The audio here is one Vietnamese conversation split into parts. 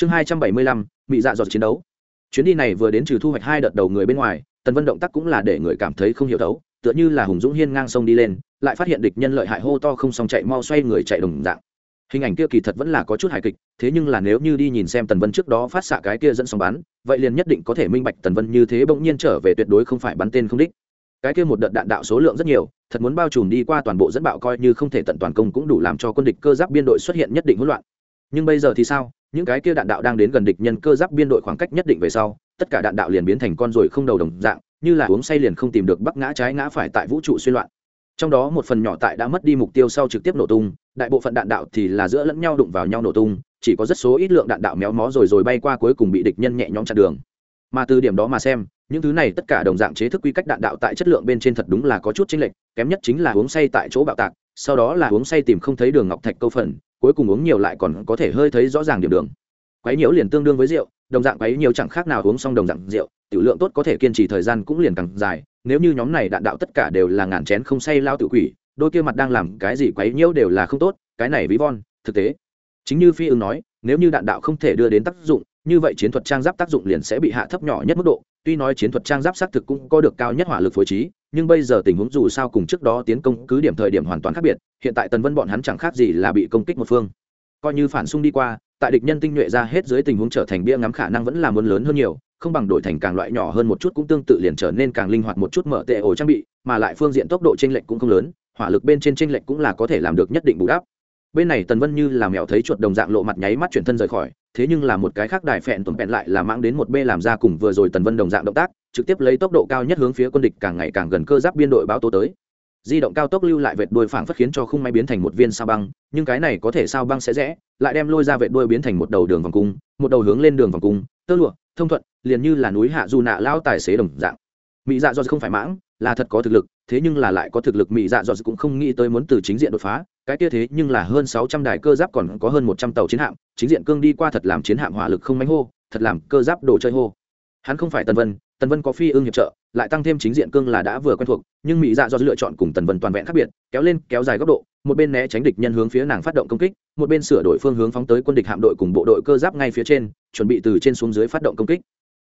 chương hai trăm bảy mươi lăm bị dạ dọt chiến đấu. Chuyến đi này vừa đến trừ thu hoạch hai đợt đầu người bên ngoài, tần vân động tác cũng là để người cảm thấy không hiểu thấu, tựa như là hùng dũng hiên ngang sông đi lên, lại phát hiện địch nhân lợi hại hô to không xong chạy mau xoay người chạy đồng dạng. Hình ảnh kia kỳ thật vẫn là có chút hài kịch, thế nhưng là nếu như đi nhìn xem tần vân trước đó phát xạ cái kia dẫn sóng bắn, vậy liền nhất định có thể minh bạch tần vân như thế bỗng nhiên trở về tuyệt đối không phải bắn tên không đích. Cái kia một đợt đạn đạo số lượng rất nhiều, thật muốn bao trùm đi qua toàn bộ dẫn bạo coi như không thể tận toàn công cũng đủ làm cho quân địch cơ giáp biên đội xuất hiện nhất định hỗn loạn. Nhưng bây giờ thì sao? Những cái kia đạn đạo đang đến gần địch nhân cơ giáp biên đội khoảng cách nhất định về sau, tất cả đạn đạo liền biến thành con ruồi không đầu đồng dạng, như là uống say liền không tìm được bắc ngã trái ngã phải tại vũ trụ xuyên loạn. Trong đó một phần nhỏ tại đã mất đi mục tiêu sau trực tiếp nổ tung, đại bộ phận đạn đạo thì là giữa lẫn nhau đụng vào nhau nổ tung, chỉ có rất số ít lượng đạn đạo méo mó rồi rồi bay qua cuối cùng bị địch nhân nhẹ nhõm chặn đường. Mà từ điểm đó mà xem, những thứ này tất cả đồng dạng chế thức quy cách đạn đạo tại chất lượng bên trên thật đúng là có chút chênh lệch, kém nhất chính là uống say tại chỗ bạo tạc sau đó là uống say tìm không thấy đường ngọc thạch câu phần, cuối cùng uống nhiều lại còn có thể hơi thấy rõ ràng điểm đường. Quấy nhiễu liền tương đương với rượu, đồng dạng quấy nhiều chẳng khác nào uống xong đồng dạng rượu, tiểu lượng tốt có thể kiên trì thời gian cũng liền càng dài, nếu như nhóm này đạn đạo tất cả đều là ngàn chén không say lao tự quỷ, đôi kia mặt đang làm cái gì quấy nhiễu đều là không tốt, cái này ví von, thực tế. Chính như phi ứng nói, nếu như đạn đạo không thể đưa đến tác dụng, như vậy chiến thuật trang giáp tác dụng liền sẽ bị hạ thấp nhỏ nhất mức độ, tuy nói chiến thuật trang giáp xác thực cũng có được cao nhất hỏa lực phối trí nhưng bây giờ tình huống dù sao cùng trước đó tiến công cứ điểm thời điểm hoàn toàn khác biệt, hiện tại tần vân bọn hắn chẳng khác gì là bị công kích một phương. Coi như phản xung đi qua, tại địch nhân tinh nhuệ ra hết dưới tình huống trở thành bia ngắm khả năng vẫn là muốn lớn hơn nhiều, không bằng đổi thành càng loại nhỏ hơn một chút cũng tương tự liền trở nên càng linh hoạt một chút mở tệ ổ trang bị, mà lại phương diện tốc độ chênh lệch cũng không lớn, hỏa lực bên trên chênh lệch cũng là có thể làm được nhất định bù đắp. Bên này tần vân như là mèo thấy chuột đồng dạng lộ mặt nháy mắt chuyển thân rời khỏi, thế nhưng là một cái khác đài phẹn tuần vẹn lại là mang đến một b làm ra cùng vừa rồi tần vân đồng dạng động tác trực tiếp lấy tốc độ cao nhất hướng phía quân địch càng ngày càng gần cơ giáp biên đội báo tố tới. Di động cao tốc lưu lại vệt đuôi phảng phất khiến cho khung máy biến thành một viên sao băng, nhưng cái này có thể sao băng sẽ rẽ, lại đem lôi ra vệt đuôi biến thành một đầu đường vòng cung, một đầu hướng lên đường vòng cung, tơ lụa, thông thuận, liền như là núi hạ du nạ lao tài xế đồng dạng. Mỹ dạ do không phải mãng, là thật có thực lực, thế nhưng là lại có thực lực mỹ dạ do cũng không nghĩ tới muốn từ chính diện đột phá, cái kia thế nhưng là hơn sáu trăm đài cơ giáp còn có hơn một trăm tàu chiến hạm, chính diện cương đi qua thật làm chiến hạm hỏa lực không mánh hô, thật làm cơ giáp đồ chơi hô. Hắn không phải tần vân tần vân có phi ương hiệp trợ, lại tăng thêm chính diện cương là đã vừa quen thuộc, nhưng mỹ dạ do lựa chọn cùng tần vân toàn vẹn khác biệt, kéo lên, kéo dài góc độ, một bên né tránh địch nhân hướng phía nàng phát động công kích, một bên sửa đổi phương hướng phóng tới quân địch hạm đội cùng bộ đội cơ giáp ngay phía trên, chuẩn bị từ trên xuống dưới phát động công kích.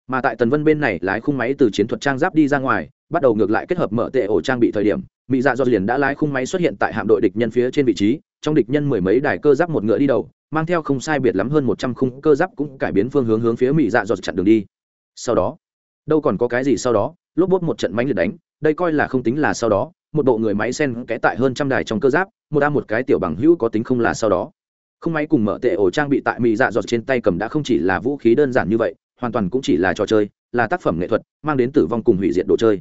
Mà tại tần vân bên này, lái khung máy từ chiến thuật trang giáp đi ra ngoài, bắt đầu ngược lại kết hợp mở tệ ổ trang bị thời điểm, mỹ dạ do liền đã lái khung máy xuất hiện tại hạm đội địch nhân phía trên vị trí, trong địch nhân mười mấy đài cơ giáp một ngựa đi đầu, mang theo không sai biệt lắm hơn một trăm khung cơ giáp cũng cải biến phương hướng hướng phía mỹ dạ do chặn đường đi. Sau đó đâu còn có cái gì sau đó, lốp bốt một trận mánh liệt đánh, đây coi là không tính là sau đó, một bộ người máy sen kẽ tại hơn trăm đài trong cơ giáp, một a một cái tiểu bằng hữu có tính không là sau đó. Không máy cùng mở tệ ổ trang bị tại mỹ dạ dọt trên tay cầm đã không chỉ là vũ khí đơn giản như vậy, hoàn toàn cũng chỉ là trò chơi, là tác phẩm nghệ thuật, mang đến tử vong cùng hủy diệt đồ chơi.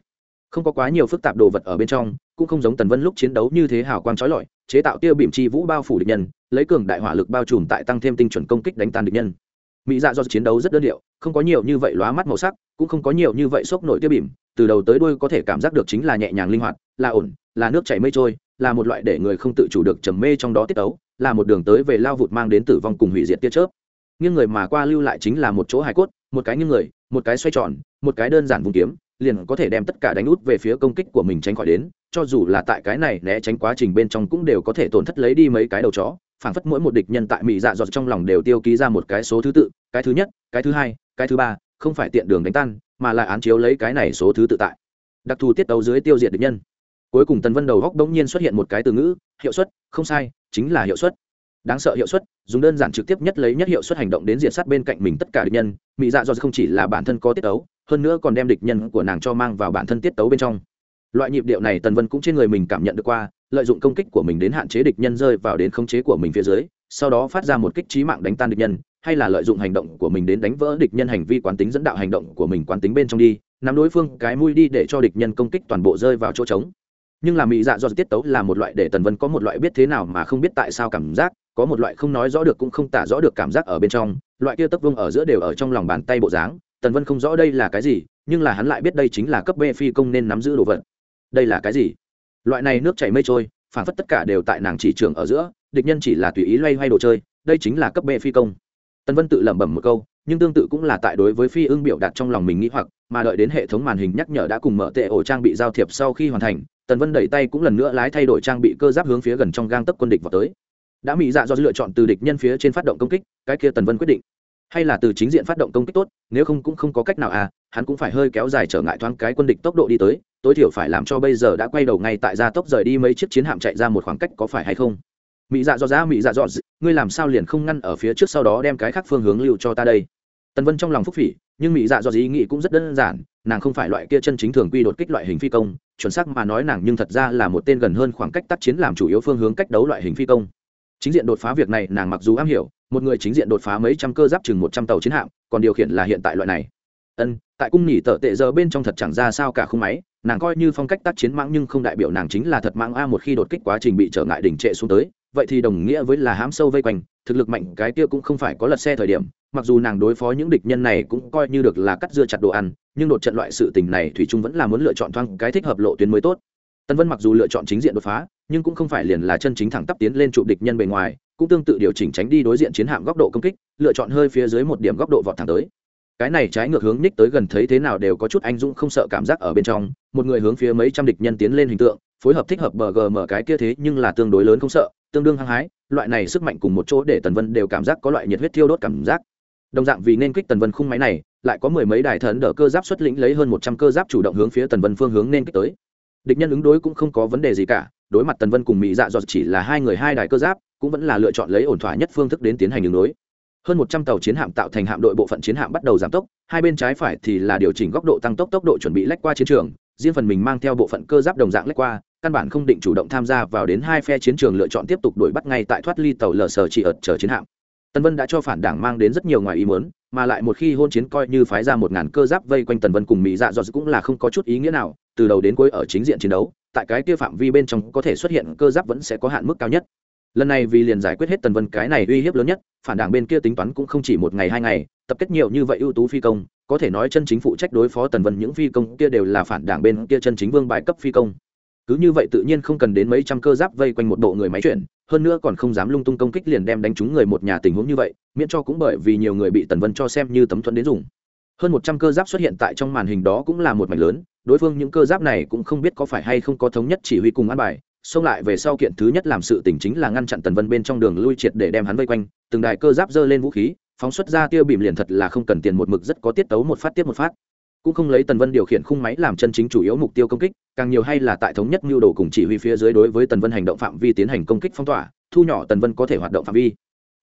Không có quá nhiều phức tạp đồ vật ở bên trong, cũng không giống tần vân lúc chiến đấu như thế hào quang trói lọi, chế tạo tiêu bìm chi vũ bao phủ địch nhân, lấy cường đại hỏa lực bao trùm tại tăng thêm tinh chuẩn công kích đánh tan địch nhân mỹ dạ do chiến đấu rất đơn điệu, không có nhiều như vậy lóa mắt màu sắc, cũng không có nhiều như vậy sốc nổi tiêu bìm, từ đầu tới đuôi có thể cảm giác được chính là nhẹ nhàng linh hoạt, là ổn, là nước chảy mây trôi, là một loại để người không tự chủ được trầm mê trong đó tiết tấu, là một đường tới về lao vụt mang đến tử vong cùng hủy diệt tiết chớp. Nhưng người mà qua lưu lại chính là một chỗ hài cốt, một cái nghiêng người, một cái xoay tròn, một cái đơn giản vùng kiếm, liền có thể đem tất cả đánh út về phía công kích của mình tránh khỏi đến, cho dù là tại cái này né tránh quá trình bên trong cũng đều có thể tổn thất lấy đi mấy cái đầu chó phảng phất mỗi một địch nhân tại mỹ dạ dọt trong lòng đều tiêu ký ra một cái số thứ tự, cái thứ nhất, cái thứ hai, cái thứ ba, không phải tiện đường đánh tan, mà là án chiếu lấy cái này số thứ tự tại. Đặc thù tiết tấu dưới tiêu diệt địch nhân. Cuối cùng tần vân đầu góc đống nhiên xuất hiện một cái từ ngữ, hiệu suất, không sai, chính là hiệu suất. Đáng sợ hiệu suất, dùng đơn giản trực tiếp nhất lấy nhất hiệu suất hành động đến diệt sát bên cạnh mình tất cả địch nhân mỹ dạ do không chỉ là bản thân có tiết tấu, hơn nữa còn đem địch nhân của nàng cho mang vào bản thân tiết tấu bên trong. Loại nhịp điệu này tần vân cũng trên người mình cảm nhận được qua lợi dụng công kích của mình đến hạn chế địch nhân rơi vào đến khống chế của mình phía dưới, sau đó phát ra một kích trí mạng đánh tan địch nhân, hay là lợi dụng hành động của mình đến đánh vỡ địch nhân hành vi quán tính dẫn đạo hành động của mình quán tính bên trong đi, nắm đối phương cái mũi đi để cho địch nhân công kích toàn bộ rơi vào chỗ trống. Nhưng là mỹ dạ do tiết tấu là một loại để tần vân có một loại biết thế nào mà không biết tại sao cảm giác, có một loại không nói rõ được cũng không tả rõ được cảm giác ở bên trong, loại kia tấp vương ở giữa đều ở trong lòng bàn tay bộ dáng, tần vân không rõ đây là cái gì, nhưng là hắn lại biết đây chính là cấp b phi công nên nắm giữ đồ vật. Đây là cái gì? Loại này nước chảy mây trôi, phản phất tất cả đều tại nàng chỉ trường ở giữa, địch nhân chỉ là tùy ý loay hoay đồ chơi, đây chính là cấp bệ phi công. Tần vân tự lẩm bẩm một câu, nhưng tương tự cũng là tại đối với phi ưng biểu đạt trong lòng mình nghĩ hoặc, mà đợi đến hệ thống màn hình nhắc nhở đã cùng mở tệ ổ trang bị giao thiệp sau khi hoàn thành, tần vân đẩy tay cũng lần nữa lái thay đổi trang bị cơ giáp hướng phía gần trong gang tấc quân địch vào tới. Đã mỹ dạ do lựa chọn từ địch nhân phía trên phát động công kích, cái kia tần vân quyết định. Hay là từ chính diện phát động công kích tốt, nếu không cũng không có cách nào à hắn cũng phải hơi kéo dài trở ngại thoáng cái quân địch tốc độ đi tới, tối thiểu phải làm cho bây giờ đã quay đầu ngay tại gia tốc rời đi mấy chiếc chiến hạm chạy ra một khoảng cách có phải hay không? Mỹ dạ dò ra mỹ dạ dò ngươi làm sao liền không ngăn ở phía trước sau đó đem cái khác phương hướng lưu cho ta đây? Tần vân trong lòng phúc phỉ, nhưng mỹ dạ dò ý nghĩ cũng rất đơn giản, nàng không phải loại kia chân chính thường quy đột kích loại hình phi công, chuẩn xác mà nói nàng nhưng thật ra là một tên gần hơn khoảng cách tác chiến làm chủ yếu phương hướng cách đấu loại hình phi công. Chính diện đột phá việc này nàng mặc dù am hiểu, một người chính diện đột phá mấy trăm cơ giáp chừng một trăm tàu chiến hạm, còn điều khiển là hiện tại loại này ân, tại cung nhỉ tợ tệ giờ bên trong thật chẳng ra sao cả khung máy, nàng coi như phong cách tác chiến mãng nhưng không đại biểu nàng chính là thật mãng a một khi đột kích quá trình bị trở ngại đỉnh trệ xuống tới, vậy thì đồng nghĩa với là hám sâu vây quanh, thực lực mạnh cái kia cũng không phải có lật xe thời điểm, mặc dù nàng đối phó những địch nhân này cũng coi như được là cắt dưa chặt đồ ăn, nhưng đột trận loại sự tình này thủy trung vẫn là muốn lựa chọn thoang cái thích hợp lộ tuyến mới tốt. Tân vân mặc dù lựa chọn chính diện đột phá, nhưng cũng không phải liền là chân chính thẳng tắp tiến lên trụ địch nhân bề ngoài, cũng tương tự điều chỉnh tránh đi đối diện chiến hạm góc độ công kích, lựa chọn hơi phía dưới một điểm góc độ vọt thẳng tới cái này trái ngược hướng ních tới gần thấy thế nào đều có chút anh dũng không sợ cảm giác ở bên trong. Một người hướng phía mấy trăm địch nhân tiến lên hình tượng, phối hợp thích hợp bờ gm cái kia thế nhưng là tương đối lớn không sợ, tương đương hăng hái. Loại này sức mạnh cùng một chỗ để tần vân đều cảm giác có loại nhiệt huyết thiêu đốt cảm giác. Đồng dạng vì nên kích tần vân khung máy này, lại có mười mấy đài thần đỡ cơ giáp xuất lĩnh lấy hơn một trăm cơ giáp chủ động hướng phía tần vân phương hướng nên kích tới. Địch nhân ứng đối cũng không có vấn đề gì cả, đối mặt tần vân cùng mỹ dạ dọt chỉ là hai người hai đài cơ giáp, cũng vẫn là lựa chọn lấy ổn thỏa nhất phương thức đến tiến hành đường đối hơn một trăm tàu chiến hạm tạo thành hạm đội bộ phận chiến hạm bắt đầu giảm tốc, hai bên trái phải thì là điều chỉnh góc độ tăng tốc tốc độ chuẩn bị lách qua chiến trường, riêng phần mình mang theo bộ phận cơ giáp đồng dạng lách qua, căn bản không định chủ động tham gia vào đến hai phe chiến trường lựa chọn tiếp tục đuổi bắt ngay tại thoát ly tàu lờ sờ chỉ ợt chờ chiến hạm. Tần vân đã cho phản đảng mang đến rất nhiều ngoài ý muốn, mà lại một khi hôn chiến coi như phái ra một ngàn cơ giáp vây quanh tần vân cùng mỹ dạ dọt cũng là không có chút ý nghĩa nào, từ đầu đến cuối ở chính diện chiến đấu, tại cái kia phạm vi bên trong có thể xuất hiện cơ giáp vẫn sẽ có hạn mức cao nhất lần này vì liền giải quyết hết tần vân cái này uy hiếp lớn nhất, phản đảng bên kia tính toán cũng không chỉ một ngày hai ngày, tập kết nhiều như vậy ưu tú phi công, có thể nói chân chính phụ trách đối phó tần vân những phi công kia đều là phản đảng bên kia chân chính vương bài cấp phi công. Cứ như vậy tự nhiên không cần đến mấy trăm cơ giáp vây quanh một bộ người máy chuyển, hơn nữa còn không dám lung tung công kích liền đem đánh trúng người một nhà tình huống như vậy, miễn cho cũng bởi vì nhiều người bị tần vân cho xem như tấm thuẫn đến dùng. Hơn một trăm cơ giáp xuất hiện tại trong màn hình đó cũng là một mảnh lớn, đối phương những cơ giáp này cũng không biết có phải hay không có thống nhất chỉ huy cùng ăn bài xông lại về sau kiện thứ nhất làm sự tình chính là ngăn chặn tần vân bên trong đường lui triệt để đem hắn vây quanh, từng đài cơ giáp giơ lên vũ khí, phóng xuất ra tiêu bìm liền thật là không cần tiền một mực rất có tiết tấu một phát tiếp một phát. Cũng không lấy tần vân điều khiển khung máy làm chân chính chủ yếu mục tiêu công kích, càng nhiều hay là tại thống nhất mưu đồ cùng chỉ huy phía dưới đối với tần vân hành động phạm vi tiến hành công kích phong tỏa, thu nhỏ tần vân có thể hoạt động phạm vi.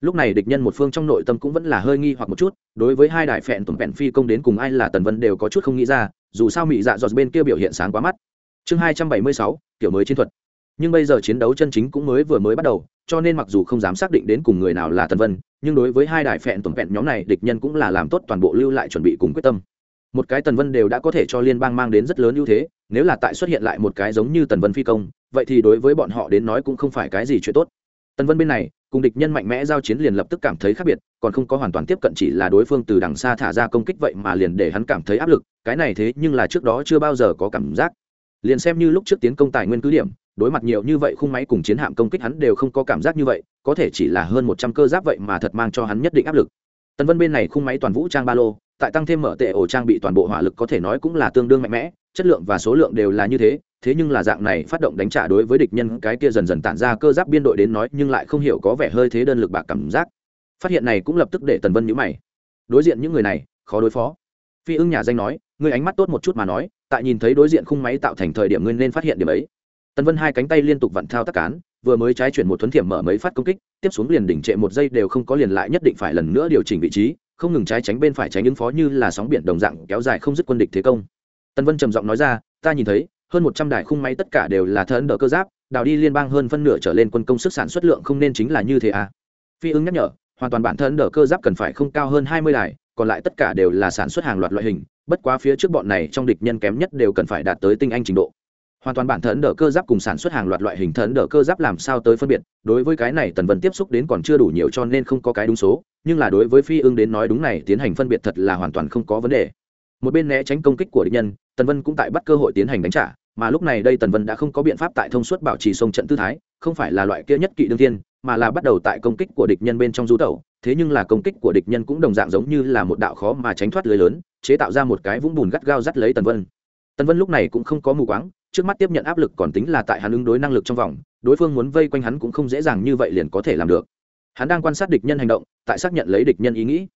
Lúc này địch nhân một phương trong nội tâm cũng vẫn là hơi nghi hoặc một chút, đối với hai đại phẹn tùng phẹn phi công đến cùng ai là tần vân đều có chút không nghĩ ra, dù sao mỹ dạ dọt bên kia biểu hiện sáng quá mắt. Chương hai trăm bảy mươi sáu, kiểu mới chiến thuật nhưng bây giờ chiến đấu chân chính cũng mới vừa mới bắt đầu, cho nên mặc dù không dám xác định đến cùng người nào là tần vân, nhưng đối với hai đại phẹn tuần vẹn nhóm này, địch nhân cũng là làm tốt toàn bộ lưu lại chuẩn bị cùng quyết tâm. Một cái tần vân đều đã có thể cho liên bang mang đến rất lớn ưu thế, nếu là tại xuất hiện lại một cái giống như tần vân phi công, vậy thì đối với bọn họ đến nói cũng không phải cái gì chuyện tốt. Tần vân bên này, cùng địch nhân mạnh mẽ giao chiến liền lập tức cảm thấy khác biệt, còn không có hoàn toàn tiếp cận chỉ là đối phương từ đằng xa thả ra công kích vậy mà liền để hắn cảm thấy áp lực, cái này thế nhưng là trước đó chưa bao giờ có cảm giác. Liền xem như lúc trước tiến công tài nguyên cứ điểm đối mặt nhiều như vậy khung máy cùng chiến hạm công kích hắn đều không có cảm giác như vậy, có thể chỉ là hơn một trăm cơ giáp vậy mà thật mang cho hắn nhất định áp lực. Tần vân bên này khung máy toàn vũ trang ba lô, tại tăng thêm mở tệ ổ trang bị toàn bộ hỏa lực có thể nói cũng là tương đương mạnh mẽ, chất lượng và số lượng đều là như thế thế nhưng là dạng này phát động đánh trả đối với địch nhân cái kia dần dần tản ra cơ giáp biên đội đến nói nhưng lại không hiểu có vẻ hơi thế đơn lực bạc cảm giác. Phát hiện này cũng lập tức để tần vân nhữ mày. Đối diện những người này, khó đối phó. Phi ưng nhà danh nói, ngươi ánh mắt tốt một chút mà nói, tại nhìn thấy đối diện khung máy tạo thành thời điểm ngươi nên phát hiện điểm ấy tần vân hai cánh tay liên tục vặn thao tác cán, vừa mới trái chuyển một thuấn thiểm mở mấy phát công kích, tiếp xuống liền đỉnh trệ một giây đều không có liền lại nhất định phải lần nữa điều chỉnh vị trí, không ngừng trái tránh bên phải tránh ứng phó như là sóng biển đồng dạng kéo dài không dứt quân địch thế công. Tần vân trầm giọng nói ra, ta nhìn thấy, hơn một trăm đài khung máy tất cả đều là thân đỡ cơ giáp, đào đi liên bang hơn phân nửa trở lên quân công sức sản xuất lượng không nên chính là như thế à? Phi ứng nhắc nhở, hoàn toàn bản thân đỡ cơ giáp cần phải không cao hơn hai mươi đài, còn lại tất cả đều là sản xuất hàng loạt loại hình, bất quá phía trước bọn này trong địch nhân kém nhất đều cần phải đạt tới tinh anh trình độ hoàn toàn bản thân đỡ cơ giáp cùng sản xuất hàng loạt loại hình thân đỡ cơ giáp làm sao tới phân biệt, đối với cái này tần vân tiếp xúc đến còn chưa đủ nhiều cho nên không có cái đúng số, nhưng là đối với phi ưng đến nói đúng này tiến hành phân biệt thật là hoàn toàn không có vấn đề. Một bên né tránh công kích của địch nhân, tần vân cũng tại bắt cơ hội tiến hành đánh trả, mà lúc này đây tần vân đã không có biện pháp tại thông suốt bảo trì sông trận tư thái, không phải là loại kia nhất kỵ đương tiên mà là bắt đầu tại công kích của địch nhân bên trong du tẩu, thế nhưng là công kích của địch nhân cũng đồng dạng giống như là một đạo khó mà tránh thoát lưới lớn, chế tạo ra một cái vũng bùn gắt gao dắt lấy tần vân. Tần vân lúc này cũng không có mù quáng trước mắt tiếp nhận áp lực còn tính là tại hắn ứng đối năng lực trong vòng, đối phương muốn vây quanh hắn cũng không dễ dàng như vậy liền có thể làm được. Hắn đang quan sát địch nhân hành động, tại xác nhận lấy địch nhân ý nghĩ.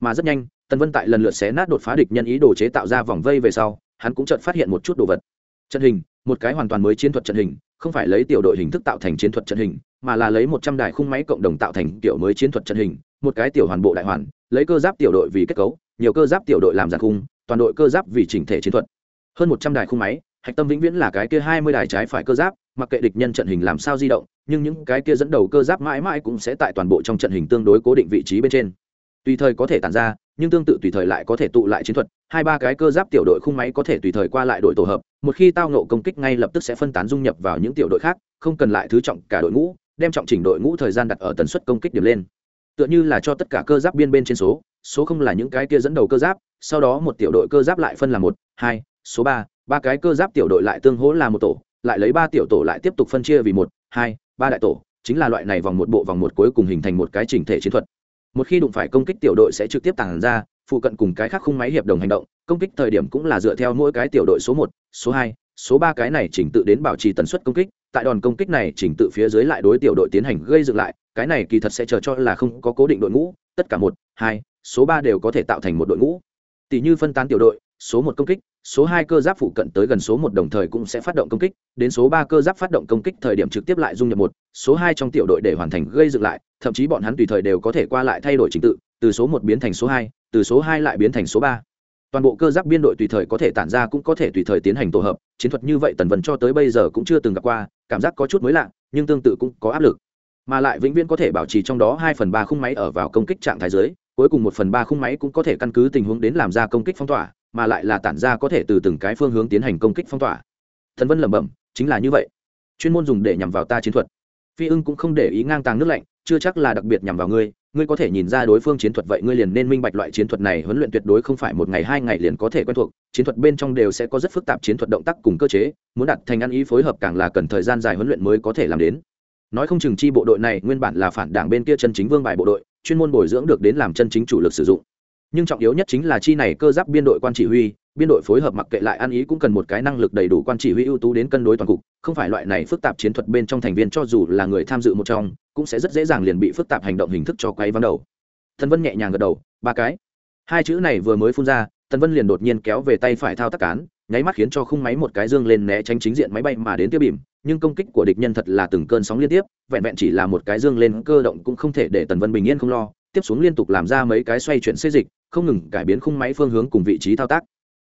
Mà rất nhanh, tần vân tại lần lượt xé nát đột phá địch nhân ý đồ chế tạo ra vòng vây về sau, hắn cũng chợt phát hiện một chút đồ vật. Trận hình, một cái hoàn toàn mới chiến thuật trận hình, không phải lấy tiểu đội hình thức tạo thành chiến thuật trận hình, mà là lấy một trăm đài khung máy cộng đồng tạo thành kiểu mới chiến thuật trận hình, một cái tiểu hoàn bộ đại hoàn, lấy cơ giáp tiểu đội vì kết cấu, nhiều cơ giáp tiểu đội làm giàn khung, toàn đội cơ giáp vì chỉnh thể chiến thuật. Hơn một trăm đài khung máy hạch tâm vĩnh viễn là cái kia hai mươi đài trái phải cơ giáp, mặc kệ địch nhân trận hình làm sao di động, nhưng những cái kia dẫn đầu cơ giáp mãi mãi cũng sẽ tại toàn bộ trong trận hình tương đối cố định vị trí bên trên. Tùy thời có thể tản ra, nhưng tương tự tùy thời lại có thể tụ lại chiến thuật, hai ba cái cơ giáp tiểu đội khung máy có thể tùy thời qua lại đội tổ hợp, một khi tao nộ công kích ngay lập tức sẽ phân tán dung nhập vào những tiểu đội khác, không cần lại thứ trọng cả đội ngũ, đem trọng chỉnh đội ngũ thời gian đặt ở tần suất công kích điểm lên. Tựa như là cho tất cả cơ giáp biên bên trên số số không là những cái kia dẫn đầu cơ giáp, sau đó một tiểu đội cơ giáp lại phân là một, hai, số ba ba cái cơ giáp tiểu đội lại tương hỗ là một tổ, lại lấy ba tiểu tổ lại tiếp tục phân chia vì một, hai, ba đại tổ, chính là loại này vòng một bộ vòng một cuối cùng hình thành một cái chỉnh thể chiến thuật. Một khi đụng phải công kích tiểu đội sẽ trực tiếp tàng ra, phụ cận cùng cái khác khung máy hiệp đồng hành động, công kích thời điểm cũng là dựa theo mỗi cái tiểu đội số một, số hai, số ba cái này chỉnh tự đến bảo trì tần suất công kích, tại đòn công kích này chỉnh tự phía dưới lại đối tiểu đội tiến hành gây dựng lại, cái này kỳ thật sẽ chờ cho là không có cố định đội ngũ, tất cả một, hai, số ba đều có thể tạo thành một đội ngũ. Tỷ như phân tán tiểu đội, số một công kích số hai cơ giáp phụ cận tới gần số một đồng thời cũng sẽ phát động công kích, đến số ba cơ giáp phát động công kích thời điểm trực tiếp lại dung nhập một, số hai trong tiểu đội để hoàn thành gây dựng lại, thậm chí bọn hắn tùy thời đều có thể qua lại thay đổi trình tự, từ số một biến thành số hai, từ số hai lại biến thành số ba. Toàn bộ cơ giáp biên đội tùy thời có thể tản ra cũng có thể tùy thời tiến hành tổ hợp, chiến thuật như vậy tần vân cho tới bây giờ cũng chưa từng gặp qua, cảm giác có chút mới lạ, nhưng tương tự cũng có áp lực. Mà lại vĩnh viễn có thể bảo trì trong đó hai phần ba khung máy ở vào công kích trạng thái dưới, cuối cùng một phần ba khung máy cũng có thể căn cứ tình huống đến làm ra công kích phong tỏa mà lại là tản ra có thể từ từng cái phương hướng tiến hành công kích phong tỏa. Thần vân lẩm bẩm, chính là như vậy. Chuyên môn dùng để nhằm vào ta chiến thuật. Phi ưng cũng không để ý ngang tàng nước lạnh, chưa chắc là đặc biệt nhằm vào ngươi ngươi có thể nhìn ra đối phương chiến thuật vậy ngươi liền nên minh bạch loại chiến thuật này huấn luyện tuyệt đối không phải một ngày hai ngày liền có thể quen thuộc, chiến thuật bên trong đều sẽ có rất phức tạp chiến thuật động tác cùng cơ chế, muốn đặt thành ăn ý phối hợp càng là cần thời gian dài huấn luyện mới có thể làm đến. Nói không chừng chi bộ đội này nguyên bản là phản đảng bên kia chân chính vương bài bộ đội, chuyên môn bồi dưỡng được đến làm chân chính chủ lực sử dụng nhưng trọng yếu nhất chính là chi này cơ giáp biên đội quan chỉ huy, biên đội phối hợp mặc kệ lại ăn ý cũng cần một cái năng lực đầy đủ quan chỉ huy ưu tú đến cân đối toàn cục, không phải loại này phức tạp chiến thuật bên trong thành viên cho dù là người tham dự một trong, cũng sẽ rất dễ dàng liền bị phức tạp hành động hình thức cho quay vắng đầu. Thần vân nhẹ nhàng gật đầu, ba cái. Hai chữ này vừa mới phun ra, thần vân liền đột nhiên kéo về tay phải thao tác cán, nháy mắt khiến cho khung máy một cái dương lên né tránh chính diện máy bay mà đến tiêu bìm, nhưng công kích của địch nhân thật là từng cơn sóng liên tiếp, vẹn vẹn chỉ là một cái dương lên cơ động cũng không thể để tần vân bình yên không lo, tiếp xuống liên tục làm ra mấy cái xoay chuyển xê dịch không ngừng cải biến khung máy phương hướng cùng vị trí thao tác.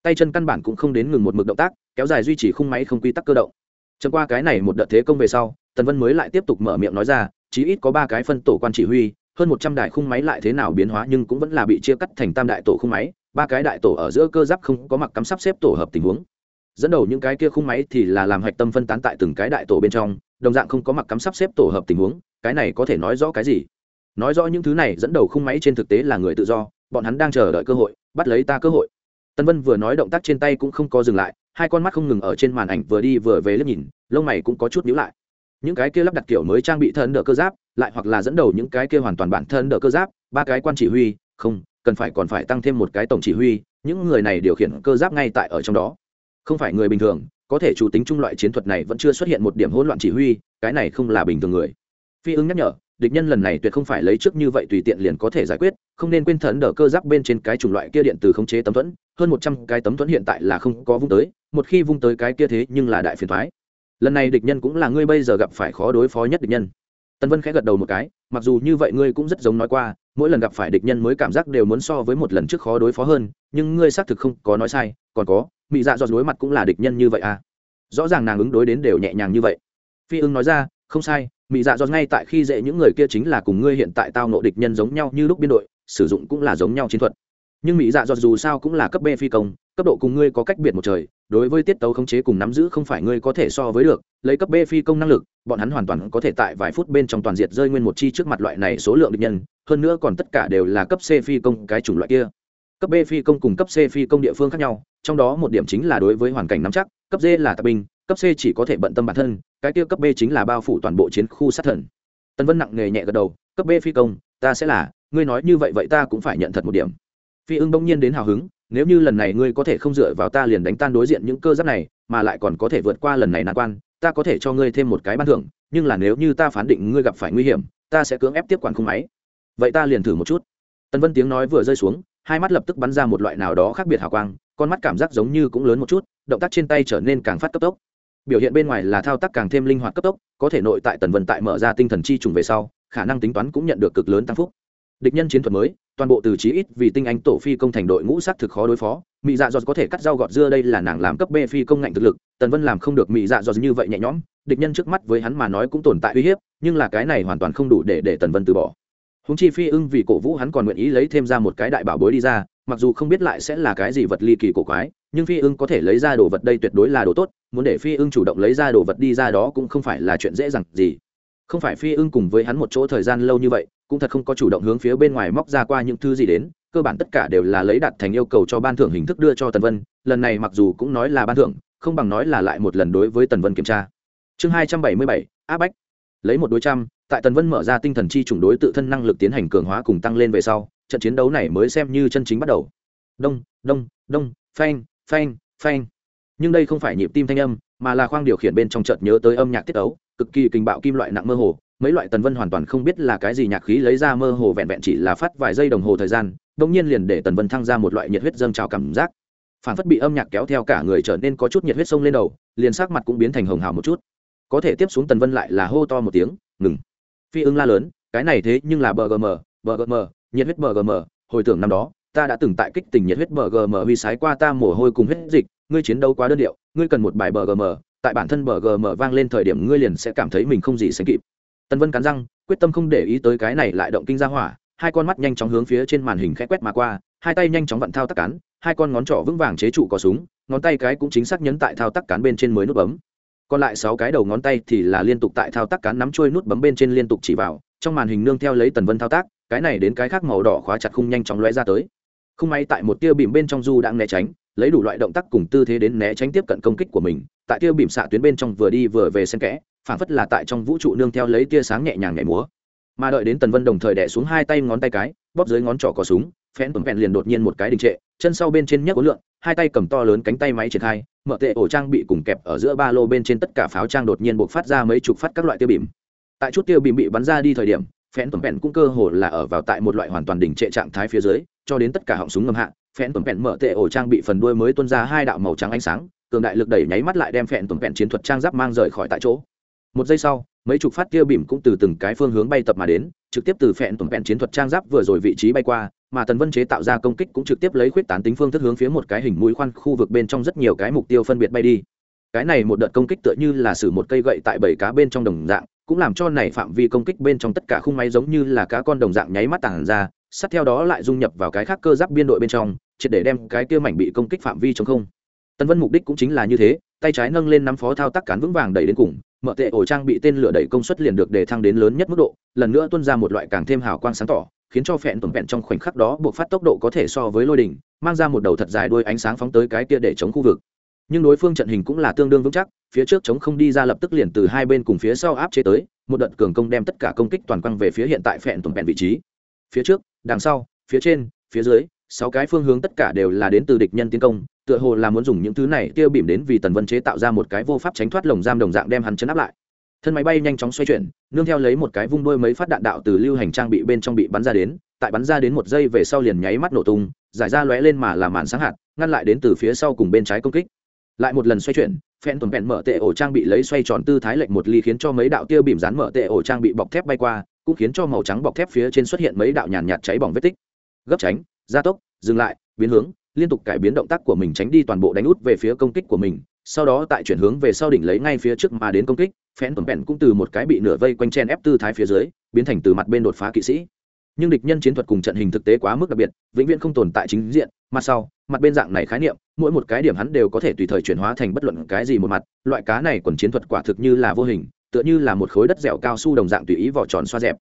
Tay chân căn bản cũng không đến ngừng một mực động tác, kéo dài duy trì khung máy không quy tắc cơ động. Chẳng qua cái này một đợt thế công về sau, tần vân mới lại tiếp tục mở miệng nói ra, chí ít có ba cái phân tổ quan chỉ huy, hơn một trăm đại khung máy lại thế nào biến hóa nhưng cũng vẫn là bị chia cắt thành tam đại tổ khung máy, ba cái đại tổ ở giữa cơ giáp không có mặc cắm sắp xếp tổ hợp tình huống. Dẫn đầu những cái kia khung máy thì là làm hạch tâm phân tán tại từng cái đại tổ bên trong, đồng dạng không có mặc cắm sắp xếp tổ hợp tình huống, cái này có thể nói rõ cái gì? Nói rõ những thứ này dẫn đầu khung máy trên thực tế là người tự do bọn hắn đang chờ đợi cơ hội, bắt lấy ta cơ hội. Tân vân vừa nói động tác trên tay cũng không có dừng lại, hai con mắt không ngừng ở trên màn ảnh vừa đi vừa về lớp nhìn, lông mày cũng có chút nhíu lại. Những cái kia lắp đặt kiểu mới trang bị thân đỡ cơ giáp, lại hoặc là dẫn đầu những cái kia hoàn toàn bản thân đỡ cơ giáp, ba cái quan chỉ huy, không, cần phải còn phải tăng thêm một cái tổng chỉ huy, những người này điều khiển cơ giáp ngay tại ở trong đó. Không phải người bình thường, có thể chủ tính trung loại chiến thuật này vẫn chưa xuất hiện một điểm hỗn loạn chỉ huy, cái này không là bình thường người. Phi ứng nhắc nhở địch nhân lần này tuyệt không phải lấy trước như vậy tùy tiện liền có thể giải quyết, không nên quên thần đỡ cơ giáp bên trên cái chủng loại kia điện từ khống chế tấm thuẫn, hơn một trăm cái tấm thuẫn hiện tại là không có vung tới, một khi vung tới cái kia thế nhưng là đại phiền thoái lần này địch nhân cũng là ngươi bây giờ gặp phải khó đối phó nhất địch nhân. Tân vân khẽ gật đầu một cái, mặc dù như vậy ngươi cũng rất giống nói qua, mỗi lần gặp phải địch nhân mới cảm giác đều muốn so với một lần trước khó đối phó hơn, nhưng ngươi xác thực không có nói sai, còn có, mị dạ dọt đối mặt cũng là địch nhân như vậy à? Rõ ràng nàng ứng đối đến đều nhẹ nhàng như vậy. Phi ưng nói ra, không sai mỹ dạ dọt ngay tại khi dễ những người kia chính là cùng ngươi hiện tại tao nộ địch nhân giống nhau như lúc biên đội, sử dụng cũng là giống nhau chiến thuật. Nhưng mỹ dạ dọt dù sao cũng là cấp b phi công, cấp độ cùng ngươi có cách biệt một trời, đối với tiết tấu khống chế cùng nắm giữ không phải ngươi có thể so với được, lấy cấp b phi công năng lực, bọn hắn hoàn toàn có thể tại vài phút bên trong toàn diệt rơi nguyên một chi trước mặt loại này số lượng địch nhân, hơn nữa còn tất cả đều là cấp c phi công cái chủng loại kia. Cấp b phi công cùng cấp c phi công địa phương khác nhau, trong đó một điểm chính là đối với hoàn cảnh nắm chắc, cấp d là tạp binh, cấp c chỉ có thể bận tâm bản thân cái kia cấp b chính là bao phủ toàn bộ chiến khu sát thần. Tân vân nặng nề nhẹ gật đầu, cấp b phi công, ta sẽ là, ngươi nói như vậy vậy ta cũng phải nhận thật một điểm. Phi ưng bỗng nhiên đến hào hứng, nếu như lần này ngươi có thể không dựa vào ta liền đánh tan đối diện những cơ giáp này, mà lại còn có thể vượt qua lần này nan quan, ta có thể cho ngươi thêm một cái ban thưởng, nhưng là nếu như ta phán định ngươi gặp phải nguy hiểm, ta sẽ cưỡng ép tiếp quản khung máy. Vậy ta liền thử một chút. Tân vân tiếng nói vừa rơi xuống, hai mắt lập tức bắn ra một loại nào đó khác biệt hào quang, con mắt cảm giác giống như cũng lớn một chút, động tác trên tay trở nên càng phát cấp tốc biểu hiện bên ngoài là thao tác càng thêm linh hoạt cấp tốc, có thể nội tại tần vân tại mở ra tinh thần chi trùng về sau, khả năng tính toán cũng nhận được cực lớn tăng phúc. Địch nhân chiến thuật mới, toàn bộ từ chí ít vì tinh anh tổ phi công thành đội ngũ sắc thực khó đối phó mỹ dạ dọt có thể cắt rau gọt dưa đây là nàng làm cấp b phi công ngạnh thực lực, tần vân làm không được mỹ dạ dọt như vậy nhẹ nhõm, địch nhân trước mắt với hắn mà nói cũng tồn tại uy hiếp, nhưng là cái này hoàn toàn không đủ để để tần vân từ bỏ húng chi phi ưng vì cổ vũ hắn còn nguyện ý lấy thêm ra một cái đại bảo bối đi ra, mặc dù không biết lại sẽ là cái gì vật ly kỳ cổ quái, nhưng phi ưng có thể lấy ra đồ vật đây tuyệt đối là đồ tốt, muốn để phi ưng chủ động lấy ra đồ vật đi ra đó cũng không phải là chuyện dễ dàng gì. Không phải phi ưng cùng với hắn một chỗ thời gian lâu như vậy, cũng thật không có chủ động hướng phía bên ngoài móc ra qua những thứ gì đến, cơ bản tất cả đều là lấy đặt thành yêu cầu cho ban thưởng hình thức đưa cho tần vân, lần này mặc dù cũng nói là ban thưởng, không bằng nói là lại một lần đối với tần vân kiểm tra. Chương hai trăm bảy mươi bảy, áp bách. Lấy một đối trăm tại tần vân mở ra tinh thần chi chủng đối tự thân năng lực tiến hành cường hóa cùng tăng lên về sau, trận chiến đấu này mới xem như chân chính bắt đầu. Đông đông đông, phanh phanh phanh. Nhưng đây không phải nhịp tim thanh âm, mà là khoang điều khiển bên trong chợt nhớ tới âm nhạc tiết ấu, cực kỳ kinh bạo kim loại nặng mơ hồ. Mấy loại tần vân hoàn toàn không biết là cái gì nhạc khí lấy ra mơ hồ vẹn vẹn chỉ là phát vài giây đồng hồ thời gian đông nhiên liền để tần vân thăng ra một loại nhiệt huyết dâng trào cảm giác. Phản phất bị âm nhạc kéo theo cả người trở nên có chút nhiệt huyết sông lên đầu, liền sắc mặt cũng biến thành hồng hào một chút. Có thể tiếp xuống tần vân lại là hô to một tiếng, ngừng phi ưng la lớn, cái này thế nhưng là bgm bgm nhiệt huyết bgm hồi tưởng năm đó, ta đã từng tại kích tình nhiệt huyết bgm huy sái qua ta mồ hôi cùng huyết dịch. Ngươi chiến đấu quá đơn điệu, ngươi cần một bài bgm tại bản thân bgm vang lên thời điểm, ngươi liền sẽ cảm thấy mình không gì sánh kịp. Tân vân cắn răng, quyết tâm không để ý tới cái này lại động kinh ra hỏa. Hai con mắt nhanh chóng hướng phía trên màn hình khẽ quét mà qua, hai tay nhanh chóng vặn thao tác cán, hai con ngón trỏ vững vàng chế trụ có súng, ngón tay cái cũng chính xác nhấn tại thao tác cán bên trên mới nút bấm còn lại sáu cái đầu ngón tay thì là liên tục tại thao tác cán nắm trôi nút bấm bên trên liên tục chỉ vào, trong màn hình nương theo lấy tần vân thao tác, cái này đến cái khác màu đỏ khóa chặt khung nhanh chóng lóe ra tới. Không may tại một tia bìm bên trong du đang né tránh, lấy đủ loại động tác cùng tư thế đến né tránh tiếp cận công kích của mình, tại tia bìm xạ tuyến bên trong vừa đi vừa về xen kẽ, phản phất là tại trong vũ trụ nương theo lấy tia sáng nhẹ nhàng nhảy múa. Mà đợi đến tần vân đồng thời đẻ xuống hai tay ngón tay cái, bóp dưới ngón trỏ có súng phén tuần vẹn liền đột nhiên một cái đình trệ chân sau bên trên nhấc ối lượn, hai tay cầm to lớn cánh tay máy triển khai mở tệ ổ trang bị cùng kẹp ở giữa ba lô bên trên tất cả pháo trang đột nhiên buộc phát ra mấy chục phát các loại tiêu bìm. Tại chút tiêu bìm bị bắn ra đi thời điểm phén tuần vẹn cũng cơ hồ là ở vào tại một loại hoàn toàn đình trệ trạng thái phía dưới cho đến tất cả họng súng ngầm hạ phén tuần vẹn mở tệ ổ trang bị phần đuôi mới tuôn ra hai đạo màu trắng ánh sáng cường đại lực đẩy nháy mắt lại đem phẹn tuần vẹn chiến thuật trang giáp mang rời khỏi tại chỗ. Một giây sau mấy chục phát tiêu bìm cũng từ từng cái phương hướng bay tập mà đến trực tiếp từ phẹn tuần vẹn chiến thuật trang giáp vừa rồi vị trí bay qua mà tần vân chế tạo ra công kích cũng trực tiếp lấy khuyết tán tính phương thức hướng phía một cái hình mũi khoan khu vực bên trong rất nhiều cái mục tiêu phân biệt bay đi. Cái này một đợt công kích tựa như là sử một cây gậy tại bảy cá bên trong đồng dạng, cũng làm cho này phạm vi công kích bên trong tất cả khung máy giống như là cá con đồng dạng nháy mắt tản ra, sát theo đó lại dung nhập vào cái khác cơ giáp biên đội bên trong, triệt để đem cái kia mảnh bị công kích phạm vi chống không. Tần vân mục đích cũng chính là như thế, tay trái nâng lên nắm phó thao tác cán vững vàng đẩy đến cùng, mở tệ ổ trang bị tên lửa đẩy công suất liền được đề thăng đến lớn nhất mức độ, lần nữa tuân ra một loại càng thêm hào quang sáng tỏ khiến cho phẹn tuần vẹn trong khoảnh khắc đó buộc phát tốc độ có thể so với lôi đỉnh, mang ra một đầu thật dài đuôi ánh sáng phóng tới cái kia để chống khu vực. Nhưng đối phương trận hình cũng là tương đương vững chắc, phía trước chống không đi ra lập tức liền từ hai bên cùng phía sau áp chế tới, một đợt cường công đem tất cả công kích toàn quăng về phía hiện tại phẹn tuần vẹn vị trí. Phía trước, đằng sau, phía trên, phía dưới, sáu cái phương hướng tất cả đều là đến từ địch nhân tiến công, tựa hồ là muốn dùng những thứ này tiêu bìm đến vì tần vân chế tạo ra một cái vô pháp tránh thoát lồng giam đồng dạng đem hắn chấn áp lại thân máy bay nhanh chóng xoay chuyển, nương theo lấy một cái vung đôi mấy phát đạn đạo từ lưu hành trang bị bên trong bị bắn ra đến, tại bắn ra đến một giây về sau liền nháy mắt nổ tung, giải ra lóe lên mà làm màn sáng hạt, ngăn lại đến từ phía sau cùng bên trái công kích. Lại một lần xoay chuyển, phen tuần vẹn mở tệ ổ trang bị lấy xoay tròn tư thái lệnh một ly khiến cho mấy đạo tiêu bìm rán mở tệ ổ trang bị bọc thép bay qua, cũng khiến cho màu trắng bọc thép phía trên xuất hiện mấy đạo nhàn nhạt cháy bỏng vết tích. Gấp tránh, gia tốc, dừng lại, biến hướng, liên tục cải biến động tác của mình tránh đi toàn bộ đánh út về phía công kích của mình, sau đó tại chuyển hướng về sau đỉnh lấy ngay phía trước mà đến công kích phen tuần bèn cũng từ một cái bị nửa vây quanh chen ép tư thái phía dưới, biến thành từ mặt bên đột phá kỵ sĩ. Nhưng địch nhân chiến thuật cùng trận hình thực tế quá mức đặc biệt, vĩnh viễn không tồn tại chính diện mặt sau, mặt bên dạng này khái niệm, mỗi một cái điểm hắn đều có thể tùy thời chuyển hóa thành bất luận cái gì một mặt, loại cá này còn chiến thuật quả thực như là vô hình, tựa như là một khối đất dẻo cao su đồng dạng tùy ý vỏ tròn xoa dẹp.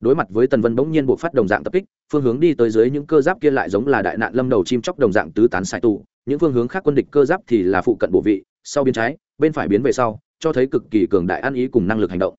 Đối mặt với tần vân bỗng nhiên buộc phát đồng dạng tập kích, phương hướng đi tới dưới những cơ giáp kia lại giống là đại nạn lâm đầu chim chóc đồng dạng tứ tán sai tù, những phương hướng khác quân địch cơ giáp thì là phụ cận bộ vị, sau biến trái, bên phải biến về sau cho thấy cực kỳ cường đại ăn ý cùng năng lực hành động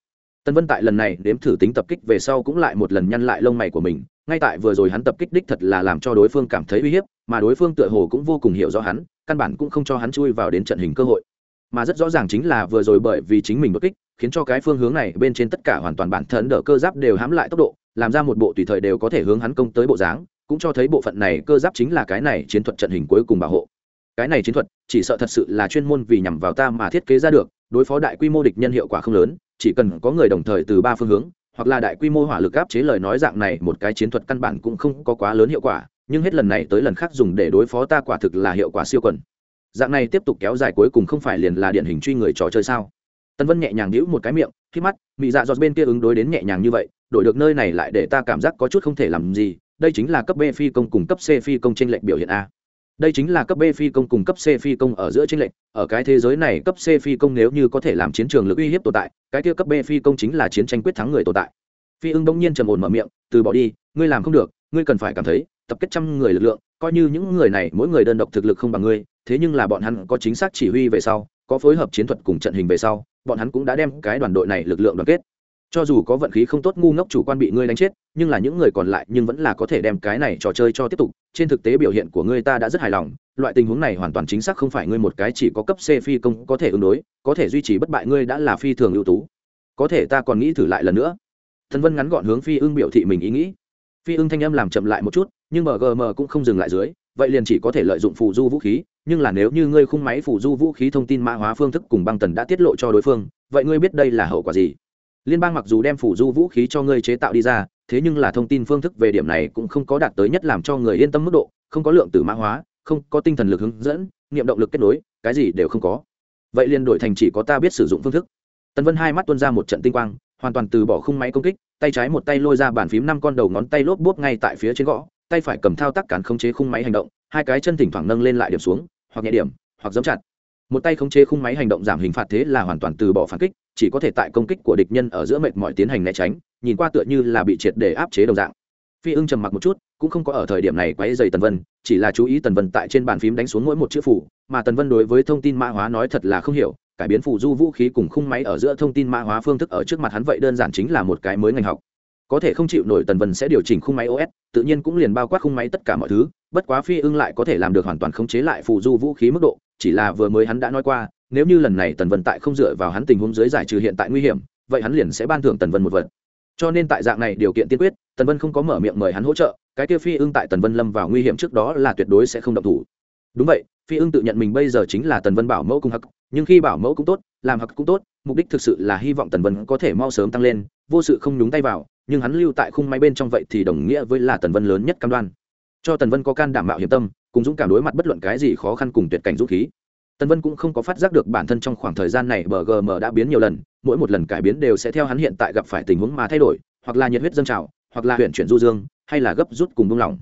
Tần Vân tại lần này đếm thử tính tập kích về sau cũng lại một lần nhăn lại lông mày của mình, ngay tại vừa rồi hắn tập kích đích thật là làm cho đối phương cảm thấy uy hiếp, mà đối phương tựa hồ cũng vô cùng hiểu rõ hắn, căn bản cũng không cho hắn chui vào đến trận hình cơ hội. Mà rất rõ ràng chính là vừa rồi bởi vì chính mình bất kích, khiến cho cái phương hướng này bên trên tất cả hoàn toàn bản thân đỡ cơ giáp đều hãm lại tốc độ, làm ra một bộ tùy thời đều có thể hướng hắn công tới bộ dáng, cũng cho thấy bộ phận này cơ giáp chính là cái này chiến thuật trận hình cuối cùng bảo hộ cái này chiến thuật chỉ sợ thật sự là chuyên môn vì nhằm vào ta mà thiết kế ra được, đối phó đại quy mô địch nhân hiệu quả không lớn, chỉ cần có người đồng thời từ ba phương hướng, hoặc là đại quy mô hỏa lực áp chế lời nói dạng này, một cái chiến thuật căn bản cũng không có quá lớn hiệu quả, nhưng hết lần này tới lần khác dùng để đối phó ta quả thực là hiệu quả siêu quần. Dạng này tiếp tục kéo dài cuối cùng không phải liền là điển hình truy người trò chơi sao? Tân vân nhẹ nhàng đĩu một cái miệng, khi mắt, mị dạ dọt bên kia ứng đối đến nhẹ nhàng như vậy, đổi được nơi này lại để ta cảm giác có chút không thể làm gì, đây chính là cấp b phi công cùng cấp c phi công trên lệnh biểu hiện a đây chính là cấp b phi công cùng cấp c phi công ở giữa tranh lệch, ở cái thế giới này cấp c phi công nếu như có thể làm chiến trường lực uy hiếp tồn tại, cái kia cấp b phi công chính là chiến tranh quyết thắng người tồn tại. Phi ưng bỗng nhiên trầm ổn mở miệng, từ bỏ đi, ngươi làm không được, ngươi cần phải cảm thấy, tập kết trăm người lực lượng, coi như những người này, mỗi người đơn độc thực lực không bằng ngươi, thế nhưng là bọn hắn có chính xác chỉ huy về sau, có phối hợp chiến thuật cùng trận hình về sau, bọn hắn cũng đã đem cái đoàn đội này lực lượng đoàn kết cho dù có vận khí không tốt ngu ngốc chủ quan bị ngươi đánh chết, nhưng là những người còn lại nhưng vẫn là có thể đem cái này trò chơi cho tiếp tục. Trên thực tế biểu hiện của ngươi ta đã rất hài lòng, loại tình huống này hoàn toàn chính xác không phải ngươi một cái chỉ có cấp c phi công có thể ứng đối, có thể duy trì bất bại ngươi đã là phi thường ưu tú. Có thể ta còn nghĩ thử lại lần nữa. Thần vân ngắn gọn hướng phi ưng biểu thị mình ý nghĩ. Phi ưng thanh âm làm chậm lại một chút, nhưng mgm cũng không dừng lại dưới, vậy liền chỉ có thể lợi dụng phù du vũ khí, nhưng là nếu như ngươi khung máy phù du vũ khí thông tin mã hóa phương thức cùng băng tần đã tiết lộ cho đối phương, vậy ngươi biết đây là hậu quả gì? Liên bang mặc dù đem phủ du vũ khí cho ngươi chế tạo đi ra, thế nhưng là thông tin phương thức về điểm này cũng không có đạt tới nhất làm cho người yên tâm mức độ, không có lượng tử mã hóa, không có tinh thần lực hướng dẫn, niệm động lực kết nối, cái gì đều không có. Vậy liền đổi thành chỉ có ta biết sử dụng phương thức. Tần vân hai mắt tuân ra một trận tinh quang, hoàn toàn từ bỏ khung máy công kích, tay trái một tay lôi ra bàn phím năm con đầu ngón tay lốp bốp ngay tại phía trên gõ, tay phải cầm thao tác cản khống chế khung máy hành động, hai cái chân thỉnh thoảng nâng lên lại điểm xuống, hoặc nhẹ điểm, hoặc giấm chặt. Một tay khống chế khung máy hành động giảm hình phạt thế là hoàn toàn từ bỏ phản kích chỉ có thể tại công kích của địch nhân ở giữa mệt mỏi tiến hành né tránh, nhìn qua tựa như là bị triệt để áp chế đồng dạng. Phi ưng trầm mặc một chút, cũng không có ở thời điểm này quấy dày tần vân, chỉ là chú ý tần vân tại trên bàn phím đánh xuống mỗi một chữ phủ mà tần vân đối với thông tin mã hóa nói thật là không hiểu, cải biến phù du vũ khí cùng khung máy ở giữa thông tin mã hóa phương thức ở trước mặt hắn vậy đơn giản chính là một cái mới ngành học. Có thể không chịu nổi tần vân sẽ điều chỉnh khung máy os tự nhiên cũng liền bao quát khung máy tất cả mọi thứ, bất quá phi ưng lại có thể làm được hoàn toàn khống chế lại phù du vũ khí mức độ, chỉ là vừa mới hắn đã nói qua nếu như lần này tần vân tại không dựa vào hắn tình huống dưới giải trừ hiện tại nguy hiểm, vậy hắn liền sẽ ban thưởng tần vân một vật. Cho nên tại dạng này điều kiện tiên quyết, tần vân không có mở miệng mời hắn hỗ trợ, cái kia phi ưng tại tần vân lâm vào nguy hiểm trước đó là tuyệt đối sẽ không động thủ. Đúng vậy, phi ưng tự nhận mình bây giờ chính là tần vân bảo mẫu cung hắc, nhưng khi bảo mẫu cũng tốt, làm hắc cũng tốt, mục đích thực sự là hy vọng tần vân có thể mau sớm tăng lên, vô sự không nhúng tay vào, nhưng hắn lưu tại khung máy bên trong vậy thì đồng nghĩa với là tần vân lớn nhất cam đoan. Cho tần vân có can đảm mạo hiểm tâm, cùng dũng cảm đối mặt bất luận cái gì khó khăn cùng tuyệt cảnh dũng khí tần vân cũng không có phát giác được bản thân trong khoảng thời gian này bờ gm đã biến nhiều lần, mỗi một lần cải biến đều sẽ theo hắn hiện tại gặp phải tình huống mà thay đổi, hoặc là nhiệt huyết dâng trào, hoặc là huyện chuyển du dương, hay là gấp rút cùng buông lỏng.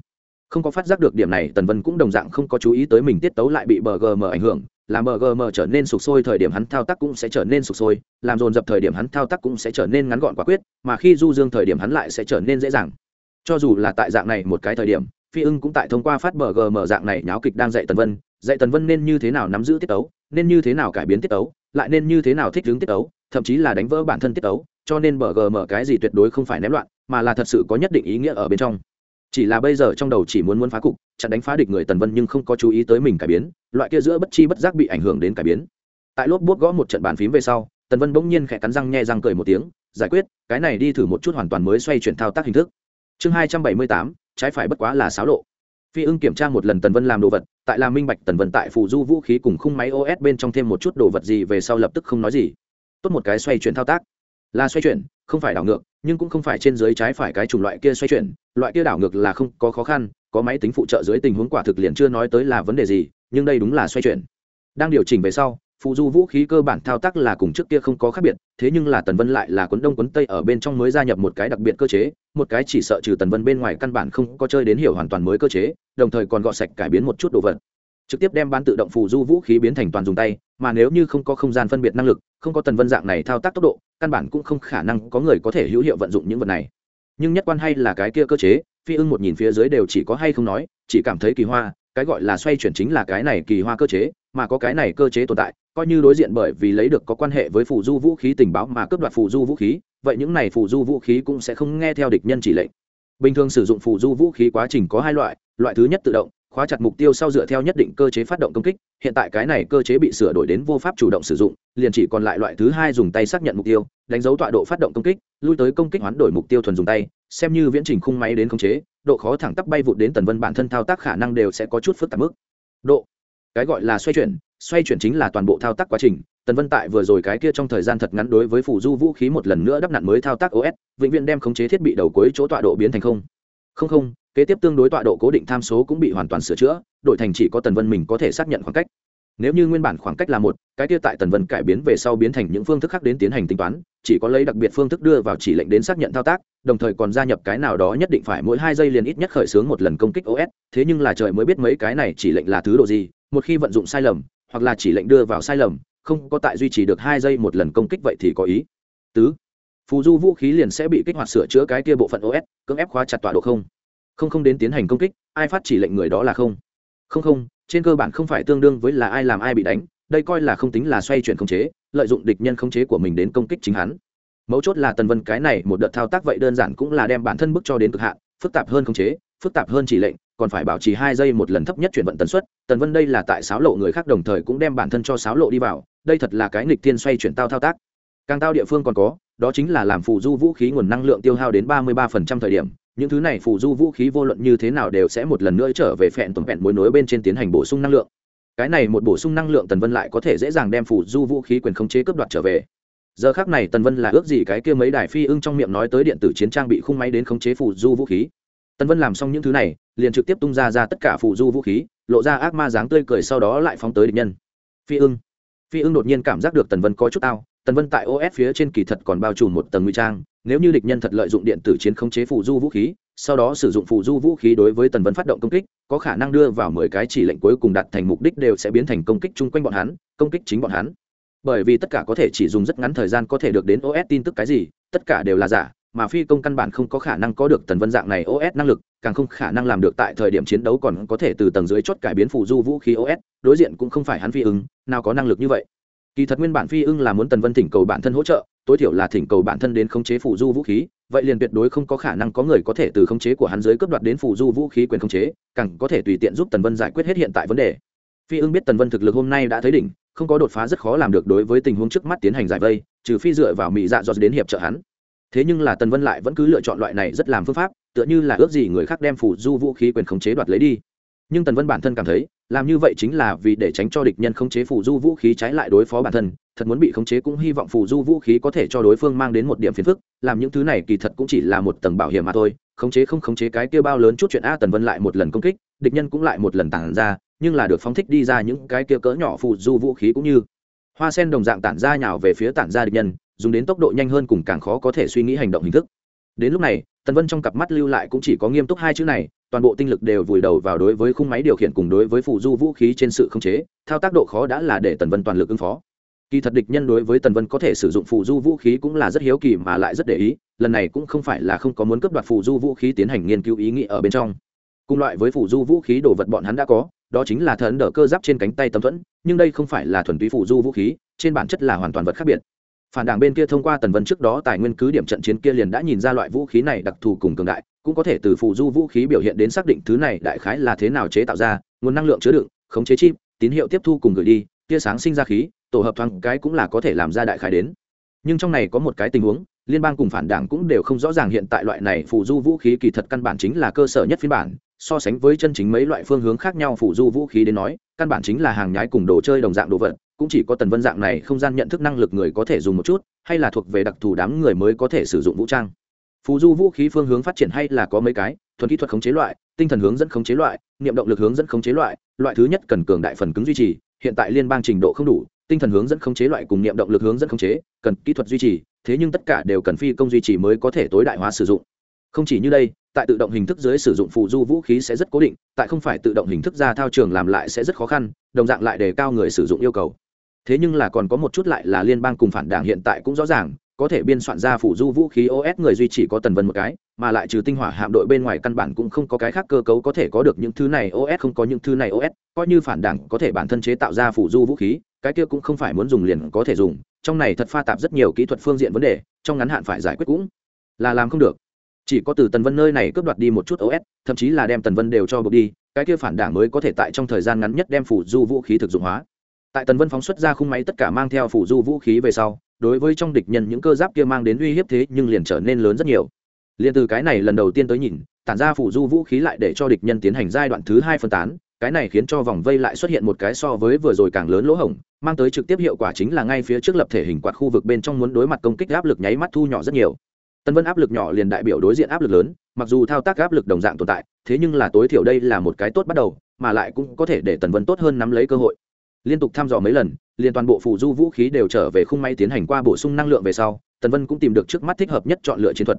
Không có phát giác được điểm này, tần vân cũng đồng dạng không có chú ý tới mình tiết tấu lại bị bờ gm ảnh hưởng làm bờ gm trở nên sụp sôi thời điểm hắn thao tác cũng sẽ trở nên sụp sôi, làm dồn dập thời điểm hắn thao tác cũng sẽ trở nên ngắn gọn quả quyết, mà khi du dương thời điểm hắn lại sẽ trở nên dễ dàng. Cho dù là tại dạng này một cái thời điểm, phi ưng cũng tại thông qua phát bờ gm dạng này nháo kịch đang dạy tần vân dạy tần vân nên như thế nào nắm giữ tiết tấu, nên như thế nào cải biến tiết tấu, lại nên như thế nào thích ứng tiết tấu, thậm chí là đánh vỡ bản thân tiết tấu, cho nên bờ gm cái gì tuyệt đối không phải ném loạn, mà là thật sự có nhất định ý nghĩa ở bên trong. Chỉ là bây giờ trong đầu chỉ muốn muốn phá cục, chặn đánh phá địch người tần vân nhưng không có chú ý tới mình cải biến, loại kia giữa bất chi bất giác bị ảnh hưởng đến cải biến. Tại lốp bút gõ một trận bàn phím về sau, tần vân bỗng nhiên khẽ cắn răng nhẹ răng cười một tiếng, giải quyết, cái này đi thử một chút hoàn toàn mới xoay chuyển thao tác hình thức. Chương hai trăm bảy mươi tám, trái phải bất quá là xáo lộ. Phi ưng kiểm tra một lần tần vân làm đồ vật tại là minh bạch tần vân tại phụ du vũ khí cùng khung máy os bên trong thêm một chút đồ vật gì về sau lập tức không nói gì. Tốt một cái xoay chuyển thao tác. Là xoay chuyển, không phải đảo ngược, nhưng cũng không phải trên dưới trái phải cái chủng loại kia xoay chuyển. Loại kia đảo ngược là không có khó khăn, có máy tính phụ trợ dưới tình huống quả thực liền chưa nói tới là vấn đề gì, nhưng đây đúng là xoay chuyển. Đang điều chỉnh về sau phụ du vũ khí cơ bản thao tác là cùng trước kia không có khác biệt, thế nhưng là tần vân lại là quấn đông quấn tây ở bên trong mới gia nhập một cái đặc biệt cơ chế, một cái chỉ sợ trừ tần vân bên ngoài căn bản không có chơi đến hiểu hoàn toàn mới cơ chế, đồng thời còn gọt sạch cải biến một chút đồ vật. Trực tiếp đem bán tự động phụ du vũ khí biến thành toàn dùng tay, mà nếu như không có không gian phân biệt năng lực, không có tần vân dạng này thao tác tốc độ, căn bản cũng không khả năng có người có thể hữu hiệu vận dụng những vật này. Nhưng nhất quan hay là cái kia cơ chế, phi ưng một nhìn phía dưới đều chỉ có hay không nói, chỉ cảm thấy kỳ hoa, cái gọi là xoay chuyển chính là cái này kỳ hoa cơ chế, mà có cái này cơ chế tồn tại coi như đối diện bởi vì lấy được có quan hệ với phù du vũ khí tình báo mà cướp đoạt phù du vũ khí, vậy những này phù du vũ khí cũng sẽ không nghe theo địch nhân chỉ lệnh. Bình thường sử dụng phù du vũ khí quá trình có hai loại loại thứ nhất tự động, khóa chặt mục tiêu sau dựa theo nhất định cơ chế phát động công kích, hiện tại cái này cơ chế bị sửa đổi đến vô pháp chủ động sử dụng, liền chỉ còn lại loại thứ hai dùng tay xác nhận mục tiêu, đánh dấu tọa độ phát động công kích, lui tới công kích hoán đổi mục tiêu thuần dùng tay, xem như viễn trình khung máy đến khống chế, độ khó thẳng tắp bay vụt đến tần vân bản thân thao tác khả năng đều sẽ có chút phức tạp mức. Độ cái gọi là xoay chuyển xoay chuyển chính là toàn bộ thao tác quá trình. Tần vân tại vừa rồi cái kia trong thời gian thật ngắn đối với phủ du vũ khí một lần nữa đắp nặn mới thao tác os vĩnh viễn đem khống chế thiết bị đầu cuối chỗ tọa độ biến thành không. Không không, kế tiếp tương đối tọa độ cố định tham số cũng bị hoàn toàn sửa chữa, đổi thành chỉ có tần vân mình có thể xác nhận khoảng cách. Nếu như nguyên bản khoảng cách là một, cái kia tại tần vân cải biến về sau biến thành những phương thức khác đến tiến hành tính toán, chỉ có lấy đặc biệt phương thức đưa vào chỉ lệnh đến xác nhận thao tác, đồng thời còn gia nhập cái nào đó nhất định phải mỗi hai giây liền ít nhất khởi xướng một lần công kích os thế nhưng là trời mới biết mấy cái này chỉ lệnh là thứ độ gì một khi vận dụng sai lầm, hoặc là chỉ lệnh đưa vào sai lầm, không có tại duy trì được hai giây một lần công kích vậy thì có ý. Tứ, phù du vũ khí liền sẽ bị kích hoạt sửa chữa cái kia bộ phận os cưỡng ép khóa chặt tọa độ không. Không không đến tiến hành công kích, ai phát chỉ lệnh người đó là không. Không không, trên cơ bản không phải tương đương với là ai làm ai bị đánh, đây coi là không tính là xoay chuyển khống chế, lợi dụng địch nhân khống chế của mình đến công kích chính hắn. Mấu chốt là tần vân cái này một đợt thao tác vậy đơn giản cũng là đem bản thân bức cho đến cực hạn, phức tạp hơn khống chế phức tạp hơn chỉ lệnh, còn phải bảo trì hai giây một lần thấp nhất chuyển vận tần suất. Tần vân đây là tại sáo lộ người khác đồng thời cũng đem bản thân cho sáo lộ đi vào, đây thật là cái nghịch thiên xoay chuyển tao thao tác. Càng tao địa phương còn có, đó chính là làm phụ du vũ khí nguồn năng lượng tiêu hao đến ba mươi ba phần trăm thời điểm. Những thứ này phụ du vũ khí vô luận như thế nào đều sẽ một lần nữa trở về phẹn tuần phẹn mối nối bên trên tiến hành bổ sung năng lượng. Cái này một bổ sung năng lượng tần vân lại có thể dễ dàng đem phụ du vũ khí quyền khống chế cướp đoạt trở về. Giờ khác này tần vân là ước gì cái kia mấy đài phi ưng trong miệng nói tới điện tử chiến trang bị khung máy đến khống chế phụ du vũ khí tần vân làm xong những thứ này, liền trực tiếp tung ra ra tất cả phụ du vũ khí, lộ ra ác ma dáng tươi cười sau đó lại phóng tới địch nhân. Phi ưng. Phi ưng đột nhiên cảm giác được tần vân có chút tao, tần vân tại os phía trên kỳ thật còn bao trùm một tầng nguy trang, nếu như địch nhân thật lợi dụng điện tử chiến khống chế phụ du vũ khí, sau đó sử dụng phụ du vũ khí đối với tần vân phát động công kích, có khả năng đưa vào mười cái chỉ lệnh cuối cùng đạt thành mục đích đều sẽ biến thành công kích chung quanh bọn hắn, công kích chính bọn hắn. Bởi vì tất cả có thể chỉ dùng rất ngắn thời gian có thể được đến os tin tức cái gì, tất cả đều là giả mà phi công căn bản không có khả năng có được tần vân dạng này os năng lực, càng không khả năng làm được tại thời điểm chiến đấu còn có thể từ tầng dưới chốt cải biến phụ du vũ khí os đối diện cũng không phải hắn phi ưng nào có năng lực như vậy. Kỳ thật nguyên bản phi ưng là muốn tần vân thỉnh cầu bản thân hỗ trợ, tối thiểu là thỉnh cầu bản thân đến khống chế phụ du vũ khí, vậy liền tuyệt đối không có khả năng có người có thể từ khống chế của hắn dưới cướp đoạt đến phụ du vũ khí quyền khống chế, càng có thể tùy tiện giúp tần vân giải quyết hết hiện tại vấn đề. Phi ưng biết tần vân thực lực hôm nay đã thấy đỉnh, không có đột phá rất khó làm được đối với tình huống trước mắt tiến hành giải vây, trừ phi dựa vào mỹ dạ dọt đến hiệp trợ hắn thế nhưng là tần vân lại vẫn cứ lựa chọn loại này rất làm phương pháp, tựa như là ước gì người khác đem phủ du vũ khí quyền khống chế đoạt lấy đi. Nhưng tần vân bản thân cảm thấy, làm như vậy chính là vì để tránh cho địch nhân khống chế phù du vũ khí trái lại đối phó bản thân, thật muốn bị khống chế cũng hy vọng phù du vũ khí có thể cho đối phương mang đến một điểm phiền phức, làm những thứ này kỳ thật cũng chỉ là một tầng bảo hiểm mà thôi, khống chế không khống chế cái kia bao lớn chút chuyện a tần vân lại một lần công kích, địch nhân cũng lại một lần tản ra, nhưng là được phóng thích đi ra những cái kia cỡ nhỏ phù du vũ khí cũng như hoa sen đồng dạng tản ra nhào về phía tản ra địch nhân dùng đến tốc độ nhanh hơn cùng càng khó có thể suy nghĩ hành động hình thức. Đến lúc này, tần vân trong cặp mắt lưu lại cũng chỉ có nghiêm túc hai chữ này, toàn bộ tinh lực đều vùi đầu vào đối với khung máy điều khiển cùng đối với phụ du vũ khí trên sự khống chế, thao tác độ khó đã là để tần vân toàn lực ứng phó. Kỳ thật địch nhân đối với tần vân có thể sử dụng phụ du vũ khí cũng là rất hiếu kỳ mà lại rất để ý, lần này cũng không phải là không có muốn cấp đoạt phụ du vũ khí tiến hành nghiên cứu ý nghĩa ở bên trong. Cùng loại với phụ du vũ khí đồ vật bọn hắn đã có, đó chính là thần đỡ cơ giáp trên cánh tay tấm thuẫn, nhưng đây không phải là thuần túy phụ du vũ khí, trên bản chất là hoàn toàn vật khác biệt phản đảng bên kia thông qua tần vân trước đó tài nguyên cứ điểm trận chiến kia liền đã nhìn ra loại vũ khí này đặc thù cùng cường đại, cũng có thể từ phụ du vũ khí biểu hiện đến xác định thứ này đại khái là thế nào chế tạo ra, nguồn năng lượng chứa đựng, khống chế chip, tín hiệu tiếp thu cùng gửi đi, tia sáng sinh ra khí, tổ hợp thoáng cái cũng là có thể làm ra đại khái đến. Nhưng trong này có một cái tình huống, liên bang cùng phản đảng cũng đều không rõ ràng hiện tại loại này phụ du vũ khí kỳ thật căn bản chính là cơ sở nhất phiên bản, so sánh với chân chính mấy loại phương hướng khác nhau phụ du vũ khí đến nói, căn bản chính là hàng nhái cùng đồ chơi đồng dạng đồ vật cũng chỉ có tần vân dạng này không gian nhận thức năng lực người có thể dùng một chút, hay là thuộc về đặc thù đám người mới có thể sử dụng vũ trang. Phù du vũ khí phương hướng phát triển hay là có mấy cái, thuần kỹ thuật khống chế loại, tinh thần hướng dẫn khống chế loại, niệm động lực hướng dẫn khống chế loại loại thứ nhất cần cường đại phần cứng duy trì, hiện tại liên bang trình độ không đủ, tinh thần hướng dẫn khống chế loại cùng niệm động lực hướng dẫn khống chế, cần kỹ thuật duy trì, thế nhưng tất cả đều cần phi công duy trì mới có thể tối đại hóa sử dụng. Không chỉ như đây, tại tự động hình thức dưới sử dụng phụ du vũ khí sẽ rất cố định, tại không phải tự động hình thức ra thao trường làm lại sẽ rất khó khăn, đồng dạng lại đề cao người sử dụng yêu cầu thế nhưng là còn có một chút lại là liên bang cùng phản đảng hiện tại cũng rõ ràng, có thể biên soạn ra phụ du vũ khí os người duy chỉ có tần vân một cái, mà lại trừ tinh hỏa hạm đội bên ngoài căn bản cũng không có cái khác cơ cấu có thể có được những thứ này os không có những thứ này os coi như phản đảng có thể bản thân chế tạo ra phụ du vũ khí, cái kia cũng không phải muốn dùng liền có thể dùng, trong này thật pha tạp rất nhiều kỹ thuật phương diện vấn đề, trong ngắn hạn phải giải quyết cũng là làm không được. Chỉ có từ tần vân nơi này cướp đoạt đi một chút os thậm chí là đem tần vân đều cho buộc đi, cái kia phản đảng mới có thể tại trong thời gian ngắn nhất đem phủ du vũ khí thực dụng hóa tại tần vân phóng xuất ra khung máy tất cả mang theo phủ du vũ khí về sau, đối với trong địch nhân những cơ giáp kia mang đến uy hiếp thế nhưng liền trở nên lớn rất nhiều. Liền từ cái này lần đầu tiên tới nhìn, tản ra phủ du vũ khí lại để cho địch nhân tiến hành giai đoạn thứ hai phân tán, cái này khiến cho vòng vây lại xuất hiện một cái so với vừa rồi càng lớn lỗ hổng, mang tới trực tiếp hiệu quả chính là ngay phía trước lập thể hình quạt khu vực bên trong muốn đối mặt công kích áp lực nháy mắt thu nhỏ rất nhiều. Tân vân áp lực nhỏ liền đại biểu đối diện áp lực lớn, mặc dù thao tác áp lực đồng dạng tồn tại, thế nhưng là tối thiểu đây là một cái tốt bắt đầu, mà lại cũng có thể để tần vân tốt hơn nắm lấy cơ hội liên tục thăm dò mấy lần, liền toàn bộ phụ du vũ khí đều trở về khung máy tiến hành qua bổ sung năng lượng về sau, tần vân cũng tìm được trước mắt thích hợp nhất chọn lựa chiến thuật.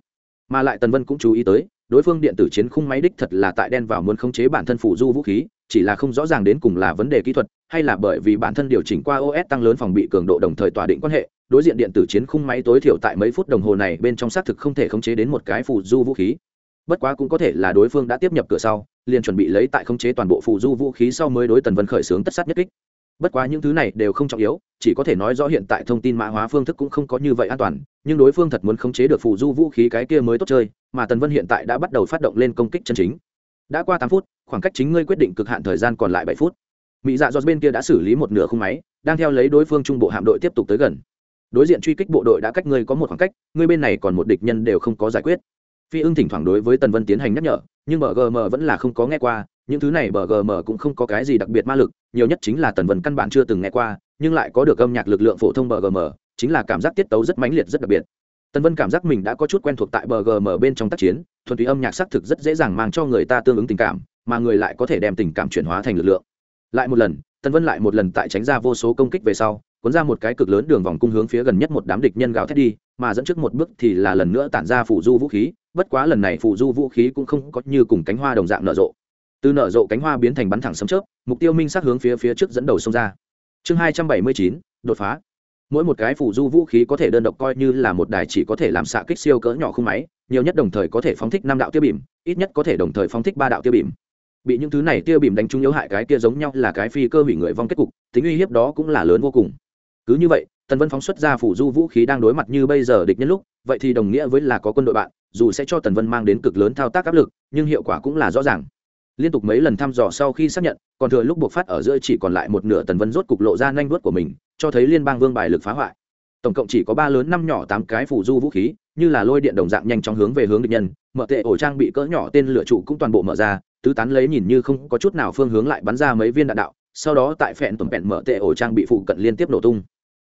Mà lại tần vân cũng chú ý tới, đối phương điện tử chiến khung máy đích thật là tại đen vào muốn khống chế bản thân phụ du vũ khí, chỉ là không rõ ràng đến cùng là vấn đề kỹ thuật, hay là bởi vì bản thân điều chỉnh qua os tăng lớn phòng bị cường độ đồng thời tỏa định quan hệ, đối diện điện tử chiến khung máy tối thiểu tại mấy phút đồng hồ này bên trong xác thực không thể khống chế đến một cái phụ du vũ khí. Bất quá cũng có thể là đối phương đã tiếp nhập cửa sau, liền chuẩn bị lấy tại khống chế toàn bộ phụ du vũ khí sau mới đối tần vân khởi xướng tất sát nhất kích bất quá những thứ này đều không trọng yếu, chỉ có thể nói rõ hiện tại thông tin mã hóa phương thức cũng không có như vậy an toàn, nhưng đối phương thật muốn khống chế được phù du vũ khí cái kia mới tốt chơi, mà tần vân hiện tại đã bắt đầu phát động lên công kích chân chính. Đã qua tám phút, khoảng cách chính ngươi quyết định cực hạn thời gian còn lại bảy phút. Mỹ dạ do bên kia đã xử lý một nửa khung máy, đang theo lấy đối phương trung bộ hạm đội tiếp tục tới gần. Đối diện truy kích bộ đội đã cách ngươi có một khoảng cách, ngươi bên này còn một địch nhân đều không có giải quyết. Phi ưng thỉnh thoảng đối với tần vân tiến hành nhắc nhở, nhưng mgm vẫn là không có nghe qua những thứ này bgm cũng không có cái gì đặc biệt ma lực, nhiều nhất chính là tần vân căn bản chưa từng nghe qua, nhưng lại có được âm nhạc lực lượng phổ thông bgm chính là cảm giác tiết tấu rất mãnh liệt rất đặc biệt. Tần vân cảm giác mình đã có chút quen thuộc tại bgm bên trong tác chiến, thuần túy âm nhạc xác thực rất dễ dàng mang cho người ta tương ứng tình cảm, mà người lại có thể đem tình cảm chuyển hóa thành lực lượng. Lại một lần, tần vân lại một lần tại tránh ra vô số công kích về sau, cuốn ra một cái cực lớn đường vòng cung hướng phía gần nhất một đám địch nhân gào thét đi, mà dẫn trước một bước thì là lần nữa tản ra phủ du vũ khí, bất quá lần này phủ du vũ khí cũng không có như cùng cánh hoa đồng dạng nở rộ từ nở rộ cánh hoa biến thành bắn thẳng sấm chớp, mục tiêu minh sát hướng phía phía trước dẫn đầu xông ra. Chương hai trăm bảy mươi chín, đột phá. Mỗi một cái phủ du vũ khí có thể đơn độc coi như là một đài chỉ có thể làm xạ kích siêu cỡ nhỏ không máy, nhiều nhất đồng thời có thể phóng thích năm đạo tiêu bìm, ít nhất có thể đồng thời phóng thích ba đạo tiêu bìm. Bị những thứ này tiêu bìm đánh trúng yếu hại cái kia giống nhau là cái phi cơ hủy người vong kết cục, tính uy hiếp đó cũng là lớn vô cùng. Cứ như vậy, tần vân phóng xuất ra phủ du vũ khí đang đối mặt như bây giờ địch nhân lúc, vậy thì đồng nghĩa với là có quân đội bạn, dù sẽ cho tần vân mang đến cực lớn thao tác áp lực, nhưng hiệu quả cũng là rõ ràng liên tục mấy lần thăm dò sau khi xác nhận, còn thừa lúc buộc phát ở giữa chỉ còn lại một nửa tần vân rốt cục lộ ra nhanh đuốt của mình, cho thấy liên bang vương bài lực phá hoại. Tổng cộng chỉ có ba lớn năm nhỏ tám cái phủ du vũ khí, như là lôi điện đồng dạng nhanh chóng hướng về hướng địch nhân, mở tệ ổ trang bị cỡ nhỏ tên lửa trụ cũng toàn bộ mở ra, tứ tán lấy nhìn như không có chút nào phương hướng lại bắn ra mấy viên đạn đạo, sau đó tại phẹn tuần phẹn mở tệ ổ trang bị phụ cận liên tiếp nổ tung.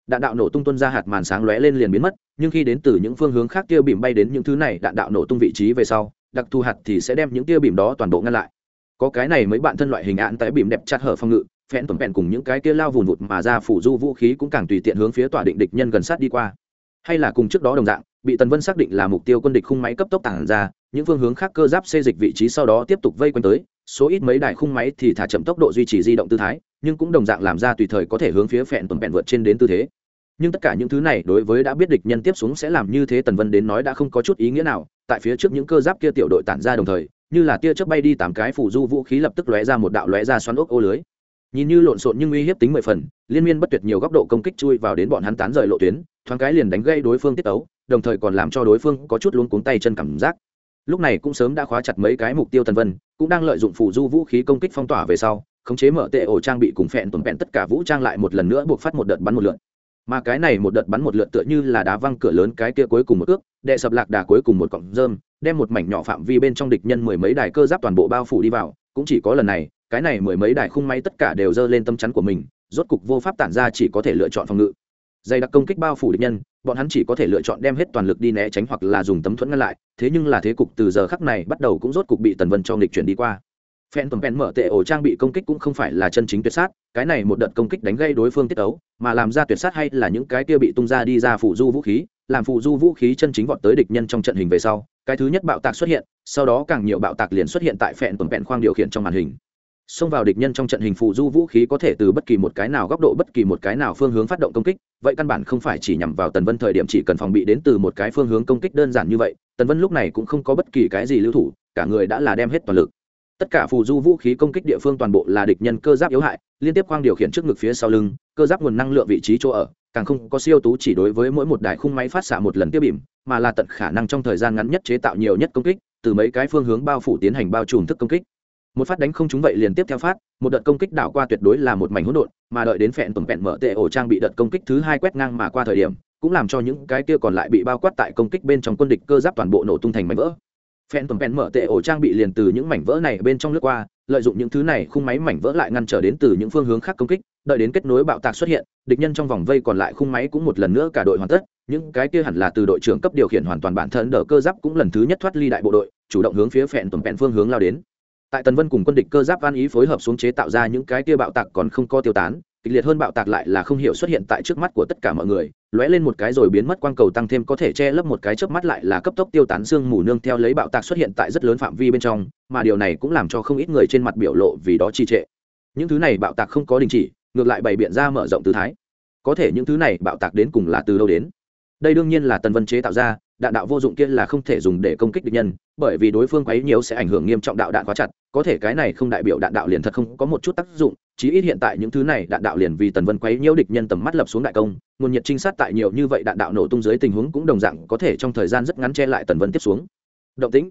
Đạn đạo nổ tung tuân ra hạt màn sáng lóe lên liền biến mất, nhưng khi đến từ những phương hướng khác tiêu bìm bay đến những thứ này, đạn đạo nổ tung vị trí về sau, đặc thù hạt thì sẽ đem những tiêu bìm đó toàn bộ ngăn lại có cái này mấy bạn thân loại hình án tại bìm đẹp chặt hở phòng ngự, phẹn tuần vẹn cùng những cái kia lao vùn vụt mà ra phủ du vũ khí cũng càng tùy tiện hướng phía tỏa định địch nhân gần sát đi qua. Hay là cùng trước đó đồng dạng, bị tần vân xác định là mục tiêu quân địch khung máy cấp tốc tản ra, những phương hướng khác cơ giáp xê dịch vị trí sau đó tiếp tục vây quanh tới, số ít mấy đài khung máy thì thả chậm tốc độ duy trì di động tư thái, nhưng cũng đồng dạng làm ra tùy thời có thể hướng phía phẹn tuần vẹn vượt trên đến tư thế. Nhưng tất cả những thứ này đối với đã biết địch nhân tiếp xuống sẽ làm như thế tần vân đến nói đã không có chút ý nghĩa nào, tại phía trước những cơ giáp kia tiểu đội tản ra đồng thời như là tia chớp bay đi tám cái phủ du vũ khí lập tức lóe ra một đạo lóe ra xoắn ốc ô lưới. Nhìn như lộn xộn nhưng uy hiếp tính mười phần, liên miên bất tuyệt nhiều góc độ công kích chui vào đến bọn hắn tán rời lộ tuyến, thoáng cái liền đánh gây đối phương tiết ấu, đồng thời còn làm cho đối phương có chút luống cuống tay chân cảm giác. Lúc này cũng sớm đã khóa chặt mấy cái mục tiêu tần vân, cũng đang lợi dụng phủ du vũ khí công kích phong tỏa về sau, khống chế mở tệ ổ trang bị cùng phẹn tuần phẹn tất cả vũ trang lại một lần nữa buộc phát một đợt bắn một lượt mà cái này một đợt bắn một lượt tựa như là đá văng cửa lớn cái kia cuối cùng một ước, đệ sập lạc đà cuối cùng một cọng rơm đem một mảnh nhỏ phạm vi bên trong địch nhân mười mấy đài cơ giáp toàn bộ bao phủ đi vào, cũng chỉ có lần này, cái này mười mấy đài khung máy tất cả đều dơ lên tâm chắn của mình, rốt cục vô pháp tản ra chỉ có thể lựa chọn phòng ngự. Dày đặc công kích bao phủ địch nhân, bọn hắn chỉ có thể lựa chọn đem hết toàn lực đi né tránh hoặc là dùng tấm thuẫn ngăn lại, thế nhưng là thế cục từ giờ khắc này bắt đầu cũng rốt cục bị tần vân cho nghịch chuyển đi qua phen tuần pen mở tệ ổ trang bị công kích cũng không phải là chân chính tuyệt sát, cái này một đợt công kích đánh gây đối phương tiết ấu, mà làm ra tuyệt sát hay là những cái kia bị tung ra đi ra phụ du vũ khí, làm phụ du vũ khí chân chính vọt tới địch nhân trong trận hình về sau, cái thứ nhất bạo tạc xuất hiện, sau đó càng nhiều bạo tạc liền xuất hiện tại phẹn tuần pen khoang điều khiển trong màn hình. Xông vào địch nhân trong trận hình phụ du vũ khí có thể từ bất kỳ một cái nào góc độ, bất kỳ một cái nào phương hướng phát động công kích, vậy căn bản không phải chỉ nhằm vào tần vân thời điểm chỉ cần phòng bị đến từ một cái phương hướng công kích đơn giản như vậy, tần vân lúc này cũng không có bất kỳ cái gì lưu thủ, cả người đã là đem hết toàn lực tất cả phù du vũ khí công kích địa phương toàn bộ là địch nhân cơ giáp yếu hại, liên tiếp khoang điều khiển trước ngực phía sau lưng, cơ giáp nguồn năng lượng vị trí chỗ ở, càng không có siêu tú chỉ đối với mỗi một đài khung máy phát xạ một lần tiêu bìm, mà là tận khả năng trong thời gian ngắn nhất chế tạo nhiều nhất công kích, từ mấy cái phương hướng bao phủ tiến hành bao trùm thức công kích. Một phát đánh không chúng vậy liền tiếp theo phát, một đợt công kích đảo qua tuyệt đối là một mảnh hỗn độn, mà đợi đến phẹn tuần vẹn mở tệ ổ trang bị đợt công kích thứ hai quét ngang mà qua thời điểm, cũng làm cho những cái kia còn lại bị bao quát tại công kích bên trong quân địch cơ giáp toàn bộ nổ tung thành mảnh vỡ phen tuần phen mở tệ ổ trang bị liền từ những mảnh vỡ này bên trong lướt qua, lợi dụng những thứ này khung máy mảnh vỡ lại ngăn trở đến từ những phương hướng khác công kích, đợi đến kết nối bạo tạc xuất hiện, địch nhân trong vòng vây còn lại khung máy cũng một lần nữa cả đội hoàn tất, những cái kia hẳn là từ đội trưởng cấp điều khiển hoàn toàn bản thân đỡ cơ giáp cũng lần thứ nhất thoát ly đại bộ đội, chủ động hướng phía phẹn tuần phen phương hướng lao đến. Tại tần vân cùng quân địch cơ giáp van ý phối hợp xuống chế tạo ra những cái kia bạo tạc còn không có tiêu tán kịch liệt hơn bạo tạc lại là không hiểu xuất hiện tại trước mắt của tất cả mọi người, lóe lên một cái rồi biến mất quang cầu tăng thêm có thể che lấp một cái chớp mắt lại là cấp tốc tiêu tán xương mù nương theo lấy bạo tạc xuất hiện tại rất lớn phạm vi bên trong, mà điều này cũng làm cho không ít người trên mặt biểu lộ vì đó trì trệ. Những thứ này bạo tạc không có đình chỉ, ngược lại bày biện ra mở rộng tư thái. Có thể những thứ này bạo tạc đến cùng là từ đâu đến? Đây đương nhiên là tần vân chế tạo ra đạn đạo vô dụng kia là không thể dùng để công kích địch nhân, bởi vì đối phương quấy nhiều sẽ ảnh hưởng nghiêm trọng đạo đạn quá chặt, có thể cái này không đại biểu đạn đạo liền thật không có một chút tác dụng, chí ít hiện tại những thứ này đạn đạo liền vì tần vân quấy nhiễu địch nhân tầm mắt lập xuống đại công, nguồn nhiệt trinh sát tại nhiều như vậy đạn đạo nổ tung dưới tình huống cũng đồng dạng có thể trong thời gian rất ngắn che lại tần vân tiếp xuống. Động tĩnh.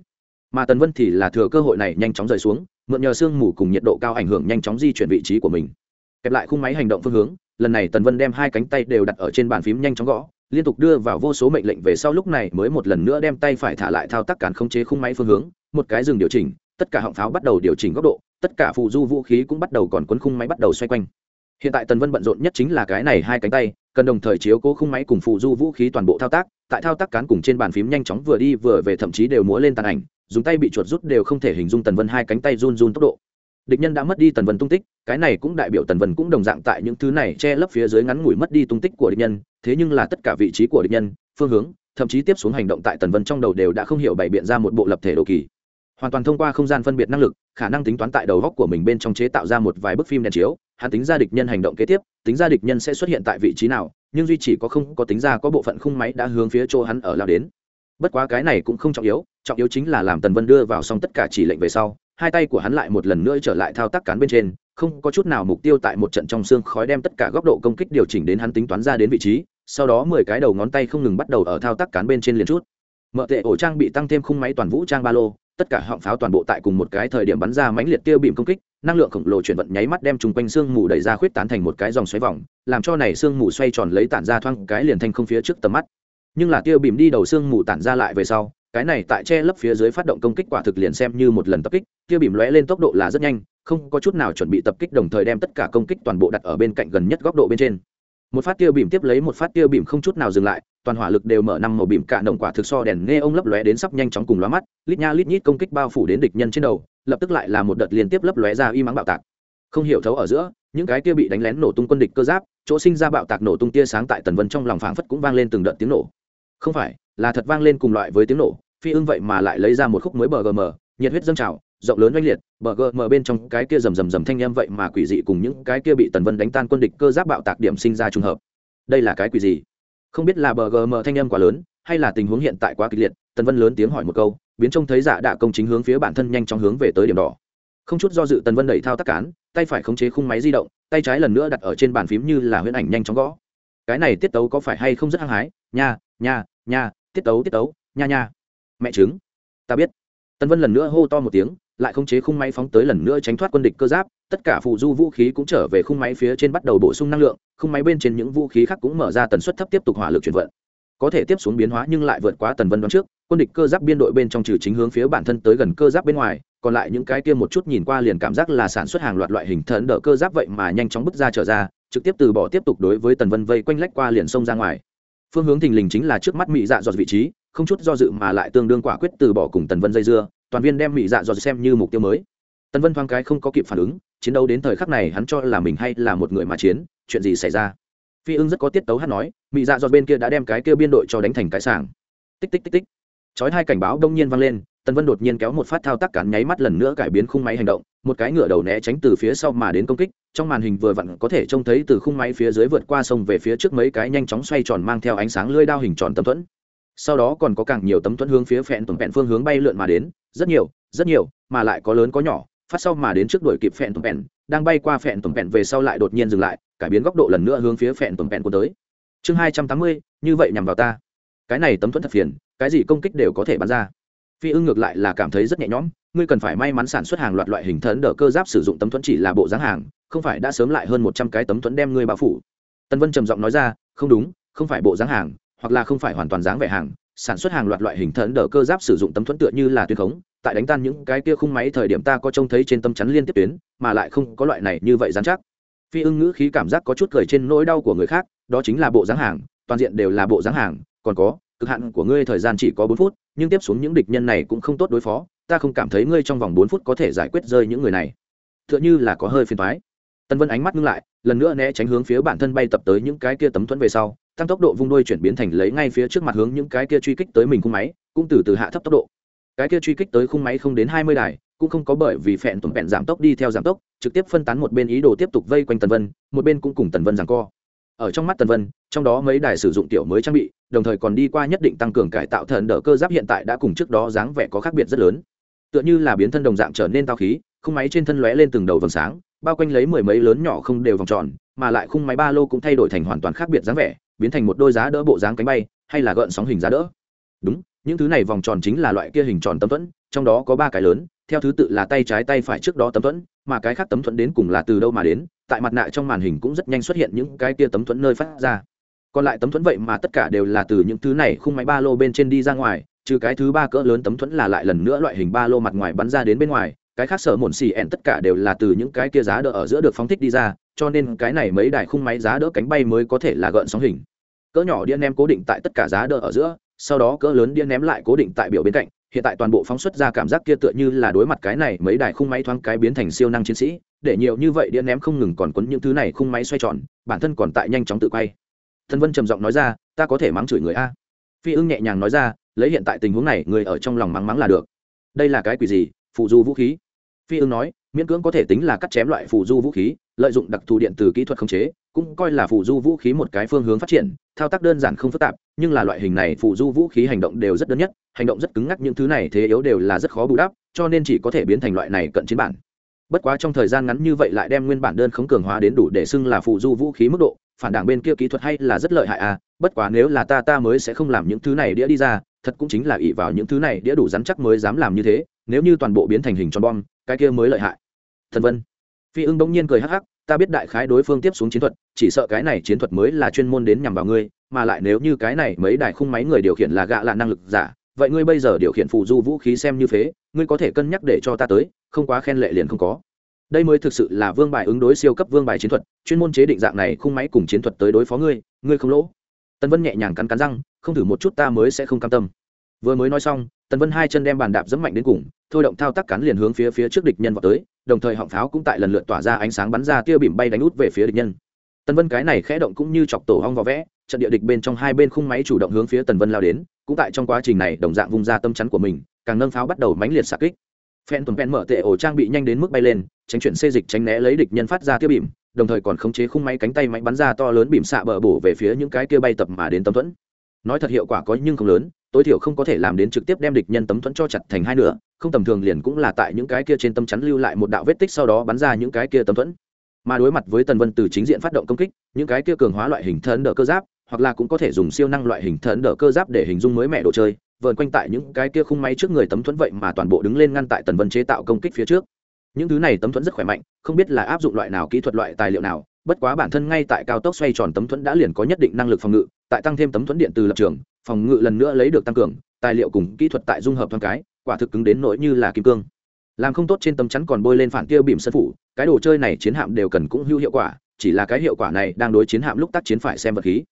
Mà tần vân thì là thừa cơ hội này nhanh chóng rời xuống, mượn nhờ sương mù cùng nhiệt độ cao ảnh hưởng nhanh chóng di chuyển vị trí của mình. Kẹp lại khung máy hành động phương hướng, lần này tần vân đem hai cánh tay đều đặt ở trên bàn phím nhanh chóng gõ liên tục đưa vào vô số mệnh lệnh về sau lúc này mới một lần nữa đem tay phải thả lại thao tác cản khống chế khung máy phương hướng, một cái dừng điều chỉnh, tất cả họng pháo bắt đầu điều chỉnh góc độ, tất cả phụ du vũ khí cũng bắt đầu còn quấn khung máy bắt đầu xoay quanh. Hiện tại tần vân bận rộn nhất chính là cái này hai cánh tay, cần đồng thời chiếu cố khung máy cùng phụ du vũ khí toàn bộ thao tác, tại thao tác cán cùng trên bàn phím nhanh chóng vừa đi vừa về thậm chí đều múa lên tàn ảnh, dùng tay bị chuột rút đều không thể hình dung tần vân hai cánh tay run run tốc độ địch nhân đã mất đi tần vân tung tích, cái này cũng đại biểu tần vân cũng đồng dạng tại những thứ này che lấp phía dưới ngắn ngủi mất đi tung tích của địch nhân, thế nhưng là tất cả vị trí của địch nhân, phương hướng, thậm chí tiếp xuống hành động tại tần vân trong đầu đều đã không hiểu bày biện ra một bộ lập thể đồ kỳ. Hoàn toàn thông qua không gian phân biệt năng lực, khả năng tính toán tại đầu góc của mình bên trong chế tạo ra một vài bức phim đèn chiếu, hắn tính ra địch nhân hành động kế tiếp, tính ra địch nhân sẽ xuất hiện tại vị trí nào, nhưng duy chỉ có không có tính ra có bộ phận khung máy đã hướng phía chỗ hắn ở lao đến. Bất quá cái này cũng không trọng yếu trọng yếu chính là làm tần vân đưa vào xong tất cả chỉ lệnh về sau hai tay của hắn lại một lần nữa trở lại thao tác cán bên trên, không có chút nào mục tiêu tại một trận trong xương khói đem tất cả góc độ công kích điều chỉnh đến hắn tính toán ra đến vị trí, sau đó mười cái đầu ngón tay không ngừng bắt đầu ở thao tác cán bên trên liền chút. Mợ tệ ổ trang bị tăng thêm khung máy toàn vũ trang ba lô, tất cả họng pháo toàn bộ tại cùng một cái thời điểm bắn ra mãnh liệt tiêu bìm công kích, năng lượng khổng lồ chuyển vận nháy mắt đem chung quanh xương mù đẩy ra khuyết tán thành một cái dòng xoáy vòng, làm cho này xương mù xoay tròn lấy tản ra thoang cái liền thanh không phía trước tầm mắt. Nhưng là tiêu bìm đi đầu xương mù tản ra lại về sau cái này tại che lấp phía dưới phát động công kích quả thực liền xem như một lần tập kích tiêu bìm lóe lên tốc độ là rất nhanh, không có chút nào chuẩn bị tập kích đồng thời đem tất cả công kích toàn bộ đặt ở bên cạnh gần nhất góc độ bên trên. Một phát tiêu bìm tiếp lấy một phát tiêu bìm không chút nào dừng lại, toàn hỏa lực đều mở năm màu bìm cả động quả thực so đèn nghe ông lấp lóe đến sắp nhanh chóng cùng lóa mắt, lít nha lít nhít công kích bao phủ đến địch nhân trên đầu, lập tức lại là một đợt liên tiếp lấp lóe ra y mắng bạo tạc. Không hiểu thấu ở giữa, những cái kia bị đánh lén nổ tung quân địch cơ giáp, chỗ sinh ra bạo tạc nổ tung tia sáng tại tần vân trong lòng phảng phất cũng vang lên từng đợt tiếng nổ. Không phải, là thật vang lên cùng loại với tiếng nổ phi ưng vậy mà lại lấy ra một khúc mới bờ gm nhiệt huyết dâng trào, rộng lớn oanh liệt, bờ gm bên trong cái kia rầm rầm rầm thanh em vậy mà quỷ dị cùng những cái kia bị tần vân đánh tan quân địch cơ giáp bạo tạc điểm sinh ra trùng hợp. Đây là cái quỷ gì? Không biết là bờ gm thanh âm quá lớn, hay là tình huống hiện tại quá kịch liệt, tần vân lớn tiếng hỏi một câu, biến trông thấy giả đạ công chính hướng phía bản thân nhanh chóng hướng về tới điểm đỏ. Không chút do dự tần vân đẩy thao tác cán, tay phải khống chế khung máy di động, tay trái lần nữa đặt ở trên bàn phím như là huyễn ảnh nhanh chóng gõ. Cái này tiết tấu có phải hay không rất hăng hái? Nha nha nha, tiết tấu tiết tấu, nha nha mẹ chứng ta biết. Tần vân lần nữa hô to một tiếng, lại khống chế khung máy phóng tới lần nữa tránh thoát quân địch cơ giáp, tất cả phụ du vũ khí cũng trở về khung máy phía trên bắt đầu bổ sung năng lượng, khung máy bên trên những vũ khí khác cũng mở ra tần suất thấp tiếp tục hỏa lực chuyển vận. Có thể tiếp xuống biến hóa nhưng lại vượt quá tần vân đoán trước, quân địch cơ giáp biên đội bên trong trừ chính hướng phía bản thân tới gần cơ giáp bên ngoài, còn lại những cái kia một chút nhìn qua liền cảm giác là sản xuất hàng loạt loại hình thần đỡ cơ giáp vậy mà nhanh chóng bước ra trở ra, trực tiếp từ bỏ tiếp tục đối với tần vân vây quanh lách qua liền sông ra ngoài. Phương hướng thình lình chính là trước mắt mỹ dạ dọt vị trí không chút do dự mà lại tương đương quả quyết từ bỏ cùng tần vân dây dưa, toàn viên đem mỹ dạ dò xem như mục tiêu mới. Tần vân thoáng cái không có kịp phản ứng, chiến đấu đến thời khắc này hắn cho là mình hay là một người mà chiến, chuyện gì xảy ra? Phi ưng rất có tiết tấu hát nói mỹ dạ dò bên kia đã đem cái kia biên đội cho đánh thành cái sảng. Tích tích tích tích. Chói hai cảnh báo đông nhiên vang lên, tần vân đột nhiên kéo một phát thao tác cán nháy mắt lần nữa cải biến khung máy hành động, một cái ngựa đầu né tránh từ phía sau mà đến công kích, trong màn hình vừa vặn có thể trông thấy từ khung máy phía dưới vượt qua sông về phía trước mấy cái nhanh chóng xoay tròn mang theo ánh sáng lưỡi đao hình tròn tâm thuẫn sau đó còn có càng nhiều tấm thuẫn hướng phía phẹn tuần phẹn phương hướng bay lượn mà đến, rất nhiều rất nhiều, mà lại có lớn có nhỏ, phát sau mà đến trước đuổi kịp phẹn tuần phẹn đang bay qua phẹn tuần phẹn về sau lại đột nhiên dừng lại, cải biến góc độ lần nữa hướng phía phẹn tuần phẹn của tới. Chương hai trăm tám mươi, như vậy nhằm vào ta. Cái này tấm thuẫn thật phiền, cái gì công kích đều có thể bắn ra. Phi ưng ngược lại là cảm thấy rất nhẹ nhõm, ngươi cần phải may mắn sản xuất hàng loạt loại hình thần đỡ cơ giáp sử dụng tấm thuẫn chỉ là bộ dáng hàng, không phải đã sớm lại hơn một trăm cái tấm thuẫn đem ngươi bao phủ. Tân vân trầm giọng nói ra, không đúng, không phải bộ dáng hàng hoặc là không phải hoàn toàn dáng vẻ hàng, sản xuất hàng loạt loại hình thần đỡ cơ giáp sử dụng tấm thuẫn tựa như là tuyến khống, tại đánh tan những cái kia khung máy thời điểm ta có trông thấy trên tâm chắn liên tiếp tuyến, mà lại không có loại này như vậy dán chắc. Phi ưng ngữ khí cảm giác có chút cười trên nỗi đau của người khác, đó chính là bộ dáng hàng, toàn diện đều là bộ dáng hàng, còn có, cực hạn của ngươi thời gian chỉ có bốn phút, nhưng tiếp xuống những địch nhân này cũng không tốt đối phó, ta không cảm thấy ngươi trong vòng bốn phút có thể giải quyết rơi những người này. Tựa như là có hơi phiền thoái tân vân ánh mắt ngưng lại, lần nữa né tránh hướng phía bản thân bay tập tới những cái kia tấm thuẫn về sau tăng tốc độ vung đuôi chuyển biến thành lấy ngay phía trước mặt hướng những cái kia truy kích tới mình khung máy, cũng từ từ hạ thấp tốc độ. Cái kia truy kích tới khung máy không đến hai mươi đài, cũng không có bởi vì phẹn tuần phẹn giảm tốc đi theo giảm tốc, trực tiếp phân tán một bên ý đồ tiếp tục vây quanh tần vân, một bên cũng cùng tần vân rằng co. Ở trong mắt tần vân, trong đó mấy đài sử dụng tiểu mới trang bị, đồng thời còn đi qua nhất định tăng cường cải tạo thần đỡ cơ giáp hiện tại đã cùng trước đó dáng vẻ có khác biệt rất lớn. Tựa như là biến thân đồng dạng trở nên tao khí, khung máy trên thân lóe lên từng đầu vầng sáng, bao quanh lấy mười mấy lớn nhỏ không đều vòng tròn, mà lại khung máy ba lô cũng thay đổi thành hoàn toàn khác biệt dáng vẻ biến thành một đôi giá đỡ bộ dáng cánh bay, hay là gợn sóng hình giá đỡ. Đúng, những thứ này vòng tròn chính là loại kia hình tròn tấm thuẫn, trong đó có ba cái lớn, theo thứ tự là tay trái tay phải trước đó tấm thuẫn, mà cái khác tấm thuẫn đến cùng là từ đâu mà đến, tại mặt nạ trong màn hình cũng rất nhanh xuất hiện những cái kia tấm thuẫn nơi phát ra. Còn lại tấm thuẫn vậy mà tất cả đều là từ những thứ này khung máy ba lô bên trên đi ra ngoài, trừ cái thứ ba cỡ lớn tấm thuẫn là lại lần nữa loại hình ba lô mặt ngoài bắn ra đến bên ngoài, cái khác sở mồn xì ẹn tất cả đều là từ những cái kia giá đỡ ở giữa được phóng thích đi ra cho nên cái này mấy đài khung máy giá đỡ cánh bay mới có thể là gợn sóng hình. Cỡ nhỏ đĩa ném cố định tại tất cả giá đỡ ở giữa, sau đó cỡ lớn đĩa ném lại cố định tại biểu bên cạnh. Hiện tại toàn bộ phóng xuất ra cảm giác kia tựa như là đối mặt cái này mấy đài khung máy thoáng cái biến thành siêu năng chiến sĩ, để nhiều như vậy đĩa ném không ngừng còn quấn những thứ này khung máy xoay tròn, bản thân còn tại nhanh chóng tự quay. Thân vân trầm giọng nói ra, ta có thể mắng chửi người a. Phi ưng nhẹ nhàng nói ra, lấy hiện tại tình huống này, người ở trong lòng mắng mắng là được. Đây là cái quỷ gì? Phụ du vũ khí? Phi ưng nói, miễn cưỡng có thể tính là cắt chém loại phụ du vũ khí lợi dụng đặc thù điện từ kỹ thuật khống chế, cũng coi là phụ du vũ khí một cái phương hướng phát triển, thao tác đơn giản không phức tạp, nhưng là loại hình này phụ du vũ khí hành động đều rất đơn nhất, hành động rất cứng ngắc, những thứ này thế yếu đều là rất khó bù đắp, cho nên chỉ có thể biến thành loại này cận chiến bản. Bất quá trong thời gian ngắn như vậy lại đem nguyên bản đơn khống cường hóa đến đủ để xưng là phụ du vũ khí mức độ, phản đảng bên kia kỹ thuật hay là rất lợi hại à bất quá nếu là ta ta mới sẽ không làm những thứ này đĩa đi ra, thật cũng chính là ỷ vào những thứ này đĩa đủ rắn chắc mới dám làm như thế, nếu như toàn bộ biến thành hình tròn bom, cái kia mới lợi hại. Thần vân phi ưng bỗng nhiên cười hắc hắc, ta biết đại khái đối phương tiếp xuống chiến thuật, chỉ sợ cái này chiến thuật mới là chuyên môn đến nhằm vào ngươi, mà lại nếu như cái này mấy đài khung máy người điều khiển là gạ là năng lực giả, vậy ngươi bây giờ điều khiển phụ du vũ khí xem như phế, ngươi có thể cân nhắc để cho ta tới, không quá khen lệ liền không có. Đây mới thực sự là vương bài ứng đối siêu cấp vương bài chiến thuật, chuyên môn chế định dạng này khung máy cùng chiến thuật tới đối phó ngươi ngươi không lỗ. Tân vân nhẹ nhàng cắn cắn răng, không thử một chút ta mới sẽ không cam tâm. Vừa mới nói xong, tần vân hai chân đem bàn đạp dẫm mạnh đến cùng thôi động thao tác cắn liền hướng phía phía trước địch nhân vào tới, đồng thời họng pháo cũng tại lần lượt tỏa ra ánh sáng bắn ra tia bìm bay đánh út về phía địch nhân. Tần vân cái này khẽ động cũng như chọc tổ hong vào vẽ, trận địa địch bên trong hai bên khung máy chủ động hướng phía tần vân lao đến, cũng tại trong quá trình này đồng dạng vung ra tâm chắn của mình, càng nâng pháo bắt đầu mãnh liệt xạ kích. Phen tuần phen mở tệ ổ trang bị nhanh đến mức bay lên, tránh chuyển xê dịch tránh né lấy địch nhân phát ra tiêu bìm, đồng thời còn khống chế khung máy cánh tay máy bắn ra to lớn bìm xạ bờ bổ về phía những cái kia bay tập mà đến tấm thuẫn. Nói thật hiệu quả có nhưng không lớn, tối thiểu không có thể làm đến trực tiếp đem địch nhân tấm thuẫn cho chặt thành hai nửa không tầm thường liền cũng là tại những cái kia trên tâm chắn lưu lại một đạo vết tích sau đó bắn ra những cái kia tấm thuẫn. Mà đối mặt với tần vân từ chính diện phát động công kích, những cái kia cường hóa loại hình thân đỡ cơ giáp, hoặc là cũng có thể dùng siêu năng loại hình thân đỡ cơ giáp để hình dung mới mẹ đồ chơi, vờn quanh tại những cái kia khung máy trước người tấm thuẫn vậy mà toàn bộ đứng lên ngăn tại tần vân chế tạo công kích phía trước. Những thứ này tấm thuẫn rất khỏe mạnh, không biết là áp dụng loại nào kỹ thuật loại tài liệu nào, bất quá bản thân ngay tại cao tốc xoay tròn tấm thuẫn đã liền có nhất định năng lực phòng ngự, tại tăng thêm tấm thuẫn điện từ lập trường, phòng ngự lần nữa lấy được tăng cường, tài liệu cùng kỹ thuật tại dung hợp thoáng cái quả thực cứng đến nỗi như là kim cương. Làm không tốt trên tấm chắn còn bôi lên phản tiêu bìm sân phủ, cái đồ chơi này chiến hạm đều cần cũng hữu hiệu quả, chỉ là cái hiệu quả này đang đối chiến hạm lúc tác chiến phải xem vật khí.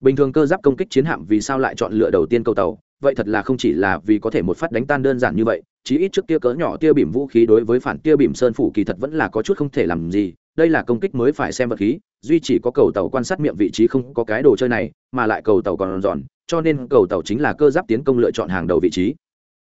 Bình thường cơ giáp công kích chiến hạm vì sao lại chọn lựa đầu tiên câu tàu? Vậy thật là không chỉ là vì có thể một phát đánh tan đơn giản như vậy, chí ít trước tia cỡ nhỏ tia bìm vũ khí đối với phản tia bìm sơn phủ kỳ thật vẫn là có chút không thể làm gì, đây là công kích mới phải xem vật khí, duy chỉ có cầu tàu quan sát miệng vị trí không có cái đồ chơi này, mà lại cầu tàu còn giòn, cho nên cầu tàu chính là cơ giáp tiến công lựa chọn hàng đầu vị trí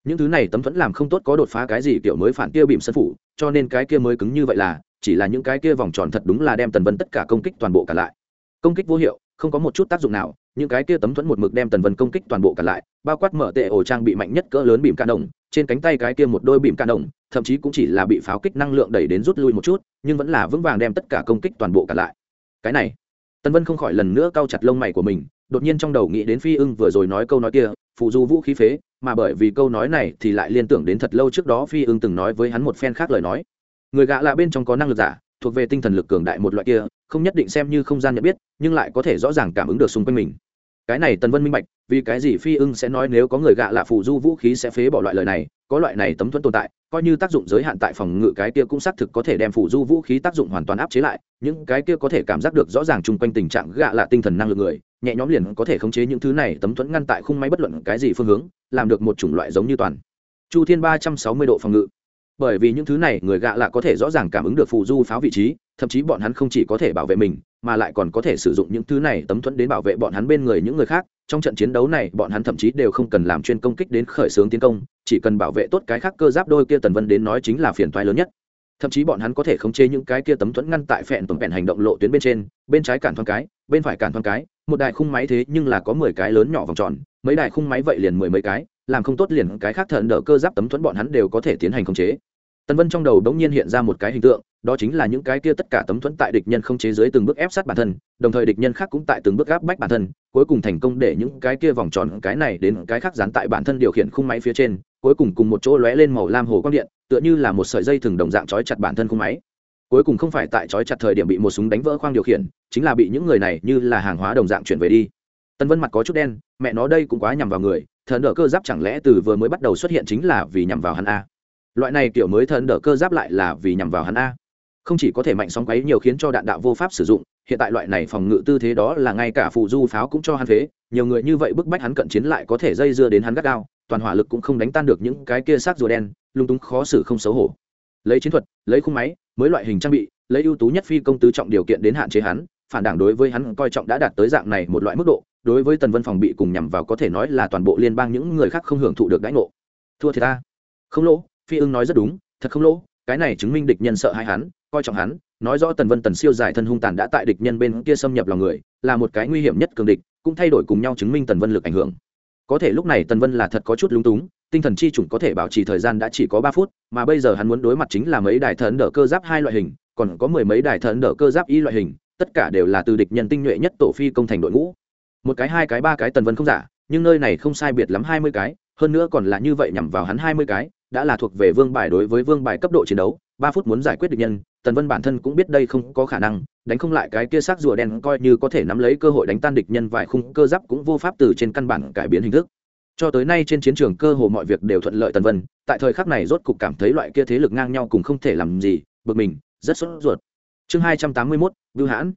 những thứ này tấm thuẫn làm không tốt có đột phá cái gì kiểu mới phản kia bìm sân phủ, cho nên cái kia mới cứng như vậy là, chỉ là những cái kia vòng tròn thật đúng là đem tần vân tất cả công kích toàn bộ cả lại. Công kích vô hiệu, không có một chút tác dụng nào, những cái kia tấm thuẫn một mực đem tần vân công kích toàn bộ cả lại, bao quát mở tệ ổ trang bị mạnh nhất cỡ lớn bìm ca đồng, trên cánh tay cái kia một đôi bìm ca đồng, thậm chí cũng chỉ là bị pháo kích năng lượng đẩy đến rút lui một chút, nhưng vẫn là vững vàng đem tất cả công kích toàn bộ cả lại. Cái này, tần vân không khỏi lần nữa cau chặt lông mày của mình, đột nhiên trong đầu nghĩ đến phi ưng vừa rồi nói câu nói kia, phụ du vũ khí phế mà bởi vì câu nói này thì lại liên tưởng đến thật lâu trước đó phi ưng từng nói với hắn một phen khác lời nói. Người gạ lạ bên trong có năng lực giả, thuộc về tinh thần lực cường đại một loại kia, không nhất định xem như không gian nhận biết, nhưng lại có thể rõ ràng cảm ứng được xung quanh mình cái này tần vân minh bạch, vì cái gì phi ưng sẽ nói nếu có người gạ lạ phù du vũ khí sẽ phế bỏ loại lời này, có loại này tấm thuẫn tồn tại, coi như tác dụng giới hạn tại phòng ngự cái kia cũng xác thực có thể đem phù du vũ khí tác dụng hoàn toàn áp chế lại, những cái kia có thể cảm giác được rõ ràng chung quanh tình trạng gạ lạ tinh thần năng lượng người, nhẹ nhõm liền có thể khống chế những thứ này, tấm thuẫn ngăn tại khung máy bất luận cái gì phương hướng, làm được một chủng loại giống như toàn. Chu thiên ba trăm sáu mươi độ phòng ngự. Bởi vì những thứ này người gạ lạ có thể rõ ràng cảm ứng được phù du pháo vị trí thậm chí bọn hắn không chỉ có thể bảo vệ mình, mà lại còn có thể sử dụng những thứ này tấm thuẫn đến bảo vệ bọn hắn bên người những người khác. Trong trận chiến đấu này, bọn hắn thậm chí đều không cần làm chuyên công kích đến khởi xướng tiến công, chỉ cần bảo vệ tốt cái khác cơ giáp đôi kia tần vân đến nói chính là phiền toái lớn nhất. Thậm chí bọn hắn có thể khống chế những cái kia tấm thuẫn ngăn tại phẹn tuần phẹn hành động lộ tuyến bên trên, bên trái cản thoáng cái, bên phải cản thoáng cái, một đài khung máy thế nhưng là có mười cái lớn nhỏ vòng tròn, mấy đài khung máy vậy liền mười mấy cái, làm không tốt liền cái khác thận đỡ cơ giáp tấm thuẫn bọn hắn đều có thể tiến hành khống chế tần vân trong đầu đ n g nhiên hiện ra một cái hình tượng, đó chính là những cái kia tất cả tấm thuẫn tại địch nhân không chế dưới từng bước ép sát bản thân, đồng thời địch nhân khác cũng tại từng bước gáp bách bản thân, cuối cùng thành công để những cái kia vòng tròn cái này đến cái khác dán tại bản thân điều khiển khung máy phía trên, cuối cùng cùng một chỗ lóe lên màu lam hồ quang điện, tựa như là một sợi dây thừng đồng dạng trói chặt bản thân khung máy. Cuối cùng không phải tại trói chặt thời điểm bị một súng đánh vỡ khoang điều khiển, chính là bị những người này như là hàng hóa đồng dạng chuyển về đi. Tân vân mặt có chút đen, mẹ nó đây cũng quá nhằm vào người, thần đỡ cơ giáp chẳng lẽ từ vừa mới bắt đầu xuất hiện chính là vì nhằm vào hắn a? Loại này kiểu mới thần đỡ cơ giáp lại là vì nhằm vào hắn a. Không chỉ có thể mạnh sóng quấy nhiều khiến cho đạn đạo vô pháp sử dụng, hiện tại loại này phòng ngự tư thế đó là ngay cả phụ du pháo cũng cho hắn phế, nhiều người như vậy bức bách hắn cận chiến lại có thể dây dưa đến hắn gắt gao, toàn hỏa lực cũng không đánh tan được những cái kia xác rùa đen, lung túng khó xử không xấu hổ. Lấy chiến thuật, lấy khung máy, mới loại hình trang bị, lấy ưu tú nhất phi công tứ trọng điều kiện đến hạn chế hắn, phản đảng đối với hắn coi trọng đã đạt tới dạng này một loại mức độ, đối với tần vân phòng bị cùng nhằm vào có thể nói là toàn bộ liên bang những người khác không hưởng thụ được đãi ngộ. Thua thì ta. Không lỗ phi ưng nói rất đúng, thật không lỗ, cái này chứng minh địch nhân sợ hai hắn, coi trọng hắn, nói rõ tần vân tần siêu giải thân hung tàn đã tại địch nhân bên kia xâm nhập lòng người, là một cái nguy hiểm nhất cường địch, cũng thay đổi cùng nhau chứng minh tần vân lực ảnh hưởng. Có thể lúc này tần vân là thật có chút lúng túng, tinh thần chi chủng có thể bảo trì thời gian đã chỉ có ba phút, mà bây giờ hắn muốn đối mặt chính là mấy đài thần đỡ cơ giáp hai loại hình, còn có mười mấy đài thần đỡ cơ giáp y loại hình, tất cả đều là từ địch nhân tinh nhuệ nhất tổ phi công thành đội ngũ. Một cái, hai cái, ba cái tần vân không giả, nhưng nơi này không sai biệt lắm hai mươi cái, hơn nữa còn là như vậy nhằm vào hắn hai mươi cái đã là thuộc về vương bài đối với vương bài cấp độ chiến đấu, ba phút muốn giải quyết địch nhân, tần vân bản thân cũng biết đây không có khả năng, đánh không lại cái kia xác rùa đen coi như có thể nắm lấy cơ hội đánh tan địch nhân vài khung cơ giáp cũng vô pháp từ trên căn bản cải biến hình thức. Cho tới nay trên chiến trường cơ hồ mọi việc đều thuận lợi tần vân, tại thời khắc này rốt cục cảm thấy loại kia thế lực ngang nhau cùng không thể làm gì, bực mình, rất sốt ruột. Chương hai trăm tám mươi mốt, bưu hãn.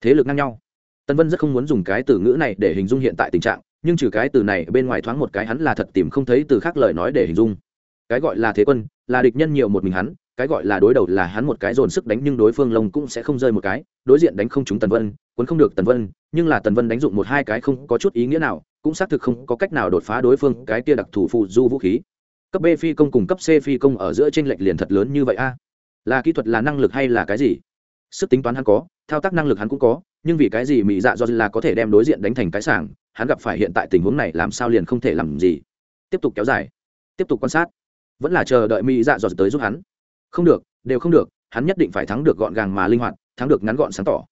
Thế lực ngang nhau. Tần vân rất không muốn dùng cái từ ngữ này để hình dung hiện tại tình trạng, nhưng trừ cái từ này bên ngoài thoáng một cái hắn là thật tìm không thấy từ khác lời nói để hình dung cái gọi là thế quân, là địch nhân nhiều một mình hắn, cái gọi là đối đầu là hắn một cái dồn sức đánh nhưng đối phương lông cũng sẽ không rơi một cái, đối diện đánh không trúng tần vân quấn không được tần vân, nhưng là tần vân đánh dụng một hai cái không có chút ý nghĩa nào, cũng xác thực không có cách nào đột phá đối phương cái kia đặc thù phụ du vũ khí. Cấp b phi công cùng cấp c phi công ở giữa trên lệch liền thật lớn như vậy a. Là kỹ thuật, là năng lực hay là cái gì? Sức tính toán hắn có, thao tác năng lực hắn cũng có, nhưng vì cái gì mỹ dạ do là có thể đem đối diện đánh thành cái sảng, hắn gặp phải hiện tại tình huống này làm sao liền không thể làm gì. Tiếp tục kéo dài, tiếp tục quan sát vẫn là chờ đợi mỹ dạ dọt tới giúp hắn. Không được, đều không được, hắn nhất định phải thắng được gọn gàng mà linh hoạt, thắng được ngắn gọn sáng tỏ.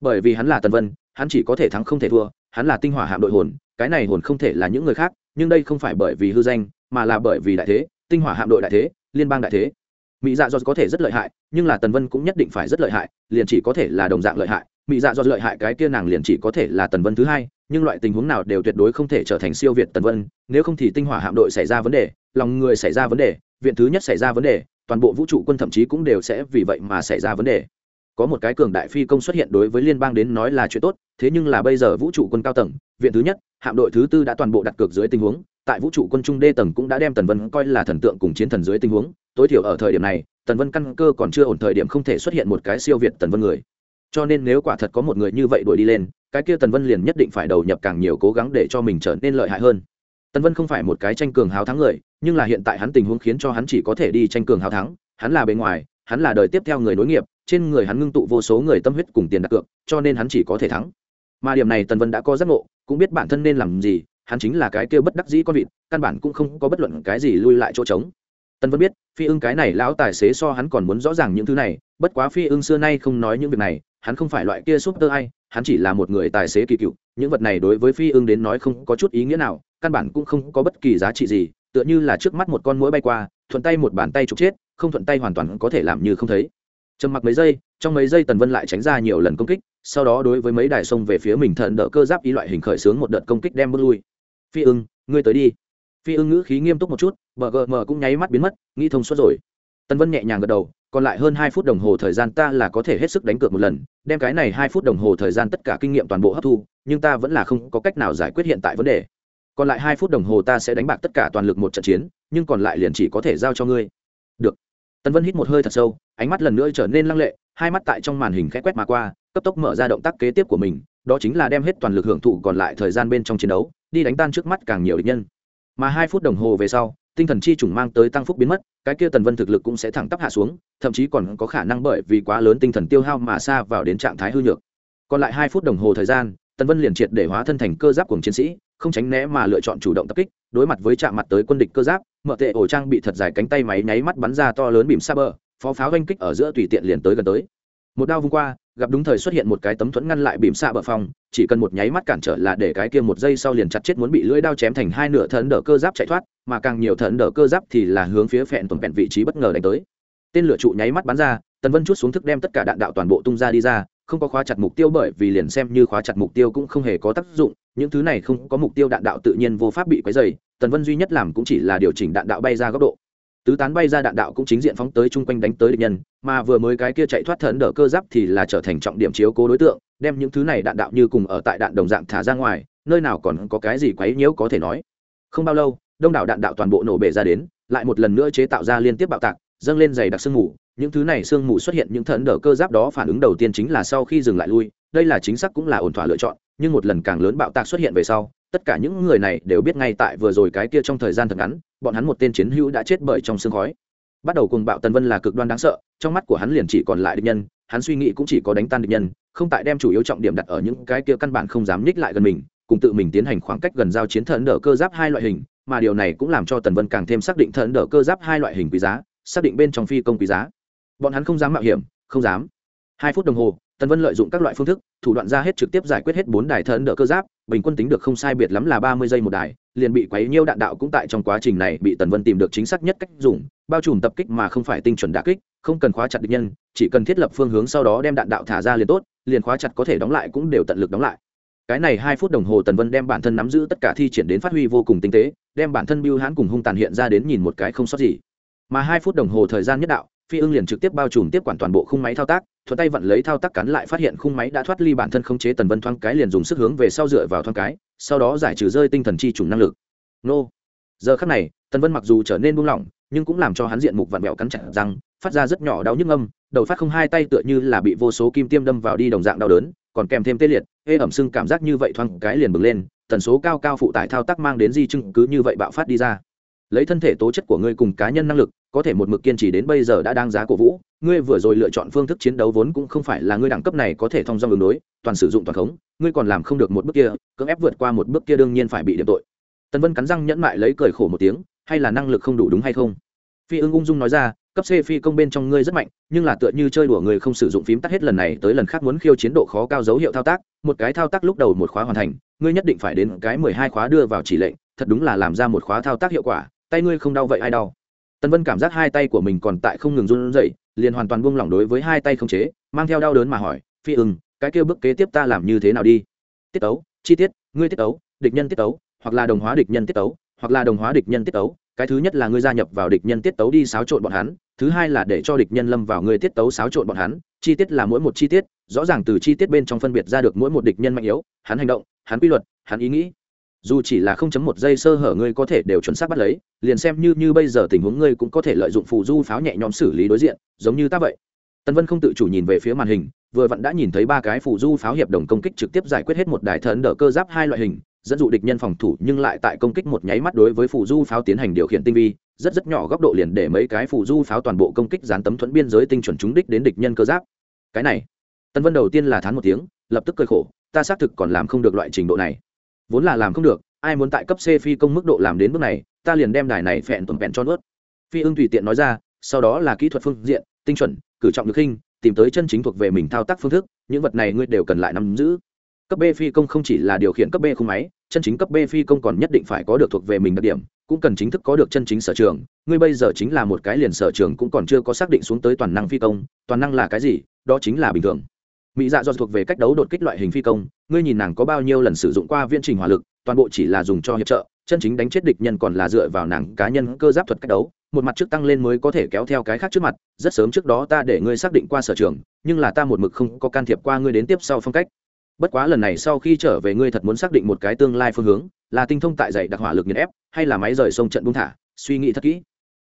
Bởi vì hắn là tần vân, hắn chỉ có thể thắng không thể thua, hắn là tinh hỏa hạm đội hồn, cái này hồn không thể là những người khác, nhưng đây không phải bởi vì hư danh, mà là bởi vì đại thế, tinh hỏa hạm đội đại thế, liên bang đại thế. Mỹ dạ do có thể rất lợi hại, nhưng là tần vân cũng nhất định phải rất lợi hại, liền chỉ có thể là đồng dạng lợi hại. Mỹ dạ do lợi hại cái kia nàng liền chỉ có thể là tần vân thứ hai, nhưng loại tình huống nào đều tuyệt đối không thể trở thành siêu việt tần vân, nếu không thì tinh hỏa hạm đội xảy ra vấn đề lòng người xảy ra vấn đề, viện thứ nhất xảy ra vấn đề, toàn bộ vũ trụ quân thậm chí cũng đều sẽ vì vậy mà xảy ra vấn đề. Có một cái cường đại phi công xuất hiện đối với liên bang đến nói là chuyện tốt, thế nhưng là bây giờ vũ trụ quân cao tầng, viện thứ nhất, hạm đội thứ tư đã toàn bộ đặt cược dưới tình huống, tại vũ trụ quân trung đê tầng cũng đã đem tần vân coi là thần tượng cùng chiến thần dưới tình huống, tối thiểu ở thời điểm này, tần vân căn cơ còn chưa ổn thời điểm không thể xuất hiện một cái siêu việt tần vân người. Cho nên nếu quả thật có một người như vậy đuổi đi lên, cái kia tần vân liền nhất định phải đầu nhập càng nhiều cố gắng để cho mình trở nên lợi hại hơn tần vân không phải một cái tranh cường hào thắng người, nhưng là hiện tại hắn tình huống khiến cho hắn chỉ có thể đi tranh cường hào thắng, hắn là bề ngoài, hắn là đời tiếp theo người nối nghiệp, trên người hắn ngưng tụ vô số người tâm huyết cùng tiền đặt cược, cho nên hắn chỉ có thể thắng. Mà điểm này tần vân đã có giác ngộ, cũng biết bản thân nên làm gì, hắn chính là cái kêu bất đắc dĩ con vịt, căn bản cũng không có bất luận cái gì lui lại chỗ trống. Tần vân biết, phi ưng cái này lão tài xế so hắn còn muốn rõ ràng những thứ này, bất quá phi ưng xưa nay không nói những việc này, hắn không phải loại kia súp tơ ai, hắn chỉ là một người tài xế kỳ cựu, những vật này đối với phi ưng đến nói không có chút ý nghĩa nào căn bản cũng không có bất kỳ giá trị gì, tựa như là trước mắt một con mũi bay qua, thuận tay một bàn tay trục chết, không thuận tay hoàn toàn có thể làm như không thấy. Trầm mặc mấy giây, trong mấy giây tần vân lại tránh ra nhiều lần công kích, sau đó đối với mấy đài sông về phía mình thận đỡ cơ giáp ý loại hình khởi xướng một đợt công kích đem bước lui. Phi ưng, ngươi tới đi. Phi ưng ngữ khí nghiêm túc một chút, bờ gờ mờ cũng nháy mắt biến mất, nghĩ thông suốt rồi. Tần vân nhẹ nhàng gật đầu, còn lại hơn hai phút đồng hồ thời gian ta là có thể hết sức đánh cược một lần, đem cái này hai phút đồng hồ thời gian tất cả kinh nghiệm toàn bộ hấp thu, nhưng ta vẫn là không có cách nào giải quyết hiện tại vấn đề còn lại hai phút đồng hồ ta sẽ đánh bạc tất cả toàn lực một trận chiến, nhưng còn lại liền chỉ có thể giao cho ngươi. Được. Tần vân hít một hơi thật sâu, ánh mắt lần nữa trở nên lăng lệ, hai mắt tại trong màn hình khẽ quét mà qua, cấp tốc mở ra động tác kế tiếp của mình, đó chính là đem hết toàn lực hưởng thụ còn lại thời gian bên trong chiến đấu, đi đánh tan trước mắt càng nhiều địch nhân. Mà hai phút đồng hồ về sau, tinh thần chi trùng mang tới tăng phúc biến mất, cái kia tần vân thực lực cũng sẽ thẳng tắp hạ xuống, thậm chí còn có khả năng bởi vì quá lớn tinh thần tiêu hao mà xa vào đến trạng thái hư nhược. Còn lại hai phút đồng hồ thời gian, tần vân liền triệt để hóa thân thành cơ giáp cùng chiến sĩ không tránh né mà lựa chọn chủ động tập kích, đối mặt với chạm mặt tới quân địch cơ giáp, mở tệ ổ trang bị thật dài cánh tay máy nháy mắt bắn ra to lớn bìm xa bờ phó pháo oanh kích ở giữa tùy tiện liền tới gần tới. Một đao vung qua, gặp đúng thời xuất hiện một cái tấm thuẫn ngăn lại bìm xa bờ phòng, chỉ cần một nháy mắt cản trở là để cái kia một giây sau liền chặt chết muốn bị lưỡi đao chém thành hai nửa thần đỡ cơ giáp chạy thoát, mà càng nhiều thần đỡ cơ giáp thì là hướng phía phẹn tuần vẹn vị trí bất ngờ đánh tới. Tên lửa trụ nháy mắt bắn ra, tần vân chút xuống thức đem tất cả đạn đạo toàn bộ tung ra đi ra, không có khóa chặt mục tiêu bởi vì liền xem như khóa chặt mục tiêu cũng không hề có tác dụng những thứ này không có mục tiêu đạn đạo tự nhiên vô pháp bị quấy dày tần vân duy nhất làm cũng chỉ là điều chỉnh đạn đạo bay ra góc độ. Tứ tán bay ra đạn đạo cũng chính diện phóng tới chung quanh đánh tới địch nhân, mà vừa mới cái kia chạy thoát thần đỡ cơ giáp thì là trở thành trọng điểm chiếu cố đối tượng, đem những thứ này đạn đạo như cùng ở tại đạn đồng dạng thả ra ngoài, nơi nào còn có cái gì quấy nhiễu có thể nói. Không bao lâu, đông đảo đạn đạo toàn bộ nổ bể ra đến, lại một lần nữa chế tạo ra liên tiếp bạo tạc, dâng lên dày đặc sương mù. Những thứ này sương mù xuất hiện những thần đỡ cơ giáp đó phản ứng đầu tiên chính là sau khi dừng lại lui, đây là chính xác cũng là ổn thỏa lựa chọn nhưng một lần càng lớn bạo tạc xuất hiện về sau, tất cả những người này đều biết ngay tại vừa rồi cái kia trong thời gian thật ngắn, bọn hắn một tên chiến hữu đã chết bởi trong sương khói. Bắt đầu cùng bạo tần vân là cực đoan đáng sợ, trong mắt của hắn liền chỉ còn lại địch nhân, hắn suy nghĩ cũng chỉ có đánh tan địch nhân, không tại đem chủ yếu trọng điểm đặt ở những cái kia căn bản không dám nhích lại gần mình, cùng tự mình tiến hành khoảng cách gần giao chiến thần đỡ cơ giáp hai loại hình, mà điều này cũng làm cho tần vân càng thêm xác định thần đỡ cơ giáp hai loại hình quý giá, xác định bên trong phi công quý giá. Bọn hắn không dám mạo hiểm, không dám. Hai phút đồng hồ tần vân lợi dụng các loại phương thức, thủ đoạn ra hết trực tiếp giải quyết hết bốn đài thần đỡ cơ giáp, bình quân tính được không sai biệt lắm là ba mươi giây một đài, liền bị quấy nhiêu đạn đạo cũng tại trong quá trình này bị tần vân tìm được chính xác nhất cách dùng, bao trùm tập kích mà không phải tinh chuẩn đả kích, không cần khóa chặt địch nhân, chỉ cần thiết lập phương hướng sau đó đem đạn đạo thả ra liền tốt, liền khóa chặt có thể đóng lại cũng đều tận lực đóng lại. Cái này hai phút đồng hồ tần vân đem bản thân nắm giữ tất cả thi triển đến phát huy vô cùng tinh tế, đem bản thân biêu hãn cùng hung tàn hiện ra đến nhìn một cái không sót gì. Mà hai phút đồng hồ thời gian nhất đạo phi ưng liền trực tiếp bao trùm tiếp quản toàn bộ khung máy thao tác, thuận tay vặn lấy thao tác cắn lại phát hiện khung máy đã thoát ly bản thân khống chế tần vân thoáng cái liền dùng sức hướng về sau dựa vào thoáng cái, sau đó giải trừ rơi tinh thần chi trùng năng lực. Nô. Giờ khắc này, tần vân mặc dù trở nên buông lỏng, nhưng cũng làm cho hắn diện mục vặn vẹo cắn chặt răng, phát ra rất nhỏ đau nhức âm, đầu phát không hai tay tựa như là bị vô số kim tiêm đâm vào đi đồng dạng đau đớn, còn kèm thêm tê liệt, ê ẩm sưng cảm giác như vậy thoáng cái liền bừng lên, tần số cao cao phụ tải thao tác mang đến di chứng cứ như vậy bạo phát đi ra. Lấy thân thể tố chất của ngươi cùng cá nhân năng lực có thể một mực kiên trì đến bây giờ đã đang giá cổ vũ, ngươi vừa rồi lựa chọn phương thức chiến đấu vốn cũng không phải là ngươi đẳng cấp này có thể thông dong đường đối, toàn sử dụng toàn khống, ngươi còn làm không được một bước kia, cưỡng ép vượt qua một bước kia đương nhiên phải bị điểm tội. Tần vân cắn răng nhẫn mại lấy cười khổ một tiếng, hay là năng lực không đủ đúng hay không? Phi ưng ung dung nói ra, cấp c phi công bên trong ngươi rất mạnh, nhưng là tựa như chơi đùa người không sử dụng phím tắt hết lần này tới lần khác muốn khiêu chiến độ khó cao dấu hiệu thao tác, một cái thao tác lúc đầu một khóa hoàn thành, ngươi nhất định phải đến cái mười hai khóa đưa vào chỉ lệnh, thật đúng là làm ra một khóa thao tác hiệu quả, tay ngươi không đau vậy ai đau? Tần vân cảm giác hai tay của mình còn tại không ngừng run rẩy, liền hoàn toàn buông lỏng đối với hai tay không chế, mang theo đau đớn mà hỏi, phi ưng, cái kia bước kế tiếp ta làm như thế nào đi? Tiết tấu, chi tiết, ngươi tiết tấu, địch nhân tiết tấu, hoặc là đồng hóa địch nhân tiết tấu, hoặc là đồng hóa địch nhân tiết tấu, cái thứ nhất là ngươi gia nhập vào địch nhân tiết tấu đi xáo trộn bọn hắn, thứ hai là để cho địch nhân lâm vào ngươi tiết tấu xáo trộn bọn hắn, chi tiết là mỗi một chi tiết, rõ ràng từ chi tiết bên trong phân biệt ra được mỗi một địch nhân mạnh yếu, hắn hành động, hắn quy luật, hắn ý nghĩ dù chỉ là không chấm một giây sơ hở ngươi có thể đều chuẩn xác bắt lấy, liền xem như như bây giờ tình huống ngươi cũng có thể lợi dụng phù du pháo nhẹ nhõm xử lý đối diện, giống như ta vậy. Tân vân không tự chủ nhìn về phía màn hình, vừa vặn đã nhìn thấy ba cái phù du pháo hiệp đồng công kích trực tiếp giải quyết hết một đài thần đỡ cơ giáp hai loại hình, dẫn dụ địch nhân phòng thủ nhưng lại tại công kích một nháy mắt đối với phù du pháo tiến hành điều khiển tinh vi, rất rất nhỏ góc độ liền để mấy cái phù du pháo toàn bộ công kích dán tấm thuẫn biên giới tinh chuẩn trúng đích đến địch nhân cơ giáp. Cái này tân vân đầu tiên là thán một tiếng, lập tức cơi khổ, ta xác thực còn làm không được loại trình độ này vốn là làm không được, ai muốn tại cấp c phi công mức độ làm đến bước này, ta liền đem đài này phẹn tuần vẹn cho nuốt. Phi ưng tùy tiện nói ra, sau đó là kỹ thuật phương diện, tinh chuẩn, cử trọng được khinh tìm tới chân chính thuộc về mình thao tác phương thức, những vật này ngươi đều cần lại nắm giữ. Cấp b phi công không chỉ là điều khiển cấp b khung máy, chân chính cấp b phi công còn nhất định phải có được thuộc về mình đặc điểm, cũng cần chính thức có được chân chính sở trường. Ngươi bây giờ chính là một cái liền sở trường cũng còn chưa có xác định xuống tới toàn năng phi công, toàn năng là cái gì, đó chính là bình thường mỹ dạ do thuộc về cách đấu đột kích loại hình phi công, ngươi nhìn nàng có bao nhiêu lần sử dụng qua viên trình hỏa lực, toàn bộ chỉ là dùng cho hiệp trợ, chân chính đánh chết địch nhân còn là dựa vào nàng cá nhân cơ giáp thuật cách đấu, một mặt trước tăng lên mới có thể kéo theo cái khác trước mặt, rất sớm trước đó ta để ngươi xác định qua sở trường, nhưng là ta một mực không có can thiệp qua ngươi đến tiếp sau phong cách. Bất quá lần này sau khi trở về ngươi thật muốn xác định một cái tương lai phương hướng, là tinh thông tại dạy đặc hỏa lực nhiệt ép, hay là máy rời sông trận buông thả, suy nghĩ thật kỹ.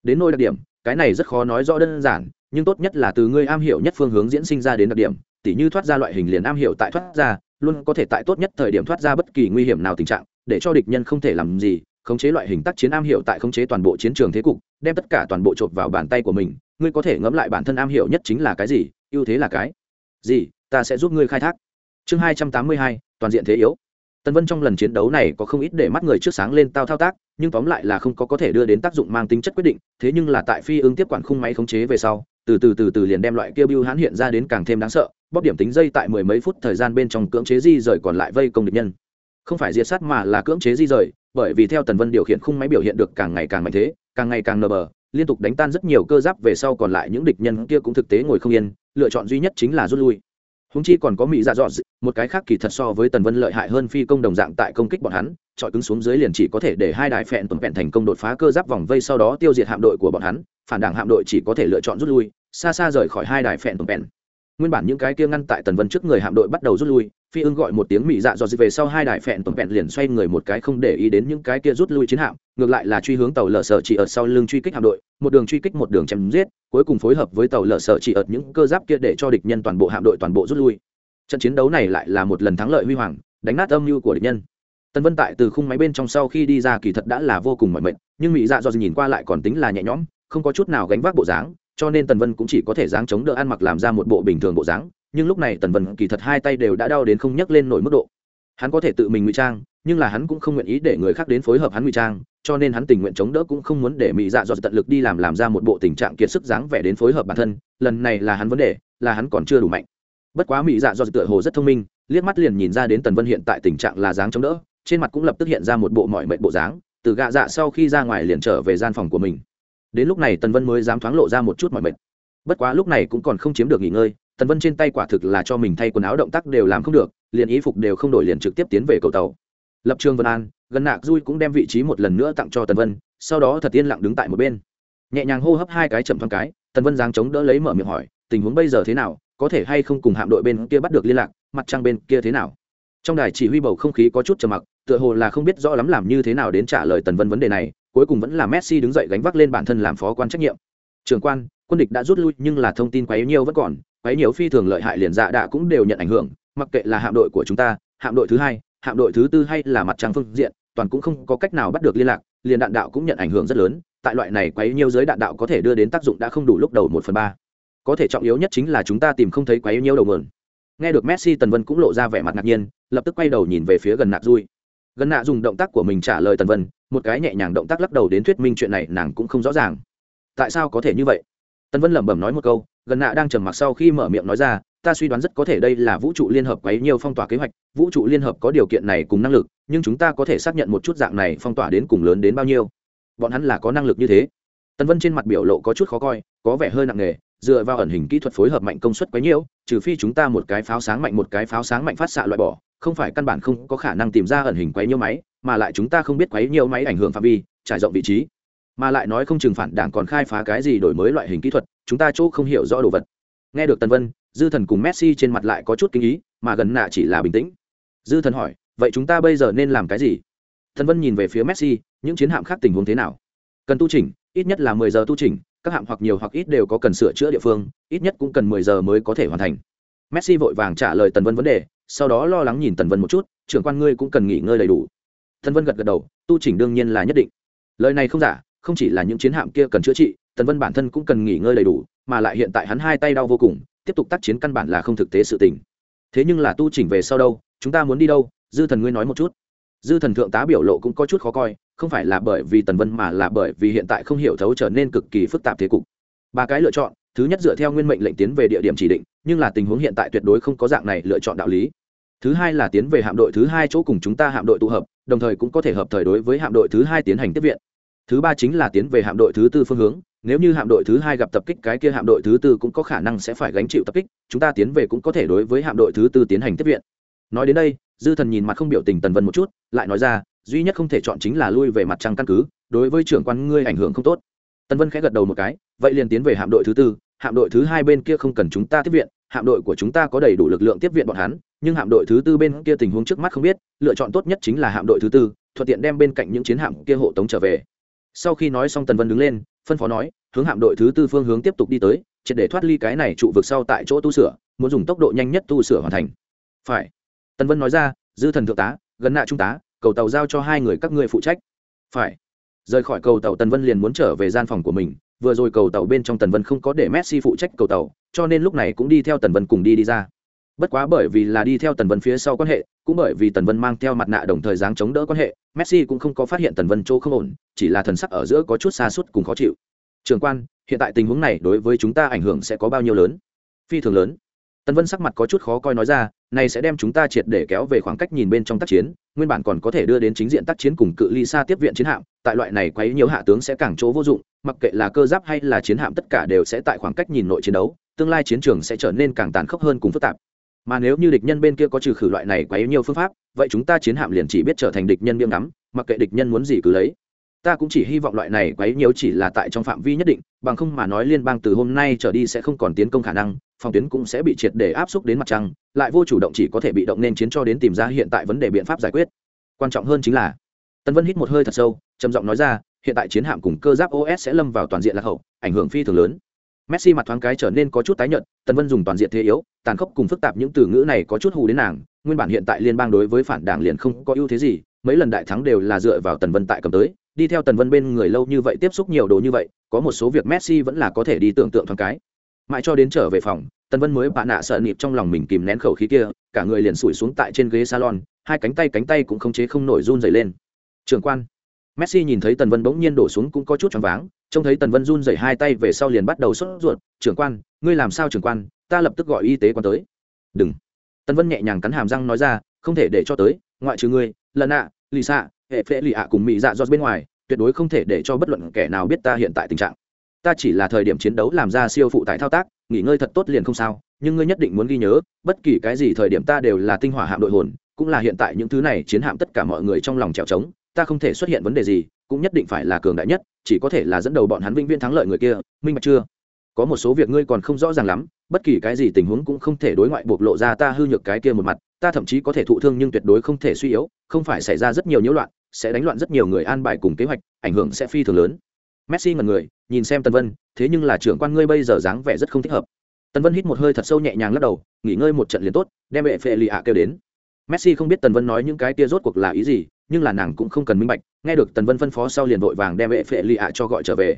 Đến nôi đặc điểm, cái này rất khó nói rõ đơn giản nhưng tốt nhất là từ ngươi am hiểu nhất phương hướng diễn sinh ra đến đặc điểm, tỉ như thoát ra loại hình liền am hiểu tại thoát ra, luôn có thể tại tốt nhất thời điểm thoát ra bất kỳ nguy hiểm nào tình trạng, để cho địch nhân không thể làm gì, khống chế loại hình tác chiến am hiểu tại khống chế toàn bộ chiến trường thế cục, đem tất cả toàn bộ chộp vào bàn tay của mình, ngươi có thể ngẫm lại bản thân am hiểu nhất chính là cái gì, ưu thế là cái gì, ta sẽ giúp ngươi khai thác. Chương hai trăm tám mươi hai, toàn diện thế yếu. Tần vân trong lần chiến đấu này có không ít để mắt người trước sáng lên tao thao tác, nhưng tóm lại là không có có thể đưa đến tác dụng mang tính chất quyết định, thế nhưng là tại phi ứng tiếp quản khung máy khống chế về sau từ từ từ từ liền đem loại kia bưu hãn hiện ra đến càng thêm đáng sợ, bóp điểm tính dây tại mười mấy phút thời gian bên trong cưỡng chế di rời còn lại vây công địch nhân. Không phải diệt sát mà là cưỡng chế di rời, bởi vì theo tần vân điều khiển khung máy biểu hiện được càng ngày càng mạnh thế, càng ngày càng nờ bờ, liên tục đánh tan rất nhiều cơ giáp về sau còn lại những địch nhân kia cũng thực tế ngồi không yên, lựa chọn duy nhất chính là rút lui húng chi còn có mỹ dạ dọ một cái khác kỳ thật so với tần vân lợi hại hơn phi công đồng dạng tại công kích bọn hắn trọi cứng xuống dưới liền chỉ có thể để hai đài phẹn tuần vẹn thành công đột phá cơ giáp vòng vây sau đó tiêu diệt hạm đội của bọn hắn, phản đảng hạm đội chỉ có thể lựa chọn rút lui, xa xa rời khỏi hai đài phẹn tuần vẹn nguyên bản những cái kia ngăn tại tần vân trước người hạm đội bắt đầu rút lui, phi ưng gọi một tiếng mỹ dạ dò về sau hai đài phẹn tuần vẹn liền xoay người một cái không để ý đến những cái kia rút lui chiến hạm, ngược lại là truy hướng tàu lở sở chỉ ở sau lưng truy kích hạm đội, một đường truy kích một đường chém giết, cuối cùng phối hợp với tàu lở sở chỉ ở những cơ giáp kia để cho địch nhân toàn bộ hạm đội toàn bộ rút lui. Trận chiến đấu này lại là một lần thắng lợi huy hoàng, đánh nát âm mưu của địch nhân. Tần vân tại từ khung máy bên trong sau khi đi ra kỳ thật đã là vô cùng mỏi mệt, nhưng mỹ dạ dò nhìn qua lại còn tính là nhẹ nhõm, không có chút nào gánh vác bộ dáng cho nên tần vân cũng chỉ có thể dáng chống đỡ ăn mặc làm ra một bộ bình thường bộ dáng, nhưng lúc này tần vân kỳ thật hai tay đều đã đau đến không nhấc lên nổi mức độ. Hắn có thể tự mình ngụy trang, nhưng là hắn cũng không nguyện ý để người khác đến phối hợp hắn ngụy trang, cho nên hắn tình nguyện chống đỡ cũng không muốn để mỹ dạ dọt tận lực đi làm làm ra một bộ tình trạng kiệt sức dáng vẻ đến phối hợp bản thân, lần này là hắn vấn đề, là hắn còn chưa đủ mạnh. Bất quá mỹ dạ dọt tựa hồ rất thông minh, liếc mắt liền nhìn ra đến tần vân hiện tại tình trạng là dáng chống đỡ, trên mặt cũng lập tức hiện ra một bộ mọi mệnh bộ dáng, từ gạ dạ sau khi ra ngoài liền trở về gian phòng của mình đến lúc này tần vân mới dám thoáng lộ ra một chút mọi mệt. Bất quá lúc này cũng còn không chiếm được nghỉ ngơi, tần vân trên tay quả thực là cho mình thay quần áo động tác đều làm không được, liền ý phục đều không đổi liền trực tiếp tiến về cầu tàu. Lập trường vân an, gần nạc dui cũng đem vị trí một lần nữa tặng cho tần vân, sau đó thật yên lặng đứng tại một bên. Nhẹ nhàng hô hấp hai cái chậm thoáng cái, tần vân giáng chống đỡ lấy mở miệng hỏi, tình huống bây giờ thế nào? Có thể hay không cùng hạm đội bên kia bắt được liên lạc? Mặt trăng bên kia thế nào? Trong đài chỉ huy bầu không khí có chút trầm mặc, tựa hồ là không biết rõ lắm làm như thế nào đến trả lời tần vân vấn đề này cuối cùng vẫn là messi đứng dậy gánh vác lên bản thân làm phó quan trách nhiệm. Trường quan, quân địch đã rút lui, nhưng là thông tin quấy nhiều vẫn còn quấy nhiều phi thường lợi hại liền dạ đã cũng đều nhận ảnh hưởng, mặc kệ là hạm đội của chúng ta, hạm đội thứ hai, hạm đội thứ tư hay là mặt trăng phương diện, toàn cũng không có cách nào bắt được liên lạc, liền đạn đạo cũng nhận ảnh hưởng rất lớn, tại loại này quấy nhiều giới đạn đạo có thể đưa đến tác dụng đã không đủ lúc đầu một phần ba. Có thể trọng yếu nhất chính là chúng ta tìm không thấy quấy nhiều đầu nguồn. nghe được messi, tần vân cũng lộ ra vẻ mặt ngạc nhiên, lập tức quay đầu nhìn về phía gần nạc dui. Gần nạ dùng động tác của mình trả lời tần vân một cái nhẹ nhàng động tác lắc đầu đến thuyết minh chuyện này nàng cũng không rõ ràng. Tại sao có thể như vậy? Tân vân lẩm bẩm nói một câu, gần nạ đang trầm mặc sau khi mở miệng nói ra, ta suy đoán rất có thể đây là vũ trụ liên hợp quấy nhiều phong tỏa kế hoạch, vũ trụ liên hợp có điều kiện này cùng năng lực, nhưng chúng ta có thể xác nhận một chút dạng này phong tỏa đến cùng lớn đến bao nhiêu. Bọn hắn là có năng lực như thế. Tân vân trên mặt biểu lộ có chút khó coi, có vẻ hơi nặng nề, dựa vào ẩn hình kỹ thuật phối hợp mạnh công suất quấy nhiễu, trừ phi chúng ta một cái pháo sáng mạnh, một cái pháo sáng mạnh phát xạ loại bỏ, không phải căn bản không có khả năng tìm ra ẩn hình quấy nhiễu máy mà lại chúng ta không biết quấy nhiều máy ảnh hưởng phạm vi, trải rộng vị trí. Mà lại nói không chừng phản đảng còn khai phá cái gì đổi mới loại hình kỹ thuật, chúng ta chỗ không hiểu rõ đồ vật. Nghe được tần vân, dư thần cùng messi trên mặt lại có chút kinh ý, mà gần nạ chỉ là bình tĩnh. Dư thần hỏi, vậy chúng ta bây giờ nên làm cái gì? Thần vân nhìn về phía messi, những chiến hạm khác tình huống thế nào? Cần tu chỉnh, ít nhất là mười giờ tu chỉnh, các hạm hoặc nhiều hoặc ít đều có cần sửa chữa địa phương, ít nhất cũng cần mười giờ mới có thể hoàn thành. Messi vội vàng trả lời tần vân vấn đề, sau đó lo lắng nhìn tần vân một chút, trưởng quan ngươi cũng cần nghỉ ngơi đầy đủ tần vân gật gật đầu, tu chỉnh đương nhiên là nhất định. Lời này không giả, không chỉ là những chiến hạm kia cần chữa trị, tần vân bản thân cũng cần nghỉ ngơi đầy đủ, mà lại hiện tại hắn hai tay đau vô cùng, tiếp tục tác chiến căn bản là không thực tế sự tình. Thế nhưng là tu chỉnh về sau đâu, chúng ta muốn đi đâu? Dư thần ngươi nói một chút. Dư thần thượng tá biểu lộ cũng có chút khó coi, không phải là bởi vì tần vân mà là bởi vì hiện tại không hiểu thấu trở nên cực kỳ phức tạp thế cục. Ba cái lựa chọn, thứ nhất dựa theo nguyên mệnh lệnh tiến về địa điểm chỉ định, nhưng là tình huống hiện tại tuyệt đối không có dạng này lựa chọn đạo lý. Thứ hai là tiến về hạm đội, thứ hai chỗ cùng chúng ta hạm đội tụ hợp đồng thời cũng có thể hợp thời đối với hạm đội thứ hai tiến hành tiếp viện. Thứ ba chính là tiến về hạm đội thứ tư phương hướng, nếu như hạm đội thứ hai gặp tập kích cái kia hạm đội thứ tư cũng có khả năng sẽ phải gánh chịu tập kích, chúng ta tiến về cũng có thể đối với hạm đội thứ tư tiến hành tiếp viện. Nói đến đây, dư thần nhìn mặt không biểu tình tần vân một chút, lại nói ra, duy nhất không thể chọn chính là lui về mặt trăng căn cứ, đối với trưởng quan ngươi ảnh hưởng không tốt. Tần vân khẽ gật đầu một cái, vậy liền tiến về hạm đội thứ tư, hạm đội thứ hai bên kia không cần chúng ta tiếp viện hạm đội của chúng ta có đầy đủ lực lượng tiếp viện bọn hắn, nhưng hạm đội thứ tư bên kia tình huống trước mắt không biết, lựa chọn tốt nhất chính là hạm đội thứ tư, thuận tiện đem bên cạnh những chiến hạm kia hộ tống trở về. Sau khi nói xong tần vân đứng lên, phân phó nói, hướng hạm đội thứ tư phương hướng tiếp tục đi tới, triệt để thoát ly cái này trụ vực sau tại chỗ tu sửa, muốn dùng tốc độ nhanh nhất tu sửa hoàn thành. Phải. Tần vân nói ra, dư thần thượng tá, gần nạ trung tá, cầu tàu giao cho hai người các ngươi phụ trách. Phải. Rời khỏi cầu tàu tần vân liền muốn trở về gian phòng của mình, vừa rồi cầu tàu bên trong tần vân không có để messi phụ trách cầu tàu cho nên lúc này cũng đi theo tần vân cùng đi đi ra. Bất quá bởi vì là đi theo tần vân phía sau quan hệ, cũng bởi vì tần vân mang theo mặt nạ đồng thời dáng chống đỡ quan hệ, messi cũng không có phát hiện tần vân chỗ không ổn, chỉ là thần sắc ở giữa có chút xa suốt cùng khó chịu. Trường quan, hiện tại tình huống này đối với chúng ta ảnh hưởng sẽ có bao nhiêu lớn? Phi thường lớn. Tần vân sắc mặt có chút khó coi nói ra này sẽ đem chúng ta triệt để kéo về khoảng cách nhìn bên trong tác chiến, nguyên bản còn có thể đưa đến chính diện tác chiến cùng cự ly xa tiếp viện chiến hạm, tại loại này quấy nhiều hạ tướng sẽ càng chỗ vô dụng, mặc kệ là cơ giáp hay là chiến hạm tất cả đều sẽ tại khoảng cách nhìn nội chiến đấu, tương lai chiến trường sẽ trở nên càng tàn khốc hơn cùng phức tạp. Mà nếu như địch nhân bên kia có trừ khử loại này quấy nhiều phương pháp, vậy chúng ta chiến hạm liền chỉ biết trở thành địch nhân miếng ngắm, mặc kệ địch nhân muốn gì cứ lấy. Ta cũng chỉ hy vọng loại này quấy nhiều chỉ là tại trong phạm vi nhất định, bằng không mà nói liên bang từ hôm nay trở đi sẽ không còn tiến công khả năng phòng tuyến cũng sẽ bị triệt để áp xúc đến mặt trăng, lại vô chủ động chỉ có thể bị động nên chiến cho đến tìm ra hiện tại vấn đề biện pháp giải quyết. Quan trọng hơn chính là, tân vân hít một hơi thật sâu, trầm giọng nói ra, hiện tại chiến hạm cùng cơ giáp os sẽ lâm vào toàn diện lạc hậu, ảnh hưởng phi thường lớn. Messi mặt thoáng cái trở nên có chút tái nhợt, tân vân dùng toàn diện thế yếu, tàn khốc cùng phức tạp những từ ngữ này có chút hù đến nàng, nguyên bản hiện tại liên bang đối với phản đảng liền không có ưu thế gì, mấy lần đại thắng đều là dựa vào tần vân tại cầm tới, đi theo tần vân bên người lâu như vậy tiếp xúc nhiều đồ như vậy, có một số việc messi vẫn là có thể đi tưởng tượng thoáng cái mãi cho đến trở về phòng, tần vân mới bạ nạ sợ nịp trong lòng mình kìm nén khẩu khí kia, cả người liền sủi xuống tại trên ghế salon, hai cánh tay cánh tay cũng không chế không nổi run dày lên. Trường quan. Messi nhìn thấy tần vân bỗng nhiên đổ xuống cũng có chút choáng váng, trông thấy tần vân run dày hai tay về sau liền bắt đầu sốt ruột, trưởng quan, ngươi làm sao trưởng quan? Ta lập tức gọi y tế quan tới. Đừng. Tần vân nhẹ nhàng cắn hàm răng nói ra, không thể để cho tới, ngoại trừ ngươi lần ạ lì xạ hệ phễ lì ạ cùng mỹ dạ do bên ngoài, tuyệt đối không thể để cho bất luận kẻ nào biết ta hiện tại tình trạng ta chỉ là thời điểm chiến đấu làm ra siêu phụ tải thao tác, nghỉ ngơi thật tốt liền không sao, nhưng ngươi nhất định muốn ghi nhớ, bất kỳ cái gì thời điểm ta đều là tinh hỏa hạm đội hồn, cũng là hiện tại những thứ này chiến hạm tất cả mọi người trong lòng trèo trống, ta không thể xuất hiện vấn đề gì, cũng nhất định phải là cường đại nhất, chỉ có thể là dẫn đầu bọn hắn vĩnh viễn thắng lợi người kia, minh bạch chưa? Có một số việc ngươi còn không rõ ràng lắm, bất kỳ cái gì tình huống cũng không thể đối ngoại bộc lộ ra ta hư nhược cái kia một mặt, ta thậm chí có thể thụ thương nhưng tuyệt đối không thể suy yếu, không phải xảy ra rất nhiều nhiễu loạn, sẽ đánh loạn rất nhiều người an bài cùng kế hoạch, ảnh hưởng sẽ phi thường lớn messi ngần người, nhìn xem tần vân, thế nhưng là trưởng quan ngươi bây giờ dáng vẻ rất không thích hợp. Tần vân hít một hơi thật sâu nhẹ nhàng lắc đầu, nghỉ ngơi một trận liền tốt, đem vệ phệ lì ạ kêu đến. Messi không biết tần vân nói những cái tia rốt cuộc là ý gì, nhưng là nàng cũng không cần minh bạch, nghe được tần vân phân phó sau liền vội vàng đem vệ phệ lì ạ cho gọi trở về.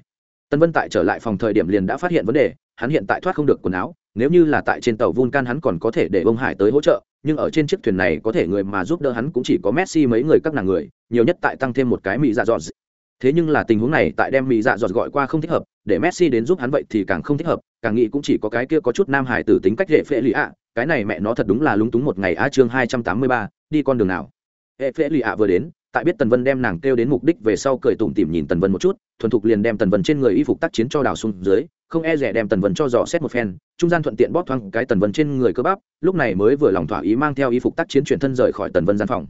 Tần vân tại trở lại phòng thời điểm liền đã phát hiện vấn đề, hắn hiện tại thoát không được quần áo, nếu như là tại trên tàu vulcan hắn còn có thể để ông hải tới hỗ trợ, nhưng ở trên chiếc thuyền này có thể người mà giúp đỡ hắn cũng chỉ có messi mấy người các nàng người, nhiều nhất tại tăng thêm một cái mỹ dạ dọn thế nhưng là tình huống này tại đem mỹ dạ dọt gọi qua không thích hợp, để messi đến giúp hắn vậy thì càng không thích hợp, càng nghĩ cũng chỉ có cái kia có chút nam hải tử tính cách hệ phệ lì ạ, cái này mẹ nó thật đúng là lúng túng một ngày a chương hai trăm tám mươi ba, đi con đường nào. Hệ phệ lì ạ vừa đến, tại biết tần vân đem nàng kêu đến mục đích về sau cười tủm tỉm nhìn tần vân một chút, thuần thục liền đem tần vân trên người y phục tác chiến cho đào xuống dưới, không e rẻ đem tần vân cho dò xét một phen, trung gian thuận tiện bóp thoáng cái tần vân trên người cơ bắp, lúc này mới vừa lòng thỏa ý mang theo y phục tác chiến chuyển thân rời khỏi tần vân gian phòng.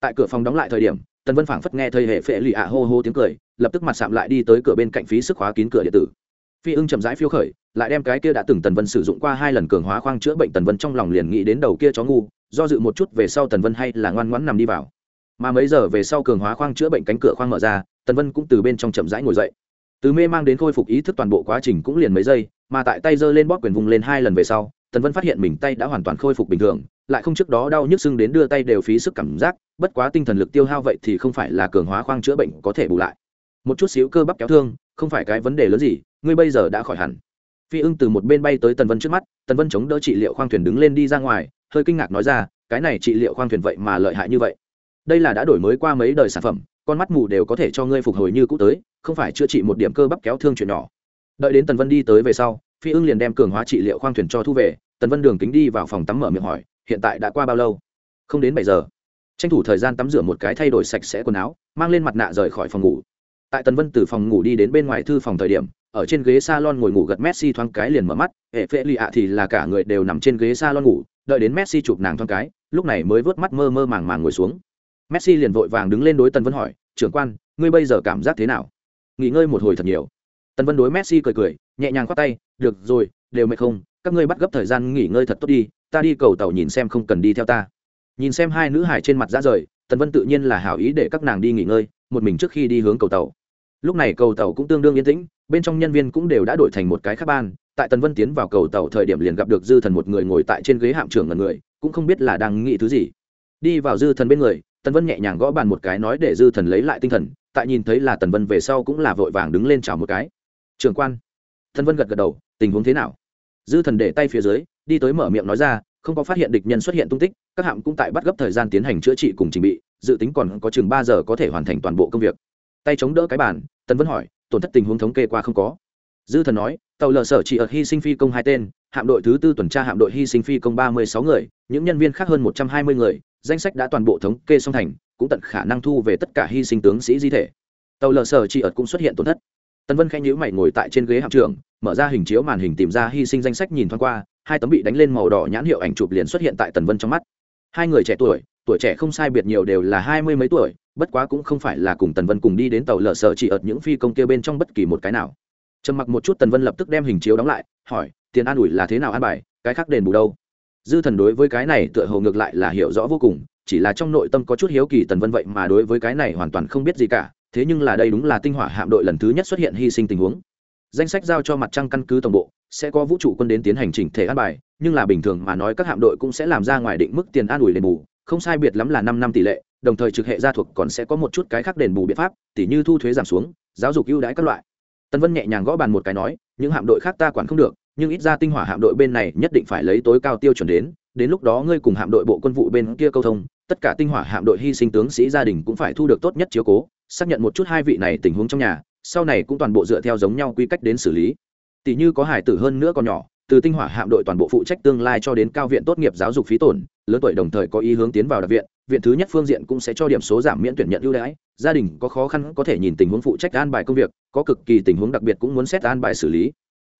Tại cửa phòng đóng lại thời điểm tần vân phảng phất nghe thầy hệ phệ lì ạ hô hô tiếng cười, lập tức mặt sạm lại đi tới cửa bên cạnh phí sức khóa kín cửa điện tử. Phi ưng chậm rãi phiêu khởi, lại đem cái kia đã từng tần vân sử dụng qua hai lần cường hóa khoang chữa bệnh tần vân trong lòng liền nghĩ đến đầu kia chó ngu, do dự một chút về sau tần vân hay là ngoan ngoãn nằm đi vào. Mà mấy giờ về sau cường hóa khoang chữa bệnh cánh cửa khoang mở ra, tần vân cũng từ bên trong chậm rãi ngồi dậy. Từ mê mang đến khôi phục ý thức toàn bộ quá trình cũng liền mấy giây, mà tại tay giơ lên bóp quyền vùng lên hai lần về sau, tần vân phát hiện mình tay đã hoàn toàn khôi phục bình thường lại không trước đó đau nhức sưng đến đưa tay đều phí sức cảm giác, bất quá tinh thần lực tiêu hao vậy thì không phải là cường hóa khoang chữa bệnh có thể bù lại. Một chút xíu cơ bắp kéo thương, không phải cái vấn đề lớn gì, ngươi bây giờ đã khỏi hẳn. Phi ưng từ một bên bay tới tần vân trước mắt, tần vân chống đỡ trị liệu khoang thuyền đứng lên đi ra ngoài, hơi kinh ngạc nói ra, cái này trị liệu khoang thuyền vậy mà lợi hại như vậy. Đây là đã đổi mới qua mấy đời sản phẩm, con mắt mù đều có thể cho ngươi phục hồi như cũ tới, không phải chữa trị một điểm cơ bắp kéo thương chuyện nhỏ. Đợi đến tần vân đi tới về sau, phi ưng liền đem cường hóa trị liệu khoang thuyền cho thu về, tần vân đường kính đi vào phòng tắm mở miệng hỏi hiện tại đã qua bao lâu? Không đến bảy giờ. Tranh thủ thời gian tắm rửa một cái thay đổi sạch sẽ quần áo, mang lên mặt nạ rời khỏi phòng ngủ. Tại tần vân từ phòng ngủ đi đến bên ngoài thư phòng thời điểm, ở trên ghế salon ngồi ngủ gật messi thoáng cái liền mở mắt. Hệ phệ lì ạ thì là cả người đều nằm trên ghế salon ngủ, đợi đến messi chụp nàng thoáng cái, lúc này mới vớt mắt mơ mơ màng màng ngồi xuống. Messi liền vội vàng đứng lên đối tần vân hỏi, trưởng quan, ngươi bây giờ cảm giác thế nào? Nghỉ ngơi một hồi thật nhiều. Tần vân đối messi cười cười, nhẹ nhàng khoác tay, được rồi, đều mệt không? Các ngươi bắt gấp thời gian nghỉ ngơi thật tốt đi ta đi cầu tàu nhìn xem không cần đi theo ta. Nhìn xem hai nữ hải trên mặt ra rời, tần vân tự nhiên là hảo ý để các nàng đi nghỉ ngơi, một mình trước khi đi hướng cầu tàu. Lúc này cầu tàu cũng tương đương yên tĩnh, bên trong nhân viên cũng đều đã đổi thành một cái khác ban. Tại tần vân tiến vào cầu tàu thời điểm liền gặp được dư thần một người ngồi tại trên ghế hạm trưởng ngần người, cũng không biết là đang nghĩ thứ gì. Đi vào dư thần bên người, tần vân nhẹ nhàng gõ bàn một cái nói để dư thần lấy lại tinh thần, tại nhìn thấy là tần vân về sau cũng là vội vàng đứng lên chào một cái. Trường quan. Tần vân gật gật đầu, tình huống thế nào? Dư thần để tay phía dưới đi tới mở miệng nói ra, không có phát hiện địch nhân xuất hiện tung tích, các hạm cũng tại bắt gấp thời gian tiến hành chữa trị cùng trình bị, dự tính còn có chừng ba giờ có thể hoàn thành toàn bộ công việc. Tay chống đỡ cái bàn, tần vân hỏi, tổn thất tình huống thống kê qua không có? Dư thần nói, tàu lờ sở chỉ ở hy sinh phi công hai tên, hạm đội thứ tư tuần tra hạm đội hy sinh phi công ba mươi sáu người, những nhân viên khác hơn một trăm hai mươi người, danh sách đã toàn bộ thống kê song thành, cũng tận khả năng thu về tất cả hy sinh tướng sĩ di thể. Tàu lờ sở chỉ ở cũng xuất hiện tổn thất. Tần vân khanh nhữ mày ngồi tại trên ghế hạm trưởng, mở ra hình chiếu màn hình tìm ra hy sinh danh sách nhìn thoáng qua hai tấm bị đánh lên màu đỏ nhãn hiệu ảnh chụp liền xuất hiện tại tần vân trong mắt. Hai người trẻ tuổi tuổi trẻ không sai biệt nhiều đều là hai mươi mấy tuổi, bất quá cũng không phải là cùng tần vân cùng đi đến tàu lở sở chỉ ợt những phi công kia bên trong bất kỳ một cái nào. Trầm mặc một chút tần vân lập tức đem hình chiếu đóng lại, hỏi, tiền an ủi là thế nào an bài, cái khác đền bù đâu? Dư thần đối với cái này tựa hồ ngược lại là hiểu rõ vô cùng, chỉ là trong nội tâm có chút hiếu kỳ tần vân vậy mà đối với cái này hoàn toàn không biết gì cả, thế nhưng là đây đúng là tinh hỏa hạm đội lần thứ nhất xuất hiện hy sinh tình huống danh sách giao cho mặt trăng căn cứ tổng bộ, sẽ có vũ trụ quân đến tiến hành chỉnh thể an bài, nhưng là bình thường mà nói các hạm đội cũng sẽ làm ra ngoài định mức tiền an ủi đền bù, không sai biệt lắm là năm năm tỷ lệ, đồng thời trực hệ gia thuộc còn sẽ có một chút cái khác đền bù biện pháp tỷ như thu thuế giảm xuống, giáo dục ưu đãi các loại. Tân vân nhẹ nhàng gõ bàn một cái nói, những hạm đội khác ta quản không được, nhưng ít ra tinh hỏa hạm đội bên này nhất định phải lấy tối cao tiêu chuẩn đến đến lúc đó ngươi cùng hạm đội bộ quân vụ bên kia câu thông, tất cả tinh hỏa hạm đội hy sinh tướng sĩ gia đình cũng phải thu được tốt nhất chiếu cố, xác nhận một chút hai vị này tình huống trong nhà sau này cũng toàn bộ dựa theo giống nhau quy cách đến xử lý. Tỷ như có hải tử hơn nữa còn nhỏ, từ tinh hỏa hạm đội toàn bộ phụ trách tương lai cho đến cao viện tốt nghiệp giáo dục phí tổn, lớn tuổi đồng thời có ý hướng tiến vào đặc viện viện thứ nhất phương diện cũng sẽ cho điểm số giảm miễn tuyển nhận ưu đãi. Gia đình có khó khăn có thể nhìn tình huống phụ trách an bài công việc, có cực kỳ tình huống đặc biệt cũng muốn xét an bài xử lý.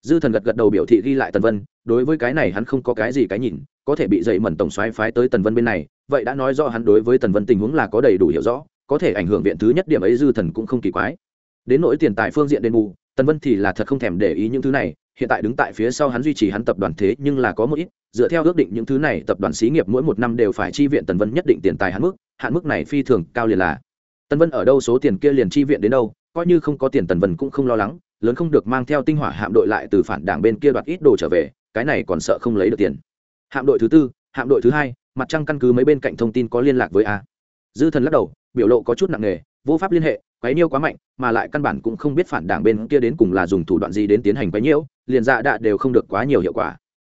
Dư thần gật gật đầu biểu thị ghi lại tần vân, đối với cái này hắn không có cái gì cái nhìn, có thể bị dậy mẩn tổng xoáy phái tới tần vân bên này, vậy đã nói rõ hắn đối với tần vân tình huống là có đầy đủ hiểu rõ, có thể ảnh hưởng viện thứ nhất điểm ấy dư thần cũng không kỳ quái đến nỗi tiền tài phương diện đền bù, tần vân thì là thật không thèm để ý những thứ này, hiện tại đứng tại phía sau hắn duy trì hắn tập đoàn thế nhưng là có một ít, dựa theo ước định những thứ này, tập đoàn xí nghiệp mỗi một năm đều phải chi viện tần vân nhất định tiền tài hạn mức hạn mức này phi thường cao liền là. Tần vân ở đâu số tiền kia liền chi viện đến đâu, coi như không có tiền tần vân cũng không lo lắng, lớn không được mang theo tinh hỏa hạm đội lại từ phản đảng bên kia đoạt ít đồ trở về, cái này còn sợ không lấy được tiền. Hạm đội thứ tư, hạm đội thứ hai, mặt trăng căn cứ mấy bên cạnh thông tin có liên lạc với a. Dư thần lắc đầu, biểu lộ có chút nặng nề, vô pháp liên hệ quấy nhiêu quá mạnh, mà lại căn bản cũng không biết phản đảng bên kia đến cùng là dùng thủ đoạn gì đến tiến hành quấy nhiễu, liền dạ đạ đều không được quá nhiều hiệu quả.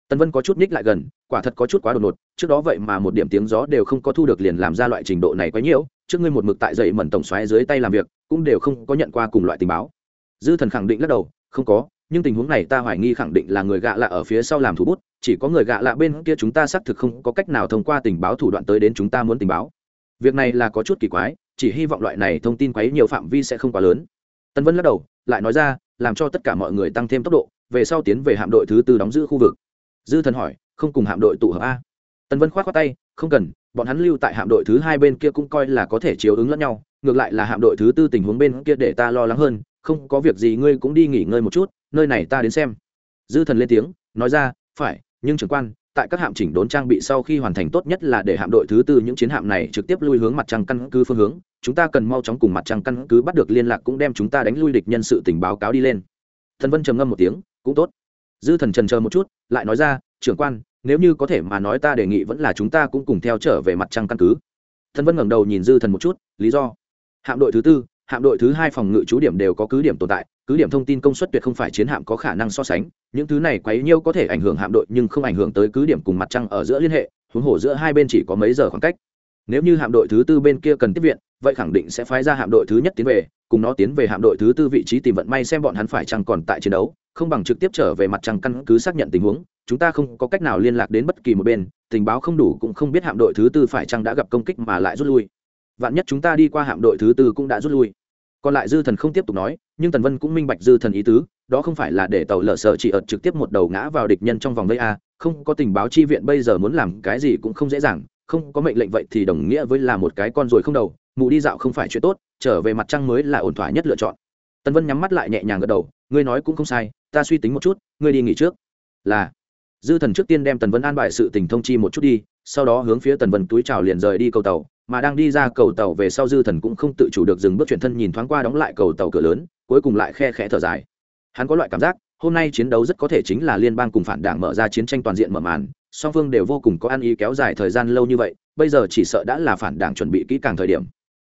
Tần vân có chút ních lại gần, quả thật có chút quá đột ngột, trước đó vậy mà một điểm tiếng gió đều không có thu được liền làm ra loại trình độ này quấy nhiễu, trước ngươi một mực tại dậy mẩn tổng xoáy dưới tay làm việc, cũng đều không có nhận qua cùng loại tình báo. Dư thần khẳng định lắc đầu, không có, nhưng tình huống này ta hoài nghi khẳng định là người gạ lạ ở phía sau làm thủ bút, chỉ có người gạ lạ bên kia chúng ta xác thực không có cách nào thông qua tình báo thủ đoạn tới đến chúng ta muốn tình báo. Việc này là có chút kỳ quái chỉ hy vọng loại này thông tin quấy nhiều phạm vi sẽ không quá lớn. Tân vân lắc đầu, lại nói ra, làm cho tất cả mọi người tăng thêm tốc độ, về sau tiến về hạm đội thứ tư đóng giữ khu vực. Dư thần hỏi, không cùng hạm đội tụ hợp a? Tân vân k h o á t tay, không cần, bọn hắn lưu tại hạm đội thứ hai bên kia cũng coi là có thể chiếu ứng lẫn nhau, ngược lại là hạm đội thứ tư tình huống bên kia để ta lo lắng hơn, không có việc gì ngươi cũng đi nghỉ ngơi một chút, nơi này ta đến xem. Dư thần lên tiếng, nói ra, phải, nhưng trưởng quan tại các hạm chỉnh đốn trang bị sau khi hoàn thành tốt nhất là để hạm đội thứ tư những chiến hạm này trực tiếp lui hướng mặt trăng căn cứ phương hướng. Chúng ta cần mau chóng cùng mặt trăng căn cứ bắt được liên lạc cũng đem chúng ta đánh lui địch nhân sự tình báo cáo đi lên. Thần vân trầm ngâm một tiếng, cũng tốt. Dư thần trần chờ một chút, lại nói ra, trưởng quan, nếu như có thể mà nói ta đề nghị vẫn là chúng ta cũng cùng theo trở về mặt trăng căn cứ. Thần vân ngẩng đầu nhìn dư thần một chút, lý do. Hạm đội thứ tư, hạm đội thứ hai phòng ngự trú điểm đều có cứ điểm tồn tại cứ điểm thông tin công suất tuyệt không phải chiến hạm có khả năng so sánh, những thứ này quấy nhiêu có thể ảnh hưởng hạm đội nhưng không ảnh hưởng tới cứ điểm cùng mặt trăng ở giữa liên hệ, huống hồ giữa hai bên chỉ có mấy giờ khoảng cách. Nếu như hạm đội thứ tư bên kia cần tiếp viện, vậy khẳng định sẽ phái ra hạm đội thứ nhất tiến về, cùng nó tiến về hạm đội thứ tư vị trí tìm vận may xem bọn hắn phải chăng còn tại chiến đấu, không bằng trực tiếp trở về mặt trăng căn cứ xác nhận tình huống, chúng ta không có cách nào liên lạc đến bất kỳ một bên, tình báo không đủ cũng không biết hạm đội thứ tư phải chăng đã gặp công kích mà lại rút lui. Vạn nhất chúng ta đi qua hạm đội thứ tư cũng đã rút lui. Còn lại dư thần không tiếp tục nói nhưng tần vân cũng minh bạch dư thần ý tứ, đó không phải là để tàu lở sợ chỉ ợt trực tiếp một đầu ngã vào địch nhân trong vòng vây a, không có tình báo chi viện bây giờ muốn làm cái gì cũng không dễ dàng, không có mệnh lệnh vậy thì đồng nghĩa với là một cái con ruồi không đầu, mù đi dạo không phải chuyện tốt, trở về mặt trăng mới là ổn thỏa nhất lựa chọn. Tần vân nhắm mắt lại nhẹ nhàng gật đầu, ngươi nói cũng không sai, ta suy tính một chút, ngươi đi nghỉ trước. Là. Dư thần trước tiên đem tần vân an bài sự tình thông chi một chút đi, sau đó hướng phía tần vân túi trào liền rời đi cầu tàu mà đang đi ra cầu tàu về sau dư thần cũng không tự chủ được dừng bước chuyển thân nhìn thoáng qua đóng lại cầu tàu cửa lớn, cuối cùng lại khe khẽ thở dài. Hắn có loại cảm giác, hôm nay chiến đấu rất có thể chính là liên bang cùng phản đảng mở ra chiến tranh toàn diện mở màn, song phương đều vô cùng có ăn ý kéo dài thời gian lâu như vậy, bây giờ chỉ sợ đã là phản đảng chuẩn bị kỹ càng thời điểm.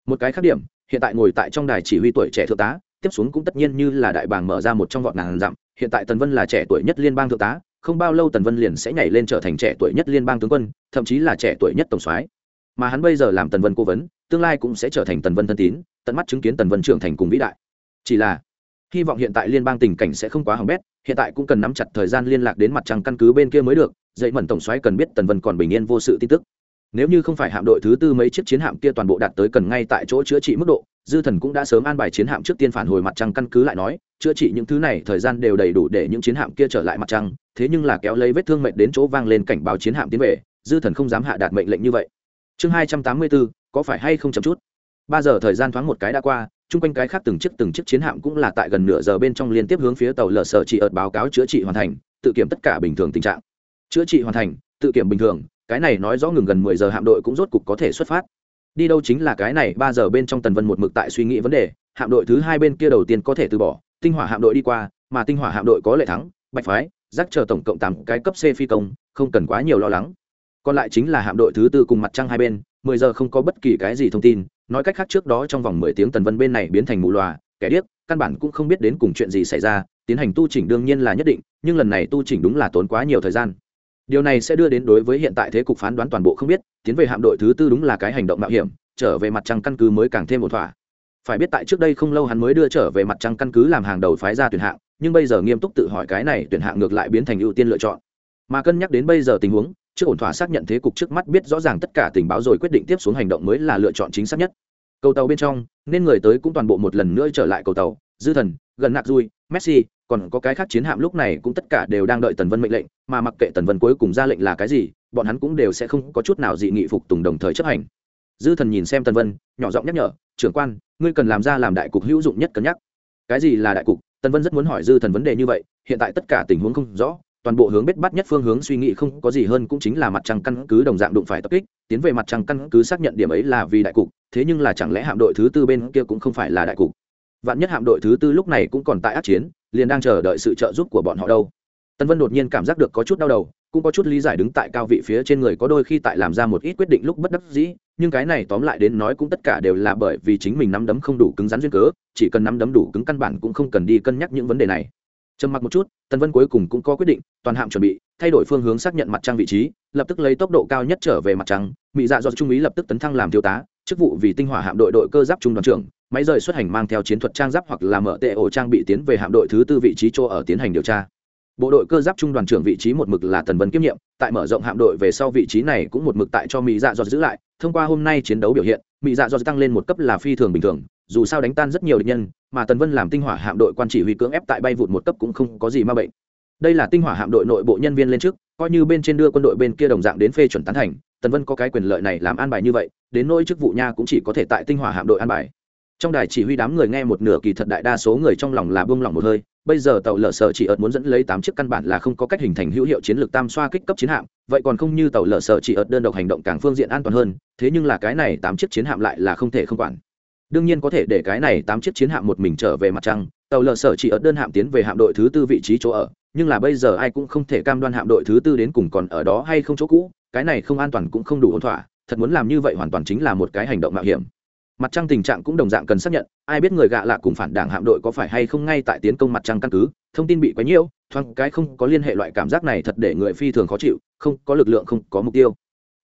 Một cái khác điểm, hiện tại ngồi tại trong đài chỉ huy tuổi trẻ thượng tá, tiếp xuống cũng tất nhiên như là đại bàng mở ra một trong vọt ngàn dặm, hiện tại tần vân là trẻ tuổi nhất liên bang thượng tá, không bao lâu tần vân liền sẽ nhảy lên trở thành trẻ tuổi nhất liên bang tướng quân, thậm chí là trẻ tuổi nhất tổng soái mà hắn bây giờ làm tần vân cố vấn, tương lai cũng sẽ trở thành tần vân thân tín, tận mắt chứng kiến tần vân trưởng thành cùng vĩ đại. Chỉ là, hy vọng hiện tại liên bang tình cảnh sẽ không quá hỏng bét, hiện tại cũng cần nắm chặt thời gian liên lạc đến mặt trăng căn cứ bên kia mới được dậy mẩn tổng xoáy cần biết tần vân còn bình yên vô sự tin tức. Nếu như không phải hạm đội thứ tư mấy chiếc chiến hạm kia toàn bộ đạt tới cần ngay tại chỗ chữa trị mức độ, dư thần cũng đã sớm an bài chiến hạm trước tiên phản hồi mặt trăng căn cứ lại nói, chữa trị những thứ này thời gian đều đầy đủ để những chiến hạm kia trở lại mặt trăng, thế nhưng là kéo lấy vết thương mệnh đến chỗ vang lên cảnh báo chiến hạm tiến về, dư thần không dám hạ đạt mệnh lệnh như vậy chương hai trăm tám mươi bốn có phải hay không chậm chút? Ba giờ thời gian thoáng một cái đã qua, chung quanh cái khác từng chiếc từng chiếc chiến hạm cũng là tại gần nửa giờ bên trong liên tiếp hướng phía tàu lở sở trị ợt báo cáo chữa trị hoàn thành, tự kiểm tất cả bình thường tình trạng. Chữa trị hoàn thành, tự kiểm bình thường, cái này nói rõ ngừng gần mười giờ hạm đội cũng rốt cục có thể xuất phát. Đi đâu chính là cái này, ba giờ bên trong tần vân một mực tại suy nghĩ vấn đề, hạm đội thứ hai bên kia đầu tiên có thể từ bỏ, tinh hỏa hạm đội đi qua, mà tinh hỏa hạm đội có lệ thắng, bạch phái giác chờ tổng cộng tám cái cấp c phi công, không cần quá nhiều lo lắng còn lại chính là hạm đội thứ tư cùng mặt trăng hai bên, mười giờ không có bất kỳ cái gì thông tin, nói cách khác trước đó trong vòng mười tiếng tần vân bên này biến thành mù loà, kẻ điếc, căn bản cũng không biết đến cùng chuyện gì xảy ra, tiến hành tu chỉnh đương nhiên là nhất định, nhưng lần này tu chỉnh đúng là tốn quá nhiều thời gian. Điều này sẽ đưa đến đối với hiện tại thế cục phán đoán toàn bộ không biết, tiến về hạm đội thứ tư đúng là cái hành động mạo hiểm, trở về mặt trăng căn cứ mới càng thêm một thỏa. Phải biết tại trước đây không lâu hắn mới đưa trở về mặt trăng căn cứ làm hàng đầu phái ra tuyển hạng, nhưng bây giờ nghiêm túc tự hỏi cái này tuyển hạng ngược lại biến thành ưu tiên lựa chọn. Mà cân nhắc đến bây giờ tình huống trước ổn thỏa xác nhận thế cục trước mắt biết rõ ràng tất cả tình báo rồi quyết định tiếp xuống hành động mới là lựa chọn chính xác nhất. Cầu tàu bên trong, nên người tới cũng toàn bộ một lần nữa trở lại cầu tàu. Dư thần, gần nạc dui messi, còn có cái khác chiến hạm lúc này cũng tất cả đều đang đợi tần vân mệnh lệnh, mà mặc kệ tần vân cuối cùng ra lệnh là cái gì, bọn hắn cũng đều sẽ không có chút nào dị nghị phục tùng đồng thời chấp hành. Dư thần nhìn xem tần vân, nhỏ giọng nhắc nhở, trưởng quan, ngươi cần làm ra làm đại cục hữu dụng nhất cân nhắc. Cái gì là đại cục? Tần vân rất muốn hỏi dư thần vấn đề như vậy, hiện tại tất cả tình huống không rõ toàn bộ hướng biết bắt nhất phương hướng suy nghĩ không có gì hơn cũng chính là mặt trăng căn cứ đồng dạng đụng phải tập kích, tiến về mặt trăng căn cứ xác nhận điểm ấy là vì đại cục, thế nhưng là chẳng lẽ hạm đội thứ tư bên kia cũng không phải là đại cục? Vạn nhất hạm đội thứ tư lúc này cũng còn tại át chiến, liền đang chờ đợi sự trợ giúp của bọn họ đâu. Tân vân đột nhiên cảm giác được có chút đau đầu, cũng có chút lý giải đứng tại cao vị phía trên người có đôi khi tại làm ra một ít quyết định lúc bất đắc dĩ, nhưng cái này tóm lại đến nói cũng tất cả đều là bởi vì chính mình nắm đấm không đủ cứng rắn duyên cớ, chỉ cần nắm đấm đủ cứng căn bản cũng không cần đi cân nhắc những vấn đề này trầm mặc một chút, tần vân cuối cùng cũng có quyết định, toàn hạm chuẩn bị, thay đổi phương hướng xác nhận mặt trăng vị trí, lập tức lấy tốc độ cao nhất trở về mặt trăng. Mỹ dạ do trung úy lập tức tấn thăng làm thiếu tá, chức vụ vì tinh hỏa hạm đội đội cơ giáp trung đoàn trưởng, máy rời xuất hành mang theo chiến thuật trang giáp hoặc là mở tệ ổ trang bị tiến về hạm đội thứ tư vị trí chỗ ở tiến hành điều tra. Bộ đội cơ giáp trung đoàn trưởng vị trí một mực là tần vân kiêm nhiệm, tại mở rộng hạm đội về sau vị trí này cũng một mực tại cho mỹ dạ do giữ lại. Thông qua hôm nay chiến đấu biểu hiện mỹ dạ do tăng lên một cấp là phi thường bình thường dù sao đánh tan rất nhiều địch nhân, mà tần vân làm tinh hỏa hạm đội quan chỉ huy cưỡng ép tại bay vụt một cấp cũng không có gì ma bệnh. Đây là tinh hỏa hạm đội nội bộ nhân viên lên trước, coi như bên trên đưa quân đội bên kia đồng dạng đến phê chuẩn tán thành, tần vân có cái quyền lợi này làm an bài như vậy, đến nỗi chức vụ nha cũng chỉ có thể tại tinh hỏa hạm đội an bài. Trong đài chỉ huy đám người nghe một nửa kỳ thật đại đa số người trong lòng là buông lỏng một hơi, bây giờ tàu lở sở chỉ ợt muốn dẫn lấy tám chiếc căn bản là không có cách hình thành hữu hiệu chiến lược tam xoa kích cấp chiến hạm, vậy còn không như tàu lở sở chỉ ợt đơn độc hành động càng phương diện an toàn hơn, thế nhưng là cái này tám chiếc chiến hạm lại là không thể không quản đương nhiên có thể để cái này tám chiếc chiến hạm một mình trở về mặt trăng, tàu lờ sở chỉ ở đơn hạm tiến về hạm đội thứ tư vị trí chỗ ở, nhưng là bây giờ ai cũng không thể cam đoan hạm đội thứ tư đến cùng còn ở đó hay không chỗ cũ, cái này không an toàn cũng không đủ ổn thỏa, thật muốn làm như vậy hoàn toàn chính là một cái hành động mạo hiểm. Mặt trăng tình trạng cũng đồng dạng cần xác nhận, ai biết người gạ lạ cùng phản đảng hạm đội có phải hay không ngay tại tiến công mặt trăng căn cứ, thông tin bị quá nhiễu, thoáng cái không có liên hệ loại cảm giác này thật để người phi thường khó chịu, không có lực lượng không có mục tiêu.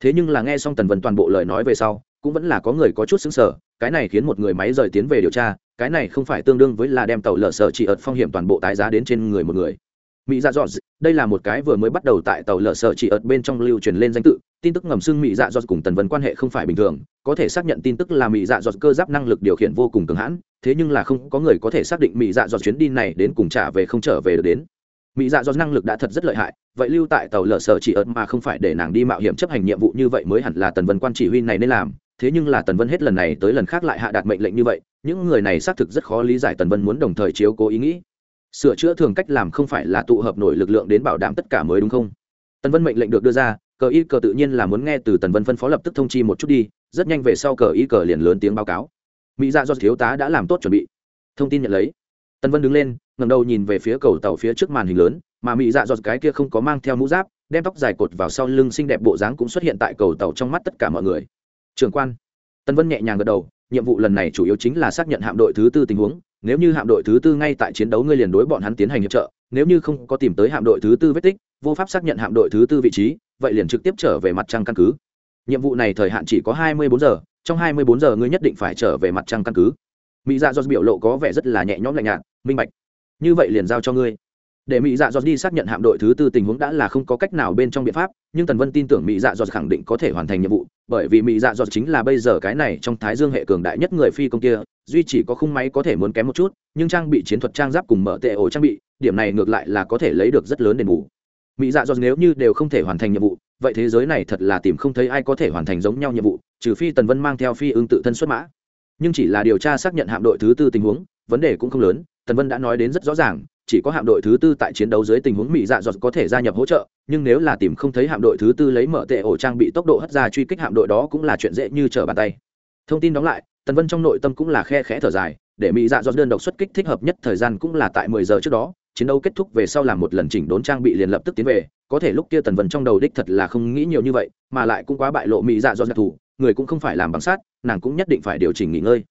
Thế nhưng là nghe xong tần vân toàn bộ lời nói về sau cũng vẫn là có người có chút xứng sở, cái này khiến một người máy rời tiến về điều tra, cái này không phải tương đương với là đem tàu lở sở chỉ ợt phong hiểm toàn bộ tái giá đến trên người một người. Mỹ dạ dọn đây là một cái vừa mới bắt đầu tại tàu lở sở chỉ ợt bên trong lưu truyền lên danh tự, tin tức ngầm xưng mỹ dạ dọn cùng tần vân quan hệ không phải bình thường, có thể xác nhận tin tức là mỹ dạ dọn cơ giáp năng lực điều khiển vô cùng cường hãn, thế nhưng là không có người có thể xác định mỹ dạ dọn chuyến đi này đến cùng trả về không trở về được đến. Mỹ dạ dọn năng lực đã thật rất lợi hại, vậy lưu tại tàu lở sở chỉ ợt mà không phải để nàng đi mạo hiểm chấp hành nhiệm vụ như vậy mới hẳn là tần vân quan chỉ huy này nên làm thế nhưng là tần vân hết lần này tới lần khác lại hạ đạt mệnh lệnh như vậy, những người này xác thực rất khó lý giải tần vân muốn đồng thời chiếu cố ý nghĩ. Sửa chữa thường cách làm không phải là tụ hợp nổi lực lượng đến bảo đảm tất cả mới đúng không? Tần vân mệnh lệnh được đưa ra, cờ y cờ tự nhiên là muốn nghe từ tần vân phân phó lập tức thông chi một chút đi, rất nhanh về sau cờ y cờ liền lớn tiếng báo cáo. Mỹ dạ do thiếu tá đã làm tốt chuẩn bị. Thông tin nhận lấy. Tần vân đứng lên ngầm đầu nhìn về phía cầu tàu phía trước màn hình lớn, mà mỹ dạ Do cái kia không có mang theo mũ giáp, đem tóc dài cột vào sau lưng xinh đẹp bộ dáng cũng xuất hiện tại cầu tàu trong mắt tất cả mọi người trưởng quan. Tân vân nhẹ nhàng gật đầu, nhiệm vụ lần này chủ yếu chính là xác nhận hạm đội thứ tư tình huống, nếu như hạm đội thứ tư ngay tại chiến đấu ngươi liền đối bọn hắn tiến hành hiệp trợ, nếu như không có tìm tới hạm đội thứ tư vết tích, vô pháp xác nhận hạm đội thứ tư vị trí, vậy liền trực tiếp trở về mặt trăng căn cứ. Nhiệm vụ này thời hạn chỉ có hai mươi bốn giờ, trong hai mươi bốn giờ ngươi nhất định phải trở về mặt trăng căn cứ. Mỹ dạ do biểu lộ có vẻ rất là nhẹ nhõm lạnh nhạt, minh bạch. Như vậy liền giao cho ngươi để mỹ dạ dọt đi xác nhận hạm đội thứ tư tình huống đã là không có cách nào bên trong biện pháp, nhưng tần vân tin tưởng mỹ dạ dọt khẳng định có thể hoàn thành nhiệm vụ, bởi vì mỹ dạ dọt chính là bây giờ cái này trong thái dương hệ cường đại nhất người phi công kia, duy chỉ có khung máy có thể muốn kém một chút, nhưng trang bị chiến thuật trang giáp cùng mở tệ ổ trang bị, điểm này ngược lại là có thể lấy được rất lớn đền bù. Mỹ dạ dọt nếu như đều không thể hoàn thành nhiệm vụ, vậy thế giới này thật là tìm không thấy ai có thể hoàn thành giống nhau nhiệm vụ, trừ phi tần vân mang theo phi ưng tự thân xuất mã. Nhưng chỉ là điều tra xác nhận hạm đội thứ tư tình huống, vấn đề cũng không lớn, tần vân đã nói đến rất rõ ràng chỉ có hạm đội thứ tư tại chiến đấu dưới tình huống mỹ dạ dọt có thể gia nhập hỗ trợ, nhưng nếu là tìm không thấy hạm đội thứ tư lấy mở tệ ổ trang bị tốc độ hất ra truy kích hạm đội đó cũng là chuyện dễ như trở bàn tay. Thông tin đóng lại, tần vân trong nội tâm cũng là khe khẽ thở dài, để mỹ dạ dọt đơn độc xuất kích thích hợp nhất thời gian cũng là tại mười giờ trước đó, chiến đấu kết thúc về sau làm một lần chỉnh đốn trang bị liền lập tức tiến về, có thể lúc kia tần vân trong đầu đích thật là không nghĩ nhiều như vậy, mà lại cũng quá bại lộ mỹ dạ dọt đặc thù, người cũng không phải làm bằng sát nàng cũng nhất định phải điều chỉnh nghỉ ngơi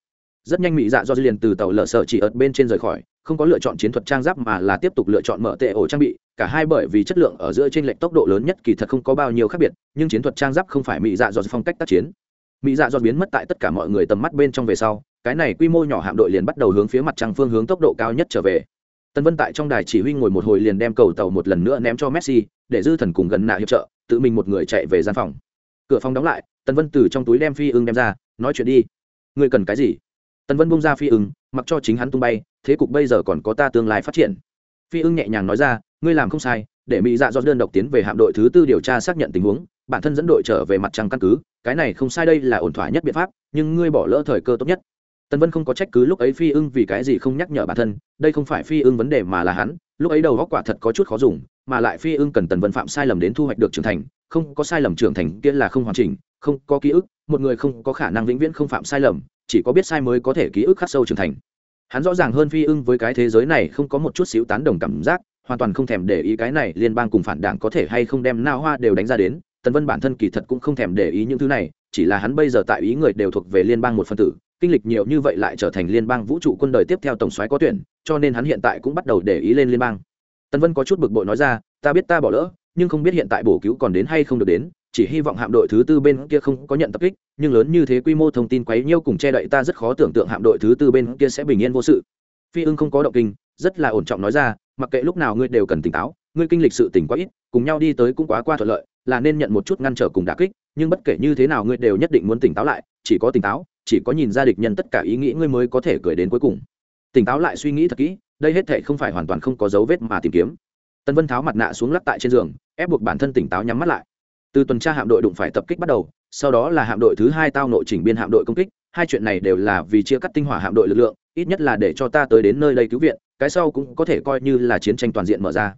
rất nhanh mỹ dạ do liền từ tàu lở sợ chỉ ợt bên trên rời khỏi, không có lựa chọn chiến thuật trang giáp mà là tiếp tục lựa chọn mở tệ ổ trang bị, cả hai bởi vì chất lượng ở giữa trên lệnh tốc độ lớn nhất kỳ thật không có bao nhiêu khác biệt, nhưng chiến thuật trang giáp không phải mỹ dạ do phong cách tác chiến. Mỹ dạ do biến mất tại tất cả mọi người tầm mắt bên trong về sau, cái này quy mô nhỏ hạm đội liền bắt đầu hướng phía mặt trăng phương hướng tốc độ cao nhất trở về. Tân vân tại trong đài chỉ huy ngồi một hồi liền đem cầu tàu một lần nữa ném cho messi, để dư thần cùng gần nạ hiệp trợ, tự mình một người chạy về gian phòng. Cửa phòng đóng lại, tân vân từ trong túi đem phi ưng đem ra, nói chuyện đi. Ngươi cần cái gì? Tần vân bung ra phi ưng, mặc cho chính hắn tung bay, thế cục bây giờ còn có ta tương lai phát triển. Phi ưng nhẹ nhàng nói ra, ngươi làm không sai, để mỹ dạ do đơn độc tiến về hạm đội thứ tư điều tra xác nhận tình huống, bản thân dẫn đội trở về mặt trăng căn cứ, cái này không sai đây là ổn thỏa nhất biện pháp, nhưng ngươi bỏ lỡ thời cơ tốt nhất. Tần vân không có trách cứ lúc ấy phi ưng vì cái gì không nhắc nhở bản thân, đây không phải phi ưng vấn đề mà là hắn, lúc ấy đầu góc quả thật có chút khó dùng, mà lại phi ưng cần tần vân phạm sai lầm đến thu hoạch được trưởng thành, không có sai lầm trưởng thành kia là không hoàn chỉnh, không có ký ức, một người không có khả năng vĩnh viễn không phạm sai lầm chỉ có biết sai mới có thể ký ức khắc sâu trưởng thành. Hắn rõ ràng hơn phi ưng với cái thế giới này không có một chút xíu tán đồng cảm giác, hoàn toàn không thèm để ý cái này liên bang cùng phản đảng có thể hay không đem nao hoa đều đánh ra đến, tần vân bản thân kỳ thật cũng không thèm để ý những thứ này, chỉ là hắn bây giờ tại ý người đều thuộc về liên bang một phân tử, kinh lịch nhiều như vậy lại trở thành liên bang vũ trụ quân đời tiếp theo tổng soái có tuyển, cho nên hắn hiện tại cũng bắt đầu để ý lên liên bang. Tần vân có chút bực bội nói ra, ta biết ta bỏ lỡ, nhưng không biết hiện tại bổ cứu còn đến hay không được đến chỉ hy vọng hạm đội thứ tư bên kia không có nhận tập kích, nhưng lớn như thế quy mô thông tin quấy nhiêu cùng che đậy ta rất khó tưởng tượng hạm đội thứ tư bên kia sẽ bình yên vô sự. Phi ưng không có động kinh, rất là ổn trọng nói ra, mặc kệ lúc nào ngươi đều cần tỉnh táo, ngươi kinh lịch sự tỉnh quá ít, cùng nhau đi tới cũng quá qua thuận lợi, là nên nhận một chút ngăn trở cùng đả kích, nhưng bất kể như thế nào ngươi đều nhất định muốn tỉnh táo lại, chỉ có tỉnh táo, chỉ có nhìn ra địch nhân tất cả ý nghĩ ngươi mới có thể cười đến cuối cùng. Tỉnh táo lại suy nghĩ thật kỹ, đây hết thể không phải hoàn toàn không có dấu vết mà tìm kiếm. Tân vân tháo mặt nạ xuống lắc tại trên giường, ép buộc bản thân tỉnh táo nhắm mắt lại từ tuần tra hạm đội đụng phải tập kích bắt đầu, sau đó là hạm đội thứ hai tao nội chỉnh biên hạm đội công kích. Hai chuyện này đều là vì chia cắt tinh hỏa hạm đội lực lượng, ít nhất là để cho ta tới đến nơi đây cứu viện, cái sau cũng có thể coi như là chiến tranh toàn diện mở ra.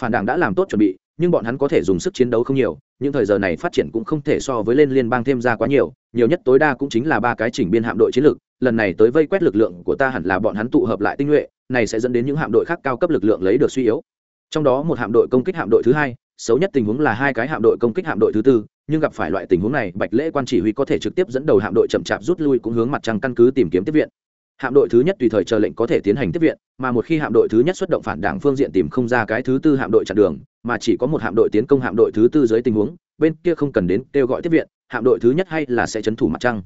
Phản đảng đã làm tốt chuẩn bị, nhưng bọn hắn có thể dùng sức chiến đấu không nhiều, những thời giờ này phát triển cũng không thể so với lên liên bang thêm ra quá nhiều nhiều nhất tối đa cũng chính là ba cái chỉnh biên hạm đội chiến lược, lần này tới vây quét lực lượng của ta hẳn là bọn hắn tụ hợp lại tinh nhuệ, này sẽ dẫn đến những hạm đội khác cao cấp lực lượng lấy được suy yếu. Trong đó một hạm đội công kích hạm đội thứ hai xấu nhất tình huống là hai cái hạm đội công kích hạm đội thứ tư, nhưng gặp phải loại tình huống này, bạch lễ quan chỉ huy có thể trực tiếp dẫn đầu hạm đội chậm chạp rút lui cũng hướng mặt trăng căn cứ tìm kiếm tiếp viện. Hạm đội thứ nhất tùy thời chờ lệnh có thể tiến hành tiếp viện, mà một khi hạm đội thứ nhất xuất động phản đảng phương diện tìm không ra cái thứ tư hạm đội chặn đường, mà chỉ có một hạm đội tiến công hạm đội thứ tư dưới tình huống, bên kia không cần đến kêu gọi tiếp viện, hạm đội thứ nhất hay là sẽ chấn thủ mặt trăng.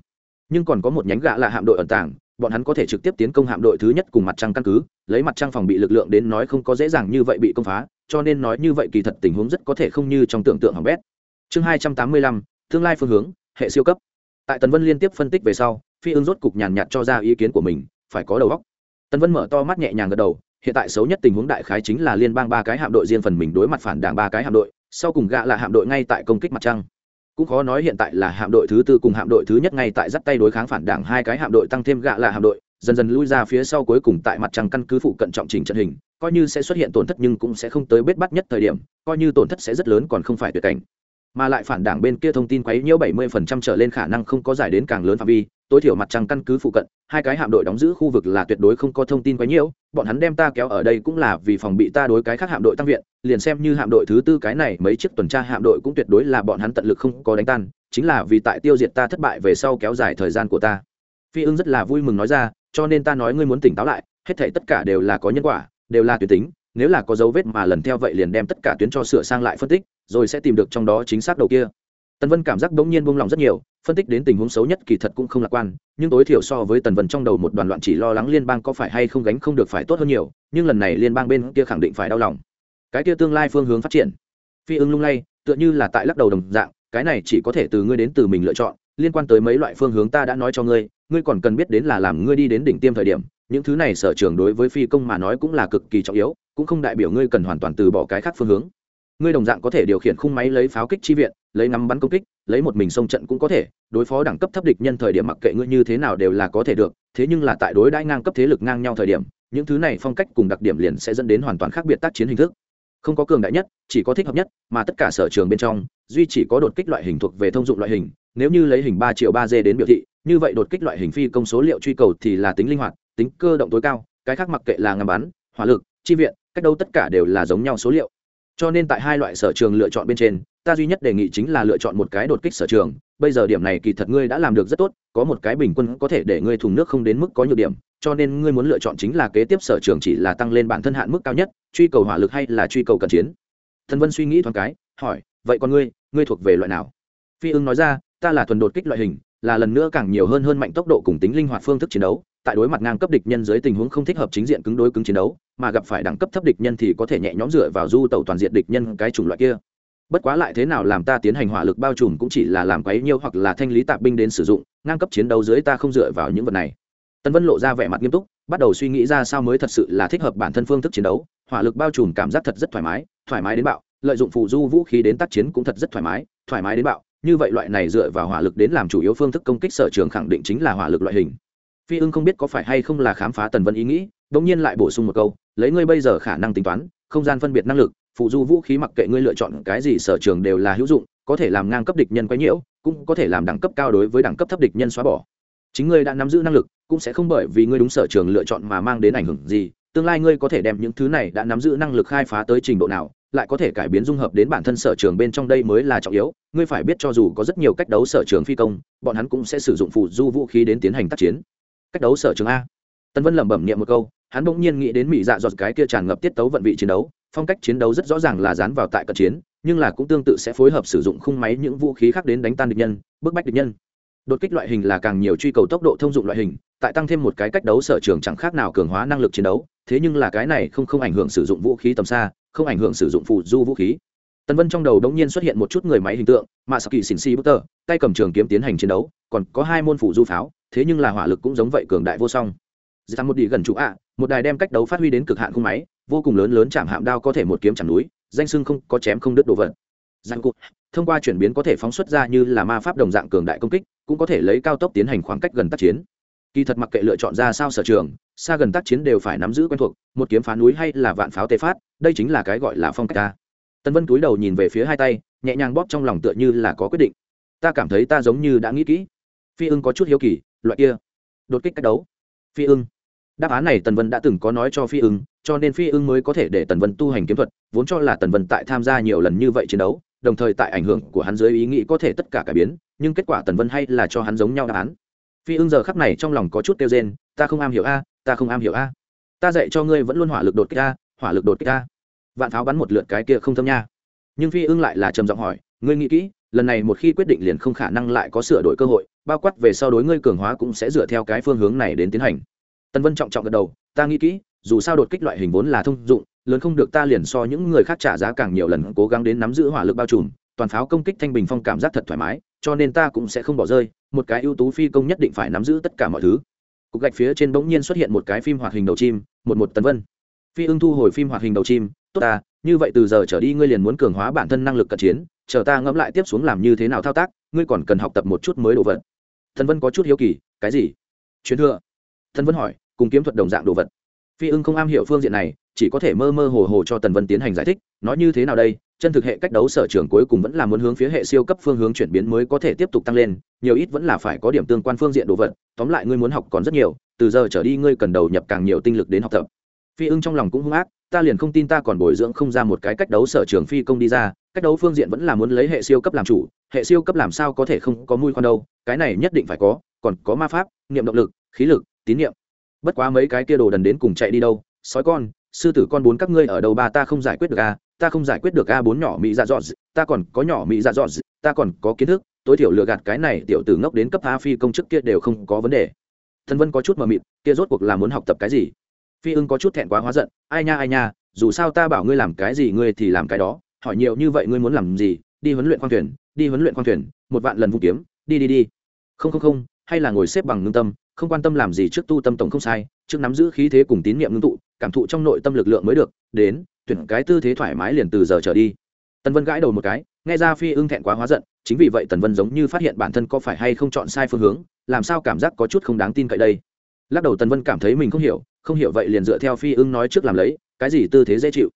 Nhưng còn có một nhánh gạ là hạm đội ẩn tàng bọn hắn có thể trực tiếp tiến công hạm đội thứ nhất cùng mặt trăng căn cứ, lấy mặt trăng phòng bị lực lượng đến nói không có dễ dàng như vậy bị công phá, cho nên nói như vậy kỳ thật tình huống rất có thể không như trong tưởng tượng hỏng bét. Chương hai trăm tám mươi lăm, tương lai phương hướng, hệ siêu cấp. Tại tần vân liên tiếp phân tích về sau, phi ưng rốt cục nhàn nhạt cho ra ý kiến của mình, phải có đầu óc. Tần vân mở to mắt nhẹ nhàng gật đầu, hiện tại xấu nhất tình huống đại khái chính là liên bang ba cái hạm đội riêng phần mình đối mặt phản đảng ba cái hạm đội, sau cùng gạ là hạm đội ngay tại công kích mặt trăng cũng khó nói hiện tại là hạm đội thứ tư cùng hạm đội thứ nhất ngay tại dắt tay đối kháng phản đảng hai cái hạm đội tăng thêm gạ là hạm đội, dần dần lui ra phía sau cuối cùng tại mặt trăng căn cứ phụ cận trọng trình trận hình, coi như sẽ xuất hiện tổn thất nhưng cũng sẽ không tới bết bắt nhất thời điểm, coi như tổn thất sẽ rất lớn còn không phải tuyệt cảnh. Mà lại phản đảng bên kia thông tin quấy nhiễu 70% trở lên khả năng không có giải đến càng lớn phạm vi tối thiểu mặt trăng căn cứ phụ cận, hai cái hạm đội đóng giữ khu vực là tuyệt đối không có thông tin quấy nhiễu, bọn hắn đem ta kéo ở đây cũng là vì phòng bị ta đối cái khác hạm đội tăng viện, liền xem như hạm đội thứ tư cái này, mấy chiếc tuần tra hạm đội cũng tuyệt đối là bọn hắn tận lực không có đánh tan, chính là vì tại tiêu diệt ta thất bại về sau kéo dài thời gian của ta. Phi ưng rất là vui mừng nói ra, cho nên ta nói ngươi muốn tỉnh táo lại, hết thảy tất cả đều là có nhân quả, đều là tuyến tính, nếu là có dấu vết mà lần theo vậy liền đem tất cả tuyến cho sửa sang lại phân tích, rồi sẽ tìm được trong đó chính xác đầu kia tần vân cảm giác bỗng nhiên buông lòng rất nhiều, phân tích đến tình huống xấu nhất kỳ thật cũng không lạc quan, nhưng tối thiểu so với tần vân trong đầu một đoàn loạn chỉ lo lắng liên bang có phải hay không gánh không được phải tốt hơn nhiều, nhưng lần này liên bang bên kia khẳng định phải đau lòng. Cái kia tương lai phương hướng phát triển. Phi ưng lung lay, tựa như là tại lắc đầu đồng dạng, cái này chỉ có thể từ ngươi đến từ mình lựa chọn, liên quan tới mấy loại phương hướng ta đã nói cho ngươi ngươi còn cần biết đến là làm ngươi đi đến đỉnh tiêm thời điểm, những thứ này sở trường đối với phi công mà nói cũng là cực kỳ trọng yếu, cũng không đại biểu ngươi cần hoàn toàn từ bỏ cái khác phương hướng. Ngươi đồng dạng có thể điều khiển khung máy lấy pháo kích chi viện lấy ngắm bắn công kích, lấy một mình sông trận cũng có thể, đối phó đẳng cấp thấp địch nhân thời điểm mặc kệ ngươi như thế nào đều là có thể được, thế nhưng là tại đối đãi ngang cấp thế lực ngang nhau thời điểm, những thứ này phong cách cùng đặc điểm liền sẽ dẫn đến hoàn toàn khác biệt tác chiến hình thức. Không có cường đại nhất, chỉ có thích hợp nhất, mà tất cả sở trường bên trong, duy chỉ có đột kích loại hình thuộc về thông dụng loại hình, nếu như lấy hình ba triệu ba d đến biểu thị, như vậy đột kích loại hình phi công số liệu truy cầu thì là tính linh hoạt, tính cơ động tối cao, cái khác mặc kệ là ngắm bắn, hỏa lực, chi viện, cách đâu tất cả đều là giống nhau số liệu. Cho nên tại hai loại sở trường lựa chọn bên trên ta duy nhất đề nghị chính là lựa chọn một cái đột kích sở trường. Bây giờ điểm này kỳ thật ngươi đã làm được rất tốt, có một cái bình quân có thể để ngươi thùng nước không đến mức có nhược điểm, cho nên ngươi muốn lựa chọn chính là kế tiếp sở trường chỉ là tăng lên bản thân hạn mức cao nhất, truy cầu hỏa lực hay là truy cầu cận chiến? Thần vân suy nghĩ thoáng cái, hỏi, vậy còn ngươi ngươi thuộc về loại nào? Phi ưng nói ra, ta là thuần đột kích loại hình, là lần nữa càng nhiều hơn hơn mạnh tốc độ cùng tính linh hoạt phương thức chiến đấu, tại đối mặt ngang cấp địch nhân dưới tình huống không thích hợp chính diện cứng đối cứng chiến đấu, mà gặp phải đẳng cấp thấp địch nhân thì có thể nhẹ nhõm dựa vào du tẩu toàn diện địch nhân cái chủng loại kia bất quá lại thế nào làm ta tiến hành hỏa lực bao trùm cũng chỉ là làm quấy nhiêu hoặc là thanh lý tạp binh đến sử dụng, ngang cấp chiến đấu dưới ta không dựa vào những vật này. Tân vân lộ ra vẻ mặt nghiêm túc, bắt đầu suy nghĩ ra sao mới thật sự là thích hợp bản thân phương thức chiến đấu. Hỏa lực bao trùm cảm giác thật rất thoải mái thoải mái đến bạo, lợi dụng phụ du vũ khí đến tác chiến cũng thật rất thoải mái thoải mái đến bạo. Như vậy loại này dựa vào hỏa lực đến làm chủ yếu phương thức công kích sở trường khẳng định chính là hỏa lực loại hình. Phi ưng không biết có phải hay không là khám phá tần vân ý nghĩ đ ỗ n g nhiên lại bổ sung một câu, lấy ngươi bây giờ khả năng tính toán, không gian phân biệt năng lực phụ du vũ khí mặc kệ ngươi lựa chọn cái gì sở trường đều là hữu dụng, có thể làm ngang cấp địch nhân quấy nhiễu, cũng có thể làm đẳng cấp cao đối với đẳng cấp thấp địch nhân xóa bỏ. Chính ngươi đã nắm giữ năng lực, cũng sẽ không bởi vì ngươi đúng sở trường lựa chọn mà mang đến ảnh hưởng gì, tương lai ngươi có thể đem những thứ này đã nắm giữ năng lực khai phá tới trình độ nào, lại có thể cải biến dung hợp đến bản thân sở trường bên trong đây mới là trọng yếu, ngươi phải biết cho dù có rất nhiều cách đấu sở trường phi công, bọn hắn cũng sẽ sử dụng phụ du vũ khí đến tiến hành tác chiến. Cách đấu sở trường a. Tân vân lẩm bẩm niệm một câu, hắn bỗng nhiên nghĩ đến mỹ dạ dọt cái kia tràn ngập tiết tấu vận vị chiến đấu phong cách chiến đấu rất rõ ràng là dán vào tại cận chiến, nhưng là cũng tương tự sẽ phối hợp sử dụng khung máy những vũ khí khác đến đánh tan địch nhân, bức bách địch nhân. Đột kích loại hình là càng nhiều truy cầu tốc độ thông dụng loại hình, tại tăng thêm một cái cách đấu sở trường chẳng khác nào cường hóa năng lực chiến đấu, thế nhưng là cái này không không ảnh hưởng sử dụng vũ khí tầm xa, không ảnh hưởng sử dụng phụ du vũ khí. Tần vân trong đầu đống nhiên xuất hiện một chút người máy hình tượng mà saki xỉn si bút tay cầm trường kiếm tiến hành chiến đấu, còn có hai môn phụ du pháo, thế nhưng là hỏa lực cũng giống vậy cường đại vô song. Ra một đi gần chủ ạ một đài đem cách đấu phát huy đến cực hạn khung máy vô cùng lớn lớn chạm hạm đao có thể một kiếm chạm núi, danh sưng không có chém không đứt đồ vật. Giang cụt thông qua chuyển biến có thể phóng xuất ra như là ma pháp đồng dạng cường đại công kích, cũng có thể lấy cao tốc tiến hành khoảng cách gần tác chiến. Kỳ thật mặc kệ lựa chọn ra sao sở trường, xa gần tác chiến đều phải nắm giữ quen thuộc, một kiếm phá núi hay là vạn pháo tê phát, đây chính là cái gọi là phong cách ta. Tân vân cúi đầu nhìn về phía hai tay, nhẹ nhàng bóp trong lòng tựa như là có quyết định. Ta cảm thấy ta giống như đã nghĩ kỹ. Phi ưng có chút hiếu kỳ, loại kia. Đột kích cách đấu. Phi ưng. Đáp án này tần vân đã từng có nói cho phi ưng cho nên phi ưng mới có thể để tần vân tu hành kiếm thuật, vốn cho là tần vân tại tham gia nhiều lần như vậy chiến đấu, đồng thời tại ảnh hưởng của hắn dưới ý nghĩ có thể tất cả cải biến, nhưng kết quả tần vân hay là cho hắn giống nhau đáp án. Phi ưng giờ khắc này trong lòng có chút kêu rên, ta không am hiểu a, ta không am hiểu a. Ta dạy cho ngươi vẫn luôn hỏa lực đột kích a, hỏa lực đột kích a. Vạn pháo bắn một lượt cái kia không thâm nha. Nhưng phi ưng lại là trầm giọng hỏi, ngươi nghĩ kỹ, lần này một khi quyết định liền không khả năng lại có sửa đổi cơ hội, bao quát về sau đối ngươi cường hóa cũng sẽ dựa theo cái phương hướng này đến tiến hành. Tần vân trọng trọng gật đầu, ta nghĩ kỹ dù sao đột kích loại hình vốn là thông dụng, lớn không được ta liền so những người khác trả giá càng nhiều lần cố gắng đến nắm giữ hỏa lực bao trùm, toàn pháo công kích thanh bình phong cảm giác thật thoải mái, cho nên ta cũng sẽ không bỏ rơi, một cái ưu tú phi công nhất định phải nắm giữ tất cả mọi thứ. Cục gạch phía trên bỗng nhiên xuất hiện một cái phim hoạt hình đầu chim, một một tấn vân. Phi ưng thu hồi phim hoạt hình đầu chim, tốt ta, như vậy từ giờ trở đi ngươi liền muốn cường hóa bản thân năng lực cận chiến, chờ ta ngẫm lại tiếp xuống làm như thế nào thao tác, ngươi còn cần học tập một chút mới đồ vật. Thần vân có chút hiếu kỳ, cái gì? Chuyến thừa. Thần vân hỏi, cùng kiếm thuật đồng dạng đồ vật phi ưng không am hiểu phương diện này, chỉ có thể mơ mơ hồ hồ cho tần vân tiến hành giải thích, nói như thế nào đây, chân thực hệ cách đấu sở trường cuối cùng vẫn là muốn hướng phía hệ siêu cấp phương hướng chuyển biến mới có thể tiếp tục tăng lên, nhiều ít vẫn là phải có điểm tương quan phương diện đồ vật, tóm lại ngươi muốn học còn rất nhiều, từ giờ trở đi ngươi cần đầu nhập càng nhiều tinh lực đến học tập. Phi ưng trong lòng cũng hung ác, ta liền không tin ta còn bồi dưỡng không ra một cái cách đấu sở trường phi công đi ra, cách đấu phương diện vẫn là muốn lấy hệ siêu cấp làm chủ, hệ siêu cấp làm sao có thể không có mùi con đâu, cái này nhất định phải có, còn có ma pháp, niệm động lực, khí lực, tín niệm bất quá mấy cái kia đồ đần đến cùng chạy đi đâu, sói con, sư tử con bốn các ngươi ở đâu ba ta không giải quyết được a, ta không giải quyết được a bốn nhỏ mỹ dạ dọn ta còn có nhỏ mỹ dạ dọn ta còn có kiến thức, tối thiểu lừa gạt cái này tiểu tử ngốc đến cấp a phi công chức kia đều không có vấn đề. Thân vân có chút mờ mịt, kia rốt cuộc là muốn học tập cái gì? Phi ưng có chút thẹn quá hóa giận, ai nha ai nha, dù sao ta bảo ngươi làm cái gì ngươi thì làm cái đó, hỏi nhiều như vậy ngươi muốn làm gì, đi huấn luyện khoang thuyền, đi huấn luyện khoang thuyền, một vạn lần vũ kiếm, đi đi đi. Không không không, hay là ngồi xếp bằng ngưng tâm không quan tâm làm gì trước tu tâm tổng không sai, trước nắm giữ khí thế cùng tín niệm ngưng tụ, cảm thụ trong nội tâm lực lượng mới được, đến, tuyển cái tư thế thoải mái liền từ giờ trở đi. Tần vân gãi đầu một cái, nghe ra phi ưng thẹn quá hóa giận, chính vì vậy tần vân giống như phát hiện bản thân có phải hay không chọn sai phương hướng, làm sao cảm giác có chút không đáng tin cậy đây. Lắc đầu tần vân cảm thấy mình không hiểu không hiểu vậy liền dựa theo phi ưng nói trước làm lấy, cái gì tư thế dễ chịu.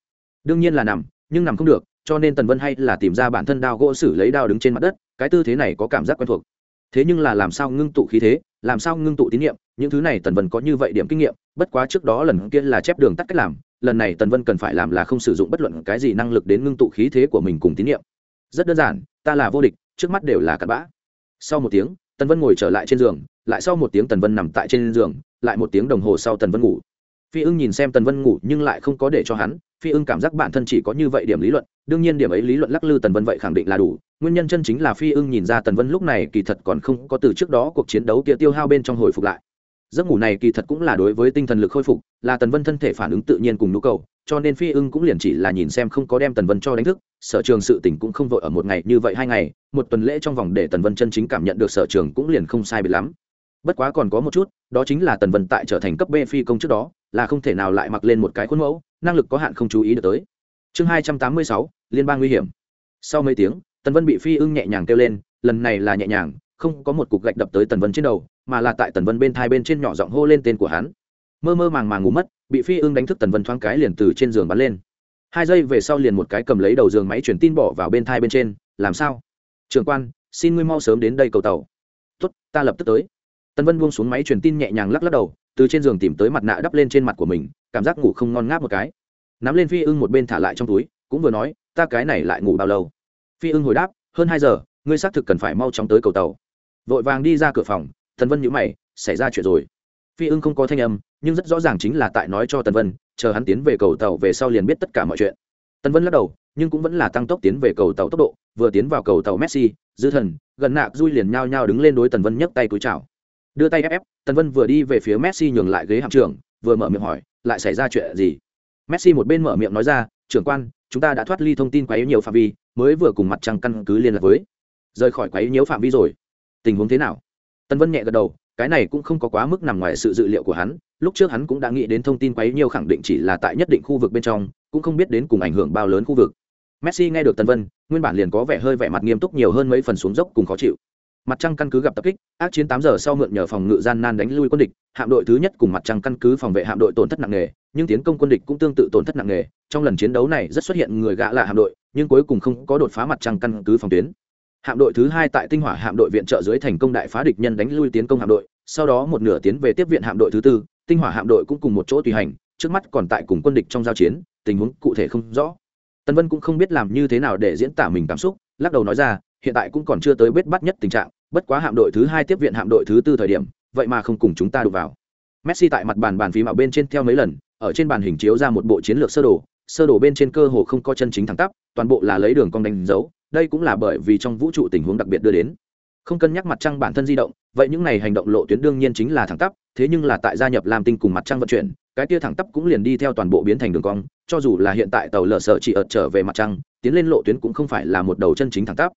Đương nhiên là nằm, nhưng nằm không được, cho nên tần vân hay là tìm ra bản thân đao gỗ xử lấy đao đứng trên mặt đất, cái tư thế này có cảm giác quen thuộc. Thế nhưng là làm sao ngưng tụ khí thế? Làm sao ngưng tụ tín nhiệm những thứ này tần vân có như vậy điểm kinh nghiệm, bất quá trước đó lần kia là chép đường tắt cách làm, lần này tần vân cần phải làm là không sử dụng bất luận cái gì năng lực đến ngưng tụ khí thế của mình cùng tín nhiệm rất đơn giản, ta là vô địch, trước mắt đều là cặn bã. Sau một tiếng, tần vân ngồi trở lại trên giường, lại sau một tiếng tần vân nằm tại trên giường, lại một tiếng đồng hồ sau tần vân ngủ phi ưng nhìn xem tần vân ngủ nhưng lại không có để cho hắn, phi ưng cảm giác bản thân chỉ có như vậy điểm lý luận, đương nhiên điểm ấy lý luận lắc lư tần vân vậy khẳng định là đủ, nguyên nhân chân chính là phi ưng nhìn ra tần vân lúc này kỳ thật còn không có từ trước đó cuộc chiến đấu kia tiêu hao bên trong hồi phục lại. Giấc ngủ này kỳ thật cũng là đối với tinh thần lực khôi phục, là tần vân thân thể phản ứng tự nhiên cùng nhu cầu, cho nên phi ưng cũng liền chỉ là nhìn xem không có đem tần vân cho đánh thức, sở trường sự tỉnh cũng không vội ở một ngày như vậy hai ngày, một tuần lễ trong vòng để tần vân chân chính cảm nhận được sở trường cũng liền không sai bị lắm. Bất quá còn có một chút, đó chính là tần vân tại trở thành cấp b phi công trước đó là không thể nào lại mặc lên một cái khuôn mẫu, năng lực có hạn không chú ý được tới. Chương hai trăm tám mươi sáu, liên bang nguy hiểm. Sau mấy tiếng, tần vân bị phi ưng nhẹ nhàng kêu lên, lần này là nhẹ nhàng, không có một cục gạch đập tới tần vân trên đầu, mà là tại tần vân bên thai bên trên nhỏ giọng hô lên tên của hắn. Mơ mơ màng màng ngủ mất, bị phi ưng đánh thức tần vân thoáng cái liền từ trên giường bắn lên. Hai giây về sau liền một cái cầm lấy đầu giường máy truyền tin bỏ vào bên thai bên trên, làm sao? Trường quan, xin ngươi mau sớm đến đây cầu tàu. Tốt, ta lập tức tới. Tần vân buông xuống máy truyền tin nhẹ nhàng lắc lắc đầu từ trên giường tìm tới mặt nạ đắp lên trên mặt của mình, cảm giác ngủ không ngon ngáp một cái. Nắm lên phi ưng một bên thả lại trong túi, cũng vừa nói, ta cái này lại ngủ bao lâu? Phi ưng hồi đáp, hơn hai giờ, ngươi xác thực cần phải mau chóng tới cầu tàu. Vội vàng đi ra cửa phòng thần vân nhữ mày, xảy ra chuyện rồi. Phi ưng không có thanh âm, nhưng rất rõ ràng chính là tại nói cho tần vân, chờ hắn tiến về cầu tàu về sau liền biết tất cả mọi chuyện. Tần vân lắc đầu, nhưng cũng vẫn là tăng tốc tiến về cầu tàu tốc độ, vừa tiến vào cầu tàu messi, dư thần, gần nạc dui liền nhao nhao đứng lên đối tần vân nhấc tay túi chào đưa tay ép ép, tần vân vừa đi về phía messi nhường lại ghế hạm trưởng vừa mở miệng hỏi, lại xảy ra chuyện gì? Messi một bên mở miệng nói ra, trưởng quan, chúng ta đã thoát ly thông tin quá yếu nhiều phạm vi, mới vừa cùng mặt trăng căn cứ liên lạc với. Rời khỏi quá yếu nhiều phạm vi rồi. Tình huống thế nào? Tần vân nhẹ gật đầu, cái này cũng không có quá mức nằm ngoài sự dự liệu của hắn. Lúc trước hắn cũng đã nghĩ đến thông tin quấy nhiều khẳng định chỉ là tại nhất định khu vực bên trong, cũng không biết đến cùng ảnh hưởng bao lớn khu vực. Messi nghe được tần vân, nguyên bản liền có vẻ hơi vẻ mặt nghiêm túc nhiều hơn mấy phần xuống dốc cùng khó chịu mặt trăng căn cứ gặp tập kích, ác chiến tám giờ sau mượn nhờ phòng ngự gian nan đánh lui quân địch, hạm đội thứ nhất cùng mặt trăng căn cứ phòng vệ hạm đội tổn thất nặng nề, nhưng tiến công quân địch cũng tương tự tổn thất nặng nề. Trong lần chiến đấu này rất xuất hiện người gã lạ hạm đội, nhưng cuối cùng không có đột phá mặt trăng căn cứ phòng tuyến. Hạm đội thứ hai tại tinh hỏa hạm đội viện trợ dưới thành công đại phá địch nhân đánh lui tiến công hạm đội, sau đó một nửa tiến về tiếp viện hạm đội thứ tư, tinh hỏa hạm đội cũng cùng một chỗ tùy hành, trước mắt còn tại cùng quân địch trong giao chiến, tình huống cụ thể không rõ. Tân vân cũng không biết làm như thế nào để diễn tả mình cảm xúc, lắc đầu nói ra hiện tại cũng còn chưa tới bết bắt nhất tình trạng, bất quá hạm đội thứ hai tiếp viện hạm đội thứ tư thời điểm, vậy mà không cùng chúng ta đụng vào. Messi tại mặt bàn bàn phím ở bên trên theo mấy lần, ở trên bàn hình chiếu ra một bộ chiến lược sơ đồ sơ đồ bên trên cơ hồ không có chân chính thẳng tắp, toàn bộ là lấy đường cong đánh dấu, đây cũng là bởi vì trong vũ trụ tình huống đặc biệt đưa đến. Không cân nhắc mặt trăng bản thân di động, vậy những này hành động lộ tuyến đương nhiên chính là thẳng tắp, thế nhưng là tại gia nhập làm tinh cùng mặt trăng vận chuyển, cái kia thẳng tắp cũng liền đi theo toàn bộ biến thành đường cong, cho dù là hiện tại tàu lở sợ chỉ ợt trở về mặt trăng, tiến lên lộ tuyến cũng không phải là một đầu chân chính thẳng tắp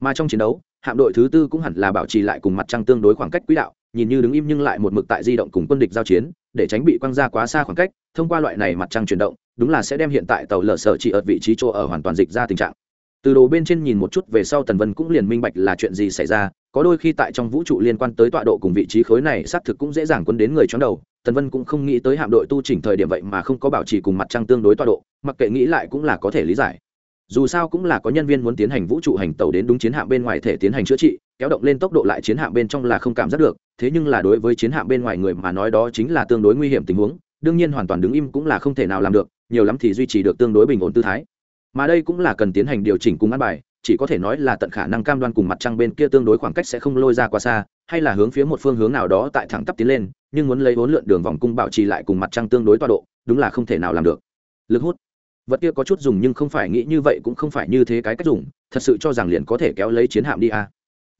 mà trong chiến đấu, hạm đội thứ tư cũng hẳn là bảo trì lại cùng mặt trăng tương đối khoảng cách quỹ đạo, nhìn như đứng im nhưng lại một mực tại di động cùng quân địch giao chiến, để tránh bị quăng ra quá xa khoảng cách, thông qua loại này mặt trăng chuyển động, đúng là sẽ đem hiện tại tàu lở sở chỉ ở vị trí chỗ ở hoàn toàn dịch ra tình trạng. Từ đồ bên trên nhìn một chút về sau tần vân cũng liền minh bạch là chuyện gì xảy ra, có đôi khi tại trong vũ trụ liên quan tới tọa độ cùng vị trí khối này, xác thực cũng dễ dàng quân đến người chóng đầu, tần vân cũng không nghĩ tới hạm đội tu chỉnh thời điểm vậy mà không có bảo trì cùng mặt trăng tương đối tọa độ, mặc kệ nghĩ lại cũng là có thể lý giải dù sao cũng là có nhân viên muốn tiến hành vũ trụ hành tàu đến đúng chiến hạm bên ngoài thể tiến hành chữa trị, kéo động lên tốc độ lại chiến hạm bên trong là không cảm giác được, thế nhưng là đối với chiến hạm bên ngoài người mà nói đó chính là tương đối nguy hiểm tình huống, đương nhiên hoàn toàn đứng im cũng là không thể nào làm được, nhiều lắm thì duy trì được tương đối bình ổn tư thái. Mà đây cũng là cần tiến hành điều chỉnh cùng ăn bài, chỉ có thể nói là tận khả năng cam đoan cùng mặt trăng bên kia tương đối khoảng cách sẽ không lôi ra quá xa, hay là hướng phía một phương hướng nào đó tại thẳng tắp tiến lên, nhưng muốn lấy vốn lượn đường vòng cung bảo trì lại cùng mặt trăng tương đối toa độ, đúng là không thể nào làm được. Lực hút vật kia có chút dùng nhưng không phải nghĩ như vậy cũng không phải như thế cái cách dùng, thật sự cho rằng liền có thể kéo lấy chiến hạm đi à.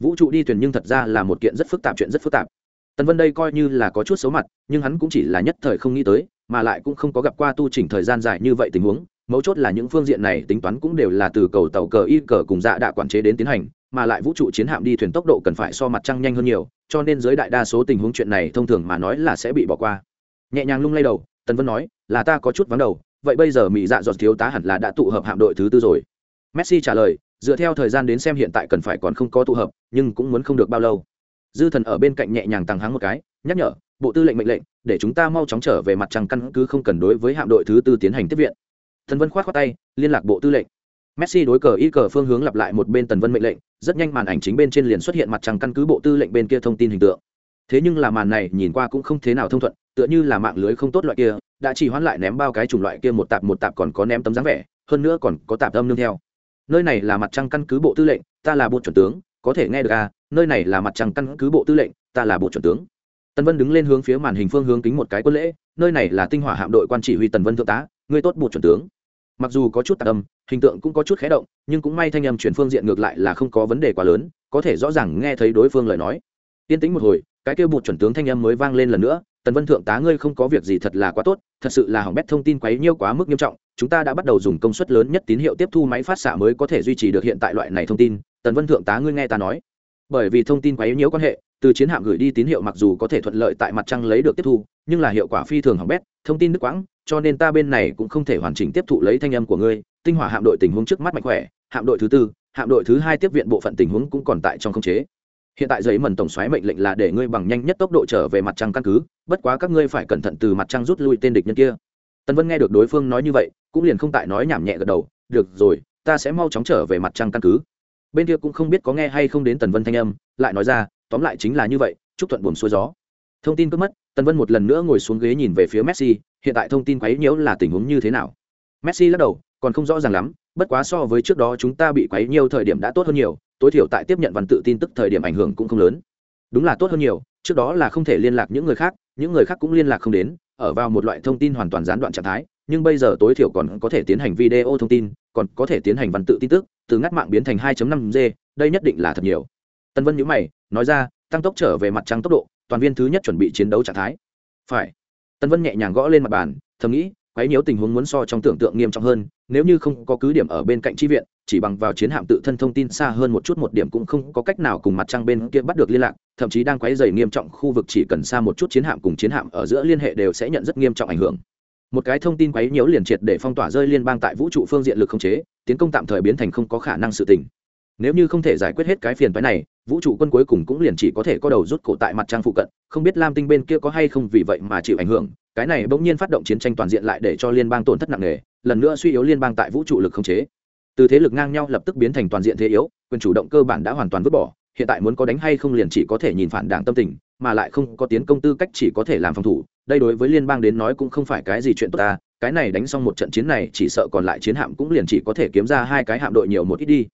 vũ trụ đi thuyền nhưng thật ra là một kiện rất phức tạp chuyện rất phức tạp tần vân đây coi như là có chút xấu mặt, nhưng hắn cũng chỉ là nhất thời không nghĩ tới, mà lại cũng không có gặp qua tu chỉnh thời gian dài như vậy tình huống, mấu chốt là những phương diện này tính toán cũng đều là từ cầu tàu cờ y cờ cùng dạ đạ quản chế đến tiến hành, mà lại vũ trụ chiến hạm đi thuyền tốc độ cần phải so mặt trăng nhanh hơn nhiều, cho nên giới đại đa số tình huống chuyện này thông thường mà nói là sẽ bị bỏ qua nhẹ nhàng lung lay đầu, tần vân nói, là ta có chút vắng đầu vậy bây giờ mỹ dạ Dọt thiếu tá hẳn là đã tụ hợp hạm đội thứ tư rồi. Messi trả lời, dựa theo thời gian đến xem hiện tại cần phải còn không có tụ hợp, nhưng cũng muốn không được bao lâu. Dư thần ở bên cạnh nhẹ nhàng tăng háng một cái, nhắc nhở, bộ tư lệnh mệnh lệnh, để chúng ta mau chóng trở về mặt trăng căn cứ không cần đối với hạm đội thứ tư tiến hành tiếp viện. Thần vân khoát khoát tay, liên lạc bộ tư lệnh. Messi đối cờ y cờ phương hướng lặp lại một bên tần vân mệnh lệnh, rất nhanh màn ảnh chính bên trên liền xuất hiện mặt trăng căn cứ bộ tư lệnh bên kia thông tin hình tượng. Thế nhưng là màn này nhìn qua cũng không thế nào thông thuận, tựa như là mạng lưới không tốt loại kia đã chỉ hoãn lại ném bao cái chủng loại kia một tạp một tạp còn có ném tấm dáng vẻ, hơn nữa còn có tạp âm nương theo. Nơi này là mặt trăng căn cứ bộ tư lệnh, ta là bộ chuẩn tướng, có thể nghe được à nơi này là mặt trăng căn cứ bộ tư lệnh, ta là bộ chuẩn tướng. Tần vân đứng lên hướng phía màn hình phương hướng kính một cái quân lễ, nơi này là tinh hỏa hạm đội quan chỉ huy tần vân thượng tá, ngươi tốt bộ chuẩn tướng. Mặc dù có chút tạc âm, hình tượng cũng có chút khé động, nhưng cũng may thanh âm chuyển phương diện ngược lại là không có vấn đề quá lớn, có thể rõ ràng nghe thấy đối phương lời nói. Yên tĩnh một hồi cái kêu bụt chuẩn tướng thanh âm mới vang lên lần nữa, tần vân thượng tá ngươi không có việc gì thật là quá tốt, thật sự là hỏng bét thông tin quấy nhiêu quá mức nghiêm trọng, chúng ta đã bắt đầu dùng công suất lớn nhất tín hiệu tiếp thu máy phát xạ mới có thể duy trì được hiện tại loại này thông tin. Tần vân thượng tá ngươi nghe ta nói. Bởi vì thông tin quấy nhiễu quan hệ, từ chiến hạm gửi đi tín hiệu mặc dù có thể thuận lợi tại mặt trăng lấy được tiếp thu, nhưng là hiệu quả phi thường hỏng bét, thông tin đứt quãng, cho nên ta bên này cũng không thể hoàn chỉnh tiếp thụ lấy thanh âm của ngươi. Tinh hỏa hạm đội tình huống trước mắt mạnh khỏe, hạm đội thứ tư, hạm đội thứ hai tiếp viện bộ phận tình huống cũng còn tại trong khống chế hiện tại giấy mần tổng xoáy mệnh lệnh là để ngươi bằng nhanh nhất tốc độ trở về mặt trăng căn cứ, bất quá các ngươi phải cẩn thận từ mặt trăng rút lui tên địch nhân kia. Tần vân nghe được đối phương nói như vậy, cũng liền không tại nói nhảm nhẹ gật đầu, được rồi, ta sẽ mau chóng trở về mặt trăng căn cứ. Bên kia cũng không biết có nghe hay không đến tần vân thanh âm, lại nói ra, tóm lại chính là như vậy, chúc thuận buồn xuôi gió. Thông tin cướp mất, tần vân một lần nữa ngồi xuống ghế nhìn về phía messi, hiện tại thông tin quấy nhiễu là tình huống như thế nào? Messi lắc đầu, còn không rõ ràng lắm, bất quá so với trước đó chúng ta bị quấy nhiều thời điểm đã tốt hơn nhiều tối thiểu tại tiếp nhận văn tự tin tức thời điểm ảnh hưởng cũng không lớn. Đúng là tốt hơn nhiều, trước đó là không thể liên lạc những người khác, những người khác cũng liên lạc không đến, ở vào một loại thông tin hoàn toàn gián đoạn trạng thái, nhưng bây giờ tối thiểu còn có thể tiến hành video thông tin, còn có thể tiến hành văn tự tin tức, từ ngắt mạng biến thành 2.5 g, đây nhất định là thật nhiều. Tân vân nhữ mày, nói ra, tăng tốc trở về mặt trăng tốc độ, toàn viên thứ nhất chuẩn bị chiến đấu trạng thái. Phải. Tân vân nhẹ nhàng gõ lên mặt bàn, thầm nghĩ, quấy nhiễu tình huống muốn so trong tưởng tượng nghiêm trọng hơn, nếu như không có cứ điểm ở bên cạnh tri viện chỉ bằng vào chiến hạm tự thân thông tin xa hơn một chút một điểm cũng không có cách nào cùng mặt trăng bên kia bắt được liên lạc, thậm chí đang quấy dày nghiêm trọng khu vực chỉ cần xa một chút chiến hạm cùng chiến hạm ở giữa liên hệ đều sẽ nhận rất nghiêm trọng ảnh hưởng. Một cái thông tin quấy nhiễu liền triệt để phong tỏa rơi liên bang tại vũ trụ phương diện lực không chế, tiến công tạm thời biến thành không có khả năng sự tình. Nếu như không thể giải quyết hết cái phiền phái này, vũ trụ quân cuối cùng cũng liền chỉ có thể có đầu rút cổ tại mặt trăng phụ cận, không biết lam tinh bên kia có hay không vì vậy mà chịu ảnh hưởng, cái này bỗng nhiên phát động chiến tranh toàn diện lại để cho liên bang tổn thất nặng nề, lần nữa suy yếu liên bang tại vũ trụ lực không chế từ thế lực ngang nhau lập tức biến thành toàn diện thế yếu, quyền chủ động cơ bản đã hoàn toàn vứt bỏ, hiện tại muốn có đánh hay không liền chỉ có thể nhìn phản đảng tâm tình, mà lại không có tiến công tư cách chỉ có thể làm phòng thủ, đây đối với liên bang đến nói cũng không phải cái gì chuyện tốt ta, cái này đánh xong một trận chiến này chỉ sợ còn lại chiến hạm cũng liền chỉ có thể kiếm ra hai cái hạm đội nhiều một ít đi.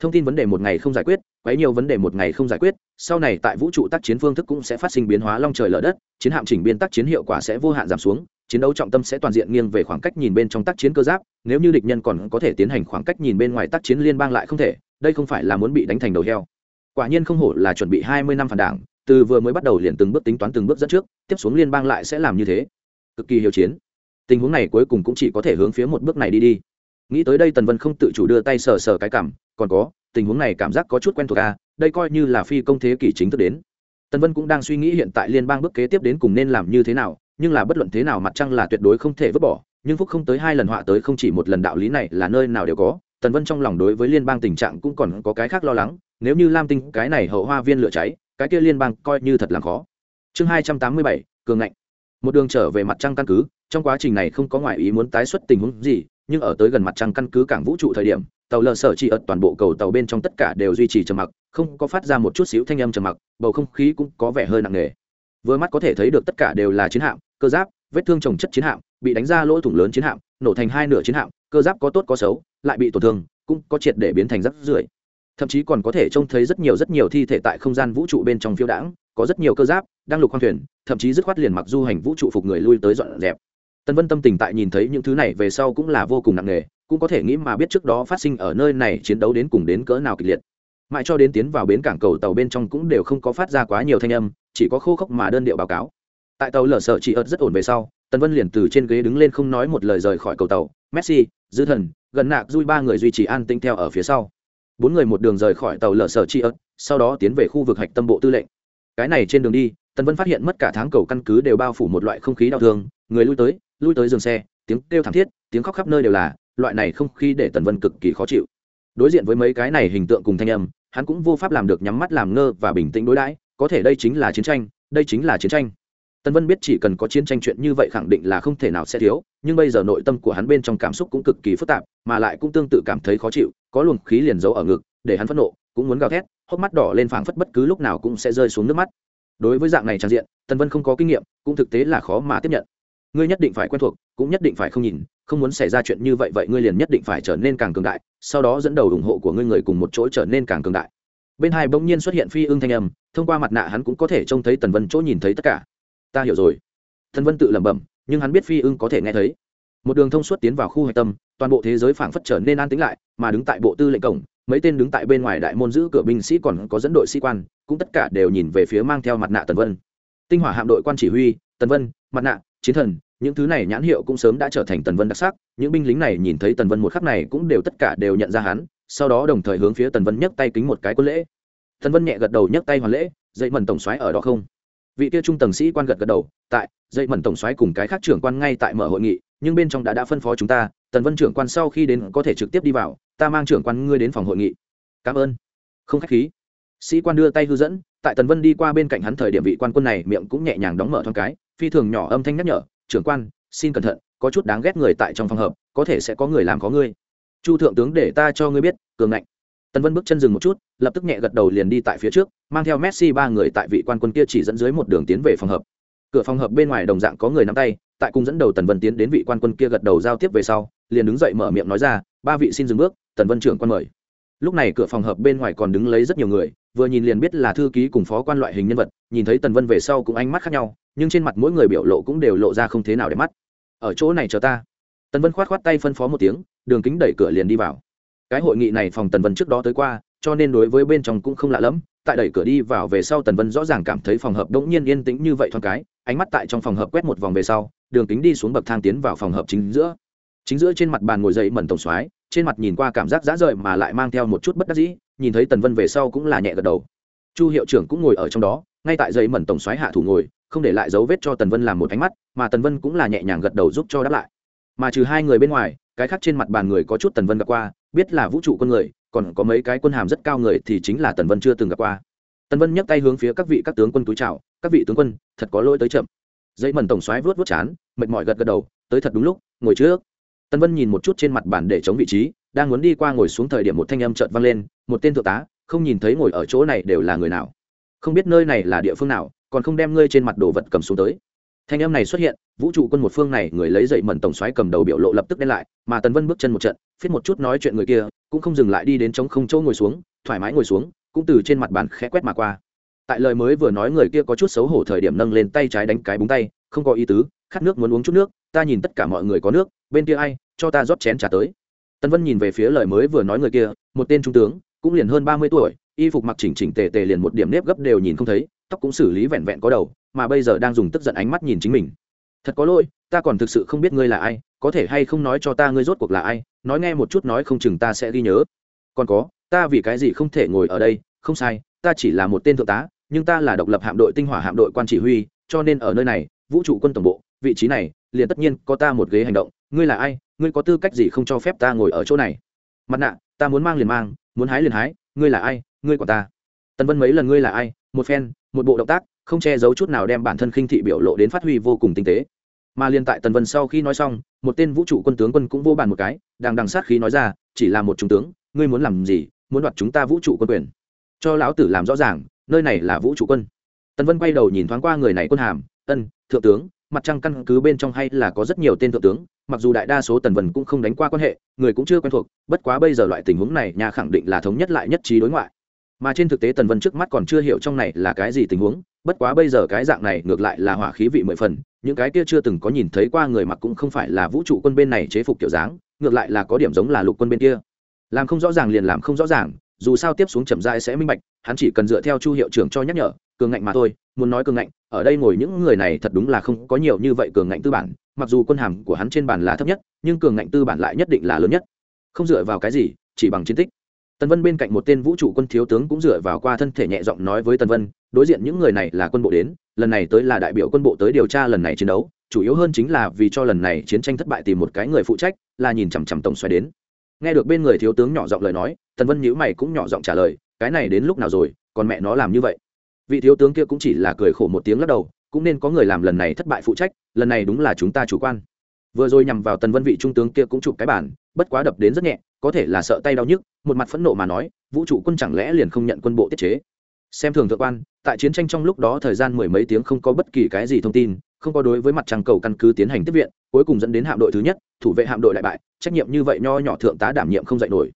Thông tin vấn đề một ngày không giải quyết, quấy nhiều vấn đề một ngày không giải quyết, sau này tại vũ trụ tác chiến phương thức cũng sẽ phát sinh biến hóa long trời lở đất, chiến hạm chỉnh biên tác chiến hiệu quả sẽ vô hạn giảm xuống chiến đấu trọng tâm sẽ toàn diện nghiêng về khoảng cách nhìn bên trong tác chiến cơ giáp, nếu như địch nhân còn có thể tiến hành khoảng cách nhìn bên ngoài tác chiến liên bang lại không thể, đây không phải là muốn bị đánh thành đầu heo. Quả nhiên không hổ là chuẩn bị hai mươi năm phản đảng, từ vừa mới bắt đầu liền từng bước tính toán từng bước dẫn trước, tiếp xuống liên bang lại sẽ làm như thế. Cực kỳ hiệu chiến. Tình huống này cuối cùng cũng chỉ có thể hướng phía một bước này đi đi. Nghĩ tới đây tần vân không tự chủ đưa tay sờ sờ cái cảm, còn có, tình huống này cảm giác có chút quen thuộc à đây coi như là phi công thế kỷ chính thức đến. Tần vân cũng đang suy nghĩ hiện tại liên bang bước kế tiếp đến cùng nên làm như thế nào nhưng là bất luận thế nào mặt trăng là tuyệt đối không thể vứt bỏ, nhưng phúc không tới hai lần họa tới không chỉ một lần đạo lý này là nơi nào đều có, tần vân trong lòng đối với liên bang tình trạng cũng còn có cái khác lo lắng, nếu như lam tinh cái này hậu hoa viên lửa cháy, cái kia liên bang coi như thật là khó. Chương hai trăm tám mươi bảy, cường ngạnh. Một đường trở về mặt trăng căn cứ, trong quá trình này không có ngoại ý muốn tái xuất tình huống gì, nhưng ở tới gần mặt trăng căn cứ cảng vũ trụ thời điểm, tàu lờ sở chỉ ở toàn bộ cầu tàu bên trong tất cả đều duy trì trầm mặc, không có phát ra một chút xíu thanh âm trầm mặc, bầu không khí cũng có vẻ hơi nặng nề. Vừa mắt có thể thấy được tất cả đều là chiến hạm cơ giáp, vết thương trồng chất chiến hạm, bị đánh ra lỗ thủng lớn chiến hạm, nổ thành hai nửa chiến hạm, cơ giáp có tốt có xấu, lại bị tổn thương, cũng có triệt để biến thành rắc rưởi. Thậm chí còn có thể trông thấy rất nhiều rất nhiều thi thể tại không gian vũ trụ bên trong phiêu đãng, có rất nhiều cơ giáp đang lục khoang thuyền, thậm chí dứt khoát liền mặc du hành vũ trụ phục người lui tới dọn dẹp. Tân vân tâm tình tại nhìn thấy những thứ này về sau cũng là vô cùng nặng nề, cũng có thể nghĩ mà biết trước đó phát sinh ở nơi này chiến đấu đến cùng đến cỡ nào kịch liệt. Mãi cho đến tiến vào bến cảng cầu tàu bên trong cũng đều không có phát ra quá nhiều thanh âm, chỉ có khô khốc mà đơn điệu báo cáo tại tàu lở sợ chị ớt rất ổn về sau, tần vân liền từ trên ghế đứng lên không nói một lời rời khỏi cầu tàu. Messi, dư thần, gần nạc dui ba người duy trì an tinh theo ở phía sau. Bốn người một đường rời khỏi tàu lở sở chi ớt sau đó tiến về khu vực hạch tâm bộ tư lệnh. Cái này trên đường đi, tần vân phát hiện mất cả tháng cầu căn cứ đều bao phủ một loại không khí đau thương. Người lui tới lui tới dừng xe, tiếng kêu thảm thiết, tiếng khóc khắp nơi đều là, loại này không khí để tần vân cực kỳ khó chịu. Đối diện với mấy cái này hình tượng cùng thanh âm, hắn cũng vô pháp làm được nhắm mắt làm ngơ và bình tĩnh đối đãi, có thể đây chính là chiến tranh, đây chính là chiến tranh tần vân biết chỉ cần có chiến tranh chuyện như vậy khẳng định là không thể nào sẽ thiếu, nhưng bây giờ nội tâm của hắn bên trong cảm xúc cũng cực kỳ phức tạp, mà lại cũng tương tự cảm thấy khó chịu, có luồng khí liền giấu ở ngực, để hắn phẫn nộ, cũng muốn gào thét, hốc mắt đỏ lên phảng phất bất cứ lúc nào cũng sẽ rơi xuống nước mắt. Đối với dạng này trang diện, tần vân không có kinh nghiệm, cũng thực tế là khó mà tiếp nhận. Ngươi nhất định phải quen thuộc, cũng nhất định phải không nhìn, không muốn xảy ra chuyện như vậy vậy ngươi liền nhất định phải trở nên càng cường đại, sau đó dẫn đầu ủng hộ của ngươi người cùng một chỗ trở nên càng cường đại. Bên hai bỗng nhiên xuất hiện phi ưng thanh âm, thông qua mặt nạ hắn cũng có thể trông thấy tần vân chỗ nhìn thấy tất cả ta hiểu rồi. Tần vân tự lẩm bẩm, nhưng hắn biết phi ưng có thể nghe thấy. Một đường thông suốt tiến vào khu hạch tâm, toàn bộ thế giới phảng phất trở nên an tĩnh lại, mà đứng tại bộ tư lệnh cổng, mấy tên đứng tại bên ngoài đại môn giữ cửa binh sĩ còn có dẫn đội sĩ quan, cũng tất cả đều nhìn về phía mang theo mặt nạ tần vân. Tinh hỏa hạm đội quan chỉ huy, tần vân, mặt nạ, chiến thần, những thứ này nhãn hiệu cũng sớm đã trở thành tần vân đặc sắc, những binh lính này nhìn thấy tần vân một khắc này cũng đều tất cả đều nhận ra hắn, sau đó đồng thời hướng phía tần vân nhấc tay kính một cái quân lễ. Tần vân nhẹ gật đầu nhấc tay hoàn lễ, dậy mần tổng xoáy ở đó không? Vị kia trung tầng sĩ quan gật gật đầu, tại dậy mẩn tổng xoáy cùng cái khác trưởng quan ngay tại mở hội nghị, nhưng bên trong đã đã phân phó chúng ta, tần vân trưởng quan sau khi đến có thể trực tiếp đi vào, ta mang trưởng quan ngươi đến phòng hội nghị. Cảm ơn. Không khách khí. Sĩ quan đưa tay hư dẫn, tại tần vân đi qua bên cạnh hắn thời điểm vị quan quân này miệng cũng nhẹ nhàng đóng mở thoáng cái, phi thường nhỏ âm thanh nhắc nhở, trưởng quan, xin cẩn thận, có chút đáng ghét người tại trong phòng hợp có thể sẽ có người làm có ngươi. Chu thượng tướng để ta cho ngươi biết, cường ngạnh tần vân bước chân dừng một chút, lập tức nhẹ gật đầu liền đi tại phía trước, mang theo messi ba người tại vị quan quân kia chỉ dẫn dưới một đường tiến về phòng hợp. Cửa phòng hợp bên ngoài đồng dạng có người nắm tay, tại cung dẫn đầu tần vân tiến đến vị quan quân kia gật đầu giao tiếp về sau, liền đứng dậy mở miệng nói ra, ba vị xin dừng bước, tần vân trưởng quan mời. Lúc này cửa phòng hợp bên ngoài còn đứng lấy rất nhiều người, vừa nhìn liền biết là thư ký cùng phó quan loại hình nhân vật, nhìn thấy tần vân về sau cũng ánh mắt khác nhau, nhưng trên mặt mỗi người biểu lộ cũng đều lộ ra không thế nào để mắt. Ở chỗ này chờ ta. Tần vân khoát khoát tay phân phó một tiếng, đường kính đẩy cửa liền đi vào cái hội nghị này phòng tần vân trước đó tới qua, cho nên đối với bên trong cũng không lạ lẫm. Tại đẩy cửa đi vào về sau tần vân rõ ràng cảm thấy phòng hợp đ ỗ n g nhiên yên tĩnh như vậy thoáng cái, ánh mắt tại trong phòng hợp quét một vòng về sau, đường kính đi xuống bậc thang tiến vào phòng hợp chính giữa. Chính giữa trên mặt bàn ngồi dậy mẩn tổng soái, trên mặt nhìn qua cảm giác dã rời mà lại mang theo một chút bất đắc dĩ, nhìn thấy tần vân về sau cũng là nhẹ gật đầu. Chu hiệu trưởng cũng ngồi ở trong đó, ngay tại dây mẩn tổng soái hạ thủ ngồi, không để lại dấu vết cho tần vân làm một ánh mắt, mà tần vân cũng là nhẹ nhàng gật đầu giúp cho đáp lại. Mà trừ hai người bên ngoài, cái khác trên mặt bàn người có chút tần vân gặp qua biết là vũ trụ con người, còn có mấy cái quân hàm rất cao người thì chính là tần vân chưa từng gặp qua. Tần vân nhấc tay hướng phía các vị các tướng quân túi chào, các vị tướng quân, thật có lỗi tới chậm. Dây mẩn tổng xoáy vớt vớt chán, mệt mỏi gật gật đầu, tới thật đúng lúc, ngồi trước. Tần vân nhìn một chút trên mặt bàn để chống vị trí, đang muốn đi qua ngồi xuống thời điểm một thanh âm chợt vang lên, một tên thượng tá, không nhìn thấy ngồi ở chỗ này đều là người nào. Không biết nơi này là địa phương nào, còn không đem ngươi trên mặt đồ vật cầm xuống tới. Thanh âm này xuất hiện, vũ trụ quân một phương này người lấy dậy mẩn tổng xoáy cầm đầu biểu lộ lập tức đen lại, mà tần vân bước chân một trận phiết một chút nói chuyện người kia, cũng không dừng lại đi đến chống không chỗ ngồi xuống, thoải mái ngồi xuống, cũng từ trên mặt bàn khẽ quét mà qua. Tại lời mới vừa nói người kia có chút xấu hổ thời điểm nâng lên tay trái đánh cái búng tay, không có ý tứ, khát nước muốn uống chút nước, ta nhìn tất cả mọi người có nước, bên kia ai, cho ta rót chén trà tới. Tân vân nhìn về phía lời mới vừa nói người kia, một tên trung tướng, cũng liền hơn ba mươi tuổi, y phục mặc chỉnh chỉnh tề tề liền một điểm nếp gấp đều nhìn không thấy, tóc cũng xử lý vẹn vẹn có đầu, mà bây giờ đang dùng tức giận ánh mắt nhìn chính mình. Thật có lỗi, ta còn thực sự không biết ngươi là ai có thể hay không nói cho ta ngươi rốt cuộc là ai, nói nghe một chút nói không chừng ta sẽ ghi nhớ. Còn có, ta vì cái gì không thể ngồi ở đây, không sai, ta chỉ là một tên thượng tá, nhưng ta là độc lập hạm đội tinh hỏa hạm đội quan chỉ huy, cho nên ở nơi này, vũ trụ quân tổng bộ, vị trí này, liền tất nhiên có ta một ghế hành động. Ngươi là ai, ngươi có tư cách gì không cho phép ta ngồi ở chỗ này? Mặt nạ, ta muốn mang liền mang, muốn hái liền hái, ngươi là ai, ngươi của ta. Tần vân mấy lần ngươi là ai, một phen, một bộ động tác, không che giấu chút nào đem bản thân khinh thị biểu lộ đến phát huy vô cùng tinh tế mà liên tại tần vân sau khi nói xong, một tên vũ trụ quân tướng quân cũng vô bàn một cái, đang đằng sát khí nói ra, chỉ là một trung tướng, ngươi muốn làm gì, muốn đoạt chúng ta vũ trụ quân quyền. Cho lão tử làm rõ ràng, nơi này là vũ trụ quân. Tần vân quay đầu nhìn thoáng qua người này quân hàm, ân, thượng tướng, mặt trăng căn cứ bên trong hay là có rất nhiều tên thượng tướng, mặc dù đại đa số tần vân cũng không đánh qua quan hệ, người cũng chưa quen thuộc, bất quá bây giờ loại tình huống này nhà khẳng định là thống nhất lại nhất trí đối ngoại. Mà trên thực tế tần vân trước mắt còn chưa hiểu trong này là cái gì tình huống, bất quá bây giờ cái dạng này ngược lại là hỏa khí vị mười phần những cái kia chưa từng có nhìn thấy qua người mặc cũng không phải là vũ trụ quân bên này chế phục kiểu dáng, ngược lại là có điểm giống là lục quân bên kia. Làm không rõ ràng liền làm không rõ ràng, dù sao tiếp xuống chậm rãi sẽ minh bạch, hắn chỉ cần dựa theo chu hiệu trưởng cho nhắc nhở, cường ngạnh mà thôi, muốn nói cường ngạnh, ở đây ngồi những người này thật đúng là không có nhiều như vậy cường ngạnh tư bản, mặc dù quân hàm của hắn trên bàn là thấp nhất, nhưng cường ngạnh tư bản lại nhất định là lớn nhất. Không dựa vào cái gì, chỉ bằng chiến tích. Tần vân bên cạnh một tên vũ trụ quân thiếu tướng cũng dựa vào qua thân thể nhẹ giọng nói với tần vân, đối diện những người này là quân bộ đến lần này tới là đại biểu quân bộ tới điều tra lần này chiến đấu, chủ yếu hơn chính là vì cho lần này chiến tranh thất bại tìm một cái người phụ trách, là nhìn chằm chằm tổng xoáy đến. Nghe được bên người thiếu tướng nhỏ giọng lời nói, tần vân nhữ mày cũng nhỏ giọng trả lời, cái này đến lúc nào rồi, còn mẹ nó làm như vậy. Vị thiếu tướng kia cũng chỉ là cười khổ một tiếng lắc đầu, cũng nên có người làm lần này thất bại phụ trách, lần này đúng là chúng ta chủ quan. Vừa rồi nhằm vào tần vân vị trung tướng kia cũng chụp cái bản bất quá đập đến rất nhẹ, có thể là sợ tay đau nhức, một mặt phẫn nộ mà nói, vũ trụ quân chẳng lẽ liền không nhận quân bộ tiết chế xem thường thượng quan, tại chiến tranh trong lúc đó thời gian mười mấy tiếng không có bất kỳ cái gì thông tin, không có đối với mặt trăng cầu căn cứ tiến hành tiếp viện, cuối cùng dẫn đến hạm đội thứ nhất, thủ vệ hạm đội đại bại, trách nhiệm như vậy nho nhỏ thượng tá đảm nhiệm không dạy nổi.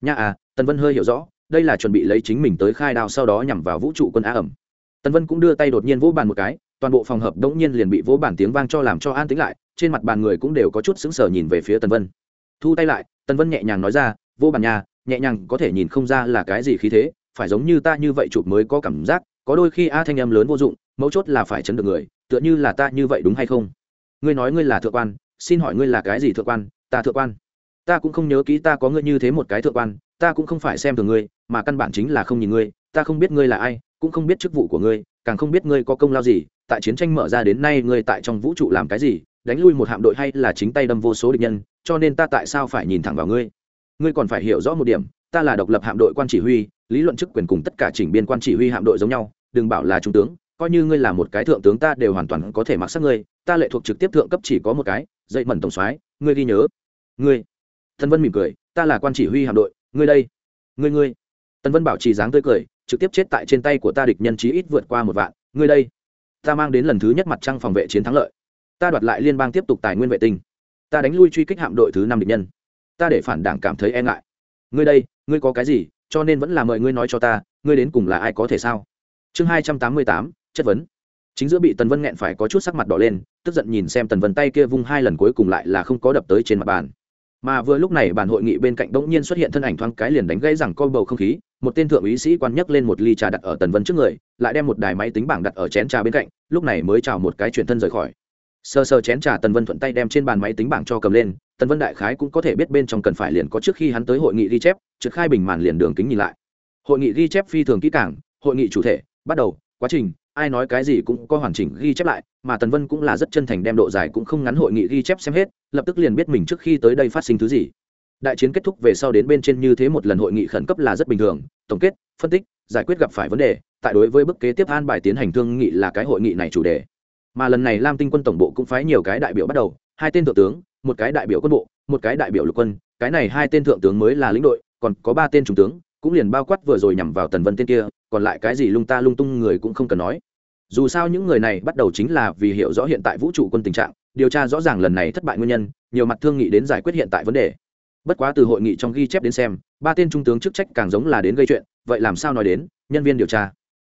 Nha à tần vân hơi hiểu rõ, đây là chuẩn bị lấy chính mình tới khai đao sau đó nhằm vào vũ trụ quân á ẩm. Tần vân cũng đưa tay đột nhiên vỗ bàn một cái, toàn bộ phòng hợp đống nhiên liền bị vỗ bàn tiếng vang cho làm cho an tĩnh lại, trên mặt bàn người cũng đều có chút sững sờ nhìn về phía tần vân. Thu tay lại, tần vân nhẹ nhàng nói ra, vô bàn nhà nhẹ nhàng có thể nhìn không ra là cái gì khí thế phải giống như ta như vậy chụp mới có cảm giác, có đôi khi a thanh âm lớn vô dụng, mấu chốt là phải chấn được người, tựa như là ta như vậy đúng hay không? Ngươi nói ngươi là thượng quan, xin hỏi ngươi là cái gì thượng quan? Ta thượng quan. Ta cũng không nhớ kỹ ta có ngươi như thế một cái thượng quan, ta cũng không phải xem thường ngươi, mà căn bản chính là không nhìn ngươi, ta không biết ngươi là ai, cũng không biết chức vụ của ngươi, càng không biết ngươi có công lao gì, tại chiến tranh mở ra đến nay ngươi tại trong vũ trụ làm cái gì, đánh lui một hạm đội hay là chính tay đâm vô số địch nhân, cho nên ta tại sao phải nhìn thẳng vào ngươi? Ngươi còn phải hiểu rõ một điểm ta là độc lập hạm đội quan chỉ huy, lý luận chức quyền cùng tất cả chỉnh biên quan chỉ huy hạm đội giống nhau, đừng bảo là trung tướng, coi như ngươi là một cái thượng tướng ta đều hoàn toàn có thể mặc sắc ngươi, ta lệ thuộc trực tiếp thượng cấp chỉ có một cái dậy mẩn tổng soái, ngươi ghi nhớ. Ngươi. Thân vân mỉm cười, ta là quan chỉ huy hạm đội, ngươi đây. Ngươi ngươi. Tân vân bảo trì dáng tươi cười, trực tiếp chết tại trên tay của ta địch nhân chí ít vượt qua một vạn, ngươi đây. Ta mang đến lần thứ nhất mặt trăng phòng vệ chiến thắng lợi. Ta đoạt lại liên bang tiếp tục tài nguyên vệ tinh. Ta đánh lui truy kích hạm đội thứ năm địch nhân. Ta để phản đảng cảm thấy e ngại ngươi đây, ngươi có cái gì, cho nên vẫn là mời ngươi nói cho ta, ngươi đến cùng là ai có thể sao? Chương hai trăm tám mươi tám, chất vấn. Chính giữa bị tần vân nghẹn phải có chút sắc mặt đỏ lên, tức giận nhìn xem tần vân tay kia vung hai lần cuối cùng lại là không có đập tới trên mặt bàn. Mà vừa lúc này bàn hội nghị bên cạnh bỗng nhiên xuất hiện thân ảnh thoáng cái liền đánh gãy rằng coi bầu không khí, một tên thượng úy sĩ quan nhấc lên một ly trà đặt ở tần vân trước người, lại đem một đài máy tính bảng đặt ở chén trà bên cạnh, lúc này mới chào một cái chuyển thân rời khỏi. Sơ sơ chén trà, tần vân thuận tay đem trên bàn máy tính bảng cho cầm lên tần vân đại khái cũng có thể biết bên trong cần phải liền có trước khi hắn tới hội nghị ghi chép trực khai bình màn liền đường kính nhìn lại. Hội nghị ghi chép phi thường kỹ càng, hội nghị chủ thể bắt đầu quá trình ai nói cái gì cũng có hoàn chỉnh ghi chép lại mà tần vân cũng là rất chân thành đem độ dài cũng không ngắn hội nghị ghi chép xem hết lập tức liền biết mình trước khi tới đây phát sinh thứ gì. Đại chiến kết thúc về sau đến bên trên như thế một lần hội nghị khẩn cấp là rất bình thường tổng kết phân tích giải quyết gặp phải vấn đề tại đối với bức kế tiếp an bài tiến hành thương nghị là cái hội nghị này chủ đề. Mà lần này lam tinh quân tổng bộ cũng phái nhiều cái đại biểu bắt đầu hai tên thượng tướng một cái đại biểu quân bộ, một cái đại biểu lục quân, cái này hai tên thượng tướng mới là lĩnh đội, còn có ba tên trung tướng, cũng liền bao quát vừa rồi nhằm vào tần vân tên kia, còn lại cái gì lung ta lung tung người cũng không cần nói. Dù sao những người này bắt đầu chính là vì hiểu rõ hiện tại vũ trụ quân tình trạng, điều tra rõ ràng lần này thất bại nguyên nhân, nhiều mặt thương nghị đến giải quyết hiện tại vấn đề. Bất quá từ hội nghị trong ghi chép đến xem, ba tên trung tướng chức trách càng giống là đến gây chuyện, vậy làm sao nói đến, nhân viên điều tra.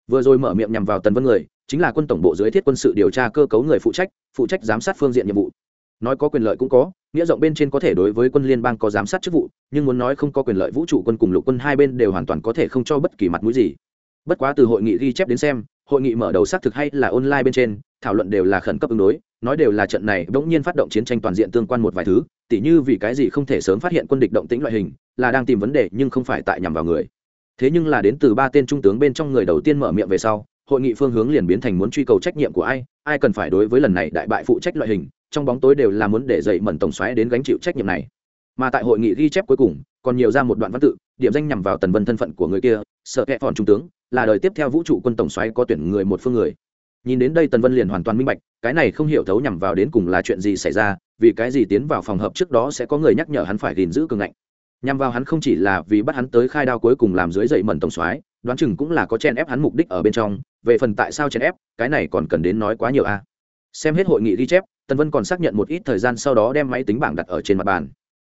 Vừa rồi mở miệng nhằm vào tần vân người, chính là quân tổng bộ dưới thiết quân sự điều tra cơ cấu người phụ trách phụ trách giám sát phương diện nhiệm vụ nói có quyền lợi cũng có, nghĩa rộng bên trên có thể đối với quân liên bang có giám sát chức vụ, nhưng muốn nói không có quyền lợi vũ trụ quân cùng lục quân hai bên đều hoàn toàn có thể không cho bất kỳ mặt mũi gì. Bất quá từ hội nghị ghi chép đến xem, hội nghị mở đầu xác thực hay là online bên trên, thảo luận đều là khẩn cấp ứng đối, nói đều là trận này bỗng nhiên phát động chiến tranh toàn diện tương quan một vài thứ, tỉ như vì cái gì không thể sớm phát hiện quân địch động tĩnh loại hình, là đang tìm vấn đề nhưng không phải tại nhằm vào người. Thế nhưng là đến từ ba tên trung tướng bên trong người đầu tiên mở miệng về sau, hội nghị phương hướng liền biến thành muốn truy cầu trách nhiệm của ai ai cần phải đối với lần này đại bại phụ trách loại hình trong bóng tối đều là muốn để dậy mẩn tổng xoáy đến gánh chịu trách nhiệm này. Mà tại hội nghị ghi chép cuối cùng, còn nhiều ra một đoạn văn tự, điểm danh nhằm vào tần vân thân phận của người kia sợ kẹ phòn trung tướng, là đời tiếp theo vũ trụ quân tổng xoáy có tuyển người một phương người. Nhìn đến đây tần vân liền hoàn toàn minh bạch, cái này không hiểu thấu nhằm vào đến cùng là chuyện gì xảy ra, vì cái gì tiến vào phòng hợp trước đó sẽ có người nhắc nhở hắn phải gìn giữ cường ngạnh. Nhằm vào hắn không chỉ là vì bắt hắn tới khai đao cuối cùng làm dưới dậy mẩn tổng soái, đoán chừng cũng là có chen ép hắn mục đích ở bên trong, về phần tại sao chen ép, cái này còn cần đến nói quá nhiều a xem hết hội nghị ghi chép, tần vân còn xác nhận một ít thời gian sau đó đem máy tính bảng đặt ở trên mặt bàn.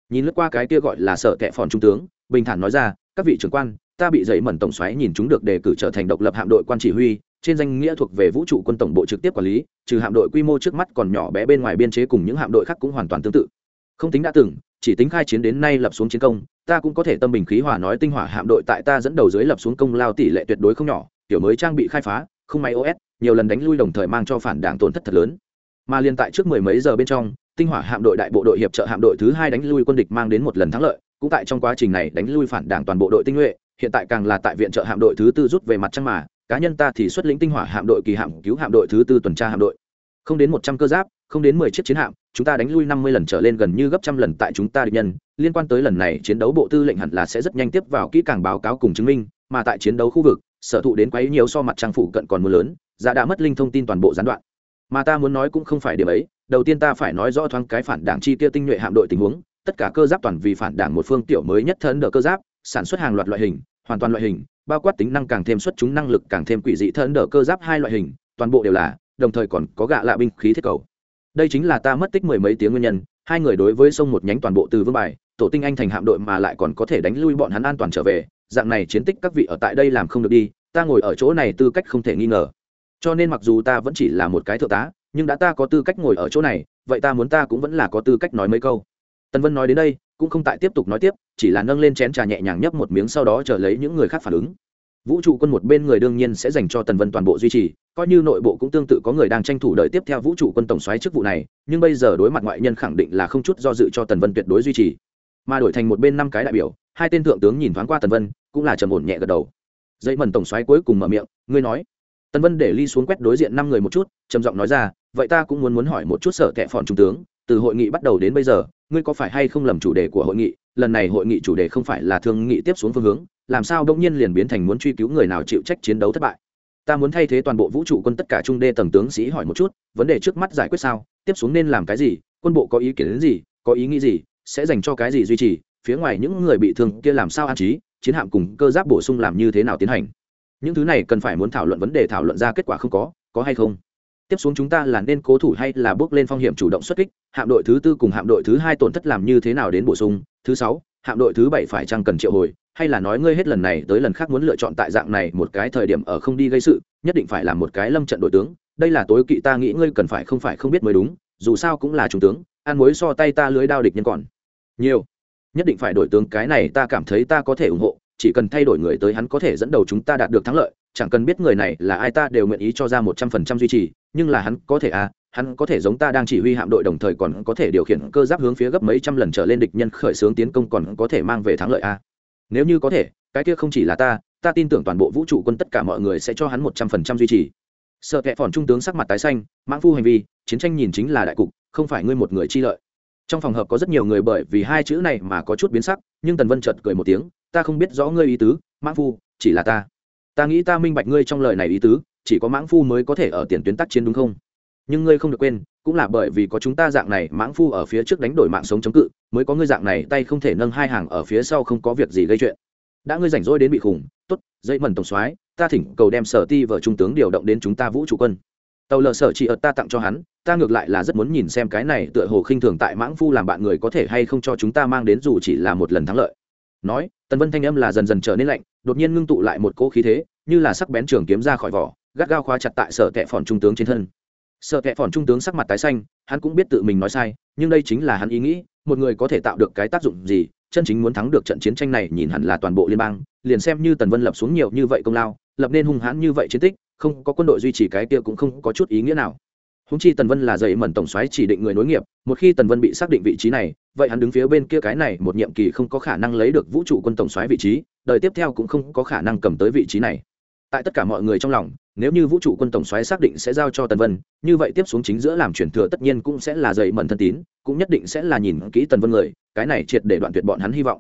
Nhìn lướt qua cái kia gọi là sợ kệ phòn trung tướng, bình thản nói ra, các vị trưởng quan, ta bị dậy mẩn tổng xoáy nhìn chúng được đề cử trở thành độc lập hạm đội quan chỉ huy, trên danh nghĩa thuộc về vũ trụ quân tổng bộ trực tiếp quản lý, trừ hạm đội quy mô trước mắt còn nhỏ bé bên ngoài biên chế cùng những hạm đội khác cũng hoàn toàn tương tự. Không tính đã từng, chỉ tính khai chiến đến nay lập xuống chiến công, ta cũng có thể tâm bình khí hòa nói tinh hỏa hạm đội tại ta dẫn đầu dưới lập xuống công lao tỷ lệ tuyệt đối không nhỏ, kiểu mới trang bị khai phá không máy os nhiều lần đánh lui đồng thời mang cho phản đảng tổn thất thật lớn. Mà liên tại trước mười mấy giờ bên trong, tinh hỏa hạm đội đại bộ đội hiệp trợ hạm đội thứ hai đánh lui quân địch mang đến một lần thắng lợi, cũng tại trong quá trình này đánh lui phản đảng toàn bộ đội tinh nhuệ, hiện tại càng là tại viện trợ hạm đội thứ tư rút về mặt trăng mà, cá nhân ta thì xuất lĩnh tinh hỏa hạm đội kỳ hạm, cứu hạm đội thứ tư tuần tra hạm đội. Không đến một trăm cơ giáp, không đến mười chiếc chiến hạm, chúng ta đánh lui năm mươi lần trở lên gần như gấp trăm lần tại chúng ta địch nhân, liên quan tới lần này chiến đấu bộ tư lệnh hẳn là sẽ rất nhanh tiếp vào kỹ càng báo cáo cùng chứng minh, mà tại chiến đấu khu vực sở thụ đến quấy nhiều so mặt trang phụ cận còn mưa lớn, giá đã mất linh thông tin toàn bộ gián đoạn. Mà ta muốn nói cũng không phải điểm ấy, đầu tiên ta phải nói rõ thoáng cái phản đảng chi tiêu tinh nhuệ hạm đội tình huống, tất cả cơ giáp toàn vì phản đảng một phương tiểu mới nhất thân đỡ cơ giáp, sản xuất hàng loạt loại hình, hoàn toàn loại hình, bao quát tính năng càng thêm xuất chúng năng lực càng thêm quỷ dị thân đỡ cơ giáp hai loại hình, toàn bộ đều là, đồng thời còn có gạ lạ binh khí thiết cầu. Đây chính là ta mất tích mười mấy tiếng nguyên nhân, hai người đối với sông một nhánh toàn bộ từ vương bài, tổ tinh anh thành hạm đội mà lại còn có thể đánh lui bọn hắn an toàn trở về dạng này chiến tích các vị ở tại đây làm không được đi, ta ngồi ở chỗ này tư cách không thể nghi ngờ. Cho nên mặc dù ta vẫn chỉ là một cái thượng tá, nhưng đã ta có tư cách ngồi ở chỗ này, vậy ta muốn ta cũng vẫn là có tư cách nói mấy câu. Tần vân nói đến đây, cũng không tại tiếp tục nói tiếp, chỉ là nâng lên chén trà nhẹ nhàng nhấp một miếng sau đó chờ lấy những người khác phản ứng. Vũ trụ quân một bên người đương nhiên sẽ dành cho tần vân toàn bộ duy trì, coi như nội bộ cũng tương tự có người đang tranh thủ đợi tiếp theo vũ trụ quân tổng xoáy chức vụ này, nhưng bây giờ đối mặt ngoại nhân khẳng định là không chút do dự cho tần vân tuyệt đối duy trì. Mà đổi thành một bên năm cái đại biểu hai tên thượng tướng nhìn thoáng qua tần vân, cũng là trầm ổn nhẹ gật đầu. Dây mần tổng xoáy cuối cùng mở miệng, ngươi nói. Tần vân để ly xuống quét đối diện năm người một chút, trầm giọng nói ra, vậy ta cũng muốn muốn hỏi một chút sở kệ phòn trung tướng, từ hội nghị bắt đầu đến bây giờ, ngươi có phải hay không lầm chủ đề của hội nghị? Lần này hội nghị chủ đề không phải là thương nghị tiếp xuống phương hướng, làm sao đông nhiên liền biến thành muốn truy cứu người nào chịu trách chiến đấu thất bại? Ta muốn thay thế toàn bộ vũ trụ quân tất cả trung đê tầng tướng sĩ hỏi một chút, vấn đề trước mắt giải quyết sao? Tiếp xuống nên làm cái gì? Quân bộ có ý kiến đến gì? Có ý nghĩ gì? Sẽ dành cho cái gì duy trì? Phía ngoài những người bị thương kia làm sao an trí, chiến hạm cùng cơ giáp bổ sung làm như thế nào tiến hành? Những thứ này cần phải muốn thảo luận vấn đề thảo luận ra kết quả không có có hay không? Tiếp xuống chúng ta là nên cố thủ hay là bước lên phong hiểm chủ động xuất kích? Hạm đội thứ tư cùng hạm đội thứ hai tổn thất làm như thế nào đến bổ sung? Thứ sáu, hạm đội thứ bảy phải chăng cần triệu hồi? Hay là nói ngươi hết lần này tới lần khác muốn lựa chọn tại dạng này một cái thời điểm ở không đi gây sự, nhất định phải là một cái lâm trận đội tướng. Đây là tối kỵ ta nghĩ ngươi cần phải không phải không biết mới đúng, dù sao cũng là trung tướng, ăn mối so tay ta lưới đao địch nhân còn. Nhiều nhất định phải đổi tướng, cái này ta cảm thấy ta có thể ủng hộ, chỉ cần thay đổi người tới hắn có thể dẫn đầu chúng ta đạt được thắng lợi, chẳng cần biết người này là ai, ta đều nguyện ý cho ra một trăm phần trăm duy trì, nhưng là hắn có thể à hắn có thể giống ta đang chỉ huy hạm đội đồng thời còn có thể điều khiển cơ giáp hướng phía gấp mấy trăm lần trở lên địch nhân khởi xướng tiến công còn có thể mang về thắng lợi à? nếu như có thể, cái kia không chỉ là ta ta tin tưởng toàn bộ vũ trụ quân tất cả mọi người sẽ cho hắn một trăm phần trăm duy trì sợ kệ phòn trung tướng sắc mặt tái xanh mãn phu hành vi, chiến tranh nhìn chính là đại cục, không phải ngươi một người chi lợi trong phòng hợp có rất nhiều người bởi vì hai chữ này mà có chút biến sắc, nhưng tần vân chợt cười một tiếng, ta không biết rõ ngươi ý tứ, mãng phu, chỉ là ta. Ta nghĩ ta minh bạch ngươi trong lời này ý tứ, chỉ có mãng phu mới có thể ở tiền tuyến tác chiến đúng không? Nhưng ngươi không được quên, cũng là bởi vì có chúng ta dạng này, mãng phu ở phía trước đánh đổi mạng sống chống cự, mới có ngươi dạng này tay không thể nâng hai hàng ở phía sau không có việc gì gây chuyện. Đã ngươi rảnh rỗi đến bị khủng, tốt dây mần tổng soái, ta thỉnh cầu đem sở ti vợ trung tướng điều động đến chúng ta vũ trụ quân tàu lờ sở chỉ ợt ta tặng cho hắn, ta ngược lại là rất muốn nhìn xem cái này tựa hồ khinh thường tại mãng phu làm bạn người có thể hay không cho chúng ta mang đến dù chỉ là một lần thắng lợi. Nói, tần vân thanh âm là dần dần trở nên lạnh, đột nhiên ngưng tụ lại một cỗ khí thế, như là sắc bén trường kiếm ra khỏi vỏ, gắt gao khóa chặt tại sở tệ phòn trung tướng trên thân. Sở tệ phòn trung tướng sắc mặt tái xanh, hắn cũng biết tự mình nói sai, nhưng đây chính là hắn ý nghĩ, một người có thể tạo được cái tác dụng gì, chân chính muốn thắng được trận chiến tranh này nhìn hẳn là toàn bộ liên bang, liền xem như tần vân lập xuống nhiều như vậy công lao, lập nên hung hãn như vậy chiến tích không có quân đội duy trì cái kia cũng không có chút ý nghĩa nào. Húng chi tần vân là dậy mẩn tổng xoáy chỉ định người nối nghiệp, một khi tần vân bị xác định vị trí này, vậy hắn đứng phía bên kia cái này một nhiệm kỳ không có khả năng lấy được vũ trụ quân tổng xoáy vị trí, đời tiếp theo cũng không có khả năng cầm tới vị trí này. Tại tất cả mọi người trong lòng, nếu như vũ trụ quân tổng xoáy xác định sẽ giao cho tần vân, như vậy tiếp xuống chính giữa làm chuyển thừa tất nhiên cũng sẽ là dậy mẩn thân tín, cũng nhất định sẽ là nhìn kỹ tần vân người, cái này triệt để đoạn tuyệt bọn hắn hy vọng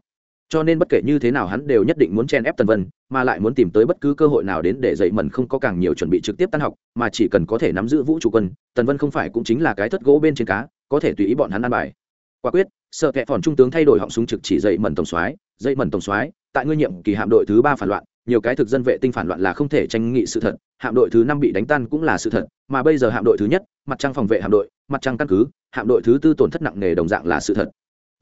cho nên bất kể như thế nào hắn đều nhất định muốn chen ép tần vân, mà lại muốn tìm tới bất cứ cơ hội nào đến để dậy mẩn không có càng nhiều chuẩn bị trực tiếp tan học, mà chỉ cần có thể nắm giữ vũ trụ quân, tần vân không phải cũng chính là cái thất gỗ bên trên cá, có thể tùy ý bọn hắn ăn bài. Quả quyết, sợ kệ phòn trung tướng thay đổi họng súng trực chỉ dậy mẩn tổng soái, dậy mẩn tổng soái, tại ngươi nhiệm kỳ hạm đội thứ ba phản loạn, nhiều cái thực dân vệ tinh phản loạn là không thể tranh nghị sự thật, hạm đội thứ năm bị đánh tan cũng là sự thật, mà bây giờ hạm đội thứ nhất, mặt trăng phòng vệ hạm đội, mặt trăng căn cứ, hạm đội thứ tư tổn thất nặng nề đồng dạng là sự thật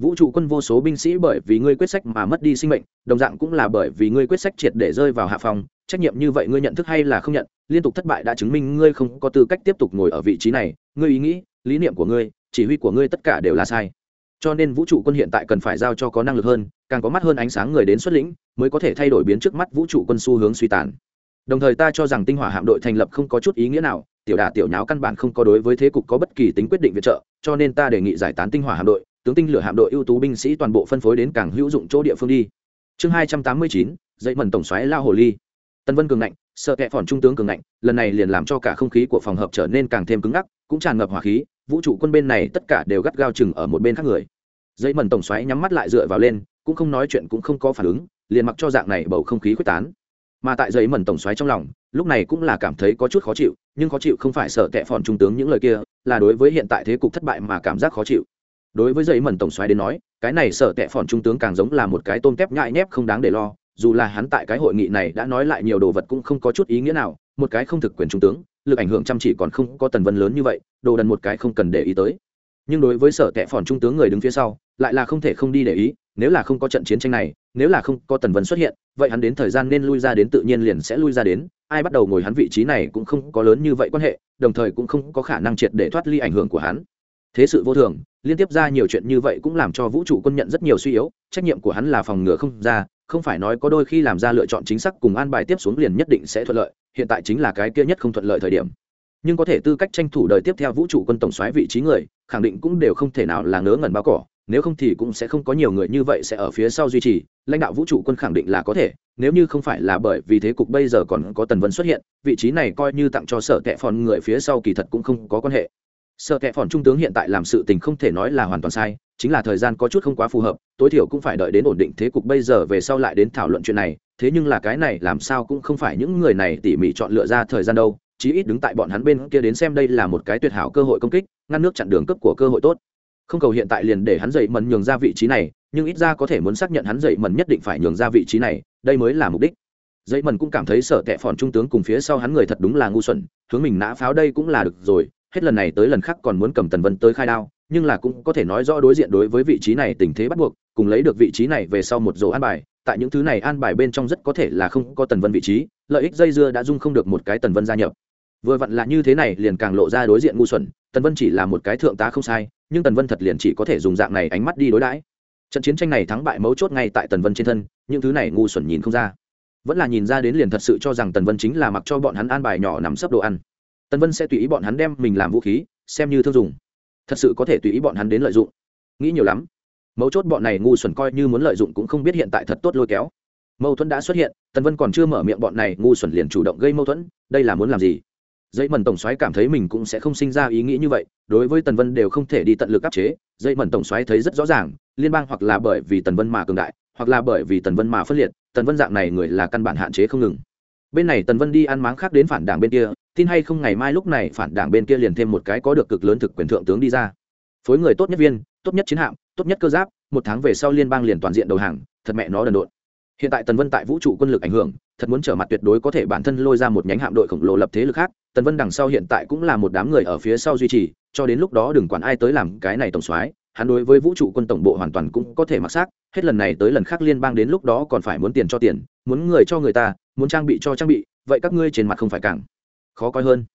vũ trụ quân vô số binh sĩ bởi vì ngươi quyết sách mà mất đi sinh mệnh, đồng dạng cũng là bởi vì ngươi quyết sách triệt để rơi vào hạ phòng. Trách nhiệm như vậy ngươi nhận thức hay là không nhận, liên tục thất bại đã chứng minh ngươi không có tư cách tiếp tục ngồi ở vị trí này. Ngươi ý nghĩ, lý niệm của ngươi, chỉ huy của ngươi tất cả đều là sai. Cho nên vũ trụ quân hiện tại cần phải giao cho có năng lực hơn, càng có mắt hơn ánh sáng người đến xuất lĩnh, mới có thể thay đổi biến trước mắt vũ trụ quân xu hướng suy tàn. Đồng thời ta cho rằng tinh hỏa hạm đội thành lập không có chút ý nghĩa nào, tiểu đà tiểu nháo căn bản không có đối với thế cục có bất kỳ tính quyết định viện trợ, cho nên ta đề nghị giải tán tinh hỏa hạm đội tướng tinh lửa hạm đội ưu tú binh sĩ toàn bộ phân phối đến cảng hữu dụng chỗ địa phương đi. Chương hai trăm tám mươi chín, dậy mần tổng xoáy lao hồ ly. Tân vân cường ngạnh, sợ kẹ phòn trung tướng cường ngạnh, lần này liền làm cho cả không khí của phòng hợp trở nên càng thêm cứng ngắc, cũng tràn ngập hỏa khí, vũ trụ quân bên này tất cả đều gắt gao chừng ở một bên khác người. Dây mần tổng xoáy nhắm mắt lại dựa vào lên, cũng không nói chuyện cũng không có phản ứng, liền mặc cho dạng này bầu không khí quyết tán. Mà tại dây mần tổng xoáy trong lòng, lúc này cũng là cảm thấy có chút khó chịu, nhưng khó chịu không phải sợ tệ phòn trung tướng những lời kia, là đối với hiện tại thế cục thất bại mà cảm giác khó chịu đối với dây mần tổng xoáy đến nói, cái này sợ tệ phòn trung tướng càng giống là một cái tôm tép nhại nhép không đáng để lo, dù là hắn tại cái hội nghị này đã nói lại nhiều đồ vật cũng không có chút ý nghĩa nào, một cái không thực quyền trung tướng, lực ảnh hưởng chăm chỉ còn không có tần vân lớn như vậy, đồ đần một cái không cần để ý tới. Nhưng đối với sở tệ phòn trung tướng người đứng phía sau, lại là không thể không đi để ý, nếu là không có trận chiến tranh này, nếu là không có tần vân xuất hiện, vậy hắn đến thời gian nên lui ra đến tự nhiên liền sẽ lui ra đến, ai bắt đầu ngồi hắn vị trí này cũng không có lớn như vậy quan hệ, đồng thời cũng không có khả năng triệt để thoát ly ảnh hưởng của hắn thế sự vô thường, liên tiếp ra nhiều chuyện như vậy cũng làm cho vũ trụ quân nhận rất nhiều suy yếu, trách nhiệm của hắn là phòng ngừa không ra, không phải nói có đôi khi làm ra lựa chọn chính xác cùng an bài tiếp xuống liền nhất định sẽ thuận lợi, hiện tại chính là cái kia nhất không thuận lợi thời điểm. Nhưng có thể tư cách tranh thủ đời tiếp theo vũ trụ quân tổng soái vị trí người, khẳng định cũng đều không thể nào là ngớ ngẩn bao cỏ, nếu không thì cũng sẽ không có nhiều người như vậy sẽ ở phía sau duy trì, lãnh đạo vũ trụ quân khẳng định là có thể, nếu như không phải là bởi vì thế cục bây giờ còn có tần vân xuất hiện, vị trí này coi như tặng cho sở tệ phòn người phía sau kỳ thật cũng không có quan hệ sợ kẻ phòn trung tướng hiện tại làm sự tình không thể nói là hoàn toàn sai, chính là thời gian có chút không quá phù hợp, tối thiểu cũng phải đợi đến ổn định thế cục bây giờ về sau lại đến thảo luận chuyện này, thế nhưng là cái này làm sao cũng không phải những người này tỉ mỉ chọn lựa ra thời gian đâu, chí ít đứng tại bọn hắn bên kia đến xem đây là một cái tuyệt hảo cơ hội công kích, ngăn nước chặn đường cấp của cơ hội tốt. Không cầu hiện tại liền để hắn dậy mần nhường ra vị trí này, nhưng ít ra có thể muốn xác nhận hắn dậy mần nhất định phải nhường ra vị trí này, đây mới là mục đích. Dậy mần cũng cảm thấy sợ tệ phòn trung tướng cùng phía sau hắn người thật đúng là ngu xuẩn, hướng mình nã pháo đây cũng là được rồi hết lần này tới lần khác còn muốn cầm tần vân tới khai đao, nhưng là cũng có thể nói rõ đối diện đối với vị trí này tình thế bắt buộc, cùng lấy được vị trí này về sau một rổ an bài, tại những thứ này an bài bên trong rất có thể là không có tần vân vị trí, lợi ích dây dưa đã dung không được một cái tần vân gia nhập. Vừa vặn là như thế này liền càng lộ ra đối diện ngu xuẩn, tần vân chỉ là một cái thượng tá không sai, nhưng tần vân thật liền chỉ có thể dùng dạng này ánh mắt đi đối đãi. Trận chiến tranh này thắng bại mấu chốt ngay tại tần vân trên thân, những thứ này ngu xuẩn nhìn không ra. Vẫn là nhìn ra đến liền thật sự cho rằng tần vân chính là mặc cho bọn hắn an bài nhỏ nằm sấp đồ ăn tần vân sẽ tùy ý bọn hắn đem mình làm vũ khí, xem như thương dùng. Thật sự có thể tùy ý bọn hắn đến lợi dụng. Nghĩ nhiều lắm. Mấu chốt bọn này ngu xuẩn coi như muốn lợi dụng cũng không biết hiện tại thật tốt lôi kéo. Mâu thuẫn đã xuất hiện, tần vân còn chưa mở miệng bọn này ngu xuẩn liền chủ động gây mâu thuẫn, đây là muốn làm gì? Dây mần tổng xoáy cảm thấy mình cũng sẽ không sinh ra ý nghĩ như vậy, đối với tần vân đều không thể đi tận lực áp chế dây mần tổng xoáy thấy rất rõ ràng, liên bang hoặc là bởi vì tần vân mà cường đại, hoặc là bởi vì tần vân mà phân liệt, tần vân dạng này người là căn bản hạn chế không ngừng bên này tần vân đi ăn máng khác đến phản đảng bên kia, tin hay không ngày mai lúc này phản đảng bên kia liền thêm một cái có được cực lớn thực quyền thượng tướng đi ra. Phối người tốt nhất viên, tốt nhất chiến hạm, tốt nhất cơ giáp, một tháng về sau liên bang liền toàn diện đầu hàng, thật mẹ nó đần độn. Hiện tại tần vân tại vũ trụ quân lực ảnh hưởng, thật muốn trở mặt tuyệt đối có thể bản thân lôi ra một nhánh hạm đội khổng lồ lập thế lực khác, tần vân đằng sau hiện tại cũng là một đám người ở phía sau duy trì, cho đến lúc đó đừng quản ai tới làm cái này tổng soái, hắn đối với vũ trụ quân tổng bộ hoàn toàn cũng có thể mặc xác, hết lần này tới lần khác liên bang đến lúc đó còn phải muốn tiền cho tiền muốn người cho người ta, muốn trang bị cho trang bị, vậy các ngươi trên mặt không phải càng khó coi hơn.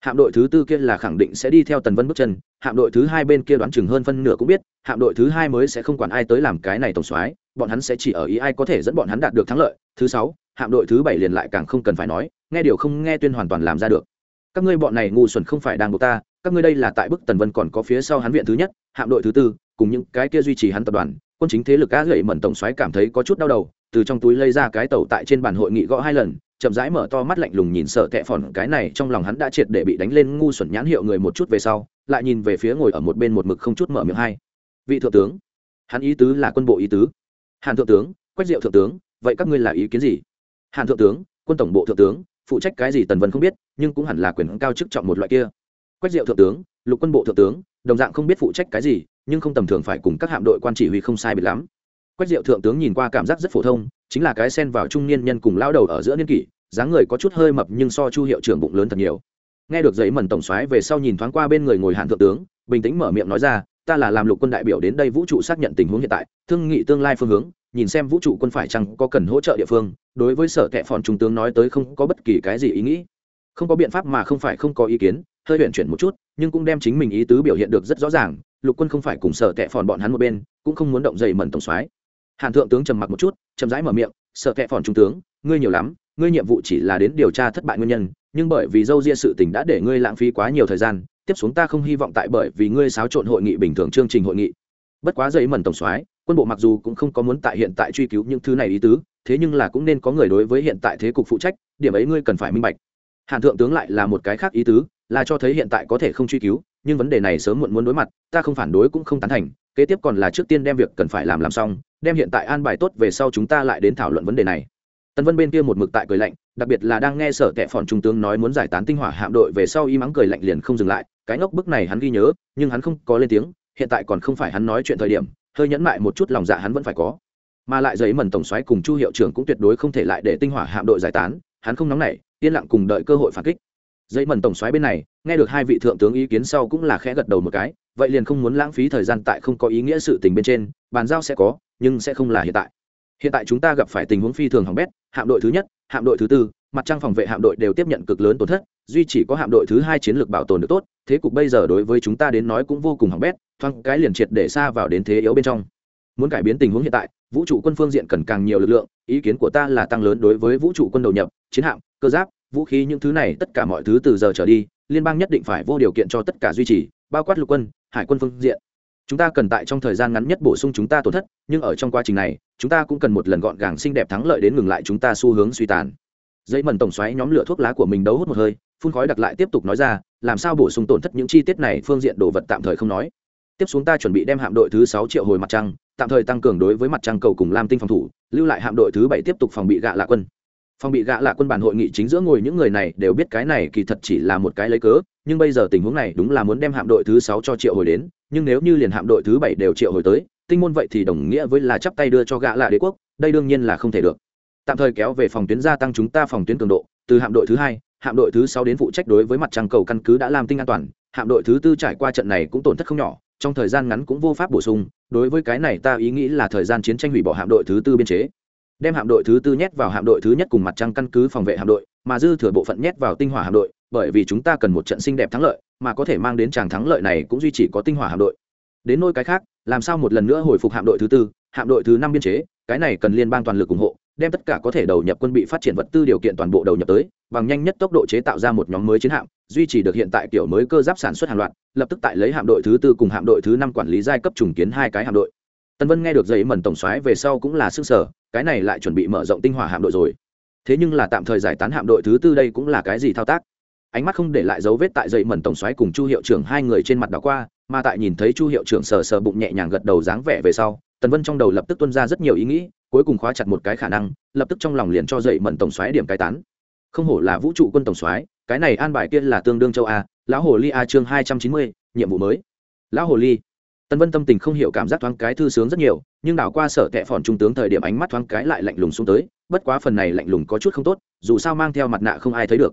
Hạm đội thứ tư kia là khẳng định sẽ đi theo tần vân bước chân, hạm đội thứ hai bên kia đoán chừng hơn phân nửa cũng biết, hạm đội thứ hai mới sẽ không quản ai tới làm cái này tổng soái, bọn hắn sẽ chỉ ở ý ai có thể dẫn bọn hắn đạt được thắng lợi. Thứ sáu, hạm đội thứ bảy liền lại càng không cần phải nói, nghe điều không nghe tuyên hoàn toàn làm ra được. Các ngươi bọn này ngu xuẩn không phải đang buộc ta, các ngươi đây là tại bức tần vân còn có phía sau hắn viện thứ nhất, hạm đội thứ tư, cùng những cái kia duy trì hắn tập đoàn, quân chính thế lực cá gậy mẩn tổng soái cảm thấy có chút đau đầu từ trong túi lấy ra cái tàu tại trên bàn hội nghị gõ hai lần, chậm rãi mở to mắt lạnh lùng nhìn sợ tệ phòn cái này trong lòng hắn đã triệt để bị đánh lên ngu xuẩn nhãn hiệu người một chút về sau, lại nhìn về phía ngồi ở một bên một mực không chút mở miệng hai vị thượng tướng, hắn ý tứ là quân bộ ý tứ. Hàn thượng tướng, quách diệu thượng tướng, vậy các ngươi là ý kiến gì? Hàn thượng tướng, quân tổng bộ thượng tướng, phụ trách cái gì tần vân không biết, nhưng cũng hẳn là quyền cao chức trọng một loại kia. Quách diệu thượng tướng, lục quân bộ thượng tướng, đồng dạng không biết phụ trách cái gì, nhưng không tầm thường phải cùng các hạm đội quan chỉ huy không sai biệt lắm quách diệu thượng tướng nhìn qua cảm giác rất phổ thông, chính là cái sen vào trung niên nhân cùng lao đầu ở giữa niên kỷ, dáng người có chút hơi mập nhưng so chu hiệu trưởng bụng lớn thật nhiều. Nghe được giấy mần tổng soái về sau nhìn thoáng qua bên người ngồi hạn thượng tướng, bình tĩnh mở miệng nói ra, ta là làm lục quân đại biểu đến đây vũ trụ xác nhận tình huống hiện tại, thương nghị tương lai phương hướng, nhìn xem vũ trụ quân phải chăng có cần hỗ trợ địa phương, đối với sở kệ phòn trung tướng nói tới không có bất kỳ cái gì ý nghĩ. Không có biện pháp mà không phải không có ý kiến, hơi huyện chuyển một chút, nhưng cũng đem chính mình ý tứ biểu hiện được rất rõ ràng, lục quân không phải cùng sở kệ phòn bọn hắn một bên, cũng không muốn động dậy mẩn tổng soái hàn thượng tướng trầm mặc một chút, chậm rãi mở miệng, sợ kệ phòn trung tướng, ngươi nhiều lắm, ngươi nhiệm vụ chỉ là đến điều tra thất bại nguyên nhân, nhưng bởi vì dâu ria sự tình đã để ngươi lãng phí quá nhiều thời gian, tiếp xuống ta không hy vọng tại bởi vì ngươi xáo trộn hội nghị bình thường chương trình hội nghị. Bất quá dậy mẩn tổng soái, quân bộ mặc dù cũng không có muốn tại hiện tại truy cứu những thứ này ý tứ, thế nhưng là cũng nên có người đối với hiện tại thế cục phụ trách, điểm ấy ngươi cần phải minh bạch. Hàn thượng tướng lại là một cái khác ý tứ là cho thấy hiện tại có thể không truy cứu, nhưng vấn đề này sớm muộn muốn đối mặt, ta không phản đối cũng không tán thành, kế tiếp còn là trước tiên đem việc cần phải làm làm xong, đem hiện tại an bài tốt về sau chúng ta lại đến thảo luận vấn đề này. Tần vân bên kia một mực tại cười lạnh, đặc biệt là đang nghe sở kệ phòn trung tướng nói muốn giải tán tinh hỏa hạm đội về sau y mắng cười lạnh liền không dừng lại, cái ngốc bức này hắn ghi nhớ, nhưng hắn không có lên tiếng, hiện tại còn không phải hắn nói chuyện thời điểm, hơi nhẫn mại một chút lòng dạ hắn vẫn phải có. Mà lại giấy mần tổng xoáy cùng chu hiệu trưởng cũng tuyệt đối không thể lại để tinh hỏa hạm đội giải tán, hắn không nóng nảy, yên lặng cùng đợi cơ hội phản kích dây mần tổng xoáy bên này, nghe được hai vị thượng tướng ý kiến sau cũng là khẽ gật đầu một cái, vậy liền không muốn lãng phí thời gian tại không có ý nghĩa sự tình bên trên, bàn giao sẽ có, nhưng sẽ không là hiện tại. Hiện tại chúng ta gặp phải tình huống phi thường hỏng bét, hạm đội thứ nhất, hạm đội thứ tư, mặt trăng phòng vệ hạm đội đều tiếp nhận cực lớn tổn thất, duy chỉ có hạm đội thứ hai chiến lược bảo tồn được tốt, thế cục bây giờ đối với chúng ta đến nói cũng vô cùng hỏng bét, thoáng cái liền triệt để xa vào đến thế yếu bên trong. Muốn cải biến tình huống hiện tại, vũ trụ quân phương diện cần càng nhiều lực lượng, ý kiến của ta là tăng lớn đối với vũ trụ quân đầu nhập, chiến hạm, cơ giáp vũ khí những thứ này tất cả mọi thứ từ giờ trở đi, liên bang nhất định phải vô điều kiện cho tất cả duy trì, bao quát lục quân, hải quân phương diện. Chúng ta cần tại trong thời gian ngắn nhất bổ sung chúng ta tổn thất, nhưng ở trong quá trình này, chúng ta cũng cần một lần gọn gàng xinh đẹp thắng lợi đến ngừng lại chúng ta xu hướng suy tàn. Dây mần tổng xoáy nhóm lửa thuốc lá của mình đấu hút một hơi, phun khói đặc lại tiếp tục nói ra, làm sao bổ sung tổn thất những chi tiết này, phương diện đồ vật tạm thời không nói. Tiếp xuống ta chuẩn bị đem hạm đội thứ sáu triệu hồi mặt trăng, tạm thời tăng cường đối với mặt trăng cầu cùng lam tinh phòng thủ, lưu lại hạm đội thứ bảy tiếp tục phòng bị gạ lạ quân phòng bị gạ lạ quân bản hội nghị chính giữa ngồi những người này đều biết cái này kỳ thật chỉ là một cái lấy cớ, nhưng bây giờ tình huống này đúng là muốn đem hạm đội thứ sáu cho triệu hồi đến, nhưng nếu như liền hạm đội thứ bảy đều triệu hồi tới, tinh môn vậy thì đồng nghĩa với là chắp tay đưa cho gạ lạ đế quốc, đây đương nhiên là không thể được. Tạm thời kéo về phòng tuyến gia tăng chúng ta phòng tuyến cường độ, từ hạm đội thứ hai, hạm đội thứ sáu đến phụ trách đối với mặt trăng cầu căn cứ đã làm tinh an toàn, hạm đội thứ tư trải qua trận này cũng tổn thất không nhỏ, trong thời gian ngắn cũng vô pháp bổ sung, đối với cái này ta ý nghĩ là thời gian chiến tranh hủy bỏ hạm đội thứ tư biên chế đem hạm đội thứ tư nhét vào hạm đội thứ nhất cùng mặt trăng căn cứ phòng vệ hạm đội, mà dư thừa bộ phận nhét vào tinh hỏa hạm đội, bởi vì chúng ta cần một trận xinh đẹp thắng lợi, mà có thể mang đến tràng thắng lợi này cũng duy trì có tinh hỏa hạm đội. Đến nôi cái khác, làm sao một lần nữa hồi phục hạm đội thứ tư, hạm đội thứ năm biên chế, cái này cần liên bang toàn lực ủng hộ, đem tất cả có thể đầu nhập quân bị phát triển vật tư điều kiện toàn bộ đầu nhập tới, bằng nhanh nhất tốc độ chế tạo ra một nhóm mới chiến hạm, duy trì được hiện tại kiểu mới cơ giáp sản xuất hàng loạt, lập tức tại lấy hạm đội thứ tư cùng hạm đội thứ năm quản lý giai cấp trùng kiến hai cái hạm đội. Tân vân nghe được giấy mẩn tổng soái về sau cũng là sức sở cái này lại chuẩn bị mở rộng tinh hỏa hạm đội rồi. Thế nhưng là tạm thời giải tán hạm đội thứ tư đây cũng là cái gì thao tác? Ánh mắt không để lại dấu vết tại dậy mẩn tổng xoáy cùng chu hiệu trưởng hai người trên mặt đảo qua, mà tại nhìn thấy chu hiệu trưởng sờ sờ bụng nhẹ nhàng gật đầu dáng vẻ về sau, tần vân trong đầu lập tức tuân ra rất nhiều ý nghĩ, cuối cùng khóa chặt một cái khả năng, lập tức trong lòng liền cho dậy mẩn tổng xoáy điểm cái tán. Không hổ là vũ trụ quân tổng xoáy cái này an bài kia là tương đương châu a, lão hồ ly a chương hai trăm chín mươi, nhiệm vụ mới. Lão hồ ly tần vân tâm tình không hiểu cảm giác thoáng cái thư sướng rất nhiều, nhưng đảo qua sở tệ phòn trung tướng thời điểm ánh mắt thoáng cái lại lạnh lùng xuống tới, bất quá phần này lạnh lùng có chút không tốt, dù sao mang theo mặt nạ không ai thấy được.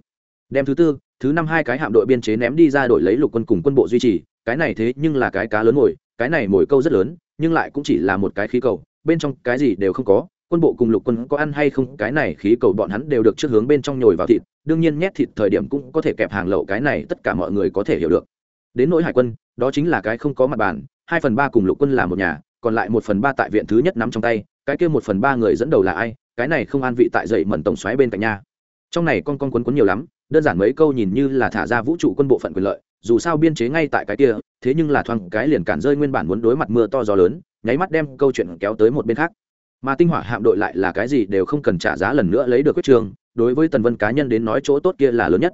Đem thứ tư, thứ năm hai cái hạm đội biên chế ném đi ra đổi lấy lục quân cùng quân bộ duy trì, cái này thế nhưng là cái cá lớn ngồi, cái này mồi câu rất lớn, nhưng lại cũng chỉ là một cái khí cầu, bên trong cái gì đều không có, quân bộ cùng lục quân có ăn hay không, cái này khí cầu bọn hắn đều được trước hướng bên trong nhồi vào thịt, đương nhiên nhét thịt thời điểm cũng có thể kẹp hàng lậu, cái này tất cả mọi người có thể hiểu được. Đến nỗi hải quân, đó chính là cái không có mặt bàn hai phần ba cùng lục quân là một nhà, còn lại một phần ba tại viện thứ nhất nắm trong tay, cái kia một phần ba người dẫn đầu là ai, cái này không an vị tại dậy mẩn tổng xoáy bên cạnh nhà trong này con con quấn quấn nhiều lắm, đơn giản mấy câu nhìn như là thả ra vũ trụ quân bộ phận quyền lợi, dù sao biên chế ngay tại cái kia, thế nhưng là thoáng cái liền cản rơi nguyên bản muốn đối mặt mưa to gió lớn, nháy mắt đem câu chuyện kéo tới một bên khác. Mà tinh hỏa hạm đội lại là cái gì đều không cần trả giá lần nữa lấy được quyết trường, đối với tần vân cá nhân đến nói chỗ tốt kia là lớn nhất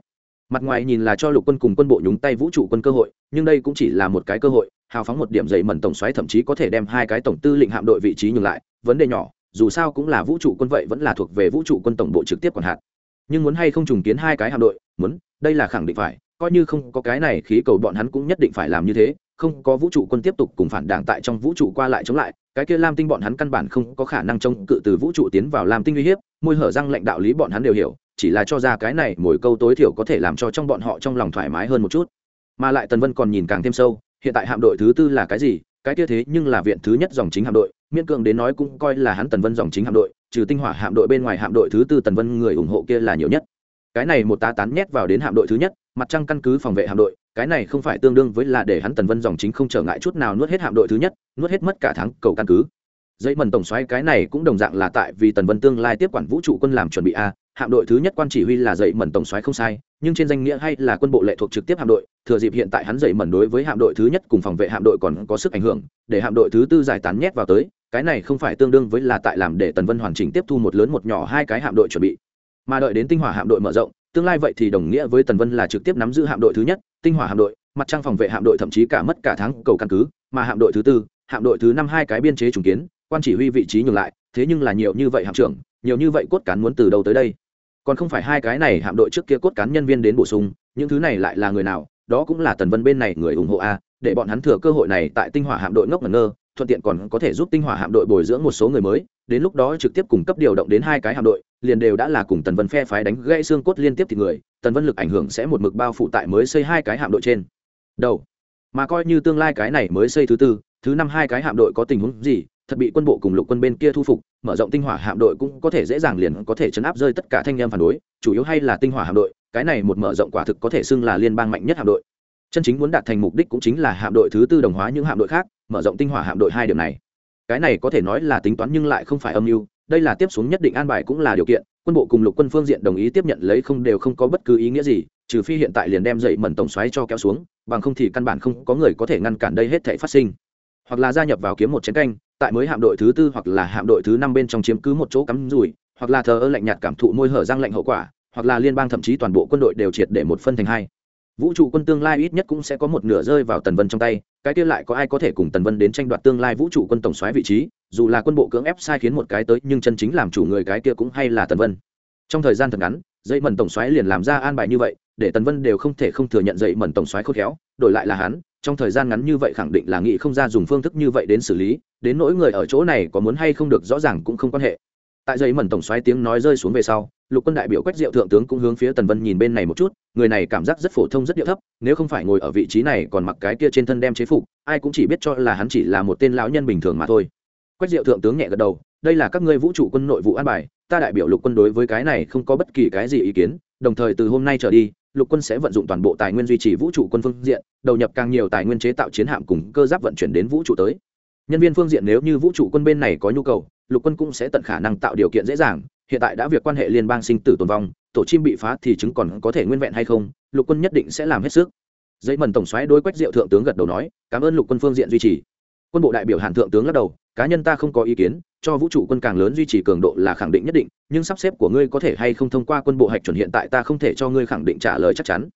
mặt ngoài nhìn là cho lục quân cùng quân bộ nhúng tay vũ trụ quân cơ hội, nhưng đây cũng chỉ là một cái cơ hội, hào phóng một điểm dày mẩn tổng xoáy thậm chí có thể đem hai cái tổng tư lệnh hạm đội vị trí nhường lại, vấn đề nhỏ, dù sao cũng là vũ trụ quân vậy vẫn là thuộc về vũ trụ quân tổng bộ trực tiếp quản hạt. Nhưng muốn hay không trùng kiến hai cái hạm đội, muốn, đây là khẳng định phải, coi như không có cái này khí cầu bọn hắn cũng nhất định phải làm như thế, không có vũ trụ quân tiếp tục cùng phản đảng tại trong vũ trụ qua lại chống lại, cái kia lam tinh bọn hắn căn bản không có khả năng chống cự từ vũ trụ tiến vào lam tinh uy hiếp, môi hở răng lãnh đạo lý bọn hắn đều hiểu chỉ là cho ra cái này mỗi câu tối thiểu có thể làm cho trong bọn họ trong lòng thoải mái hơn một chút. Mà lại tần vân còn nhìn càng thêm sâu, hiện tại hạm đội thứ tư là cái gì? Cái kia thế nhưng là viện thứ nhất dòng chính hạm đội, miễn cường đến nói cũng coi là hắn tần vân dòng chính hạm đội, trừ tinh hỏa hạm đội bên ngoài hạm đội thứ tư tần vân người ủng hộ kia là nhiều nhất. Cái này một tá tán nhét vào đến hạm đội thứ nhất, mặt trăng căn cứ phòng vệ hạm đội, cái này không phải tương đương với là để hắn tần vân dòng chính không trở ngại chút nào nuốt hết hạm đội thứ nhất, nuốt hết mất cả tháng cầu căn cứ. Dây mần tổng xoáy cái này cũng đồng dạng là tại vì tần vân tương lai tiếp quản vũ trụ quân làm chuẩn bị a hạm đội thứ nhất quan chỉ huy là dậy mẩn tổng xoáy không sai nhưng trên danh nghĩa hay là quân bộ lệ thuộc trực tiếp hạm đội thừa dịp hiện tại hắn dậy mẩn đối với hạm đội thứ nhất cùng phòng vệ hạm đội còn có sức ảnh hưởng để hạm đội thứ tư giải tán nhét vào tới cái này không phải tương đương với là tại làm để tần vân hoàn chỉnh tiếp thu một lớn một nhỏ hai cái hạm đội chuẩn bị mà đợi đến tinh hỏa hạm đội mở rộng tương lai vậy thì đồng nghĩa với tần vân là trực tiếp nắm giữ hạm đội thứ nhất tinh hỏa hạm đội mặt trăng phòng vệ hạm đội thậm chí cả mất cả tháng cầu căn cứ mà hạm đội thứ tư hạm đội thứ năm hai cái biên chế trùng kiến quan chỉ huy vị trí nhường lại thế nhưng là nhiều như vậy hạm trưởng nhiều như vậy cốt cán muốn từ đâu tới đây? Còn không phải hai cái này hạm đội trước kia cốt cán nhân viên đến bổ sung, những thứ này lại là người nào? Đó cũng là tần vân bên này người ủng hộ a, để bọn hắn thừa cơ hội này tại tinh hỏa hạm đội ngốc ngẩn ngơ, thuận tiện còn có thể giúp tinh hỏa hạm đội bồi dưỡng một số người mới, đến lúc đó trực tiếp cung cấp điều động đến hai cái hạm đội, liền đều đã là cùng tần vân phe phái đánh gãy xương cốt liên tiếp thì người, tần vân lực ảnh hưởng sẽ một mực bao phủ tại mới xây hai cái hạm đội trên. Đầu, mà coi như tương lai cái này mới xây thứ tư, thứ năm hai cái hạm đội có tình huống gì, thật bị quân bộ cùng lục quân bên kia thu phục mở rộng tinh hỏa hạm đội cũng có thể dễ dàng liền có thể chấn áp rơi tất cả thanh em phản đối, chủ yếu hay là tinh hỏa hạm đội, cái này một mở rộng quả thực có thể xưng là liên bang mạnh nhất hạm đội. Chân chính muốn đạt thành mục đích cũng chính là hạm đội thứ tư đồng hóa những hạm đội khác, mở rộng tinh hỏa hạm đội hai điểm này. Cái này có thể nói là tính toán nhưng lại không phải âm mưu, đây là tiếp xuống nhất định an bài cũng là điều kiện, quân bộ cùng lục quân phương diện đồng ý tiếp nhận lấy không đều không có bất cứ ý nghĩa gì, trừ phi hiện tại liền đem dậy mẩn tổng xoáy cho kéo xuống, bằng không thì căn bản không có người có thể ngăn cản đây hết thể phát sinh. Hoặc là gia nhập vào kiếm một chiến canh tại mới hạm đội thứ tư hoặc là hạm đội thứ năm bên trong chiếm cứ một chỗ cắm rủi, hoặc là thờ ơ lạnh nhạt cảm thụ môi hở răng lạnh hậu quả, hoặc là liên bang thậm chí toàn bộ quân đội đều triệt để một phân thành hai. Vũ trụ quân tương lai ít nhất cũng sẽ có một nửa rơi vào tần vân trong tay, cái kia lại có ai có thể cùng tần vân đến tranh đoạt tương lai vũ trụ quân tổng xoáy vị trí, dù là quân bộ cưỡng ép sai khiến một cái tới, nhưng chân chính làm chủ người cái kia cũng hay là tần vân. Trong thời gian thật ngắn dây mẩn tổng xoáy liền làm ra an bài như vậy, để tần vân đều không thể không thừa nhận dậy mẩn tổng xoáy khôn khéo, đổi lại là hắn, trong thời gian ngắn như vậy khẳng định là nghĩ không ra dùng phương thức như vậy đến xử lý đến nỗi người ở chỗ này có muốn hay không được rõ ràng cũng không quan hệ. Tại giấy mẩn tổng xoáy tiếng nói rơi xuống về sau, lục quân đại biểu quách diệu thượng tướng cũng hướng phía tần vân nhìn bên này một chút, người này cảm giác rất phổ thông rất điệu thấp, nếu không phải ngồi ở vị trí này còn mặc cái kia trên thân đem chế phục, ai cũng chỉ biết cho là hắn chỉ là một tên lão nhân bình thường mà thôi. Quách diệu thượng tướng nhẹ gật đầu, đây là các ngươi vũ trụ quân nội vụ an bài, ta đại biểu lục quân đối với cái này không có bất kỳ cái gì ý kiến, đồng thời từ hôm nay trở đi, lục quân sẽ vận dụng toàn bộ tài nguyên duy trì vũ trụ quân phương diện, đầu nhập càng nhiều tài nguyên chế tạo chiến hạm cùng cơ giáp vận chuyển đến vũ trụ tới nhân viên phương diện nếu như vũ trụ quân bên này có nhu cầu, lục quân cũng sẽ tận khả năng tạo điều kiện dễ dàng. Hiện tại đã việc quan hệ liên bang sinh tử tồn vong, tổ chim bị phá thì chứng còn có thể nguyên vẹn hay không, lục quân nhất định sẽ làm hết sức. Giấy mần tổng xoáy đối quách diệu thượng tướng gật đầu nói, cảm ơn lục quân phương diện duy trì. Quân bộ đại biểu hàn thượng tướng lắc đầu, cá nhân ta không có ý kiến, cho vũ trụ quân càng lớn duy trì cường độ là khẳng định nhất định, nhưng sắp xếp của ngươi có thể hay không thông qua quân bộ hạch chuẩn hiện tại ta không thể cho ngươi khẳng định trả lời chắc chắn.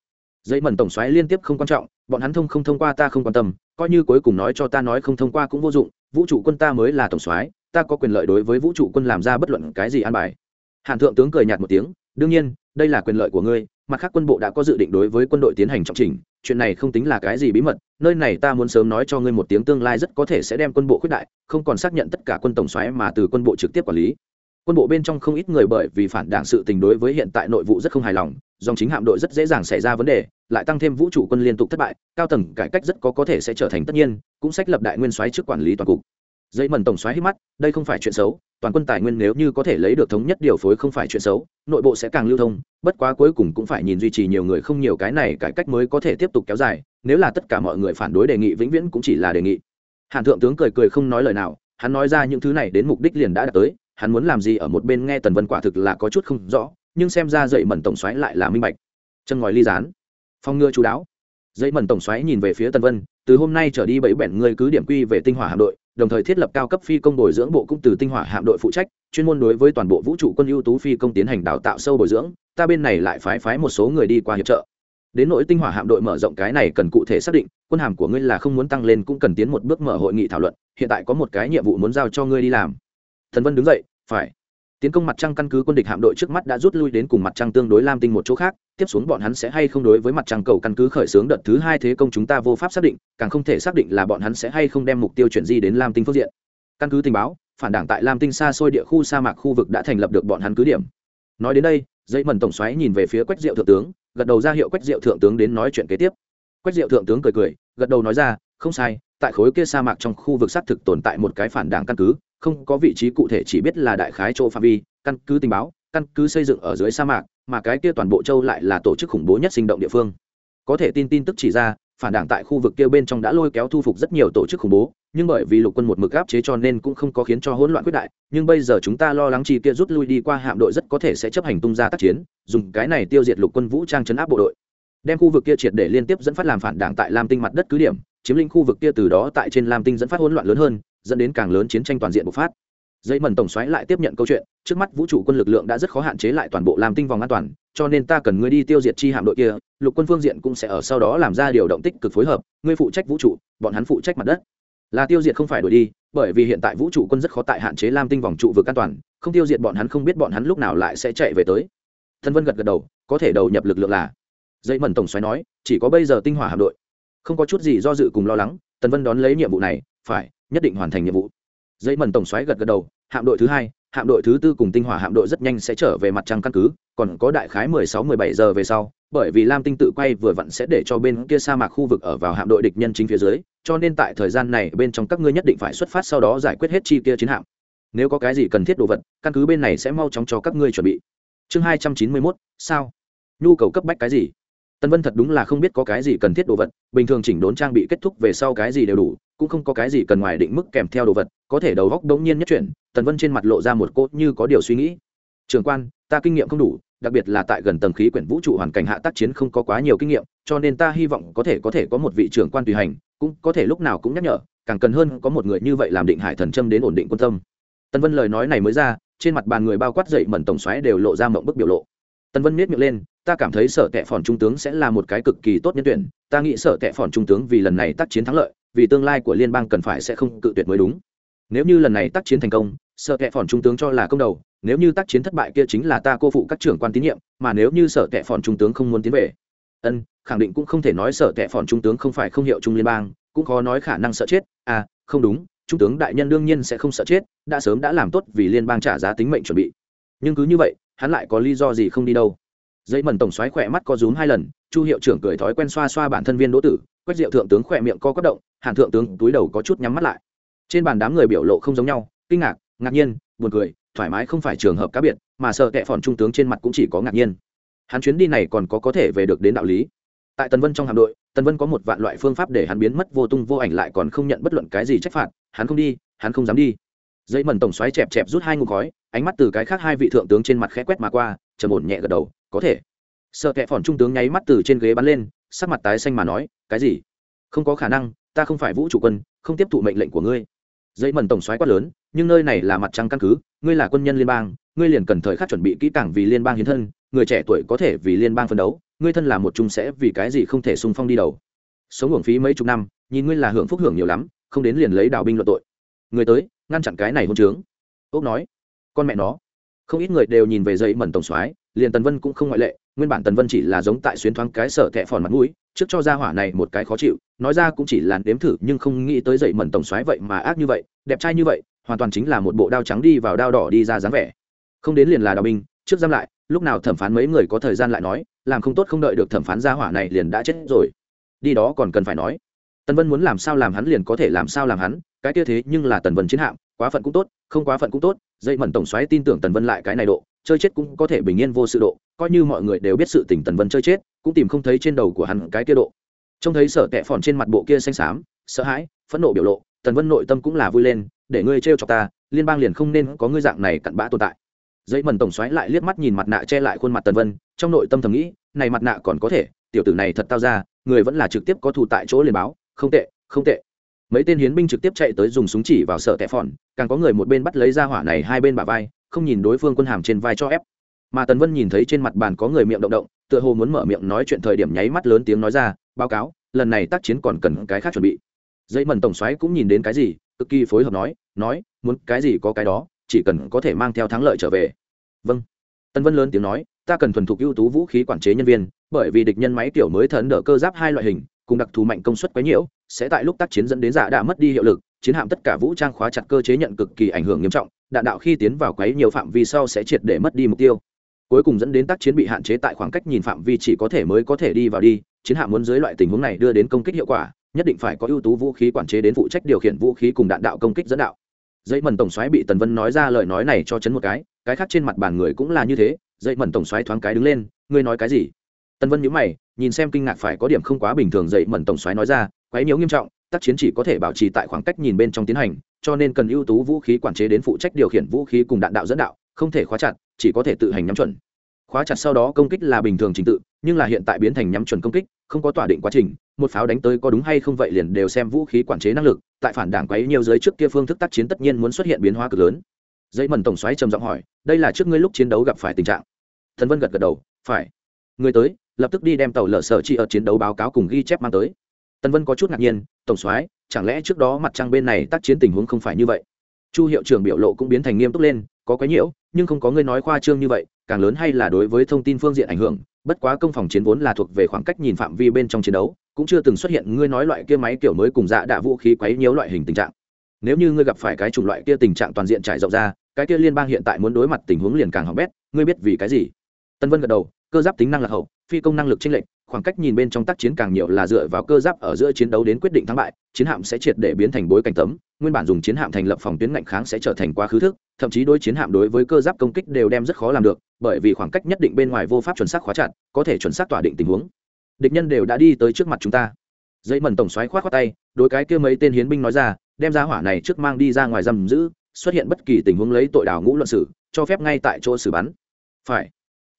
Giấy mần tổng xoáy liên tiếp không quan trọng, bọn hắn thông không thông qua ta không quan tâm coi như cuối cùng nói cho ta nói không thông qua cũng vô dụng, vũ trụ quân ta mới là tổng soái, ta có quyền lợi đối với vũ trụ quân làm ra bất luận cái gì an bài. Hàn thượng tướng cười nhạt một tiếng, đương nhiên, đây là quyền lợi của ngươi, mặt khác quân bộ đã có dự định đối với quân đội tiến hành trọng trình, chuyện này không tính là cái gì bí mật, nơi này ta muốn sớm nói cho ngươi một tiếng tương lai rất có thể sẽ đem quân bộ khuyết đại, không còn xác nhận tất cả quân tổng xoáy mà từ quân bộ trực tiếp quản lý. Quân bộ bên trong không ít người bởi vì phản đảng sự tình đối với hiện tại nội vụ rất không hài lòng dòng chính hạm đội rất dễ dàng xảy ra vấn đề, lại tăng thêm vũ trụ quân liên tục thất bại, cao tầng cải cách rất có có thể sẽ trở thành tất nhiên, cũng sách lập đại nguyên soái trước quản lý toàn cục. Dây mần tổng xoáy hít mắt, đây không phải chuyện xấu, toàn quân tài nguyên nếu như có thể lấy được thống nhất điều phối không phải chuyện xấu, nội bộ sẽ càng lưu thông, bất quá cuối cùng cũng phải nhìn duy trì nhiều người không nhiều cái này cải cách mới có thể tiếp tục kéo dài, nếu là tất cả mọi người phản đối đề nghị vĩnh viễn cũng chỉ là đề nghị. Hàn thượng tướng cười cười không nói lời nào, hắn nói ra những thứ này đến mục đích liền đã đạt tới hắn muốn làm gì ở một bên nghe tần vân quả thực là có chút không rõ nhưng xem ra dậy mẩn tổng xoáy lại là minh bạch. Chân ngòi ly rán, phong ngựa chú đáo. Dậy mẩn tổng xoáy nhìn về phía tần vân từ hôm nay trở đi bảy bẻn người cứ điểm quy về tinh hỏa hạm đội đồng thời thiết lập cao cấp phi công bồi dưỡng bộ cũng từ tinh hỏa hạm đội phụ trách chuyên môn đối với toàn bộ vũ trụ quân ưu tú phi công tiến hành đào tạo sâu bồi dưỡng ta bên này lại phái phái một số người đi qua hiệp trợ. Đến nỗi tinh hỏa hạm đội mở rộng cái này cần cụ thể xác định quân hàm của ngươi là không muốn tăng lên cũng cần tiến một bước mở hội nghị thảo luận hiện tại có một cái nhiệm vụ muốn giao cho ngươi đi làm thần vân đứng dậy, phải. Tiến công mặt trăng căn cứ quân địch hạm đội trước mắt đã rút lui đến cùng mặt trăng tương đối lam tinh một chỗ khác, tiếp xuống bọn hắn sẽ hay không đối với mặt trăng cầu căn cứ khởi xướng đợt thứ hai thế công chúng ta vô pháp xác định, càng không thể xác định là bọn hắn sẽ hay không đem mục tiêu chuyển di đến lam tinh phương diện. Căn cứ tình báo, phản đảng tại lam tinh xa xôi địa khu sa mạc khu vực đã thành lập được bọn hắn cứ điểm. Nói đến đây dây mần tổng xoáy nhìn về phía quách diệu thượng tướng, gật đầu ra hiệu quách diệu thượng tướng đến nói chuyện kế tiếp. Quách diệu thượng tướng cười cười, gật đầu nói ra, không sai, tại khối kia sa mạc trong khu vực xác thực tồn tại một cái phản đảng căn cứ không có vị trí cụ thể chỉ biết là đại khái chỗ phạm vi, căn cứ tình báo, căn cứ xây dựng ở dưới sa mạc, mà cái kia toàn bộ châu lại là tổ chức khủng bố nhất sinh động địa phương. Có thể tin tin tức chỉ ra, phản đảng tại khu vực kia bên trong đã lôi kéo thu phục rất nhiều tổ chức khủng bố, nhưng bởi vì lục quân một mực áp chế cho nên cũng không có khiến cho hỗn loạn quyết đại, nhưng bây giờ chúng ta lo lắng chi kia rút lui đi qua hạm đội rất có thể sẽ chấp hành tung ra tác chiến, dùng cái này tiêu diệt lục quân vũ trang chấn áp bộ đội. Đem khu vực kia triệt để liên tiếp dẫn phát làm phản đảng tại lam tinh mặt đất cứ điểm, chiếm lĩnh khu vực kia từ đó tại trên lam tinh dẫn phát hỗn loạn lớn hơn dẫn đến càng lớn chiến tranh toàn diện bộc phát. Dây mần tổng xoáy lại tiếp nhận câu chuyện, trước mắt vũ trụ quân lực lượng đã rất khó hạn chế lại toàn bộ lam tinh vòng an toàn, cho nên ta cần ngươi đi tiêu diệt chi hạm đội kia, lục quân phương diện cũng sẽ ở sau đó làm ra điều động tích cực phối hợp, ngươi phụ trách vũ trụ, bọn hắn phụ trách mặt đất. Là tiêu diệt không phải đổi đi, bởi vì hiện tại vũ trụ quân rất khó tại hạn chế lam tinh vòng trụ vực an toàn, không tiêu diệt bọn hắn không biết bọn hắn lúc nào lại sẽ chạy về tới. Thân vân gật gật đầu, có thể đầu nhập lực lượng là. Dây mần tổng xoáy nói, chỉ có bây giờ tinh hỏa hạm đội. Không có chút gì do dự cùng lo lắng tần vân đón lấy nhiệm vụ này, phải nhất định hoàn thành nhiệm vụ. Dây mần tổng xoáy gật gật đầu, hạm đội thứ hai, hạm đội thứ tư cùng tinh hỏa hạm đội rất nhanh sẽ trở về mặt trăng căn cứ, còn có đại khái mười sáu, mười bảy giờ về sau, bởi vì lam tinh tự quay vừa vặn sẽ để cho bên kia sa mạc khu vực ở vào hạm đội địch nhân chính phía dưới, cho nên tại thời gian này bên trong các ngươi nhất định phải xuất phát sau đó giải quyết hết chi kia chiến hạm. Nếu có cái gì cần thiết đồ vật, căn cứ bên này sẽ mau chóng cho các ngươi chuẩn bị. Chương hai trăm chín mươi mốt, sao? Nhu cầu cấp bách cái gì? Tân vân thật đúng là không biết có cái gì cần thiết đồ vật, bình thường chỉnh đốn trang bị kết thúc về sau cái gì đều đủ cũng không có cái gì cần ngoài định mức kèm theo đồ vật, có thể đầu góc đống nhiên nhất chuyển, tần vân trên mặt lộ ra một cốt như có điều suy nghĩ. Trường quan, ta kinh nghiệm không đủ, đặc biệt là tại gần tầng khí quyển vũ trụ hoàn cảnh hạ tác chiến không có quá nhiều kinh nghiệm, cho nên ta hy vọng có thể có thể có một vị trưởng quan tùy hành, cũng có thể lúc nào cũng nhắc nhở, càng cần hơn có một người như vậy làm định hải thần châm đến ổn định quân tâm. Tần vân lời nói này mới ra, trên mặt bàn người bao quát dậy mẩn tổng xoáy đều lộ ra mộng bức biểu lộ. Tần vân miết miệng lên, ta cảm thấy sở tệ phòn trung tướng sẽ là một cái cực kỳ tốt nhân tuyển, ta nghĩ sở tệ phòn trung tướng vì lần này tác chiến thắng lợi vì tương lai của liên bang cần phải sẽ không cự tuyệt mới đúng. Nếu như lần này tác chiến thành công, sợ tệ phòn trung tướng cho là công đầu, nếu như tác chiến thất bại kia chính là ta cô phụ các trưởng quan tín nhiệm, mà nếu như sở tệ phòn trung tướng không muốn tiến về. Ân, khẳng định cũng không thể nói sở tệ phòn trung tướng không phải không hiệu trung liên bang, cũng khó nói khả năng sợ chết. À không đúng, trung tướng đại nhân đương nhiên sẽ không sợ chết, đã sớm đã làm tốt vì liên bang trả giá tính mệnh chuẩn bị. Nhưng cứ như vậy, hắn lại có lý do gì không đi đâu? Dây mần tổng xoáy khỏe mắt co rúm hai lần, chu hiệu trưởng cười thói quen xoa xoa bản thân viên đỗ tử, quách diệu thượng tướng khỏe miệng co quất động hàn thượng tướng túi đầu có chút nhắm mắt lại. Trên bàn đám người biểu lộ không giống nhau, kinh ngạc ngạc nhiên, buồn cười, thoải mái không phải trường hợp cá biệt, mà sợ kệ phòn trung tướng trên mặt cũng chỉ có ngạc nhiên. Hắn chuyến đi này còn có có thể về được đến đạo lý. Tại tần vân trong hạm đội, tần vân có một vạn loại phương pháp để hắn biến mất vô tung vô ảnh lại còn không nhận bất luận cái gì trách phạt, hắn không đi, hắn không dám đi. Dây mần tổng xoáy chẹp chẹp rút hai ngụ khói, ánh mắt từ cái khác hai vị thượng tướng trên mặt khẽ quét mà qua, trầm ổn nhẹ gật đầu, có thể. Sợ kệ phòn trung tướng nháy mắt từ trên ghế bắn lên, sắc mặt tái xanh mà nói, cái gì? Không có khả năng ta không phải vũ trụ quân, không tiếp thụ mệnh lệnh của ngươi. Dây mần tổng xoáy quát lớn, nhưng nơi này là mặt trăng căn cứ, ngươi là quân nhân liên bang, ngươi liền cần thời khắc chuẩn bị kỹ càng vì liên bang hiến thân, người trẻ tuổi có thể vì liên bang phấn đấu, ngươi thân là một trung sẽ vì cái gì không thể sung phong đi đầu. Sống hưởng phí mấy chục năm, nhìn ngươi là hưởng phúc hưởng nhiều lắm, không đến liền lấy đào binh luận tội. Người tới, ngăn chặn cái này hôn trướng. Ốc nói, con mẹ nó. Không ít người đều nhìn về dây mẩn tổng soái, liền tần vân cũng không ngoại lệ nguyên bản tần vân chỉ là giống tại xuyến thoáng cái sở thẹ phòn mặt mũi, trước cho ra hỏa này một cái khó chịu, nói ra cũng chỉ là đếm thử, nhưng không nghĩ tới dậy mẩn tổng xoáy vậy mà ác như vậy, đẹp trai như vậy, hoàn toàn chính là một bộ đao trắng đi vào đao đỏ đi ra dáng vẻ. Không đến liền là đào binh, trước giam lại, lúc nào thẩm phán mấy người có thời gian lại nói, làm không tốt không đợi được thẩm phán ra hỏa này liền đã chết rồi. Đi đó còn cần phải nói. Tần vân muốn làm sao làm hắn liền có thể làm sao làm hắn, cái kia thế nhưng là tần vân chiến hạm, quá phận cũng tốt, không quá phận cũng tốt, dậy mẩn tổng xoáy tin tưởng tần vân lại cái này độ chơi chết cũng có thể bình yên vô sự độ, coi như mọi người đều biết sự tình tần vân chơi chết, cũng tìm không thấy trên đầu của hắn cái kia độ. Trông thấy sở tẹ phòn trên mặt bộ kia xanh xám, sợ hãi, phẫn nộ biểu lộ, tần vân nội tâm cũng là vui lên, để ngươi trêu cho ta, liên bang liền không nên có ngươi dạng này cặn bã tồn tại. Dây mần tổng xoáy lại liếc mắt nhìn mặt nạ che lại khuôn mặt tần vân, trong nội tâm thầm nghĩ, này mặt nạ còn có thể, tiểu tử này thật tao ra, người vẫn là trực tiếp có thù tại chỗ liền báo, không tệ không tệ. Mấy tên hiến binh trực tiếp chạy tới dùng súng chỉ vào sợ tẻ phòn, càng có người một bên bắt lấy ra hỏa này hai bên bả vai không nhìn đối phương quân hàm trên vai cho ép. Mà tần vân nhìn thấy trên mặt bàn có người miệng động động, tựa hồ muốn mở miệng nói chuyện thời điểm nháy mắt lớn tiếng nói ra, báo cáo, lần này tác chiến còn cần cái khác chuẩn bị. Dây mần tổng xoáy cũng nhìn đến cái gì, cực kỳ phối hợp nói nói, muốn cái gì có cái đó, chỉ cần có thể mang theo thắng lợi trở về. Vâng. Tân vân lớn tiếng nói, ta cần thuần thục ưu tú vũ khí quản chế nhân viên, bởi vì địch nhân máy tiểu mới thần đỡ cơ giáp hai loại hình, cùng đặc thù mạnh công suất quấy nhiễu sẽ tại lúc tác chiến dẫn đến dạ giả đã mất đi hiệu lực chiến hạm tất cả vũ trang khóa chặt cơ chế nhận cực kỳ ảnh hưởng nghiêm trọng, đạn đạo khi tiến vào quấy nhiều phạm vi sau sẽ triệt để mất đi mục tiêu. Cuối cùng dẫn đến tác chiến bị hạn chế tại khoảng cách nhìn phạm vi chỉ có thể mới có thể đi vào đi, chiến hạm muốn dưới loại tình huống này đưa đến công kích hiệu quả, nhất định phải có ưu tú vũ khí quản chế đến phụ trách điều khiển vũ khí cùng đạn đạo công kích dẫn đạo. Dây mần tổng xoáy bị tần vân nói ra lời nói này cho chấn một cái cái khác trên mặt bàn người cũng là như thế dây mần tổng xoáy thoáng cái đứng lên, ngươi nói cái gì? Tần vân nhíu mày, nhìn xem kinh ngạc phải có điểm không quá bình thường, dậy mần tổng xoáy nói ra, quấy nhiễu nghiêm trọng tác chiến chỉ có thể bảo trì tại khoảng cách nhìn bên trong tiến hành, cho nên cần ưu tú vũ khí quản chế đến phụ trách điều khiển vũ khí cùng đạn đạo dẫn đạo, không thể khóa chặt, chỉ có thể tự hành nhắm chuẩn. Khóa chặt sau đó công kích là bình thường trình tự, nhưng là hiện tại biến thành nhắm chuẩn công kích, không có tỏa định quá trình, một pháo đánh tới có đúng hay không vậy liền đều xem vũ khí quản chế năng lực, tại phản đảng quấy nhiều giới trước kia phương thức tác chiến tất nhiên muốn xuất hiện biến hóa cực lớn. Dây mần tổng xoáy trầm giọng hỏi, đây là trước ngươi lúc chiến đấu gặp phải tình trạng. Thần vân gật gật đầu, phải. Người tới, lập tức đi đem tàu lở sở chi ở chiến đấu báo cáo cùng ghi chép mang tới tần vân có chút ngạc nhiên, tổng soái, chẳng lẽ trước đó mặt trăng bên này tác chiến tình huống không phải như vậy? Chu hiệu trưởng biểu lộ cũng biến thành nghiêm túc lên, có cái nhiễu, nhưng không có ngươi nói khoa trương như vậy, càng lớn hay là đối với thông tin phương diện ảnh hưởng, bất quá công phòng chiến vốn là thuộc về khoảng cách nhìn phạm vi bên trong chiến đấu, cũng chưa từng xuất hiện ngươi nói loại kia máy kiểu mới cùng dạ đạ vũ khí quấy nhiễu loại hình tình trạng. Nếu như ngươi gặp phải cái chủng loại kia tình trạng toàn diện trải rộng ra, cái kia liên bang hiện tại muốn đối mặt tình huống liền càng hỏng bét, ngươi biết vì cái gì? Tân vân gật đầu, cơ giáp tính năng lạc hậu, phi công năng lực chênh lệch khoảng cách nhìn bên trong tác chiến càng nhiều là dựa vào cơ giáp ở giữa chiến đấu đến quyết định thắng bại, chiến hạm sẽ triệt để biến thành bối cảnh tấm, nguyên bản dùng chiến hạm thành lập phòng tuyến ngạnh kháng sẽ trở thành quá khứ thức, thậm chí đối chiến hạm đối với cơ giáp công kích đều đem rất khó làm được, bởi vì khoảng cách nhất định bên ngoài vô pháp chuẩn xác khóa chặt, có thể chuẩn xác tỏa định tình huống. Địch nhân đều đã đi tới trước mặt chúng ta. Dây mần tổng xoáy khoát khoát tay, đối cái kia mấy tên hiến binh nói ra, đem ra hỏa này trước mang đi ra ngoài giam giữ, xuất hiện bất kỳ tình huống lấy tội đào ngũ luận sử, cho phép ngay tại chỗ xử bắn. Phải.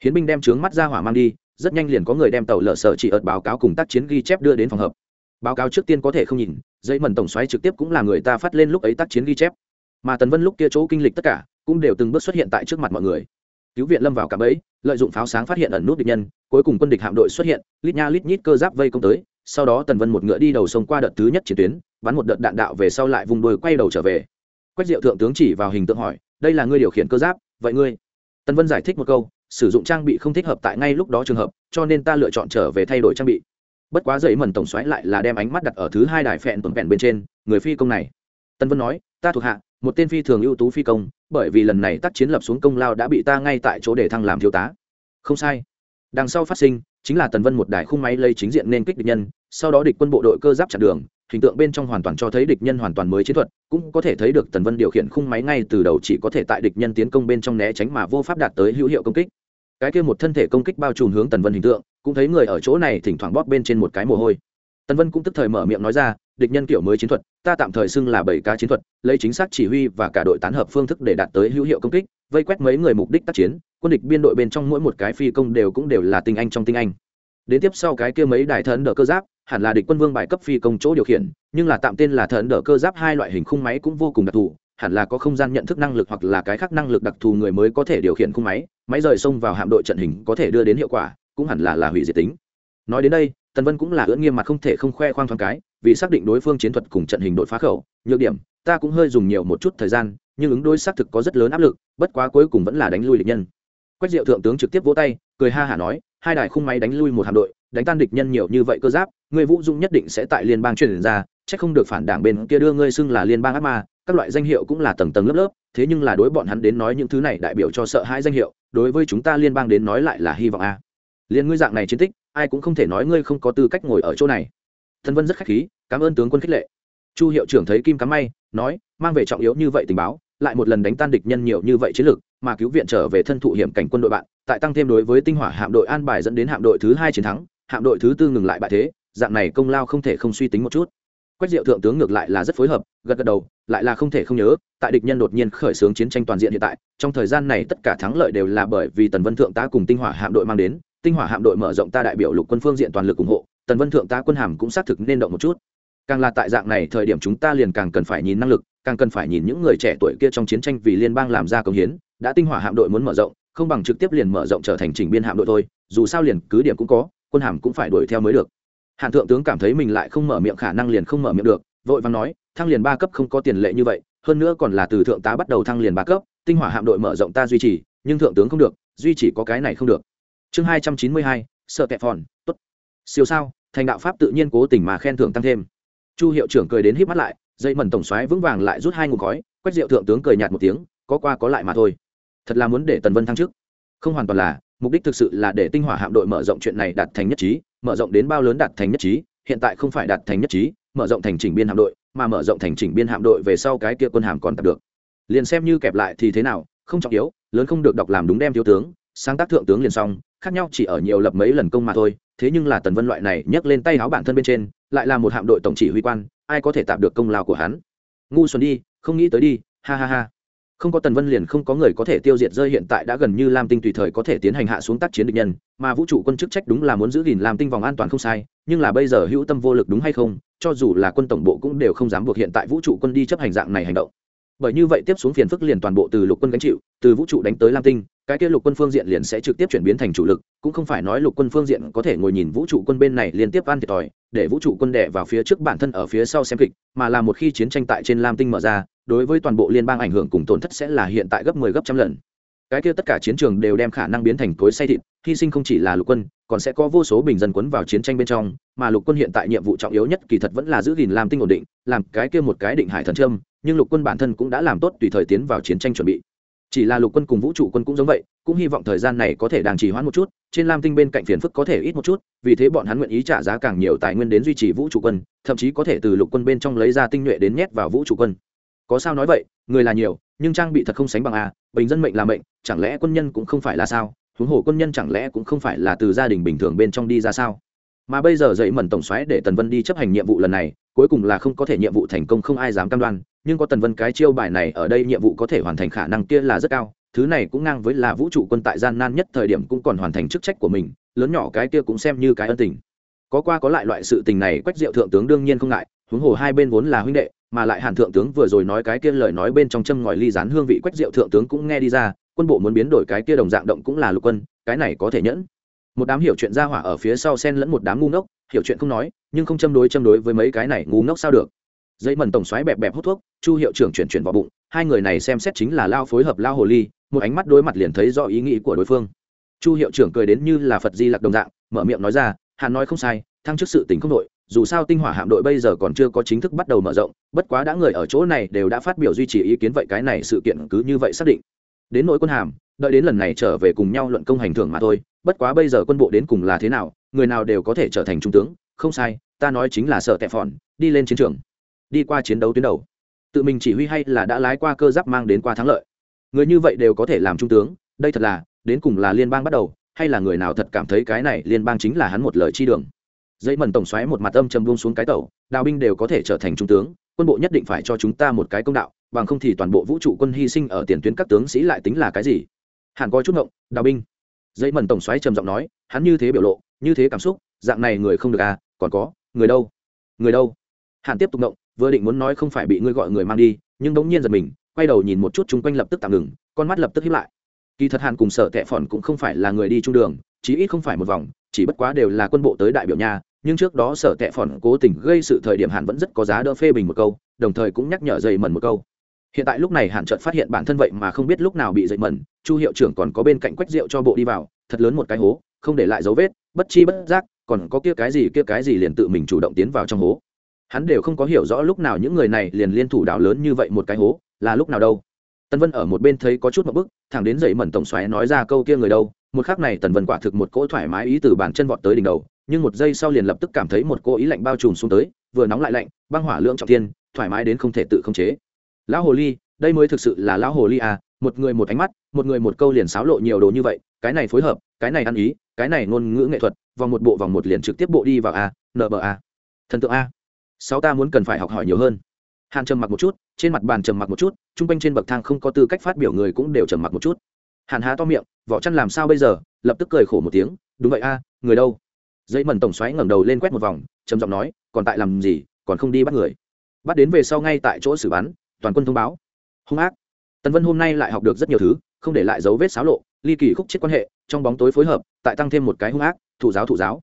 Hiến binh đem trướng mắt ra hỏa mang đi rất nhanh liền có người đem tàu lở sở chỉ ợt báo cáo cùng tác chiến ghi chép đưa đến phòng hợp. Báo cáo trước tiên có thể không nhìn, dây mần tổng xoáy trực tiếp cũng là người ta phát lên lúc ấy tác chiến ghi chép. Mà tần vân lúc kia chỗ kinh lịch tất cả, cũng đều từng bước xuất hiện tại trước mặt mọi người. Cứu viện lâm vào cả ấy lợi dụng pháo sáng phát hiện ẩn nút địch nhân, cuối cùng quân địch hạm đội xuất hiện, lít nha lít nhít cơ giáp vây công tới, sau đó tần vân một ngựa đi đầu sông qua đợt thứ nhất chiến tuyến, bắn một đợt đạn đạo về sau lại vùng đuôi quay đầu trở về. Quách diệu thượng tướng chỉ vào hình tượng hỏi, đây là ngươi điều khiển cơ giáp, vậy ngươi? Tần vân giải thích một câu sử dụng trang bị không thích hợp tại ngay lúc đó trường hợp, cho nên ta lựa chọn trở về thay đổi trang bị. Bất quá dậy mần tổng xoáy lại là đem ánh mắt đặt ở thứ hai đài phẹn tuần vẹn bên trên, người phi công này. Tân vân nói, ta thuộc hạ, một tên phi thường ưu tú phi công, bởi vì lần này tác chiến lập xuống công lao đã bị ta ngay tại chỗ để thăng làm thiếu tá. Không sai. Đằng sau phát sinh, chính là tần vân một đài khung máy lây chính diện nên kích địch nhân, sau đó địch quân bộ đội cơ giáp chặn đường hình tượng bên trong hoàn toàn cho thấy địch nhân hoàn toàn mới chiến thuật, cũng có thể thấy được tần vân điều khiển khung máy ngay từ đầu chỉ có thể tại địch nhân tiến công bên trong né tránh mà vô pháp đạt tới hữu hiệu công kích. Cái kia một thân thể công kích bao trùm hướng tần vân hình tượng, cũng thấy người ở chỗ này thỉnh thoảng bóp bên trên một cái mồ hôi. Tần vân cũng tức thời mở miệng nói ra, địch nhân kiểu mới chiến thuật, ta tạm thời xưng là bảy cá chiến thuật, lấy chính xác chỉ huy và cả đội tán hợp phương thức để đạt tới hữu hiệu công kích, vây quét mấy người mục đích tác chiến, quân địch biên đội bên trong mỗi một cái phi công đều cũng đều là tinh anh trong tinh anh. Đến tiếp sau cái kia mấy đài thần đỡ cơ giáp hẳn là địch quân vương bài cấp phi công chỗ điều khiển, nhưng là tạm tên là thần đỡ cơ giáp hai loại hình khung máy cũng vô cùng đặc thù, hẳn là có không gian nhận thức năng lực hoặc là cái khác năng lực đặc thù người mới có thể điều khiển khung máy máy rời sông vào hạm đội trận hình có thể đưa đến hiệu quả, cũng hẳn là là hủy diệt tính. Nói đến đây, tần vân cũng là ưỡn nghiêm mặt không thể không khoe khoang thoáng cái, vì xác định đối phương chiến thuật cùng trận hình đội phá khẩu, nhược điểm, ta cũng hơi dùng nhiều một chút thời gian, nhưng ứng đối xác thực có rất lớn áp lực, bất quá cuối cùng vẫn là đánh lui địch nhân. Quách diệu thượng tướng trực tiếp vỗ tay, cười ha hả nói, hai đài khung máy đánh lui một hạm đội, đánh tan địch nhân nhiều như vậy cơ giáp người vũ dung nhất định sẽ tại liên bang truyền ra, chắc không được phản đảng bên kia đưa ngươi xưng là liên bang ác ma, các loại danh hiệu cũng là tầng tầng lớp lớp, thế nhưng là đối bọn hắn đến nói những thứ này đại biểu cho sợ hãi danh hiệu, đối với chúng ta liên bang đến nói lại là hy vọng a. Liên ngươi dạng này chiến tích, ai cũng không thể nói ngươi không có tư cách ngồi ở chỗ này. Thân vân rất khách khí, cảm ơn tướng quân khích lệ. Chu hiệu trưởng thấy kim cắm may, nói, mang về trọng yếu như vậy tình báo, lại một lần đánh tan địch nhân nhiều như vậy chiến lược, mà cứu viện trở về thân thụ hiểm cảnh quân đội bạn, tại tăng thêm đối với tinh hỏa hạm đội an bài dẫn đến hạm đội thứ hai chiến thắng, hạm đội thứ tư ngừng lại bại thế dạng này công lao không thể không suy tính một chút. Quách diệu thượng tướng ngược lại là rất phối hợp, gật gật đầu, lại là không thể không nhớ, tại địch nhân đột nhiên khởi xướng chiến tranh toàn diện hiện tại, trong thời gian này tất cả thắng lợi đều là bởi vì tần vân thượng tá cùng tinh hỏa hạm đội mang đến, tinh hỏa hạm đội mở rộng ta đại biểu lục quân phương diện toàn lực ủng hộ, tần vân thượng tá quân hàm cũng xác thực nên động một chút. Càng là tại dạng này thời điểm chúng ta liền càng cần phải nhìn năng lực, càng cần phải nhìn những người trẻ tuổi kia trong chiến tranh vì liên bang làm ra công hiến, đã tinh hỏa hạm đội muốn mở rộng, không bằng trực tiếp liền mở rộng trở thành chỉnh biên hạm đội thôi, dù sao liền cứ điểm cũng có, quân hàm cũng phải đuổi theo mới được hàn thượng tướng cảm thấy mình lại không mở miệng khả năng liền không mở miệng được, vội vàng nói, thăng liền ba cấp không có tiền lệ như vậy, hơn nữa còn là từ thượng tá bắt đầu thăng liền ba cấp, tinh hỏa hạm đội mở rộng ta duy trì, nhưng thượng tướng không được, duy trì có cái này không được. Chương hai trăm chín mươi hai, sợ kẹp phòn, tốt. Siêu sao, thành đạo pháp tự nhiên cố tình mà khen thưởng tăng thêm. Chu hiệu trưởng cười đến híp mắt lại, dây mần tổng xoáy vững vàng lại rút hai ngụm khói quét rượu thượng tướng cười nhạt một tiếng, có qua có lại mà thôi. Thật là muốn để tần vân thăng trước không hoàn toàn là, mục đích thực sự là để tinh hỏa hạm đội mở rộng chuyện này đạt thành nhất trí mở rộng đến bao lớn đạt thành nhất trí, hiện tại không phải đạt thành nhất trí, mở rộng thành chỉnh biên hạm đội, mà mở rộng thành chỉnh biên hạm đội về sau cái kia quân hàm còn tập được. Liền xem như kẹp lại thì thế nào, không trọng yếu, lớn không được đọc làm đúng đem thiếu tướng, sáng tác thượng tướng liền xong, khác nhau chỉ ở nhiều lập mấy lần công mà thôi, thế nhưng là tần vân loại này nhấc lên tay áo bản thân bên trên, lại là một hạm đội tổng chỉ huy quan, ai có thể tạm được công lao của hắn? Ngu xuẩn đi, không nghĩ tới đi, ha ha ha không có tần vân liền không có người có thể tiêu diệt rơi hiện tại đã gần như lam tinh tùy thời có thể tiến hành hạ xuống tác chiến địch nhân, mà vũ trụ quân chức trách đúng là muốn giữ gìn lam tinh vòng an toàn không sai, nhưng là bây giờ hữu tâm vô lực đúng hay không, cho dù là quân tổng bộ cũng đều không dám buộc hiện tại vũ trụ quân đi chấp hành dạng này hành động bởi như vậy tiếp xuống phiền phức liền toàn bộ từ lục quân gánh chịu, từ vũ trụ đánh tới lam tinh, cái kia lục quân phương diện liền sẽ trực tiếp chuyển biến thành chủ lực, cũng không phải nói lục quân phương diện có thể ngồi nhìn vũ trụ quân bên này liên tiếp ăn thiệt thòi, để vũ trụ quân đẻ vào phía trước bản thân ở phía sau xem kịch, mà là một khi chiến tranh tại trên lam tinh mở ra, đối với toàn bộ liên bang ảnh hưởng cùng tổn thất sẽ là hiện tại gấp 10 gấp trăm lần cái kia tất cả chiến trường đều đem khả năng biến thành cối say thịt, hy sinh không chỉ là lục quân, còn sẽ có vô số bình dân quấn vào chiến tranh bên trong, mà lục quân hiện tại nhiệm vụ trọng yếu nhất kỳ thật vẫn là giữ gìn lam tinh ổn định, làm cái kia một cái định hải thần trâm nhưng lục quân bản thân cũng đã làm tốt tùy thời tiến vào chiến tranh chuẩn bị. Chỉ là lục quân cùng vũ trụ quân cũng giống vậy, cũng hy vọng thời gian này có thể đang trì hoãn một chút, trên lam tinh bên cạnh phiền phức có thể ít một chút, vì thế bọn hắn nguyện ý trả giá càng nhiều tài nguyên đến duy trì vũ trụ quân, thậm chí có thể từ lục quân bên trong lấy ra tinh nhuệ đến nhét vào vũ trụ quân. Có sao nói vậy, người là nhiều, nhưng trang bị thật không sánh bằng a bình dân mệnh là mệnh, chẳng lẽ quân nhân cũng không phải là sao? Huống hồ quân nhân chẳng lẽ cũng không phải là từ gia đình bình thường bên trong đi ra sao? Mà bây giờ dậy mẩn tổng xoáy để tần vân đi chấp hành nhiệm vụ lần này, cuối cùng là không có thể nhiệm vụ thành công, không ai dám cam đoan, nhưng có tần vân cái chiêu bài này ở đây nhiệm vụ có thể hoàn thành khả năng kia là rất cao, thứ này cũng ngang với là vũ trụ quân tại gian nan nhất thời điểm cũng còn hoàn thành chức trách của mình, lớn nhỏ cái kia cũng xem như cái ân tình. Có qua có lại loại sự tình này, quách diệu thượng tướng đương nhiên không ngại, huống hồ hai bên vốn là huynh đệ mà lại hàn thượng tướng vừa rồi nói cái kia lời nói bên trong châm ngòi ly rán hương vị quách rượu thượng tướng cũng nghe đi ra, quân bộ muốn biến đổi cái kia đồng dạng động cũng là lục quân, cái này có thể nhẫn. Một đám hiểu chuyện ra hỏa ở phía sau sen lẫn một đám ngu ngốc, hiểu chuyện không nói, nhưng không châm đối châm đối với mấy cái này ngu ngốc sao được. Dây mần tổng xoáy bẹp bẹp hút thuốc, chu hiệu trưởng chuyển chuyển vào bụng, hai người này xem xét chính là lao phối hợp lao hồ ly, một ánh mắt đối mặt liền thấy rõ ý nghĩ của đối phương. Chu hiệu trưởng cười đến như là phật di lặc đồng dạng, mở miệng nói ra, hàn nói không sai, thăng chức sự tình không đội dù sao tinh hỏa hạm đội bây giờ còn chưa có chính thức bắt đầu mở rộng, bất quá đã người ở chỗ này đều đã phát biểu duy trì ý kiến vậy cái này sự kiện cứ như vậy xác định. Đến nỗi quân hàm, đợi đến lần này trở về cùng nhau luận công hành thưởng mà thôi, bất quá bây giờ quân bộ đến cùng là thế nào, người nào đều có thể trở thành trung tướng, không sai, ta nói chính là sợ tệ phòn, đi lên chiến trường, đi qua chiến đấu tuyến đầu. Tự mình chỉ huy hay là đã lái qua cơ giáp mang đến qua thắng lợi. Người như vậy đều có thể làm trung tướng, đây thật là, đến cùng là liên bang bắt đầu, hay là người nào thật cảm thấy cái này liên bang chính là hắn một lời chi đường dây mần tổng xoáy một mặt âm trầm buông xuống cái tàu, đào binh đều có thể trở thành trung tướng, quân bộ nhất định phải cho chúng ta một cái công đạo, bằng không thì toàn bộ vũ trụ quân hy sinh ở tiền tuyến các tướng sĩ lại tính là cái gì? Hẳn có chút ngộng, đào binh. Dây mần tổng xoáy trầm giọng nói, hắn như thế biểu lộ, như thế cảm xúc, dạng này người không được à còn có, người đâu? Người đâu? Hàn tiếp tục ngộng, vừa định muốn nói không phải bị ngươi gọi người mang đi, nhưng đống nhiên giật mình, quay đầu nhìn một chút chung quanh lập tức tạm ngừng, con mắt lập tức hiếp lại. Kỳ thật hàn cùng sở tệ phòn cũng không phải là người đi trung đường chí ít không phải một vòng, chỉ bất quá đều là quân bộ tới đại biểu nhà, nhưng trước đó sở tệ phòn cố tình gây sự thời điểm hàn vẫn rất có giá đỡ phê bình một câu, đồng thời cũng nhắc nhở dậy mẩn một câu. Hiện tại lúc này hàn chợt phát hiện bản thân vậy mà không biết lúc nào bị dậy mẩn, chu hiệu trưởng còn có bên cạnh quách rượu cho bộ đi vào, thật lớn một cái hố, không để lại dấu vết, bất chi bất giác, còn có kia cái gì kia cái gì liền tự mình chủ động tiến vào trong hố. Hắn đều không có hiểu rõ lúc nào những người này liền liên thủ đảo lớn như vậy một cái hố, là lúc nào đâu. Tân vân ở một bên thấy có chút một bức, thẳng đến dậy mẩn tổng xoáy nói ra câu kia người đâu một khắc này tần vân quả thực một cỗ thoải mái ý từ bàn chân vọt tới đỉnh đầu, nhưng một giây sau liền lập tức cảm thấy một cỗ ý lạnh bao trùm xuống tới, vừa nóng lại lạnh, băng hỏa lượng trọng thiên, thoải mái đến không thể tự khống chế. Lão hồ ly, đây mới thực sự là lão hồ ly à một người một ánh mắt, một người một câu liền xáo lộ nhiều đồ như vậy, cái này phối hợp, cái này ăn ý, cái này ngôn ngữ nghệ thuật, vòng một bộ vòng một liền trực tiếp bộ đi vào a, nở bờ a. Thần tượng a. Sáu ta muốn cần phải học hỏi nhiều hơn. Hàn trầm mặc một chút, trên mặt bàn trầm mặc một chút t r u n g quanh trên bậc thang không có tư cách phát biểu người cũng đều trầm mặc một chút hàn há to miệng, vỏ chăn làm sao bây giờ? Lập tức cười khổ một tiếng, đúng vậy a, người đâu? Dây mần tổng xoáy ngẩng đầu lên quét một vòng, trầm giọng nói, còn tại làm gì? Còn không đi bắt người? Bắt đến về sau ngay tại chỗ xử bắn, toàn quân thông báo. Hung ác. Tần vân hôm nay lại học được rất nhiều thứ, không để lại dấu vết xáo lộ, ly kỳ khúc chết quan hệ, trong bóng tối phối hợp, tại tăng thêm một cái hung ác, thụ giáo thụ giáo.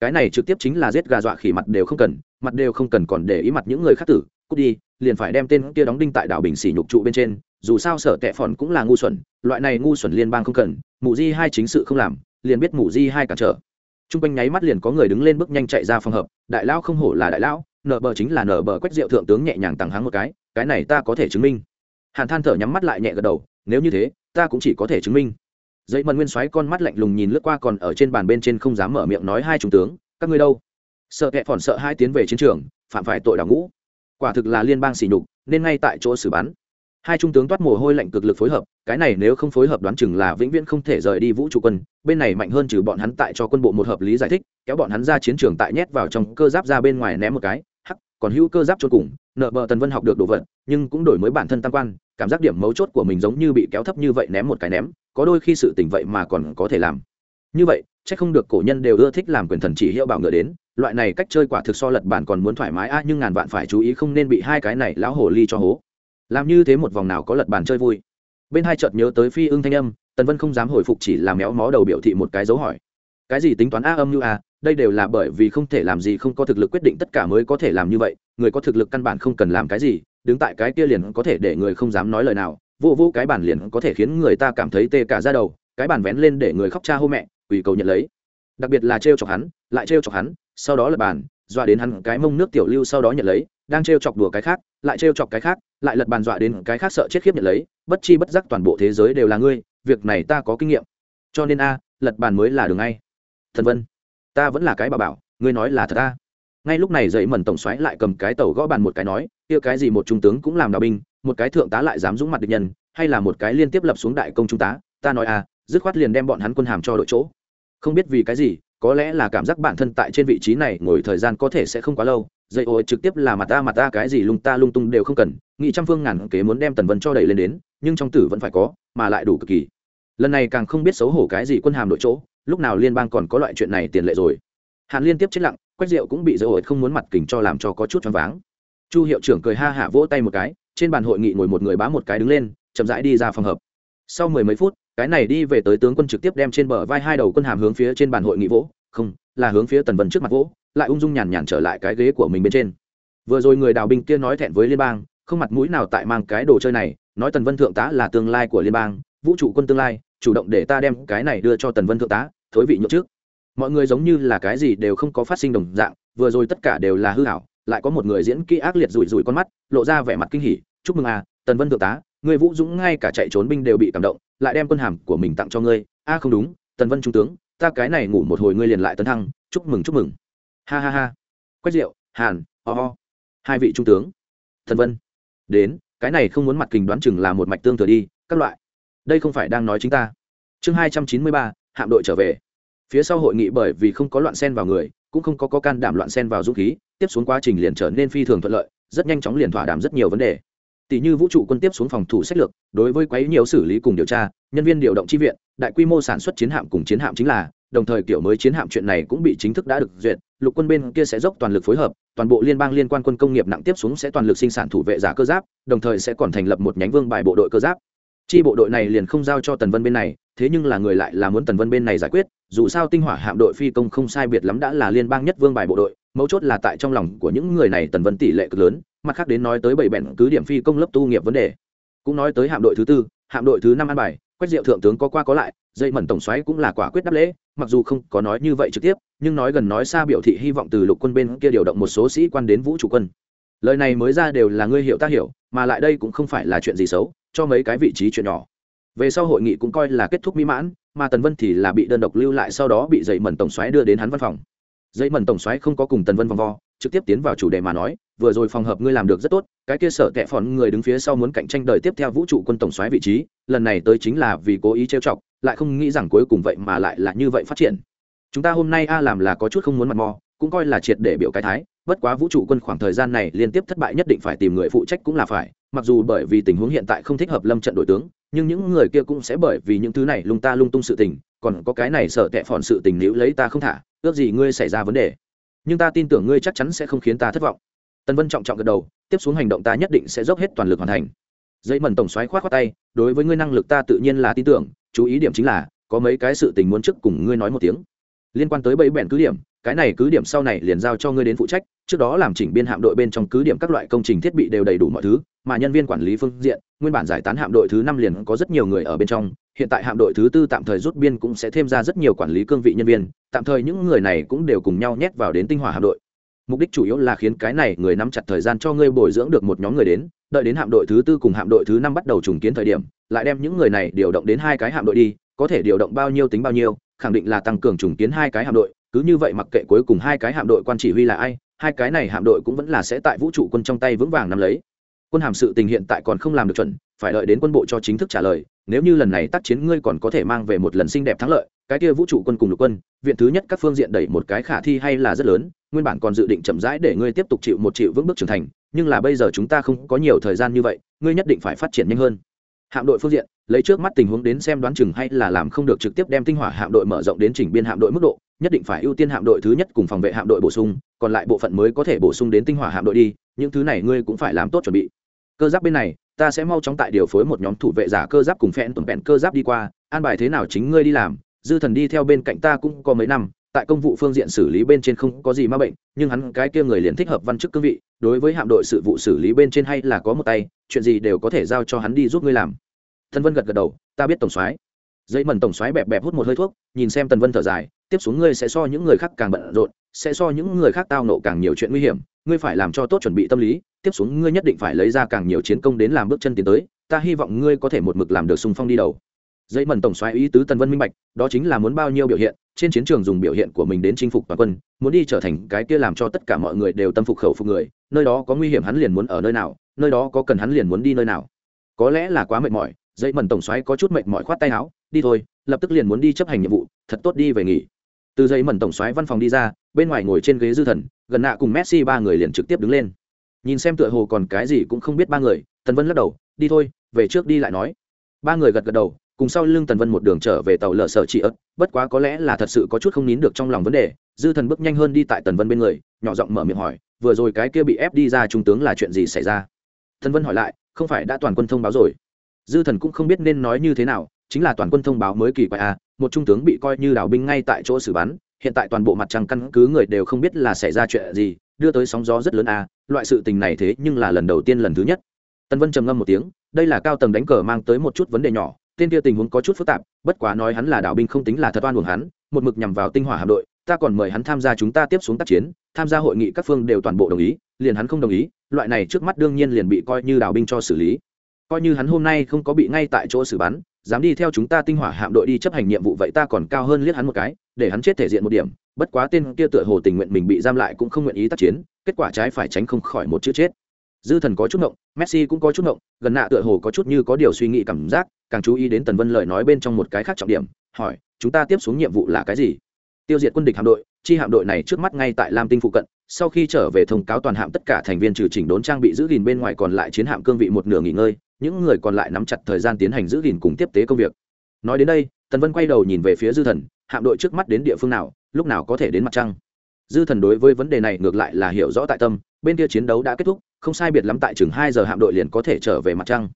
Cái này trực tiếp chính là giết gà dọa khỉ mặt đều không cần, mặt đều không cần còn để ý mặt những người khác tử cút đi, liền phải đem tên kia đóng đinh tại đảo bình xỉ nhục trụ bên trên, dù sao sở tệ phòn cũng là ngu xuẩn, loại này ngu xuẩn liên bang không cần mụ di hai chính sự không làm, liền biết mụ di hai cản trở. T r u n g quanh nháy mắt liền có người đứng lên bước nhanh chạy ra phòng hợp, đại lão không hổ là đại lão, nở bờ chính là nở bờ quách diệu thượng tướng nhẹ nhàng tặng hắng một cái cái này ta có thể chứng minh. Hàn than thở nhắm mắt lại nhẹ gật đầu, nếu như thế, ta cũng chỉ có thể chứng minh. Dây mần nguyên xoáy con mắt lạnh lùng nhìn lướt qua còn ở trên bàn bên trên không dám mở miệng nói hai trung tướng, các ngươi đâu? Sợ kẹ phòn sợ hai tiến về chiến trường, phạm phải tội đảo ngũ quả thực là liên bang xỉ nhục, nên ngay tại chỗ xử bắn. Hai trung tướng toát mồ hôi lạnh cực lực phối hợp, cái này nếu không phối hợp đoán chừng là vĩnh viễn không thể rời đi vũ trụ quân, bên này mạnh hơn trừ bọn hắn tại cho quân bộ một hợp lý giải thích, kéo bọn hắn ra chiến trường tại nhét vào trong cơ giáp ra bên ngoài ném một cái, hắc, còn hữu cơ giáp cho cùng, nợ bờ tần vân học được đồ vật, nhưng cũng đổi mới bản thân tam quan, cảm giác điểm mấu chốt của mình giống như bị kéo thấp như vậy ném một cái ném, có đôi khi sự tình vậy mà còn có thể làm. Như vậy, chắc không được cổ nhân đều ưa thích làm quyền thần chỉ hiệu bảo ngựa đến loại này cách chơi quả thực so lật bản còn muốn thoải mái. A nhưng ngàn vạn phải chú ý không nên bị hai cái này lão hồ ly cho hố. Làm như thế một vòng nào có lật bản chơi vui. Bên hai chợt nhớ tới phi ưng thanh âm, tần vân không dám hồi phục chỉ làm méo mó đầu biểu thị một cái dấu hỏi. Cái gì tính toán a âm như a, đây đều là bởi vì không thể làm gì, không có thực lực quyết định, tất cả mới có thể làm như vậy. Người có thực lực căn bản không cần làm cái gì, đứng tại cái kia liền có thể để người không dám nói lời nào. Vô vô cái bản liền có thể khiến người ta cảm thấy tê cả ra đầu. Cái bản vén lên để người khóc cha hô mẹ quỳ cầu nhận lấy đặc biệt là trêu chọc hắn, lại trêu chọc hắn, sau đó lật bàn, dọa đến hắn cái mông nước tiểu lưu sau đó nhận lấy, đang trêu chọc đùa cái khác, lại trêu chọc cái khác, lại lật bàn dọa đến cái khác sợ chết khiếp nhận lấy, bất chi bất giác toàn bộ thế giới đều là ngươi, việc này ta có kinh nghiệm. Cho nên a, lật bàn mới là đường ngay. Thần vân, ta vẫn là cái bà bảo, ngươi nói là thật ta ngay lúc này dậy mẩn tổng xoáy lại cầm cái tàu gõ bàn một cái nói, kia cái gì một trung tướng cũng làm đào binh, một cái thượng tá lại dám dũng mặt địch nhân, hay là một cái liên tiếp lập xuống đại công trung tá, ta nói à dứt khoát liền đem bọn hắn quân hàm cho đội chỗ không biết vì cái gì, có lẽ là cảm giác bản thân tại trên vị trí này ngồi thời gian có thể sẽ không quá lâu, dây ôi trực tiếp là mặt ta mặt ta cái gì lung ta lung tung đều không cần nghị trăm phương ngàn kế muốn đem tần vân cho đẩy lên đến, nhưng trong tử vẫn phải có, mà lại đủ cực kỳ. Lần này càng không biết xấu hổ cái gì quân hàm đội chỗ, lúc nào liên bang còn có loại chuyện này tiền lệ rồi. Hàn liên tiếp chết lặng, quách rượu cũng bị dây ổi không muốn mặt kình cho làm cho có chút choáng váng. Chu hiệu trưởng cười ha hả vỗ tay một cái, trên bàn hội nghị ngồi một người bá một cái đứng lên, chậm rãi đi ra phòng hợp sau mười mấy phút, cái này đi về tới tướng quân trực tiếp đem trên bờ vai hai đầu quân hàm hướng phía trên bàn hội nghị vỗ. Không, là hướng phía tần vân trước mặt vỗ, lại ung dung nhàn nhàn trở lại cái ghế của mình bên trên. Vừa rồi người đào binh kia nói thẹn với liên bang, không mặt mũi nào tại mang cái đồ chơi này, nói tần vân thượng tá là tương lai của liên bang, vũ trụ quân tương lai, chủ động để ta đem cái này đưa cho tần vân thượng tá, thối vị nhậu trước. Mọi người giống như là cái gì đều không có phát sinh đồng dạng, vừa rồi tất cả đều là hư hảo lại có một người diễn kỹ ác liệt rủi rủi con mắt, lộ ra vẻ mặt kinh hỉ, chúc mừng à tần vân thượng tá người vũ dũng ngay cả chạy trốn binh đều bị cảm động lại đem quân hàm của mình tặng cho ngươi. A không đúng tần vân trung tướng ta cái này ngủ một hồi ngươi liền lại tấn thăng chúc mừng chúc mừng. Ha ha ha. Quách diệu hàn ho、oh、ho hai vị trung tướng. Thần vân. Đến cái này không muốn mặt kình đoán chừng là một mạch tương thừa đi các loại. Đây không phải đang nói chính ta. Chương hai trăm chín mươi ba hạm đội trở về. Phía sau hội nghị bởi vì không có loạn sen vào người cũng không có, có can đảm loạn sen vào dũng khí tiếp xuống quá trình liền trở nên phi thường thuận lợi rất nhanh chóng liền thỏa đàm rất nhiều vấn đề tỷ như vũ trụ quân tiếp xuống phòng thủ sách lược, đối với quấy nhiều xử lý cùng điều tra, nhân viên điều động chi viện, đại quy mô sản xuất chiến hạm cùng chiến hạm chính là, đồng thời kiểu mới chiến hạm chuyện này cũng bị chính thức đã được duyệt, lục quân bên kia sẽ dốc toàn lực phối hợp, toàn bộ liên bang liên quan quân công nghiệp nặng tiếp xuống sẽ toàn lực sinh sản thủ vệ giả cơ giáp, đồng thời sẽ còn thành lập một nhánh vương bài bộ đội cơ giáp. Chi bộ đội này liền không giao cho tần vân bên này, thế nhưng là người lại là muốn tần vân bên này giải quyết, dù sao tinh hỏa hạm đội phi công không sai biệt lắm đã là liên bang nhất vương bài bộ đội mấu chốt là tại trong lòng của những người này tần vân tỷ lệ cực lớn, mặt khác đến nói tới bảy bẹn cứ điểm phi công lớp tu nghiệp vấn đề. Cũng nói tới hạm đội thứ tư, hạm đội thứ năm an bài, quách diệu thượng tướng có qua có lại, dây mẩn tổng xoáy cũng là quả quyết đáp lễ, mặc dù không có nói như vậy trực tiếp, nhưng nói gần nói xa biểu thị hy vọng từ lục quân bên kia điều động một số sĩ quan đến vũ trụ quân. Lời này mới ra đều là ngươi hiểu ta hiểu, mà lại đây cũng không phải là chuyện gì xấu, cho mấy cái vị trí chuyện nhỏ. Về sau hội nghị cũng coi là kết thúc mỹ mãn, mà tần vân thì là bị đơn độc lưu lại sau đó bị dậy mẩn tổng xoáy đưa đến hắn văn phòng dây mẩn tổng xoáy không có cùng tần vân vòng vo, trực tiếp tiến vào chủ đề mà nói, vừa rồi phòng hợp ngươi làm được rất tốt, cái kia sở tệ phòn người đứng phía sau muốn cạnh tranh đời tiếp theo vũ trụ quân tổng xoáy vị trí, lần này tới chính là vì cố ý trêu chọc, lại không nghĩ rằng cuối cùng vậy mà lại là như vậy phát triển. Chúng ta hôm nay a làm là có chút không muốn mặt mò, cũng coi là triệt để biểu cái thái, bất quá vũ trụ quân khoảng thời gian này liên tiếp thất bại nhất định phải tìm người phụ trách cũng là phải, mặc dù bởi vì tình huống hiện tại không thích hợp lâm trận đội tướng, nhưng những người kia cũng sẽ bởi vì những thứ này lung ta lung tung sự tình, còn có cái này sợ tệ phòn sự tình nếu lấy ta không thả ước gì ngươi xảy ra vấn đề. Nhưng ta tin tưởng ngươi chắc chắn sẽ không khiến ta thất vọng. Tần vân trọng trọng gật đầu, tiếp xuống hành động ta nhất định sẽ dốc hết toàn lực hoàn thành. Dây mần tổng xoáy khoát khoát tay, đối với ngươi năng lực ta tự nhiên là tin tưởng, chú ý điểm chính là, có mấy cái sự tình muốn trước cùng ngươi nói một tiếng. Liên quan tới bẫy bèn cứ điểm, cái này cứ điểm sau này liền giao cho ngươi đến phụ trách, trước đó làm chỉnh biên hạm đội bên trong cứ điểm các loại công trình thiết bị đều đầy đủ mọi thứ, mà nhân viên quản lý phương diện, nguyên bản giải tán hạm đội thứ năm liền có rất nhiều người ở bên trong hiện tại hạm đội thứ tư tạm thời rút biên cũng sẽ thêm ra rất nhiều quản lý cương vị nhân viên, tạm thời những người này cũng đều cùng nhau nhét vào đến tinh hỏa hạm đội. Mục đích chủ yếu là khiến cái này người nắm chặt thời gian cho ngươi bồi dưỡng được một nhóm người đến, đợi đến hạm đội thứ tư cùng hạm đội thứ năm bắt đầu trùng kiến thời điểm, lại đem những người này điều động đến hai cái hạm đội đi, có thể điều động bao nhiêu tính bao nhiêu, khẳng định là tăng cường trùng kiến hai cái hạm đội, cứ như vậy mặc kệ cuối cùng hai cái hạm đội quan chỉ huy là ai, hai cái này hạm đội cũng vẫn là sẽ tại vũ trụ quân trong tay vững vàng nắm lấy quân hàm sự tình hiện tại còn không làm được chuẩn, phải đợi đến quân bộ cho chính thức trả lời, nếu như lần này tác chiến ngươi còn có thể mang về một lần xinh đẹp thắng lợi, cái kia vũ trụ quân cùng lục quân, viện thứ nhất các phương diện đẩy một cái khả thi hay là rất lớn, nguyên bản còn dự định chậm rãi để ngươi tiếp tục chịu một triệu vững bước trưởng thành, nhưng là bây giờ chúng ta không có nhiều thời gian như vậy, ngươi nhất định phải phát triển nhanh hơn. Hạm đội phương diện, lấy trước mắt tình huống đến xem đoán chừng hay là làm không được trực tiếp đem tinh hỏa hạm đội mở rộng đến chỉnh biên hạm đội mức độ, nhất định phải ưu tiên hạm đội thứ nhất cùng phòng vệ hạm đội bổ sung, còn lại bộ phận mới có thể bổ sung đến tinh hỏa hạm đội đi, những thứ này ngươi cũng phải làm tốt chuẩn bị cơ giáp bên này, ta sẽ mau chóng tại điều phối một nhóm thủ vệ giả cơ giáp cùng phen tuần vẹn cơ giáp đi qua, an bài thế nào chính ngươi đi làm. Dư thần đi theo bên cạnh ta cũng có mấy năm, tại công vụ phương diện xử lý bên trên không có gì ma bệnh, nhưng hắn cái kia người liền thích hợp văn chức cương vị, đối với hạm đội sự vụ xử lý bên trên hay là có một tay, chuyện gì đều có thể giao cho hắn đi giúp ngươi làm. Thân vân gật gật đầu, ta biết tổng soái. Dây mần tổng soái bẹp bẹp hút một hơi thuốc, nhìn xem tần vân thở dài, tiếp xuống ngươi sẽ so những người khác càng bận rộn, sẽ so những người khác tao nộ càng nhiều chuyện nguy hiểm ngươi phải làm cho tốt chuẩn bị tâm lý, tiếp xuống ngươi nhất định phải lấy ra càng nhiều chiến công đến làm bước chân tiến tới, ta hy vọng ngươi có thể một mực làm được sung phong đi đầu. Dây mần tổng xoáy ý tứ tần vân minh bạch, đó chính là muốn bao nhiêu biểu hiện, trên chiến trường dùng biểu hiện của mình đến chinh phục toàn quân, muốn đi trở thành cái kia làm cho tất cả mọi người đều tâm phục khẩu phục người, nơi đó có nguy hiểm hắn liền muốn ở nơi nào, nơi đó có cần hắn liền muốn đi nơi nào. Có lẽ là quá mệt mỏi, dây mần tổng xoáy có chút mệt mỏi khoát tay áo, đi thôi, lập tức liền muốn đi chấp hành nhiệm vụ, thật tốt đi về nghỉ. Từ dây mần tổng xoáy văn phòng đi ra, bên ngoài ngồi trên ghế dư thần gần nạ cùng messi ba người liền trực tiếp đứng lên. Nhìn xem tựa hồ còn cái gì cũng không biết ba người, tần vân lắc đầu, đi thôi, về trước đi lại nói. Ba người gật gật đầu, cùng sau lưng tần vân một đường trở về tàu lở sở chị ớt, bất quá có lẽ là thật sự có chút không nín được trong lòng vấn đề, dư thần bước nhanh hơn đi tại tần vân bên người, nhỏ giọng mở miệng hỏi, vừa rồi cái kia bị ép đi ra trung tướng là chuyện gì xảy ra? Tần vân hỏi lại, không phải đã toàn quân thông báo rồi? Dư thần cũng không biết nên nói như thế nào, chính là toàn quân thông báo mới kỳ quái à một trung tướng bị coi như đảo binh ngay tại chỗ xử bắn hiện tại toàn bộ mặt trăng căn cứ người đều không biết là xảy ra chuyện gì, đưa tới sóng gió rất lớn à loại sự tình này thế nhưng là lần đầu tiên lần thứ nhất. Tân vân trầm ngâm một tiếng, đây là cao tầng đánh cờ mang tới một chút vấn đề nhỏ, tên kia tình huống có chút phức tạp, bất quá nói hắn là đạo binh không tính là thật oan uổng hắn, một mực nhằm vào tinh hỏa hạm đội, ta còn mời hắn tham gia chúng ta tiếp xuống tác chiến, tham gia hội nghị các phương đều toàn bộ đồng ý, liền hắn không đồng ý, loại này trước mắt đương nhiên liền bị coi như đạo binh cho xử lý. Coi như hắn hôm nay không có bị ngay tại chỗ xử bắn dám đi theo chúng ta tinh hỏa hạm đội đi chấp hành nhiệm vụ vậy ta còn cao hơn liếc hắn một cái, để hắn chết thể diện một điểm. Bất quá tên kia tựa hồ tình nguyện mình bị giam lại cũng không nguyện ý tác chiến, kết quả trái phải tránh không khỏi một chữ chết. Dư thần có chút ngộng, messi cũng có chút ngộng, gần nạ tựa hồ có chút như có điều suy nghĩ cảm giác, càng chú ý đến tần vân lời nói bên trong một cái khác trọng điểm, hỏi, chúng ta tiếp xuống nhiệm vụ là cái gì? Tiêu diệt quân địch hạm đội, chi hạm đội này trước mắt ngay tại lam tinh phụ cận, sau khi trở về thông cáo toàn hạm tất cả thành viên trừ chỉnh đốn trang bị giữ gìn bên ngoài còn lại chiến hạm cương vị một nửa nghỉ ngơi những người còn lại nắm chặt thời gian tiến hành giữ gìn cùng tiếp tế công việc. Nói đến đây, tần vân quay đầu nhìn về phía dư thần, hạm đội trước mắt đến địa phương nào, lúc nào có thể đến mặt trăng. Dư thần đối với vấn đề này ngược lại là hiểu rõ tại tâm, bên kia chiến đấu đã kết thúc, không sai biệt lắm tại chừng hai giờ hạm đội liền có thể trở về mặt trăng.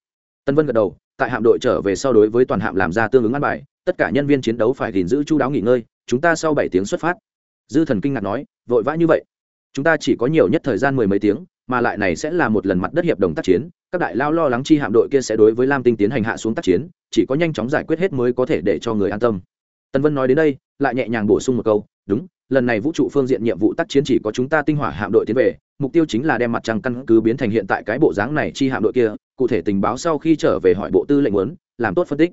Tân vân gật đầu, tại hạm đội trở về sau đối với toàn hạm làm ra tương ứng ăn bài, tất cả nhân viên chiến đấu phải gìn giữ chú đáo nghỉ ngơi, chúng ta sau bảy tiếng xuất phát. Dư thần kinh ngạc nói, vội vã như vậy. Chúng ta chỉ có nhiều nhất thời gian mười mấy tiếng mà lại này sẽ là một lần mặt đất hiệp đồng tác chiến, các đại lao lo lắng chi hạm đội kia sẽ đối với lam tinh tiến hành hạ xuống tác chiến, chỉ có nhanh chóng giải quyết hết mới có thể để cho người an tâm. Tân vân nói đến đây, lại nhẹ nhàng bổ sung một câu, đúng, lần này vũ trụ phương diện nhiệm vụ tác chiến chỉ có chúng ta tinh hỏa hạm đội tiến về, mục tiêu chính là đem mặt trăng căn cứ biến thành hiện tại cái bộ dáng này chi hạm đội kia, cụ thể tình báo sau khi trở về hỏi bộ tư lệnh muốn làm tốt phân tích.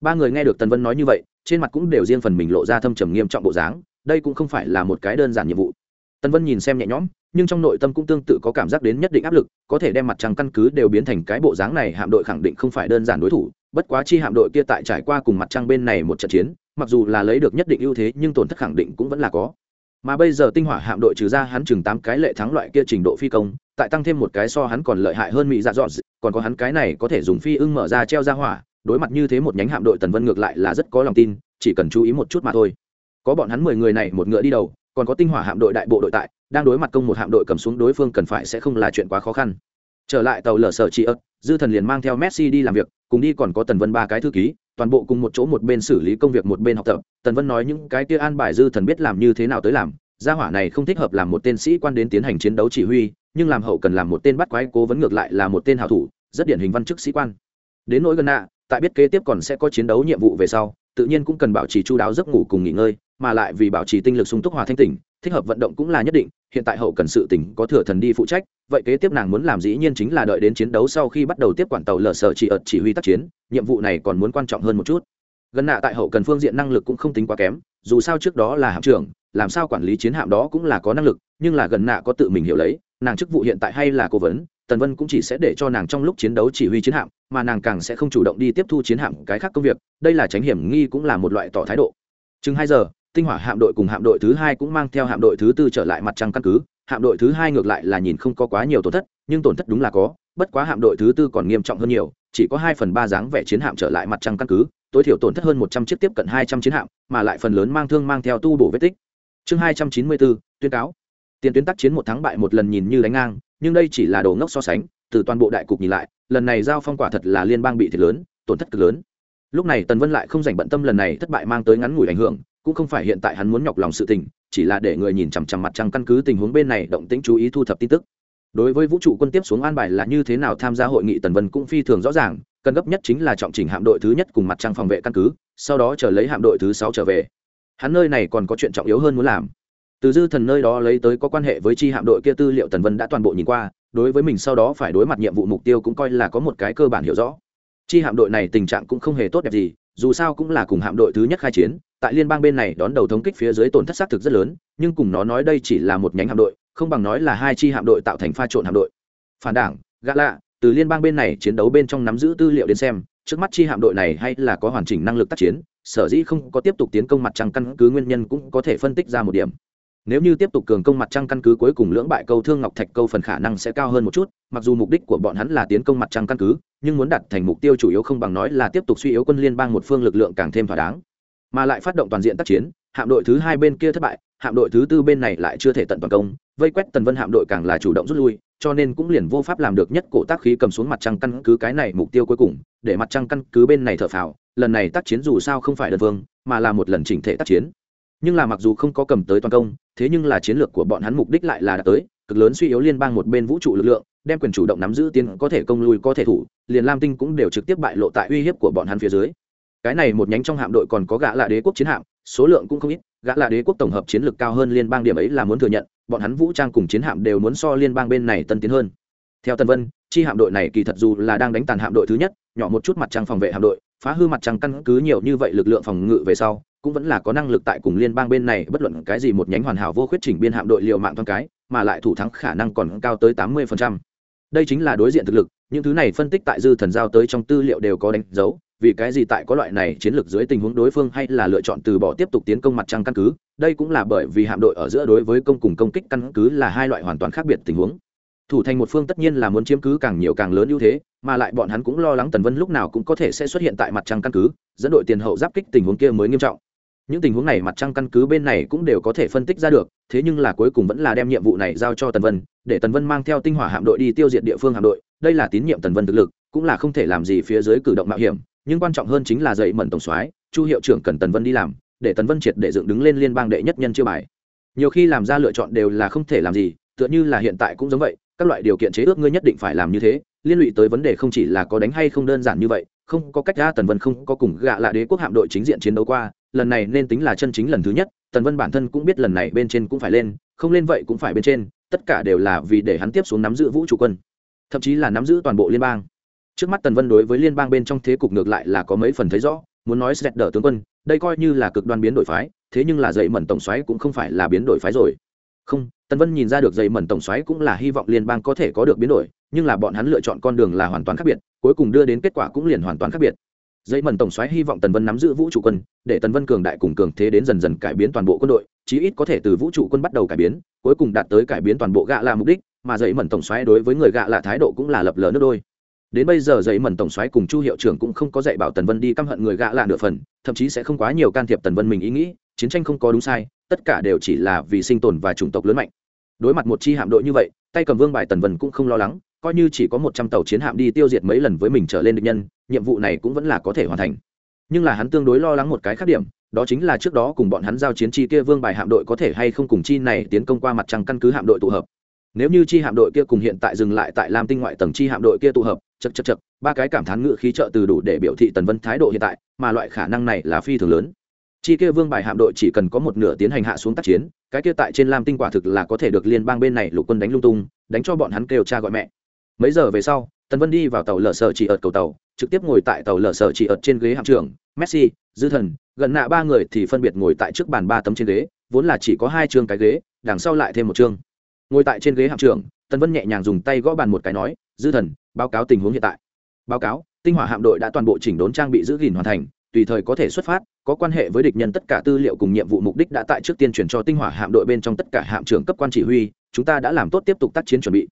Ba người nghe được tần vân nói như vậy, trên mặt cũng đều riêng phần mình lộ ra thâm trầm nghiêm trọng bộ dáng, đây cũng không phải là một cái đơn giản nhiệm vụ. Tần vân nhìn xem nhẹ nhõm nhưng trong nội tâm cũng tương tự có cảm giác đến nhất định áp lực, có thể đem mặt trăng căn cứ đều biến thành cái bộ dáng này, hạm đội khẳng định không phải đơn giản đối thủ, bất quá chi hạm đội kia tại trải qua cùng mặt trăng bên này một trận chiến, mặc dù là lấy được nhất định ưu thế, nhưng tổn thất khẳng định cũng vẫn là có. Mà bây giờ tinh hỏa hạm đội trừ ra hắn chừng tám cái lệ thắng loại kia trình độ phi công, tại tăng thêm một cái so hắn còn lợi hại hơn mỹ dạ dọn còn có hắn cái này có thể dùng phi ưng mở ra treo ra hỏa, đối mặt như thế một nhánh hạm đội tần vân ngược lại là rất có lòng tin, chỉ cần chú ý một chút mà thôi. Có bọn hắn mười người này một ngựa đi đầu, còn có tinh hỏa hạm đội đại bộ đội tại đang đối mặt công một hạm đội cầm xuống đối phương cần phải sẽ không là chuyện quá khó khăn. Trở lại tàu lở sở trị ớt, dư thần liền mang theo messi đi làm việc, cùng đi còn có tần vân ba cái thư ký, toàn bộ cùng một chỗ một bên xử lý công việc một bên học tập. Tần vân nói những cái kia an bài dư thần biết làm như thế nào tới làm, gia hỏa này không thích hợp làm một tên sĩ quan đến tiến hành chiến đấu chỉ huy, nhưng làm hậu cần làm một tên bắt quái cố vấn ngược lại là một tên hảo thủ, rất điển hình văn chức sĩ quan. Đến nỗi gần nạ, tại biết kế tiếp còn sẽ có chiến đấu nhiệm vụ về sau, tự nhiên cũng cần bảo trì chu đáo giấc ngủ cùng nghỉ ngơi, mà lại vì bảo trì tinh lực sung túc hòa thanh tỉnh, thích hợp vận động cũng là nhất định hiện tại hậu cần sự tỉnh có thừa thần đi phụ trách, vậy kế tiếp nàng muốn làm dĩ nhiên chính là đợi đến chiến đấu sau khi bắt đầu tiếp quản tàu lở sở chỉ ợt chỉ huy tác chiến, nhiệm vụ này còn muốn quan trọng hơn một chút. Gần nạ tại hậu cần phương diện năng lực cũng không tính quá kém, dù sao trước đó là hạm trưởng, làm sao quản lý chiến hạm đó cũng là có năng lực, nhưng là gần nạ có tự mình hiểu lấy, nàng chức vụ hiện tại hay là cố vấn, tần vân cũng chỉ sẽ để cho nàng trong lúc chiến đấu chỉ huy chiến hạm, mà nàng càng sẽ không chủ động đi tiếp thu chiến hạm cái khác công việc, đây là tránh hiểm nghi cũng là một loại tỏ thái độ. Chừng hai giờ tinh hỏa hạm đội cùng hạm đội thứ hai cũng mang theo hạm đội thứ tư trở lại mặt trăng căn cứ. Hạm đội thứ hai ngược lại là nhìn không có quá nhiều tổn thất, nhưng tổn thất đúng là có, bất quá hạm đội thứ tư còn nghiêm trọng hơn nhiều, chỉ có hai phần ba dáng vẻ chiến hạm trở lại mặt trăng căn cứ, tối thiểu tổn thất hơn một trăm chiếc tiếp cận hai trăm chiến hạm, mà lại phần lớn mang thương mang theo tu bổ vết tích. Chương hai trăm chín mươi bốn, tuyên cáo. Tiền tuyến tác chiến một thắng bại một lần nhìn như đánh ngang, nhưng đây chỉ là đồ ngốc so sánh, từ toàn bộ đại cục nhìn lại, lần này giao phong quả thật là liên bang bị thiệt lớn, tổn thất cực lớn. Lúc này tần vân lại không dành bận tâm lần này thất bại mang tới ngắn ngủi ảnh hưởng cũng không phải hiện tại hắn muốn nhọc lòng sự tình, chỉ là để người nhìn chằm chằm mặt trăng căn cứ tình huống bên này động tĩnh chú ý thu thập tin tức. Đối với vũ trụ quân tiếp xuống an bài là như thế nào tham gia hội nghị tần vân cũng phi thường rõ ràng, cần gấp nhất chính là trọng trình hạm đội thứ nhất cùng mặt trăng phòng vệ căn cứ, sau đó chờ lấy hạm đội thứ sáu trở về. Hắn nơi này còn có chuyện trọng yếu hơn muốn làm. Từ dư thần nơi đó lấy tới có quan hệ với chi hạm đội kia tư liệu tần vân đã toàn bộ nhìn qua, đối với mình sau đó phải đối mặt nhiệm vụ mục tiêu cũng coi là có một cái cơ bản hiểu rõ. Chi hạm đội này tình trạng cũng không hề tốt đẹp gì dù sao cũng là cùng hạm đội thứ nhất khai chiến, tại liên bang bên này đón đầu thống kích phía dưới tổn thất xác thực rất lớn, nhưng cùng nó nói đây chỉ là một nhánh hạm đội, không bằng nói là hai chi hạm đội tạo thành pha trộn hạm đội. Phản đảng gã lạ, từ liên bang bên này chiến đấu bên trong nắm giữ tư liệu đến xem, trước mắt chi hạm đội này hay là có hoàn chỉnh năng lực tác chiến, sở dĩ không có tiếp tục tiến công mặt trăng căn cứ nguyên nhân cũng có thể phân tích ra một điểm nếu như tiếp tục cường công mặt trăng căn cứ cuối cùng lưỡng bại câu thương ngọc thạch câu phần khả năng sẽ cao hơn một chút, mặc dù mục đích của bọn hắn là tiến công mặt trăng căn cứ, nhưng muốn đặt thành mục tiêu chủ yếu không bằng nói là tiếp tục suy yếu quân liên bang một phương lực lượng càng thêm thỏa đáng. Mà lại phát động toàn diện tác chiến, hạm đội thứ hai bên kia thất bại, hạm đội thứ tư bên này lại chưa thể tận toàn công, vây quét tần vân hạm đội càng là chủ động rút lui, cho nên cũng liền vô pháp làm được nhất cổ tác khí cầm xuống mặt trăng căn cứ cái này mục tiêu cuối cùng, để mặt trăng căn cứ bên này thở phào, lần này tác chiến dù sao không phải đơn vương mà là một lần chỉnh thể tác chiến. Nhưng là mặc dù không có cầm tới toàn công thế nhưng là chiến lược của bọn hắn mục đích lại là đã tới, cực lớn suy yếu liên bang một bên vũ trụ lực lượng, đem quyền chủ động nắm giữ tiến có thể công lui có thể thủ, liền lam tinh cũng đều trực tiếp bại lộ tại uy hiếp của bọn hắn phía dưới. Cái này một nhánh trong hạm đội còn có gã là đế quốc chiến hạm, số lượng cũng không ít, gã là đế quốc tổng hợp chiến lược cao hơn liên bang điểm ấy là muốn thừa nhận, bọn hắn vũ trang cùng chiến hạm đều muốn so liên bang bên này tân tiến hơn. Theo tân vân, chi hạm đội này kỳ thật dù là đang đánh tàn hạm đội thứ nhất, nhỏ một chút mặt trăng phòng vệ hạm đội phá hư mặt trăng căn cứ nhiều như vậy lực lượng phòng ngự về sau, cũng vẫn là có năng lực tại cùng liên bang bên này, bất luận cái gì một nhánh hoàn hảo vô khuyết chỉnh biên hạm đội liệu mạng thoáng cái, mà lại thủ thắng khả năng còn cao tới tám mươi đây chính là đối diện thực lực, những thứ này phân tích tại dư thần giao tới trong tư liệu đều có đánh dấu, vì cái gì tại có loại này chiến lược dưới tình huống đối phương hay là lựa chọn từ bỏ tiếp tục tiến công mặt trăng căn cứ, đây cũng là bởi vì hạm đội ở giữa đối với công cùng công kích căn cứ là hai loại hoàn toàn khác biệt tình huống thủ thành một phương tất nhiên là muốn chiếm cứ càng nhiều càng lớn ưu thế, mà lại bọn hắn cũng lo lắng tần vân lúc nào cũng có thể sẽ xuất hiện tại mặt trăng căn cứ, dẫn đội tiền hậu giáp kích tình huống kia mới nghiêm trọng. Những tình huống này mặt trăng căn cứ bên này cũng đều có thể phân tích ra được, thế nhưng là cuối cùng vẫn là đem nhiệm vụ này giao cho tần vân, để tần vân mang theo tinh hỏa hạm đội đi tiêu diệt địa phương hạm đội, đây là tín nhiệm tần vân thực lực, cũng là không thể làm gì phía dưới cử động mạo hiểm, nhưng quan trọng hơn chính là dậy mẩn tổng soái, chu hiệu trưởng cần tần vân đi làm, để tần vân triệt để dựng đứng lên liên bang đệ nhất nhân chưa bài. Nhiều khi làm ra lựa chọn đều là không thể làm gì, tựa như là hiện tại cũng giống vậy các loại điều kiện chế ước ngươi nhất định phải làm như thế, liên lụy tới vấn đề không chỉ là có đánh hay không đơn giản như vậy, không có cách ra tần vân không có cùng gạ lạ đế quốc hạm đội chính diện chiến đấu qua, lần này nên tính là chân chính lần thứ nhất, tần vân bản thân cũng biết lần này bên trên cũng phải lên, không lên vậy cũng phải bên trên, tất cả đều là vì để hắn tiếp xuống nắm giữ vũ trụ quân, thậm chí là nắm giữ toàn bộ liên bang. Trước mắt tần vân đối với liên bang bên trong thế cục ngược lại là có mấy phần thấy rõ, muốn nói sẽ đỡ tướng quân, đây coi như là cực đoan biến đổi phái, thế nhưng là dậy mẩn tổng xoáy cũng không phải là biến đổi phái rồi. Không tần vân nhìn ra được dây mẩn tổng xoáy cũng là hy vọng liên bang có thể có được biến đổi, nhưng là bọn hắn lựa chọn con đường là hoàn toàn khác biệt, cuối cùng đưa đến kết quả cũng liền hoàn toàn khác biệt. Dây mẩn tổng xoáy hy vọng tần vân nắm giữ vũ trụ quân, để tần vân cường đại cùng cường thế đến dần dần cải biến toàn bộ quân đội, chí ít có thể từ vũ trụ quân bắt đầu cải biến, cuối cùng đạt tới cải biến toàn bộ gạ là mục đích, mà dây mẩn tổng xoáy đối với người gạ là thái độ cũng là lập lờ nước đôi. Đến bây giờ dây mẩn tổng xoáy cùng chu hiệu trưởng cũng không có dạy bảo tần vân đi căm hận người gạ là nửa phần, thậm chí sẽ không quá nhiều can thiệp tần vân mình ý nghĩ, chiến tranh không có đúng sai tất cả đều chỉ là vì sinh tồn và chủng tộc lớn mạnh. Đối mặt một chi hạm đội như vậy, tay cầm vương bài tần vân cũng không lo lắng, coi như chỉ có một trăm tàu chiến hạm đi tiêu diệt mấy lần với mình trở lên địch nhân, nhiệm vụ này cũng vẫn là có thể hoàn thành. Nhưng là hắn tương đối lo lắng một cái khác điểm, đó chính là trước đó cùng bọn hắn giao chiến chi kia vương bài hạm đội có thể hay không cùng chi này tiến công qua mặt trăng căn cứ hạm đội tụ hợp. Nếu như chi hạm đội kia cùng hiện tại dừng lại tại lam tinh ngoại tầng chi hạm đội kia tụ hợp chật chật chật ba cái cảm thán ngự khí trợ từ đủ để biểu thị tần vân thái độ hiện tại, mà loại khả năng này là phi thường lớn chi kia vương bài hạm đội chỉ cần có một nửa tiến hành hạ xuống tác chiến, cái kia tại trên lam tinh quả thực là có thể được liên bang bên này lục quân đánh lung tung, đánh cho bọn hắn kêu cha gọi mẹ. Mấy giờ về sau, tần vân đi vào tàu lở sở chỉ ợt cầu tàu, trực tiếp ngồi tại tàu lở sở chỉ ợt trên ghế hạm trưởng, messi, dư thần, gần nạ ba người thì phân biệt ngồi tại trước bàn ba tấm trên ghế, vốn là chỉ có hai chương cái ghế, đằng sau lại thêm một chương. Ngồi tại trên ghế hạm trưởng, tần vân nhẹ nhàng dùng tay gõ bàn một cái nói, dư thần, báo cáo tình huống hiện tại. Báo cáo, tinh hỏa hạm đội đã toàn bộ chỉnh đốn trang bị giữ gìn hoàn thành tùy thời có thể xuất phát, có quan hệ với địch nhân tất cả tư liệu cùng nhiệm vụ mục đích đã tại trước tiên chuyển cho tinh hỏa hạm đội bên trong tất cả hạm trưởng cấp quan chỉ huy, chúng ta đã làm tốt tiếp tục tác chiến chuẩn bị.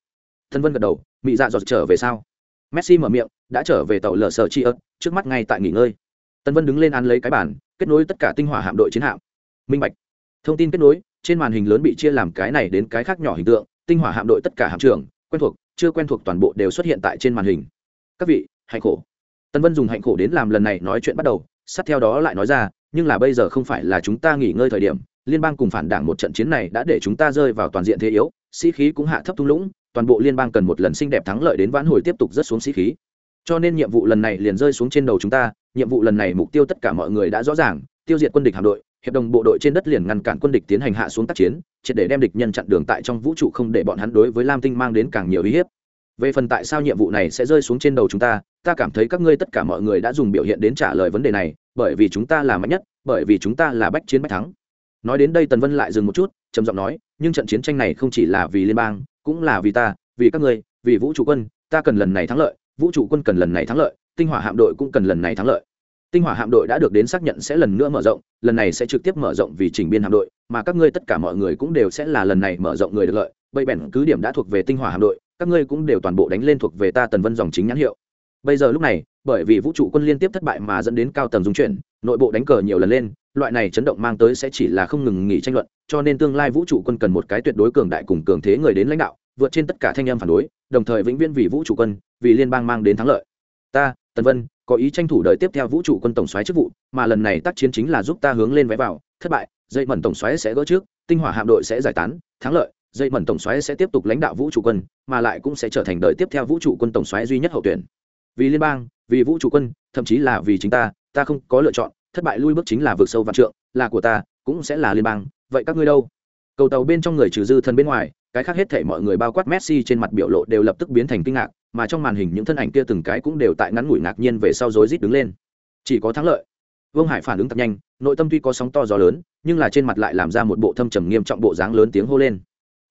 Thân vân gật đầu mỹ dạ dọt trở về sao? Messi mở miệng, đã trở về tàu lờ sở chi ớt, trước mắt ngay tại nghỉ ngơi. Tân vân đứng lên ăn lấy cái bản kết nối tất cả tinh hỏa hạm đội chiến hạm. Minh bạch. Thông tin kết nối, trên màn hình lớn bị chia làm cái này đến cái khác nhỏ hình tượng, tinh hỏa hạm đội tất cả hạm trưởng, quen thuộc, chưa quen thuộc toàn bộ đều xuất hiện tại trên màn hình. Các vị hạnh khổ tân vân dùng hạnh khổ đến làm lần này nói chuyện bắt đầu, sát theo đó lại nói ra, nhưng là bây giờ không phải là chúng ta nghỉ ngơi thời điểm, liên bang cùng phản đảng một trận chiến này đã để chúng ta rơi vào toàn diện thế yếu, sĩ khí cũng hạ thấp thung lũng, toàn bộ liên bang cần một lần xinh đẹp thắng lợi đến vãn hồi tiếp tục rất xuống sĩ khí. Cho nên nhiệm vụ lần này liền rơi xuống trên đầu chúng ta, nhiệm vụ lần này mục tiêu tất cả mọi người đã rõ ràng, tiêu diệt quân địch hạm đội, hiệp đồng bộ đội trên đất liền ngăn cản quân địch tiến hành hạ xuống tác chiến, triệt để đem địch nhân chặn đường tại trong vũ trụ không để bọn hắn đối với lam tinh mang đến càng nhiều uy hiếp về phần tại sao nhiệm vụ này sẽ rơi xuống trên đầu chúng ta ta cảm thấy các ngươi tất cả mọi người đã dùng biểu hiện đến trả lời vấn đề này, bởi vì chúng ta là mạnh nhất, bởi vì chúng ta là bách chiến bách thắng. Nói đến đây tần vân lại dừng một chút, trầm giọng nói, nhưng trận chiến tranh này không chỉ là vì liên bang, cũng là vì ta, vì các ngươi, vì vũ trụ quân, ta cần lần này thắng lợi, vũ trụ quân cần lần này thắng lợi, tinh hỏa hạm đội cũng cần lần này thắng lợi. Tinh hỏa hạm đội đã được đến xác nhận sẽ lần nữa mở rộng, lần này sẽ trực tiếp mở rộng vì chỉnh biên hạm đội, mà các ngươi tất cả mọi người cũng đều sẽ là lần này mở rộng người được lợi vậy bèn cứ điểm đã thuộc về tinh hỏa hạm đội các ngươi cũng đều toàn bộ đánh lên thuộc về ta tần vân dòng chính nhãn hiệu. Bây giờ lúc này, bởi vì vũ trụ quân liên tiếp thất bại mà dẫn đến cao tầng dung chuyển, nội bộ đánh cờ nhiều lần lên, loại này chấn động mang tới sẽ chỉ là không ngừng nghỉ tranh luận, cho nên tương lai vũ trụ quân cần một cái tuyệt đối cường đại cùng cường thế người đến lãnh đạo, vượt trên tất cả thanh em phản đối, đồng thời vĩnh viễn vì vũ trụ quân, vì liên bang mang đến thắng lợi. Ta, tần vân, có ý tranh thủ đợi tiếp theo vũ trụ quân tổng xoáy chức vụ, mà lần này tác chiến chính là giúp ta hướng lên vé vào, thất bại dây mẩn tổng xoáy sẽ gỡ trước, tinh hỏa hạm đội sẽ giải tán, thắng lợi dây mẩn tổng xoáy sẽ tiếp tục lãnh đạo vũ trụ quân, mà lại cũng sẽ trở thành đời tiếp theo vũ trụ quân tổng xoáy duy nhất hậu tuyển. Vì liên bang, vì vũ trụ quân, thậm chí là vì chính ta ta không có lựa chọn, thất bại lui bước chính là vượt sâu vạn trượng, là của ta, cũng sẽ là liên bang, vậy các ngươi đâu? Cầu tàu bên trong người trừ dư thân bên ngoài, cái khác hết thể mọi người bao quát messi trên mặt biểu lộ đều lập tức biến thành kinh ngạc, mà trong màn hình những thân ảnh kia từng cái cũng đều tại ngắn ngủi ngạc nhiên về sau rối rít đứng lên. Chỉ có thắng lợi. Vương hải phản ứng thật nhanh, nội tâm tuy có sóng to gió lớn, nhưng là trên mặt lại làm ra một bộ thâm trầm nghiêm trọng bộ dáng lớn tiếng hô lên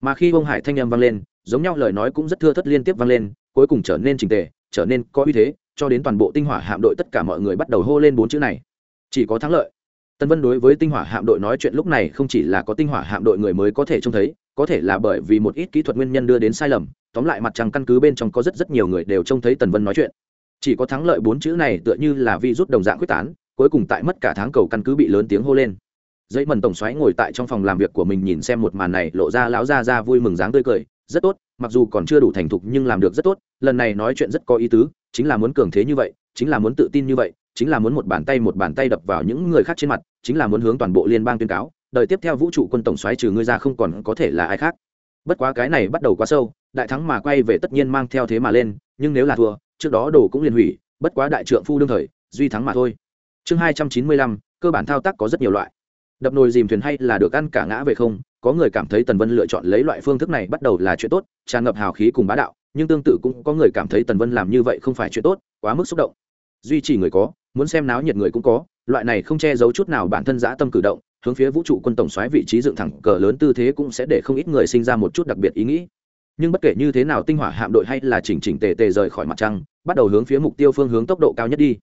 mà khi bông hải thanh âm vang lên, giống nhau lời nói cũng rất thưa thất liên tiếp vang lên, cuối cùng trở nên trình tề, trở nên có uy thế, cho đến toàn bộ tinh hỏa hạm đội tất cả mọi người bắt đầu hô lên bốn chữ này. Chỉ có thắng lợi. Tân vân đối với tinh hỏa hạm đội nói chuyện lúc này không chỉ là có tinh hỏa hạm đội người mới có thể trông thấy, có thể là bởi vì một ít kỹ thuật nguyên nhân đưa đến sai lầm, tóm lại mặt trăng căn cứ bên trong có rất rất nhiều người đều trông thấy tần vân nói chuyện. Chỉ có thắng lợi bốn chữ này tựa như là vi rút đồng dạng quyết tán, cuối cùng tại mất cả tháng cầu căn cứ bị lớn tiếng hô lên dây mần tổng xoáy ngồi tại trong phòng làm việc của mình nhìn xem một màn này, lộ ra lão ra ra vui mừng dáng tươi cười, rất tốt, mặc dù còn chưa đủ thành thục nhưng làm được rất tốt, lần này nói chuyện rất có ý tứ, chính là muốn cường thế như vậy, chính là muốn tự tin như vậy, chính là muốn một bàn tay một bàn tay đập vào những người khác trên mặt, chính là muốn hướng toàn bộ liên bang tuyên cáo, đời tiếp theo vũ trụ quân tổng xoáy trừ ngươi ra không còn có thể là ai khác. Bất quá cái này bắt đầu quá sâu, đại thắng mà quay về tất nhiên mang theo thế mà lên, nhưng nếu là thua, trước đó đồ cũng liền hủy, bất quá đại trượng phu đương thời, duy thắng mà thôi. Chương hai trăm chín mươi lăm, cơ bản thao tác có rất nhiều loại đập nồi dìm thuyền hay là được ăn cả ngã về không, có người cảm thấy tần vân lựa chọn lấy loại phương thức này bắt đầu là chuyện tốt, tràn ngập hào khí cùng bá đạo, nhưng tương tự cũng có người cảm thấy tần vân làm như vậy không phải chuyện tốt, quá mức xúc động. Duy trì người có, muốn xem náo nhiệt người cũng có, loại này không che giấu chút nào bản thân dã tâm cử động, hướng phía vũ trụ quân tổng xoáy vị trí dựng thẳng cờ lớn tư thế cũng sẽ để không ít người sinh ra một chút đặc biệt ý nghĩ. Nhưng bất kể như thế nào tinh hỏa hạm đội hay là chỉnh chỉnh tề tề rời khỏi mặt trăng, bắt đầu hướng phía mục tiêu phương hướng tốc độ cao nhất đi.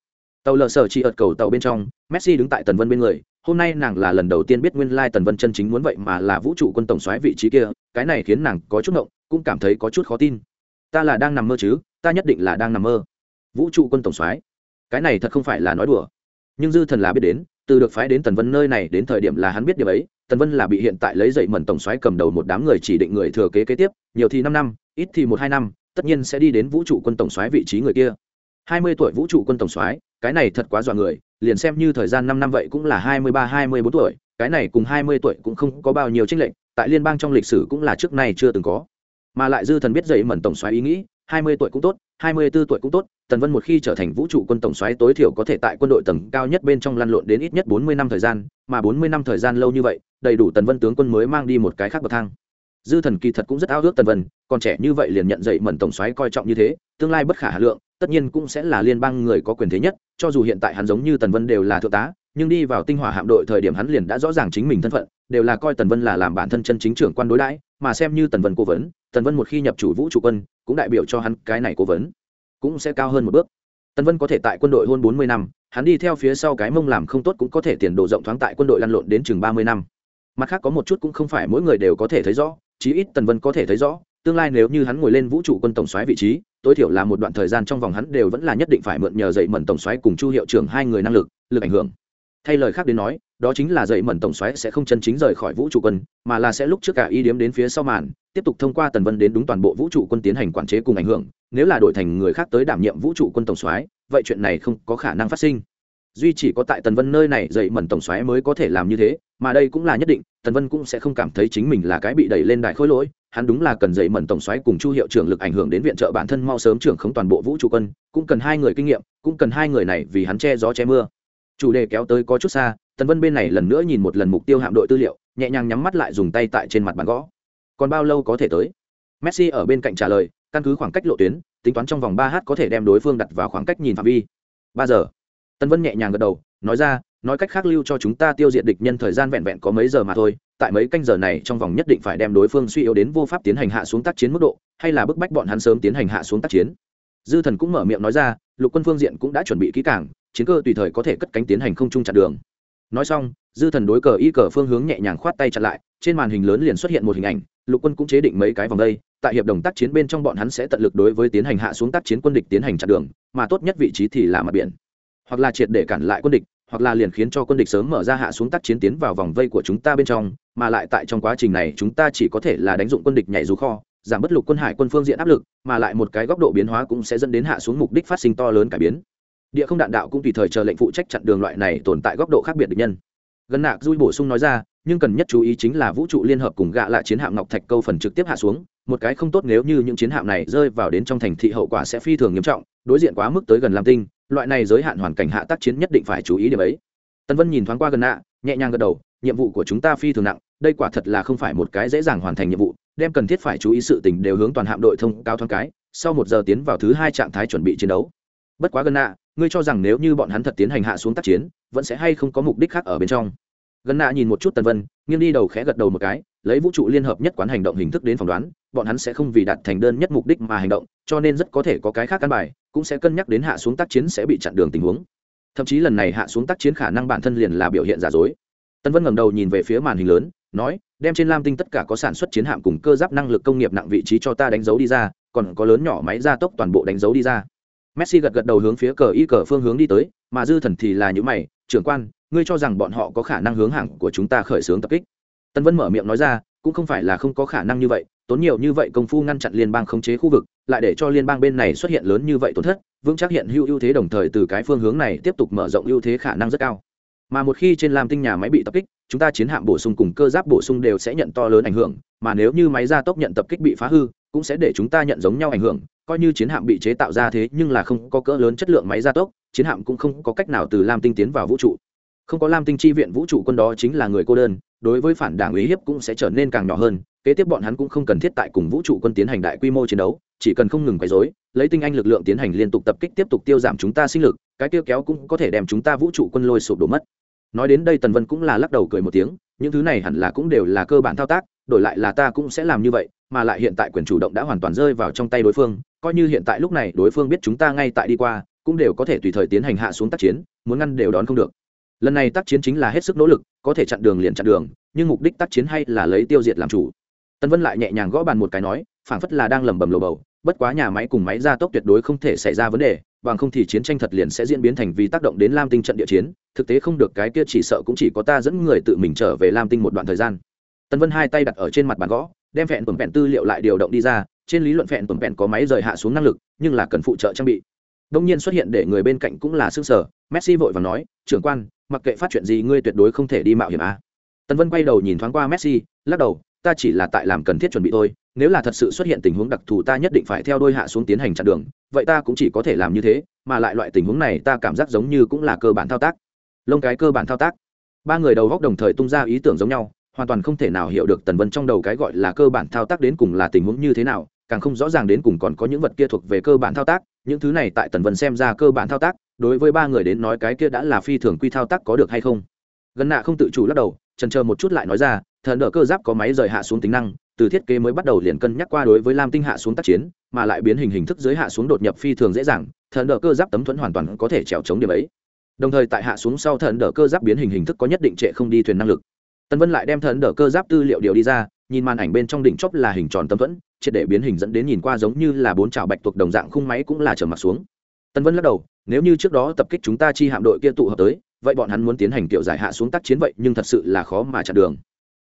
Tàu lờ sở chỉ ợt cầu tàu bên trong, messi đứng tại tần vân bên người hôm nay nàng là lần đầu tiên biết nguyên lai tần vân chân chính muốn vậy mà là vũ trụ quân tổng xoáy vị trí kia, cái này khiến nàng có chút ngộng, cũng cảm thấy có chút khó tin. Ta là đang nằm mơ chứ, ta nhất định là đang nằm mơ. Vũ trụ quân tổng soái? Cái này thật không phải là nói đùa. Nhưng dư thần là biết đến, từ được phái đến tần vân nơi này đến thời điểm là hắn biết điều ấy, tần vân là bị hiện tại lấy dậy mẩn tổng soái cầm đầu một đám người chỉ định người thừa kế kế tiếp, nhiều thì năm năm, ít thì một hai năm, tất nhiên sẽ đi đến vũ trụ quân tổng soái vị trí người kia. Hai mươi tuổi vũ trụ quân tổng soái cái này thật quá dọa người, liền xem như thời gian năm năm vậy cũng là hai mươi ba, hai mươi bốn tuổi, cái này cùng hai mươi tuổi cũng không có bao nhiêu chênh lệch, tại liên bang trong lịch sử cũng là trước nay chưa từng có. Mà lại dư thần biết dậy mẩn tổng soái ý nghĩ, hai mươi tuổi cũng tốt, hai mươi 24 tuổi cũng tốt, tần vân một khi trở thành vũ trụ quân tổng soái tối thiểu có thể tại quân đội tầng cao nhất bên trong lăn lộn đến ít nhất bốn mươi năm thời gian, mà bốn mươi năm thời gian lâu như vậy, đầy đủ tần vân tướng quân mới mang đi một cái khác bậc thang dư thần kỳ thật cũng rất ao ước tần vân, còn trẻ như vậy liền nhận dậy mẩn tổng xoáy coi trọng như thế, tương lai bất khả hà lượng, tất nhiên cũng sẽ là liên bang người có quyền thế nhất, cho dù hiện tại hắn giống như tần vân đều là thượng tá, nhưng đi vào tinh hỏa hạm đội thời điểm hắn liền đã rõ ràng chính mình thân phận, đều là coi tần vân là làm bản thân chân chính trưởng quan đối đãi, mà xem như tần vân cố vấn, tần vân một khi nhập chủ vũ trụ quân, cũng đại biểu cho hắn cái này cố vấn, cũng sẽ cao hơn một bước. Tần vân có thể tại quân đội hơn bốn mươi năm, hắn đi theo phía sau cái mông làm không tốt cũng có thể tiền đồ rộng thoáng tại quân đội lăn lộn đến chừng ba mươi năm. Mặt khác có một chút cũng không phải mỗi người đều có thể thấy rõ chí ít tần vân có thể thấy rõ, tương lai nếu như hắn ngồi lên vũ trụ quân tổng soái vị trí, tối thiểu là một đoạn thời gian trong vòng hắn đều vẫn là nhất định phải mượn nhờ dậy mẩn tổng soái cùng chu hiệu trưởng hai người năng lực lực ảnh hưởng. Thay lời khác đến nói, đó chính là dậy mẩn tổng xoáy sẽ không chân chính rời khỏi vũ trụ quân, mà là sẽ lúc trước cả y điếm đến phía sau màn, tiếp tục thông qua tần vân đến đúng toàn bộ vũ trụ quân tiến hành quản chế cùng ảnh hưởng, nếu là đổi thành người khác tới đảm nhiệm vũ trụ quân tổng xoáy vậy chuyện này không có khả năng phát sinh duy chỉ có tại tần vân nơi này dậy mẩn tổng xoáy mới có thể làm như thế, mà đây cũng là nhất định, tần vân cũng sẽ không cảm thấy chính mình là cái bị đẩy lên đại khối lỗi, hắn đúng là cần dậy mẩn tổng xoáy cùng chu hiệu trưởng lực ảnh hưởng đến viện trợ bản thân mau sớm trưởng không toàn bộ vũ trụ quân, cũng cần hai người kinh nghiệm, cũng cần hai người này vì hắn che gió che mưa. Chủ đề kéo tới có chút xa, tần vân bên này lần nữa nhìn một lần mục tiêu hạm đội tư liệu, nhẹ nhàng nhắm mắt lại dùng tay tại trên mặt bàn gõ. Còn bao lâu có thể tới? Messi ở bên cạnh trả lời, căn cứ khoảng cách lộ tuyến, tính toán trong vòng ba h có thể đem đối phương đặt vào khoảng cách nhìn phạm vi. Ba giờ tân vân nhẹ nhàng gật đầu, nói ra, nói cách khác lưu cho chúng ta tiêu diệt địch nhân thời gian vẹn vẹn có mấy giờ mà thôi, tại mấy canh giờ này trong vòng nhất định phải đem đối phương suy yếu đến vô pháp tiến hành hạ xuống tác chiến mức độ, hay là bức bách bọn hắn sớm tiến hành hạ xuống tác chiến. Dư thần cũng mở miệng nói ra, lục quân phương diện cũng đã chuẩn bị kỹ cảng chiến cơ tùy thời có thể cất cánh tiến hành không trung chặn đường. Nói xong, dư thần đối cờ y cờ phương hướng nhẹ nhàng khoát tay chặn lại, trên màn hình lớn liền xuất hiện một hình ảnh, lục quân cũng chế định mấy cái vòng đây, tại hiệp đồng tác chiến bên trong bọn hắn sẽ tận lực đối với tiến hành hạ xuống tác chiến quân địch tiến hành chặn đường, mà tốt nhất vị trí thì là mặt biển hoặc là triệt để cản lại quân địch, hoặc là liền khiến cho quân địch sớm mở ra hạ xuống tác chiến tiến vào vòng vây của chúng ta bên trong, mà lại tại trong quá trình này chúng ta chỉ có thể là đánh dụng quân địch nhảy dù kho, giảm bất lục quân hải quân phương diện áp lực, mà lại một cái góc độ biến hóa cũng sẽ dẫn đến hạ xuống mục đích phát sinh to lớn cải biến. Địa không đạn đạo cũng tùy thời chờ lệnh phụ trách chặn đường loại này tồn tại góc độ khác biệt địch nhân. Gần nạc dui bổ sung nói ra, nhưng cần nhất chú ý chính là vũ trụ liên hợp cùng gạ lại chiến hạm ngọc thạch câu phần trực tiếp hạ xuống, một cái không tốt nếu như những chiến hạm này rơi vào đến trong thành thị hậu quả sẽ phi thường nghiêm trọng, đối diện quá mức tới gần lam tinh loại này giới hạn hoàn cảnh hạ tác chiến nhất định phải chú ý điểm ấy. Tân vân nhìn thoáng qua gần nạ nhẹ nhàng gật đầu, nhiệm vụ của chúng ta phi thường nặng, đây quả thật là không phải một cái dễ dàng hoàn thành nhiệm vụ, đem cần thiết phải chú ý sự tình đều hướng toàn hạm đội thông cao thoáng cái, sau một giờ tiến vào thứ hai trạng thái chuẩn bị chiến đấu. Bất quá gần nạ ngươi cho rằng nếu như bọn hắn thật tiến hành hạ xuống tác chiến, vẫn sẽ hay không có mục đích khác ở bên trong. Gần nạ nhìn một chút tần vân, nghiêng đi đầu khẽ gật đầu một cái lấy vũ trụ liên hợp nhất quán hành động hình thức đến phỏng đoán, bọn hắn sẽ không vì đạt thành đơn nhất mục đích mà hành động, cho nên rất có thể có cái khác căn bài, cũng sẽ cân nhắc đến hạ xuống tác chiến sẽ bị chặn đường tình huống. Thậm chí lần này hạ xuống tác chiến khả năng bản thân liền là biểu hiện giả dối. Tân vân ngẩng đầu nhìn về phía màn hình lớn, nói, đem trên lam tinh tất cả có sản xuất chiến hạm cùng cơ giáp năng lực công nghiệp nặng vị trí cho ta đánh dấu đi ra, còn có lớn nhỏ máy gia tốc toàn bộ đánh dấu đi ra. Messi gật gật đầu hướng phía cờ y cờ phương hướng đi tới, mà dư thần thì là những mày, trưởng quan, ngươi cho rằng bọn họ có khả năng hướng hàng của chúng ta khởi xướng tập kích? Tân vân mở miệng nói ra, cũng không phải là không có khả năng như vậy, tốn nhiều như vậy công phu ngăn chặn liên bang khống chế khu vực, lại để cho liên bang bên này xuất hiện lớn như vậy tổn thất, vững chắc hiện hữu ưu thế đồng thời từ cái phương hướng này tiếp tục mở rộng ưu thế khả năng rất cao. Mà một khi trên lam tinh nhà máy bị tập kích, chúng ta chiến hạm bổ sung cùng cơ giáp bổ sung đều sẽ nhận to lớn ảnh hưởng, mà nếu như máy gia tốc nhận tập kích bị phá hư, cũng sẽ để chúng ta nhận giống nhau ảnh hưởng, coi như chiến hạm bị chế tạo ra thế nhưng là không có cỡ lớn chất lượng máy gia tốc, chiến hạm cũng không có cách nào từ lam tinh tiến vào vũ trụ. Không có lam tinh chi viện vũ trụ, quân đó chính là người cô đơn đối với phản đảng uy hiếp cũng sẽ trở nên càng nhỏ hơn, kế tiếp bọn hắn cũng không cần thiết tại cùng vũ trụ quân tiến hành đại quy mô chiến đấu, chỉ cần không ngừng quấy rối, lấy tinh anh lực lượng tiến hành liên tục tập kích tiếp tục tiêu giảm chúng ta sinh lực, cái tiêu kéo cũng có thể đem chúng ta vũ trụ quân lôi sụp đổ mất. Nói đến đây tần vân cũng là lắc đầu cười một tiếng, những thứ này hẳn là cũng đều là cơ bản thao tác, đổi lại là ta cũng sẽ làm như vậy, mà lại hiện tại quyền chủ động đã hoàn toàn rơi vào trong tay đối phương, coi như hiện tại lúc này đối phương biết chúng ta ngay tại đi qua, cũng đều có thể tùy thời tiến hành hạ xuống tác chiến, muốn ngăn đều đón không được lần này tác chiến chính là hết sức nỗ lực, có thể chặn đường liền chặn đường, nhưng mục đích tác chiến hay là lấy tiêu diệt làm chủ. Tân vân lại nhẹ nhàng gõ bàn một cái nói, phảng phất là đang lẩm bẩm lồ bầu, bất quá nhà máy cùng máy gia tốc tuyệt đối không thể xảy ra vấn đề, bằng không thì chiến tranh thật liền sẽ diễn biến thành vì tác động đến lam tinh trận địa chiến, thực tế không được, cái kia chỉ sợ cũng chỉ có ta dẫn người tự mình trở về lam tinh một đoạn thời gian. Tân vân hai tay đặt ở trên mặt bàn gõ, đem phẹn tuần vẹn tư liệu lại điều động đi ra, trên lý luận phẹn tuần vẹn có máy rời hạ xuống năng lực, nhưng là cần phụ trợ trang bị. Đông nhiên xuất hiện để người bên cạnh cũng là xương sở messi vội và nói, trưởng quan, mặc kệ phát chuyện gì ngươi tuyệt đối không thể đi mạo hiểm à. Tần vân quay đầu nhìn thoáng qua messi, lắc đầu, ta chỉ là tại làm cần thiết chuẩn bị thôi, nếu là thật sự xuất hiện tình huống đặc thù ta nhất định phải theo đôi hạ xuống tiến hành chặn đường, vậy ta cũng chỉ có thể làm như thế, mà lại loại tình huống này ta cảm giác giống như cũng là cơ bản thao tác lông cái cơ bản thao tác ba người đầu góc đồng thời tung ra ý tưởng giống nhau, hoàn toàn không thể nào hiểu được tần vân trong đầu cái gọi là cơ bản thao tác đến cùng là tình huống như thế nào, càng không rõ ràng đến cùng còn có những vật kia thuộc về cơ bản thao tác, những thứ này tại tần vân xem ra cơ bản thao tác đối với ba người đến nói cái kia đã là phi thường quy thao tác có được hay không? Gần nạ không tự chủ lắc đầu, trần chờ một chút lại nói ra, thần đỡ cơ giáp có máy rời hạ xuống tính năng, từ thiết kế mới bắt đầu liền cân nhắc qua đối với lam tinh hạ xuống tác chiến, mà lại biến hình hình thức dưới hạ xuống đột nhập phi thường dễ dàng, thần đỡ cơ giáp tấm thuẫn hoàn toàn có thể trèo chống điểm ấy. Đồng thời tại hạ xuống sau thần đỡ cơ giáp biến hình hình thức có nhất định trệ không đi thuyền năng lực. Tân vân lại đem thần đỡ cơ giáp tư liệu điều đi ra, nhìn màn ảnh bên trong đỉnh chóp là hình tròn tấm thuẫn, triệt để biến hình dẫn đến nhìn qua giống như là bốn chảo bạch tuộc đồng dạng khung máy cũng là trở mặt xuống. Tân vân lắc đầu nếu như trước đó tập kích chúng ta chi hạm đội kia tụ hợp tới, vậy bọn hắn muốn tiến hành tiểu giải hạ xuống tác chiến vậy, nhưng thật sự là khó mà chặn đường.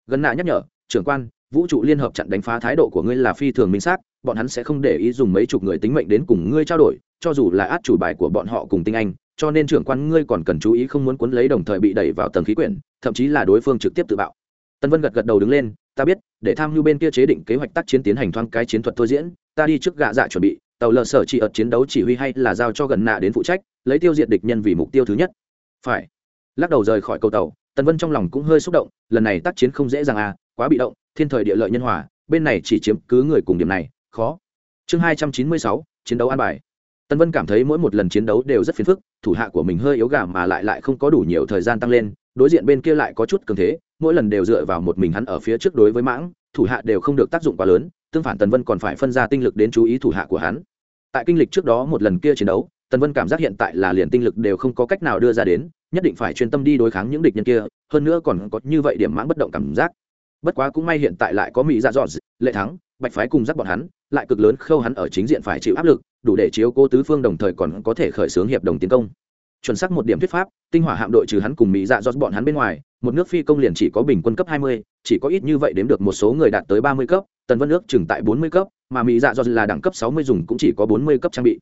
Gần nạ nhắc nhở, trưởng quan, vũ trụ liên hợp chặn đánh phá thái độ của ngươi là phi thường minh xác, bọn hắn sẽ không để ý dùng mấy chục người tính mệnh đến cùng ngươi trao đổi, cho dù là át chủ bài của bọn họ cùng tinh anh, cho nên trưởng quan ngươi còn cần chú ý không muốn cuốn lấy đồng thời bị đẩy vào tầng khí quyển, thậm chí là đối phương trực tiếp tự bạo. Tân vân gật gật đầu đứng lên, ta biết, để tham mưu bên kia chế định kế hoạch tác chiến tiến hành thoáng cái chiến thuật thôi diễn, ta đi trước gạ dạ chuẩn bị tàu lờ sở chỉ ở chiến đấu chỉ huy hay là giao cho gần nạ đến phụ trách, lấy tiêu diệt địch nhân vì mục tiêu thứ nhất. Phải. Lắc đầu rời khỏi cầu tàu, tần vân trong lòng cũng hơi xúc động, lần này tác chiến không dễ dàng à quá bị động, thiên thời địa lợi nhân hòa, bên này chỉ chiếm cứ người cùng điểm này, khó. Chương hai trăm chín mươi sáu, chiến đấu an bài. Tần vân cảm thấy mỗi một lần chiến đấu đều rất phiền phức, thủ hạ của mình hơi yếu gà mà lại lại không có đủ nhiều thời gian tăng lên, đối diện bên kia lại có chút cường thế, mỗi lần đều dựa vào một mình hắn ở phía trước đối với mãng, thủ hạ đều không được tác dụng quá lớn, tương phản tần vân còn phải phân ra tinh lực đến chú ý thủ hạ của hắn tại kinh lịch trước đó một lần kia chiến đấu tần vân cảm giác hiện tại là liền tinh lực đều không có cách nào đưa ra đến nhất định phải chuyên tâm đi đối kháng những địch nhân kia hơn nữa còn có như vậy điểm mãng bất động cảm giác. Bất quá cũng may hiện tại lại có mỹ dạ dọn lệ thắng bạch phái cùng dắt bọn hắn lại cực lớn khâu hắn ở chính diện phải chịu áp lực đủ để chiếu cố tứ phương đồng thời còn có thể khởi xướng hiệp đồng tiến công. Chuẩn xác một điểm thuyết pháp tinh hỏa hạm đội trừ hắn cùng mỹ dạ dọn bọn hắn bên ngoài một nước phi công liền chỉ có bình quân cấp 20, chỉ có ít như vậy đếm được một số người đạt tới 30 cấp tần vân nước chừng tại 40 cấp mà mỹ dạ do là đẳng cấp 60 dùng cũng chỉ có 40 cấp trang bị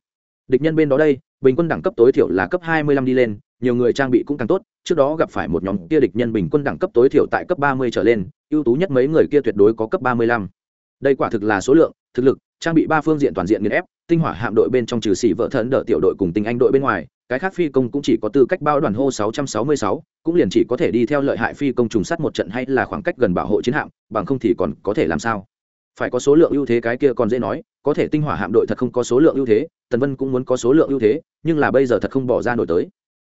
địch nhân bên đó đây bình quân đẳng cấp tối thiểu là cấp 25 đi lên nhiều người trang bị cũng càng tốt trước đó gặp phải một nhóm kia địch nhân bình quân đẳng cấp tối thiểu tại cấp 30 trở lên ưu tú nhất mấy người kia tuyệt đối có cấp 35. đây quả thực là số lượng thực lực trang bị ba phương diện toàn diện nghiền ép tinh hỏa hạm đội bên trong trừ xỉ vợ thần đỡ tiểu đội cùng tinh anh đội bên ngoài cái khác phi công cũng chỉ có tư cách bao đoàn hô 666, cũng liền chỉ có thể đi theo lợi hại phi công trùng sát một trận hay là khoảng cách gần bảo hộ chiến hạm bằng không thì còn có thể làm sao phải có số lượng ưu thế cái kia còn dễ nói có thể tinh hỏa hạm đội thật không có số lượng ưu thế tần vân cũng muốn có số lượng ưu thế nhưng là bây giờ thật không bỏ ra nổi tới.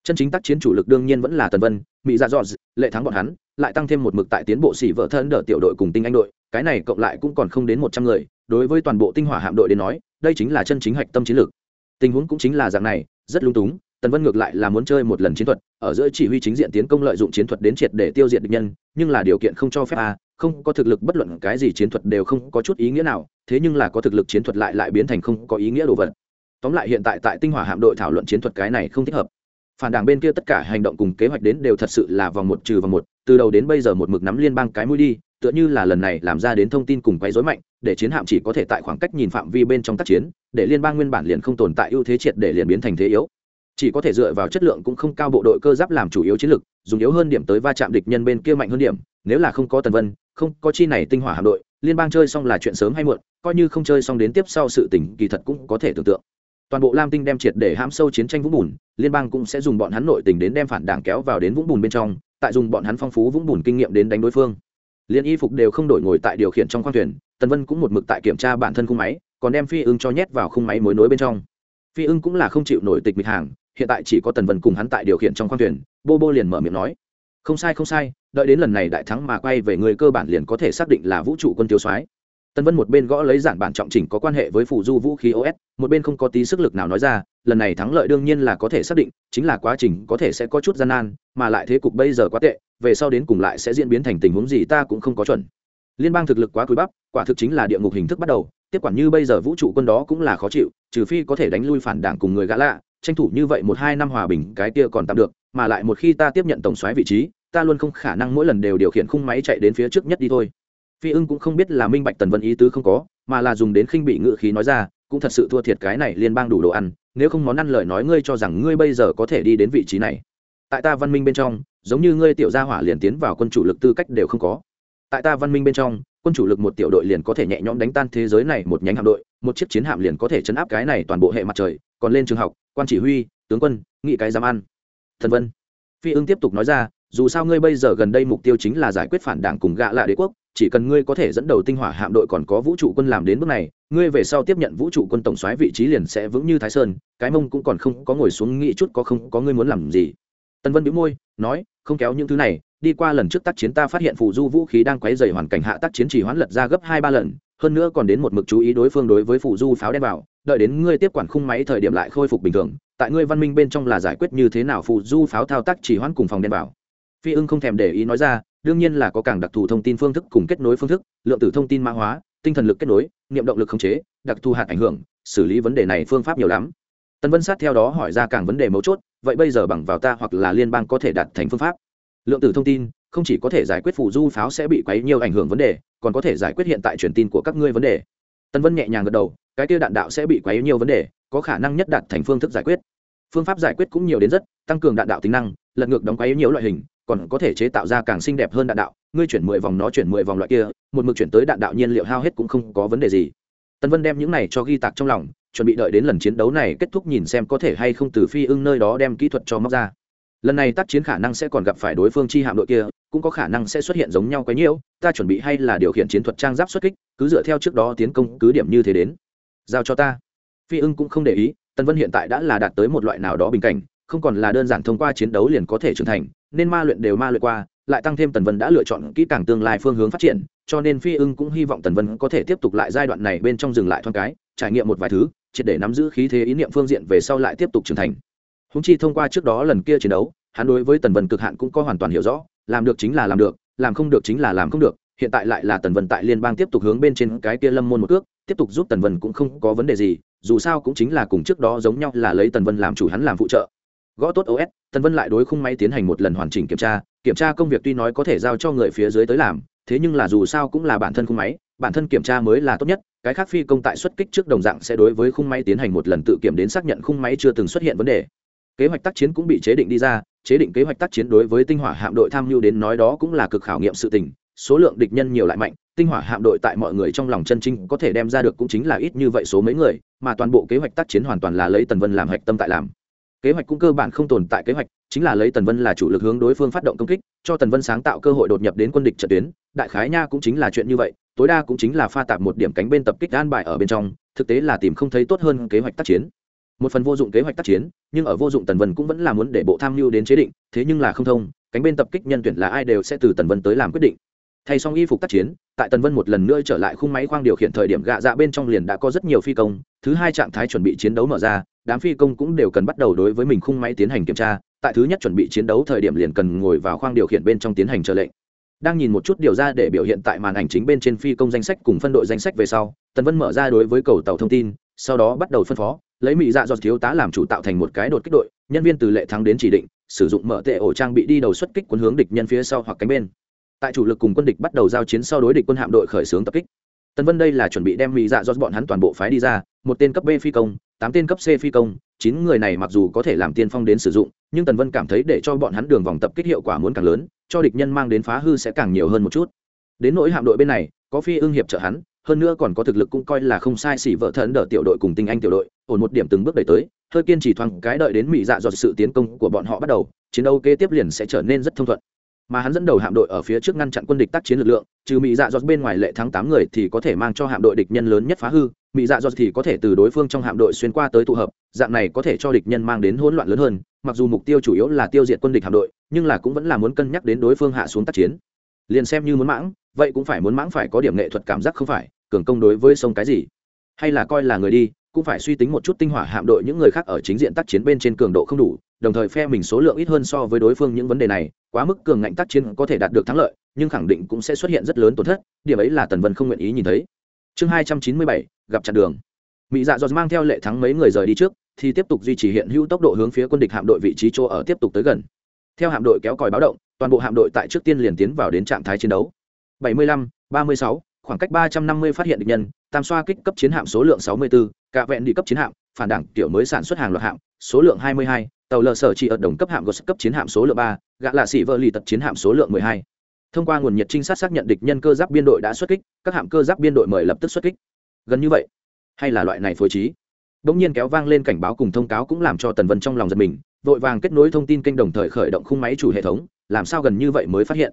Chân chính tác chiến chủ lực đương nhiên vẫn là tần vân mỹ ra dạ dọn lệ thắng bọn hắn lại tăng thêm một mực tại tiến bộ xỉ vợ thân đỡ tiểu đội cùng tinh anh đội cái này cộng lại cũng còn không đến một trăm người đối với toàn bộ tinh hỏa hạm đội đến nói đây chính là chân chính hạch tâm chiến lược. Tình huống cũng chính là dạng này rất lung túng tần vân ngược lại là muốn chơi một lần chiến thuật ở giữa chỉ huy chính diện tiến công lợi dụng chiến thuật đến triệt để tiêu diệt địch nhân nhưng là điều kiện không cho phép a à, không có thực lực bất luận cái gì chiến thuật đều không có chút ý nghĩa nào, thế nhưng là có thực lực chiến thuật lại lại biến thành không có ý nghĩa đồ vật. Tóm lại hiện tại tại tinh hỏa hạm đội thảo luận chiến thuật cái này không thích hợp. Phản đảng bên kia tất cả hành động cùng kế hoạch đến đều thật sự là vòng một trừ vòng một, từ đầu đến bây giờ một mực nắm liên bang cái mũi đi, tựa như là lần này làm ra đến thông tin cùng quấy rối mạnh, để chiến hạm chỉ có thể tại khoảng cách nhìn phạm vi bên trong tác chiến, để liên bang nguyên bản liền không tồn tại ưu thế triệt để liền biến thành thế yếu. Chỉ có thể dựa vào chất lượng cũng không cao bộ đội cơ giáp làm chủ yếu chiến lược dùng yếu hơn điểm tới va chạm địch nhân bên kia mạnh hơn điểm, nếu là không có tần vân không có chi này tinh hỏa hạm đội, liên bang chơi xong là chuyện sớm hay muộn, coi như không chơi xong đến tiếp sau sự tỉnh kỳ thật cũng có thể tưởng tượng. Toàn bộ lam tinh đem triệt để hãm sâu chiến tranh vũng bùn, liên bang cũng sẽ dùng bọn hắn nội tình đến đem phản đảng kéo vào đến vũng bùn bên trong, tại dùng bọn hắn phong phú vũng bùn kinh nghiệm đến đánh đối phương. Liên y phục đều không đổi ngồi tại điều khiển trong khoang thuyền, tần vân cũng một mực tại kiểm tra bản thân khung máy, còn đem phi ưng cho nhét vào khung máy mối nối bên trong. Phi ưng cũng là không chịu nổi tịch mịch hàng, hiện tại chỉ có tần vân cùng hắn tại điều khiển trong khoang thuyền, bô bô liền mở miệng nói, không sai không sai đợi đến lần này đại thắng mà quay về người cơ bản liền có thể xác định là vũ trụ quân tiêu soái. Tân vân một bên gõ lấy giản bản trọng chỉnh có quan hệ với phụ du vũ khí os một bên không có tí sức lực nào nói ra, lần này thắng lợi đương nhiên là có thể xác định, chính là quá trình có thể sẽ có chút gian nan, mà lại thế cục bây giờ quá tệ, về sau đến cùng lại sẽ diễn biến thành tình huống gì ta cũng không có chuẩn. Liên bang thực lực quá cúi bắp, quả thực chính là địa ngục hình thức bắt đầu, tiếp quản như bây giờ vũ trụ quân đó cũng là khó chịu, trừ phi có thể đánh lui phản đảng cùng người gã lạ, tranh thủ như vậy một hai năm hòa bình cái kia còn tạm được, mà lại một khi ta tiếp nhận tổng xoáy vị trí ta luôn không khả năng mỗi lần đều điều khiển khung máy chạy đến phía trước nhất đi thôi. Phi ưng cũng không biết là minh bạch tần vân ý tứ không có, mà là dùng đến khinh bị ngự khí nói ra, cũng thật sự thua thiệt cái này liên bang đủ đồ ăn, nếu không món ăn lời nói ngươi cho rằng ngươi bây giờ có thể đi đến vị trí này. Tại ta văn minh bên trong, giống như ngươi tiểu gia hỏa liền tiến vào quân chủ lực tư cách đều không có. Tại ta văn minh bên trong, quân chủ lực một tiểu đội liền có thể nhẹ nhõm đánh tan thế giới này một nhánh hạm đội, một chiếc chiến hạm liền có thể chấn áp cái này toàn bộ hệ mặt trời, còn lên trường học, quan chỉ huy, tướng quân, nghị cái dám ăn. Thần vân. Phi ưng tiếp tục nói ra dù sao ngươi bây giờ gần đây mục tiêu chính là giải quyết phản đảng cùng gạ lạ đế quốc, chỉ cần ngươi có thể dẫn đầu tinh hỏa hạm đội còn có vũ trụ quân làm đến bước này, ngươi về sau tiếp nhận vũ trụ quân tổng soái vị trí liền sẽ vững như thái sơn, cái mông cũng còn không có ngồi xuống nghĩ chút có không có ngươi muốn làm gì. Tân vân bĩu môi, nói, không kéo những thứ này, đi qua lần trước tác chiến ta phát hiện phụ du vũ khí đang quấy dày hoàn cảnh hạ tác chiến chỉ hoãn lật ra gấp hai ba lần, hơn nữa còn đến một mực chú ý đối phương đối với phụ du pháo đen vào đợi đến ngươi tiếp quản khung máy thời điểm lại khôi phục bình thường, tại ngươi văn minh bên trong là giải quyết như thế nào phụ du pháo thao tác chỉ hoãn cùng phòng đen vào phi ưng không thèm để ý nói ra, đương nhiên là có càng đặc thù thông tin phương thức cùng kết nối phương thức, lượng tử thông tin mã hóa, tinh thần lực kết nối, niệm động lực khống chế, đặc thù hạt ảnh hưởng, xử lý vấn đề này phương pháp nhiều lắm. Tân vân sát theo đó hỏi ra càng vấn đề mấu chốt, vậy bây giờ bằng vào ta hoặc là liên bang có thể đạt thành phương pháp? Lượng tử thông tin, không chỉ có thể giải quyết phụ du pháo sẽ bị quấy nhiều ảnh hưởng vấn đề, còn có thể giải quyết hiện tại truyền tin của các ngươi vấn đề. Tân vân nhẹ nhàng gật đầu, cái tiêu đạn đạo sẽ bị quấy nhiều vấn đề, có khả năng nhất đạt thành phương thức giải quyết. Phương pháp giải quyết cũng nhiều đến rất, tăng cường đạn đạo tính năng, lật ngược đóng quấy nhiều loại hình còn có thể chế tạo ra càng xinh đẹp hơn đạn đạo, ngươi chuyển mười vòng nó chuyển mười vòng loại kia, một mực chuyển tới đạn đạo nhiên liệu hao hết cũng không có vấn đề gì. Tân vân đem những này cho ghi tạc trong lòng, chuẩn bị đợi đến lần chiến đấu này kết thúc nhìn xem có thể hay không từ phi ưng nơi đó đem kỹ thuật cho móc ra. Lần này tác chiến khả năng sẽ còn gặp phải đối phương chi hạm đội kia, cũng có khả năng sẽ xuất hiện giống nhau cái nhiễu, ta chuẩn bị hay là điều khiển chiến thuật trang giáp xuất kích, cứ dựa theo trước đó tiến công cứ điểm như thế đến. Giao cho ta. Phi ưng cũng không để ý tân vân hiện tại đã là đạt tới một loại nào đó bình cảnh không còn là đơn giản thông qua chiến đấu liền có thể trưởng thành, nên ma luyện đều ma luyện qua, lại tăng thêm tần vân đã lựa chọn kỹ càng tương lai phương hướng phát triển, cho nên phi ưng cũng hy vọng tần vân có thể tiếp tục lại giai đoạn này bên trong dừng lại thoáng cái, trải nghiệm một vài thứ, triệt để nắm giữ khí thế ý niệm phương diện về sau lại tiếp tục trưởng thành. Húng chi thông qua trước đó lần kia chiến đấu, hắn đối với tần vân cực hạn cũng có hoàn toàn hiểu rõ, làm được chính là làm được, làm không được chính là làm không được, hiện tại lại là tần vân tại liên bang tiếp tục hướng bên trên cái kia lâm môn một cước, tiếp tục giúp tần vân cũng không có vấn đề gì, dù sao cũng chính là cùng trước đó giống nhau là lấy tần vân làm chủ hắn làm phụ trợ gõ tốt os tần vân lại đối khung máy tiến hành một lần hoàn chỉnh kiểm tra. Kiểm tra công việc tuy nói có thể giao cho người phía dưới tới làm, thế nhưng là dù sao cũng là bản thân khung máy, bản thân kiểm tra mới là tốt nhất. Cái khác phi công tại xuất kích trước đồng dạng sẽ đối với khung máy tiến hành một lần tự kiểm đến xác nhận khung máy chưa từng xuất hiện vấn đề. Kế hoạch tác chiến cũng bị chế định đi ra, chế định kế hoạch tác chiến đối với tinh hỏa hạm đội tham mưu đến nói đó cũng là cực khảo nghiệm sự tình. Số lượng địch nhân nhiều lại mạnh, tinh hỏa hạm đội tại mọi người trong lòng chân trinh có thể đem ra được cũng chính là ít như vậy số mấy người, mà toàn bộ kế hoạch tác chiến hoàn toàn là lấy tần vân làm hạch tâm tại làm kế hoạch cũng cơ bản không tồn tại kế hoạch, chính là lấy tần vân là chủ lực hướng đối phương phát động công kích, cho tần vân sáng tạo cơ hội đột nhập đến quân địch trận tuyến. Đại khái nha cũng chính là chuyện như vậy, tối đa cũng chính là pha tạp một điểm cánh bên tập kích an bài ở bên trong, thực tế là tìm không thấy tốt hơn kế hoạch tác chiến. Một phần vô dụng kế hoạch tác chiến, nhưng ở vô dụng tần vân cũng vẫn là muốn để bộ tham mưu đến chế định, thế nhưng là không thông, cánh bên tập kích nhân tuyển là ai đều sẽ từ tần vân tới làm quyết định. Thay xong y phục tác chiến, tại tần vân một lần nữa trở lại khung máy khoang điều khiển thời điểm gạ dạ bên trong liền đã có rất nhiều phi công, thứ hai trạng thái chuẩn bị chiến đấu mở ra đám phi công cũng đều cần bắt đầu đối với mình khung máy tiến hành kiểm tra, tại thứ nhất chuẩn bị chiến đấu thời điểm liền cần ngồi vào khoang điều khiển bên trong tiến hành chờ lệnh. Đang nhìn một chút điều ra để biểu hiện tại màn ảnh chính bên trên phi công danh sách cùng phân đội danh sách về sau, tần vân mở ra đối với cầu tàu thông tin, sau đó bắt đầu phân phó, lấy mỹ dạ do thiếu tá làm chủ tạo thành một cái đột kích đội, nhân viên từ lệ thắng đến chỉ định, sử dụng mở tệ ổ trang bị đi đầu xuất kích quân hướng địch nhân phía sau hoặc cánh bên. Tại chủ lực cùng quân địch bắt đầu giao chiến sau đối địch quân hạm đội khởi xướng tập kích. Tần vân đây là chuẩn bị đem mỹ dạ do bọn hắn toàn bộ phái đi ra, một tên cấp b phi công tám tên cấp c phi công, chín người này mặc dù có thể làm tiên phong đến sử dụng, nhưng tần vân cảm thấy để cho bọn hắn đường vòng tập kích hiệu quả muốn càng lớn, cho địch nhân mang đến phá hư sẽ càng nhiều hơn một chút. Đến nỗi hạm đội bên này, có phi ưng hiệp trợ hắn, hơn nữa còn có thực lực cũng coi là không sai xỉ vợ thần đỡ tiểu đội cùng tinh anh tiểu đội, ổn một điểm từng bước đẩy tới, hơi kiên trì thoáng cái đợi đến mỹ dạ Dọt sự tiến công của bọn họ bắt đầu, chiến đấu kế tiếp liền sẽ trở nên rất thông thuận. Mà hắn dẫn đầu hạm đội ở phía trước ngăn chặn quân địch tác chiến lực lượng, trừ mỹ dạ Dọt bên ngoài lệ thắng tám người thì có thể mang cho hạm đội địch nhân lớn nhất phá hư mỹ dạ dọt thì có thể từ đối phương trong hạm đội xuyên qua tới tụ hợp, dạng này có thể cho địch nhân mang đến hỗn loạn lớn hơn, mặc dù mục tiêu chủ yếu là tiêu diệt quân địch hạm đội, nhưng là cũng vẫn là muốn cân nhắc đến đối phương hạ xuống tác chiến. Liền xem như muốn mãng, vậy cũng phải muốn mãng phải có điểm nghệ thuật cảm giác không phải, cường công đối với sông cái gì? Hay là coi là người đi, cũng phải suy tính một chút tinh hỏa hạm đội những người khác ở chính diện tác chiến bên trên cường độ không đủ, đồng thời phe mình số lượng ít hơn so với đối phương những vấn đề này, quá mức cường ngạnh tác chiến có thể đạt được thắng lợi, nhưng khẳng định cũng sẽ xuất hiện rất lớn tổn thất, điểm ấy là tần vân không nguyện ý nhìn thấy chương hai trăm chín mươi bảy gặp chặn đường. Mỹ dạ dột mang theo lệ thắng mấy người rời đi trước thì tiếp tục duy trì hiện hữu tốc độ hướng phía quân địch hạm đội vị trí chỗ ở tiếp tục tới gần. Theo hạm đội kéo còi báo động toàn bộ hạm đội tại trước tiên liền tiến vào đến trạng thái chiến đấu. 75, 36, khoảng cách 350 phát hiện địch nhân tam xoa kích cấp chiến hạm số lượng 64, cả vẹn đi cấp chiến hạm phản đảng tiểu mới sản xuất hàng loạt hạm số lượng 22, tàu lờ sở chỉ ở đồng cấp hạm gos cấp chiến hạm số lượng 3, gã lạ sĩ vợ lì tật chiến hạm số lượng 12 thông qua nguồn nhiệt trinh sát xác nhận địch nhân cơ giáp biên đội đã xuất kích, các hạm cơ giáp biên đội mời lập tức xuất kích. Gần như vậy, hay là loại này phối trí? Bỗng nhiên kéo vang lên cảnh báo cùng thông cáo cũng làm cho tần vân trong lòng giật mình, vội vàng kết nối thông tin kênh đồng thời khởi động khung máy chủ hệ thống, làm sao gần như vậy mới phát hiện?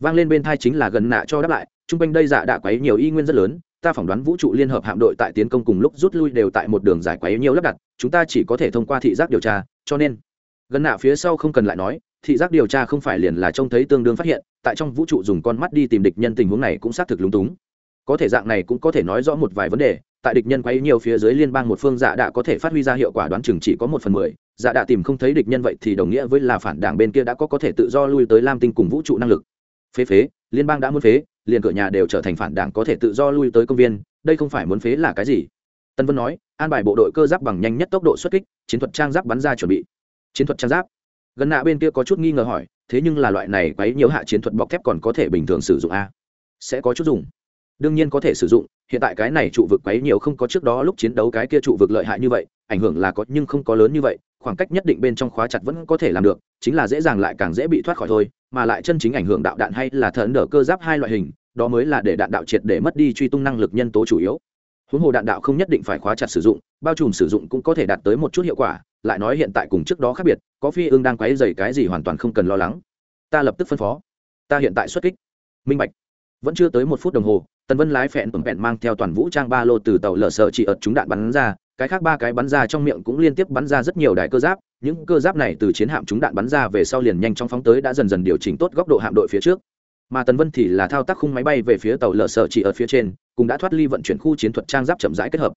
Vang lên bên thai chính là gần nạ cho đáp lại chung quanh đây dạ đã quấy nhiều y nguyên rất lớn, ta phỏng đoán vũ trụ liên hợp hạm đội tại tiến công cùng lúc rút lui đều tại một đường giải quấy nhiều lắp đặt, chúng ta chỉ có thể thông qua thị giác điều tra, cho nên gần nạ phía sau không cần lại nói thị giác điều tra không phải liền là trông thấy tương đương phát hiện, tại trong vũ trụ dùng con mắt đi tìm địch nhân tình huống này cũng xác thực lúng túng. Có thể dạng này cũng có thể nói rõ một vài vấn đề, tại địch nhân quấy nhiều phía dưới liên bang một phương dạ đã có thể phát huy ra hiệu quả đoán chừng chỉ có một phần mười dạ đã tìm không thấy địch nhân vậy thì đồng nghĩa với là phản đảng bên kia đã có có thể tự do lui tới lam tinh cùng vũ trụ năng lực. Phế phế, liên bang đã muốn phế, liền cửa nhà đều trở thành phản đảng có thể tự do lui tới công viên, đây không phải muốn phế là cái gì? Tân vân nói, an bài bộ đội cơ giáp bằng nhanh nhất tốc độ xuất kích, chiến thuật trang giáp bắn ra chuẩn bị. Chiến thuật trang giáp gần nạ bên kia có chút nghi ngờ hỏi, thế nhưng là loại này quấy nhiều hạ chiến thuật bọc thép còn có thể bình thường sử dụng a sẽ có chút dùng. Đương nhiên có thể sử dụng, hiện tại cái này trụ vực quấy nhiều không có trước đó lúc chiến đấu cái kia trụ vực lợi hại như vậy, ảnh hưởng là có nhưng không có lớn như vậy, khoảng cách nhất định bên trong khóa chặt vẫn có thể làm được, chính là dễ dàng lại càng dễ bị thoát khỏi thôi, mà lại chân chính ảnh hưởng đạo đạn hay là thần đỡ cơ giáp hai loại hình, đó mới là để đạn đạo triệt để mất đi truy tung năng lực nhân tố chủ yếu huống hồ đạn đạo không nhất định phải khóa chặt sử dụng, bao trùm sử dụng cũng có thể đạt tới một chút hiệu quả, lại nói hiện tại cùng trước đó khác biệt, có phi ương đang quấy dày cái gì hoàn toàn không cần lo lắng. Ta lập tức phân phó. Ta hiện tại xuất kích. Minh bạch. Vẫn chưa tới một phút đồng hồ, tần vân lái phẹn tuần vẹn mang theo toàn vũ trang ba lô từ tàu lở sợ chỉ ợt chúng đạn bắn ra, cái khác ba cái bắn ra trong miệng cũng liên tiếp bắn ra rất nhiều đài cơ giáp, những cơ giáp này từ chiến hạm chúng đạn bắn ra về sau liền nhanh chóng phóng tới đã dần dần điều chỉnh tốt góc độ hạm đội phía trước mà tần vân thì là thao tác khung máy bay về phía tàu lở sở chỉ ở phía trên, cũng đã thoát ly vận chuyển khu chiến thuật trang giáp chậm rãi kết hợp.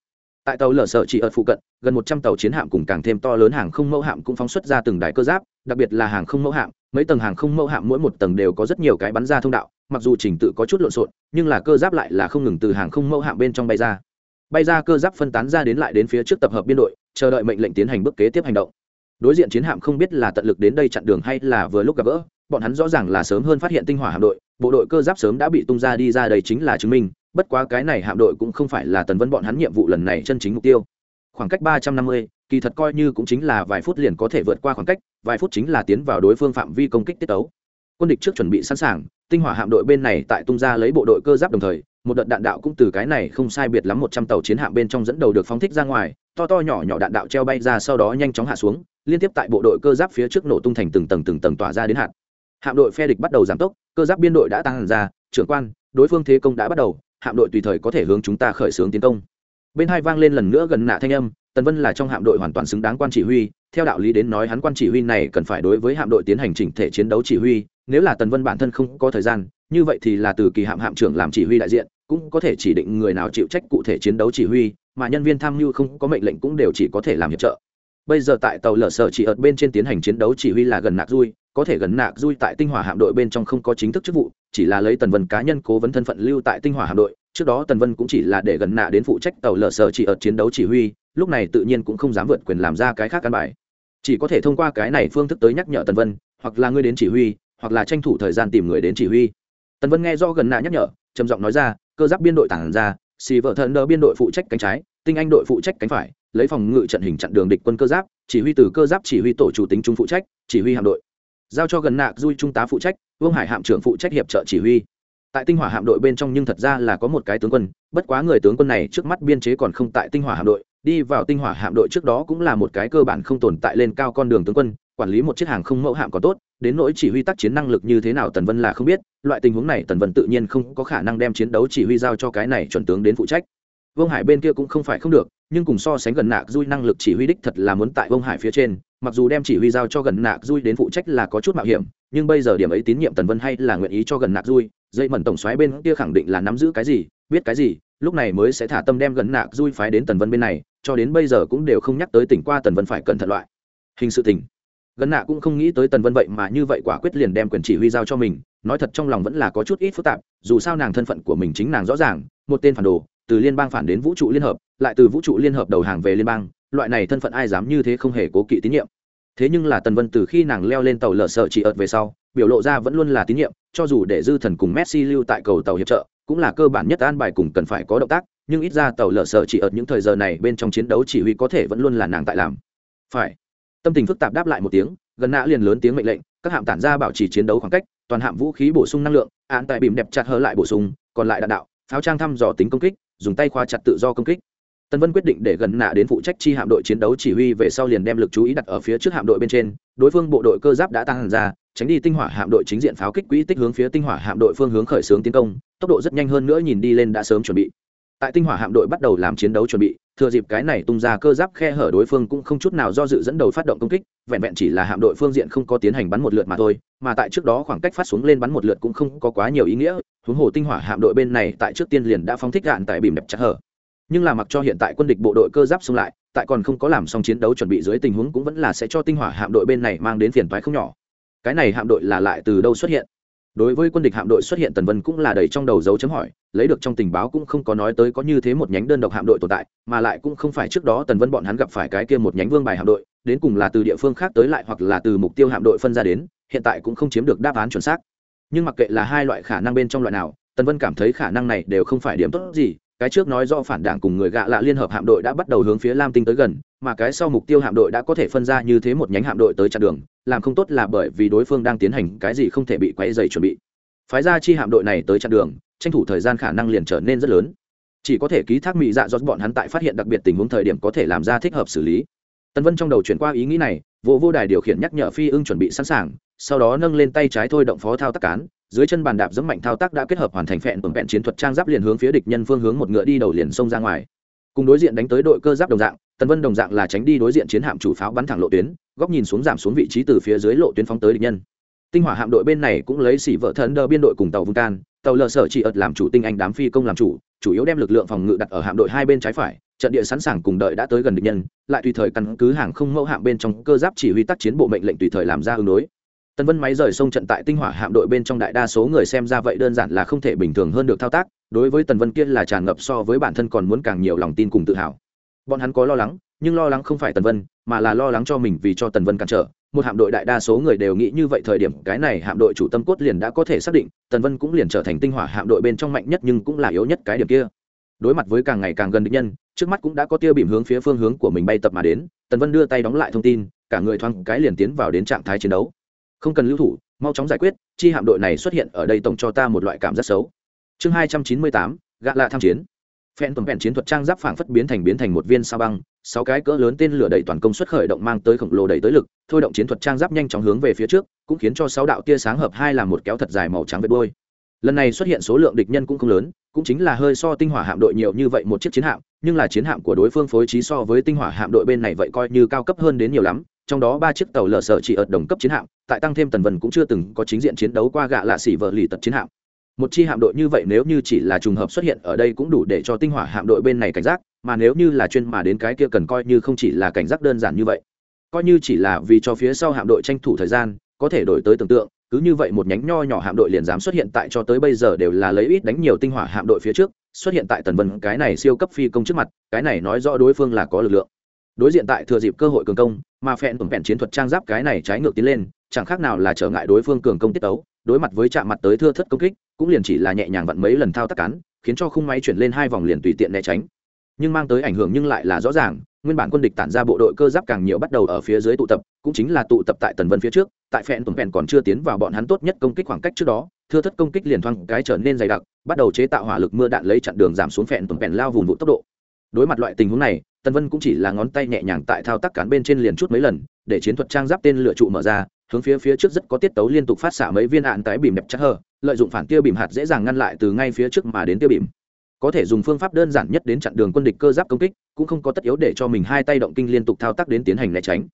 Tại tàu lở sở chỉ ở phụ cận, gần một trăm tàu chiến hạm cùng càng thêm to lớn hàng không mẫu hạm cũng phóng xuất ra từng đài cơ giáp, đặc biệt là hàng không mẫu hạm, mấy tầng hàng không mẫu hạm mỗi một tầng đều có rất nhiều cái bắn ra thông đạo, mặc dù trình tự có chút lộn xộn, nhưng là cơ giáp lại là không ngừng từ hàng không mẫu hạm bên trong bay ra. Bay ra cơ giáp phân tán ra đến lại đến phía trước tập hợp biên đội, chờ đợi mệnh lệnh tiến hành bước kế tiếp hành động. Đối diện chiến hạm không biết là tận lực đến đây chặn đường hay là vừa lúc gặp gỡ bọn hắn rõ ràng là sớm hơn phát hiện tinh hỏa hạm đội, bộ đội cơ giáp sớm đã bị tung ra đi ra đây chính là chứng minh, bất quá cái này hạm đội cũng không phải là tần vân bọn hắn nhiệm vụ lần này chân chính mục tiêu. Khoảng cách ba trăm năm mươi, kỳ thật coi như cũng chính là vài phút liền có thể vượt qua khoảng cách, vài phút chính là tiến vào đối phương phạm vi công kích tiết tấu. Quân địch trước chuẩn bị sẵn sàng, tinh hỏa hạm đội bên này tại tung ra lấy bộ đội cơ giáp đồng thời, một đợt đạn đạo cũng từ cái này không sai biệt lắm một trăm tàu chiến hạm bên trong dẫn đầu được phóng thích ra ngoài, to to nhỏ nhỏ đạn đạo treo bay ra sau đó nhanh chóng hạ xuống, liên tiếp tại bộ đội cơ giáp phía trước nổ tung thành từng tầng từng tầng tỏa ra đến hạt hạm đội phe địch bắt đầu giảm tốc, cơ giáp biên đội đã tăng hẳn ra, trưởng quan, đối phương thế công đã bắt đầu, hạm đội tùy thời có thể hướng chúng ta khởi xướng tiến công. Bên hai vang lên lần nữa gần nạ thanh âm, tần vân là trong hạm đội hoàn toàn xứng đáng quan chỉ huy, theo đạo lý đến nói hắn quan chỉ huy này cần phải đối với hạm đội tiến hành chỉnh thể chiến đấu chỉ huy, nếu là tần vân bản thân không có thời gian, như vậy thì là từ kỳ hạm hạm trưởng làm chỉ huy đại diện, cũng có thể chỉ định người nào chịu trách cụ thể chiến đấu chỉ huy, mà nhân viên tham mưu không có mệnh lệnh cũng đều chỉ có thể làm hiệp trợ. Bây giờ tại tàu lở sở chỉ ở bên trên tiến hành chiến đấu chỉ huy là gần nạc dui có thể gần nạc dui tại tinh hỏa hạm đội bên trong không có chính thức chức vụ, chỉ là lấy tần vân cá nhân cố vấn thân phận lưu tại tinh hỏa hạm đội, trước đó tần vân cũng chỉ là để gần nạ đến phụ trách tàu lở sở chỉ ở chiến đấu chỉ huy, lúc này tự nhiên cũng không dám vượt quyền làm ra cái khác căn bài. Chỉ có thể thông qua cái này phương thức tới nhắc nhở tần vân, hoặc là ngươi đến chỉ huy, hoặc là tranh thủ thời gian tìm người đến chỉ huy. Tần vân nghe do gần nạ nhắc nhở, trầm giọng nói ra, cơ giáp biên đội tản ra, xì vợ thần đỡ biên đội phụ trách cánh trái, tinh anh đội phụ trách cánh phải, lấy phòng ngự trận hình chặn đường địch quân cơ giáp, chỉ huy từ cơ giáp chỉ huy tổ chủ tính trung phụ trách, chỉ huy hạm đội giao cho gần nạ dui trung tá phụ trách, vương hải hạm trưởng phụ trách hiệp trợ chỉ huy. Tại tinh hỏa hạm đội bên trong nhưng thật ra là có một cái tướng quân, bất quá người tướng quân này trước mắt biên chế còn không tại tinh hỏa hạm đội, đi vào tinh hỏa hạm đội trước đó cũng là một cái cơ bản không tồn tại lên cao con đường tướng quân, quản lý một chiếc hàng không mẫu hạm có tốt, đến nỗi chỉ huy tác chiến năng lực như thế nào tần vân là không biết, loại tình huống này tần vân tự nhiên không có khả năng đem chiến đấu chỉ huy giao cho cái này chuẩn tướng đến phụ trách. Vương hải bên kia cũng không phải không được, nhưng cùng so sánh gần nạc dui năng lực chỉ huy đích thật là muốn tại vương hải phía trên mặc dù đem chỉ huy giao cho gần nạc dui đến phụ trách là có chút mạo hiểm, nhưng bây giờ điểm ấy tín nhiệm tần vân hay là nguyện ý cho gần nạc dui, dây mẩn tổng xoáy bên kia khẳng định là nắm giữ cái gì, biết cái gì, lúc này mới sẽ thả tâm đem gần nạc dui phái đến tần vân bên này, cho đến bây giờ cũng đều không nhắc tới tỉnh qua tần vân phải cẩn thận loại. Hình sự tỉnh. Gần nạ cũng không nghĩ tới tần vân vậy mà như vậy quả quyết liền đem quyền chỉ huy giao cho mình, nói thật trong lòng vẫn là có chút ít phức tạp, dù sao nàng thân phận của mình chính nàng rõ ràng, một tên phản đồ, từ liên bang phản đến vũ trụ liên hợp, lại từ vũ trụ liên hợp đầu hàng về liên bang, loại này thân phận ai dám như thế không hề cố kỵ tín nhiệm thế nhưng là tần vân từ khi nàng leo lên tàu lở sợ chỉ ợt về sau, biểu lộ ra vẫn luôn là tín nhiệm, cho dù để dư thần cùng messi lưu tại cầu tàu hiệp trợ, cũng là cơ bản nhất an bài cùng cần phải có động tác, nhưng ít ra tàu lở sợ chỉ ợt những thời giờ này bên trong chiến đấu chỉ huy có thể vẫn luôn là nàng tại làm. Phải. Tâm tình phức tạp đáp lại một tiếng, gần nã liền lớn tiếng mệnh lệnh, các hạm tản ra bảo trì chiến đấu khoảng cách, toàn hạm vũ khí bổ sung năng lượng, án tại bìm đẹp chặt hở lại bổ sung, còn lại đạn đạo, pháo trang thăm dò tính công kích, dùng tay khoa chặt tự do công kích. Tần vân quyết định để gần nạ đến phụ trách chi hạm đội chiến đấu chỉ huy về sau liền đem lực chú ý đặt ở phía trước hạm đội bên trên. Đối phương bộ đội cơ giáp đã tăng ra, tránh đi tinh hỏa hạm đội chính diện pháo kích quỹ tích hướng phía tinh hỏa hạm đội phương hướng khởi xướng tiến công, tốc độ rất nhanh hơn nữa nhìn đi lên đã sớm chuẩn bị. Tại tinh hỏa hạm đội bắt đầu làm chiến đấu chuẩn bị, thừa dịp cái này tung ra cơ giáp khe hở đối phương cũng không chút nào do dự dẫn đầu phát động công kích, vẹn vẹn chỉ là hạm đội phương diện không có tiến hành bắn một lượt mà thôi, mà tại trước đó khoảng cách phát xuống lên bắn một lượt cũng không có quá nhiều ý nghĩa, huống hồ tinh hỏa hạm đội bên này tại trước tiên liền đã phóng thích đạn tại bìm đẹp chặt hở nhưng là mặc cho hiện tại quân địch bộ đội cơ giáp xung lại, tại còn không có làm xong chiến đấu chuẩn bị dưới tình huống cũng vẫn là sẽ cho tinh hỏa hạm đội bên này mang đến phiền toái không nhỏ. Cái này hạm đội là lại từ đâu xuất hiện? Đối với quân địch hạm đội xuất hiện tần vân cũng là đầy trong đầu dấu chấm hỏi, lấy được trong tình báo cũng không có nói tới có như thế một nhánh đơn độc hạm đội tồn tại, mà lại cũng không phải trước đó tần vân bọn hắn gặp phải cái kia một nhánh vương bài hạm đội, đến cùng là từ địa phương khác tới lại hoặc là từ mục tiêu hạm đội phân ra đến, hiện tại cũng không chiếm được đáp án chuẩn xác. Nhưng mặc kệ là hai loại khả năng bên trong loại nào, tần vân cảm thấy khả năng này đều không phải điểm tốt gì cái trước nói do phản đảng cùng người gạ lạ liên hợp hạm đội đã bắt đầu hướng phía lam tinh tới gần, mà cái sau mục tiêu hạm đội đã có thể phân ra như thế một nhánh hạm đội tới chặn đường, làm không tốt là bởi vì đối phương đang tiến hành cái gì không thể bị quay dày chuẩn bị. Phái ra chi hạm đội này tới chặn đường, tranh thủ thời gian khả năng liền trở nên rất lớn. Chỉ có thể ký thác mỹ dạ do bọn hắn tại phát hiện đặc biệt tình huống thời điểm có thể làm ra thích hợp xử lý. Tân vân trong đầu chuyển qua ý nghĩ này vô vô đài điều khiển nhắc nhở phi ưng chuẩn bị sẵn sàng, sau đó nâng lên tay trái thôi động phó thao tác cán dưới chân bàn đạp dẫm mạnh thao tác đã kết hợp hoàn thành phẹn tuần vẹn chiến thuật trang giáp liền hướng phía địch nhân phương hướng một ngựa đi đầu liền xông ra ngoài. Cùng đối diện đánh tới đội cơ giáp đồng dạng, tần vân đồng dạng là tránh đi đối diện chiến hạm chủ pháo bắn thẳng lộ tuyến, góc nhìn xuống giảm xuống vị trí từ phía dưới lộ tuyến phóng tới địch nhân. Tinh hỏa hạm đội bên này cũng lấy xỉ vợ thần đờ biên đội cùng tàu vulcan tàu lờ sở chỉ ợt làm chủ tinh anh đám phi công làm chủ chủ yếu đem lực lượng phòng ngự đặt ở hạm đội hai bên trái phải, trận địa sẵn sàng cùng đợi đã tới gần địch nhân, lại tùy thời căn cứ hàng không mẫu hạm bên trong cơ giáp chỉ huy tác chiến bộ mệnh lệnh tùy thời làm ra ứng đối. Tần Vân máy rời sông trận tại tinh hỏa hạm đội bên trong đại đa số người xem ra vậy đơn giản là không thể bình thường hơn được thao tác, đối với Tần Vân kia là tràn ngập so với bản thân còn muốn càng nhiều lòng tin cùng tự hào. Bọn hắn có lo lắng, nhưng lo lắng không phải Tần Vân, mà là lo lắng cho mình vì cho Tần Vân cản trở. Một hạm đội đại đa số người đều nghĩ như vậy thời điểm cái này hạm đội chủ tâm cốt liền đã có thể xác định, Tần Vân cũng liền trở thành tinh hỏa hạm đội bên trong mạnh nhất nhưng cũng là yếu nhất cái điểm kia. Đối mặt với càng ngày càng gần địch nhân, trước mắt cũng đã có tia bìm hướng phía phương hướng của mình bay tập mà đến, Tần Vân đưa tay đóng lại thông tin, cả người thoáng cái liền tiến vào đến trạng thái chiến đấu. Không cần lưu thủ, mau chóng giải quyết chi hạm đội này xuất hiện ở đây tổng cho ta một loại cảm giác xấu. Chương hai trăm chín mươi tám gạ lạ tham chiến. Phen tuần vẹn chiến thuật trang giáp phảng phất biến thành biến thành một viên sao băng sáu cái cỡ lớn tên lửa đẩy toàn công suất khởi động mang tới khổng lồ đẩy tới lực thôi động chiến thuật trang giáp nhanh chóng hướng về phía trước cũng khiến cho sáu đạo tia sáng hợp hai làm một kéo thật dài màu trắng vệt đôi lần này xuất hiện số lượng địch nhân cũng không lớn cũng chính là hơi so tinh hỏa hạm đội nhiều như vậy một chiếc chiến hạm nhưng là chiến hạm của đối phương phối trí so với tinh hỏa hạm đội bên này vậy coi như cao cấp hơn đến nhiều lắm trong đó ba chiếc tàu lở sở chỉ ở đồng cấp chiến hạm, tại tăng thêm tần vân cũng chưa từng có chính diện chiến đấu qua gạ lạ xỉ vợ lì tật chiến hạm. Một chi hạm đội như vậy nếu như chỉ là trùng hợp xuất hiện ở đây cũng đủ để cho tinh hỏa hạm đội bên này cảnh giác, mà nếu như là chuyên mà đến cái kia cần coi như không chỉ là cảnh giác đơn giản như vậy. Coi như chỉ là vì cho phía sau hạm đội tranh thủ thời gian, có thể đổi tới tưởng tượng, cứ như vậy một nhánh nho nhỏ hạm đội liền dám xuất hiện tại cho tới bây giờ đều là lấy ít đánh nhiều tinh hỏa hạm đội phía trước, xuất hiện tại tần vân cái này siêu cấp phi công trước mặt, cái này nói rõ đối phương là có lực lượng đối diện tại thừa dịp cơ hội cường công mà phẹn tuần phẹn chiến thuật trang giáp cái này trái ngược tiến lên chẳng khác nào là trở ngại đối phương cường công tiết tấu đối mặt với chạm mặt tới thưa thất công kích cũng liền chỉ là nhẹ nhàng vặn mấy lần thao tác cán, khiến cho khung máy chuyển lên hai vòng liền tùy tiện né tránh. Nhưng mang tới ảnh hưởng nhưng lại là rõ ràng nguyên bản quân địch tản ra bộ đội cơ giáp càng nhiều bắt đầu ở phía dưới tụ tập cũng chính là tụ tập tại tần vân phía trước tại phẹn tuần phẹn còn chưa tiến vào bọn hắn tốt nhất công kích khoảng cách trước đó thưa thất công kích liền thoang cái trở nên dày đặc bắt đầu chế tạo hỏa lực mưa đạn lấy chặn đường giảm xuống phẹn tuần phẹn lao vùng vụ tốc độ. Đối mặt loại tình huống này tần vân cũng chỉ là ngón tay nhẹ nhàng tại thao tác cán bên trên liền chút mấy lần, để chiến thuật trang giáp tên lựa trụ mở ra, hướng phía phía trước rất có tiết tấu liên tục phát xạ mấy viên ạn tái bìm đẹp chắc hờ, lợi dụng phản tiêu bìm hạt dễ dàng ngăn lại từ ngay phía trước mà đến tiêu bìm. Có thể dùng phương pháp đơn giản nhất đến chặn đường quân địch cơ giáp công kích, cũng không có tất yếu để cho mình hai tay động kinh liên tục thao tác đến tiến hành né tránh.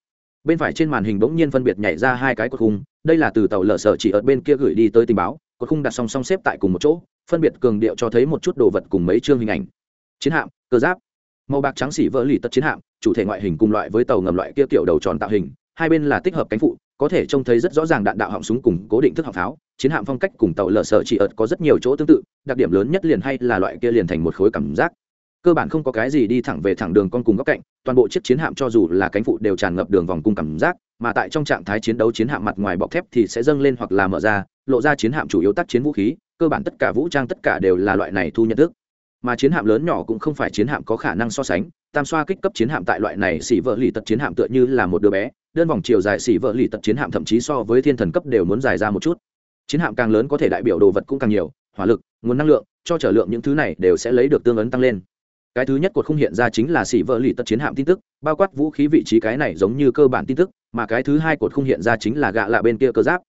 Bên phải trên màn hình bỗng nhiên phân biệt nhảy ra hai cái cột khung, đây là từ tàu lở sở chỉ ở bên kia gửi đi tới tình báo, cột khung đặt song song xếp tại cùng một chỗ, phân biệt cường điệu cho thấy một chút đồ vật cùng mấy chương hình ảnh. Chiến hạm, cơ giáp màu bạc trắng xỉ vỡ lì tất chiến hạm, chủ thể ngoại hình cùng loại với tàu ngầm loại kia kiểu đầu tròn tạo hình, hai bên là tích hợp cánh phụ, có thể trông thấy rất rõ ràng đạn đạo họng súng cùng cố định thức họng pháo, chiến hạm phong cách cùng tàu lở sở chỉ ợt có rất nhiều chỗ tương tự, đặc điểm lớn nhất liền hay là loại kia liền thành một khối cảm giác. Cơ bản không có cái gì đi thẳng về thẳng đường con cùng góc cạnh, toàn bộ chiếc chiến hạm cho dù là cánh phụ đều tràn ngập đường vòng cung cảm giác, mà tại trong trạng thái chiến đấu chiến hạm mặt ngoài bọc thép thì sẽ dâng lên hoặc là mở ra, lộ ra chiến hạm chủ yếu tác chiến vũ khí, cơ bản tất cả vũ trang tất cả đều là loại này thu nhận thức mà chiến hạm lớn nhỏ cũng không phải chiến hạm có khả năng so sánh, tam xoa kích cấp chiến hạm tại loại này xỉ vợ lì tật chiến hạm tựa như là một đứa bé, đơn vòng chiều dài xỉ vợ lì tật chiến hạm thậm chí so với thiên thần cấp đều muốn dài ra một chút. Chiến hạm càng lớn có thể đại biểu đồ vật cũng càng nhiều, hỏa lực, nguồn năng lượng, cho trở lượng những thứ này đều sẽ lấy được tương ứng tăng lên. Cái thứ nhất cột không hiện ra chính là xỉ vợ lì tật chiến hạm tin tức, bao quát vũ khí vị trí cái này giống như cơ bản tin tức, mà cái thứ hai cột không hiện ra chính là gạ lạ bên kia cơ giáp.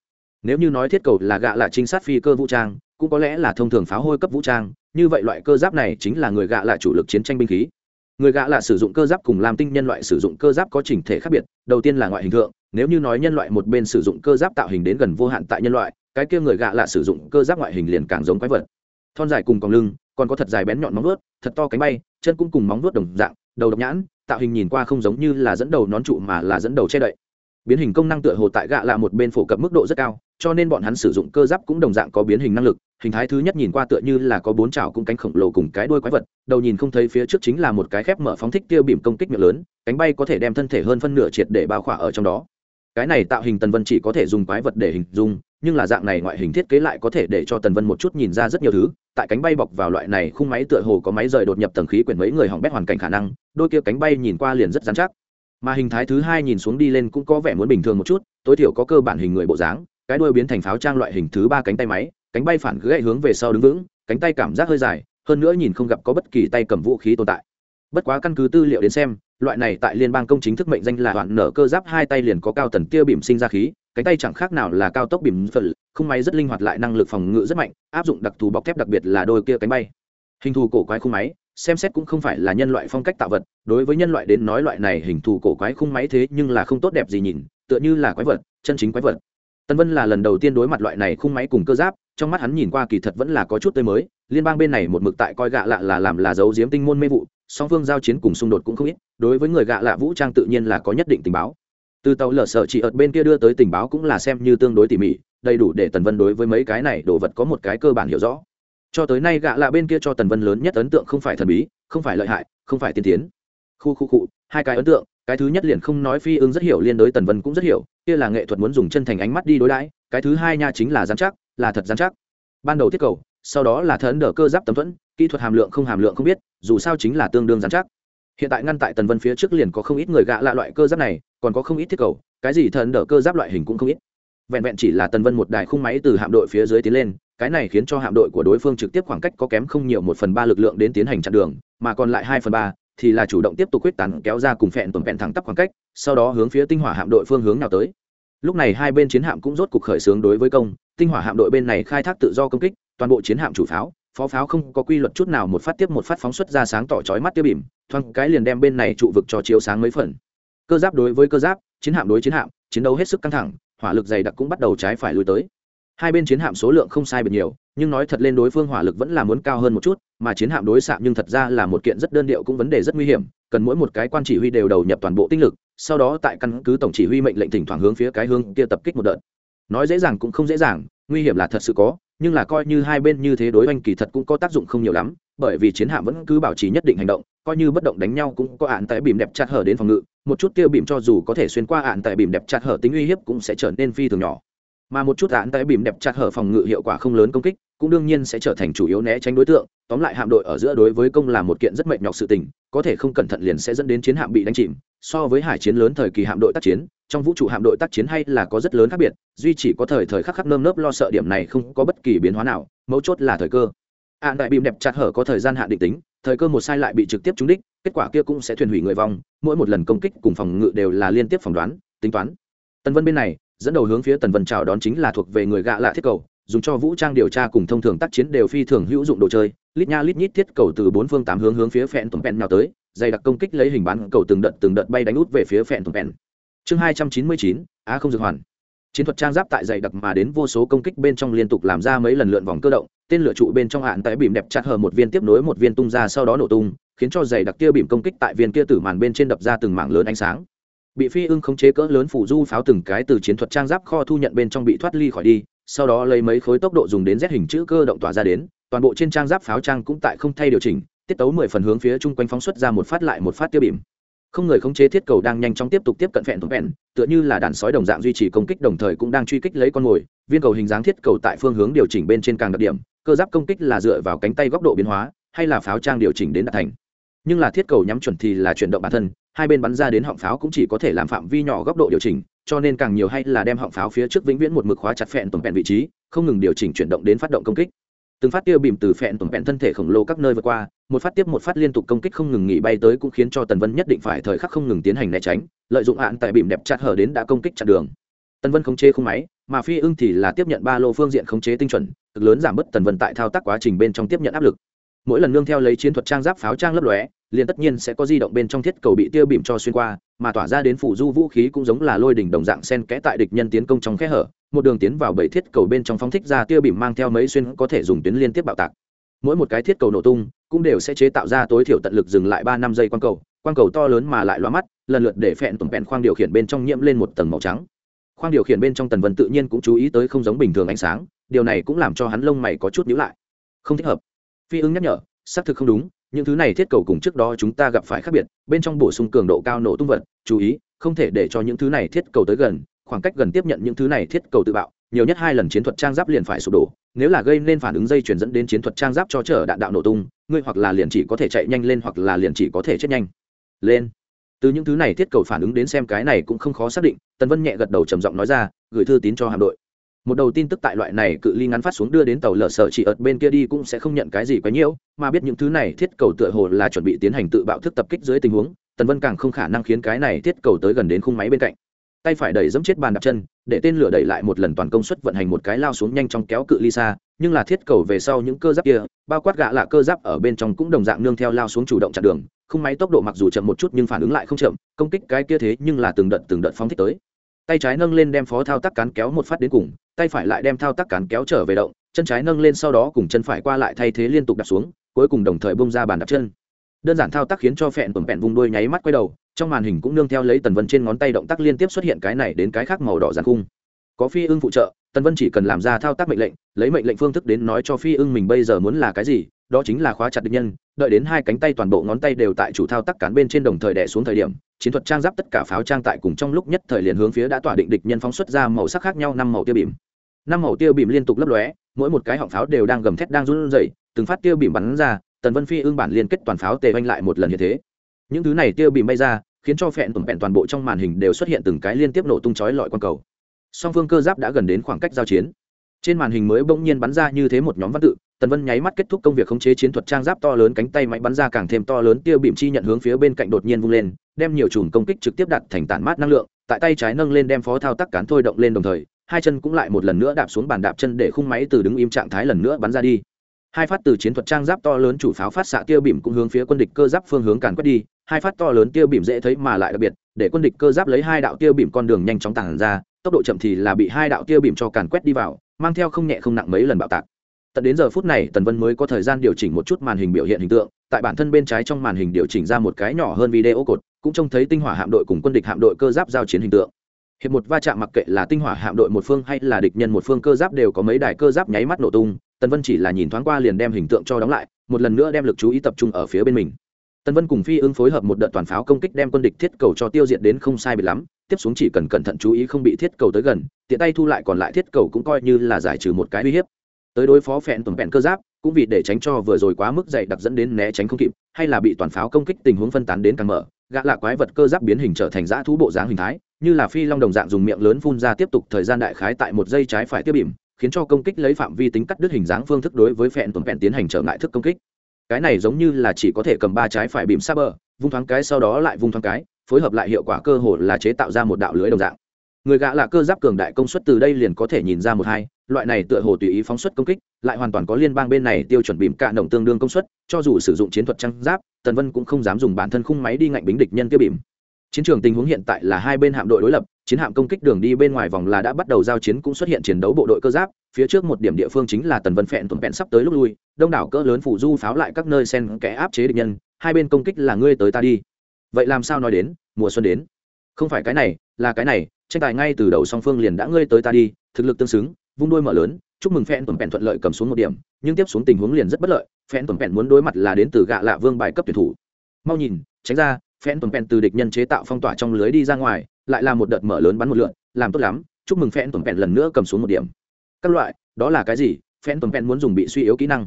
Nếu như nói thiết cầu là gạ lạ trinh sát phi cơ vũ trang, cũng có lẽ là thông thường pháo hôi cấp vũ trang như vậy loại cơ giáp này chính là người gạ là chủ lực chiến tranh binh khí. Người gạ là sử dụng cơ giáp cùng làm tinh nhân loại sử dụng cơ giáp có chỉnh thể khác biệt, đầu tiên là ngoại hình thượng, nếu như nói nhân loại một bên sử dụng cơ giáp tạo hình đến gần vô hạn tại nhân loại, cái kia người gạ là sử dụng cơ giáp ngoại hình liền càng giống quái vật. Thon dài cùng còng lưng, còn có thật dài bén nhọn móng vuốt, thật to cánh bay, chân cũng cùng móng vuốt đồng dạng, đầu độc nhãn, tạo hình nhìn qua không giống như là dẫn đầu nón trụ mà là dẫn đầu che đậy. Biến hình công năng tựa hồ tại gạ là một bên phổ cập mức độ rất cao, cho nên bọn hắn sử dụng cơ giáp cũng đồng dạng có biến hình năng lực hình thái thứ nhất nhìn qua tựa như là có bốn chảo cùng cánh khổng lồ cùng cái đuôi quái vật, đầu nhìn không thấy phía trước chính là một cái khép mở phóng thích tiêu bìm công kích miệng lớn, cánh bay có thể đem thân thể hơn phân nửa triệt để bao khỏa ở trong đó. Cái này tạo hình tần vân chỉ có thể dùng quái vật để hình dung, nhưng là dạng này ngoại hình thiết kế lại có thể để cho tần vân một chút nhìn ra rất nhiều thứ, tại cánh bay bọc vào loại này khung máy tựa hồ có máy rời đột nhập tầng khí quyển mấy người hỏng bét hoàn cảnh khả năng, đôi kia cánh bay nhìn qua liền rất dán chắc. Mà hình thái thứ hai nhìn xuống đi lên cũng có vẻ muốn bình thường một chút, tối thiểu có cơ bản hình người bộ dáng, cái đuôi biến thành pháo trang loại hình thứ ba cánh tay máy cánh bay phản gãy hướng về sau đứng vững, cánh tay cảm giác hơi dài, hơn nữa nhìn không gặp có bất kỳ tay cầm vũ khí tồn tại. Bất quá căn cứ tư liệu đến xem, loại này tại liên bang công chính thức mệnh danh là đoạn nở cơ giáp hai tay liền có cao tần tiêu bìm sinh ra khí, cánh tay chẳng khác nào là cao tốc bìm phật, không máy rất linh hoạt lại năng lực phòng ngự rất mạnh, áp dụng đặc thù bọc thép đặc biệt là đôi kia cánh bay. Hình thù cổ quái khung máy, xem xét cũng không phải là nhân loại phong cách tạo vật, đối với nhân loại đến nói loại này hình thù cổ quái khung máy thế nhưng là không tốt đẹp gì nhìn, tựa như là quái vật, chân chính quái vật. Tân vân là lần đầu tiên đối mặt loại này khung máy cùng cơ giáp trong mắt hắn nhìn qua kỳ thật vẫn là có chút tươi mới, liên bang bên này một mực tại coi gạ lạ là làm là giấu giếm tinh môn mê vụ, song phương giao chiến cùng xung đột cũng không ít, đối với người gạ lạ vũ trang tự nhiên là có nhất định tình báo. Từ tàu lở sở chỉ ợt bên kia đưa tới tình báo cũng là xem như tương đối tỉ mỉ, đầy đủ để tần vân đối với mấy cái này đồ vật có một cái cơ bản hiểu rõ. Cho tới nay gạ lạ bên kia cho tần vân lớn nhất ấn tượng không phải thần bí, không phải lợi hại, không phải tiên tiến. Khu khu cụ hai cái ấn tượng, cái thứ nhất liền không nói phi ưng rất hiểu, liên đối tần vân cũng rất hiểu, kia là nghệ thuật muốn dùng chân thành ánh mắt đi đối đãi, cái thứ hai nha chính là giám chắc là thật giám chắc. Ban đầu thiết cầu, sau đó là thần đỡ cơ giáp tấm thuẫn, kỹ thuật hàm lượng không hàm lượng không biết, dù sao chính là tương đương giám chắc. Hiện tại ngăn tại tần vân phía trước liền có không ít người gạ lạ loại cơ giáp này, còn có không ít thiết cầu, cái gì thần đỡ cơ giáp loại hình cũng không ít. Vẹn vẹn chỉ là tần vân một đài khung máy từ hạm đội phía dưới tiến lên, cái này khiến cho hạm đội của đối phương trực tiếp khoảng cách có kém không nhiều một phần ba lực lượng đến tiến hành chặn đường, mà còn lại hai phần ba thì là chủ động tiếp tục quyết tán kéo ra cùng phẹn tuần phẹn thẳng tắp khoảng cách, sau đó hướng phía tinh hỏa hạm đội phương hướng nào tới lúc này hai bên chiến hạm cũng rốt cuộc khởi xướng đối với công. Tinh hỏa hạm đội bên này khai thác tự do công kích, toàn bộ chiến hạm chủ pháo, phó pháo không có quy luật chút nào, một phát tiếp một phát phóng xuất ra sáng tỏ chói mắt tiêu bìm, thoáng cái liền đem bên này trụ vực cho chiếu sáng mấy phần. Cơ giáp đối với cơ giáp, chiến hạm đối chiến hạm, chiến đấu hết sức căng thẳng, hỏa lực dày đặc cũng bắt đầu trái phải lùi tới. Hai bên chiến hạm số lượng không sai biệt nhiều, nhưng nói thật lên đối phương hỏa lực vẫn là muốn cao hơn một chút, mà chiến hạm đối xạ nhưng thật ra là một kiện rất đơn điệu cũng vấn đề rất nguy hiểm, cần mỗi một cái quan chỉ huy đều đầu nhập toàn bộ tinh lực sau đó tại căn cứ tổng chỉ huy mệnh lệnh thỉnh thoảng hướng phía cái hướng kia tập kích một đợt. Nói dễ dàng cũng không dễ dàng, nguy hiểm là thật sự có, nhưng là coi như hai bên như thế đối oanh kỳ thật cũng có tác dụng không nhiều lắm, bởi vì chiến hạm vẫn cứ bảo trì nhất định hành động, coi như bất động đánh nhau cũng có ạn tại bìm đẹp chặt hở đến phòng ngự, một chút kia bìm cho dù có thể xuyên qua ạn tại bìm đẹp chặt hở tính uy hiếp cũng sẽ trở nên phi thường nhỏ. Mà một chút ạn tại bìm đẹp chặt hở phòng ngự hiệu quả không lớn công kích, cũng đương nhiên sẽ trở thành chủ yếu né tránh đối tượng, tóm lại hạm đội ở giữa đối với công là một kiện rất mệnh nhọc sự tình có thể không cẩn thận liền sẽ dẫn đến chiến hạm bị đánh chìm, so với hải chiến lớn thời kỳ hạm đội tác chiến, trong vũ trụ hạm đội tác chiến hay là có rất lớn khác biệt, duy chỉ có thời thời khắc khắc nơm nớp lo sợ điểm này không có bất kỳ biến hóa nào, mấu chốt là thời cơ. Ạn đại bìm đẹp chặt hở có thời gian hạn định tính, thời cơ một sai lại bị trực tiếp trúng đích, kết quả kia cũng sẽ thuyền hủy người vong, mỗi một lần công kích cùng phòng ngự đều là liên tiếp phỏng đoán, tính toán. Tần vân bên này, dẫn đầu hướng phía tần vân chào đón chính là thuộc về người gạ lạ thiết cầu dùng cho vũ trang điều tra cùng thông thường tác chiến đều phi thường hữu dụng đồ chơi. Lít nha lít nhít thiết cầu từ bốn phương tám hướng hướng phía phẹn tuần pèn nào tới, dày đặc công kích lấy hình bán cầu từng đợt từng đợt bay đánh út về phía phẹn tuần pèn chương hai trăm chín mươi chín, á không dược hoàn. Chiến thuật trang giáp tại dày đặc mà đến vô số công kích bên trong liên tục làm ra mấy lần lượn vòng cơ động, tên lửa trụ bên trong hạn tại bìm đẹp chặt hờ một viên tiếp nối một viên tung ra sau đó nổ tung, khiến cho dày đặc tia bìm công kích tại viên kia tử màn bên trên đập ra từng mảng lớn ánh sáng. Bị phi ưng khống chế cỡ lớn phủ du pháo từng cái từ chiến thuật trang giáp kho thu nhận bên trong bị thoát ly khỏi đi sau đó lấy mấy khối tốc độ dùng đến rét hình chữ cơ động tỏa ra đến, toàn bộ trên trang giáp pháo trang cũng tại không thay điều chỉnh, tiết tấu mười phần hướng phía chung quanh phóng xuất ra một phát lại một phát tiêu bìm. Không người khống chế thiết cầu đang nhanh chóng tiếp tục tiếp cận vẹn thuộc vẹn, tựa như là đàn sói đồng dạng duy trì công kích đồng thời cũng đang truy kích lấy con mồi, viên cầu hình dáng thiết cầu tại phương hướng điều chỉnh bên trên càng đặc điểm, cơ giáp công kích là dựa vào cánh tay góc độ biến hóa, hay là pháo trang điều chỉnh đến đạt thành nhưng là thiết cầu nhắm chuẩn thì là chuyển động bản thân, hai bên bắn ra đến họng pháo cũng chỉ có thể làm phạm vi nhỏ góc độ điều chỉnh, cho nên càng nhiều hay là đem họng pháo phía trước vĩnh viễn một mực khóa chặt phẹn tuần vẹn vị trí, không ngừng điều chỉnh chuyển động đến phát động công kích. Từng phát tiêu bìm từ phẹn tuần vẹn thân thể khổng lồ các nơi vượt qua, một phát tiếp một phát liên tục công kích không ngừng nghỉ bay tới cũng khiến cho tần vân nhất định phải thời khắc không ngừng tiến hành né tránh, lợi dụng hạn tại bìm đẹp chặt hở đến đã công kích chặn đường. Tần vân khống chế không máy, mà phi ưng thì là tiếp nhận ba lô phương diện khống chế tinh chuẩn, cực lớn giảm bớt tần vân tại thao tác quá trình bên trong tiếp nhận áp lực mỗi lần nương theo lấy chiến thuật trang giáp pháo trang lấp lóe, liền tất nhiên sẽ có di động bên trong thiết cầu bị tiêu bìm cho xuyên qua, mà tỏa ra đến phủ du vũ khí cũng giống là lôi đỉnh đồng dạng sen kẽ tại địch nhân tiến công trong kẽ hở. Một đường tiến vào bảy thiết cầu bên trong phóng thích ra tiêu bìm mang theo mấy xuyên có thể dùng tuyến liên tiếp bạo tạc. Mỗi một cái thiết cầu nổ tung, cũng đều sẽ chế tạo ra tối thiểu tận lực dừng lại ba năm giây quang cầu. Quang cầu to lớn mà lại loa mắt, lần lượt để phẹn tùng bẹn khoang điều khiển bên trong nhiễm lên một tầng màu trắng. Khoang điều khiển bên trong tần vân tự nhiên cũng chú ý tới không giống bình thường ánh sáng, điều này cũng làm cho hắn lông mày có chút nhíu lại. Không thích hợp phi ưng nhắc nhở, xác thực không đúng, những thứ này thiết cầu cùng trước đó chúng ta gặp phải khác biệt, bên trong bổ sung cường độ cao nổ tung vật, chú ý, không thể để cho những thứ này thiết cầu tới gần, khoảng cách gần tiếp nhận những thứ này thiết cầu tự bạo, nhiều nhất hai lần chiến thuật trang giáp liền phải sụp đổ, nếu là gây nên phản ứng dây chuyển dẫn đến chiến thuật trang giáp cho chở đạn đạo nổ tung, ngươi hoặc là liền chỉ có thể chạy nhanh lên hoặc là liền chỉ có thể chết nhanh. Lên. Từ những thứ này thiết cầu phản ứng đến xem cái này cũng không khó xác định, tần vân nhẹ gật đầu trầm giọng nói ra, gửi thư tín cho hạm đội một đầu tin tức tại loại này cự ly ngắn phát xuống đưa đến tàu lở sở chỉ ợt bên kia đi cũng sẽ không nhận cái gì quá nhiễu mà biết những thứ này thiết cầu tựa hồ là chuẩn bị tiến hành tự bạo thức tập kích dưới tình huống, tần vân càng không khả năng khiến cái này thiết cầu tới gần đến khung máy bên cạnh. Tay phải đẩy dẫm chết bàn đạp chân, để tên lửa đẩy lại một lần toàn công suất vận hành một cái lao xuống nhanh trong kéo cự ly xa, nhưng là thiết cầu về sau những cơ giáp kia, bao quát gạ là cơ giáp ở bên trong cũng đồng dạng nương theo lao xuống chủ động chặn đường, khung máy tốc độ mặc dù chậm một chút nhưng phản ứng lại không chậm, công kích cái kia thế nhưng là từng đợt từng đợt phóng thích tới. Tay trái nâng lên đem phó thao tác cán kéo một phát đến cùng tay phải lại đem thao tác cán kéo trở về động, chân trái nâng lên sau đó cùng chân phải qua lại thay thế liên tục đặt xuống, cuối cùng đồng thời bông ra bàn đặt chân. Đơn giản thao tác khiến cho phẹn tuần phẹn vùng đôi nháy mắt quay đầu, trong màn hình cũng nương theo lấy tần vân trên ngón tay động tác liên tiếp xuất hiện cái này đến cái khác màu đỏ giàn khung. Có phi ưng phụ trợ, tần vân chỉ cần làm ra thao tác mệnh lệnh, lấy mệnh lệnh phương thức đến nói cho phi ưng mình bây giờ muốn là cái gì, đó chính là khóa chặt địch nhân, đợi đến hai cánh tay toàn bộ ngón tay đều tại chủ thao tác cán bên trên đồng thời đẻ xuống thời điểm chiến thuật trang giáp tất cả pháo trang tại cùng trong lúc nhất thời liền hướng phía đã tỏa định địch nhân phóng xuất ra màu sắc khác nhau năm màu tiêu bìm. Năm màu tiêu bìm liên tục lấp lóe, mỗi một cái họng pháo đều đang gầm thét đang run rẩy, từng phát tiêu bìm bắn ra, tần vân phi ương bản liên kết toàn pháo tề oanh lại một lần như thế. Những thứ này tiêu bìm bay ra, khiến cho phẹn tuần vẹn toàn bộ trong màn hình đều xuất hiện từng cái liên tiếp nổ tung chói lọi quang cầu. Song phương cơ giáp đã gần đến khoảng cách giao chiến. Trên màn hình mới bỗng nhiên bắn ra như thế một nhóm văn tự, tần vân nháy mắt kết thúc công việc khống chế chiến thuật trang giáp to lớn cánh tay máy bắn ra càng thêm to lớn tiêu bìm chi nhận hướng phía bên cạnh đột nhiên vung lên đem nhiều chùm công kích trực tiếp đặt thành tản mát năng lượng, tại tay trái nâng lên đem phó thao tác cán thôi động lên đồng thời, hai chân cũng lại một lần nữa đạp xuống bàn đạp chân để khung máy từ đứng im trạng thái lần nữa bắn ra đi. Hai phát từ chiến thuật trang giáp to lớn chủ pháo phát xạ tiêu bìm cũng hướng phía quân địch cơ giáp phương hướng càn quét đi, hai phát to lớn tiêu bìm dễ thấy mà lại đặc biệt, để quân địch cơ giáp lấy hai đạo tiêu bìm con đường nhanh chóng tàn ra, tốc độ chậm thì là bị hai đạo tiêu bìm cho càn quét đi vào, mang theo không nhẹ không nặng mấy lần bạo tạc tận đến giờ phút này tần vân mới có thời gian điều chỉnh một chút màn hình biểu hiện hình tượng, tại bản thân bên trái trong màn hình điều chỉnh ra một cái nhỏ hơn video cột, cũng trông thấy tinh hỏa hạm đội cùng quân địch hạm đội cơ giáp giao chiến hình tượng. Hiệp một va chạm mặc kệ là tinh hỏa hạm đội một phương hay là địch nhân một phương cơ giáp đều có mấy đài cơ giáp nháy mắt nổ tung, tần vân chỉ là nhìn thoáng qua liền đem hình tượng cho đóng lại, một lần nữa đem lực chú ý tập trung ở phía bên mình. Tần vân cùng phi ưng phối hợp một đợt toàn pháo công kích đem quân địch thiết cầu cho tiêu diệt đến không sai bị lắm, tiếp xuống chỉ cần cẩn thận chú ý không bị thiết cầu tới gần, tiện tay thu lại còn lại thiết cầu cũng coi như là giải trừ một cái uy hiếp tới đối phó phẹn tuần vẹn cơ giáp, cũng vì để tránh cho vừa rồi quá mức dày đặc dẫn đến né tránh không kịp, hay là bị toàn pháo công kích tình huống phân tán đến càng mở, gã lạ quái vật cơ giáp biến hình trở thành dã thú bộ dáng hình thái, như là phi long đồng dạng dùng miệng lớn phun ra tiếp tục thời gian đại khái tại một giây trái phải tiếp bìm khiến cho công kích lấy phạm vi tính cắt đứt hình dáng phương thức đối với phẹn tuần vẹn tiến hành trở ngại thức công kích. Cái này giống như là chỉ có thể cầm ba trái phải bìm xa bờ vung thoáng cái sau đó lại vung thoáng cái, phối hợp lại hiệu quả cơ hồ là chế tạo ra một đạo lưới đồng dạng người gã là cơ giáp cường đại công suất từ đây liền có thể nhìn ra một hai, loại này tựa hồ tùy ý phóng xuất công kích, lại hoàn toàn có liên bang bên này tiêu chuẩn bìm cạ động tương đương công suất, cho dù sử dụng chiến thuật trang giáp, tần vân cũng không dám dùng bản thân khung máy đi ngạnh bính địch nhân kia bìm chiến trường tình huống hiện tại là hai bên hạm đội đối lập, chiến hạm công kích đường đi bên ngoài vòng là đã bắt đầu giao chiến cũng xuất hiện chiến đấu bộ đội cơ giáp, phía trước một điểm địa phương chính là tần vân phẹn tuần phẹn sắp tới lúc lui, đông đảo cỡ lớn phủ du pháo lại các nơi sen kẽ áp chế địch nhân, hai bên công kích là ngươi tới ta đi. Vậy làm sao nói đến, mùa xuân đến? Không phải cái này, là cái này tranh tài ngay từ đầu song phương liền đã ngươi tới ta đi, thực lực tương xứng, vung đôi mở lớn, chúc mừng phen tuần pèn thuận lợi cầm xuống một điểm, nhưng tiếp xuống tình huống liền rất bất lợi, phen tuần pèn muốn đối mặt là đến từ gạ lạ vương bài cấp tuyển thủ. Mau nhìn, tránh ra, phen tuần pèn từ địch nhân chế tạo phong tỏa trong lưới đi ra ngoài, lại là một đợt mở lớn bắn một lượn, làm tốt lắm, chúc mừng phen tuần pèn lần nữa cầm xuống một điểm. Các loại, đó là cái gì? Phen tuần pèn muốn dùng bị suy yếu kỹ năng.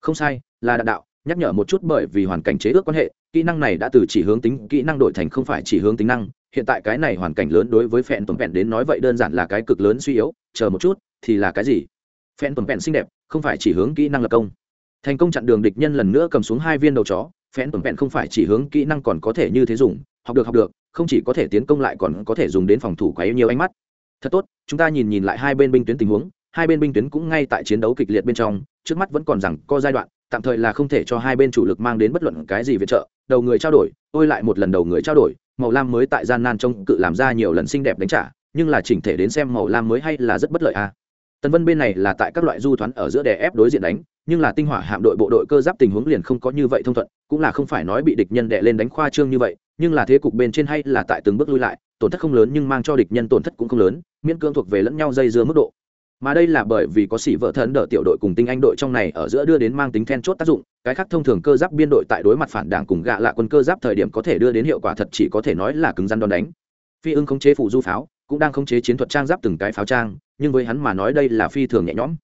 Không sai, là đạn đạo, nhắc nhở một chút bởi vì hoàn cảnh chế ước quan hệ, kỹ năng này đã từ chỉ hướng tính, kỹ năng đổi thành không phải chỉ hướng tính năng hiện tại cái này hoàn cảnh lớn đối với Phẹn tuần vẹn đến nói vậy đơn giản là cái cực lớn suy yếu, chờ một chút, thì là cái gì? Phẹn tuần vẹn xinh đẹp, không phải chỉ hướng kỹ năng lập công. Thành công chặn đường địch nhân lần nữa cầm xuống hai viên đầu chó Phẹn tuần vẹn không phải chỉ hướng kỹ năng còn có thể như thế dùng, học được học được, không chỉ có thể tiến công lại còn có thể dùng đến phòng thủ quá nhiều ánh mắt. Thật tốt, chúng ta nhìn nhìn lại hai bên binh tuyến tình huống, hai bên binh tuyến cũng ngay tại chiến đấu kịch liệt bên trong, trước mắt vẫn còn rằng có giai đoạn, tạm thời là không thể cho hai bên chủ lực mang đến bất luận cái gì viện trợ, đầu người trao đổi, ôi lại một lần đầu người trao đổi màu lam mới tại gian nan trông cự làm ra nhiều lần xinh đẹp đánh trả, nhưng là chỉnh thể đến xem màu lam mới hay là rất bất lợi a à. tần vân bên này là tại các loại du thoán ở giữa đè ép đối diện đánh, nhưng là tinh hỏa hạm đội bộ đội cơ giáp tình huống liền không có như vậy thông thuận, cũng là không phải nói bị địch nhân đè lên đánh khoa trương như vậy, nhưng là thế cục bên trên hay là tại từng bước lui lại, tổn thất không lớn nhưng mang cho địch nhân tổn thất cũng không lớn, miễn cưỡng thuộc về lẫn nhau dây dưa mức độ mà đây là bởi vì có sĩ vợ thần đỡ tiểu đội cùng tinh anh đội trong này ở giữa đưa đến mang tính then chốt tác dụng, cái khác thông thường cơ giáp biên đội tại đối mặt phản đảng cùng gạ lạ quân cơ giáp thời điểm có thể đưa đến hiệu quả thật chỉ có thể nói là cứng rắn đòn đánh. Phi ưng khống chế phụ du pháo, cũng đang khống chế chiến thuật trang giáp từng cái pháo trang, nhưng với hắn mà nói đây là phi thường nhẹ nhõm.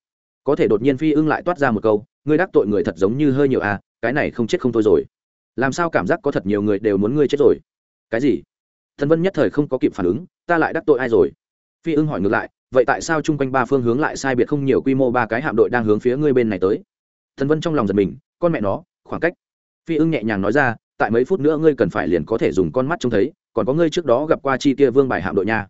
Có thể đột nhiên phi ưng lại toát ra một câu, ngươi đắc tội người thật giống như hơi nhiều à cái này không chết không thôi rồi. Làm sao cảm giác có thật nhiều người đều muốn ngươi chết rồi? Cái gì? Thần vân nhất thời không có kịp phản ứng, ta lại đắc tội ai rồi? Phi ưng hỏi ngược lại vậy tại sao chung quanh ba phương hướng lại sai biệt không nhiều quy mô ba cái hạm đội đang hướng phía ngươi bên này tới? Thần vân trong lòng giật mình, con mẹ nó, khoảng cách. Phi ưng nhẹ nhàng nói ra, tại mấy phút nữa ngươi cần phải liền có thể dùng con mắt trông thấy, còn có ngươi trước đó gặp qua chi Tia vương bài hạm đội nha.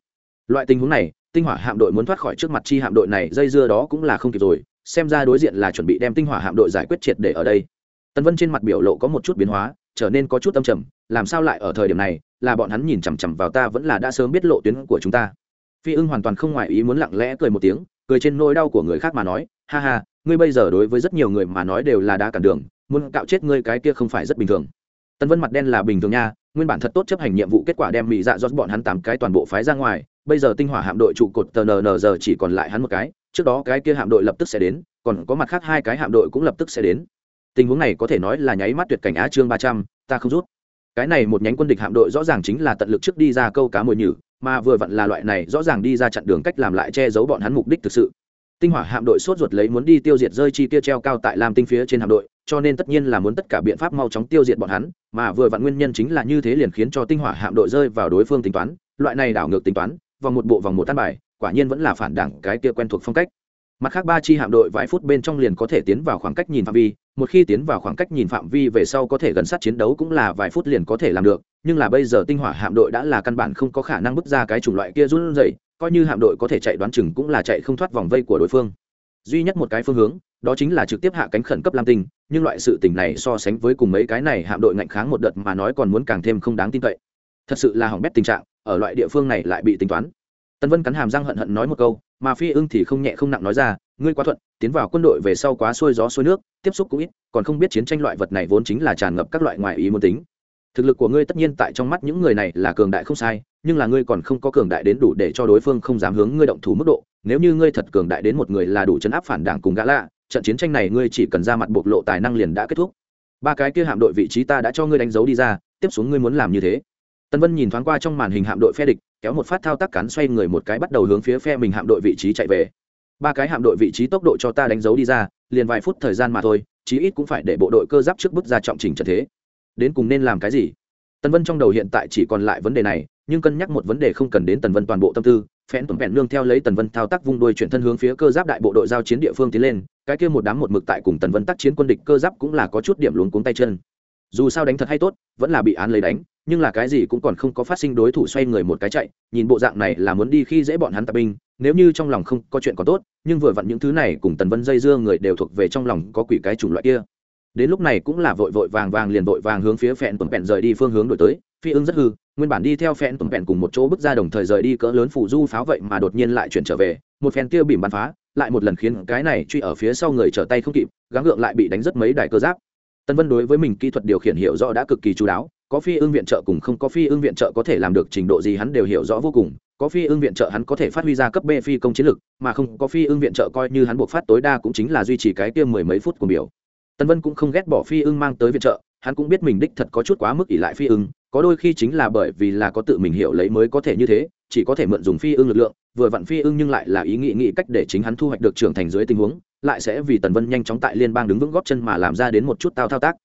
Loại tình huống này, tinh hỏa hạm đội muốn thoát khỏi trước mặt chi hạm đội này, dây dưa đó cũng là không kịp rồi, xem ra đối diện là chuẩn bị đem tinh hỏa hạm đội giải quyết triệt để ở đây. Tần vân trên mặt biểu lộ có một chút biến hóa, trở nên có chút âm trầm, làm sao lại ở thời điểm này, là bọn hắn nhìn chằm chằm vào ta vẫn là đã sớm biết lộ tuyến của chúng ta phi ưng hoàn toàn không ngoài ý muốn lặng lẽ cười một tiếng, cười trên nỗi đau của người khác mà nói, ha ha, ngươi bây giờ đối với rất nhiều người mà nói đều là đã cản đường, muốn cạo chết ngươi cái kia không phải rất bình thường. Tần vân mặt đen là bình thường nha, nguyên bản thật tốt chấp hành nhiệm vụ kết quả đem mỹ dạ dót bọn hắn tám cái toàn bộ phái ra ngoài, bây giờ tinh hỏa hạm đội trụ cột tờ nn giờ chỉ còn lại hắn một cái, trước đó cái kia hạm đội lập tức sẽ đến, còn có mặt khác hai cái hạm đội cũng lập tức sẽ đến. Tình huống này có thể nói là nháy mắt tuyệt cảnh á chương ba trăm, ta không rút cái này một nhánh quân địch hạm đội rõ ràng chính là tận lực trước đi ra câu cá mồi nhử, mà vừa vặn là loại này rõ ràng đi ra chặn đường cách làm lại che giấu bọn hắn mục đích thực sự. Tinh hỏa hạm đội sốt ruột lấy muốn đi tiêu diệt rơi chi tiêu treo cao tại lam tinh phía trên hạm đội, cho nên tất nhiên là muốn tất cả biện pháp mau chóng tiêu diệt bọn hắn, mà vừa vặn nguyên nhân chính là như thế liền khiến cho tinh hỏa hạm đội rơi vào đối phương tính toán, loại này đảo ngược tính toán, vòng một bộ vòng một tan bài, quả nhiên vẫn là phản đảng cái kia quen thuộc phong cách mặt khác ba chi hạm đội vài phút bên trong liền có thể tiến vào khoảng cách nhìn phạm vi, một khi tiến vào khoảng cách nhìn phạm vi về sau có thể gần sát chiến đấu cũng là vài phút liền có thể làm được, nhưng là bây giờ tinh hỏa hạm đội đã là căn bản không có khả năng bước ra cái chủng loại kia run rẩy, coi như hạm đội có thể chạy đoán chừng cũng là chạy không thoát vòng vây của đối phương. Duy nhất một cái phương hướng, đó chính là trực tiếp hạ cánh khẩn cấp lam tinh, nhưng loại sự tình này so sánh với cùng mấy cái này hạm đội ngạnh kháng một đợt mà nói còn muốn càng thêm không đáng tin cậy. Thật sự là hỏng bét tình trạng, ở loại địa phương này lại bị tính toán. Tân vân cắn hàm răng hận hận nói một câu mà phi ưng thì không nhẹ không nặng nói ra, ngươi quá thuận, tiến vào quân đội về sau quá xuôi gió xuôi nước, tiếp xúc cũng ít, còn không biết chiến tranh loại vật này vốn chính là tràn ngập các loại ngoại ý muốn tính. Thực lực của ngươi tất nhiên tại trong mắt những người này là cường đại không sai, nhưng là ngươi còn không có cường đại đến đủ để cho đối phương không dám hướng ngươi động thủ mức độ. Nếu như ngươi thật cường đại đến một người là đủ chấn áp phản đảng cùng gã lạ, trận chiến tranh này ngươi chỉ cần ra mặt bộc lộ tài năng liền đã kết thúc. Ba cái kia hạm đội vị trí ta đã cho ngươi đánh dấu đi ra, tiếp xuống ngươi muốn làm như thế tân vân nhìn thoáng qua trong màn hình hạm đội phe địch, kéo một phát thao tác cắn xoay người một cái bắt đầu hướng phía phe mình hạm đội vị trí chạy về. Ba cái hạm đội vị trí tốc độ cho ta đánh dấu đi ra, liền vài phút thời gian mà thôi, chí ít cũng phải để bộ đội cơ giáp trước bước ra trọng trình trận thế. Đến cùng nên làm cái gì? Tần vân trong đầu hiện tại chỉ còn lại vấn đề này, nhưng cân nhắc một vấn đề không cần đến tần vân toàn bộ tâm tư phen tuần vẹn nương theo lấy tần vân thao tác vung đuôi chuyển thân hướng phía cơ giáp đại bộ đội giao chiến địa phương tiến lên, cái kia một đám một mực tại cùng tần vân tác chiến quân địch cơ giáp cũng là có chút điểm luống cuống tay chân dù sao đánh thật hay tốt, vẫn là bị án lấy đánh, nhưng là cái gì cũng còn không có phát sinh đối thủ xoay người một cái chạy, nhìn bộ dạng này là muốn đi khi dễ bọn hắn tập binh, nếu như trong lòng không có chuyện có tốt, nhưng vừa vặn những thứ này cùng tần vân dây dưa người đều thuộc về trong lòng có quỷ cái chủng loại kia. Đến lúc này cũng là vội vội vàng vàng liền vội vàng hướng phía phẹn tuần vẹn rời đi phương hướng đổi tới, phi ưng rất hư, nguyên bản đi theo phẹn tuần vẹn cùng một chỗ bước ra đồng thời rời đi cỡ lớn phủ du pháo vậy mà đột nhiên lại chuyển trở về, một phen tiêu bìm bắn phá, lại một lần khiến cái này truy ở phía sau người trở tay không kịp, gắng gượng lại bị đánh rất mấy đài cơ giáp tân vân đối với mình kỹ thuật điều khiển hiểu rõ đã cực kỳ chú đáo, có phi ương viện trợ cùng không có phi ương viện trợ có thể làm được trình độ gì hắn đều hiểu rõ vô cùng, có phi ương viện trợ hắn có thể phát huy ra cấp b phi công chiến lực, mà không có phi ương viện trợ coi như hắn buộc phát tối đa cũng chính là duy trì cái kia mười mấy phút của biểu. Tân vân cũng không ghét bỏ phi ương mang tới viện trợ, hắn cũng biết mình đích thật có chút quá mức ỷ lại phi ưng, có đôi khi chính là bởi vì là có tự mình hiểu lấy mới có thể như thế, chỉ có thể mượn dùng phi ưng lực lượng, vừa vặn phi ưng nhưng lại là ý nghĩ nghĩ cách để chính hắn thu hoạch được trưởng thành dưới tình huống lại sẽ vì tần vân nhanh chóng tại liên bang đứng vững góp chân mà làm ra đến một chút tao thao tác.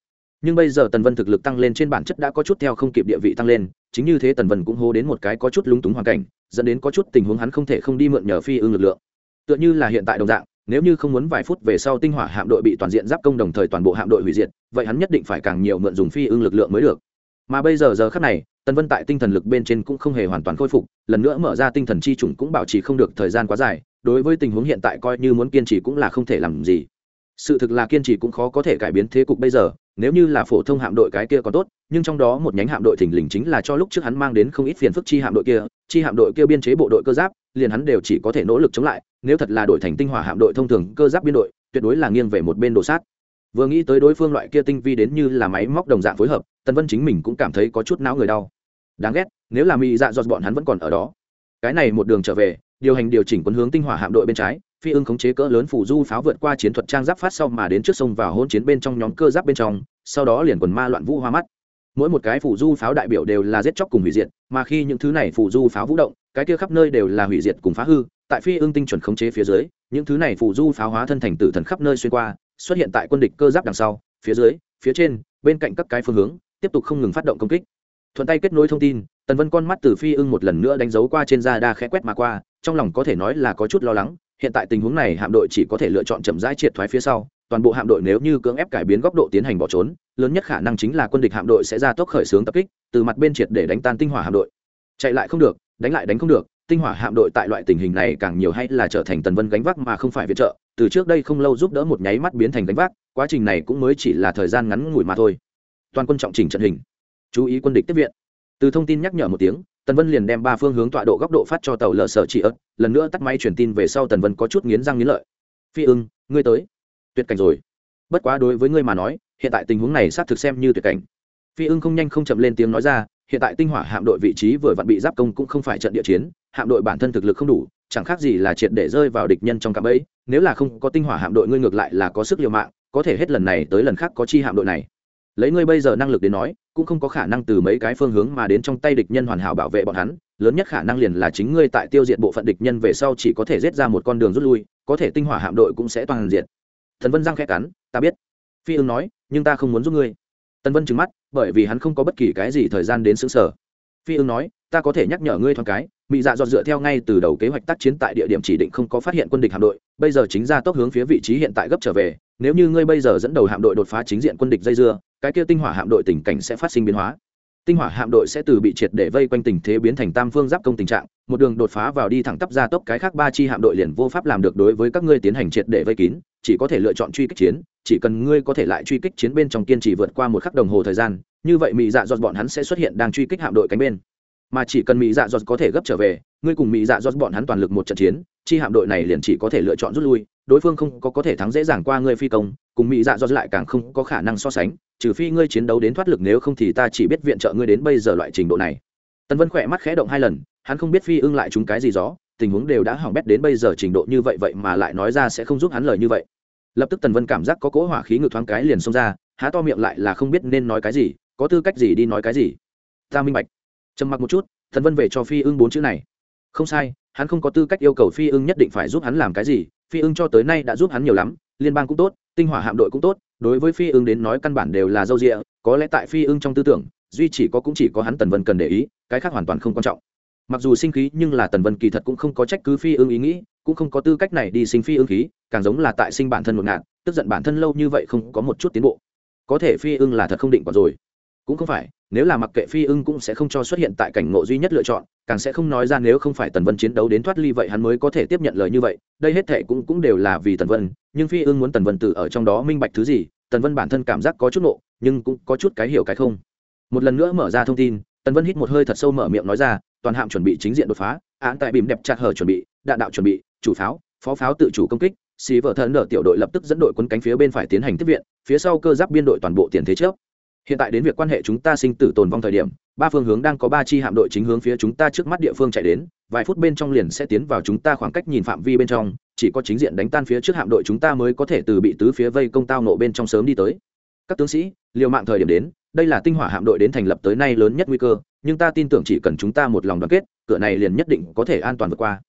Nhưng bây giờ tần vân thực lực tăng lên trên bản chất đã có chút theo không kịp địa vị tăng lên, chính như thế tần vân cũng hô đến một cái có chút lúng túng hoàn cảnh, dẫn đến có chút tình huống hắn không thể không đi mượn nhờ phi ương lực lượng. Tựa như là hiện tại đồng dạng, nếu như không muốn vài phút về sau tinh hỏa hạm đội bị toàn diện giáp công đồng thời toàn bộ hạm đội hủy diệt, vậy hắn nhất định phải càng nhiều mượn dùng phi ương lực lượng mới được. Mà bây giờ giờ khắc này, tần vân tại tinh thần lực bên trên cũng không hề hoàn toàn khôi phục, lần nữa mở ra tinh thần chi trùng cũng bảo trì không được thời gian quá dài đối với tình huống hiện tại coi như muốn kiên trì cũng là không thể làm gì. Sự thực là kiên trì cũng khó có thể cải biến thế cục bây giờ, nếu như là phổ thông hạm đội cái kia còn tốt, nhưng trong đó một nhánh hạm đội thình lình chính là cho lúc trước hắn mang đến không ít phiền phức chi hạm đội kia, chi hạm đội kia biên chế bộ đội cơ giáp, liền hắn đều chỉ có thể nỗ lực chống lại, nếu thật là đổi thành tinh hỏa hạm đội thông thường cơ giáp biên đội, tuyệt đối là nghiêng về một bên đồ sát. Vừa nghĩ tới đối phương loại kia tinh vi đến như là máy móc đồng dạng phối hợp, tần vân chính mình cũng cảm thấy có chút não người đau. Đáng ghét, nếu là mỹ dạ dọt bọn hắn vẫn còn ở đó. Cái này một đường trở về điều hành điều chỉnh quân hướng tinh hỏa hạm đội bên trái, phi ưng khống chế cỡ lớn phủ du pháo vượt qua chiến thuật trang giáp phát sau mà đến trước sông và hôn chiến bên trong nhóm cơ giáp bên trong, sau đó liền quần ma loạn vũ hoa mắt. Mỗi một cái phủ du pháo đại biểu đều là giết chóc cùng hủy diệt, mà khi những thứ này phủ du pháo vũ động, cái kia khắp nơi đều là hủy diệt cùng phá hư, tại phi ưng tinh chuẩn khống chế phía dưới, những thứ này phủ du pháo hóa thân thành tử thần khắp nơi xuyên qua, xuất hiện tại quân địch cơ giáp đằng sau, phía dưới, phía trên, bên cạnh các cái phương hướng, tiếp tục không ngừng phát động công kích. Thuận tay kết nối thông tin, tần vân con mắt từ phi ưng một lần nữa đánh dấu qua trên da đa khẽ quét mà qua trong lòng có thể nói là có chút lo lắng, hiện tại tình huống này hạm đội chỉ có thể lựa chọn chậm rãi triệt thoái phía sau, toàn bộ hạm đội nếu như cưỡng ép cải biến góc độ tiến hành bỏ trốn, lớn nhất khả năng chính là quân địch hạm đội sẽ ra tốc khởi xướng tập kích, từ mặt bên triệt để đánh tan tinh hỏa hạm đội. Chạy lại không được, đánh lại đánh không được, tinh hỏa hạm đội tại loại tình hình này càng nhiều hay là trở thành tần vân gánh vác mà không phải viện trợ, từ trước đây không lâu giúp đỡ một nháy mắt biến thành gánh vác, quá trình này cũng mới chỉ là thời gian ngắn ngủi mà thôi. Toàn quân trọng chỉnh trận hình. Chú ý quân địch tiếp viện. Từ thông tin nhắc nhở một tiếng tần vân liền đem ba phương hướng tọa độ góc độ phát cho tàu lờ sở chỉ ớt, lần nữa tắt máy truyền tin về sau tần vân có chút nghiến răng nghiến lợi. Phi ưng, ngươi tới. Tuyệt cảnh rồi. Bất quá đối với ngươi mà nói, hiện tại tình huống này xác thực xem như tuyệt cảnh. Phi ưng không nhanh không chậm lên tiếng nói ra, hiện tại tinh hỏa hạm đội vị trí vừa vặn bị giáp công cũng không phải trận địa chiến, hạm đội bản thân thực lực không đủ, chẳng khác gì là triệt để rơi vào địch nhân trong cạm ấy nếu là không có tinh hỏa hạm đội ngươi ngược lại là có sức liều mạng, có thể hết lần này tới lần khác có chi hạm đội này. Lấy ngươi bây giờ năng lực đến nói cũng không có khả năng từ mấy cái phương hướng mà đến trong tay địch nhân hoàn hảo bảo vệ bọn hắn, lớn nhất khả năng liền là chính ngươi tại tiêu diệt bộ phận địch nhân về sau chỉ có thể giết ra một con đường rút lui, có thể tinh hỏa hạm đội cũng sẽ toàn diện. Thần vân giang khẽ cắn, ta biết. Phi ưng nói, nhưng ta không muốn giúp ngươi. Tần vân trừng mắt, bởi vì hắn không có bất kỳ cái gì thời gian đến xứng sở. Phi ưng nói, ta có thể nhắc nhở ngươi thoáng cái mỹ dạ dọn dựa theo ngay từ đầu kế hoạch tác chiến tại địa điểm chỉ định không có phát hiện quân địch hạm đội, bây giờ chính ra tốc hướng phía vị trí hiện tại gấp trở về nếu như ngươi bây giờ dẫn đầu hạm đội đột phá chính diện quân địch dây dưa, cái kia tinh hỏa hạm đội tình cảnh sẽ phát sinh biến hóa. Tinh hỏa hạm đội sẽ từ bị triệt để vây quanh tình thế biến thành tam phương giáp công tình trạng, một đường đột phá vào đi thẳng tắp ra tốc cái khác ba chi hạm đội liền vô pháp làm được đối với các ngươi tiến hành triệt để vây kín, chỉ có thể lựa chọn truy kích chiến, chỉ cần ngươi có thể lại truy kích chiến bên trong kiên trì vượt qua một khắc đồng hồ thời gian, như vậy mỹ dạ dọt bọn hắn sẽ xuất hiện đang truy kích hạm đội cánh bên mà chỉ cần mỹ dạ dọt có thể gấp trở về, ngươi cùng mỹ dạ dọt bọn hắn toàn lực một trận chiến, chi hạm đội này liền chỉ có thể lựa chọn rút lui, đối phương không có có thể thắng dễ dàng qua ngươi phi công, cùng mỹ dạ dọt lại càng không có khả năng so sánh, trừ phi ngươi chiến đấu đến thoát lực nếu không thì ta chỉ biết viện trợ ngươi đến bây giờ loại trình độ này. Tần vân khỏe mắt khẽ động hai lần, hắn không biết phi ưng lại chúng cái gì gió, tình huống đều đã hỏng bét đến bây giờ trình độ như vậy vậy mà lại nói ra sẽ không giúp hắn lời như vậy. Lập tức tần vân cảm giác có cỗ hỏa khí ngự thoáng cái liền xông ra, há to miệng lại là không biết nên nói cái gì, có tư cách gì đi nói cái gì. Ta minh bạch trầm mặc một chút, thần vân về cho phi ưng bốn chữ này. Không sai, hắn không có tư cách yêu cầu phi ưng nhất định phải giúp hắn làm cái gì, phi ưng cho tới nay đã giúp hắn nhiều lắm, liên bang cũng tốt, tinh hỏa hạm đội cũng tốt, đối với phi ưng đến nói căn bản đều là dâu rịa có lẽ tại phi ưng trong tư tưởng, duy chỉ có cũng chỉ có hắn tần vân cần để ý, cái khác hoàn toàn không quan trọng. Mặc dù sinh khí nhưng là tần vân kỳ thật cũng không có trách cứ phi ưng ý nghĩ, cũng không có tư cách này đi sinh phi ưng khí, càng giống là tại sinh bản thân một ngạn tức giận bản thân lâu như vậy không có một chút tiến bộ. Có thể phi ưng là thật không định còn rồi. Cũng không phải nếu là mặc kệ phi ưng cũng sẽ không cho xuất hiện tại cảnh ngộ duy nhất lựa chọn, càng sẽ không nói ra nếu không phải tần vân chiến đấu đến thoát ly vậy hắn mới có thể tiếp nhận lời như vậy, đây hết thệ cũng cũng đều là vì tần vân, nhưng phi ưng muốn tần vân tự ở trong đó minh bạch thứ gì, tần vân bản thân cảm giác có chút nộ, nhưng cũng có chút cái hiểu cái không. Một lần nữa mở ra thông tin, tần vân hít một hơi thật sâu mở miệng nói ra, toàn hạm chuẩn bị chính diện đột phá, án tại bìm đẹp chặt hở chuẩn bị, đạn đạo chuẩn bị, chủ pháo, phó pháo tự chủ công kích, xì vợ thần nở tiểu đội lập tức dẫn đội quân cánh phía bên phải tiến hành tiếp viện, phía sau cơ giáp biên đội toàn bộ tiền thế trước hiện tại đến việc quan hệ chúng ta sinh tử tồn vong thời điểm, ba phương hướng đang có ba chi hạm đội chính hướng phía chúng ta trước mắt địa phương chạy đến, vài phút bên trong liền sẽ tiến vào chúng ta khoảng cách nhìn phạm vi bên trong, chỉ có chính diện đánh tan phía trước hạm đội chúng ta mới có thể từ bị tứ phía vây công tao nộ bên trong sớm đi tới. Các tướng sĩ, liều mạng thời điểm đến, đây là tinh hỏa hạm đội đến thành lập tới nay lớn nhất nguy cơ, nhưng ta tin tưởng chỉ cần chúng ta một lòng đoàn kết, cửa này liền nhất định có thể an toàn vượt qua.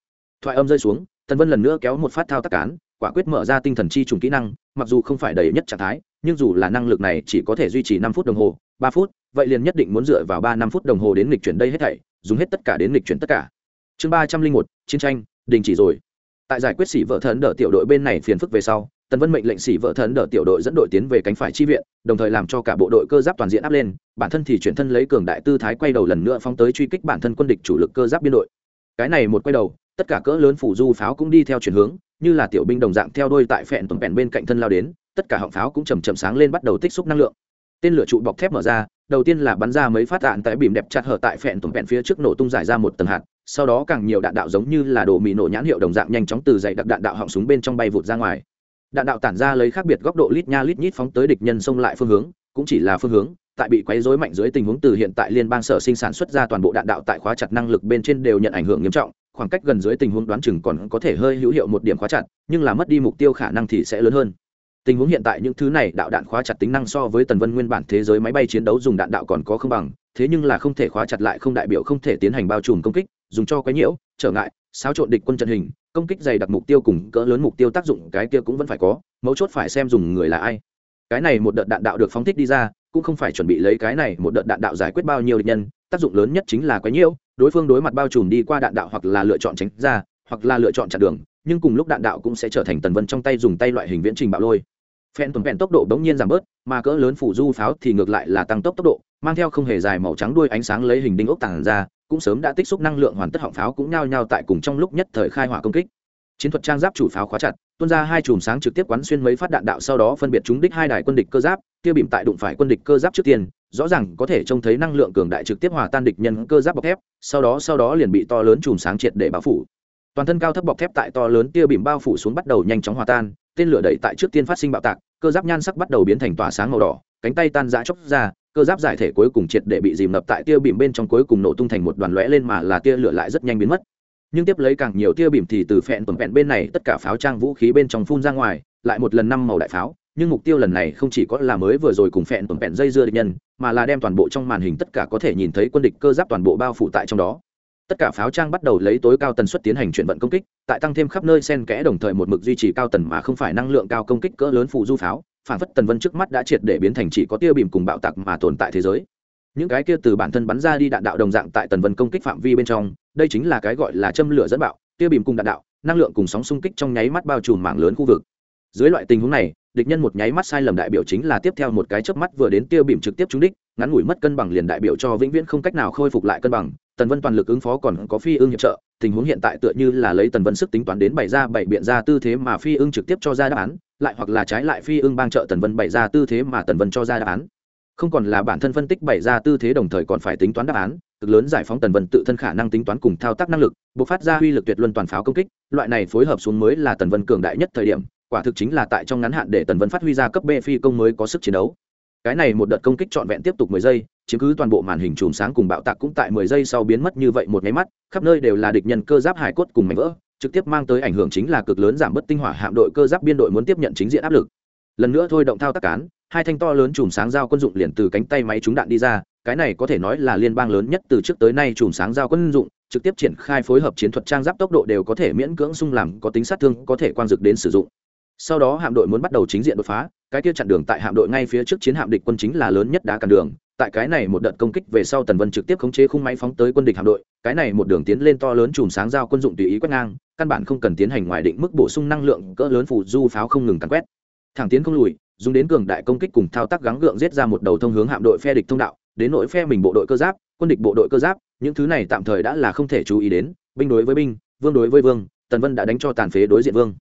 Thoại âm rơi xuống, tần vân lần nữa kéo một phát thao tác cán, quả quyết mở ra tinh thần chi trùng kỹ năng, mặc dù không phải đầy nhất trạng thái nhưng dù là năng lực này chỉ có thể duy trì năm phút đồng hồ, ba phút, vậy liền nhất định muốn dựa vào ba năm phút đồng hồ đến lịch chuyển đây hết thảy, dùng hết tất cả đến lịch chuyển tất cả. Chương ba trăm linh một, chiến tranh, đình chỉ rồi. Tại giải quyết xỉ vợ thần đỡ tiểu đội bên này phiền phức về sau, tần vân mệnh lệnh xỉ vợ thần đỡ tiểu đội dẫn đội tiến về cánh phải chi viện, đồng thời làm cho cả bộ đội cơ giáp toàn diện áp lên, bản thân thì chuyển thân lấy cường đại tư thái quay đầu lần nữa phóng tới truy kích bản thân quân địch chủ lực cơ giáp biên đội. Cái này một quay đầu, tất cả cỡ lớn phủ du pháo cũng đi theo chuyển hướng, như là tiểu binh đồng dạng theo đôi tại phẹn tuần bèn bên cạnh thân lao đến tất cả họng pháo cũng chầm chậm sáng lên bắt đầu tích xúc năng lượng. Tên lửa trụ bọc thép mở ra, đầu tiên là bắn ra mấy phát đạn tại bìm đẹp chặt hở tại phẹn tuần bèn phía trước nổ tung giải ra một tầng hạt, sau đó càng nhiều đạn đạo giống như là đồ mì nổ nhãn hiệu đồng dạng nhanh chóng từ dày đặc đạn đạo họng súng bên trong bay vụt ra ngoài. Đạn đạo tản ra lấy khác biệt góc độ lít nha lít nhít phóng tới địch nhân xông lại phương hướng, cũng chỉ là phương hướng, tại bị quấy rối mạnh dưới tình huống từ hiện tại liên bang sở sinh sản xuất ra toàn bộ đạn đạo tại khóa chặt năng lực bên trên đều nhận ảnh hưởng nghiêm trọng, khoảng cách gần dưới tình huống đoán chừng còn có thể hơi hữu hiệu một điểm khóa chặt, nhưng là mất đi mục tiêu khả năng thì sẽ lớn hơn tình huống hiện tại những thứ này đạo đạn khóa chặt tính năng so với tần vân nguyên bản thế giới máy bay chiến đấu dùng đạn đạo còn có không bằng, thế nhưng là không thể khóa chặt lại không đại biểu không thể tiến hành bao trùm công kích, dùng cho quấy nhiễu, trở ngại, xáo trộn địch quân trận hình, công kích dày đặc mục tiêu cùng cỡ lớn mục tiêu tác dụng cái kia cũng vẫn phải có, mấu chốt phải xem dùng người là ai. Cái này một đợt đạn đạo được phóng thích đi ra, cũng không phải chuẩn bị lấy cái này một đợt đạn đạo giải quyết bao nhiêu địch nhân, tác dụng lớn nhất chính là quấy nhiễu, đối phương đối mặt bao trùm đi qua đạn đạo hoặc là lựa chọn tránh ra, hoặc là lựa chọn chặn đường, nhưng cùng lúc đạn đạo cũng sẽ trở thành tần vân trong tay dùng tay loại hình viễn trình bạo lôi phen tuần vẹn tốc độ bỗng nhiên giảm bớt, mà cỡ lớn phủ du pháo thì ngược lại là tăng tốc tốc độ, mang theo không hề dài màu trắng đuôi ánh sáng lấy hình đinh ốc tàng ra, cũng sớm đã tích xúc năng lượng hoàn tất họng pháo cũng nhao nhao tại cùng trong lúc nhất thời khai hỏa công kích. Chiến thuật trang giáp chủ pháo khóa chặt, tuôn ra hai chùm sáng trực tiếp quán xuyên mấy phát đạn đạo sau đó phân biệt trúng đích hai đài quân địch cơ giáp tiêu bìm tại đụng phải quân địch cơ giáp trước tiên, rõ ràng có thể trông thấy năng lượng cường đại trực tiếp hòa tan địch nhân cơ giáp bọc thép, sau đó sau đó liền bị to lớn chùm sáng triệt để bao phủ. Toàn thân cao thấp bọc thép tại to lớn tia bìm bao phủ xuống bắt đầu nhanh chóng hòa tan, tên lửa đẩy tại trước tiên phát sinh bạo tạc cơ giáp nhan sắc bắt đầu biến thành tỏa sáng màu đỏ, cánh tay tan rã chóc ra, cơ giáp giải thể cuối cùng triệt để bị dìm ngập tại tia bìm bên trong cuối cùng nổ tung thành một đoàn lóe lên mà là tia lửa lại rất nhanh biến mất. Nhưng tiếp lấy càng nhiều tia bìm thì từ phẹn tuần vẹn bên này tất cả pháo trang vũ khí bên trong phun ra ngoài, lại một lần năm màu đại pháo, nhưng mục tiêu lần này không chỉ có là mới vừa rồi cùng phẹn tuần vẹn dây dưa địch nhân, mà là đem toàn bộ trong màn hình tất cả có thể nhìn thấy quân địch cơ giáp toàn bộ bao phủ tại trong đó tất cả pháo trang bắt đầu lấy tối cao tần suất tiến hành chuyển vận công kích, tại tăng thêm khắp nơi sen kẽ đồng thời một mực duy trì cao tần mà không phải năng lượng cao công kích cỡ lớn phụ du pháo, phản phất tần vân trước mắt đã triệt để biến thành chỉ có tia bìm cùng bạo tạc mà tồn tại thế giới. Những cái kia từ bản thân bắn ra đi đạn đạo đồng dạng tại tần vân công kích phạm vi bên trong, đây chính là cái gọi là châm lửa dẫn bạo, tia bìm cùng đạn đạo, năng lượng cùng sóng xung kích trong nháy mắt bao trùm mạng lớn khu vực. Dưới loại tình huống này, địch nhân một nháy mắt sai lầm đại biểu chính là tiếp theo một cái chớp mắt vừa đến tia bìm trực tiếp trúng đích ngắn ngủi mất cân bằng liền đại biểu cho vĩnh viễn không cách nào khôi phục lại cân bằng. Tần vân toàn lực ứng phó còn có phi ưng hiệp trợ. Tình huống hiện tại tựa như là lấy tần vân sức tính toán đến bày ra bảy biện ra tư thế mà phi ưng trực tiếp cho ra đáp án, lại hoặc là trái lại phi ưng bang trợ tần vân bày ra tư thế mà tần vân cho ra đáp án. Không còn là bản thân phân tích bày ra tư thế đồng thời còn phải tính toán đáp án, cực lớn giải phóng tần vân tự thân khả năng tính toán cùng thao tác năng lực buộc phát ra uy lực tuyệt luân toàn pháo công kích, loại này phối hợp xuống mới là tần vân cường đại nhất thời điểm, quả thực chính là tại trong ngắn hạn để tần vân phát huy ra cấp b phi công mới có sức chiến đấu cái này một đợt công kích trọn vẹn tiếp tục mười giây, chiếm cứ toàn bộ màn hình chùm sáng cùng bạo tạc cũng tại mười giây sau biến mất như vậy một nháy mắt, khắp nơi đều là địch nhân cơ giáp hải cốt cùng mảnh vỡ, trực tiếp mang tới ảnh hưởng chính là cực lớn giảm bớt tinh hỏa hạm đội cơ giáp biên đội muốn tiếp nhận chính diện áp lực. Lần nữa thôi động thao tác cán, hai thanh to lớn chùm sáng giao quân dụng liền từ cánh tay máy trúng đạn đi ra, cái này có thể nói là liên bang lớn nhất từ trước tới nay chùm sáng giao quân dụng, trực tiếp triển khai phối hợp chiến thuật trang giáp tốc độ đều có thể miễn cưỡng xung làm, có tính sát thương, có thể quang dược đến sử dụng sau đó hạm đội muốn bắt đầu chính diện đột phá, cái kia chặn đường tại hạm đội ngay phía trước chiến hạm địch quân chính là lớn nhất đá cản đường. Tại cái này một đợt công kích về sau tần vân trực tiếp khống chế khung máy phóng tới quân địch hạm đội, cái này một đường tiến lên to lớn chùm sáng giao quân dụng tùy ý quét ngang, căn bản không cần tiến hành ngoài định mức bổ sung năng lượng, cỡ lớn phủ du pháo không ngừng cắn quét. Thẳng tiến không lùi, dùng đến cường đại công kích cùng thao tác gắng gượng giết ra một đầu thông hướng hạm đội phe địch thông đạo, đến nỗi phe mình bộ đội cơ giáp, quân địch bộ đội cơ giáp, những thứ này tạm thời đã là không thể chú ý đến, binh đối với binh, vương đối với vương, tần vân đã đánh cho tàn phế đối diện vương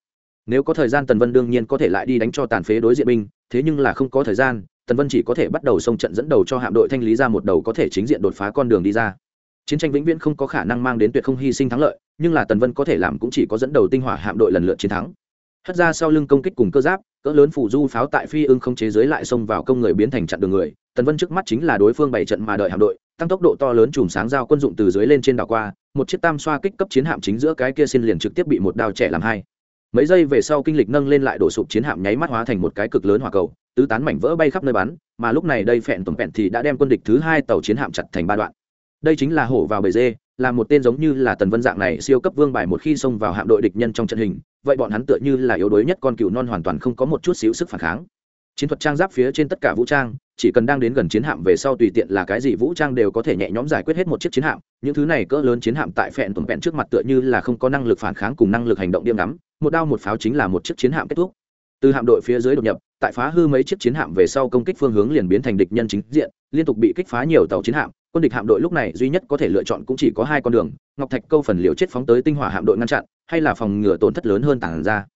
nếu có thời gian tần vân đương nhiên có thể lại đi đánh cho tàn phế đối diện binh, thế nhưng là không có thời gian, tần vân chỉ có thể bắt đầu xông trận dẫn đầu cho hạm đội thanh lý ra một đầu có thể chính diện đột phá con đường đi ra. Chiến tranh vĩnh viễn không có khả năng mang đến tuyệt không hy sinh thắng lợi, nhưng là tần vân có thể làm cũng chỉ có dẫn đầu tinh hỏa hạm đội lần lượt chiến thắng. Hất ra sau lưng công kích cùng cơ giáp, cỡ lớn phủ du pháo tại phi ưng không chế giới lại xông vào công người biến thành chặn đường người. Tần vân trước mắt chính là đối phương bảy trận mà đợi hạm đội, tăng tốc độ to lớn chùm sáng giao quân dụng từ dưới lên trên đảo qua, một chiếc tam xoa kích cấp chiến hạm chính giữa cái kia xin liền trực tiếp bị một đao trẻ làm hai mấy giây về sau kinh lịch nâng lên lại đổ sụp chiến hạm nháy mắt hóa thành một cái cực lớn hỏa cầu, tứ tán mảnh vỡ bay khắp nơi bắn, mà lúc này đây phẹn tổng phẹn thì đã đem quân địch thứ hai tàu chiến hạm chặt thành ba đoạn. Đây chính là hổ vào bầy dê, là một tên giống như là tần vân dạng này siêu cấp vương bài một khi xông vào hạm đội địch nhân trong trận hình, vậy bọn hắn tựa như là yếu đuối nhất con cừu non hoàn toàn không có một chút xíu sức phản kháng chiến thuật trang giáp phía trên tất cả vũ trang, chỉ cần đang đến gần chiến hạm về sau tùy tiện là cái gì vũ trang đều có thể nhẹ nhõm giải quyết hết một chiếc chiến hạm. Những thứ này cỡ lớn chiến hạm tại phẹn tuần vẹn trước mặt tựa như là không có năng lực phản kháng cùng năng lực hành động điểm ngắm một đao một pháo chính là một chiếc chiến hạm kết thúc. Từ hạm đội phía dưới đột nhập, tại phá hư mấy chiếc chiến hạm về sau công kích phương hướng liền biến thành địch nhân chính diện, liên tục bị kích phá nhiều tàu chiến hạm. Quân địch hạm đội lúc này duy nhất có thể lựa chọn cũng chỉ có hai con đường, ngọc thạch câu phần liều chết phóng tới tinh hỏa hạm đội ngăn chặn, hay là phòng ngừa tổn thất lớn hơn tảng ra.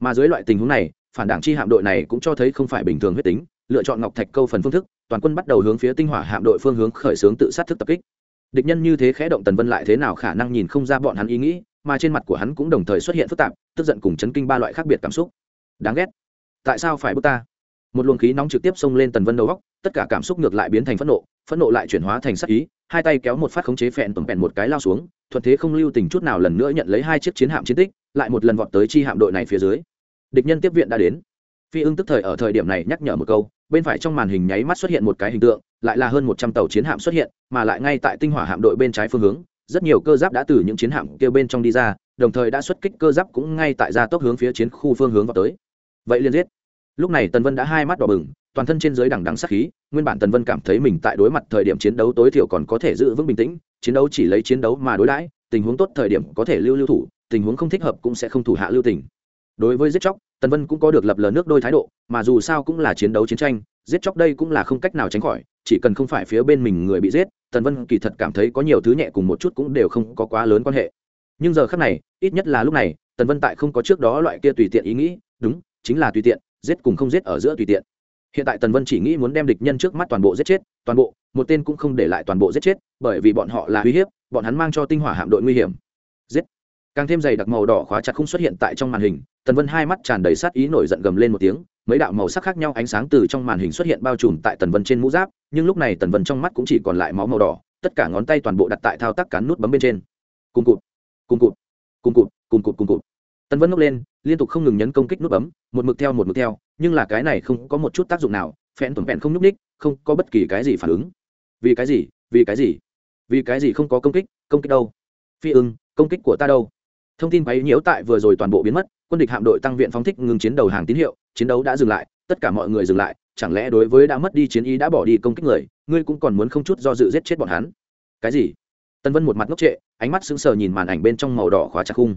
Mà dưới loại tình huống này phản đảng chi hạm đội này cũng cho thấy không phải bình thường huyết tính, lựa chọn ngọc thạch câu phần phương thức, toàn quân bắt đầu hướng phía tinh hỏa hạm đội phương hướng khởi xướng tự sát thức tập kích. Địch nhân như thế khẽ động tần vân lại thế nào khả năng nhìn không ra bọn hắn ý nghĩ, mà trên mặt của hắn cũng đồng thời xuất hiện phức tạp, tức giận cùng chấn kinh ba loại khác biệt cảm xúc. Đáng ghét. Tại sao phải bước ta? Một luồng khí nóng trực tiếp xông lên tần vân đầu góc, tất cả cảm xúc ngược lại biến thành phẫn nộ phẫn nộ lại chuyển hóa thành sắc ý, hai tay kéo một phát khống chế phẹn tầm phẹn một cái lao xuống, thuận thế không lưu tình chút nào lần nữa nhận lấy hai chiếc chiến hạm chiến tích, lại một lần vọt tới chi hạm đội này phía dưới địch nhân tiếp viện đã đến. Phi ưng tức thời ở thời điểm này nhắc nhở một câu, bên phải trong màn hình nháy mắt xuất hiện một cái hình tượng, lại là hơn một trăm tàu chiến hạm xuất hiện, mà lại ngay tại tinh hỏa hạm đội bên trái phương hướng, rất nhiều cơ giáp đã từ những chiến hạm kêu bên trong đi ra, đồng thời đã xuất kích cơ giáp cũng ngay tại gia tốc hướng phía chiến khu phương hướng vào tới. Vậy liên giết. Lúc này tần vân đã hai mắt đỏ bừng, toàn thân trên dưới đằng đằng sắc khí, nguyên bản tần vân cảm thấy mình tại đối mặt thời điểm chiến đấu tối thiểu còn có thể giữ vững bình tĩnh, chiến đấu chỉ lấy chiến đấu mà đối đãi, tình huống tốt thời điểm có thể lưu lưu thủ, tình huống không thích hợp cũng sẽ không thủ hạ lưu tình đối với giết chóc, tần vân cũng có được lập lờ nước đôi thái độ, mà dù sao cũng là chiến đấu chiến tranh, giết chóc đây cũng là không cách nào tránh khỏi, chỉ cần không phải phía bên mình người bị giết, tần vân kỳ thật cảm thấy có nhiều thứ nhẹ cùng một chút cũng đều không có quá lớn quan hệ. Nhưng giờ khác này, ít nhất là lúc này, tần vân tại không có trước đó loại kia tùy tiện ý nghĩ, đúng, chính là tùy tiện, giết cùng không giết ở giữa tùy tiện. Hiện tại tần vân chỉ nghĩ muốn đem địch nhân trước mắt toàn bộ giết chết, toàn bộ, một tên cũng không để lại toàn bộ giết chết, bởi vì bọn họ là uy hiếp, bọn hắn mang cho tinh hỏa hạm đội nguy hiểm càng thêm dày đặc màu đỏ khóa chặt không xuất hiện tại trong màn hình, tần vân hai mắt tràn đầy sát ý nổi giận gầm lên một tiếng, mấy đạo màu sắc khác nhau ánh sáng từ trong màn hình xuất hiện bao trùm tại tần vân trên mũ giáp, nhưng lúc này tần vân trong mắt cũng chỉ còn lại máu màu đỏ, tất cả ngón tay toàn bộ đặt tại thao tác cán nút bấm bên trên. Cùng cụt cùng cụt cùng cụt cùng cụt cùng cụt. Tần vân ngốc lên, liên tục không ngừng nhấn công kích nút bấm, một mực theo một mực theo, nhưng là cái này không có một chút tác dụng nào phen tuần vẹn không nhúc ních không có bất kỳ cái gì phản ứng. Vì cái gì? Vì cái gì? Vì cái gì không có công kích? Công kích đâu? Phi ưng, công kích của ta đâu? Thông tin quấy nhiễu tại vừa rồi toàn bộ biến mất, quân địch hạm đội tăng viện phóng thích ngừng chiến đầu hàng tín hiệu, chiến đấu đã dừng lại, tất cả mọi người dừng lại, chẳng lẽ đối với đã mất đi chiến ý đã bỏ đi công kích người, ngươi cũng còn muốn không chút do dự giết chết bọn hắn? Cái gì? Tân vân một mặt ngốc trệ, ánh mắt sững sờ nhìn màn ảnh bên trong màu đỏ khóa chặt khung.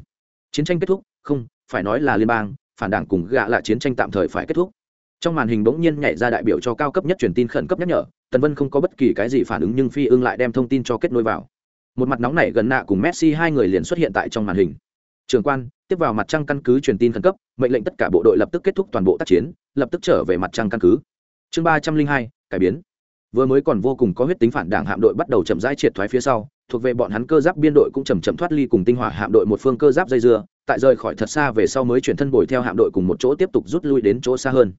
Chiến tranh kết thúc, không, phải nói là liên bang, phản đảng cùng gạ là chiến tranh tạm thời phải kết thúc. Trong màn hình bỗng nhiên nhảy ra đại biểu cho cao cấp nhất truyền tin khẩn cấp nhắc nhở, tần vân không có bất kỳ cái gì phản ứng nhưng phi ưng lại đem thông tin cho kết nối vào. Một mặt nóng này gần nạ cùng messi hai người liền xuất hiện tại trong màn hình trường quan, tiếp vào mặt trăng căn cứ truyền tin khẩn cấp, mệnh lệnh tất cả bộ đội lập tức kết thúc toàn bộ tác chiến, lập tức trở về mặt trăng căn cứ. Chương ba trăm linh hai, cải biến. Vừa mới còn vô cùng có huyết tính phản đảng hạm đội bắt đầu chậm rãi triệt thoái phía sau, thuộc về bọn hắn cơ giáp biên đội cũng chầm chậm thoát ly cùng tinh hỏa hạm đội một phương cơ giáp dây dưa, tại rời khỏi thật xa về sau mới chuyển thân bồi theo hạm đội cùng một chỗ tiếp tục rút lui đến chỗ xa hơn.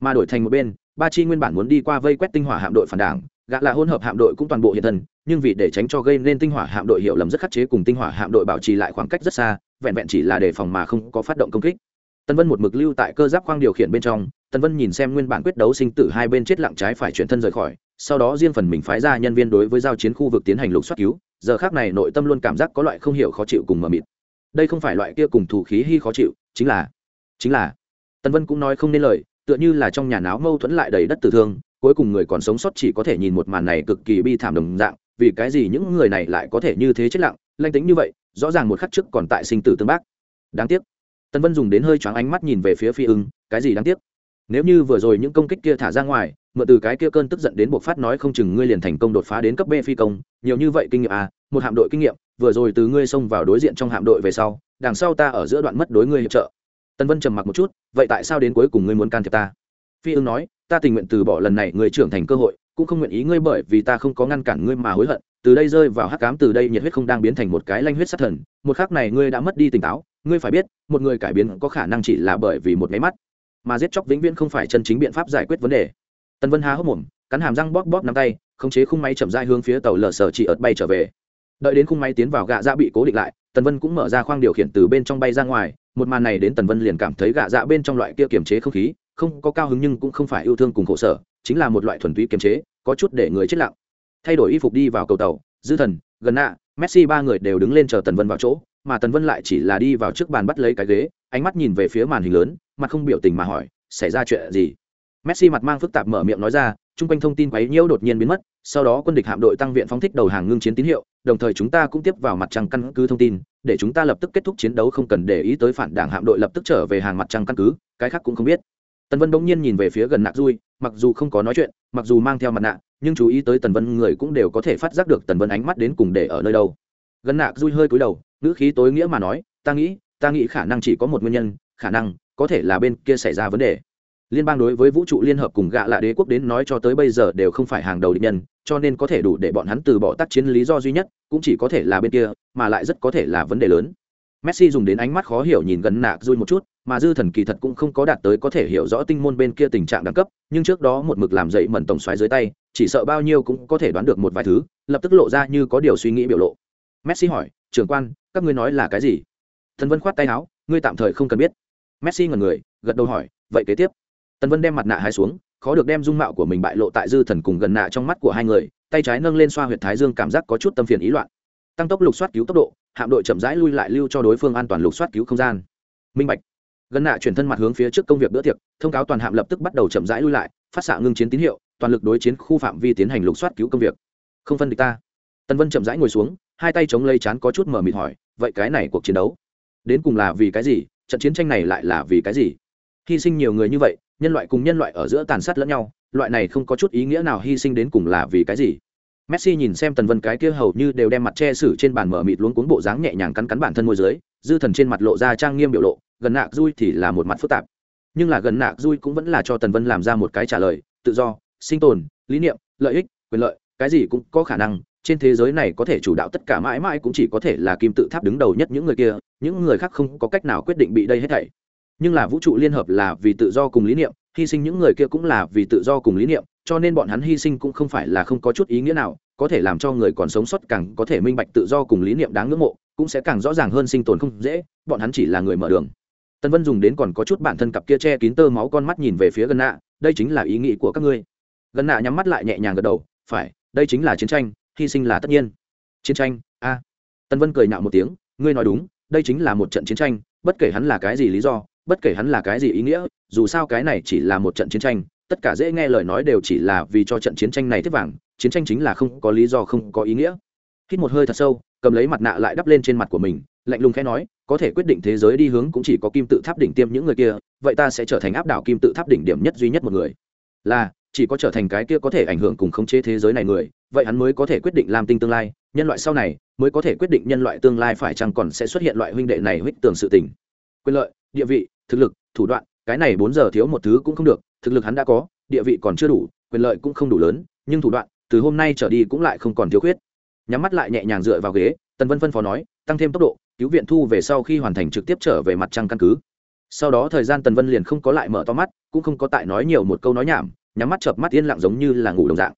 Mà đổi thành một bên, ba chi nguyên bản muốn đi qua vây quét tinh hỏa hạm đội phản đảng gã là hỗn hợp hạm đội cũng toàn bộ hiện thân, nhưng vì để tránh cho gây nên tinh hỏa hạm đội hiểu lầm rất khắc chế cùng tinh hỏa hạm đội bảo trì lại khoảng cách rất xa, vẹn vẹn chỉ là đề phòng mà không có phát động công kích. Tân vân một mực lưu tại cơ giáp khoang điều khiển bên trong tân vân nhìn xem nguyên bản quyết đấu sinh tử hai bên chết lặng trái phải chuyển thân rời khỏi, sau đó riêng phần mình phái ra nhân viên đối với giao chiến khu vực tiến hành lục soát cứu, giờ khác này nội tâm luôn cảm giác có loại không hiểu khó chịu cùng mờ mịt. Đây không phải loại kia cùng thủ khí hy khó chịu, chính là chính là. Tân vân cũng nói không nên lời, tựa như là trong nhà náo mâu thuẫn lại đầy đất tử thương cuối cùng người còn sống sót chỉ có thể nhìn một màn này cực kỳ bi thảm đồng dạng, vì cái gì những người này lại có thể như thế chết lặng, lanh tính như vậy, rõ ràng một khắc trước còn tại sinh tử tương bác. Đáng tiếc. Tân vân dùng đến hơi choáng ánh mắt nhìn về phía phi ưng, cái gì đáng tiếc? Nếu như vừa rồi những công kích kia thả ra ngoài, mượn từ cái kia cơn tức giận đến buộc phát nói không chừng ngươi liền thành công đột phá đến cấp b phi công, nhiều như vậy kinh nghiệm à một hạm đội kinh nghiệm, vừa rồi từ ngươi xông vào đối diện trong hạm đội về sau, đằng sau ta ở giữa đoạn mất đối ngươi hiệp trợ. Tân vân trầm mặc một chút, vậy tại sao đến cuối cùng ngươi muốn can thiệp ta? Phi ưng nói, ta tình nguyện từ bỏ lần này người trưởng thành cơ hội, cũng không nguyện ý ngươi bởi vì ta không có ngăn cản ngươi mà hối hận. Từ đây rơi vào hắc cám từ đây nhiệt huyết không đang biến thành một cái lanh huyết sát thần. Một khác này ngươi đã mất đi tỉnh táo, ngươi phải biết, một người cải biến có khả năng chỉ là bởi vì một máy mắt. Mà giết chóc vĩnh viễn không phải chân chính biện pháp giải quyết vấn đề. Tần vân há hốc mồm, cắn hàm răng bóp bóp nắm tay, khống chế khung máy chậm rãi hướng phía tàu lờ sở chỉ ợt bay trở về. Đợi đến khung máy tiến vào gạ dạ bị cố định lại, tần vân cũng mở ra khoang điều khiển từ bên trong bay ra ngoài. Một màn này đến tần vân liền cảm thấy gạ dạ bên trong loại kia kiềm chế không khí không có cao hứng nhưng cũng không phải yêu thương cùng khổ sở, chính là một loại thuần túy kiềm chế, có chút để người chết lặng. Thay đổi y phục đi vào cầu tàu, dư thần, gần nạ, messi ba người đều đứng lên chờ tần vân vào chỗ, mà tần vân lại chỉ là đi vào trước bàn bắt lấy cái ghế, ánh mắt nhìn về phía màn hình lớn, mặt không biểu tình mà hỏi, xảy ra chuyện gì? Messi mặt mang phức tạp mở miệng nói ra, chung quanh thông tin quấy nhiễu đột nhiên biến mất, sau đó quân địch hạm đội tăng viện phóng thích đầu hàng ngưng chiến tín hiệu, đồng thời chúng ta cũng tiếp vào mặt trăng căn cứ thông tin, để chúng ta lập tức kết thúc chiến đấu không cần để ý tới phản đảng hạm đội lập tức trở về hàng mặt trăng căn cứ, cái khác cũng không biết tần vân bỗng nhiên nhìn về phía gần nạc dui, mặc dù không có nói chuyện, mặc dù mang theo mặt nạ, nhưng chú ý tới tần vân người cũng đều có thể phát giác được tần vân ánh mắt đến cùng để ở nơi đâu. Gần nạc dui hơi cúi đầu, ngữ khí tối nghĩa mà nói, ta nghĩ ta nghĩ khả năng chỉ có một nguyên nhân, khả năng có thể là bên kia xảy ra vấn đề. Liên bang đối với vũ trụ liên hợp cùng gạ lạ đế quốc đến nói cho tới bây giờ đều không phải hàng đầu địch nhân, cho nên có thể đủ để bọn hắn từ bỏ tác chiến lý do duy nhất, cũng chỉ có thể là bên kia, mà lại rất có thể là vấn đề lớn. Messi dùng đến ánh mắt khó hiểu nhìn gần nạc dui một chút mà dư thần kỳ thật cũng không có đạt tới có thể hiểu rõ tinh môn bên kia tình trạng đẳng cấp, nhưng trước đó một mực làm dậy mẩn tổng xoáy dưới tay, chỉ sợ bao nhiêu cũng có thể đoán được một vài thứ, lập tức lộ ra như có điều suy nghĩ biểu lộ. Messi hỏi, trưởng quan, các ngươi nói là cái gì? Thần vân khoát tay áo, ngươi tạm thời không cần biết. Messi ngần người, gật đầu hỏi, vậy kế tiếp? Tần vân đem mặt nạ hai xuống, khó được đem dung mạo của mình bại lộ tại dư thần cùng gần nạ trong mắt của hai người, tay trái nâng lên xoa huyệt thái dương cảm giác có chút tâm phiền ý loạn. Tăng tốc lục soát cứu tốc độ, hạm đội chậm rãi lui lại lưu cho đối phương an toàn lục soát cứu không gian. Minh bạch gần nạ chuyển thân mặt hướng phía trước công việc bữa tiệc, thông cáo toàn hạm lập tức bắt đầu chậm rãi lui lại, phát xạ ngưng chiến tín hiệu, toàn lực đối chiến khu phạm vi tiến hành lục soát cứu công việc. Không phân địch ta. Tần vân chậm rãi ngồi xuống, hai tay chống lây chán có chút mở mịt hỏi, vậy cái này cuộc chiến đấu, đến cùng là vì cái gì? Trận chiến tranh này lại là vì cái gì? Hy sinh nhiều người như vậy, nhân loại cùng nhân loại ở giữa tàn sát lẫn nhau, loại này không có chút ý nghĩa nào hy sinh đến cùng là vì cái gì? Messi nhìn xem tần vân cái kia hầu như đều đem mặt che sử trên bàn mở mịt luống cuốn bộ dáng nhẹ nhàng cắn cắn bản thân môi dưới, dư thần trên mặt lộ ra trang nghiêm biểu lộ gần nạc dui thì là một mặt phức tạp. Nhưng là gần nạc dui cũng vẫn là cho tần vân làm ra một cái trả lời, tự do, sinh tồn, lý niệm, lợi ích, quyền lợi, cái gì cũng có khả năng, trên thế giới này có thể chủ đạo tất cả mãi mãi cũng chỉ có thể là kim tự tháp đứng đầu nhất những người kia, những người khác không có cách nào quyết định bị đây hết thảy. Nhưng là vũ trụ liên hợp là vì tự do cùng lý niệm, hy sinh những người kia cũng là vì tự do cùng lý niệm, cho nên bọn hắn hy sinh cũng không phải là không có chút ý nghĩa nào, có thể làm cho người còn sống sót càng có thể minh bạch tự do cùng lý niệm đáng ngưỡng mộ, cũng sẽ càng rõ ràng hơn sinh tồn không dễ, bọn hắn chỉ là người mở đường tân vân dùng đến còn có chút bản thân cặp kia che kín tơ máu con mắt nhìn về phía gần nạ, đây chính là ý nghĩ của các ngươi. Gần nạ nhắm mắt lại nhẹ nhàng gật đầu, phải, đây chính là chiến tranh, hy sinh là tất nhiên. Chiến tranh, a. Tân vân cười nạo một tiếng, ngươi nói đúng, đây chính là một trận chiến tranh, bất kể hắn là cái gì lý do, bất kể hắn là cái gì ý nghĩa, dù sao cái này chỉ là một trận chiến tranh, tất cả dễ nghe lời nói đều chỉ là vì cho trận chiến tranh này tiếp vàng chiến tranh chính là không có lý do, không có ý nghĩa. Hít một hơi thật sâu, cầm lấy mặt nạ lại đắp lên trên mặt của mình, lạnh lùng khẽ nói có thể quyết định thế giới đi hướng cũng chỉ có kim tự tháp đỉnh tiêm những người kia, vậy ta sẽ trở thành áp đảo kim tự tháp đỉnh điểm nhất duy nhất một người. Là, chỉ có trở thành cái kia có thể ảnh hưởng cùng khống chế thế giới này người, vậy hắn mới có thể quyết định làm tinh tương lai, nhân loại sau này mới có thể quyết định nhân loại tương lai phải chăng còn sẽ xuất hiện loại huynh đệ này huyết tường sự tình. Quyền lợi, địa vị, thực lực, thủ đoạn, cái này bốn giờ thiếu một thứ cũng không được, thực lực hắn đã có, địa vị còn chưa đủ, quyền lợi cũng không đủ lớn, nhưng thủ đoạn, từ hôm nay trở đi cũng lại không còn thiếu khuyết. Nhắm mắt lại nhẹ nhàng dựa vào ghế, tần vân phân phó nói, tăng thêm tốc độ cứu viện thu về sau khi hoàn thành trực tiếp trở về mặt trăng căn cứ. Sau đó thời gian tần vân liền không có lại mở to mắt, cũng không có tại nói nhiều một câu nói nhảm, nhắm mắt chợp mắt yên lặng giống như là ngủ đồng dạng.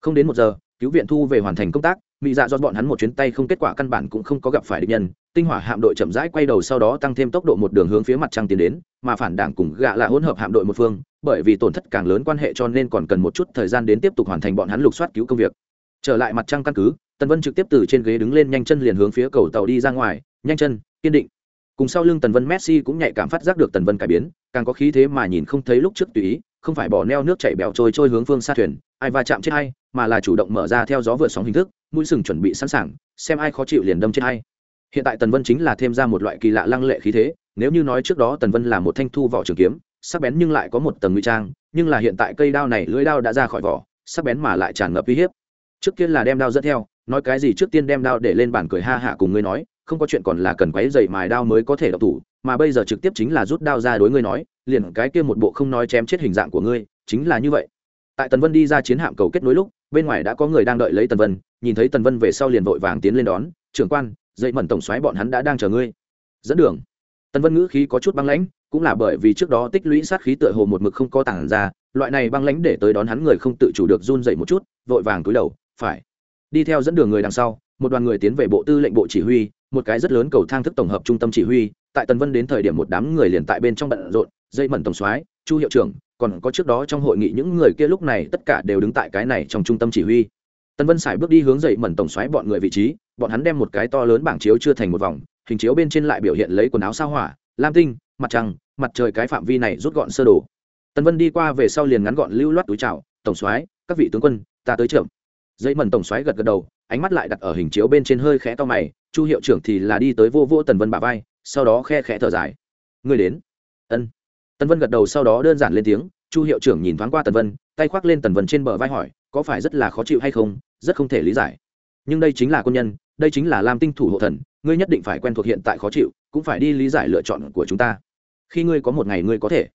Không đến một giờ, cứu viện thu về hoàn thành công tác mỹ dạ do bọn hắn một chuyến tay không kết quả căn bản cũng không có gặp phải địch nhân, tinh hỏa hạm đội chậm rãi quay đầu sau đó tăng thêm tốc độ một đường hướng phía mặt trăng tiến đến, mà phản đảng cùng gạ là hỗn hợp hạm đội một phương, bởi vì tổn thất càng lớn quan hệ cho nên còn cần một chút thời gian đến tiếp tục hoàn thành bọn hắn lục soát cứu công việc. Trở lại mặt trăng căn cứ, tần vân trực tiếp từ trên ghế đứng lên nhanh chân liền hướng phía cầu tàu đi ra ngoài nhanh chân, kiên định. Cùng sau lưng tần vân messi cũng nhạy cảm phát giác được tần vân cải biến, càng có khí thế mà nhìn không thấy lúc trước tùy ý, không phải bỏ neo nước chảy bèo trôi trôi hướng phương xa thuyền, ai va chạm chết hay mà là chủ động mở ra theo gió vượt sóng hình thức, mũi sừng chuẩn bị sẵn sàng, xem ai khó chịu liền đâm chết hay hiện tại tần vân chính là thêm ra một loại kỳ lạ lăng lệ khí thế, nếu như nói trước đó tần vân là một thanh thu vỏ trường kiếm, sắc bén nhưng lại có một tầng nguy trang, nhưng là hiện tại cây đao này lưỡi đao đã ra khỏi vỏ, sắc bén mà lại tràn ngập uy hiếp. Trước kia là đem đao dẫn theo, nói cái gì trước tiên đem đao để lên bàn cười ha hạ cùng ngươi nói không có chuyện còn là cần quấy dày mài đao mới có thể độc thủ, mà bây giờ trực tiếp chính là rút đao ra đối ngươi nói, liền cái kia một bộ không nói chém chết hình dạng của ngươi, chính là như vậy. Tại tần vân đi ra chiến hạm cầu kết nối lúc, bên ngoài đã có người đang đợi lấy tần vân, nhìn thấy tần vân về sau liền vội vàng tiến lên đón, trưởng quan, dậy mẩn tổng xoáy bọn hắn đã đang chờ ngươi. Dẫn đường. Tần vân ngữ khí có chút băng lãnh, cũng là bởi vì trước đó tích lũy sát khí tựa hồ một mực không có tảng ra, loại này băng lãnh để tới đón hắn người không tự chủ được run dậy một chút, vội vàng túi đầu, phải. Đi theo dẫn đường người đằng sau, một đoàn người tiến về bộ tư lệnh bộ chỉ huy một cái rất lớn cầu thang thức tổng hợp trung tâm chỉ huy, tại tần vân đến thời điểm một đám người liền tại bên trong bận rộn, dây mẩn tổng soái, chu hiệu trưởng, còn có trước đó trong hội nghị những người kia lúc này tất cả đều đứng tại cái này trong trung tâm chỉ huy. Tần vân xài bước đi hướng dậy mẩn tổng xoáy bọn người vị trí, bọn hắn đem một cái to lớn bảng chiếu chưa thành một vòng, hình chiếu bên trên lại biểu hiện lấy quần áo sao hỏa, lam tinh, mặt trăng, mặt trời cái phạm vi này rút gọn sơ đồ. Tần vân đi qua về sau liền ngắn gọn lưu loát túi trào tổng xoáy các vị tướng quân, ta tới trưởng. Dây mẩn tổng xoáy gật gật đầu ánh mắt lại đặt ở hình chiếu bên trên hơi khẽ to mày, chu hiệu trưởng thì là đi tới vô vô tần vân bà vai, sau đó khe khẽ thở dài. Người đến. Ân. Tần vân gật đầu sau đó đơn giản lên tiếng, chu hiệu trưởng nhìn thoáng qua tần vân, tay khoác lên tần vân trên bờ vai hỏi, có phải rất là khó chịu hay không? Rất không thể lý giải. Nhưng đây chính là quân nhân, đây chính là lam tinh thủ hộ thần, ngươi nhất định phải quen thuộc hiện tại khó chịu, cũng phải đi lý giải lựa chọn của chúng ta. Khi ngươi có một ngày ngươi có thể.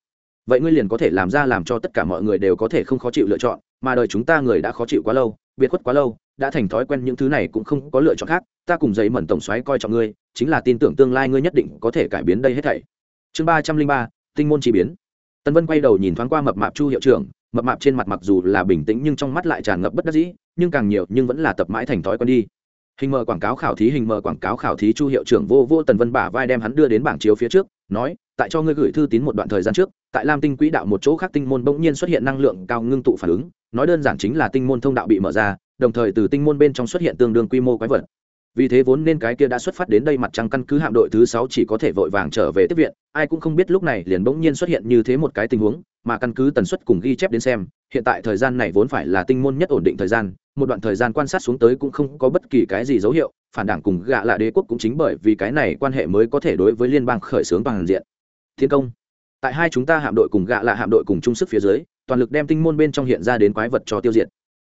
Vậy ngươi liền có thể làm ra làm cho tất cả mọi người đều có thể không khó chịu lựa chọn, mà đời chúng ta người đã khó chịu quá lâu, biệt khuất quá lâu đã thành thói quen những thứ này cũng không có lựa chọn khác, ta cùng giấy mẩn tổng xoáy coi trọng ngươi, chính là tin tưởng tương lai ngươi nhất định có thể cải biến đây hết thảy. Chương ba trăm linh ba, tinh môn chi biến. Tân vân quay đầu nhìn thoáng qua mập mạp chu hiệu trưởng, mập mạp trên mặt mặc dù là bình tĩnh nhưng trong mắt lại tràn ngập bất đắc dĩ, nhưng càng nhiều nhưng vẫn là tập mãi thành thói quen đi. Hình mờ quảng cáo khảo thí, hình mờ quảng cáo khảo thí chu hiệu trưởng vô vô tần vân bả vai đem hắn đưa đến bảng chiếu phía trước, nói, tại cho ngươi gửi thư tín một đoạn thời gian trước, tại lam tinh quỹ đạo một chỗ khác tinh môn bỗng nhiên xuất hiện năng lượng cao ngưng tụ phản ứng, nói đơn giản chính là tinh môn thông đạo bị mở ra đồng thời từ tinh môn bên trong xuất hiện tương đương quy mô quái vật. Vì thế vốn nên cái kia đã xuất phát đến đây mặt trăng căn cứ hạm đội thứ sáu chỉ có thể vội vàng trở về tiếp viện, ai cũng không biết lúc này liền bỗng nhiên xuất hiện như thế một cái tình huống, mà căn cứ tần suất cùng ghi chép đến xem, hiện tại thời gian này vốn phải là tinh môn nhất ổn định thời gian, một đoạn thời gian quan sát xuống tới cũng không có bất kỳ cái gì dấu hiệu, phản đảng cùng gạ lạ đế quốc cũng chính bởi vì cái này quan hệ mới có thể đối với liên bang khởi xướng bằng diện. Thiên công, tại hai chúng ta hạm đội cùng gạ lạ hạm đội cùng chung sức phía dưới, toàn lực đem tinh môn bên trong hiện ra đến quái vật cho tiêu diệt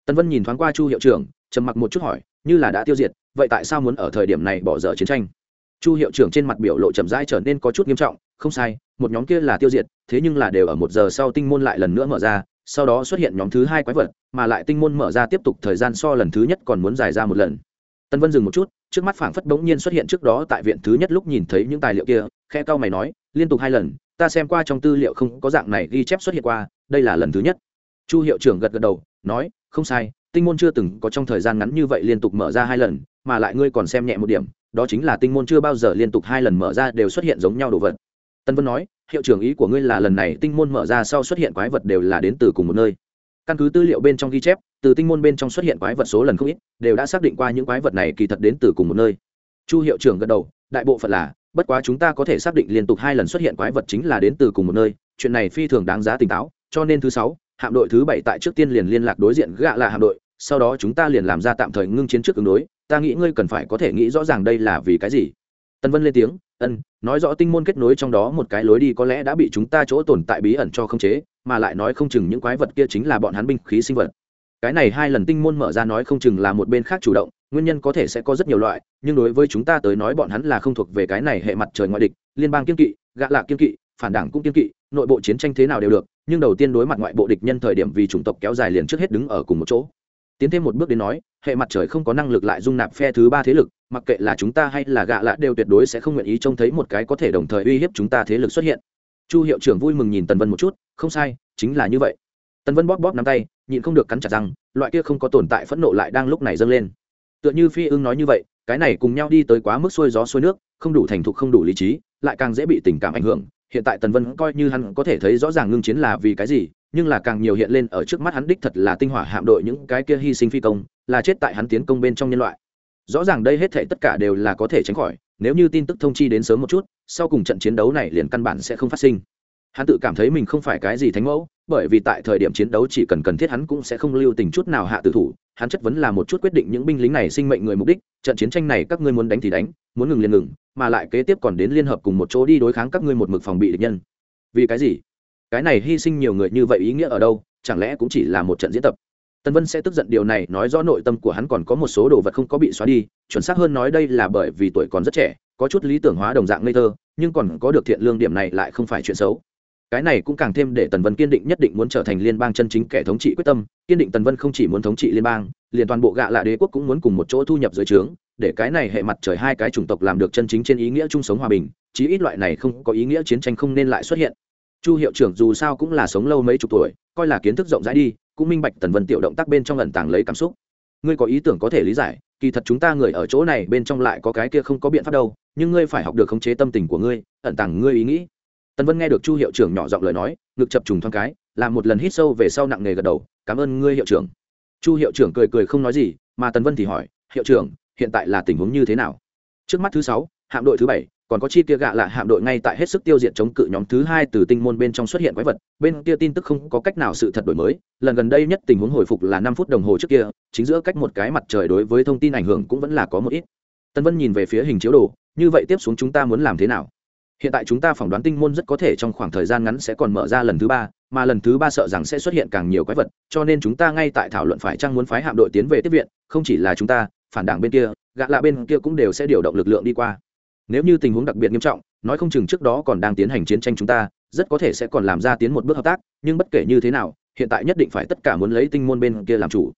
tân vân nhìn thoáng qua chu hiệu trưởng, trầm mặc một chút hỏi, như là đã tiêu diệt, vậy tại sao muốn ở thời điểm này bỏ dở chiến tranh? Chu hiệu trưởng trên mặt biểu lộ chậm rãi trở nên có chút nghiêm trọng, không sai, một nhóm kia là tiêu diệt, thế nhưng là đều ở một giờ sau tinh môn lại lần nữa mở ra, sau đó xuất hiện nhóm thứ hai quái vật, mà lại tinh môn mở ra tiếp tục thời gian so lần thứ nhất còn muốn dài ra một lần. Tân vân dừng một chút, trước mắt phảng phất bỗng nhiên xuất hiện trước đó tại viện thứ nhất lúc nhìn thấy những tài liệu kia khe cao mày nói, liên tục hai lần, ta xem qua trong tư liệu không có dạng này ghi chép xuất hiện qua, đây là lần thứ nhất. Chu hiệu trưởng gật gật đầu, nói không sai, tinh môn chưa từng có trong thời gian ngắn như vậy liên tục mở ra hai lần, mà lại ngươi còn xem nhẹ một điểm, đó chính là tinh môn chưa bao giờ liên tục hai lần mở ra đều xuất hiện giống nhau đồ vật. Tân vân nói, hiệu trưởng ý của ngươi là lần này tinh môn mở ra sau xuất hiện quái vật đều là đến từ cùng một nơi. Căn cứ tư liệu bên trong ghi chép, từ tinh môn bên trong xuất hiện quái vật số lần không ít, đều đã xác định qua những quái vật này kỳ thật đến từ cùng một nơi. Chu hiệu trưởng gật đầu, đại bộ phận là, bất quá chúng ta có thể xác định liên tục hai lần xuất hiện quái vật chính là đến từ cùng một nơi, chuyện này phi thường đáng giá tỉnh táo, cho nên thứ sáu hạm đội thứ bảy tại trước tiên liền liên lạc đối diện gạ là hạm đội, sau đó chúng ta liền làm ra tạm thời ngưng chiến trước ứng đối, ta nghĩ ngươi cần phải có thể nghĩ rõ ràng đây là vì cái gì. Tân vân lên tiếng, ân, nói rõ tinh môn kết nối trong đó một cái lối đi có lẽ đã bị chúng ta chỗ tồn tại bí ẩn cho không chế, mà lại nói không chừng những quái vật kia chính là bọn hắn binh khí sinh vật. Cái này hai lần tinh môn mở ra nói không chừng là một bên khác chủ động, nguyên nhân có thể sẽ có rất nhiều loại, nhưng đối với chúng ta tới nói bọn hắn là không thuộc về cái này hệ mặt trời ngoại địch, liên bang kiên kỵ, gạ lạc kiên kỵ phản đảng cũng kiên kỵ, nội bộ chiến tranh thế nào đều được, nhưng đầu tiên đối mặt ngoại bộ địch nhân thời điểm vì chủng tộc kéo dài liền trước hết đứng ở cùng một chỗ. Tiến thêm một bước đến nói, hệ mặt trời không có năng lực lại dung nạp phe thứ ba thế lực, mặc kệ là chúng ta hay là gạ lạ đều tuyệt đối sẽ không nguyện ý trông thấy một cái có thể đồng thời uy hiếp chúng ta thế lực xuất hiện. Chu hiệu trưởng vui mừng nhìn tần vân một chút, không sai, chính là như vậy. Tần vân bóp bóp nắm tay, nhịn không được cắn chặt rằng loại kia không có tồn tại phẫn nộ lại đang lúc này dâng lên. Tựa như phi ưng nói như vậy, cái này cùng nhau đi tới quá mức xuôi gió xuôi nước, không đủ thành thục không đủ lý trí, lại càng dễ bị tình cảm ảnh hưởng hiện tại tần vân coi như hắn có thể thấy rõ ràng ngưng chiến là vì cái gì, nhưng là càng nhiều hiện lên ở trước mắt hắn đích thật là tinh hỏa hạm đội những cái kia hy sinh phi công, là chết tại hắn tiến công bên trong nhân loại. Rõ ràng đây hết thể tất cả đều là có thể tránh khỏi, nếu như tin tức thông chi đến sớm một chút, sau cùng trận chiến đấu này liền căn bản sẽ không phát sinh. Hắn tự cảm thấy mình không phải cái gì thánh mẫu bởi vì tại thời điểm chiến đấu chỉ cần cần thiết hắn cũng sẽ không lưu tình chút nào hạ tử thủ, hắn chất vấn là một chút quyết định những binh lính này sinh mệnh người mục đích, trận chiến tranh này các ngươi muốn đánh thì đánh, muốn ngừng liền ngừng, mà lại kế tiếp còn đến liên hợp cùng một chỗ đi đối kháng các ngươi một mực phòng bị địch nhân. Vì cái gì? Cái này hy sinh nhiều người như vậy ý nghĩa ở đâu? Chẳng lẽ cũng chỉ là một trận diễn tập? Tần vân sẽ tức giận điều này, nói rõ nội tâm của hắn còn có một số đồ vật không có bị xóa đi, chuẩn xác hơn nói đây là bởi vì tuổi còn rất trẻ, có chút lý tưởng hóa đồng dạng ngây thơ, nhưng còn có được thiện lương điểm này lại không phải chuyện xấu cái này cũng càng thêm để tần vân kiên định nhất định muốn trở thành liên bang chân chính kẻ thống trị quyết tâm, kiên định tần vân không chỉ muốn thống trị liên bang, liền toàn bộ gạ lạ đế quốc cũng muốn cùng một chỗ thu nhập dưới trướng, để cái này hệ mặt trời hai cái chủng tộc làm được chân chính trên ý nghĩa chung sống hòa bình, chí ít loại này không có ý nghĩa chiến tranh không nên lại xuất hiện. Chu hiệu trưởng dù sao cũng là sống lâu mấy chục tuổi, coi là kiến thức rộng rãi đi, cũng minh bạch tần vân tiểu động tác bên trong lần tàng lấy cảm xúc. Ngươi có ý tưởng có thể lý giải, kỳ thật chúng ta người ở chỗ này bên trong lại có cái kia không có biện pháp đâu, nhưng ngươi phải học được khống chế tâm tình của ngươi, ẩn tàng ngươi ý nghĩ tần vân nghe được chu hiệu trưởng nhỏ giọng lời nói, ngực chập trùng thoáng cái, làm một lần hít sâu về sau nặng nề gật đầu, cảm ơn ngươi, hiệu trưởng. Chu hiệu trưởng cười cười không nói gì, mà tần vân thì hỏi, hiệu trưởng, hiện tại là tình huống như thế nào? Trước mắt thứ sáu, hạm đội thứ bảy, còn có chi kia gạ là hạm đội ngay tại hết sức tiêu diệt chống cự nhóm thứ hai từ tinh môn bên trong xuất hiện quái vật, bên kia tin tức không có cách nào sự thật đổi mới, lần gần đây nhất tình huống hồi phục là năm phút đồng hồ trước kia, chính giữa cách một cái mặt trời đối với thông tin ảnh hưởng cũng vẫn là có một ít. Tân vân nhìn về phía hình chiếu đồ, như vậy tiếp xuống chúng ta muốn làm thế nào? Hiện tại chúng ta phỏng đoán tinh môn rất có thể trong khoảng thời gian ngắn sẽ còn mở ra lần thứ ba, mà lần thứ ba sợ rằng sẽ xuất hiện càng nhiều quái vật, cho nên chúng ta ngay tại thảo luận phải chăng muốn phái hạm đội tiến về tiếp viện, không chỉ là chúng ta, phản đảng bên kia gạ lạ bên kia cũng đều sẽ điều động lực lượng đi qua. Nếu như tình huống đặc biệt nghiêm trọng, nói không chừng trước đó còn đang tiến hành chiến tranh chúng ta, rất có thể sẽ còn làm ra tiến một bước hợp tác, nhưng bất kể như thế nào, hiện tại nhất định phải tất cả muốn lấy tinh môn bên kia làm chủ.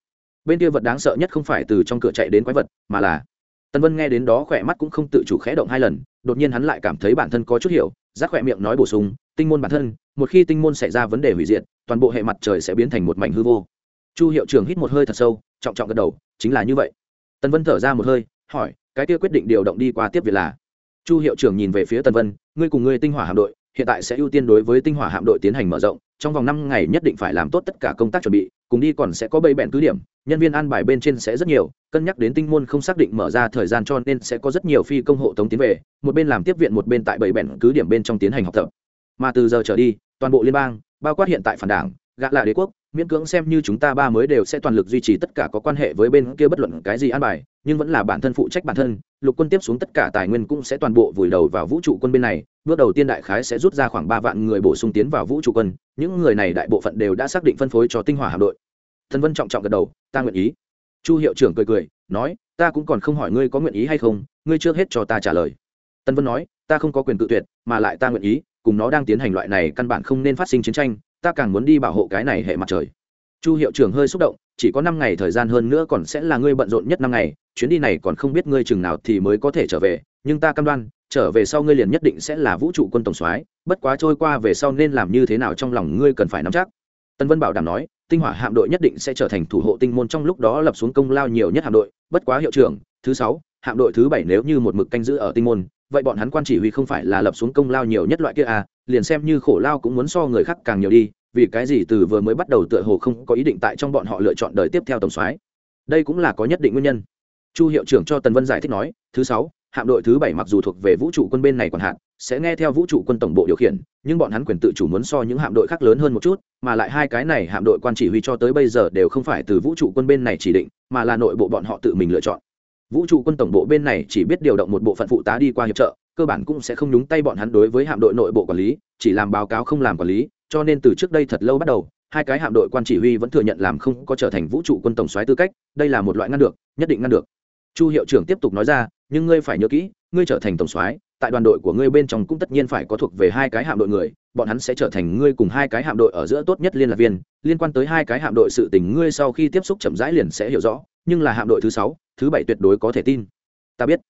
Bên kia vật đáng sợ nhất không phải từ trong cửa chạy đến quái vật, mà là tần vân nghe đến đó khỏe mắt cũng không tự chủ khẽ động hai lần, đột nhiên hắn lại cảm thấy bản thân có chút hiểu giác khỏe miệng nói bổ sung, tinh môn bản thân, một khi tinh môn xảy ra vấn đề hủy diệt, toàn bộ hệ mặt trời sẽ biến thành một mảnh hư vô. Chu hiệu trưởng hít một hơi thật sâu, trọng trọng gật đầu, chính là như vậy. Tần vân thở ra một hơi, hỏi, cái kia quyết định điều động đi qua tiếp việc là? Chu hiệu trưởng nhìn về phía tần vân, ngươi cùng ngươi tinh hỏa hạm đội, hiện tại sẽ ưu tiên đối với tinh hỏa hạm đội tiến hành mở rộng trong vòng năm ngày nhất định phải làm tốt tất cả công tác chuẩn bị, cùng đi còn sẽ có bầy bẹn cứ điểm, nhân viên an bài bên trên sẽ rất nhiều, cân nhắc đến tinh môn không xác định mở ra thời gian cho nên sẽ có rất nhiều phi công hộ tống tiến về, một bên làm tiếp viện một bên tại bảy bẹn cứ điểm bên trong tiến hành học tập. Mà từ giờ trở đi, toàn bộ liên bang, bao quát hiện tại phản đảng, gã là đế quốc, miễn cưỡng xem như chúng ta ba mới đều sẽ toàn lực duy trì tất cả có quan hệ với bên kia bất luận cái gì an bài, nhưng vẫn là bản thân phụ trách bản thân, lục quân tiếp xuống tất cả tài nguyên cũng sẽ toàn bộ vùi đầu vào vũ trụ quân bên này, bước đầu tiên đại khái sẽ rút ra khoảng ba vạn người bổ sung tiến vào vũ trụ quân những người này đại bộ phận đều đã xác định phân phối cho tinh hỏa hạm đội. Thân vân trọng trọng gật đầu, ta nguyện ý. Chu hiệu trưởng cười cười, nói, ta cũng còn không hỏi ngươi có nguyện ý hay không, ngươi trước hết cho ta trả lời. Tân vân nói, ta không có quyền tự tuyệt, mà lại ta nguyện ý, cùng nó đang tiến hành loại này căn bản không nên phát sinh chiến tranh, ta càng muốn đi bảo hộ cái này hệ mặt trời. Chu hiệu trưởng hơi xúc động, chỉ có năm ngày thời gian hơn nữa còn sẽ là ngươi bận rộn nhất năm ngày, chuyến đi này còn không biết ngươi chừng nào thì mới có thể trở về, nhưng ta cam đoan trở về sau ngươi liền nhất định sẽ là vũ trụ quân tổng soái, bất quá trôi qua về sau nên làm như thế nào trong lòng ngươi cần phải nắm chắc. Tân vân bảo đảm nói, tinh hỏa hạm đội nhất định sẽ trở thành thủ hộ tinh môn trong lúc đó lập xuống công lao nhiều nhất hạm đội, bất quá hiệu trưởng, thứ sáu, hạm đội thứ bảy nếu như một mực canh giữ ở tinh môn, vậy bọn hắn quan chỉ huy không phải là lập xuống công lao nhiều nhất loại kia à liền xem như khổ lao cũng muốn so người khác càng nhiều đi, vì cái gì từ vừa mới bắt đầu tựa hồ không có ý định tại trong bọn họ lựa chọn đời tiếp theo tổng soái. Đây cũng là có nhất định nguyên nhân. Chu hiệu trưởng cho tần vân giải thích nói, thứ sáu hạm đội thứ bảy mặc dù thuộc về vũ trụ quân bên này còn hạn, sẽ nghe theo vũ trụ quân tổng bộ điều khiển, nhưng bọn hắn quyền tự chủ muốn so những hạm đội khác lớn hơn một chút, mà lại hai cái này hạm đội quan chỉ huy cho tới bây giờ đều không phải từ vũ trụ quân bên này chỉ định, mà là nội bộ bọn họ tự mình lựa chọn. Vũ trụ quân tổng bộ bên này chỉ biết điều động một bộ phận phụ tá đi qua hiệp trợ, cơ bản cũng sẽ không nhúng tay bọn hắn đối với hạm đội nội bộ quản lý, chỉ làm báo cáo không làm quản lý, cho nên từ trước đây thật lâu bắt đầu, hai cái hạm đội quan chỉ huy vẫn thừa nhận làm không có trở thành vũ trụ quân tổng soái tư cách, đây là một loại ngăn được, nhất định ngăn được chu hiệu trưởng tiếp tục nói ra, nhưng ngươi phải nhớ kỹ, ngươi trở thành tổng soái, tại đoàn đội của ngươi bên trong cũng tất nhiên phải có thuộc về hai cái hạm đội người, bọn hắn sẽ trở thành ngươi cùng hai cái hạm đội ở giữa tốt nhất liên lạc viên, liên quan tới hai cái hạm đội sự tình ngươi sau khi tiếp xúc chậm rãi liền sẽ hiểu rõ, nhưng là hạm đội thứ sáu, thứ bảy tuyệt đối có thể tin. Ta biết.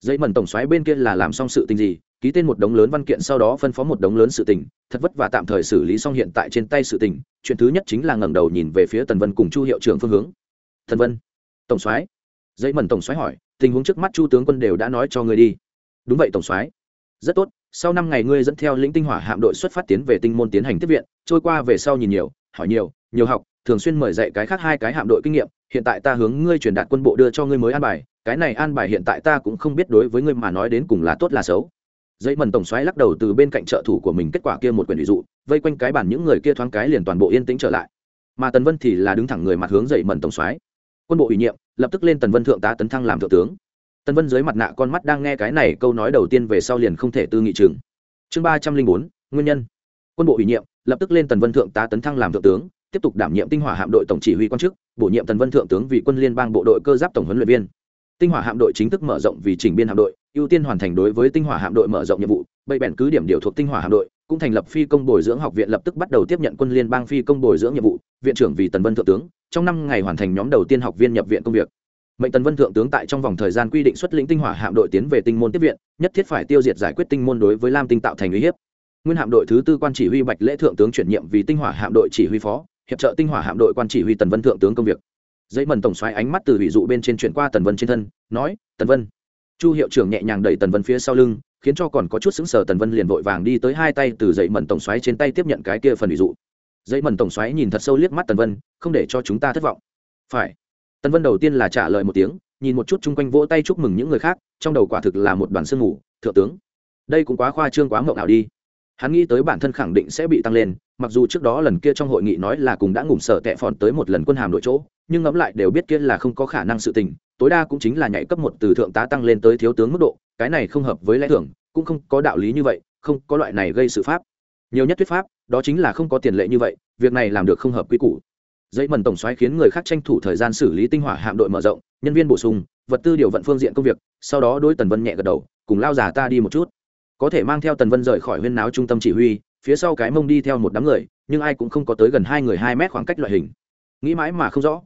Dây mần tổng soái bên kia là làm xong sự tình gì, ký tên một đống lớn văn kiện sau đó phân phó một đống lớn sự tình, thật vất và tạm thời xử lý xong hiện tại trên tay sự tình, chuyện thứ nhất chính là ngẩng đầu nhìn về phía tần vân cùng chu hiệu trưởng phương hướng. Thần vân, tổng soái dây mần tổng soái hỏi, tình huống trước mắt chu tướng quân đều đã nói cho ngươi đi. Đúng vậy tổng soái. Rất tốt, sau năm ngày ngươi dẫn theo lĩnh tinh hỏa hạm đội xuất phát tiến về tinh môn tiến hành tiếp viện, trôi qua về sau nhìn nhiều, hỏi nhiều nhiều học, thường xuyên mời dạy cái khác hai cái hạm đội kinh nghiệm, hiện tại ta hướng ngươi truyền đạt quân bộ đưa cho ngươi mới an bài, cái này an bài hiện tại ta cũng không biết đối với ngươi mà nói đến cùng là tốt là xấu. Dây mần tổng xoáy lắc đầu từ bên cạnh trợ thủ của mình kết quả kia một quyển ví dụ, vây quanh cái bản những người kia thoáng cái liền toàn bộ yên tĩnh trở lại. Mà tần vân thì là đứng thẳng người mặt hướng dậy mần tổng xoáy quân bộ ủy nhiệm, lập tức lên tần vân thượng tá tấn thăng làm thượng tướng. Tần vân dưới mặt nạ con mắt đang nghe cái này câu nói đầu tiên về sau liền không thể tư nghị chừng. Chương ba trăm linh bốn, nguyên nhân. Quân bộ ủy nhiệm, lập tức lên tần vân thượng tá tấn thăng làm thượng tướng, tiếp tục đảm nhiệm tinh hỏa hạm đội tổng chỉ huy quan chức, bổ nhiệm tần vân thượng tướng vì quân liên bang bộ đội cơ giáp tổng huấn luyện viên. Tinh hỏa hạm đội chính thức mở rộng vì chỉnh biên hạm đội, ưu tiên hoàn thành đối với tinh hỏa hạm đội mở rộng nhiệm vụ bậy bèn cứ điểm điều thuộc tinh hỏa hạm đội cũng thành lập phi công bồi dưỡng học viện lập tức bắt đầu tiếp nhận quân liên bang phi công bồi dưỡng nhiệm vụ, viện trưởng vì tần vân thượng tướng, trong năm ngày hoàn thành nhóm đầu tiên học viên nhập viện công việc. Mệnh tần vân thượng tướng tại trong vòng thời gian quy định xuất lĩnh tinh hỏa hạm đội tiến về tinh môn tiếp viện, nhất thiết phải tiêu diệt giải quyết tinh môn đối với lam tinh tạo thành uy hiếp. Nguyên hạm đội thứ tư quan chỉ huy bạch lễ thượng tướng chuyển nhiệm vì tinh hỏa hạm đội chỉ huy phó, hiệp trợ tinh hỏa hạm đội quan chỉ huy tần vân thượng tướng công việc. Dây mần tổng xoáy ánh mắt từ ví dụ bên trên chuyển qua tần vân trên thân, nói, tần vân. Chu hiệu trưởng nhẹ nhàng đẩy tần vân phía sau lưng khiến cho còn có chút xứng sở, tần vân liền vội vàng đi tới hai tay từ dây mần tổng xoáy trên tay tiếp nhận cái kia phần ví dụ. Dây mần tổng xoáy nhìn thật sâu liếc mắt tần vân không để cho chúng ta thất vọng. Phải. Tần vân đầu tiên là trả lời một tiếng nhìn một chút chung quanh vỗ tay chúc mừng những người khác trong đầu quả thực là một đoàn sương mù thượng tướng. Đây cũng quá khoa trương quá mộng ảo đi. Hắn nghĩ tới bản thân khẳng định sẽ bị tăng lên mặc dù trước đó lần kia trong hội nghị nói là cùng đã ngủm sở tệ phòn tới một lần quân hàm đội chỗ nhưng ngẫm lại đều biết kia là không có khả năng sự tình tối đa cũng chính là nhảy cấp một từ thượng tá tăng lên tới thiếu tướng mức độ cái này không hợp với lẽ thường, cũng không có đạo lý như vậy, không có loại này gây sự pháp. Nhiều nhất thuyết pháp, đó chính là không có tiền lệ như vậy, việc này làm được không hợp quy củ. Dây mần tổng xoáy khiến người khác tranh thủ thời gian xử lý tinh hỏa hạm đội mở rộng, nhân viên bổ sung, vật tư điều vận phương diện công việc, sau đó đôi tần vân nhẹ gật đầu, cùng lao giả ta đi một chút. Có thể mang theo tần vân rời khỏi huyên náo trung tâm chỉ huy, phía sau cái mông đi theo một đám người, nhưng ai cũng không có tới gần hai người hai mét khoảng cách loại hình. Nghĩ mãi mà không rõ.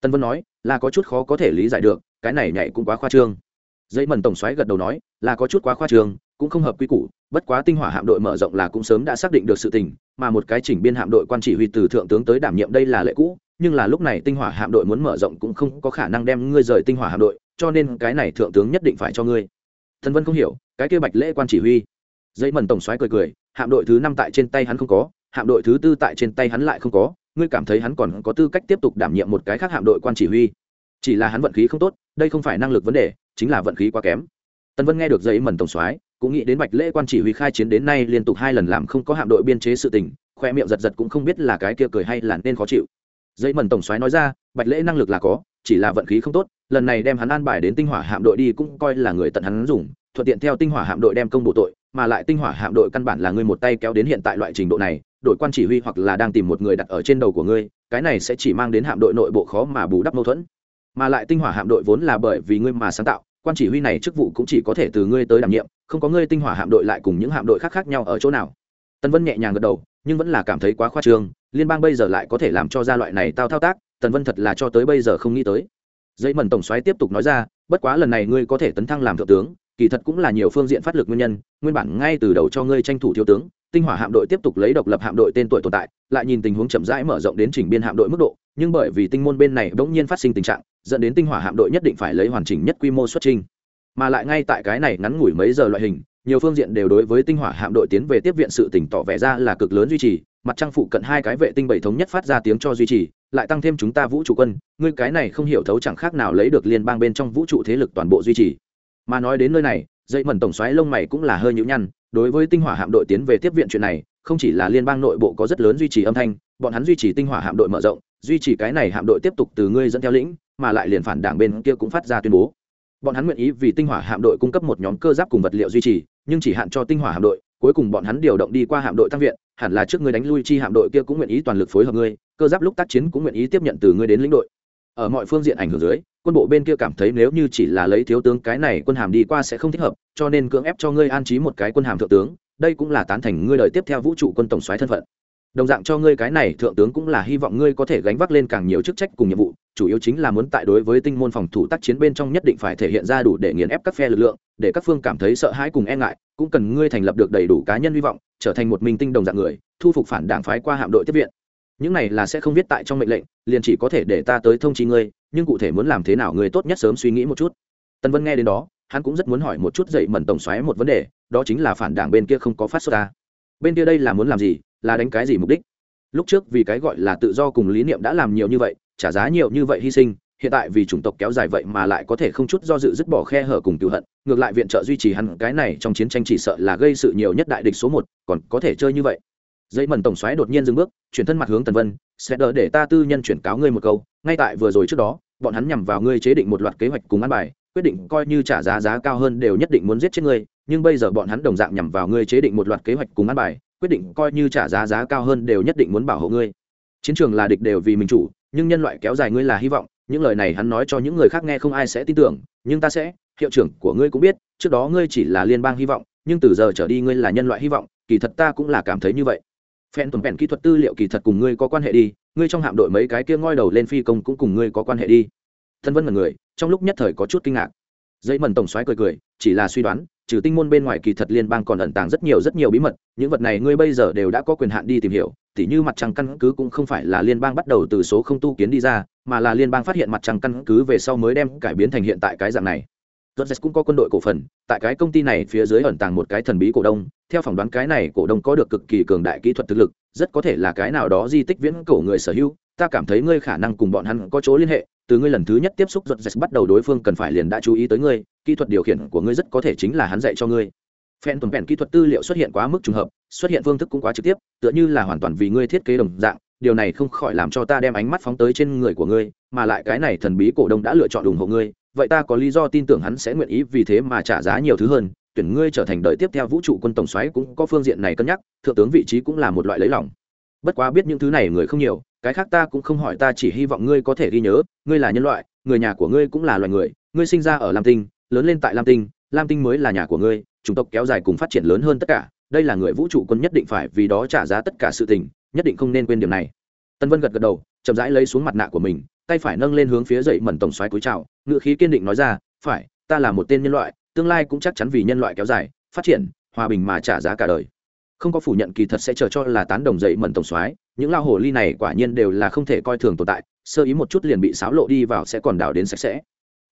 Tần vân nói, là có chút khó có thể lý giải được, cái này nhảy cũng quá khoa trương dây mần tổng xoáy gật đầu nói, là có chút quá khoa trương, cũng không hợp quy củ, bất quá tinh hỏa hạm đội mở rộng là cũng sớm đã xác định được sự tình, mà một cái chỉnh biên hạm đội quan chỉ huy từ thượng tướng tới đảm nhiệm đây là lệ cũ, nhưng là lúc này tinh hỏa hạm đội muốn mở rộng cũng không có khả năng đem ngươi rời tinh hỏa hạm đội, cho nên cái này thượng tướng nhất định phải cho ngươi. Thần vân không hiểu, cái kia bạch lễ quan chỉ huy. Dây mần tổng xoáy cười cười, hạm đội thứ năm tại trên tay hắn không có, hạm đội thứ tư tại trên tay hắn lại không có, ngươi cảm thấy hắn còn có tư cách tiếp tục đảm nhiệm một cái khác hạm đội quan chỉ huy chỉ là hắn vận khí không tốt, đây không phải năng lực vấn đề, chính là vận khí quá kém. Tần vân nghe được giấy mần tổng soái, cũng nghĩ đến bạch lễ quan chỉ huy khai chiến đến nay liên tục hai lần làm không có hạm đội biên chế sự tình, khoe miệng giật giật cũng không biết là cái kia cười hay là nên khó chịu. Giấy mần tổng soái nói ra, bạch lễ năng lực là có, chỉ là vận khí không tốt, lần này đem hắn an bài đến tinh hỏa hạm đội đi cũng coi là người tận hắn dùng, thuận tiện theo tinh hỏa hạm đội đem công bổ tội, mà lại tinh hỏa hạm đội căn bản là ngươi một tay kéo đến hiện tại loại trình độ này, đội quan chỉ huy hoặc là đang tìm một người đặt ở trên đầu của ngươi, cái này sẽ chỉ mang đến hạm đội nội bộ khó mà bù đắp mâu thuẫn mà lại tinh hỏa hạm đội vốn là bởi vì ngươi mà sáng tạo, quan chỉ huy này chức vụ cũng chỉ có thể từ ngươi tới đảm nhiệm, không có ngươi tinh hỏa hạm đội lại cùng những hạm đội khác khác nhau ở chỗ nào. Tần vân nhẹ nhàng gật đầu, nhưng vẫn là cảm thấy quá khoa trương, liên bang bây giờ lại có thể làm cho ra loại này tao thao tác, tần vân thật là cho tới bây giờ không nghĩ tới. Dây mần tổng xoáy tiếp tục nói ra, bất quá lần này ngươi có thể tấn thăng làm thượng tướng, kỳ thật cũng là nhiều phương diện phát lực nguyên nhân, nguyên bản ngay từ đầu cho ngươi tranh thủ thiếu tướng, tinh hỏa hạm đội tiếp tục lấy độc lập hạm đội tên tuổi tồn tại, lại nhìn tình huống chậm rãi mở rộng đến chỉnh biên hạm đội mức độ, nhưng bởi vì tinh môn bên này bỗng nhiên phát sinh tình trạng dẫn đến tinh hỏa hạm đội nhất định phải lấy hoàn chỉnh nhất quy mô xuất trình mà lại ngay tại cái này ngắn ngủi mấy giờ loại hình, nhiều phương diện đều đối với tinh hỏa hạm đội tiến về tiếp viện sự tỉnh tỏ vẻ ra là cực lớn duy trì, mặt trăng phụ cận hai cái vệ tinh bảy thống nhất phát ra tiếng cho duy trì, lại tăng thêm chúng ta vũ trụ quân, ngươi cái này không hiểu thấu chẳng khác nào lấy được liên bang bên trong vũ trụ thế lực toàn bộ duy trì. Mà nói đến nơi này dây mẩn tổng xoáy lông mày cũng là hơi nhũ nhăn, đối với tinh hỏa hạm đội tiến về tiếp viện chuyện này, không chỉ là liên bang nội bộ có rất lớn duy trì âm thanh, bọn hắn duy trì tinh hỏa hạm đội mở rộng, duy trì cái này hạm đội tiếp tục từ ngươi dẫn theo lĩnh mà lại liền phản đảng bên kia cũng phát ra tuyên bố. Bọn hắn nguyện ý vì tinh hỏa hạm đội cung cấp một nhóm cơ giáp cùng vật liệu duy trì, nhưng chỉ hạn cho tinh hỏa hạm đội, cuối cùng bọn hắn điều động đi qua hạm đội tăng viện, hẳn là trước ngươi đánh lui chi hạm đội kia cũng nguyện ý toàn lực phối hợp ngươi, cơ giáp lúc tác chiến cũng nguyện ý tiếp nhận từ ngươi đến lĩnh đội. Ở mọi phương diện ảnh hưởng dưới, quân bộ bên kia cảm thấy nếu như chỉ là lấy thiếu tướng cái này quân hàm đi qua sẽ không thích hợp, cho nên cưỡng ép cho ngươi an trí một cái quân hàm thượng tướng, đây cũng là tán thành ngươi đời tiếp theo vũ trụ quân tổng soái thân phận. Đồng dạng cho ngươi cái này thượng tướng cũng là hy vọng ngươi có thể gánh vác lên càng nhiều chức trách cùng nhiệm vụ chủ yếu chính là muốn tại đối với tinh môn phòng thủ tác chiến bên trong nhất định phải thể hiện ra đủ để nghiền ép các phe lực lượng, để các phương cảm thấy sợ hãi cùng e ngại, cũng cần ngươi thành lập được đầy đủ cá nhân hy vọng, trở thành một minh tinh đồng dạng người, thu phục phản đảng phái qua hạm đội tiếp viện. Những này là sẽ không viết tại trong mệnh lệnh, liền chỉ có thể để ta tới thông trí ngươi, nhưng cụ thể muốn làm thế nào ngươi tốt nhất sớm suy nghĩ một chút. Tân vân nghe đến đó, hắn cũng rất muốn hỏi một chút dậy mẩn tổng xoáy một vấn đề, đó chính là phản đảng bên kia không có phát xuất ta. Bên kia đây là muốn làm gì, là đánh cái gì mục đích? Lúc trước vì cái gọi là tự do cùng lý niệm đã làm nhiều như vậy trả giá nhiều như vậy hy sinh, hiện tại vì chủng tộc kéo dài vậy mà lại có thể không chút do dự dứt bỏ khe hở cùng cựu hận, ngược lại viện trợ duy trì hẳn cái này trong chiến tranh chỉ sợ là gây sự nhiều nhất đại địch số một, còn có thể chơi như vậy. Dây mần tổng xoáy đột nhiên dừng bước, chuyển thân mặt hướng tần vân, sẽ đỡ để ta tư nhân chuyển cáo ngươi một câu, ngay tại vừa rồi trước đó, bọn hắn nhằm vào ngươi chế định một loạt kế hoạch cùng ăn bài, quyết định coi như trả giá giá cao hơn đều nhất định muốn giết chết ngươi, nhưng bây giờ bọn hắn đồng dạng nhằm vào ngươi chế định một loạt kế hoạch cùng ăn bài, quyết định coi như trả giá giá cao hơn đều nhất định muốn bảo hộ ngươi chiến trường là địch đều vì mình chủ, nhưng nhân loại kéo dài ngươi là hy vọng. Những lời này hắn nói cho những người khác nghe không ai sẽ tin tưởng, nhưng ta sẽ, hiệu trưởng của ngươi cũng biết, trước đó ngươi chỉ là liên bang hy vọng, nhưng từ giờ trở đi ngươi là nhân loại hy vọng, kỳ thật ta cũng là cảm thấy như vậy. Phen tuần pèn kỹ thuật tư liệu kỳ thật cùng ngươi có quan hệ đi, ngươi trong hạm đội mấy cái kia ngoi đầu lên phi công cũng cùng ngươi có quan hệ đi. Thân vân mật người, trong lúc nhất thời có chút kinh ngạc. Dây mần tổng xoáy cười cười, chỉ là suy đoán, trừ tinh môn bên ngoài kỳ thật liên bang còn ẩn tàng rất nhiều rất nhiều bí mật, những vật này ngươi bây giờ đều đã có quyền hạn đi tìm hiểu tỉ như mặt trăng căn cứ cũng không phải là liên bang bắt đầu từ số không tu kiến đi ra mà là liên bang phát hiện mặt trăng căn cứ về sau mới đem cải biến thành hiện tại cái dạng này. Rhodes cũng có quân đội cổ phần, tại cái công ty này phía dưới ẩn tàng một cái thần bí cổ đông, theo phỏng đoán cái này cổ đông có được cực kỳ cường đại kỹ thuật thực lực, rất có thể là cái nào đó di tích viễn cổ người sở hữu, ta cảm thấy ngươi khả năng cùng bọn hắn có chỗ liên hệ, từ ngươi lần thứ nhất tiếp xúc Rhodes bắt đầu đối phương cần phải liền đã chú ý tới ngươi, kỹ thuật điều khiển của ngươi rất có thể chính là hắn dạy cho ngươi. Phen tuần vẹn kỹ thuật tư liệu xuất hiện quá mức trùng hợp, xuất hiện phương thức cũng quá trực tiếp, tựa như là hoàn toàn vì ngươi thiết kế đồng dạng, điều này không khỏi làm cho ta đem ánh mắt phóng tới trên người của ngươi, mà lại cái này thần bí cổ đông đã lựa chọn ủng hộ ngươi, vậy ta có lý do tin tưởng hắn sẽ nguyện ý vì thế mà trả giá nhiều thứ hơn tuyển ngươi trở thành đời tiếp theo vũ trụ quân tổng xoáy cũng có phương diện này cân nhắc thượng tướng vị trí cũng là một loại lấy lòng. Bất quá biết những thứ này người không nhiều cái khác ta cũng không hỏi ta chỉ hy vọng ngươi có thể ghi nhớ ngươi là nhân loại người nhà của ngươi cũng là loài người ngươi sinh ra ở lam tinh lớn lên tại lam tinh lam tinh mới là nhà của ngươi, chủng tộc kéo dài cùng phát triển lớn hơn tất cả, đây là người vũ trụ quân nhất định phải vì đó trả giá tất cả sự tình, nhất định không nên quên điểm này. Tân vân gật gật đầu, chậm rãi lấy xuống mặt nạ của mình, tay phải nâng lên hướng phía dậy mẩn tổng xoáy cúi chào ngự khí kiên định nói ra, phải, ta là một tên nhân loại, tương lai cũng chắc chắn vì nhân loại kéo dài, phát triển, hòa bình mà trả giá cả đời. Không có phủ nhận kỳ thật sẽ chờ cho là tán đồng dậy mẩn tổng xoáy những lao hồ ly này quả nhiên đều là không thể coi thường tồn tại, sơ ý một chút liền bị xáo lộ đi vào sẽ còn đảo đến sạch sẽ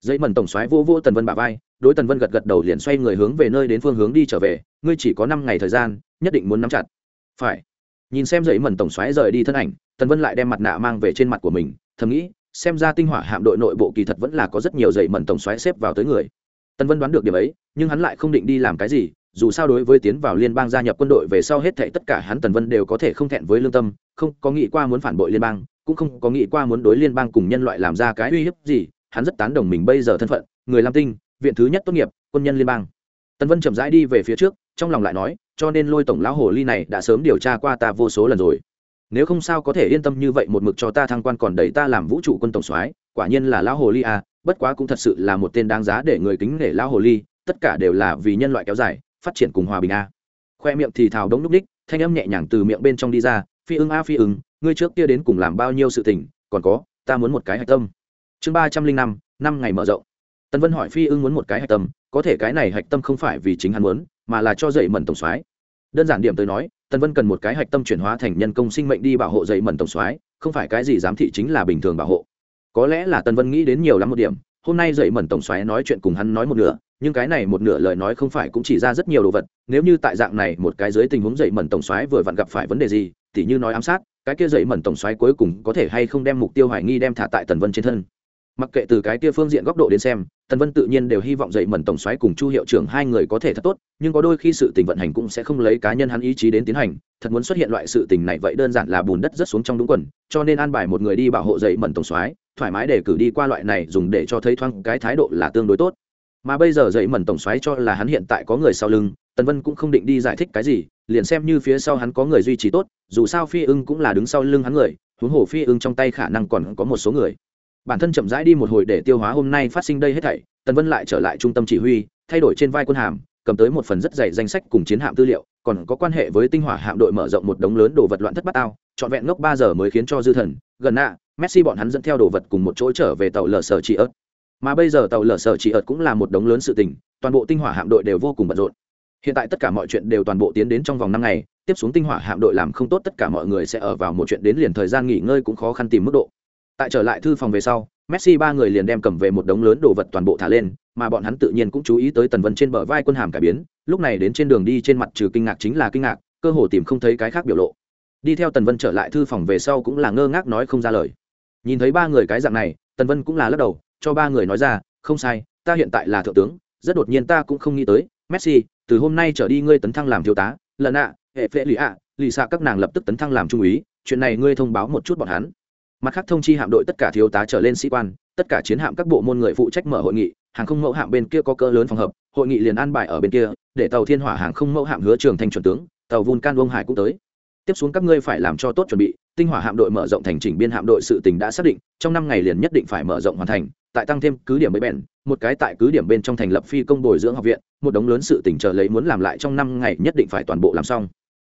dậy mẩn tổng xoáy vô vô tần vân bà vai, đối tần vân gật gật đầu liền xoay người hướng về nơi đến phương hướng đi trở về, ngươi chỉ có năm ngày thời gian, nhất định muốn nắm chặt. Phải. Nhìn xem dậy mẩn tổng xoáy rời đi thân ảnh, tần vân lại đem mặt nạ mang về trên mặt của mình, thầm nghĩ, xem ra tinh hỏa hạm đội nội bộ kỳ thật vẫn là có rất nhiều dậy mẩn tổng xoáy xếp vào tới người. Tần vân đoán được điểm ấy, nhưng hắn lại không định đi làm cái gì, dù sao đối với tiến vào liên bang gia nhập quân đội về sau hết thệ tất cả hắn tần vân đều có thể không thẹn với lương tâm, không có nghĩ qua muốn phản bội liên bang, cũng không có nghĩ qua muốn đối liên bang cùng nhân loại làm ra cái uy hiếp gì hắn rất tán đồng mình bây giờ thân phận, người lam tinh, viện thứ nhất tốt nghiệp, quân nhân liên bang. Tần vân chậm rãi đi về phía trước, trong lòng lại nói, cho nên lôi tổng lão hồ ly này đã sớm điều tra qua ta vô số lần rồi. Nếu không sao có thể yên tâm như vậy một mực cho ta thăng quan còn đẩy ta làm vũ trụ quân tổng soái, quả nhiên là lão hồ ly à bất quá cũng thật sự là một tên đáng giá để người kính nể lão hồ ly, tất cả đều là vì nhân loại kéo dài, phát triển cùng hòa bình a à. khoe miệng thì thào đống núc ních, thanh âm nhẹ nhàng từ miệng bên trong đi ra, phi ưng a, phi ưng, ngươi trước kia đến cùng làm bao nhiêu sự tình, còn có, ta muốn một cái hạch tâm chương ba trăm linh năm năm ngày mở rộng. Tân vân hỏi phi ưng muốn một cái hạch tâm, có thể cái này hạch tâm không phải vì chính hắn muốn, mà là cho dậy mẩn tổng soái. Đơn giản điểm tới nói, tần vân cần một cái hạch tâm chuyển hóa thành nhân công sinh mệnh đi bảo hộ dậy mẩn tổng soái, không phải cái gì giám thị chính là bình thường bảo hộ. Có lẽ là tần vân nghĩ đến nhiều lắm một điểm, hôm nay dậy mẩn tổng soái nói chuyện cùng hắn nói một nửa, nhưng cái này một nửa lời nói không phải cũng chỉ ra rất nhiều đồ vật, nếu như tại dạng này một cái dưới tình huống dậy mẩn tổng soái vừa vặn gặp phải vấn đề gì, tỉ như nói ám sát, cái kia dậy mẩn tổng soái cuối cùng có thể hay không đem mục tiêu hoài nghi đem thả tại tần vân trên thân mặc kệ từ cái kia phương diện góc độ đến xem, tần vân tự nhiên đều hy vọng dậy mẩn tổng xoáy cùng chu hiệu trưởng hai người có thể thật tốt, nhưng có đôi khi sự tình vận hành cũng sẽ không lấy cá nhân hắn ý chí đến tiến hành, thật muốn xuất hiện loại sự tình này vậy đơn giản là bùn đất rất xuống trong đúng quần, cho nên an bài một người đi bảo hộ dậy mẩn tổng xoáy thoải mái để cử đi qua loại này dùng để cho thấy thoáng cái thái độ là tương đối tốt. Mà bây giờ dậy mẩn tổng xoáy cho là hắn hiện tại có người sau lưng, tần vân cũng không định đi giải thích cái gì, liền xem như phía sau hắn có người duy trì tốt, dù sao phi ưng cũng là đứng sau lưng hắn người, huống hồ phi ưng trong tay khả năng còn có một số người bản thân chậm rãi đi một hồi để tiêu hóa hôm nay phát sinh đây hết thảy, tần vân lại trở lại trung tâm chỉ huy, thay đổi trên vai quân hàm, cầm tới một phần rất dày danh sách cùng chiến hạm tư liệu, còn có quan hệ với tinh hỏa hạm đội mở rộng một đống lớn đồ vật loạn thất bát ao trọn vẹn ngốc ba giờ mới khiến cho dư thần, gần nạ, messi bọn hắn dẫn theo đồ vật cùng một chỗ trở về tàu lở sở chỉ ớt. Mà bây giờ tàu lở sở chỉ ớt cũng là một đống lớn sự tình, toàn bộ tinh hỏa hạm đội đều vô cùng bận rộn. Hiện tại tất cả mọi chuyện đều toàn bộ tiến đến trong vòng năm ngày, tiếp xuống tinh hỏa hạm đội làm không tốt tất cả mọi người sẽ ở vào một chuyện đến liền thời gian nghỉ ngơi cũng khó khăn tìm mức độ tại trở lại thư phòng về sau, messi ba người liền đem cầm về một đống lớn đồ vật toàn bộ thả lên, mà bọn hắn tự nhiên cũng chú ý tới tần vân trên bờ vai quân hàm cải biến, lúc này đến trên đường đi trên mặt trừ kinh ngạc chính là kinh ngạc, cơ hồ tìm không thấy cái khác biểu lộ. Đi theo tần vân trở lại thư phòng về sau cũng là ngơ ngác nói không ra lời. Nhìn thấy ba người cái dạng này, tần vân cũng là lắc đầu, cho ba người nói ra, không sai, ta hiện tại là thượng tướng, rất đột nhiên ta cũng không nghĩ tới, messi, từ hôm nay trở đi ngươi tấn thăng làm thiếu tá, lần ạ, hệ phệ lì ạ, lì xạ các nàng lập tức tấn thăng làm trung úy, chuyện này ngươi thông báo một chút bọn hắn mặt khác thông chi hạm đội tất cả thiếu tá trở lên sĩ quan, tất cả chiến hạm các bộ môn người phụ trách mở hội nghị, hàng không mẫu hạm bên kia có cỡ lớn phòng hợp, hội nghị liền an bài ở bên kia, để tàu thiên hỏa hàng không mẫu hạm hứa trường thành chuẩn tướng, tàu vun can vông hải cũng tới. Tiếp xuống các ngươi phải làm cho tốt chuẩn bị, tinh hỏa hạm đội mở rộng thành chỉnh biên hạm đội sự tình đã xác định, trong năm ngày liền nhất định phải mở rộng hoàn thành, tại tăng thêm cứ điểm mới bền một cái tại cứ điểm bên trong thành lập phi công bồi dưỡng học viện, một đống lớn sự tình chờ lấy muốn làm lại trong năm ngày nhất định phải toàn bộ làm xong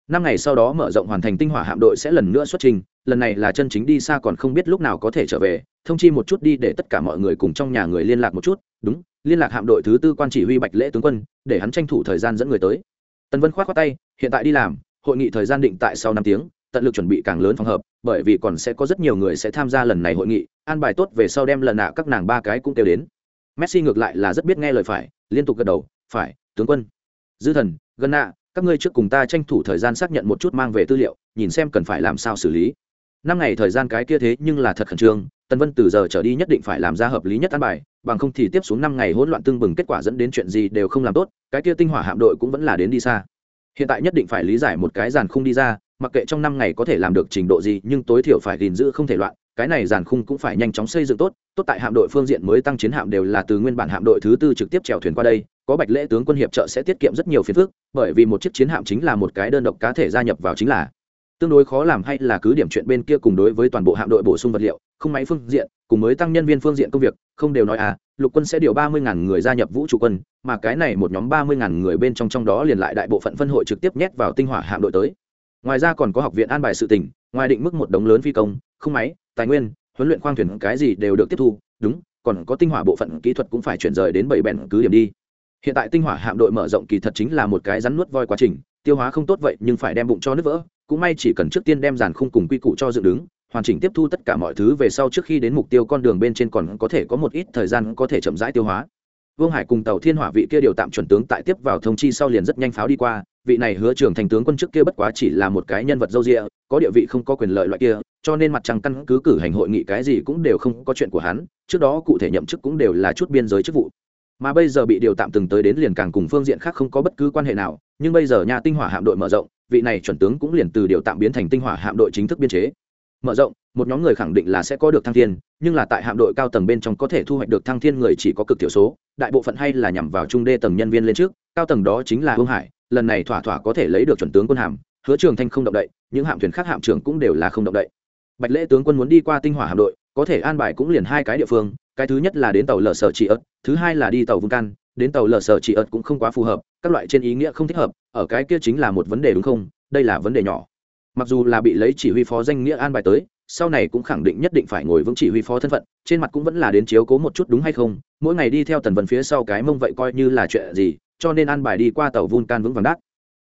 năm ngày sau đó mở rộng hoàn thành tinh hỏa hạm đội sẽ lần nữa xuất trình, lần này là chân chính đi xa còn không biết lúc nào có thể trở về, thông chi một chút đi để tất cả mọi người cùng trong nhà người liên lạc một chút, đúng, liên lạc hạm đội thứ tư quan chỉ huy bạch lễ tướng quân, để hắn tranh thủ thời gian dẫn người tới. Tần vân k h o á t tay, hiện tại đi làm, hội nghị thời gian định tại sau năm tiếng, tận lực chuẩn bị càng lớn phòng hợp, bởi vì còn sẽ có rất nhiều người sẽ tham gia lần này hội nghị, an bài tốt về sau đem lần nạ các nàng ba cái cũng kêu đến. Messi ngược lại là rất biết nghe lời phải, liên tục gật đầu, phải, tướng quân. Dư thần, gần nạ các ngươi trước cùng ta tranh thủ thời gian xác nhận một chút mang về tư liệu, nhìn xem cần phải làm sao xử lý. Năm ngày thời gian cái kia thế nhưng là thật khẩn trương tân vân từ giờ trở đi nhất định phải làm ra hợp lý nhất an bài, bằng không thì tiếp xuống năm ngày hỗn loạn tương bừng kết quả dẫn đến chuyện gì đều không làm tốt, cái kia tinh hỏa hạm đội cũng vẫn là đến đi xa. Hiện tại nhất định phải lý giải một cái giàn khung đi ra, mặc kệ trong năm ngày có thể làm được trình độ gì, nhưng tối thiểu phải gìn giữ không thể loạn, cái này giàn khung cũng phải nhanh chóng xây dựng tốt tốt tại hạm đội phương diện mới tăng chiến hạm đều là từ nguyên bản hạm đội thứ tư trực tiếp chèo thuyền qua đây có bạch lễ tướng quân hiệp trợ sẽ tiết kiệm rất nhiều phiền phức, bởi vì một chiếc chiến hạm chính là một cái đơn độc cá thể gia nhập vào chính là. Tương đối khó làm hay là cứ điểm chuyện bên kia cùng đối với toàn bộ hạm đội bổ sung vật liệu, không máy phương diện, cùng mới tăng nhân viên phương diện công việc, không đều nói à lục quân sẽ điều ba mươi ngàn người gia nhập vũ trụ quân, mà cái này một nhóm ba mươi ngàn người bên trong trong đó liền lại đại bộ phận phân hội trực tiếp nhét vào tinh hỏa hạm đội tới. Ngoài ra còn có học viện an bài sự tỉnh ngoài định mức một đống lớn phi công, không máy, tài nguyên, huấn luyện khoang thuyền cái gì đều được tiếp thu, đúng, còn có tinh hỏa bộ phận kỹ thuật cũng phải chuyển rời đến bảy bèn cứ điểm đi hiện tại tinh hỏa hạm đội mở rộng kỳ thật chính là một cái rắn nuốt voi quá trình, tiêu hóa không tốt vậy nhưng phải đem bụng cho nước vỡ, cũng may chỉ cần trước tiên đem giàn khung cùng quy củ cho dựng đứng, hoàn chỉnh tiếp thu tất cả mọi thứ về sau trước khi đến mục tiêu con đường bên trên còn có thể có một ít thời gian có thể chậm rãi tiêu hóa. Vương hải cùng tàu thiên hỏa vị kia điều tạm chuẩn tướng tại tiếp vào thông chi sau liền rất nhanh pháo đi qua, vị này hứa trưởng thành tướng quân trước kia bất quá chỉ là một cái nhân vật dâu rịa có địa vị không có quyền lợi loại kia, cho nên mặt trăng căn cứ cử hành hội nghị cái gì cũng đều không có chuyện của hắn, trước đó cụ thể nhậm chức cũng đều là chút biên giới chức vụ mà bây giờ bị điều tạm từng tới đến liền càng cùng phương diện khác không có bất cứ quan hệ nào, nhưng bây giờ nhà tinh hỏa hạm đội mở rộng, vị này chuẩn tướng cũng liền từ điều tạm biến thành tinh hỏa hạm đội chính thức biên chế. Mở rộng, một nhóm người khẳng định là sẽ có được thăng thiên, nhưng là tại hạm đội cao tầng bên trong có thể thu hoạch được thăng thiên người chỉ có cực thiểu số, đại bộ phận hay là nhằm vào trung đê tầng nhân viên lên trước, cao tầng đó chính là hương hải, lần này thỏa thỏa có thể lấy được chuẩn tướng quân hàm hứa trường thanh không động đậy, những hạm thuyền khác hạm trưởng cũng đều là không động đậy. Bạch lễ tướng quân muốn đi qua tinh hỏa hạm đội, có thể an bài cũng liền hai cái địa phương cái thứ nhất là đến tàu lở sở chỉ ớt, thứ hai là đi tàu vulcan đến tàu lở sở chỉ ớt cũng không quá phù hợp, các loại trên ý nghĩa không thích hợp, ở cái kia chính là một vấn đề đúng không? Đây là vấn đề nhỏ. Mặc dù là bị lấy chỉ huy phó danh nghĩa an bài tới, sau này cũng khẳng định nhất định phải ngồi vững chỉ huy phó thân phận, trên mặt cũng vẫn là đến chiếu cố một chút đúng hay không? Mỗi ngày đi theo tần vần phía sau cái mông vậy coi như là chuyện gì, cho nên an bài đi qua tàu vulcan vững vàng đắt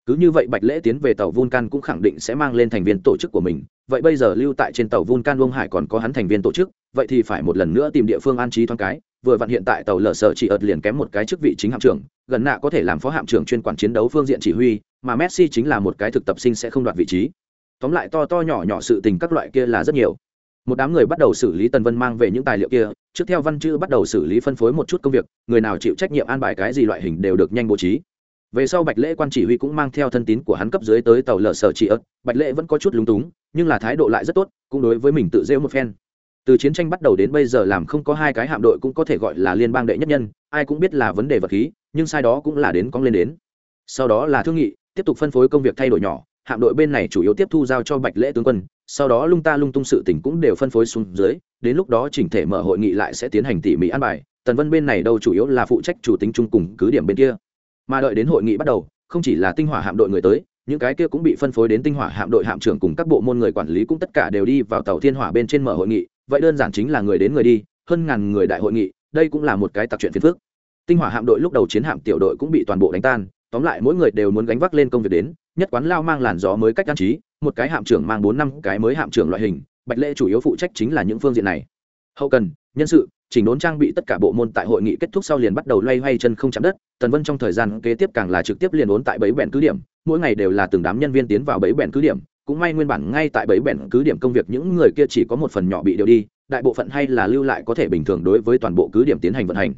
cứ như vậy bạch lễ tiến về tàu vulcan cũng khẳng định sẽ mang lên thành viên tổ chức của mình vậy bây giờ lưu tại trên tàu vulcan Long hải còn có hắn thành viên tổ chức, vậy thì phải một lần nữa tìm địa phương an trí thoáng cái. Vừa vặn hiện tại tàu lở sở chỉ ợt liền kém một cái chức vị chính hạm trưởng, gần nạ có thể làm phó hạm trưởng chuyên quản chiến đấu phương diện chỉ huy, mà messi chính là một cái thực tập sinh sẽ không đoạt vị trí. Tóm lại to to nhỏ nhỏ sự tình các loại kia là rất nhiều. Một đám người bắt đầu xử lý tần vân mang về những tài liệu kia, trước theo văn chữ bắt đầu xử lý phân phối một chút công việc, người nào chịu trách nhiệm an bài cái gì loại hình đều được nhanh bố trí về sau bạch lễ quan chỉ huy cũng mang theo thân tín của hắn cấp dưới tới tàu lở sở chỉ ớt. Bạch lễ vẫn có chút lúng túng, nhưng là thái độ lại rất tốt, cũng đối với mình tự rêu một phen. Từ chiến tranh bắt đầu đến bây giờ làm không có hai cái hạm đội cũng có thể gọi là liên bang đệ nhất nhân, ai cũng biết là vấn đề vật khí, nhưng sai đó cũng là đến cong lên đến. Sau đó là thương nghị, tiếp tục phân phối công việc thay đổi nhỏ, hạm đội bên này chủ yếu tiếp thu giao cho bạch lễ tướng quân, sau đó lung ta lung tung sự tỉnh cũng đều phân phối xuống dưới, đến lúc đó chỉnh thể mở hội nghị lại sẽ tiến hành tỉ mỉ an bài, tần vân bên này đâu chủ yếu là phụ trách chủ tính chung cùng cứ điểm bên kia mà đợi đến hội nghị bắt đầu, không chỉ là tinh hỏa hạm đội người tới, những cái kia cũng bị phân phối đến tinh hỏa hạm đội hạm trưởng cùng các bộ môn người quản lý cũng tất cả đều đi vào tàu thiên hỏa bên trên mở hội nghị. Vậy đơn giản chính là người đến người đi, hơn ngàn người đại hội nghị, đây cũng là một cái tặc chuyện phiền phức. Tinh hỏa hạm đội lúc đầu chiến hạm tiểu đội cũng bị toàn bộ đánh tan, tóm lại mỗi người đều muốn gánh vác lên công việc đến, nhất quán lao mang làn gió mới cách an trí, một cái hạm trưởng mang bốn năm cái mới hạm trưởng loại hình, bạch lễ chủ yếu phụ trách chính là những phương diện này. Hậu cần, nhân sự chỉnh đốn trang bị tất cả bộ môn tại hội nghị kết thúc sau liền bắt đầu loay hoay chân không chạm đất. Tần vân trong thời gian kế tiếp càng là trực tiếp liền ốn tại bẫy bẹn cứ điểm, mỗi ngày đều là từng đám nhân viên tiến vào bẫy bẹn cứ điểm. Cũng may nguyên bản ngay tại bẫy bẹn cứ điểm công việc những người kia chỉ có một phần nhỏ bị điều đi, đại bộ phận hay là lưu lại có thể bình thường đối với toàn bộ cứ điểm tiến hành vận hành.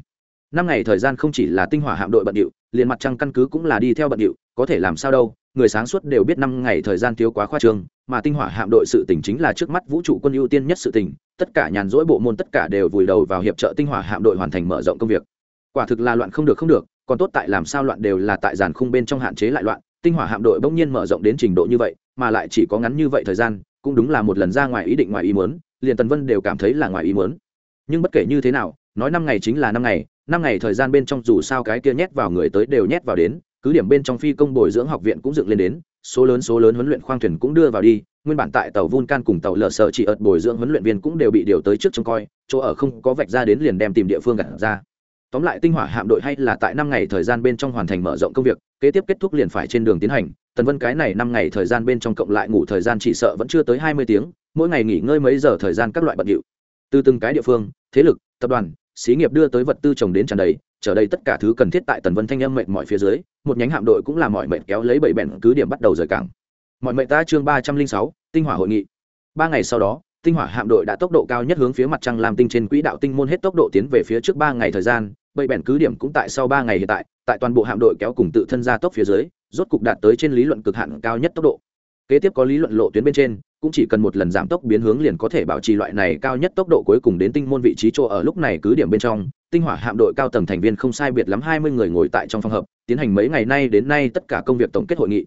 Năm ngày thời gian không chỉ là tinh hỏa hạm đội bận điệu, liền mặt trăng căn cứ cũng là đi theo bận điệu, có thể làm sao đâu, người sáng suốt đều biết năm ngày thời gian thiếu quá khoa trương, mà tinh hỏa hạm đội sự tình chính là trước mắt vũ trụ quân ưu tiên nhất sự tình tất cả nhàn rỗi bộ môn tất cả đều vùi đầu vào hiệp trợ tinh hỏa hạm đội hoàn thành mở rộng công việc. Quả thực là loạn không được không được, còn tốt tại làm sao loạn đều là tại giàn khung bên trong hạn chế lại loạn, tinh hỏa hạm đội bỗng nhiên mở rộng đến trình độ như vậy, mà lại chỉ có ngắn như vậy thời gian, cũng đúng là một lần ra ngoài ý định ngoài ý muốn, liền tần vân đều cảm thấy là ngoài ý muốn. Nhưng bất kể như thế nào, nói năm ngày chính là năm ngày năm ngày thời gian bên trong dù sao cái kia nhét vào người tới đều nhét vào đến, cứ điểm bên trong phi công bồi dưỡng học viện cũng dựng lên đến số lớn số lớn huấn luyện khoang thuyền cũng đưa vào đi, nguyên bản tại tàu vulcan cùng tàu lở sợ chỉ ợt bồi dưỡng huấn luyện viên cũng đều bị điều tới trước trông coi, chỗ ở không có vạch ra đến liền đem tìm địa phương gặt ra. Tóm lại tinh hỏa hạm đội hay là tại năm ngày thời gian bên trong hoàn thành mở rộng công việc, kế tiếp kết thúc liền phải trên đường tiến hành. Tần vân cái này năm ngày thời gian bên trong cộng lại ngủ thời gian chỉ sợ vẫn chưa tới hai mươi tiếng, mỗi ngày nghỉ ngơi mấy giờ thời gian các loại bận điệu. Từ từng cái địa phương, thế lực, tập đoàn, xí nghiệp đưa tới vật tư trồng đến tràn đầy trở đây tất cả thứ cần thiết tại tần vân thanh âm mệt mọi phía dưới, một nhánh hạm đội cũng là mọi mệt kéo lấy bảy bẹn cứ điểm bắt đầu rời cảng. Mọi mệt ta chương ba trăm linh sáu, tinh hỏa hội nghị. Ba ngày sau đó, tinh hỏa hạm đội đã tốc độ cao nhất hướng phía mặt trăng làm tinh trên quỹ đạo tinh môn hết tốc độ tiến về phía trước ba ngày thời gian, bảy bẹn cứ điểm cũng tại sau ba ngày hiện tại tại toàn bộ hạm đội kéo cùng tự thân ra tốc phía dưới, rốt cục đạt tới trên lý luận cực hạn cao nhất tốc độ kế tiếp có lý luận lộ tuyến bên trên, cũng chỉ cần một lần giảm tốc biến hướng liền có thể bảo trì loại này cao nhất tốc độ cuối cùng đến tinh môn vị trí chỗ ở lúc này cứ điểm bên trong. Tinh hỏa hạm đội cao tầng thành viên không sai biệt lắm hai mươi người ngồi tại trong phòng hợp tiến hành mấy ngày nay đến nay tất cả công việc tổng kết hội nghị.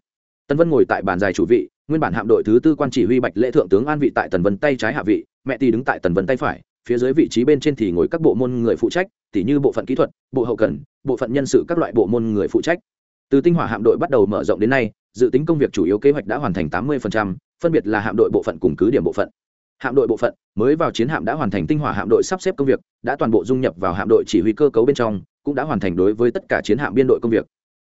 Tân vân ngồi tại bàn dài chủ vị, nguyên bản hạm đội thứ tư quan chỉ huy bạch lễ thượng tướng an vị tại tần vân tay trái hạ vị, mẹ tỷ đứng tại tần vân tay phải, phía dưới vị trí bên trên thì ngồi các bộ môn người phụ trách, tỉ như bộ phận kỹ thuật, bộ hậu cần, bộ phận nhân sự các loại bộ môn người phụ trách. Từ tinh hỏa hạm đội bắt đầu mở rộng đến nay dự tính công việc chủ yếu kế hoạch đã hoàn thành tám mươi phân biệt là hạm đội bộ phận cùng cứ điểm bộ phận. Hạm đội bộ phận, mới vào chiến hạm đã hoàn thành tinh hỏa hạm đội sắp xếp công việc, đã toàn bộ dung nhập vào hạm đội chỉ huy cơ cấu bên trong, cũng đã hoàn thành đối với tất cả chiến hạm biên đội công việc.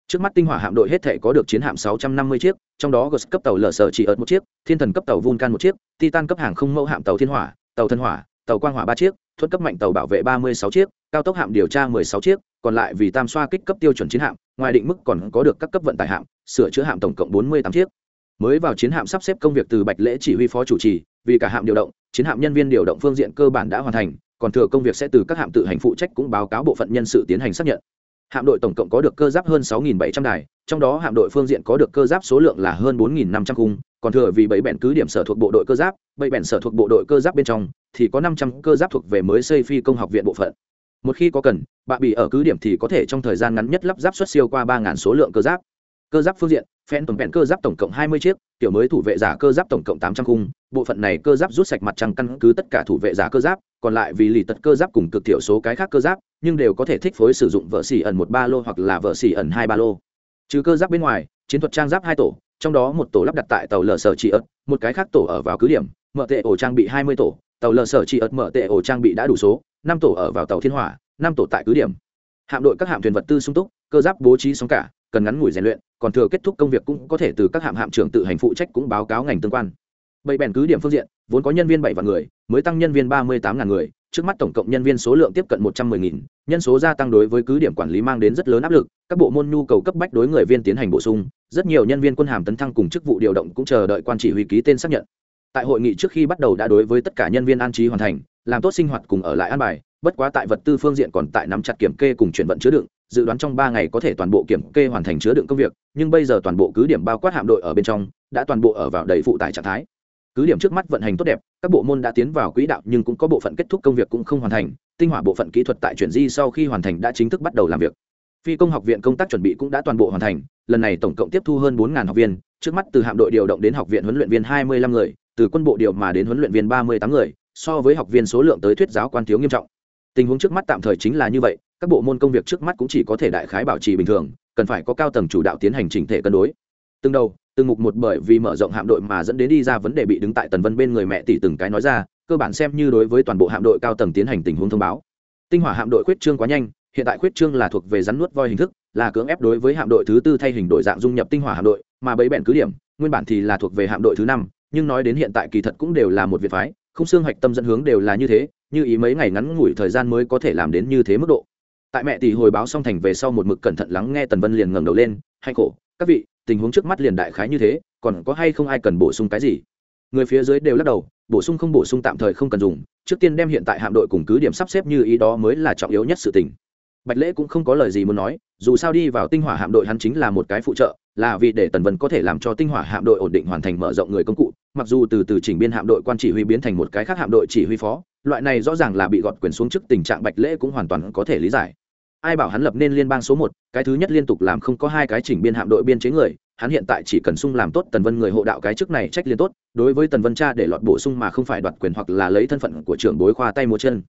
Trước mắt tinh hỏa hạm đội hết thể có được chiến hạm 650 chiếc, trong đó gos cấp tàu lở sở chỉ ợt một chiếc, thiên thần cấp tàu vulcan một chiếc, titan cấp hàng không mẫu hạm tàu thiên hỏa, tàu thân hỏa tàu quang hỏa ba chiếc thuật cấp mạnh tàu bảo vệ 36 chiếc, cao tốc hạm điều tra 16 chiếc, còn lại vì tam xoa kích cấp tiêu chuẩn chiến hạm, ngoài định mức còn có được các cấp vận tải hạm, sửa chữa hạm tổng cộng 48 chiếc. Mới vào chiến hạm sắp xếp công việc từ bạch lễ chỉ huy phó chủ trì, vì cả hạm điều động, chiến hạm nhân viên điều động phương diện cơ bản đã hoàn thành, còn thừa công việc sẽ từ các hạm tự hành phụ trách cũng báo cáo bộ phận nhân sự tiến hành xác nhận. Hạm đội tổng cộng có được cơ giáp hơn 6.700 đài, trong đó hạm đội phương diện có được cơ giáp số lượng là hơn 4.500 khung còn thừa vì bảy bèn cứ điểm sở thuộc bộ đội cơ giáp, bảy bèn sở thuộc bộ đội cơ giáp bên trong thì có 500 cơ giáp thuộc về mới xây phi công học viện bộ phận. Một khi có cần bạ bị ở cứ điểm thì có thể trong thời gian ngắn nhất lắp ráp xuất siêu qua ba ngàn số lượng cơ giáp. Cơ giáp phương diện, phen tổng vẹn cơ giáp tổng cộng hai mươi chiếc, kiểu mới thủ vệ giả cơ giáp tổng cộng tám trăm khung, bộ phận này cơ giáp rút sạch mặt trăng căn cứ tất cả thủ vệ giả cơ giáp, còn lại vì lì tật cơ giáp cùng cực thiểu số cái khác cơ giáp, nhưng đều có thể thích phối sử dụng vợ xỉ ẩn một ba lô hoặc là vợ xỉ ẩn hai ba lô. Trừ cơ giáp bên ngoài, chiến thuật trang giáp hai tổ trong đó một tổ lắp đặt tại tàu lờ sở trị ớt một cái khác tổ ở vào cứ điểm, mở tệ ổ trang bị hai mươi tổ, tàu lờ sở trị ớt mở tệ ổ trang bị đã đủ số, năm tổ ở vào tàu thiên hỏa, năm tổ tại cứ điểm. Hạm đội các hạm thuyền vật tư sung túc, cơ giáp bố trí sóng cả, cần ngắn ngủi rèn luyện, còn thừa kết thúc công việc cũng có thể từ các hạm hạm trưởng tự hành phụ trách cũng báo cáo ngành tương quan. Bảy bèn cứ điểm phương diện, vốn có nhân viên bảy vạn người, mới tăng nhân viên ba mươi tám ngàn người trước mắt tổng cộng nhân viên số lượng tiếp cận một trăm mười nghìn, nhân số gia tăng đối với cứ điểm quản lý mang đến rất lớn áp lực, các bộ môn nhu cầu cấp bách đối người viên tiến hành bổ sung, rất nhiều nhân viên quân hàm tấn thăng cùng chức vụ điều động cũng chờ đợi quan chỉ huy ký tên xác nhận. Tại hội nghị trước khi bắt đầu đã đối với tất cả nhân viên an trí hoàn thành, làm tốt sinh hoạt cùng ở lại an bài, bất quá tại vật tư phương diện còn tại nắm chặt kiểm kê cùng chuyển vận chứa đựng, dự đoán trong ba ngày có thể toàn bộ kiểm kê hoàn thành chứa đựng công việc, nhưng bây giờ toàn bộ cứ điểm bao quát hạm đội ở bên trong, đã toàn bộ ở vào đầy phụ tải trạng thái cứ điểm trước mắt vận hành tốt đẹp, các bộ môn đã tiến vào quỹ đạo nhưng cũng có bộ phận kết thúc công việc cũng không hoàn thành, tinh hỏa bộ phận kỹ thuật tại chuyển di sau khi hoàn thành đã chính thức bắt đầu làm việc. Phi công học viện công tác chuẩn bị cũng đã toàn bộ hoàn thành, lần này tổng cộng tiếp thu hơn bốn học viên, trước mắt từ hạm đội điều động đến học viện huấn luyện viên hai mươi lăm người, từ quân bộ điều mà đến huấn luyện viên ba mươi tám người, so với học viên số lượng tới thuyết giáo quan thiếu nghiêm trọng. Tình huống trước mắt tạm thời chính là như vậy, các bộ môn công việc trước mắt cũng chỉ có thể đại khái bảo trì bình thường, cần phải có cao tầng chủ đạo tiến hành chỉnh thể cân đối từng đầu, từng mục một bởi vì mở rộng hạm đội mà dẫn đến đi ra vấn đề bị đứng tại tần vân bên người mẹ tỷ từng cái nói ra, cơ bản xem như đối với toàn bộ hạm đội cao tầng tiến hành tình huống thông báo. Tinh hỏa hạm đội khuyết trương quá nhanh, hiện tại khuyết trương là thuộc về rắn nuốt voi hình thức, là cưỡng ép đối với hạm đội thứ tư thay hình đổi dạng dung nhập tinh hỏa hạm đội, mà bấy bẹn cứ điểm, nguyên bản thì là thuộc về hạm đội thứ năm, nhưng nói đến hiện tại kỳ thật cũng đều là một việt phái, không xương hạch tâm dẫn hướng đều là như thế, như ý mấy ngày ngắn ngủi thời gian mới có thể làm đến như thế mức độ. Tại mẹ tỷ hồi báo xong thành về sau một mực cẩn thận lắng nghe tần vân liền ngẩng đầu lên, hay khổ, các vị tình huống trước mắt liền đại khái như thế, còn có hay không ai cần bổ sung cái gì? Người phía dưới đều lắc đầu, bổ sung không bổ sung tạm thời không cần dùng, trước tiên đem hiện tại hạm đội cùng cứ điểm sắp xếp như ý đó mới là trọng yếu nhất sự tình. Bạch lễ cũng không có lời gì muốn nói, dù sao đi vào tinh hỏa hạm đội hắn chính là một cái phụ trợ, là vì để tần vân có thể làm cho tinh hỏa hạm đội ổn định hoàn thành mở rộng người công cụ, mặc dù từ từ chỉnh biên hạm đội quan chỉ huy biến thành một cái khác hạm đội chỉ huy phó, loại này rõ ràng là bị gọt quyền xuống trước tình trạng bạch lễ cũng hoàn toàn có thể lý giải ai bảo hắn lập nên liên bang số một, cái thứ nhất liên tục làm không có hai cái chỉnh biên hạm đội biên chế người, hắn hiện tại chỉ cần sung làm tốt tần vân người hộ đạo cái chức này trách liên tốt, đối với tần vân cha để lọt bổ sung mà không phải đoạt quyền hoặc là lấy thân phận của trưởng bối khoa tay múa chân.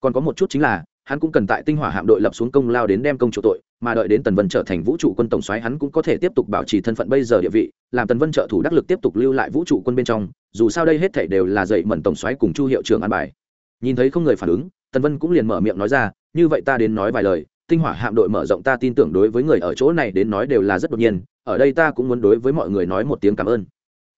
Còn có một chút chính là, hắn cũng cần tại tinh hỏa hạm đội lập xuống công lao đến đem công chủ tội, mà đợi đến tần vân trở thành vũ trụ quân tổng soái hắn cũng có thể tiếp tục bảo trì thân phận bây giờ địa vị, làm tần vân trợ thủ đắc lực tiếp tục lưu lại vũ trụ quân bên trong, dù sao đây hết thể đều là dậy mẩn tổng soái cùng chu hiệu trưởng an bài. Nhìn thấy không người phản ứng, tần vân cũng liền mở miệng nói ra, như vậy ta đến nói vài lời tinh hỏa hạm đội mở rộng ta tin tưởng đối với người ở chỗ này đến nói đều là rất đột nhiên, ở đây ta cũng muốn đối với mọi người nói một tiếng cảm ơn.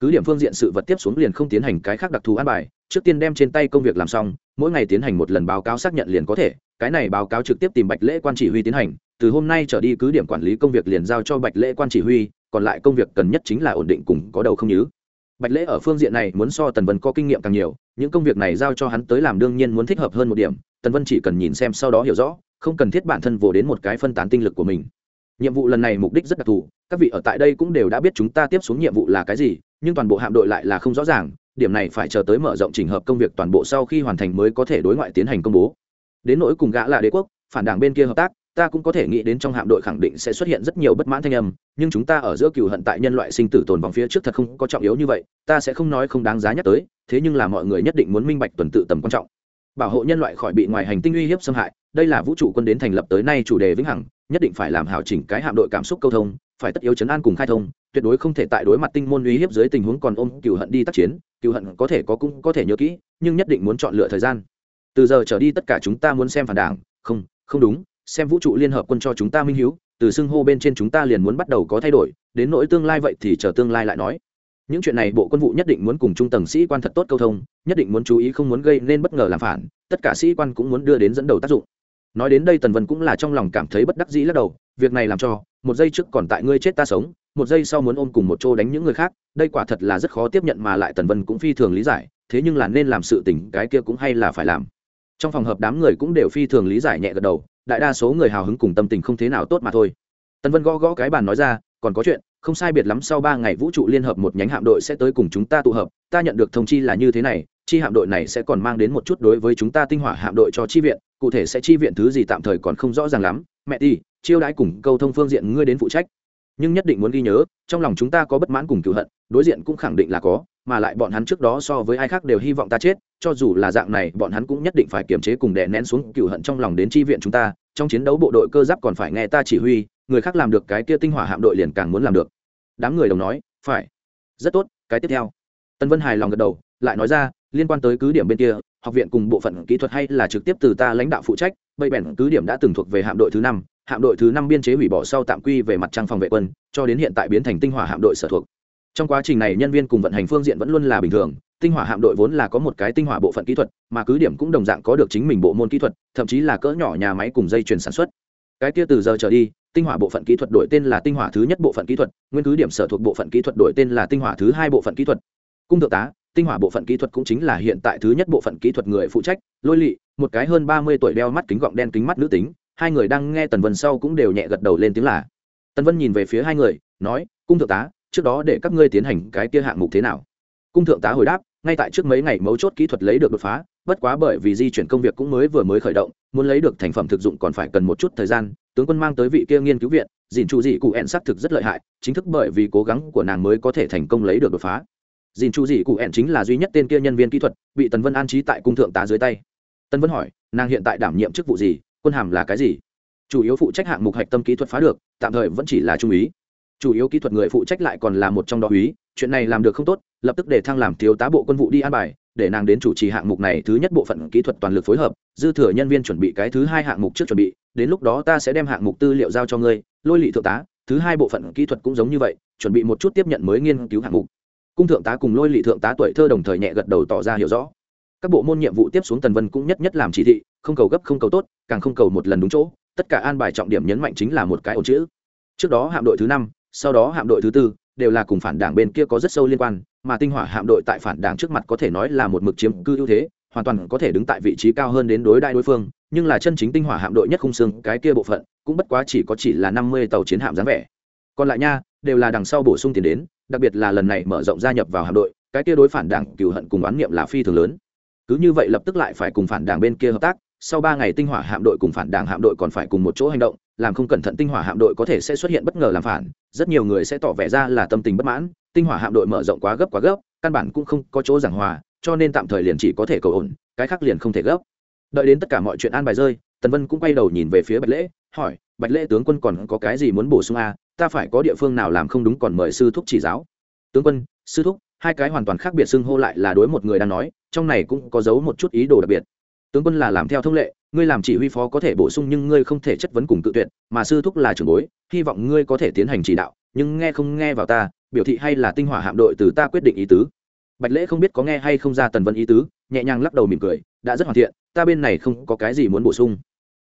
Cứ điểm phương diện sự vật tiếp xuống liền không tiến hành cái khác đặc thù an bài, trước tiên đem trên tay công việc làm xong, mỗi ngày tiến hành một lần báo cáo xác nhận liền có thể, cái này báo cáo trực tiếp tìm bạch lễ quan chỉ huy tiến hành, từ hôm nay trở đi cứ điểm quản lý công việc liền giao cho bạch lễ quan chỉ huy, còn lại công việc cần nhất chính là ổn định cùng có đầu không nhứ. Bạch lễ ở phương diện này muốn so tần vân có kinh nghiệm càng nhiều, những công việc này giao cho hắn tới làm đương nhiên muốn thích hợp hơn một điểm, tần vân chỉ cần nhìn xem sau đó hiểu rõ không cần thiết bản thân vồ đến một cái phân tán tinh lực của mình. Nhiệm vụ lần này mục đích rất đặc thù, các vị ở tại đây cũng đều đã biết chúng ta tiếp xuống nhiệm vụ là cái gì, nhưng toàn bộ hạm đội lại là không rõ ràng, điểm này phải chờ tới mở rộng trình hợp công việc toàn bộ sau khi hoàn thành mới có thể đối ngoại tiến hành công bố. Đến nỗi cùng gã là đế quốc, phản đảng bên kia hợp tác, ta cũng có thể nghĩ đến trong hạm đội khẳng định sẽ xuất hiện rất nhiều bất mãn thanh âm, nhưng chúng ta ở giữa cựu hận tại nhân loại sinh tử tồn vòng phía trước thật không có trọng yếu như vậy, ta sẽ không nói không đáng giá nhắc tới, thế nhưng là mọi người nhất định muốn minh bạch tuần tự tầm quan trọng. Bảo hộ nhân loại khỏi bị ngoài hành tinh uy hiếp xâm hại đây là vũ trụ quân đến thành lập tới nay chủ đề vĩnh hằng, nhất định phải làm hảo chỉnh cái hạm đội cảm xúc câu thông, phải tất yếu chấn an cùng khai thông, tuyệt đối không thể tại đối mặt tinh môn uy hiếp dưới tình huống còn ôm cựu hận đi tác chiến cựu hận có thể có cũng có thể nhớ kỹ, nhưng nhất định muốn chọn lựa thời gian. Từ giờ trở đi tất cả chúng ta muốn xem phản đảng, không không đúng, xem vũ trụ liên hợp quân cho chúng ta minh hiếu, từ xưng hô bên trên chúng ta liền muốn bắt đầu có thay đổi, đến nỗi tương lai vậy thì chờ tương lai lại nói. Những chuyện này bộ quân vụ nhất định muốn cùng trung tầng sĩ quan thật tốt câu thông, nhất định muốn chú ý không muốn gây nên bất ngờ làm phản, tất cả sĩ quan cũng muốn đưa đến dẫn đầu tác dụng nói đến đây tần vân cũng là trong lòng cảm thấy bất đắc dĩ lắc đầu, việc này làm cho, một giây trước còn tại ngươi chết ta sống, một giây sau muốn ôm cùng một chỗ đánh những người khác, đây quả thật là rất khó tiếp nhận mà lại tần vân cũng phi thường lý giải, thế nhưng là nên làm sự tình cái kia cũng hay là phải làm. Trong phòng hợp đám người cũng đều phi thường lý giải nhẹ gật đầu, đại đa số người hào hứng cùng tâm tình không thế nào tốt mà thôi. Tần vân gõ gõ cái bàn nói ra, còn có chuyện, không sai biệt lắm, sau ba ngày vũ trụ liên hợp một nhánh hạm đội sẽ tới cùng chúng ta tụ hợp, ta nhận được thông chi là như thế này chi hạm đội này sẽ còn mang đến một chút đối với chúng ta tinh hỏa hạm đội cho chi viện, cụ thể sẽ chi viện thứ gì tạm thời còn không rõ ràng lắm. Mẹ ti chiêu đãi cùng câu thông phương diện ngươi đến phụ trách. Nhưng nhất định muốn ghi nhớ, trong lòng chúng ta có bất mãn cùng cựu hận, đối diện cũng khẳng định là có, mà lại bọn hắn trước đó so với ai khác đều hy vọng ta chết, cho dù là dạng này, bọn hắn cũng nhất định phải kiềm chế cùng đè nén xuống cựu hận trong lòng đến chi viện chúng ta. Trong chiến đấu bộ đội cơ giáp còn phải nghe ta chỉ huy, người khác làm được cái kia tinh hỏa hạm đội liền càng muốn làm được. Đám người đồng nói, phải. Rất tốt, cái tiếp theo. Tân vân hài lòng gật đầu, lại nói ra liên quan tới cứ điểm bên kia, học viện cùng bộ phận kỹ thuật hay là trực tiếp từ ta lãnh đạo phụ trách, bậy bèn cứ điểm đã từng thuộc về hạm đội thứ năm, hạm đội thứ năm biên chế hủy bỏ sau tạm quy về mặt trang phòng vệ quân, cho đến hiện tại biến thành tinh hỏa hạm đội sở thuộc. Trong quá trình này nhân viên cùng vận hành phương diện vẫn luôn là bình thường, tinh hỏa hạm đội vốn là có một cái tinh hỏa bộ phận kỹ thuật, mà cứ điểm cũng đồng dạng có được chính mình bộ môn kỹ thuật, thậm chí là cỡ nhỏ nhà máy cùng dây chuyền sản xuất. Cái kia từ giờ trở đi, tinh hỏa bộ phận kỹ thuật đổi tên là tinh hỏa thứ nhất bộ phận kỹ thuật, nguyên cứ điểm sở thuộc bộ phận kỹ thuật đổi tên là tinh hỏa thứ hai bộ phận kỹ thuật. Cung thượng tá tinh hỏa bộ phận kỹ thuật cũng chính là hiện tại thứ nhất bộ phận kỹ thuật người phụ trách, lôi lị, một cái hơn ba mươi tuổi đeo mắt kính gọng đen kính mắt nữ tính, hai người đang nghe tần vân sau cũng đều nhẹ gật đầu lên tiếng là. Tần vân nhìn về phía hai người, nói, cung thượng tá, trước đó để các ngươi tiến hành cái kia hạng mục thế nào? Cung thượng tá hồi đáp, ngay tại trước mấy ngày mấu chốt kỹ thuật lấy được đột phá, bất quá bởi vì di chuyển công việc cũng mới vừa mới khởi động, muốn lấy được thành phẩm thực dụng còn phải cần một chút thời gian, tướng quân mang tới vị kia nghiên cứu viện, dìn chủ dị cụ ẹn xác thực rất lợi hại, chính thức bởi vì cố gắng của nàng mới có thể thành công lấy được đột phá dìn Chu dị cụ ẹn chính là duy nhất tên kia nhân viên kỹ thuật, bị tần vân an trí tại cung thượng tá dưới tay. Tần vân hỏi, nàng hiện tại đảm nhiệm chức vụ gì? Quân hàm là cái gì? Chủ yếu phụ trách hạng mục hạch tâm kỹ thuật phá được, tạm thời vẫn chỉ là trung úy. Chủ yếu kỹ thuật người phụ trách lại còn là một trong đó úy, chuyện này làm được không tốt, lập tức để thăng làm thiếu tá bộ quân vụ đi an bài, để nàng đến chủ trì hạng mục này thứ nhất bộ phận kỹ thuật toàn lực phối hợp, dư thừa nhân viên chuẩn bị cái thứ hai hạng mục trước chuẩn bị, đến lúc đó ta sẽ đem hạng mục tư liệu giao cho ngươi, lôi lị thượng tá, thứ hai bộ phận kỹ thuật cũng giống như vậy, chuẩn bị một chút tiếp nhận mới nghiên cứu hạng mục cung thượng tá cùng lôi lị thượng tá tuổi thơ đồng thời nhẹ gật đầu tỏ ra hiểu rõ. Các bộ môn nhiệm vụ tiếp xuống tần vân cũng nhất nhất làm chỉ thị, không cầu gấp, không cầu tốt, càng không cầu một lần đúng chỗ. Tất cả an bài trọng điểm nhấn mạnh chính là một cái ổ chữ. Trước đó hạm đội thứ năm, sau đó hạm đội thứ tư, đều là cùng phản đảng bên kia có rất sâu liên quan, mà tinh hỏa hạm đội tại phản đảng trước mặt có thể nói là một mực chiếm cư ưu thế, hoàn toàn có thể đứng tại vị trí cao hơn đến đối đại đối phương, nhưng là chân chính tinh hỏa hạm đội nhất khung xương, cái kia bộ phận, cũng bất quá chỉ có chỉ là năm mươi tàu chiến hạm dáng vẻ. Còn lại nha, đều là đằng sau bổ sung tiền đến đặc biệt là lần này mở rộng gia nhập vào hạm đội cái kia đối phản đảng cựu hận cùng oán niệm là phi thường lớn. Cứ như vậy lập tức lại phải cùng phản đảng bên kia hợp tác sau ba ngày tinh hỏa hạm đội cùng phản đảng hạm đội còn phải cùng một chỗ hành động làm không cẩn thận tinh hỏa hạm đội có thể sẽ xuất hiện bất ngờ làm phản rất nhiều người sẽ tỏ vẻ ra là tâm tình bất mãn tinh hỏa hạm đội mở rộng quá gấp quá gấp căn bản cũng không có chỗ giảng hòa cho nên tạm thời liền chỉ có thể cầu ổn cái khác liền không thể gấp. Đợi đến tất cả mọi chuyện an bài rơi tần vân cũng quay đầu nhìn về phía bạch lễ hỏi bạch lễ tướng quân còn có cái gì muốn bổ sung à, ta phải có địa phương nào làm không đúng còn mời sư thúc chỉ giáo. Tướng quân, sư thúc, hai cái hoàn toàn khác biệt xưng hô lại là đối một người đang nói, trong này cũng có giấu một chút ý đồ đặc biệt. Tướng quân là làm theo thông lệ, ngươi làm chỉ huy phó có thể bổ sung nhưng ngươi không thể chất vấn cùng cự tuyệt, mà sư thúc là trưởng bối, hy vọng ngươi có thể tiến hành chỉ đạo, nhưng nghe không nghe vào ta, biểu thị hay là tinh hỏa hạm đội từ ta quyết định ý tứ. Bạch lễ không biết có nghe hay không ra tần vân ý tứ, nhẹ nhàng lắc đầu mỉm cười, đã rất hoàn thiện, ta bên này không có cái gì muốn bổ sung.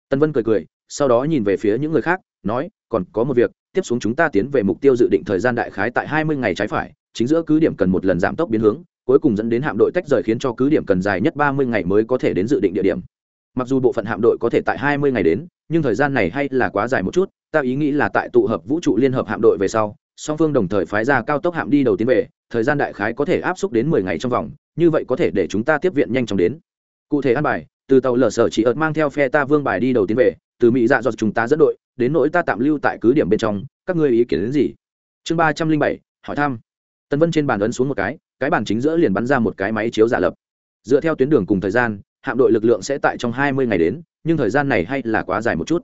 Tần vân cười cười, sau đó nhìn về phía những người khác, nói còn có một việc, tiếp xuống chúng ta tiến về mục tiêu dự định thời gian đại khái tại hai mươi ngày trái phải, chính giữa cứ điểm cần một lần giảm tốc biến hướng, cuối cùng dẫn đến hạm đội tách rời khiến cho cứ điểm cần dài nhất ba mươi ngày mới có thể đến dự định địa điểm. Mặc dù bộ phận hạm đội có thể tại hai mươi ngày đến, nhưng thời gian này hay là quá dài một chút, ta ý nghĩ là tại tụ hợp vũ trụ liên hợp hạm đội về sau, song phương đồng thời phái ra cao tốc hạm đi đầu tiến về, thời gian đại khái có thể áp suất đến mười ngày trong vòng, như vậy có thể để chúng ta tiếp viện nhanh chóng đến. Cụ thể an bài, từ tàu lở sở chỉ ợt mang theo phe ta vương bài đi đầu tiến về, từ mỹ dạ dọt chúng ta dẫn đội đến nỗi ta tạm lưu tại cứ điểm bên trong, các ngươi ý kiến đến gì? Chương ba trăm linh bảy, hỏi thăm. Tân vân trên bàn ấn xuống một cái cái bàn chính giữa liền bắn ra một cái máy chiếu giả lập. Dựa theo tuyến đường cùng thời gian, hạm đội lực lượng sẽ tại trong hai mươi ngày đến, nhưng thời gian này hay là quá dài một chút.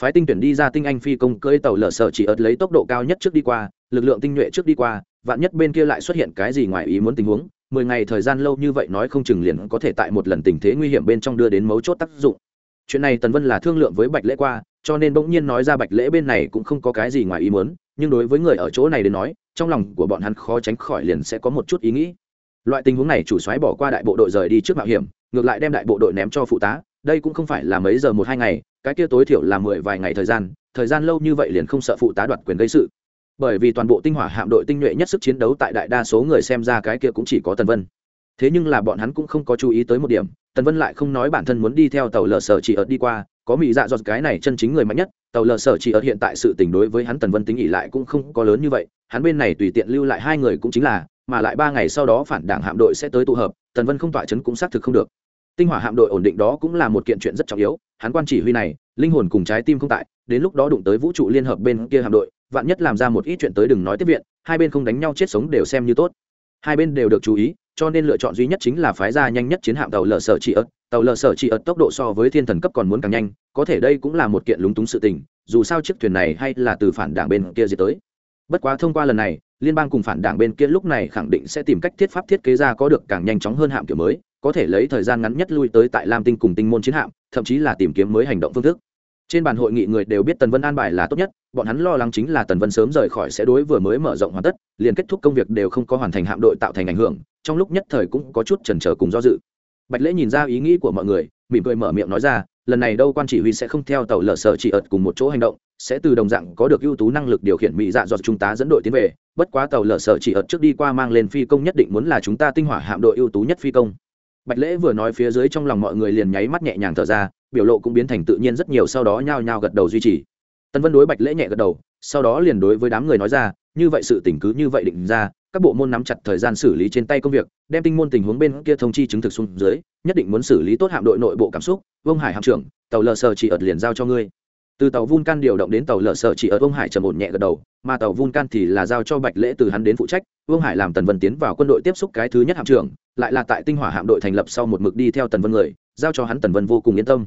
Phái tinh tuyển đi ra tinh anh phi công cưỡi tàu lở sở chỉ ợt lấy tốc độ cao nhất trước đi qua, lực lượng tinh nhuệ trước đi qua, vạn nhất bên kia lại xuất hiện cái gì ngoài ý muốn tình huống, mười ngày thời gian lâu như vậy nói không chừng liền có thể tại một lần tình thế nguy hiểm bên trong đưa đến mấu chốt tác dụng. Chuyện này tần vân là thương lượng với bạch lễ qua cho nên bỗng nhiên nói ra bạch lễ bên này cũng không có cái gì ngoài ý muốn, nhưng đối với người ở chỗ này đến nói, trong lòng của bọn hắn khó tránh khỏi liền sẽ có một chút ý nghĩ. Loại tình huống này chủ soái bỏ qua đại bộ đội rời đi trước mạo hiểm, ngược lại đem đại bộ đội ném cho phụ tá, đây cũng không phải là mấy giờ một hai ngày, cái kia tối thiểu là mười vài ngày thời gian thời gian lâu như vậy liền không sợ phụ tá đoạt quyền gây sự. Bởi vì toàn bộ tinh hỏa hạm đội tinh nhuệ nhất sức chiến đấu tại đại đa số người xem ra cái kia cũng chỉ có tần vân. Thế nhưng là bọn hắn cũng không có chú ý tới một điểm, tần vân lại không nói bản thân muốn đi theo tàu lờ sở chỉ ợt đi qua có mỹ dạ dọt cái này chân chính người mạnh nhất, tàu lờ sở chỉ ở hiện tại sự tình đối với hắn tần vân tính ỉ lại cũng không có lớn như vậy, hắn bên này tùy tiện lưu lại hai người cũng chính là, mà lại ba ngày sau đó phản đảng hạm đội sẽ tới tụ hợp, tần vân không tỏa chấn cũng xác thực không được. Tinh hỏa hạm đội ổn định đó cũng là một kiện chuyện rất trọng yếu, hắn quan chỉ huy này, linh hồn cùng trái tim không tại, đến lúc đó đụng tới vũ trụ liên hợp bên kia hạm đội, vạn nhất làm ra một ít chuyện tới đừng nói tiếp viện, hai bên không đánh nhau chết sống đều xem như tốt. Hai bên đều được chú ý cho nên lựa chọn duy nhất chính là phái ra nhanh nhất chiến hạm tàu lờ sở trị ớt. Tàu lờ sở trị ớt tốc độ so với thiên thần cấp còn muốn càng nhanh, có thể đây cũng là một kiện lúng túng sự tình, dù sao chiếc thuyền này hay là từ phản đảng bên kia gì tới. Bất quá thông qua lần này, liên bang cùng phản đảng bên kia lúc này khẳng định sẽ tìm cách thiết pháp thiết kế ra có được càng nhanh chóng hơn hạm kiểu mới, có thể lấy thời gian ngắn nhất lui tới tại lam tinh cùng tinh môn chiến hạm, thậm chí là tìm kiếm mới hành động phương thức trên bàn hội nghị người đều biết tần vân an bài là tốt nhất, bọn hắn lo lắng chính là tần vân sớm rời khỏi sẽ đối vừa mới mở rộng hoàn tất, liền kết thúc công việc đều không có hoàn thành hạm đội tạo thành ảnh hưởng, trong lúc nhất thời cũng có chút chần chờ cùng do dự. Bạch lễ nhìn ra ý nghĩ của mọi người, mỉm cười mở miệng nói ra, lần này đâu quan chỉ huy sẽ không theo tàu lở sở chỉ ợt cùng một chỗ hành động, sẽ từ đồng dạng có được ưu tú năng lực điều khiển mỹ dạ do chúng ta dẫn đội tiến về, bất quá tàu lở sở chỉ ợt trước đi qua mang lên phi công nhất định muốn là chúng ta tinh hỏa hạm đội ưu tú nhất phi công. Bạch lễ vừa nói phía dưới trong lòng mọi người liền nháy mắt nhẹ nhàng thở ra biểu lộ cũng biến thành tự nhiên rất nhiều, sau đó nhao nhao gật đầu duy trì. Tân vân đối bạch lễ nhẹ gật đầu, sau đó liền đối với đám người nói ra, như vậy sự tỉnh cứ như vậy định ra, các bộ môn nắm chặt thời gian xử lý trên tay công việc, đem tinh môn tình huống bên kia thông chi chứng thực xuống dưới, nhất định muốn xử lý tốt hạm đội nội bộ cảm xúc vông hải hạm trưởng, tàu lờ sờ chỉ ợt liền giao cho ngươi. Từ tàu vun can điều động đến tàu lờ sờ chỉ ở Vương hải trầm ổn nhẹ gật đầu, mà tàu vun can thì là giao cho bạch lễ từ hắn đến phụ trách, vương hải làm tần vân tiến vào quân đội tiếp xúc cái thứ nhất hạm trưởng, lại là tại tinh hỏa hạm đội thành lập sau một mực đi theo tần vân người, giao cho hắn tần vân vô cùng yên tâm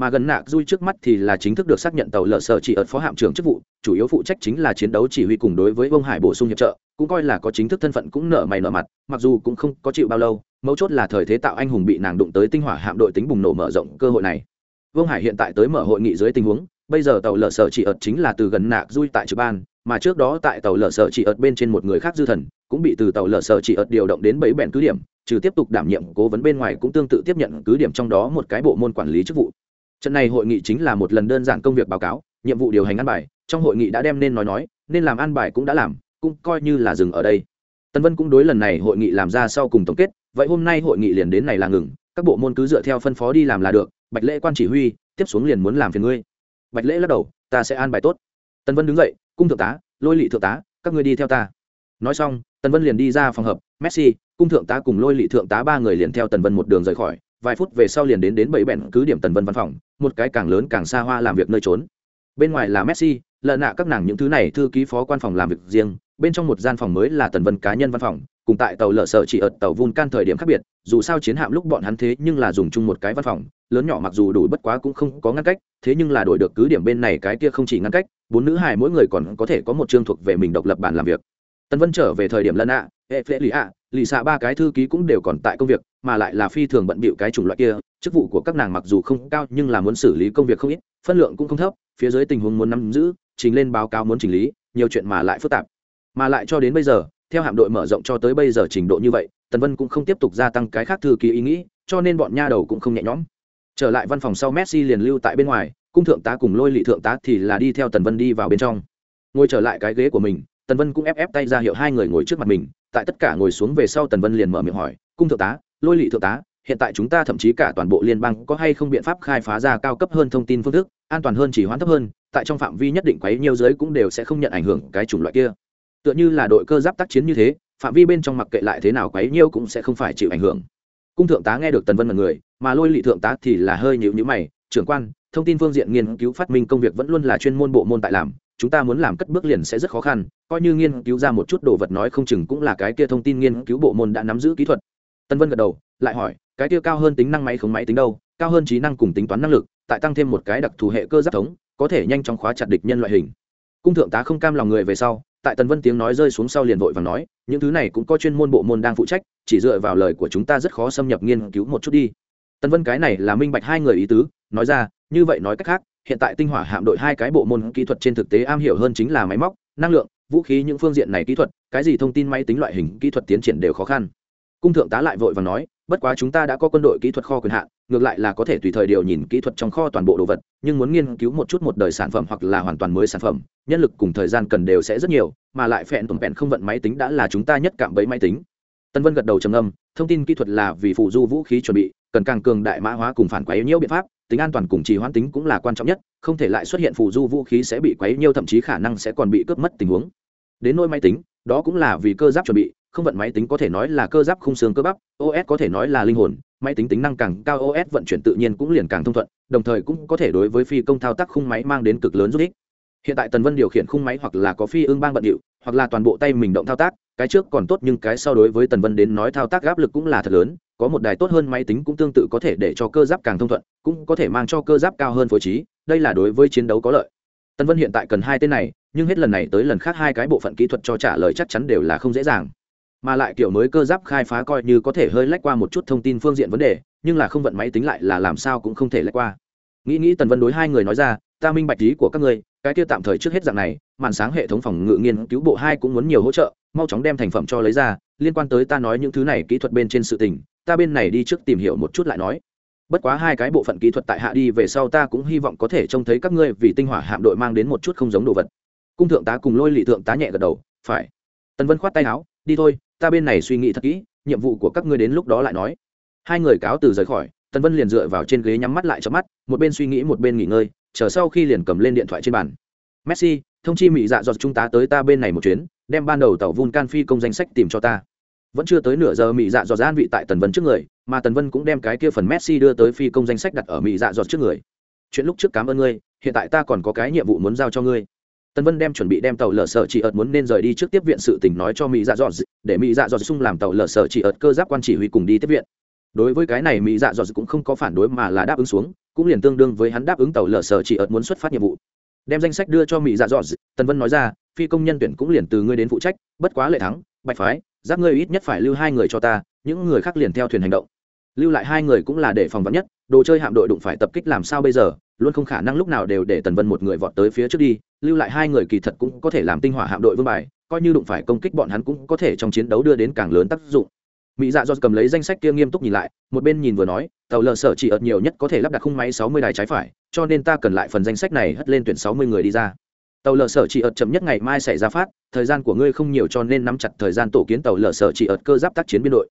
mà gần nạc dui trước mắt thì là chính thức được xác nhận tàu lợ sở chỉ ở phó hạm trưởng chức vụ, chủ yếu phụ trách chính là chiến đấu chỉ huy cùng đối với vương hải bổ sung hiệp trợ, cũng coi là có chính thức thân phận cũng nở mày nở mặt, mặc dù cũng không có chịu bao lâu, mấu chốt là thời thế tạo anh hùng bị nàng đụng tới tinh hỏa hạm đội tính bùng nổ mở rộng cơ hội này. Vương hải hiện tại tới mở hội nghị dưới tình huống, bây giờ tàu lợ sở chỉ ợt chính là từ gần nạc dui tại trực ban, mà trước đó tại tàu lợ sở chỉ ợt bên trên một người khác dư thần, cũng bị từ tàu lợ sở chỉ ợt điều động đến bảy bèn cứ điểm, trừ tiếp tục đảm nhiệm cố vấn bên ngoài cũng tương tự tiếp nhận cứ điểm trong đó một cái bộ môn quản lý chức vụ trận này hội nghị chính là một lần đơn giản công việc báo cáo, nhiệm vụ điều hành an bài, trong hội nghị đã đem nên nói nói, nên làm an bài cũng đã làm, cũng coi như là dừng ở đây. Tân vân cũng đối lần này hội nghị làm ra sau cùng tổng kết, vậy hôm nay hội nghị liền đến này là ngừng, các bộ môn cứ dựa theo phân phó đi làm là được, bạch lễ quan chỉ huy, tiếp xuống liền muốn làm phiền ngươi. Bạch lễ lắc đầu, ta sẽ an bài tốt. Tân vân đứng dậy, cung thượng tá, lôi lị thượng tá, các ngươi đi theo ta. Nói xong, tần vân liền đi ra phòng hợp messi, cung thượng tá cùng lôi lị thượng tá ba người liền theo tần vân một đường rời khỏi vài phút về sau liền đến đến bảy bẹn cứ điểm tần vân văn phòng, một cái càng lớn càng xa hoa làm việc nơi trốn. Bên ngoài là messi lợn nạ các nàng những thứ này thư ký phó quan phòng làm việc riêng, bên trong một gian phòng mới là tần vân cá nhân văn phòng, cùng tại tàu lở sợ chỉ ở tàu vun can thời điểm khác biệt, dù sao chiến hạm lúc bọn hắn thế nhưng là dùng chung một cái văn phòng, lớn nhỏ mặc dù đủ bất quá cũng không có ngăn cách, thế nhưng là đổi được cứ điểm bên này cái kia không chỉ ngăn cách, bốn nữ hài mỗi người còn có thể có một chương thuộc về mình độc lập bàn làm việc tần vân trở về thời điểm lần ạ hệ phễ lì ạ lì xạ ba cái thư ký cũng đều còn tại công việc, mà lại là phi thường bận bịu cái chủng loại kia, chức vụ của các nàng mặc dù không cao nhưng là muốn xử lý công việc không ít, phân lượng cũng không thấp, phía dưới tình huống muốn nắm giữ, trình lên báo cáo muốn chỉnh lý, nhiều chuyện mà lại phức tạp. Mà lại cho đến bây giờ, theo hạm đội mở rộng cho tới bây giờ trình độ như vậy, tần vân cũng không tiếp tục gia tăng cái khác thư ký ý nghĩ, cho nên bọn nha đầu cũng không nhẹ nhõm. Trở lại văn phòng sau messi liền lưu tại bên ngoài, cung thượng tá cùng lôi lị thượng tá thì là đi theo tần vân đi vào bên trong. Ngồi trở lại cái ghế của mình tần vân cũng ép ép tay ra hiệu hai người ngồi trước mặt mình, tại tất cả ngồi xuống về sau tần vân liền mở miệng hỏi, cung thượng tá, lôi lị thượng tá, hiện tại chúng ta thậm chí cả toàn bộ liên bang có hay không biện pháp khai phá ra cao cấp hơn thông tin phương thức, an toàn hơn chỉ hoãn thấp hơn, tại trong phạm vi nhất định quấy nhiều giới cũng đều sẽ không nhận ảnh hưởng cái chủng loại kia. Tựa như là đội cơ giáp tác chiến như thế, phạm vi bên trong mặc kệ lại thế nào quấy nhiêu cũng sẽ không phải chịu ảnh hưởng. Cung thượng tá nghe được tần vân là người, mà lôi lị thượng tá thì là hơi nhịu nhữ mày, trưởng quan, thông tin phương diện nghiên cứu phát minh công việc vẫn luôn là chuyên môn bộ môn tại làm chúng ta muốn làm cất bước liền sẽ rất khó khăn, coi như nghiên cứu ra một chút đồ vật nói không chừng cũng là cái kia thông tin nghiên cứu bộ môn đã nắm giữ kỹ thuật. Tân vân gật đầu, lại hỏi, cái kia cao hơn tính năng máy không máy tính đâu? Cao hơn trí năng cùng tính toán năng lực, tại tăng thêm một cái đặc thù hệ cơ giáp thống, có thể nhanh chóng khóa chặt địch nhân loại hình. Cung thượng tá không cam lòng người về sau, tại tần vân tiếng nói rơi xuống sau liền vội và nói, những thứ này cũng có chuyên môn bộ môn đang phụ trách, chỉ dựa vào lời của chúng ta rất khó xâm nhập nghiên cứu một chút đi. Tần vân cái này là minh bạch hai người ý tứ, nói ra, như vậy nói cách khác hiện tại tinh hỏa hạm đội hai cái bộ môn kỹ thuật trên thực tế am hiểu hơn chính là máy móc, năng lượng, vũ khí những phương diện này kỹ thuật, cái gì thông tin máy tính loại hình kỹ thuật tiến triển đều khó khăn. Cung thượng tá lại vội và nói, bất quá chúng ta đã có quân đội kỹ thuật kho quyền hạn, ngược lại là có thể tùy thời điều nhìn kỹ thuật trong kho toàn bộ đồ vật, nhưng muốn nghiên cứu một chút một đời sản phẩm hoặc là hoàn toàn mới sản phẩm, nhân lực cùng thời gian cần đều sẽ rất nhiều, mà lại phẹn tuần phẹn không vận máy tính đã là chúng ta nhất cảm bấy máy tính. Tân vân gật đầu trầm âm thông tin kỹ thuật là vì phụ du vũ khí chuẩn bị cần càng cường đại mã hóa cùng phản quấy nhiễu biện pháp, tính an toàn cùng trì hoãn tính cũng là quan trọng nhất, không thể lại xuất hiện phụ du vũ khí sẽ bị quấy nhiễu, thậm chí khả năng sẽ còn bị cướp mất tình huống. Đến nôi máy tính, đó cũng là vì cơ giáp chuẩn bị, không vận máy tính có thể nói là cơ giáp khung xương cơ bắp os có thể nói là linh hồn, máy tính tính năng càng cao os vận chuyển tự nhiên cũng liền càng thông thuận, đồng thời cũng có thể đối với phi công thao tác khung máy mang đến cực lớn giúp ích hiện tại tần vân điều khiển khung máy hoặc là có phi ương bang bận điệu, hoặc là toàn bộ tay mình động thao tác, cái trước còn tốt nhưng cái sau đối với tần vân đến nói thao tác áp lực cũng là thật lớn, có một đài tốt hơn máy tính cũng tương tự có thể để cho cơ giáp càng thông thuận, cũng có thể mang cho cơ giáp cao hơn phối trí, đây là đối với chiến đấu có lợi. Tần vân hiện tại cần hai tên này, nhưng hết lần này tới lần khác hai cái bộ phận kỹ thuật cho trả lời chắc chắn đều là không dễ dàng. Mà lại kiểu mới cơ giáp khai phá coi như có thể hơi lách qua một chút thông tin phương diện vấn đề, nhưng là không vận máy tính lại là làm sao cũng không thể lách qua. Nghĩ nghĩ tần vân đối hai người nói ra ta minh bạch ý của các ngươi, cái kia tạm thời trước hết dạng này, màn sáng hệ thống phòng ngự nghiên cứu bộ hai cũng muốn nhiều hỗ trợ, mau chóng đem thành phẩm cho lấy ra, liên quan tới ta nói những thứ này kỹ thuật bên trên sự tình, ta bên này đi trước tìm hiểu một chút lại nói. Bất quá hai cái bộ phận kỹ thuật tại hạ đi về sau ta cũng hy vọng có thể trông thấy các ngươi vì tinh hỏa hạm đội mang đến một chút không giống đồ vật. Cung thượng tá cùng lôi lị thượng tá nhẹ gật đầu, phải. Tần vân khoát tay áo, đi thôi, ta bên này suy nghĩ thật kỹ, nhiệm vụ của các ngươi đến lúc đó lại nói. Hai người cáo từ rời khỏi tần vân liền dựa vào trên ghế nhắm mắt lại cho mắt, một bên suy nghĩ một bên nghỉ ngơi, chờ sau khi liền cầm lên điện thoại trên bàn. Messi, thông chi mỹ dạ dọt trung tá tới ta bên này một chuyến, đem ban đầu tàu Vun Can phi công danh sách tìm cho ta. Vẫn chưa tới nửa giờ mỹ dạ dọt an vị tại tần vân trước người, mà tần vân cũng đem cái kia phần messi đưa tới phi công danh sách đặt ở mỹ dạ dọt trước người. Chuyện lúc trước cảm ơn ngươi, hiện tại ta còn có cái nhiệm vụ muốn giao cho ngươi. Tần vân đem chuẩn bị đem tàu lở sở chỉ ợt muốn nên rời đi trước tiếp viện sự tình nói cho mỹ dạ dọt để mỹ dạ dọt sung làm tàu lở sở chỉ ợt cơ giáp quan chỉ huy cùng đi tiếp viện đối với cái này, mỹ dạ dọt cũng không có phản đối mà là đáp ứng xuống, cũng liền tương đương với hắn đáp ứng tàu lở sở chỉ ợt muốn xuất phát nhiệm vụ. Đem danh sách đưa cho mỹ dạ dọt, tần vân nói ra, phi công nhân tuyển cũng liền từ ngươi đến phụ trách, bất quá lệ thắng, bạch phái, giáp ngươi ít nhất phải lưu hai người cho ta, những người khác liền theo thuyền hành động. Lưu lại hai người cũng là để phòng vắn nhất, đồ chơi hạm đội đụng phải tập kích làm sao bây giờ, luôn không khả năng lúc nào đều để tần vân một người vọt tới phía trước đi, lưu lại hai người kỳ thật cũng có thể làm tinh hỏa hạm đội vương bài, coi như đụng phải công kích bọn hắn cũng có thể trong chiến đấu đưa đến càng lớn tác dụng mỹ dạ do cầm lấy danh sách kia nghiêm túc nhìn lại, một bên nhìn vừa nói, tàu lờ sở chỉ ợt nhiều nhất có thể lắp đặt khung máy sáu mươi đài trái phải, cho nên ta cần lại phần danh sách này hất lên tuyển sáu mươi người đi ra. Tàu lờ sở chỉ ợt chậm nhất ngày mai sẽ ra phát, thời gian của ngươi không nhiều cho nên nắm chặt thời gian tổ kiến tàu lờ sở chỉ ợt cơ giáp tác chiến biên đội.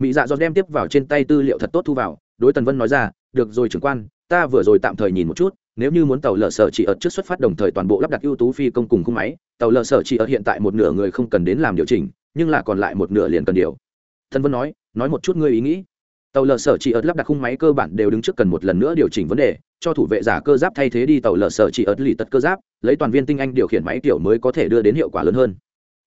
Mỹ dạ do đem tiếp vào trên tay tư liệu thật tốt thu vào, đối tần vân nói ra, được rồi trưởng quan, ta vừa rồi tạm thời nhìn một chút, nếu như muốn tàu lờ sở chỉ ợt trước xuất phát đồng thời toàn bộ lắp đặt ưu tú phi công cùng khung máy, tàu lờ sở chỉ ợt hiện tại một nửa người không cần đến làm điều chỉnh, nhưng là còn lại một nửa liền cần điều thân vân nói nói một chút ngươi ý nghĩ. Tàu lờ sở chỉ ớt lắp đặt khung máy cơ bản đều đứng trước cần một lần nữa điều chỉnh vấn đề, cho thủ vệ giả cơ giáp thay thế đi tàu lờ sở chỉ ớt lì tật cơ giáp, lấy toàn viên tinh anh điều khiển máy tiểu mới có thể đưa đến hiệu quả lớn hơn.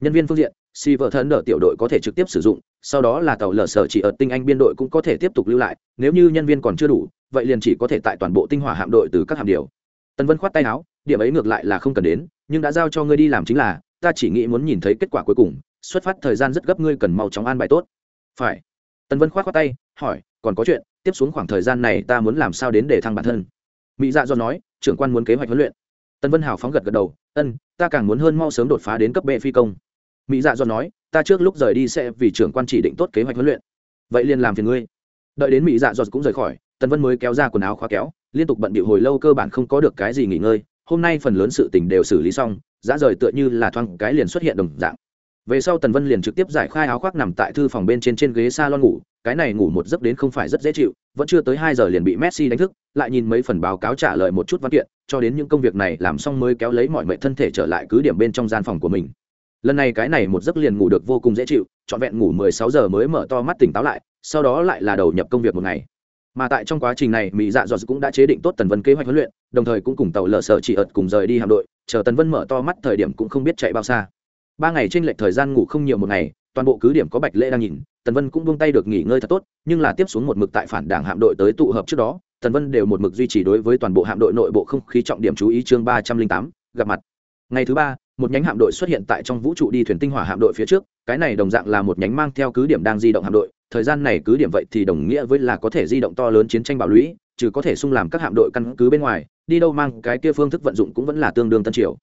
Nhân viên phương diện, si vợ thân đỡ tiểu đội có thể trực tiếp sử dụng, sau đó là tàu lờ sở chỉ ớt tinh anh biên đội cũng có thể tiếp tục lưu lại, nếu như nhân viên còn chưa đủ, vậy liền chỉ có thể tại toàn bộ tinh hỏa hạm đội từ các hạm điều. Tân vân khoát tay áo, điểm ấy ngược lại là không cần đến, nhưng đã giao cho ngươi đi làm chính là, ta chỉ nghĩ muốn nhìn thấy kết quả cuối cùng, xuất phát thời gian rất gấp ngươi cần mau chóng an bài tốt phải. Tần vân khoát khoát tay, hỏi, còn có chuyện, tiếp xuống khoảng thời gian này ta muốn làm sao đến để thăng bản thân? Mỹ dạ do nói, trưởng quan muốn kế hoạch huấn luyện. Tần vân hào phóng gật gật đầu, ân, ta càng muốn hơn mau sớm đột phá đến cấp bệ phi công. Mỹ dạ do nói, ta trước lúc rời đi sẽ vì trưởng quan chỉ định tốt kế hoạch huấn luyện. Vậy liền làm phiền ngươi. Đợi đến mỹ dạ do cũng rời khỏi, tần vân mới kéo ra quần áo khóa kéo, liên tục bận bịu hồi lâu cơ bản không có được cái gì nghỉ ngơi. Hôm nay phần lớn sự tình đều xử lý xong dã rời tựa như là thoang cái liền xuất hiện đồng dạng về sau tần vân liền trực tiếp giải khai áo khoác nằm tại thư phòng bên trên trên ghế s a lon ngủ, cái này ngủ một giấc đến không phải rất dễ chịu, vẫn chưa tới hai giờ liền bị messi đánh thức, lại nhìn mấy phần báo cáo trả lời một chút văn kiện, cho đến những công việc này làm xong mới kéo lấy mọi mệnh thân thể trở lại cứ điểm bên trong gian phòng của mình. Lần này cái này một giấc liền ngủ được vô cùng dễ chịu, trọn vẹn ngủ mười sáu giờ mới mở to mắt tỉnh táo lại, sau đó lại là đầu nhập công việc một ngày. Mà tại trong quá trình này, mỹ dạ dọt cũng đã chế định tốt tần vân kế hoạch huấn luyện, đồng thời cũng cùng tàu lờ sợ chỉ ợt cùng rời đi hạm đội, chờ tần vân mở to mắt thời điểm cũng không biết chạy bao xa ba ngày trên lệch thời gian ngủ không nhiều một ngày, toàn bộ cứ điểm có bạch lễ đang nhìn, tần vân cũng buông tay được nghỉ ngơi thật tốt, nhưng là tiếp xuống một mực tại phản đảng hạm đội tới tụ hợp trước đó, tần vân đều một mực duy trì đối với toàn bộ hạm đội nội bộ không khí trọng điểm chú ý chương ba trăm linh tám, gặp mặt. Ngày thứ ba, một nhánh hạm đội xuất hiện tại trong vũ trụ đi thuyền tinh hỏa hạm đội phía trước, cái này đồng dạng là một nhánh mang theo cứ điểm đang di động hạm đội, thời gian này cứ điểm vậy thì đồng nghĩa với là có thể di động to lớn chiến tranh bảo lũy, trừ có thể xung làm các hạm đội căn cứ bên ngoài, đi đâu mang cái kia phương thức vận dụng cũng vẫn là tương đương tân triều.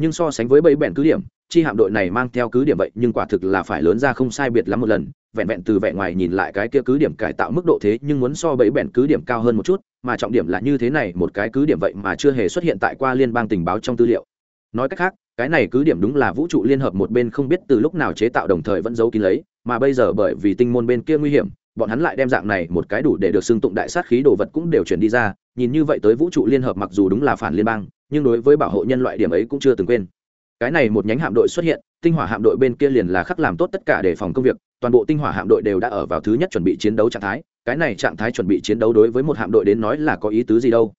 Nhưng so sánh với bẫy bẹn cứ điểm chi hạm đội này mang theo cứ điểm vậy, nhưng quả thực là phải lớn ra không sai biệt lắm một lần, vẹn vẹn từ vẻ ngoài nhìn lại cái kia cứ điểm cải tạo mức độ thế, nhưng muốn so bẫy bẹn cứ điểm cao hơn một chút, mà trọng điểm là như thế này, một cái cứ điểm vậy mà chưa hề xuất hiện tại qua liên bang tình báo trong tư liệu. Nói cách khác, cái này cứ điểm đúng là vũ trụ liên hợp một bên không biết từ lúc nào chế tạo đồng thời vẫn giấu kín lấy, mà bây giờ bởi vì tinh môn bên kia nguy hiểm, bọn hắn lại đem dạng này một cái đủ để được xưng tụng đại sát khí đồ vật cũng đều chuyển đi ra, nhìn như vậy tới vũ trụ liên hợp mặc dù đúng là phản liên bang, nhưng đối với bảo hộ nhân loại điểm ấy cũng chưa từng quên cái này một nhánh hạm đội xuất hiện, tinh hỏa hạm đội bên kia liền là khắc làm tốt tất cả để phòng công việc, toàn bộ tinh hỏa hạm đội đều đã ở vào thứ nhất chuẩn bị chiến đấu trạng thái, cái này trạng thái chuẩn bị chiến đấu đối với một hạm đội đến nói là có ý tứ gì đâu.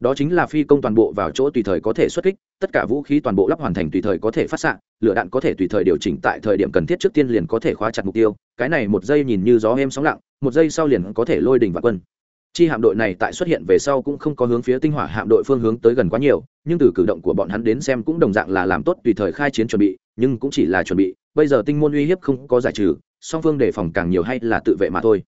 Đó chính là phi công toàn bộ vào chỗ tùy thời có thể xuất kích, tất cả vũ khí toàn bộ lắp hoàn thành tùy thời có thể phát xạ, lửa đạn có thể tùy thời điều chỉnh tại thời điểm cần thiết trước tiên liền có thể khóa chặt mục tiêu, cái này một giây nhìn như gió êm sóng lặng, một giây sau liền có thể lôi đỉnh và quân chi hạm đội này tại xuất hiện về sau cũng không có hướng phía tinh hỏa hạm đội phương hướng tới gần quá nhiều, nhưng từ cử động của bọn hắn đến xem cũng đồng dạng là làm tốt tùy thời khai chiến chuẩn bị, nhưng cũng chỉ là chuẩn bị, bây giờ tinh môn uy hiếp không có giải trừ, song phương đề phòng càng nhiều hay là tự vệ mà thôi.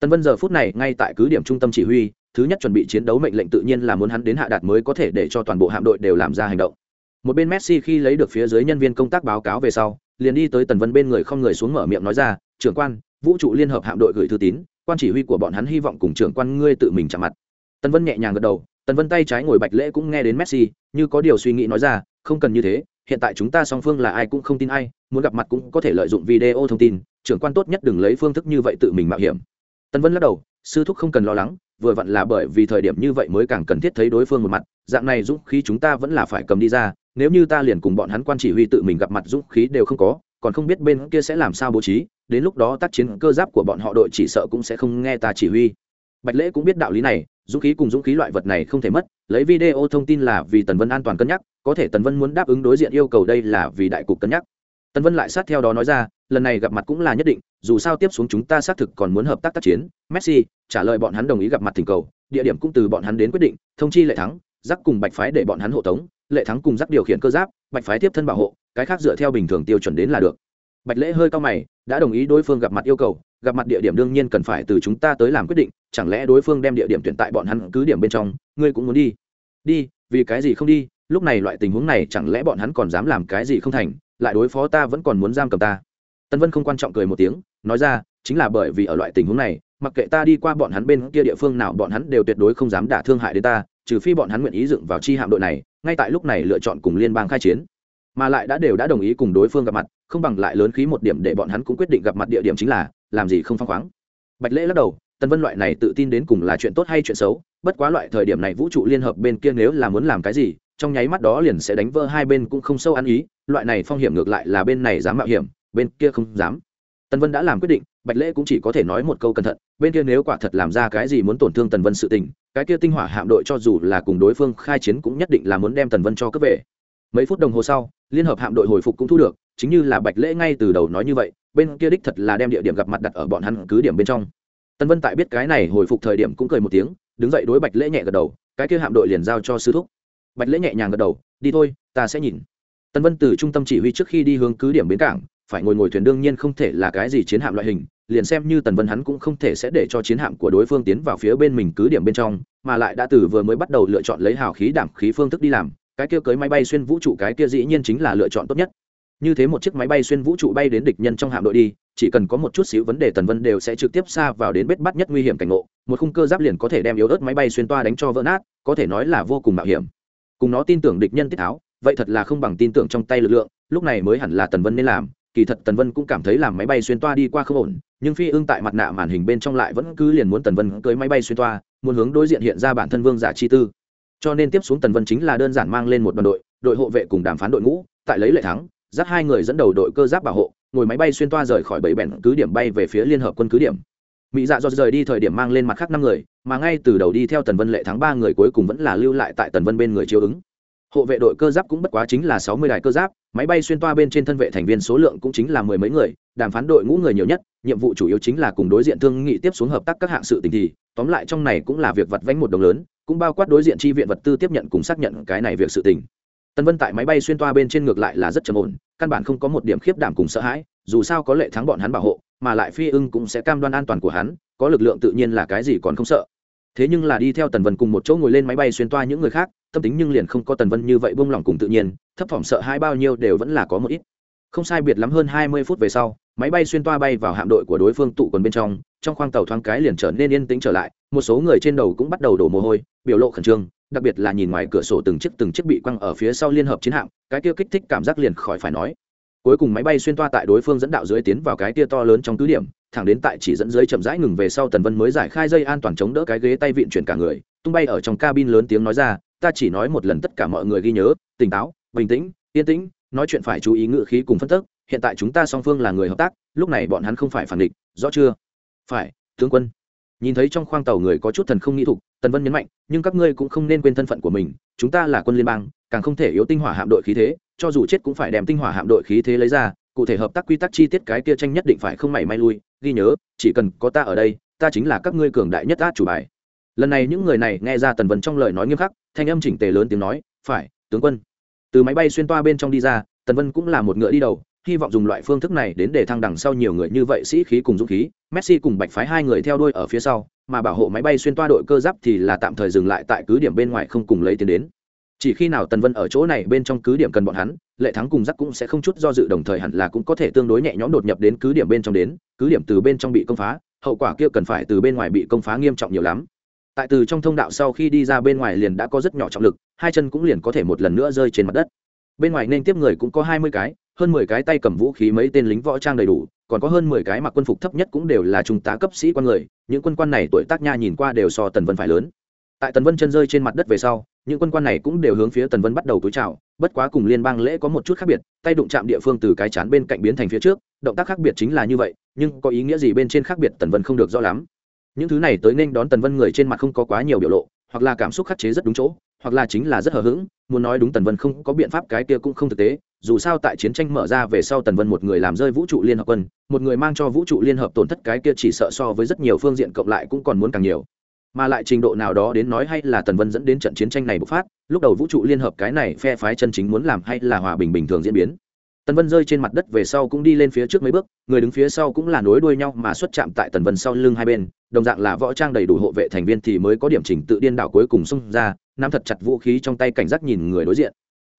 Tân vân giờ phút này ngay tại cứ điểm trung tâm chỉ huy, thứ nhất chuẩn bị chiến đấu mệnh lệnh tự nhiên là muốn hắn đến hạ đạt mới có thể để cho toàn bộ hạm đội đều làm ra hành động. Một bên messi khi lấy được phía dưới nhân viên công tác báo cáo về sau, liền đi tới tần vân bên người không người xuống mở miệng nói ra, trưởng quan, vũ trụ liên hợp hạm đội gửi thư tín quan chỉ huy của bọn hắn hy vọng cùng trưởng quan ngươi tự mình chạm mặt. Tần vân nhẹ nhàng gật đầu, tần vân tay trái ngồi bạch lễ cũng nghe đến messi, như có điều suy nghĩ nói ra, không cần như thế, hiện tại chúng ta song phương là ai cũng không tin ai, muốn gặp mặt cũng có thể lợi dụng video thông tin, trưởng quan tốt nhất đừng lấy phương thức như vậy tự mình mạo hiểm. Tần vân lắc đầu, sư thúc không cần lo lắng, vừa vặn là bởi vì thời điểm như vậy mới càng cần thiết thấy đối phương một mặt, dạng này dũng khí chúng ta vẫn là phải cầm đi ra, nếu như ta liền cùng bọn hắn quan chỉ huy tự mình gặp mặt dũng khí đều không có, còn không biết bên kia sẽ làm sao bố trí đến lúc đó tác chiến cơ giáp của bọn họ đội chỉ sợ cũng sẽ không nghe ta chỉ huy. Bạch lễ cũng biết đạo lý này, dũng khí cùng dũng khí loại vật này không thể mất, lấy video thông tin là vì tần vân an toàn cân nhắc, có thể tần vân muốn đáp ứng đối diện yêu cầu đây là vì đại cục cân nhắc. Tần vân lại sát theo đó nói ra, lần này gặp mặt cũng là nhất định, dù sao tiếp xuống chúng ta xác thực còn muốn hợp tác tác chiến. Messi trả lời bọn hắn đồng ý gặp mặt thỉnh cầu, địa điểm cũng từ bọn hắn đến quyết định, thông chi lệ thắng giắc cùng bạch phái để bọn hắn hộ tống, lệ thắng cùng giắc điều khiển cơ giáp, bạch phái tiếp thân bảo hộ, cái khác dựa theo bình thường tiêu chuẩn đến là được bạch lễ hơi cao mày, đã đồng ý đối phương gặp mặt yêu cầu, gặp mặt địa điểm đương nhiên cần phải từ chúng ta tới làm quyết định, chẳng lẽ đối phương đem địa điểm tuyển tại bọn hắn cứ điểm bên trong, ngươi cũng muốn đi? Đi, vì cái gì không đi? Lúc này loại tình huống này chẳng lẽ bọn hắn còn dám làm cái gì không thành, lại đối phó ta vẫn còn muốn giam cầm ta? Tân vân không quan trọng cười một tiếng, nói ra, chính là bởi vì ở loại tình huống này, mặc kệ ta đi qua bọn hắn bên kia địa phương nào, bọn hắn đều tuyệt đối không dám đả thương hại đến ta, trừ phi bọn hắn nguyện ý dựng vào chi hạm đội này, ngay tại lúc này lựa chọn cùng liên bang khai chiến mà lại đã đều đã đồng ý cùng đối phương gặp mặt, không bằng lại lớn khí một điểm để bọn hắn cũng quyết định gặp mặt địa điểm chính là, làm gì không phăng khoáng. Bạch lễ lắc đầu, Tần vân loại này tự tin đến cùng là chuyện tốt hay chuyện xấu, bất quá loại thời điểm này vũ trụ liên hợp bên kia nếu là muốn làm cái gì, trong nháy mắt đó liền sẽ đánh vỡ hai bên cũng không sâu ăn ý, loại này phong hiểm ngược lại là bên này dám mạo hiểm, bên kia không dám. Tần vân đã làm quyết định, bạch lễ cũng chỉ có thể nói một câu cẩn thận, bên kia nếu quả thật làm ra cái gì muốn tổn thương tần vân sự tình, cái kia tinh hỏa hạm đội cho dù là cùng đối phương khai chiến cũng nhất định là muốn đem tần vân cho cướp về. Mấy phút đồng hồ sau liên hợp hạm đội hồi phục cũng thu được, chính như là bạch lễ ngay từ đầu nói như vậy, bên kia đích thật là đem địa điểm gặp mặt đặt ở bọn hắn cứ điểm bên trong. Tân vân tại biết cái này hồi phục thời điểm cũng cười một tiếng, đứng dậy đối bạch lễ nhẹ gật đầu, cái kia hạm đội liền giao cho sư thúc. Bạch lễ nhẹ nhàng gật đầu, đi thôi, ta sẽ nhìn. Tân vân từ trung tâm chỉ huy trước khi đi hướng cứ điểm bến cảng, phải ngồi ngồi thuyền đương nhiên không thể là cái gì chiến hạm loại hình, liền xem như tần vân hắn cũng không thể sẽ để cho chiến hạm của đối phương tiến vào phía bên mình cứ điểm bên trong, mà lại đã từ vừa mới bắt đầu lựa chọn lấy hào khí đảm khí phương thức đi làm cái kia cưới máy bay xuyên vũ trụ cái kia dĩ nhiên chính là lựa chọn tốt nhất. Như thế một chiếc máy bay xuyên vũ trụ bay đến địch nhân trong hạm đội đi, chỉ cần có một chút xíu vấn đề tần vân đều sẽ trực tiếp xa vào đến bết bắt nhất nguy hiểm cảnh ngộ. Một khung cơ giáp liền có thể đem yếu ớt máy bay xuyên toa đánh cho vỡ nát, có thể nói là vô cùng mạo hiểm. Cùng nó tin tưởng địch nhân tiết tháo, vậy thật là không bằng tin tưởng trong tay lực lượng, lúc này mới hẳn là tần vân nên làm. Kỳ thật tần vân cũng cảm thấy làm máy bay xuyên toa đi qua không ổn, nhưng phi ưng tại mặt nạ màn hình bên trong lại vẫn cứ liền muốn tần vân cưới máy bay xuyên toa, muốn hướng đối diện hiện ra bản thân vương giả chi tư cho nên tiếp xuống tần vân chính là đơn giản mang lên một đoàn đội đội hộ vệ cùng đàm phán đội ngũ, tại lấy lệ thắng, dắt hai người dẫn đầu đội cơ giáp bảo hộ, ngồi máy bay xuyên toa rời khỏi bảy bèn cứ điểm bay về phía liên hợp quân cứ điểm. Mỹ dạ do rời đi thời điểm mang lên mặt khác năm người, mà ngay từ đầu đi theo tần vân lệ thắng ba người cuối cùng vẫn là lưu lại tại tần vân bên người chiếu ứng. Hộ vệ đội cơ giáp cũng bất quá chính là sáu mươi đài cơ giáp, máy bay xuyên toa bên trên thân vệ thành viên số lượng cũng chính là mười mấy người, đàm phán đội ngũ người nhiều nhất, nhiệm vụ chủ yếu chính là cùng đối diện thương nghị tiếp xuống hợp tác các hạng sự tình thì, tóm lại trong này cũng là việc vặt vánh một đồng lớn cũng bao quát đối diện chi viện vật tư tiếp nhận cùng xác nhận cái này việc sự tình. Tân vân tại máy bay xuyên toa bên trên ngược lại là rất trầm ổn, căn bản không có một điểm khiếp đảm cùng sợ hãi, dù sao có lệ thắng bọn hắn bảo hộ, mà lại phi ưng cũng sẽ cam đoan an toàn của hắn, có lực lượng tự nhiên là cái gì còn không sợ. Thế nhưng là đi theo tần vân cùng một chỗ ngồi lên máy bay xuyên toa những người khác, tâm tính nhưng liền không có tần vân như vậy buông lỏng cùng tự nhiên, thấp thỏm sợ hai bao nhiêu đều vẫn là có một ít. Không sai biệt lắm hơn hai mươi phút về sau, máy bay xuyên toa bay vào hạm đội của đối phương tụ quần bên trong trong khoang tàu thoáng cái liền trở nên yên tĩnh trở lại, một số người trên đầu cũng bắt đầu đổ mồ hôi, biểu lộ khẩn trương, đặc biệt là nhìn ngoài cửa sổ từng chiếc từng chiếc bị quăng ở phía sau liên hợp chiến hạm, cái kia kích thích cảm giác liền khỏi phải nói. Cuối cùng máy bay xuyên toa tại đối phương dẫn đạo dưới tiến vào cái kia to lớn trong cứ điểm, thẳng đến tại chỉ dẫn dưới chậm rãi ngừng về sau tần vân mới giải khai dây an toàn chống đỡ cái ghế tay vịn chuyển cả người, tung bay ở trong cabin lớn tiếng nói ra, ta chỉ nói một lần tất cả mọi người ghi nhớ, tỉnh táo, bình tĩnh, yên tĩnh, nói chuyện phải chú ý ngự khí cùng phân tức, hiện tại chúng ta song phương là người hợp tác, lúc này bọn hắn không phải phản địch, rõ chưa? Phải, tướng quân. Nhìn thấy trong khoang tàu người có chút thần không nghĩ thục, tần vân nhấn mạnh, nhưng các ngươi cũng không nên quên thân phận của mình, chúng ta là quân liên bang, càng không thể yếu tinh hỏa hạm đội khí thế, cho dù chết cũng phải đem tinh hỏa hạm đội khí thế lấy ra, cụ thể hợp tác quy tắc chi tiết cái kia tranh nhất định phải không mảy may lui, ghi nhớ, chỉ cần có ta ở đây, ta chính là các ngươi cường đại nhất át chủ bài. Lần này những người này nghe ra tần vân trong lời nói nghiêm khắc, thanh âm chỉnh tề lớn tiếng nói, phải, tướng quân. Từ máy bay xuyên toa bên trong đi ra, tần vân cũng là một ngựa đi đầu hy vọng dùng loại phương thức này đến để thăng đằng sau nhiều người như vậy sĩ khí cùng dũng khí. Messi cùng bạch phái hai người theo đuôi ở phía sau, mà bảo hộ máy bay xuyên toa đội cơ giáp thì là tạm thời dừng lại tại cứ điểm bên ngoài không cùng lấy tiền đến. Chỉ khi nào tần vân ở chỗ này bên trong cứ điểm cần bọn hắn, lệ thắng cùng giắc cũng sẽ không chút do dự đồng thời hẳn là cũng có thể tương đối nhẹ nhõm đột nhập đến cứ điểm bên trong đến, cứ điểm từ bên trong bị công phá, hậu quả kia cần phải từ bên ngoài bị công phá nghiêm trọng nhiều lắm. Tại từ trong thông đạo sau khi đi ra bên ngoài liền đã có rất nhỏ trọng lực, hai chân cũng liền có thể một lần nữa rơi trên mặt đất. Bên ngoài nên tiếp người cũng có hai mươi cái hơn mười cái tay cầm vũ khí mấy tên lính võ trang đầy đủ, còn có hơn mười cái mặc quân phục thấp nhất cũng đều là trung tá cấp sĩ quan người, những quân quan này tuổi tác nha nhìn qua đều so tần vân phải lớn. Tại tần vân chân rơi trên mặt đất về sau, những quân quan này cũng đều hướng phía tần vân bắt đầu túi chào, bất quá cùng liên bang lễ có một chút khác biệt, tay đụng chạm địa phương từ cái chán bên cạnh biến thành phía trước, động tác khác biệt chính là như vậy, nhưng có ý nghĩa gì bên trên khác biệt tần vân không được rõ lắm. Những thứ này tới nên đón tần vân người trên mặt không có quá nhiều biểu lộ, hoặc là cảm xúc khắc chế rất đúng chỗ, hoặc là chính là rất hờ hững, muốn nói đúng tần vân không có biện pháp cái kia cũng không thực tế dù sao tại chiến tranh mở ra về sau tần vân một người làm rơi vũ trụ liên hợp quân, một người mang cho vũ trụ liên hợp tổn thất cái kia chỉ sợ so với rất nhiều phương diện cộng lại cũng còn muốn càng nhiều. Mà lại trình độ nào đó đến nói hay là tần vân dẫn đến trận chiến tranh này bộc phát, lúc đầu vũ trụ liên hợp cái này phe phái chân chính muốn làm hay là hòa bình bình thường diễn biến. Tần vân rơi trên mặt đất về sau cũng đi lên phía trước mấy bước, người đứng phía sau cũng là nối đuôi nhau mà xuất chạm tại tần vân sau lưng hai bên, đồng dạng là võ trang đầy đủ hộ vệ thành viên thì mới có điểm chỉnh tự điên đảo cuối cùng xông ra, nắm thật chặt vũ khí trong tay cảnh giác nhìn người đối diện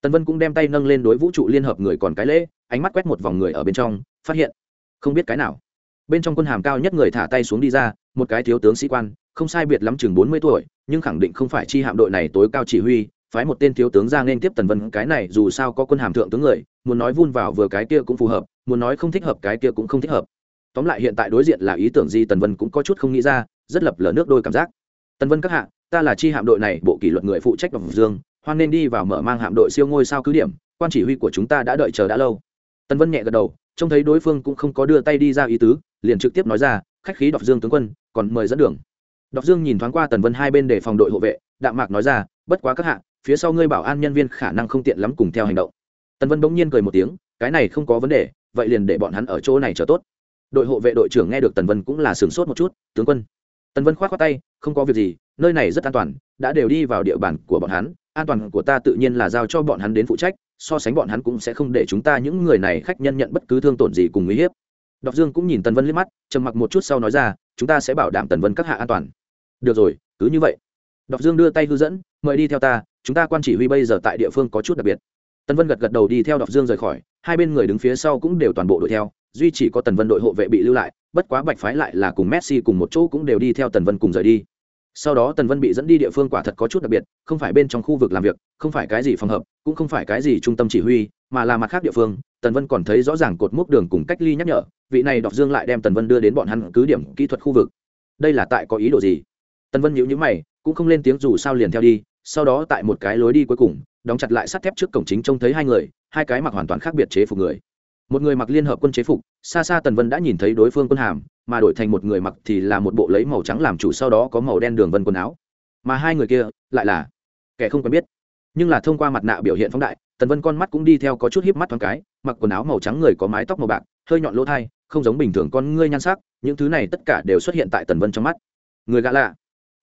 tần vân cũng đem tay nâng lên đối vũ trụ liên hợp người còn cái lễ, ánh mắt quét một vòng người ở bên trong, phát hiện, không biết cái nào. Bên trong quân hàm cao nhất người thả tay xuống đi ra, một cái thiếu tướng sĩ quan, không sai biệt lắm chừng bốn mươi tuổi, nhưng khẳng định không phải chi hạm đội này tối cao chỉ huy, phái một tên thiếu tướng ra nên tiếp tần vân. Cái này dù sao có quân hàm thượng tướng người, muốn nói vun vào vừa cái kia cũng phù hợp, muốn nói không thích hợp cái kia cũng không thích hợp. Tóm lại hiện tại đối diện là ý tưởng gì tần vân cũng có chút không nghĩ ra, rất lập lờ nước đôi cảm giác. Tần vân các hạ, ta là chi hạm đội này, bộ kỷ luật người phụ trách vào dương hoan nên đi vào mở mang hạm đội siêu ngôi sao cứ điểm, quan chỉ huy của chúng ta đã đợi chờ đã lâu. Tần vân nhẹ gật đầu, trông thấy đối phương cũng không có đưa tay đi ra ý tứ, liền trực tiếp nói ra, khách khí đọc dương tướng quân, còn mời dẫn đường. Đọc dương nhìn thoáng qua tần vân hai bên để phòng đội hộ vệ, đạm mạc nói ra, bất quá các hạ, phía sau ngươi bảo an nhân viên khả năng không tiện lắm cùng theo hành động. Tần vân bỗng nhiên cười một tiếng, cái này không có vấn đề, vậy liền để bọn hắn ở chỗ này chờ tốt. Đội hộ vệ đội trưởng nghe được tần vân cũng là sửng sốt một chút, tướng quân tần vân k h o á t khoác tay, không có việc gì, nơi này rất an toàn, đã đều đi vào địa bàn của bọn hắn, an toàn của ta tự nhiên là giao cho bọn hắn đến phụ trách, so sánh bọn hắn cũng sẽ không để chúng ta những người này khách nhân nhận bất cứ thương tổn gì cùng uy hiếp. Đọc dương cũng nhìn tần vân liếc mắt, trầm mặc một chút sau nói ra, chúng ta sẽ bảo đảm tần vân các hạ an toàn. Được rồi, cứ như vậy. Đọc dương đưa tay hư dẫn, mời đi theo ta, chúng ta quan chỉ huy bây giờ tại địa phương có chút đặc biệt. Tần vân gật gật đầu đi theo đọc dương rời khỏi, hai bên người đứng phía sau cũng đều toàn bộ đuổi theo duy chỉ có tần vân đội hộ vệ bị lưu lại, bất quá bạch phái lại là cùng messi cùng một chỗ cũng đều đi theo tần vân cùng rời đi. Sau đó tần vân bị dẫn đi địa phương quả thật có chút đặc biệt, không phải bên trong khu vực làm việc, không phải cái gì phòng hợp, cũng không phải cái gì trung tâm chỉ huy, mà là mặt khác địa phương. Tần vân còn thấy rõ ràng cột mốc đường cùng cách ly nhắc nhở, vị này đọc dương lại đem tần vân đưa đến bọn hắn cứ điểm kỹ thuật khu vực. Đây là tại có ý đồ gì? Tần vân nhíu nhíu mày, cũng không lên tiếng dù sao liền theo đi, sau đó tại một cái lối đi cuối cùng, đóng chặt lại sắt thép trước cổng chính trông thấy hai người, hai cái mặc hoàn toàn khác biệt chế phục người một người mặc liên hợp quân chế phục, xa xa tần vân đã nhìn thấy đối phương quân hàm, mà đổi thành một người mặc thì là một bộ lấy màu trắng làm chủ sau đó có màu đen đường vân quần áo. Mà hai người kia lại là kẻ không quen biết. Nhưng là thông qua mặt nạ biểu hiện phóng đại, tần vân con mắt cũng đi theo có chút hiếp mắt thoáng cái, mặc quần áo màu trắng người có mái tóc màu bạc, hơi nhọn lỗ thai, không giống bình thường con ngươi nhan sắc, những thứ này tất cả đều xuất hiện tại tần vân trong mắt. Người gã lạ.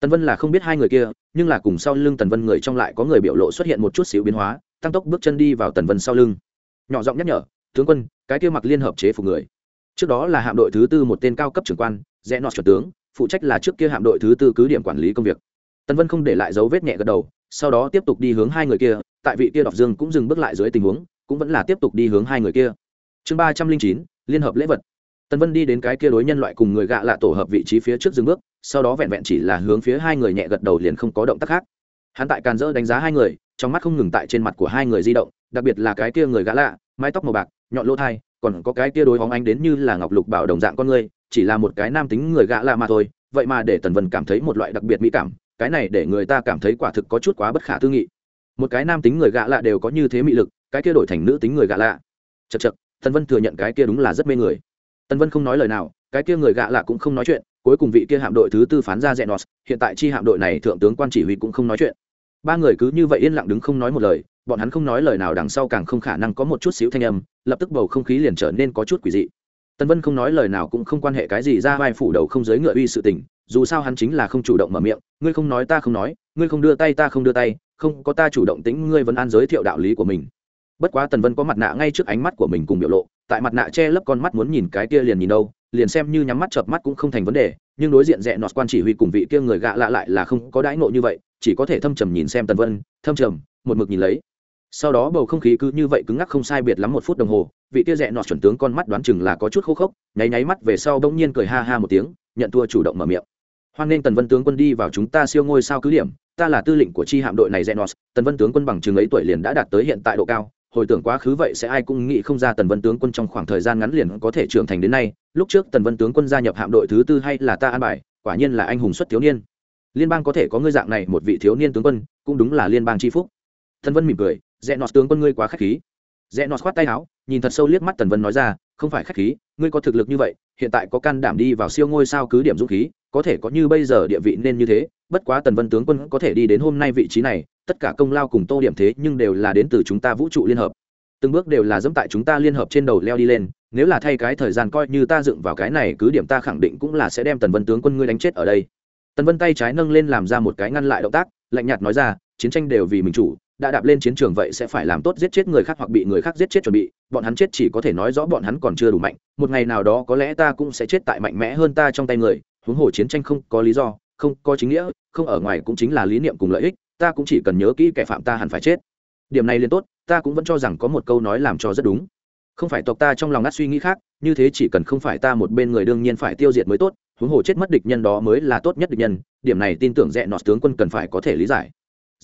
Tần vân là không biết hai người kia, nhưng là cùng sau lưng tần vân người trong lại có người biểu lộ xuất hiện một chút xíu biến hóa, tăng tốc bước chân đi vào tần vân sau lưng. Nhỏ giọng nhắc nhở tướng quân, cái kia mặc liên hợp chế phục người. Trước đó là hạm đội thứ tư một tên cao cấp trưởng quan, rẽ nọt chuẩn tướng, phụ trách là trước kia hạm đội thứ tư cứ điểm quản lý công việc. Tân vân không để lại dấu vết nhẹ gật đầu, sau đó tiếp tục đi hướng hai người kia, tại vị kia đọc dương cũng dừng bước lại dưới tình huống, cũng vẫn là tiếp tục đi hướng hai người kia. Chương ba trăm linh chín, liên hợp lễ vật. Tân vân đi đến cái kia đối nhân loại cùng người gạ lạ tổ hợp vị trí phía trước dừng bước, sau đó vẹn vẹn chỉ là hướng phía hai người nhẹ gật đầu liền không có động tác khác. Hắn tại càn dỡ đánh giá hai người, trong mắt không ngừng tại trên mặt của hai người di động, đặc biệt là cái kia người gã lạ mái tóc màu bạc nhọn lỗ thai còn có cái kia đối bóng ánh đến như là ngọc lục bảo đồng dạng con người chỉ là một cái nam tính người gã lạ mà thôi. Vậy mà để tần vân cảm thấy một loại đặc biệt mỹ cảm cái này để người ta cảm thấy quả thực có chút quá bất khả tư nghị. Một cái nam tính người gã lạ đều có như thế mị lực cái kia đổi thành nữ tính người gã lạ. Chật chật tần vân thừa nhận cái kia đúng là rất mê người. Tần vân không nói lời nào cái kia người gã lạ cũng không nói chuyện cuối cùng vị kia hạm đội thứ tư phán ra Zenos, hiện tại chi hạm đội này thượng tướng quan chỉ huy cũng không nói chuyện. Ba người cứ như vậy yên lặng đứng không nói một lời, bọn hắn không nói lời nào đằng sau càng không khả năng có một chút xíu thanh âm, lập tức bầu không khí liền trở nên có chút quỷ dị. Tân Vân không nói lời nào cũng không quan hệ cái gì ra vai phủ đầu không giới ngựa uy sự tình, dù sao hắn chính là không chủ động mở miệng, ngươi không nói ta không nói, ngươi không đưa tay ta không đưa tay, không có ta chủ động tính ngươi vẫn an giới thiệu đạo lý của mình. Bất quá Tần Vân có mặt nạ ngay trước ánh mắt của mình cùng biểu lộ, tại mặt nạ che lấp con mắt muốn nhìn cái kia liền nhìn đâu, liền xem như nhắm mắt chợp mắt cũng không thành vấn đề nhưng đối diện rẽ nọt quan chỉ huy cùng vị kia người gạ lạ lại là không có đãi nộ như vậy chỉ có thể thâm trầm nhìn xem tần vân thâm trầm một mực nhìn lấy sau đó bầu không khí cứ như vậy cứng ngắc không sai biệt lắm một phút đồng hồ, vị tia rẽ nọt chuẩn tướng con mắt đoán chừng là có chút khô khốc, nháy nháy mắt về sau bỗng nhiên cười ha ha một tiếng, nhận thua chủ động mở miệng. Hoan nghênh tần vân tướng quân đi vào chúng ta siêu ngôi sao cứ điểm, ta là tư lệnh của chi hạm đội này rẽ nọt tần vân tướng quân bằng chừng ấy tuổi liền đã đạt tới hiện tại độ cao, hồi tưởng quá khứ vậy sẽ ai cũng nghĩ không ra tần vân tướng quân trong khoảng thời gian ngắn liền có thể trưởng thành đến nay. Lúc trước tần vân tướng quân gia nhập hạm đội thứ tư hay là ta an bài, quả nhiên là anh hùng xuất thiếu niên. Liên bang có thể có ngư dạng này một vị thiếu niên tướng quân, cũng đúng là liên bang tri phúc. Tần vân mỉm cười rẽ nọt tướng quân ngươi quá k h á c h khí. Rẽ nọt khoát tay áo, nhìn thật sâu liếc mắt tần vân nói ra, không phải k h á c h khí, ngươi có thực lực như vậy, hiện tại có can đảm đi vào siêu ngôi sao cứ điểm dũng khí, có thể có như bây giờ địa vị nên như thế, bất quá tần vân tướng quân có thể đi đến hôm nay vị trí này, tất cả công lao cùng tô điểm thế nhưng đều là đến từ chúng ta vũ trụ liên hợp. Từng bước đều là dẫm tại chúng ta liên hợp trên đầu leo đi lên, nếu là thay cái thời gian coi như ta dựng vào cái này cứ điểm ta khẳng định cũng là sẽ đem tần vân tướng quân ngươi đánh chết ở đây. Tần vân tay trái nâng lên làm ra một cái ngăn lại động tác, lạnh nhạt nói ra, chiến tranh đều vì mình chủ đã đạp lên chiến trường vậy sẽ phải làm tốt giết chết người khác hoặc bị người khác giết chết chuẩn bị. Bọn hắn chết chỉ có thể nói rõ bọn hắn còn chưa đủ mạnh. Một ngày nào đó có lẽ ta cũng sẽ chết tại mạnh mẽ hơn ta trong tay người. Huống hồ chiến tranh không có lý do, không có chính nghĩa, không ở ngoài cũng chính là lý niệm cùng lợi ích. Ta cũng chỉ cần nhớ kỹ kẻ phạm ta hẳn phải chết. Điểm này liền tốt, ta cũng vẫn cho rằng có một câu nói làm cho rất đúng. Không phải tộc ta trong lòng ngắt suy nghĩ khác, như thế chỉ cần không phải ta một bên người đương nhiên phải tiêu diệt mới tốt. Huống hồ chết mất địch nhân đó mới là tốt nhất địch nhân. Điểm này tin tưởng rẽ nọt tướng quân cần phải có thể lý giải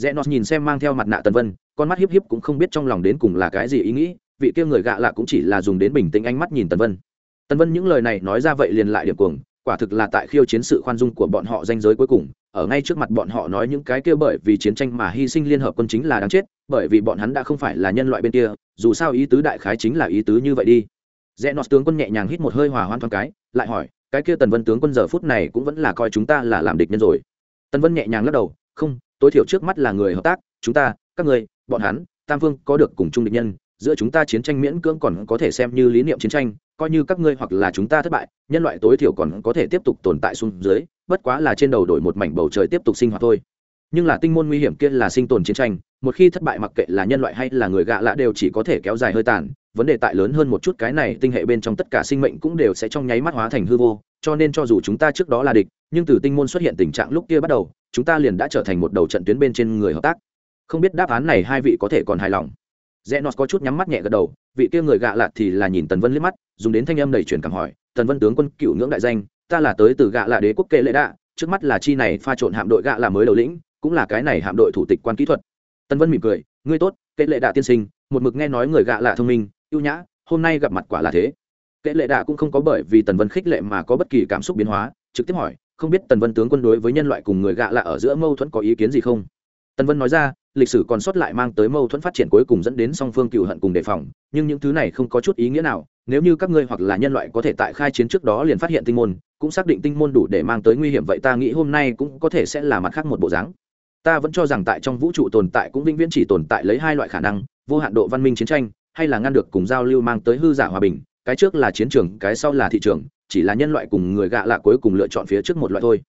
rẽ nọt nhìn xem mang theo mặt nạ tần vân, con mắt hiếp hiếp cũng không biết trong lòng đến cùng là cái gì ý nghĩ, vị kia người gạ lạ cũng chỉ là dùng đến bình tĩnh ánh mắt nhìn tần vân. Tần vân những lời này nói ra vậy liền lại điểm cuồng, quả thực là tại khiêu chiến sự khoan dung của bọn họ danh giới cuối cùng, ở ngay trước mặt bọn họ nói những cái kia bởi vì chiến tranh mà hy sinh liên hợp quân chính là đáng chết, bởi vì bọn hắn đã không phải là nhân loại bên kia, dù sao ý tứ đại khái chính là ý tứ như vậy đi. Rẽ nọt tướng quân nhẹ nhàng hít một hơi hòa hoan thoáng cái, lại hỏi, cái kia tần vân tướng quân giờ phút này cũng vẫn là coi chúng ta là làm địch nhân rồi. Tần vân nhẹ nhàng lắc đầu, không tối thiểu trước mắt là người hợp tác, chúng ta, các người bọn hắn, tam phương có được cùng chung địch nhân, giữa chúng ta chiến tranh miễn cưỡng còn có thể xem như lý niệm chiến tranh, coi như các ngươi hoặc là chúng ta thất bại, nhân loại tối thiểu còn có thể tiếp tục tồn tại xuống dưới, bất quá là trên đầu đổi một mảnh bầu trời tiếp tục sinh hoạt thôi. Nhưng là tinh môn nguy hiểm kia là sinh tồn chiến tranh, một khi thất bại mặc kệ là nhân loại hay là người gạ lạ đều chỉ có thể kéo dài hơi tàn vấn đề tại lớn hơn một chút cái này tinh hệ bên trong tất cả sinh mệnh cũng đều sẽ trong nháy mắt hóa thành hư vô, cho nên cho dù chúng ta trước đó là địch, nhưng từ tinh môn xuất hiện tình trạng lúc kia bắt đầu, chúng ta liền đã trở thành một đầu trận tuyến bên trên người hợp tác. Không biết đáp án này hai vị có thể còn hài lòng. Rẽ nọt có chút nhắm mắt nhẹ gật đầu, vị kia người gạ lạ thì là nhìn tần vân liếc mắt, dùng đến thanh âm đầy truyền cảm hỏi, tần vân tướng quân, cựu ngưỡng đại danh, ta là tới từ gạ lạ đế quốc kệ lệ đạ, trước mắt là chi này pha trộn hạm đội gạ là mới đầu lĩnh, cũng là cái này hạm đội thủ tịch quan kỹ thuật. Tần vân mỉm cười, ngươi tốt, kệ lệ đạ tiên sinh, một mực nghe nói người gạ lạ thông minh ưu nhã, hôm nay gặp mặt quả là thế. Kệ lệ đạ cũng không có bởi vì tần vân khích lệ mà có bất kỳ cảm xúc biến hóa, trực tiếp hỏi, không biết tần vân tướng quân đối với nhân loại cùng người gạ lạ ở giữa mâu thuẫn có ý kiến gì không? Tần vân nói ra, lịch sử còn sót lại mang tới mâu thuẫn phát triển cuối cùng dẫn đến song phương cựu hận cùng đề phòng, nhưng những thứ này không có chút ý nghĩa nào, nếu như các ngươi hoặc là nhân loại có thể tại khai chiến trước đó liền phát hiện tinh môn, cũng xác định tinh môn đủ để mang tới nguy hiểm vậy ta nghĩ hôm nay cũng có thể sẽ là mặt khác một bộ dáng. Ta vẫn cho rằng tại trong vũ trụ tồn tại cũng vĩnh viễn chỉ tồn tại lấy hai loại khả năng, vô hạn độ văn minh chiến tranh hay là ngăn được cùng giao lưu mang tới hư giả hòa bình, cái trước là chiến trường, cái sau là thị trường, chỉ là nhân loại cùng người gạ lạ cuối cùng lựa chọn phía trước một loại thôi.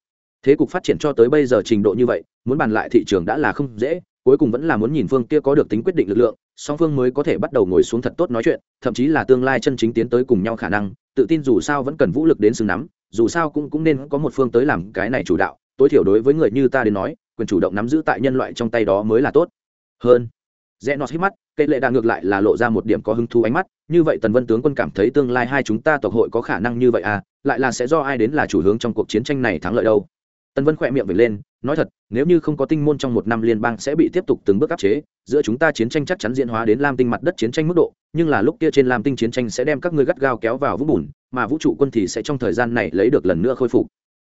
Thế cục phát triển cho tới bây giờ trình độ như vậy, muốn bàn lại thị trường đã là không dễ, cuối cùng vẫn là muốn nhìn phương kia có được tính quyết định lực lượng, song phương mới có thể bắt đầu ngồi xuống thật tốt nói chuyện, thậm chí là tương lai chân chính tiến tới cùng nhau khả năng, tự tin dù sao vẫn cần vũ lực đến xứng nắm, dù sao cũng cũng nên có một phương tới làm cái này chủ đạo, tối thiểu đối với người như ta đến nói, quyền chủ động nắm giữ tại nhân loại trong tay đó mới là tốt. Hơn. Rẽ nọt hít mắt kệ lệ đà ngược lại là lộ ra một điểm có hứng thú ánh mắt, như vậy tần vân tướng quân cảm thấy tương lai hai chúng ta tộc hội có khả năng như vậy à lại là sẽ do ai đến là chủ hướng trong cuộc chiến tranh này thắng lợi đâu. Tần vân khỏe miệng về lên, nói thật, nếu như không có tinh môn trong một năm liên bang sẽ bị tiếp tục từng bước áp chế, giữa chúng ta chiến tranh chắc chắn diễn hóa đến lam tinh mặt đất chiến tranh mức độ, nhưng là lúc kia trên lam tinh chiến tranh sẽ đem các ngươi gắt gao kéo vào vũng bùn, mà vũ trụ quân thì sẽ trong thời gian này lấy được lần nữa khôi phục.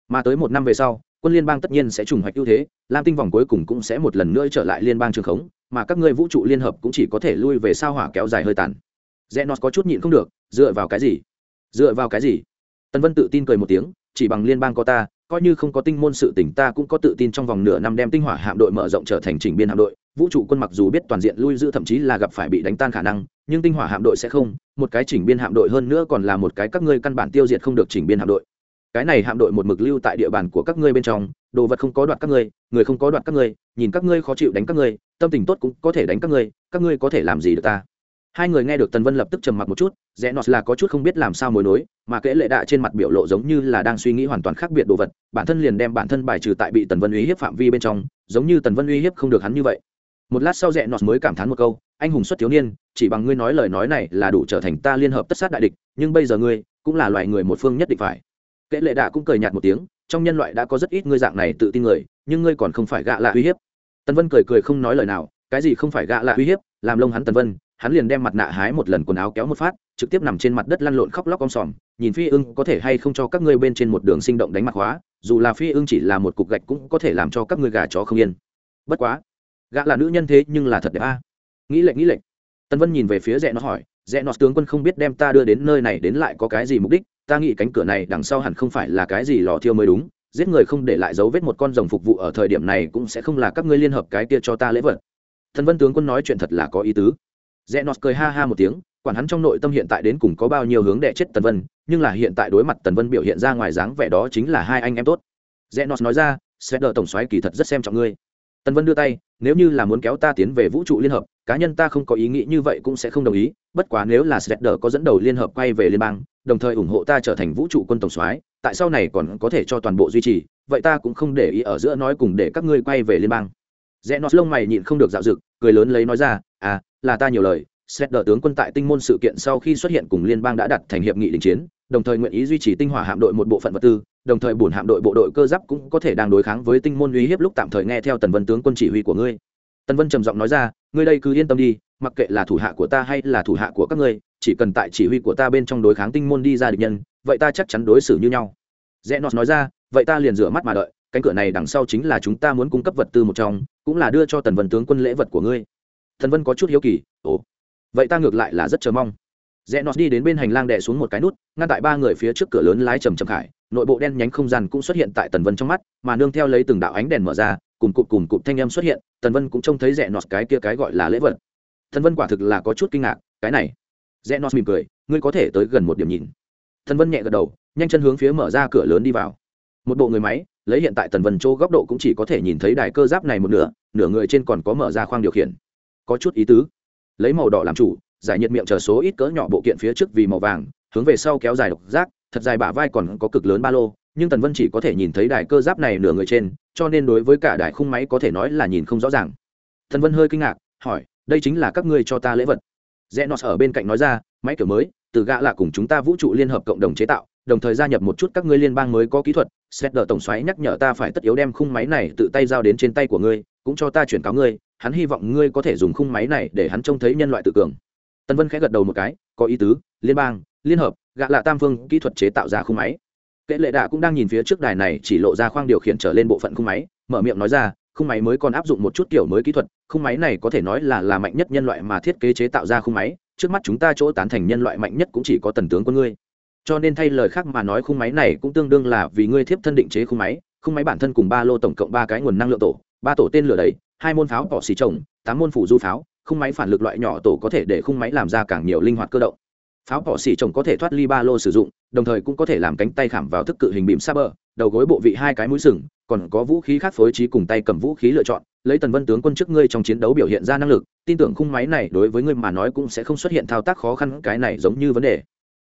Mà tới một năm về sau, quân liên bang tất nhiên sẽ trùng hoạch ưu thế, lam tinh vòng cuối cùng cũng sẽ một lần nữa trở lại liên bang trường khống mà các ngươi vũ trụ liên hợp cũng chỉ có thể lui về sao hỏa kéo dài hơi tàn Zenos có chút nhịn không được, dựa vào cái gì? Dựa vào cái gì? Tân Vân tự tin cười một tiếng, chỉ bằng liên bang có ta, coi như không có tinh môn sự tỉnh ta cũng có tự tin trong vòng nửa năm đem tinh hỏa hạm đội mở rộng trở thành chỉnh biên hạm đội, vũ trụ quân mặc dù biết toàn diện lui giữ thậm chí là gặp phải bị đánh tan khả năng, nhưng tinh hỏa hạm đội sẽ không, một cái chỉnh biên hạm đội hơn nữa còn là một cái các ngươi căn bản tiêu diệt không được chỉnh biên hạm đội cái này hạm đội một mực lưu tại địa bàn của các ngươi bên trong, đồ vật không có đoạt các ngươi, người không có đoạt các ngươi, nhìn các ngươi khó chịu đánh các ngươi, tâm tình tốt cũng có thể đánh các ngươi các ngươi có thể làm gì được ta? Hai người nghe được tần vân lập tức trầm mặc một chút, rẽ nọt là có chút không biết làm sao mối nối, mà kẽ lệ đạ trên mặt biểu lộ giống như là đang suy nghĩ hoàn toàn khác biệt đồ vật, bản thân liền đem bản thân bài trừ tại bị tần vân uy hiếp phạm vi bên trong, giống như tần vân uy hiếp không được hắn như vậy. Một lát sau rẽ nọt mới cảm thán một câu, anh hùng xuất thiếu niên, chỉ bằng ngươi nói lời nói này là đủ trở thành ta liên hợp tất sát đại địch, nhưng bây giờ ngươi cũng là loài người một phương nhất định phải kệ lệ đạ cũng cười nhạt một tiếng, trong nhân loại đã có rất ít ngươi dạng này tự tin người, nhưng ngươi còn không phải gạ lạ uy hiếp. Tần vân cười cười không nói lời nào, cái gì không phải gạ lạ uy hiếp, làm lông hắn tần vân, hắn liền đem mặt nạ hái một lần quần áo kéo một phát, trực tiếp nằm trên mặt đất lăn lộn khóc lóc om sòm, nhìn phi ưng có thể hay không cho các ngươi bên trên một đường sinh động đánh mặt hóa, dù là phi ưng chỉ là một cục gạch cũng có thể làm cho các ngươi gà chó không yên. Bất quá, gạ là nữ nhân thế nhưng là thật đẹp a. À. Nghĩ lệnh nghĩ lệnh tân vân nhìn về phía rẽ nó hỏi rẽ nó tướng quân không biết đem ta đưa đến nơi này đến lại có cái gì mục đích ta nghĩ cánh cửa này đằng sau hẳn không phải là cái gì lò thiêu mới đúng, giết người không để lại dấu vết một con rồng phục vụ ở thời điểm này cũng sẽ không là các ngươi liên hợp cái kia cho ta lễ vật. Thần vân tướng quân nói chuyện thật là có ý tứ. Rẽ nọt cười ha ha một tiếng, quản hắn trong nội tâm hiện tại đến cùng có bao nhiêu hướng đệ chết tần vân, nhưng là hiện tại đối mặt tần vân biểu hiện ra ngoài dáng vẻ đó chính là hai anh em tốt. Rẽ nọt nói ra sẽ đỡ tổng xoáy kỳ thật rất xem trọng ngươi. Tần vân đưa tay, nếu như là muốn kéo ta tiến về vũ trụ liên hợp, cá nhân ta không có ý nghĩ như vậy cũng sẽ không đồng ý, bất quá nếu là Sredder có dẫn đầu liên hợp quay về liên bang đồng thời ủng hộ ta trở thành vũ trụ quân tổng soái, tại sau này còn có thể cho toàn bộ duy trì, vậy ta cũng không để ý ở giữa nói cùng để các ngươi quay về liên bang. Rẽ nót lông mày nhịn không được dạo dực, cười lớn lấy nói ra à là ta nhiều lời Sredder tướng quân tại tinh môn sự kiện sau khi xuất hiện cùng liên bang đã đặt thành hiệp nghị đình chiến, đồng thời nguyện ý duy trì tinh hỏa hạm đội một bộ phận vật tư, đồng thời bổn hạm đội bộ đội cơ giáp cũng có thể đang đối kháng với tinh môn uy hiếp lúc tạm thời nghe theo tần vân tướng quân chỉ huy của ngươi. Tần vân trầm giọng nói ra, ngươi đây cứ yên tâm đi, mặc kệ là thủ hạ của ta hay là thủ hạ của các ngươi chỉ cần tại chỉ huy của ta bên trong đối kháng tinh môn đi ra địch nhân, vậy ta chắc chắn đối xử như nhau. Rẽ nọt nói ra, vậy ta liền rửa mắt mà đợi, cánh cửa này đằng sau chính là chúng ta muốn cung cấp vật tư một trong, cũng là đưa cho tần vân tướng quân lễ vật của ngươi. Thần vân có chút hiếu kỳ, ồ, vậy ta ngược lại là rất chờ mong. Rẽ nọt đi đến bên hành lang đè xuống một cái nút, ngăn tại ba người phía trước cửa lớn lái trầm trầm khải, nội bộ đen nhánh không gian cũng xuất hiện tại tần vân trong mắt, mà nương theo lấy từng đạo ánh đèn mở ra, cùng cụm cùng cụm thanh âm xuất hiện, tần vân cũng trông thấy rẽ nọt cái kia cái gọi là lễ vật. Thần vân quả thực là có chút kinh ngạc, cái này rẽ nọt mỉm cười, ngươi có thể tới gần một điểm nhìn. Thần vân nhẹ gật đầu, nhanh chân hướng phía mở ra cửa lớn đi vào. Một bộ người máy, lấy hiện tại tần vân chỗ góc độ cũng chỉ có thể nhìn thấy đài cơ giáp này một nửa nửa người trên còn có mở ra khoang điều khiển. Có chút ý tứ. Lấy màu đỏ làm chủ, giải nhiệt miệng chờ số ít cỡ nhỏ bộ kiện phía trước vì màu vàng, hướng về sau kéo dài độc giác, thật dài bả vai còn có cực lớn ba lô, nhưng tần vân chỉ có thể nhìn thấy đài cơ giáp này nửa người trên, cho nên đối với cả đài khung máy có thể nói là nhìn không rõ ràng. Tần vân hơi kinh ngạc, hỏi, đây chính là các ngươi cho ta lễ vật? Rẽ nó ở bên cạnh nói ra, máy kiểu mới, từ gạ là cùng chúng ta vũ trụ liên hợp cộng đồng chế tạo, đồng thời gia nhập một chút các ngươi liên bang mới có kỹ thuật. Xét đờ tổng xoáy nhắc nhở ta phải tất yếu đem khung máy này tự tay giao đến trên tay của ngươi, cũng cho ta chuyển cáo ngươi, hắn hy vọng ngươi có thể dùng khung máy này để hắn trông thấy nhân loại tự cường. Tân vân khẽ gật đầu một cái, có ý tứ, liên bang, liên hợp, gạ là tam phương kỹ thuật chế tạo ra khung máy. Kệ lệ đạ cũng đang nhìn phía trước đài này, chỉ lộ ra khoang điều khiển trở lên bộ phận khung máy, mở miệng nói ra khung máy mới còn áp dụng một chút kiểu mới kỹ thuật, khung máy này có thể nói là là mạnh nhất nhân loại mà thiết kế chế tạo ra khung máy, trước mắt chúng ta chỗ tán thành nhân loại mạnh nhất cũng chỉ có tần tướng quân ngươi. Cho nên thay lời khác mà nói khung máy này cũng tương đương là vì ngươi thiếp thân định chế khung máy khung máy bản thân cùng ba lô tổng cộng ba cái nguồn năng lượng tổ, ba tổ tên lửa đầy, hai môn pháo bỏ xì trồng, tám môn phủ du pháo, khung máy phản lực loại nhỏ tổ có thể để khung máy làm ra càng nhiều linh hoạt cơ động. Pháo bỏ xỉ trồng có thể thoát ly ba lô sử dụng, đồng thời cũng có thể làm cánh tay khảm vào thức cự hình bìm xa bờ đầu gối bộ vị hai cái mũi sừng, còn có vũ khí khác phối trí cùng tay cầm vũ khí lựa chọn, lấy tần vân tướng quân trước ngươi trong chiến đấu biểu hiện ra năng lực, tin tưởng khung máy này đối với ngươi mà nói cũng sẽ không xuất hiện thao tác khó khăn, cái này giống như vấn đề.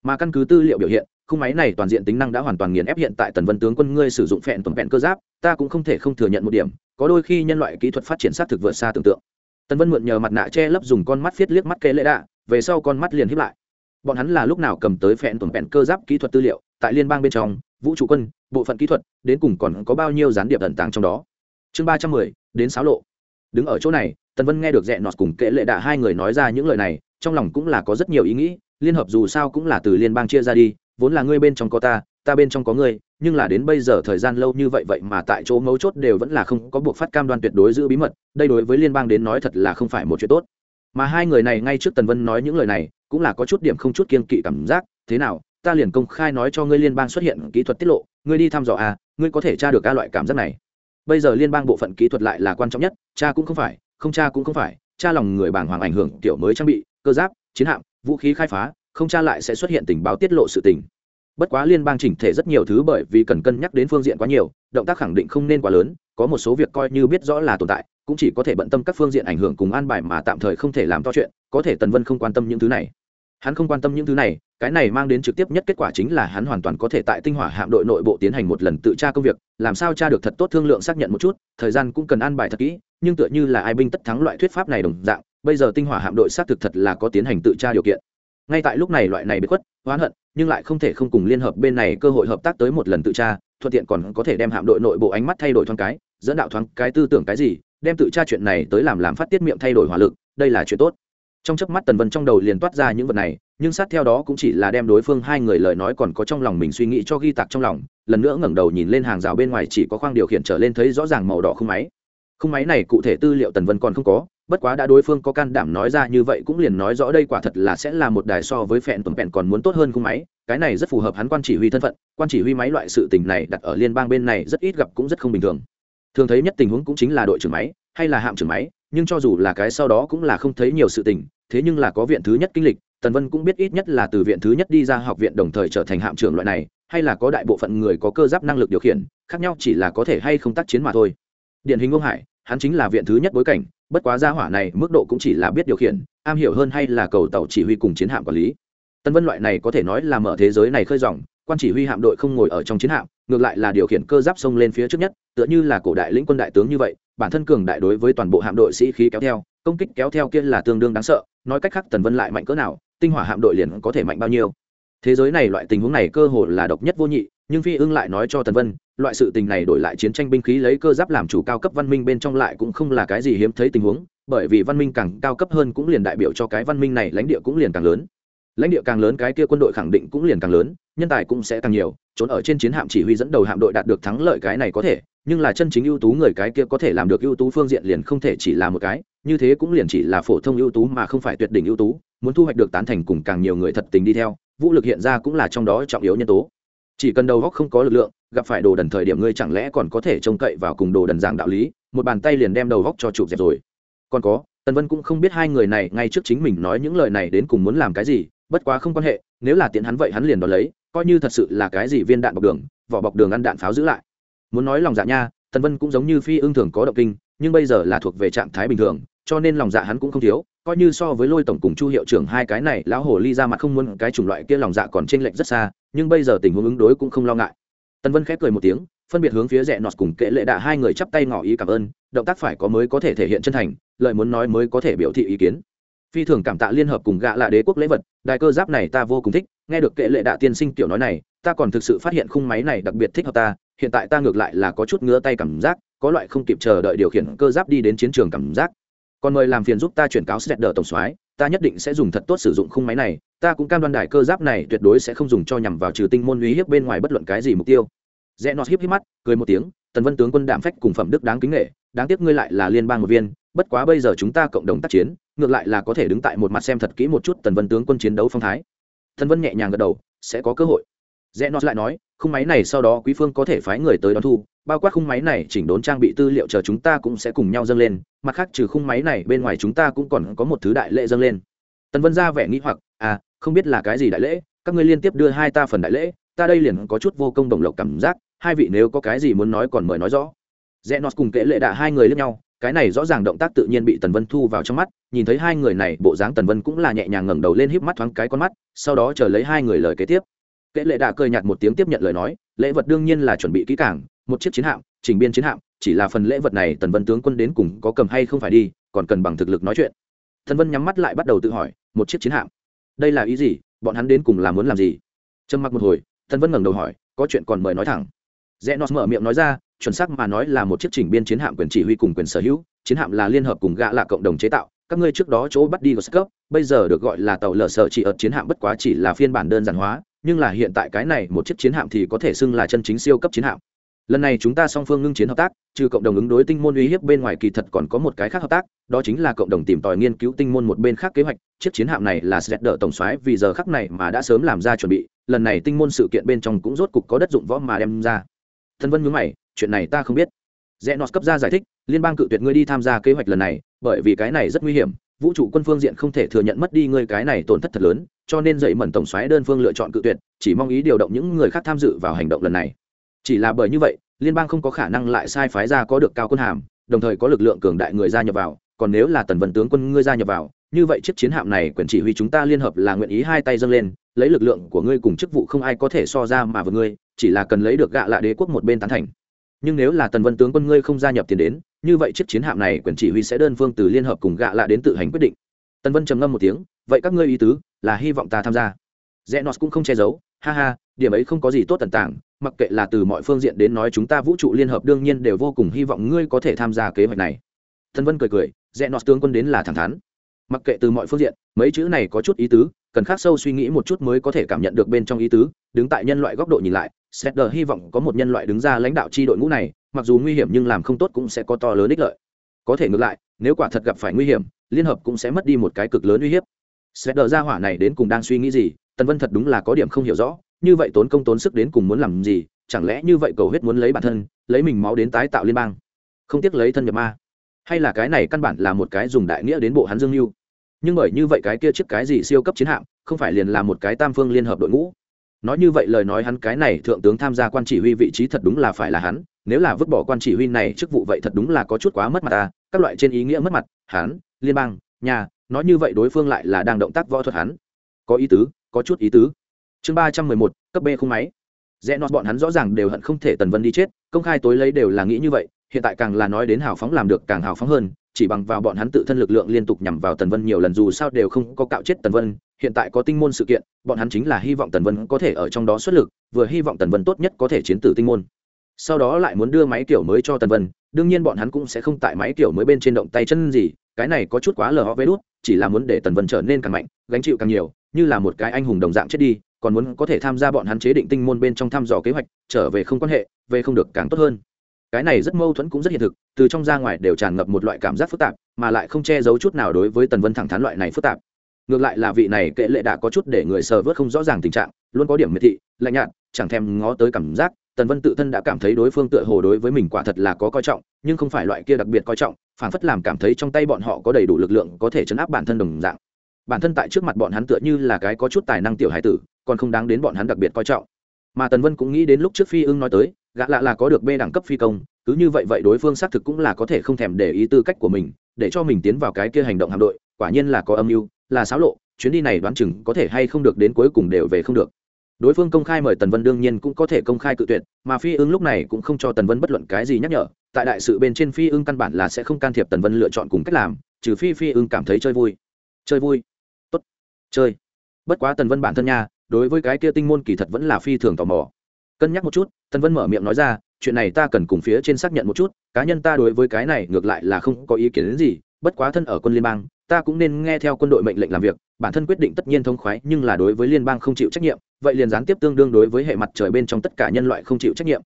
Mà căn cứ tư liệu biểu hiện, khung máy này toàn diện tính năng đã hoàn toàn nghiền ép hiện tại tần vân tướng quân ngươi sử dụng phẹn tuần vẹn cơ giáp, ta cũng không thể không thừa nhận một điểm, có đôi khi nhân loại kỹ thuật phát triển sát thực vượt xa tưởng tượng. Tần vân mượn nhờ mặt nạ che lấp dùng con mắt viết liếc mắt kê lễ đạ, về sau con mắt liền hiếp lại. Bọn hắn là lúc nào cầm tới phẹn tuần vẹn cơ giáp kỹ thuật tư liệu tại liên bang bên trong, vũ trụ quân, bộ phận kỹ thuật, đến cùng còn có bao nhiêu gián điệp ẩn tàng trong đó? Chương ba trăm mười, đến sáu lộ. Đứng ở chỗ này, tần vân nghe được rẽ nọt cùng kệ lệ đạ hai người nói ra những lời này, trong lòng cũng là có rất nhiều ý nghĩ, liên hợp dù sao cũng là từ liên bang chia ra đi, vốn là ngươi bên trong có ta ta bên trong có ngươi, nhưng là đến bây giờ thời gian lâu như vậy vậy mà tại chỗ mấu chốt đều vẫn là không có buộc phát cam đoan tuyệt đối giữ bí mật, đây đối với liên bang đến nói thật là không phải một chuyện tốt. Mà hai người này ngay trước tần vân nói những lời này, cũng là có chút điểm không chút kiên kỵ cảm giác, thế nào ta liền công khai nói cho ngươi liên bang xuất hiện kỹ thuật tiết lộ, ngươi đi thăm dò à ngươi có thể tra được ca loại cảm giác này. Bây giờ liên bang bộ phận kỹ thuật lại là quan trọng nhất, cha cũng không phải, không cha cũng không phải, cha lòng người bàng hoàng ảnh hưởng tiểu mới trang bị, cơ giáp, chiến hạm, vũ khí khai phá, không cha lại sẽ xuất hiện tình báo tiết lộ sự tình. Bất quá liên bang chỉnh thể rất nhiều thứ bởi vì cần cân nhắc đến phương diện quá nhiều, động tác khẳng định không nên quá lớn, có một số việc coi như biết rõ là tồn tại, cũng chỉ có thể bận tâm các phương diện ảnh hưởng cùng an bài mà tạm thời không thể làm to chuyện, có thể tần vân không quan tâm những thứ này. Hắn không quan tâm những thứ này cái này mang đến trực tiếp nhất kết quả chính là hắn hoàn toàn có thể tại tinh hỏa hạm đội nội bộ tiến hành một lần tự tra công việc, làm sao tra được thật tốt thương lượng xác nhận một chút, thời gian cũng cần an bài thật kỹ, nhưng tựa như là ai binh tất thắng loại thuyết pháp này đồng dạng, bây giờ tinh hỏa hạm đội xác thực thật là có tiến hành tự tra điều kiện. Ngay tại lúc này loại này bị khuất, oán hận, nhưng lại không thể không cùng liên hợp bên này cơ hội hợp tác tới một lần tự tra, thuận tiện còn có thể đem hạm đội nội bộ ánh mắt thay đổi thoáng cái, dẫn đạo thoáng cái tư tưởng cái gì, đem tự tra chuyện này tới làm làm phát tiết miệng thay đổi hỏa lực, đây là chuyện tốt. Trong chớp mắt tần vân trong đầu liền toát ra những vật này nhưng sát theo đó cũng chỉ là đem đối phương hai người lời nói còn có trong lòng mình suy nghĩ cho ghi tạc trong lòng, lần nữa ngẩng đầu nhìn lên hàng rào bên ngoài chỉ có khoang điều khiển trở lên thấy rõ ràng màu đỏ không máy. Không máy này cụ thể tư liệu tần vân còn không có, bất quá đã đối phương có can đảm nói ra như vậy cũng liền nói rõ đây quả thật là sẽ là một đài so với phẹn tuần phẹn còn muốn tốt hơn khung máy, cái này rất phù hợp hắn quan chỉ huy thân phận, quan chỉ huy máy loại sự tình này đặt ở liên bang bên này rất ít gặp cũng rất không bình thường. Thường thấy nhất tình huống cũng chính là đội trưởng máy, hay là hạm trưởng máy, nhưng cho dù là cái sau đó cũng là không thấy nhiều sự tình, thế nhưng là có viện thứ nhất kinh lịch tần vân cũng biết ít nhất là từ viện thứ nhất đi ra học viện đồng thời trở thành hạm trưởng loại này, hay là có đại bộ phận người có cơ giáp năng lực điều khiển, khác nhau chỉ là có thể hay không tác chiến mà thôi. Điển hình ông hải, hắn chính là viện thứ nhất bối cảnh, bất quá gia hỏa này mức độ cũng chỉ là biết điều khiển, am hiểu hơn hay là cầu tàu chỉ huy cùng chiến hạm quản lý. Tân vân loại này có thể nói là mở thế giới này khơi dòng, quan chỉ huy hạm đội không ngồi ở trong chiến hạm, ngược lại là điều khiển cơ giáp sông lên phía trước nhất, tựa như là cổ đại lĩnh quân đại tướng như vậy, bản thân cường đại đối với toàn bộ hạm đội sĩ khí kéo theo, công kích kéo theo kia là tương đương đáng sợ, nói cách khác tần vân lại mạnh cỡ nào tinh hỏa hạm đội liền có thể mạnh bao nhiêu. Thế giới này loại tình huống này cơ hồ là độc nhất vô nhị, nhưng phi ưng lại nói cho tần vân, loại sự tình này đổi lại chiến tranh binh khí lấy cơ giáp làm chủ cao cấp văn minh bên trong lại cũng không là cái gì hiếm thấy tình huống, bởi vì văn minh càng cao cấp hơn cũng liền đại biểu cho cái văn minh này lãnh địa cũng liền càng lớn. Lãnh địa càng lớn cái kia quân đội khẳng định cũng liền càng lớn, nhân tài cũng sẽ càng nhiều, trốn ở trên chiến hạm chỉ huy dẫn đầu hạm đội đạt được thắng lợi cái này có thể, nhưng là chân chính ưu tú người cái kia có thể làm được ưu tú phương diện liền không thể chỉ là một cái như thế cũng liền chỉ là phổ thông ưu tú mà không phải tuyệt đỉnh ưu tú, muốn thu hoạch được tán thành cùng càng nhiều người thật tình đi theo, vũ lực hiện ra cũng là trong đó trọng yếu nhân tố. Chỉ cần đầu góc không có lực lượng, gặp phải đồ đần thời điểm ngươi chẳng lẽ còn có thể trông cậy vào cùng đồ đần giảng đạo lý, một bàn tay liền đem đầu góc cho chụp dẹp rồi. Còn có, tần vân cũng không biết hai người này ngay trước chính mình nói những lời này đến cùng muốn làm cái gì, bất quá không quan hệ, nếu là tiện hắn vậy hắn liền đ ó lấy, coi như thật sự là cái gì viên đạn bọc đường, vỏ bọc đường ăn đạn pháo giữ lại. Muốn nói lòng dạ nha, tần vân cũng giống như phi ương thường có động kinh nhưng bây giờ là thuộc về trạng thái bình thường, cho nên lòng dạ hắn cũng không thiếu, coi như so với lôi tổng cùng chu hiệu trưởng hai cái này, lão hồ ly ra mặt không muốn cái chủng loại kia lòng dạ còn t r ê n lệch rất xa, nhưng bây giờ tình huống ứng đối cũng không lo ngại. Tân vân khép cười một tiếng, phân biệt hướng phía rẽ nọt cùng kệ lệ đạ hai người chắp tay ngỏ ý cảm ơn, động tác phải có mới có thể thể hiện chân thành lợi muốn nói mới có thể biểu thị ý kiến. Phi thường cảm tạ liên hợp cùng gạ lạ đế quốc lễ vật, đài cơ giáp này ta vô cùng thích, nghe được kệ lệ đạ tiên sinh tiểu nói này, ta còn thực sự phát hiện khung máy này đặc biệt thích hợp ta, hiện tại ta ngược lại là có chút ngứa tay cảm giác có loại không kịp chờ đợi điều khiển cơ giáp đi đến chiến trường cảm giác. Còn mời làm phiền giúp ta chuyển cáo sẹt đờ tổng soái, ta nhất định sẽ dùng thật tốt sử dụng khung máy này, ta cũng cam đoan đài cơ giáp này tuyệt đối sẽ không dùng cho nhằm vào trừ tinh môn uy hiếp bên ngoài bất luận cái gì mục tiêu. Rẽ nọt hiếp hiếp mắt, cười một tiếng, tần vân tướng quân đạm phách cùng phẩm đức đáng kính nghệ đáng tiếc ngươi lại là liên bang một viên, bất quá bây giờ chúng ta cộng đồng tác chiến, ngược lại là có thể đứng tại một mặt xem thật kỹ một chút tần vân tướng quân chiến đấu phong thái. Tần vân nhẹ nhàng gật đầu, sẽ có cơ hội rẽ nó lại nói, khung máy này sau đó quý phương có thể phái người tới đón thu, bao quát khung máy này chỉnh đốn trang bị tư liệu chờ chúng ta cũng sẽ cùng nhau dâng lên, mặt khác trừ khung máy này bên ngoài chúng ta cũng còn có một thứ đại lễ dâng lên. Tần vân ra vẻ nghĩ hoặc à không biết là cái gì đại lễ, các ngươi liên tiếp đưa hai ta phần đại lễ, ta đây liền có chút vô công đồng lộc cảm giác, hai vị nếu có cái gì muốn nói còn mời nói rõ. Rẽ nó cùng kệ lệ đạ hai người lẫn nhau, cái này rõ ràng động tác tự nhiên bị tần vân thu vào trong mắt, nhìn thấy hai người này, bộ dáng tần vân cũng là nhẹ nhàng ngẩng đầu lên híp mắt thoáng cái con mắt, sau đó chờ lấy hai người lời kế tiếp kệ lệ đạ cười nhạt một tiếng tiếp nhận lời nói, lễ vật đương nhiên là chuẩn bị kỹ càng, một chiếc chiến hạm, trình biên chiến hạm, chỉ là phần lễ vật này tần vân tướng quân đến cùng có cầm hay không phải đi, còn cần bằng thực lực nói chuyện. Thần vân nhắm mắt lại bắt đầu tự hỏi, một chiếc chiến hạm. Đây là ý gì? Bọn hắn đến cùng là muốn làm gì? Trầm mặc một hồi thần vân ngẩng đầu hỏi, có chuyện còn mời nói thẳng. Rẽ nó mở miệng nói ra, chuẩn xác mà nói là một chiếc chỉnh biên chiến hạm quyền chỉ huy cùng quyền sở hữu, chiến hạm là liên hợp cùng gạ là cộng đồng chế tạo, các ngươi trước đó chỗ bắt đi của cấp bây giờ được gọi là tàu lở sở chỉ ở chiến hạm bất quá chỉ là phiên bản đơn giản hóa nhưng là hiện tại cái này một chiếc chiến hạm thì có thể xưng là chân chính siêu cấp chiến hạm. Lần này chúng ta song phương ngưng chiến hợp tác, trừ cộng đồng ứng đối tinh môn uy hiếp bên ngoài kỳ thật còn có một cái khác hợp tác, đó chính là cộng đồng tìm tòi nghiên cứu tinh môn một bên khác kế hoạch. Chiếc chiến hạm này là sẽ đỡ tổng soái vì giờ khắc này mà đã sớm làm ra chuẩn bị, lần này tinh môn sự kiện bên trong cũng rốt cục có đất dụng võ mà đem ra. Thân vân nhớ mày, chuyện này ta không biết. Rẽ nọt cấp ra giải thích, liên bang cự tuyệt ngươi đi tham gia kế hoạch lần này, bởi vì cái này rất nguy hiểm vũ trụ quân phương diện không thể thừa nhận mất đi ngươi cái này tổn thất thật lớn, cho nên dậy mẩn tổng xoáy đơn phương lựa chọn cự tuyệt, chỉ mong ý điều động những người khác tham dự vào hành động lần này. Chỉ là bởi như vậy, liên bang không có khả năng lại sai phái ra có được cao quân hàm, đồng thời có lực lượng cường đại người gia nhập vào, còn nếu là tần vân tướng quân ngươi gia nhập vào, như vậy chiếc chiến hạm này quyền chỉ huy chúng ta liên hợp là nguyện ý hai tay dâng lên, lấy lực lượng của ngươi cùng chức vụ không ai có thể so ra mà với ngươi, chỉ là cần lấy được gạ lạ đế quốc một bên tán thành. Nhưng nếu là tần vân tướng quân ngươi không gia nhập tiền đến như vậy chiếc chiến hạm này quyền chỉ huy sẽ đơn phương từ liên hợp cùng gạ lạ đến tự hành quyết định. Tần vân trầm ngâm một tiếng, vậy các ngươi ý tứ là hy vọng ta tham gia. Rẽ nọt cũng không che giấu, ha ha, điểm ấy không có gì tốt tần tảng mặc kệ là từ mọi phương diện đến nói chúng ta vũ trụ liên hợp đương nhiên đều vô cùng hy vọng ngươi có thể tham gia kế hoạch này. Tân vân cười cười rẽ nọt tướng quân đến là thẳng thắn. Mặc kệ từ mọi phương diện, mấy chữ này có chút ý tứ, cần khắc sâu suy nghĩ một chút mới có thể cảm nhận được bên trong ý tứ, đứng tại nhân loại góc độ nhìn lại Setter hy vọng có một nhân loại đứng ra lãnh đạo chi đội ngũ này mặc dù nguy hiểm nhưng làm không tốt cũng sẽ có to lớn ích lợi. Có thể ngược lại, nếu quả thật gặp phải nguy hiểm, liên hợp cũng sẽ mất đi một cái cực lớn uy hiếp. Setter ra hỏa này đến cùng đang suy nghĩ gì? Tần vân thật đúng là có điểm không hiểu rõ, như vậy tốn công tốn sức đến cùng muốn làm gì? Chẳng lẽ như vậy cầu huyết muốn lấy bản thân, lấy mình máu đến tái tạo liên bang? Không tiếc lấy thân nhập ma. Hay là cái này căn bản là một cái dùng đại nghĩa đến bộ hắn dương mưu nhưng bởi như vậy cái kia chiếc cái gì siêu cấp chiến hạm, không phải liền là một cái tam phương liên hợp đội ngũ? Nói như vậy lời nói hắn cái này thượng tướng tham gia quan chỉ huy vị trí thật đúng là phải là hắn nếu là vứt bỏ quan chỉ huy này chức vụ vậy thật đúng là có chút quá mất mặt ta, các loại trên ý nghĩa mất mặt, hắn, liên bang, nhà, nói như vậy đối phương lại là đang động tác võ thuật hắn. Có ý tứ, có chút ý tứ. Chương ba trăm mười một, cấp b không máy. Rẽ nọt bọn hắn rõ ràng đều hận không thể tần vân đi chết, công khai tối lấy đều là nghĩ như vậy, hiện tại càng là nói đến hào phóng làm được càng hào phóng hơn, chỉ bằng vào bọn hắn tự thân lực lượng liên tục nhằm vào tần vân nhiều lần dù sao đều không có cạo chết tần vân, hiện tại có tinh môn sự kiện, bọn hắn chính là hy vọng tần vân có thể ở trong đó xuất lực, vừa hy vọng tần vân tốt nhất có thể chiến tử tinh môn sau đó lại muốn đưa máy kiểu mới cho tần vân, đương nhiên bọn hắn cũng sẽ không tại máy kiểu mới bên trên động tay chân gì, cái này có chút quá lờ ho vê đốt chỉ là muốn để tần vân trở nên càng mạnh, gánh chịu càng nhiều, như là một cái anh hùng đồng dạng chết đi, còn muốn có thể tham gia bọn hắn chế định tinh môn bên trong thăm dò kế hoạch, trở về không quan hệ, về không được càng tốt hơn. Cái này rất mâu thuẫn cũng rất hiện thực, từ trong ra ngoài đều tràn ngập một loại cảm giác phức tạp, mà lại không che giấu chút nào đối với tần vân thẳng thắn loại này phức tạp. Ngược lại là vị này kệ lệ đã có chút để người sờ vớt không rõ ràng tình trạng, luôn có điểm miệt thị, lạnh nhạt, chẳng thèm ngó tới cảm giác tần vân tự thân đã cảm thấy đối phương tựa hồ đối với mình quả thật là có coi trọng, nhưng không phải loại kia đặc biệt coi trọng, phản phất làm cảm thấy trong tay bọn họ có đầy đủ lực lượng có thể chấn áp bản thân đồng dạng. Bản thân tại trước mặt bọn hắn tựa như là cái có chút tài năng tiểu hải tử, còn không đáng đến bọn hắn đặc biệt coi trọng. Mà tần vân cũng nghĩ đến lúc trước phi ưng nói tới, gã lạ là có được bê đẳng cấp phi công, cứ như vậy vậy đối phương xác thực cũng là có thể không thèm để ý tư cách của mình, để cho mình tiến vào cái kia hành động hạm đội, quả nhiên là có âm mưu, là xáo lộ, chuyến đi này đoán chừng có thể hay không được đến cuối cùng đều về không được đối phương công khai mời tần vân đương nhiên cũng có thể công khai cự tuyệt, mà phi ưng lúc này cũng không cho tần vân bất luận cái gì nhắc nhở. Tại đại sự bên trên phi ưng căn bản là sẽ không can thiệp tần vân lựa chọn cùng cách làm, trừ phi phi ưng cảm thấy chơi vui. Chơi vui? Tốt. Chơi. Bất quá tần vân bản thân nha, đối với cái kia tinh môn kỳ thật vẫn là phi thường tò mò. Cân nhắc một chút, tần vân mở miệng nói ra, chuyện này ta cần cùng phía trên xác nhận một chút, cá nhân ta đối với cái này ngược lại là không có ý kiến đến gì, bất quá thân ở quân liên bang, ta cũng nên nghe theo quân đội mệnh lệnh làm việc, bản thân quyết định tất nhiên thông khoái, nhưng là đối với liên bang không chịu trách nhiệm vậy liền gián tiếp tương đương đối với hệ mặt trời bên trong tất cả nhân loại không chịu trách nhiệm.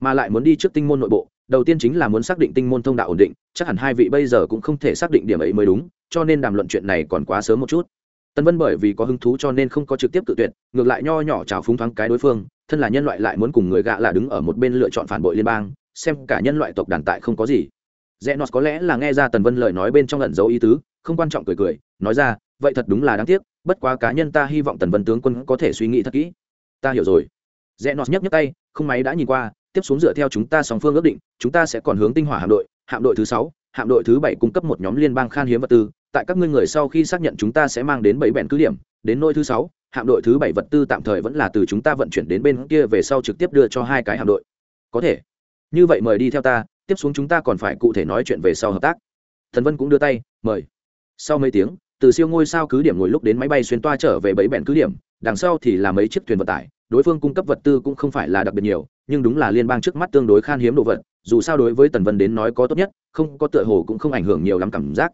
Mà lại muốn đi trước tinh môn nội bộ, đầu tiên chính là muốn xác định tinh môn thông đạo ổn định, chắc hẳn hai vị bây giờ cũng không thể xác định điểm ấy mới đúng, cho nên đàm luận chuyện này còn quá sớm một chút. Tân vân bởi vì có hứng thú cho nên không có trực tiếp tự tuyệt, ngược lại nho nhỏ trào phúng thoáng cái đối phương, thân là nhân loại lại muốn cùng người gạ là đứng ở một bên lựa chọn phản bội liên bang, xem cả nhân loại tộc đàn tại không có gì. Rẽ nó có lẽ là nghe ra tần vân lời nói bên trong lẩn dấu ý tứ, không quan trọng cười cười nói ra, vậy thật đúng là đáng tiếc, bất quá cá nhân ta hy vọng tần vân tướng quân có thể suy nghĩ thật kỹ. Ta hiểu rồi. Rẽ nọt nhấc nhấc tay, không máy đã nhìn qua, tiếp xuống dựa theo chúng ta song phương ước định, chúng ta sẽ còn hướng tinh hỏa hạm đội hạm đội thứ sáu, hạm đội thứ bảy cung cấp một nhóm liên bang khan hiếm vật tư, tại các ngươi người sau khi xác nhận chúng ta sẽ mang đến bảy bèn cứ điểm, đến nôi thứ sáu, hạm đội thứ bảy vật tư tạm thời vẫn là từ chúng ta vận chuyển đến bên kia về sau trực tiếp đưa cho hai cái hạm đội. Có thể. Như vậy mời đi theo ta, tiếp xuống chúng ta còn phải cụ thể nói chuyện về sau hợp tác. Thần vân cũng đưa tay, mời. Sau mấy tiếng từ siêu ngôi sao cứ điểm ngồi lúc đến máy bay xuyên toa trở về bẫy bẹn cứ điểm, đằng sau thì là mấy chiếc thuyền vận tải, đối phương cung cấp vật tư cũng không phải là đặc biệt nhiều, nhưng đúng là liên bang trước mắt tương đối khan hiếm đồ vật, dù sao đối với tần vân đến nói có tốt nhất, không có tựa hồ cũng không ảnh hưởng nhiều lắm cảm giác.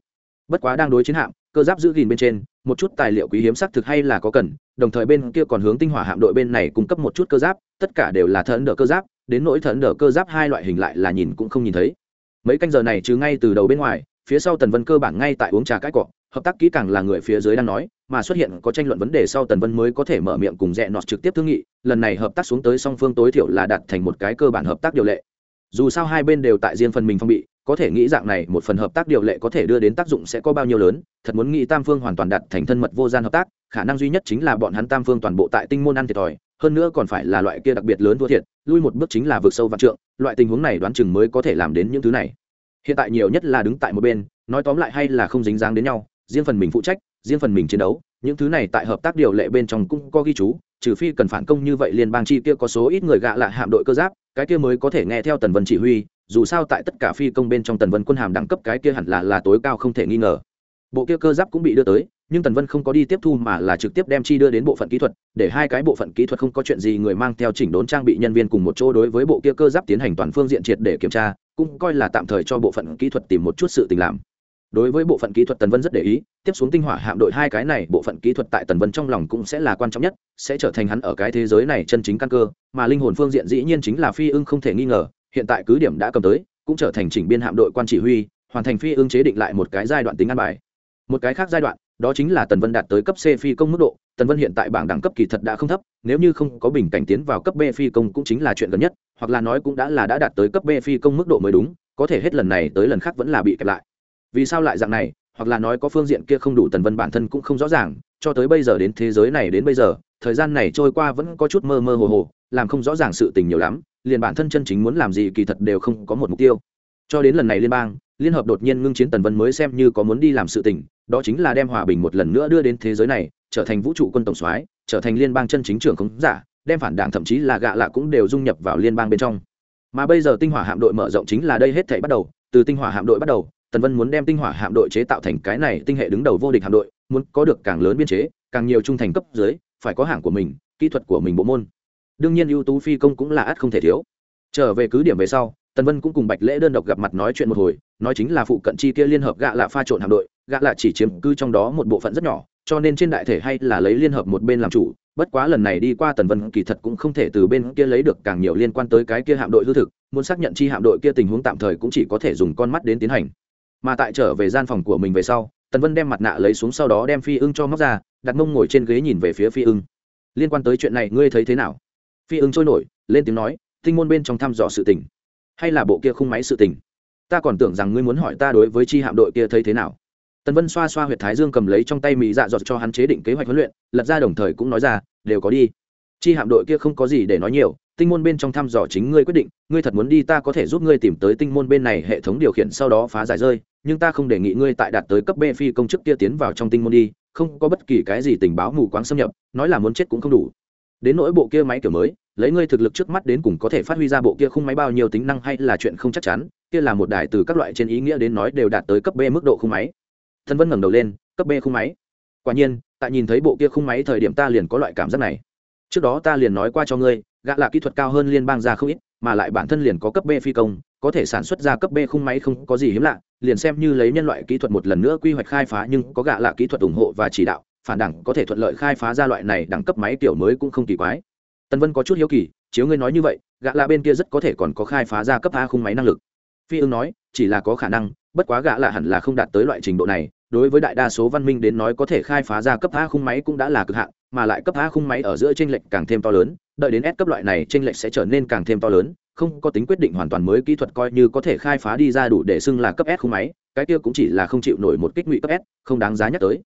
Bất quá đang đối chiến hạm, cơ giáp giữ gìn bên trên, một chút tài liệu quý hiếm xác thực hay là có cần, đồng thời bên kia còn hướng tinh hỏa hạm đội bên này cung cấp một chút cơ giáp, tất cả đều là thần đỡ cơ giáp, đến nỗi thần đỡ cơ giáp hai loại hình lại là nhìn cũng không nhìn thấy. Mấy canh giờ này chứ ngay từ đầu bên ngoài, phía sau tần vân cơ bản ngay tại uống trà cãi cọ hợp tác kỹ càng là người phía dưới đang nói, mà xuất hiện có tranh luận vấn đề sau tần vân mới có thể mở miệng cùng rẽ nọt trực tiếp thương nghị, lần này hợp tác xuống tới song phương tối thiểu là đạt thành một cái cơ bản hợp tác điều lệ. Dù sao hai bên đều tại riêng phần mình phong bị, có thể nghĩ dạng này một phần hợp tác điều lệ có thể đưa đến tác dụng sẽ có bao nhiêu lớn, thật muốn nghĩ tam phương hoàn toàn đặt thành thân mật vô gian hợp tác, khả năng duy nhất chính là bọn hắn tam phương toàn bộ tại tinh môn ăn thiệt thòi, hơn nữa còn phải là loại kia đặc biệt lớn thua thiệt, lui một bước chính là vượt sâu vạn trượng, loại tình huống này đoán chừng mới có thể làm đến những thứ này. Hiện tại nhiều nhất là đứng tại một bên, nói tóm lại hay là không dính dáng đến nhau riêng phần mình phụ trách, riêng phần mình chiến đấu, những thứ này tại hợp tác điều lệ bên trong cũng có ghi chú, trừ phi cần phản công như vậy liên bang chi kia có số ít người gạ lạ hạm đội cơ giáp, cái kia mới có thể nghe theo tần vân chỉ huy, dù sao tại tất cả phi công bên trong tần vân quân hàm đẳng cấp cái kia hẳn là là tối cao không thể nghi ngờ. Bộ kia cơ giáp cũng bị đưa tới, nhưng tần vân không có đi tiếp thu mà là trực tiếp đem chi đưa đến bộ phận kỹ thuật, để hai cái bộ phận kỹ thuật không có chuyện gì người mang theo chỉnh đốn trang bị nhân viên cùng một chỗ đối với bộ kia cơ giáp tiến hành toàn phương diện triệt để kiểm tra, cũng coi là tạm thời cho bộ phận kỹ thuật tìm một chút sự tình làm đối với bộ phận kỹ thuật tần vân rất để ý, tiếp xuống tinh hỏa hạm đội hai cái này bộ phận kỹ thuật tại tần vân trong lòng cũng sẽ là quan trọng nhất, sẽ trở thành hắn ở cái thế giới này chân chính căn cơ, mà linh hồn phương diện dĩ nhiên chính là phi ưng không thể nghi ngờ, hiện tại cứ điểm đã cầm tới, cũng trở thành chỉnh biên hạm đội quan chỉ huy, hoàn thành phi ưng chế định lại một cái giai đoạn tính ăn bài. Một cái khác giai đoạn, đó chính là tần vân đạt tới cấp c phi công mức độ, tần vân hiện tại bảng đẳng cấp kỳ thật đã không thấp, nếu như không có bình cảnh tiến vào cấp b phi công cũng chính là chuyện gần nhất, hoặc là nói cũng đã là đã đạt tới cấp b phi công mức độ mới đúng, có thể hết lần này tới lần khác vẫn là bị kẹp lại vì sao lại dạng này, hoặc là nói có phương diện kia không đủ tần vân bản thân cũng không rõ ràng, cho tới bây giờ đến thế giới này đến bây giờ, thời gian này trôi qua vẫn có chút mơ mơ hồ hồ, làm không rõ ràng sự tình nhiều lắm, liền bản thân chân chính muốn làm gì kỳ thật đều không có một mục tiêu. Cho đến lần này liên bang, liên hợp đột nhiên ngưng chiến tần vân mới xem như có muốn đi làm sự tình, đó chính là đem hòa bình một lần nữa đưa đến thế giới này, trở thành vũ trụ quân tổng soái, trở thành liên bang chân chính trưởng khống giả, đem phản đảng thậm chí là gạ lạ cũng đều dung nhập vào liên bang bên trong. Mà bây giờ tinh hỏa hạm đội mở rộng chính là đây hết thảy bắt đầu, từ tinh hỏa hạm đội bắt đầu tần vân muốn đem tinh hỏa hạm đội chế tạo thành cái này tinh hệ đứng đầu vô địch hạm đội, muốn có được càng lớn biên chế, càng nhiều trung thành cấp dưới, phải có hạng của mình, kỹ thuật của mình bộ môn. Đương nhiên ưu tú phi công cũng là ắt không thể thiếu. Trở về cứ điểm về sau, tần vân cũng cùng bạch lễ đơn độc gặp mặt nói chuyện một hồi, nói chính là phụ cận chi kia liên hợp gạ lạ pha trộn hạm đội, gạ lạ chỉ chiếm cư trong đó một bộ phận rất nhỏ, cho nên trên đại thể hay là lấy liên hợp một bên làm chủ, bất quá lần này đi qua tần vân kỳ thật cũng không thể từ bên kia lấy được càng nhiều liên quan tới cái kia hạm đội hư thực, muốn xác nhận chi hạm đội kia tình huống tạm thời cũng chỉ có thể dùng con mắt đến tiến hành mà tại trở về gian phòng của mình về sau, tần vân đem mặt nạ lấy xuống sau đó đem phi ưng cho móc ra, đặt mông ngồi trên ghế nhìn về phía phi ưng. Liên quan tới chuyện này, ngươi thấy thế nào? Phi ưng trôi nổi, lên tiếng nói, tinh môn bên trong thăm dò sự tình, hay là bộ kia khung máy sự tình? Ta còn tưởng rằng ngươi muốn hỏi ta đối với chi hạm đội kia thấy thế nào. Tần vân xoa xoa h u y ệ t thái dương cầm lấy trong tay mỹ dạ dọt cho hắn chế định kế hoạch huấn luyện, lật ra đồng thời cũng nói ra, đều có đi. Chi hạm đội kia không có gì để nói nhiều tinh môn bên trong thăm dò chính ngươi quyết định, ngươi thật muốn đi ta có thể giúp ngươi tìm tới tinh môn bên này hệ thống điều khiển sau đó phá giải rơi, nhưng ta không đề nghị ngươi tại đạt tới cấp b phi công chức kia tiến vào trong tinh môn đi, không có bất kỳ cái gì tình báo mù quáng xâm nhập, nói là muốn chết cũng không đủ. Đến nỗi bộ kia máy kiểu mới, lấy ngươi thực lực trước mắt đến cùng có thể phát huy ra bộ kia khung máy bao nhiêu tính năng hay là chuyện không chắc chắn, kia là một đài từ các loại trên ý nghĩa đến nói đều đạt tới cấp b mức độ khung máy. Thân vân ngẩng đầu lên, cấp b khung máy. Quả nhiên, tại nhìn thấy bộ kia khung máy thời điểm ta liền có loại cảm giác này. Trước đó ta liền nói qua cho ngươi gã là kỹ thuật cao hơn liên bang ra không ít, mà lại bản thân liền có cấp b phi công, có thể sản xuất ra cấp b khung máy không có gì hiếm lạ, liền xem như lấy nhân loại kỹ thuật một lần nữa quy hoạch khai phá nhưng có gã là kỹ thuật ủng hộ và chỉ đạo, phản đẳng có thể thuận lợi khai phá ra loại này đẳng cấp máy kiểu mới cũng không kỳ quái. Tần vân có chút hiếu kỳ, chiếu ngươi nói như vậy, gã lạ bên kia rất có thể còn có khai phá ra cấp a khung máy năng lực. Phi ương nói, chỉ là có khả năng, bất quá gã lạ hẳn là không đạt tới loại trình độ này, đối với đại đa số văn minh đến nói có thể khai phá ra cấp a khung máy cũng đã là cực hạn, mà lại cấp a khung máy ở giữa t r ê n lệch càng thêm to lớn đợi đến s cấp loại này chênh lệch sẽ trở nên càng thêm to lớn, không có tính quyết định hoàn toàn mới kỹ thuật coi như có thể khai phá đi ra đủ để xưng là cấp s khung máy, cái kia cũng chỉ là không chịu nổi một kích ngụy cấp s, không đáng giá nhắc tới.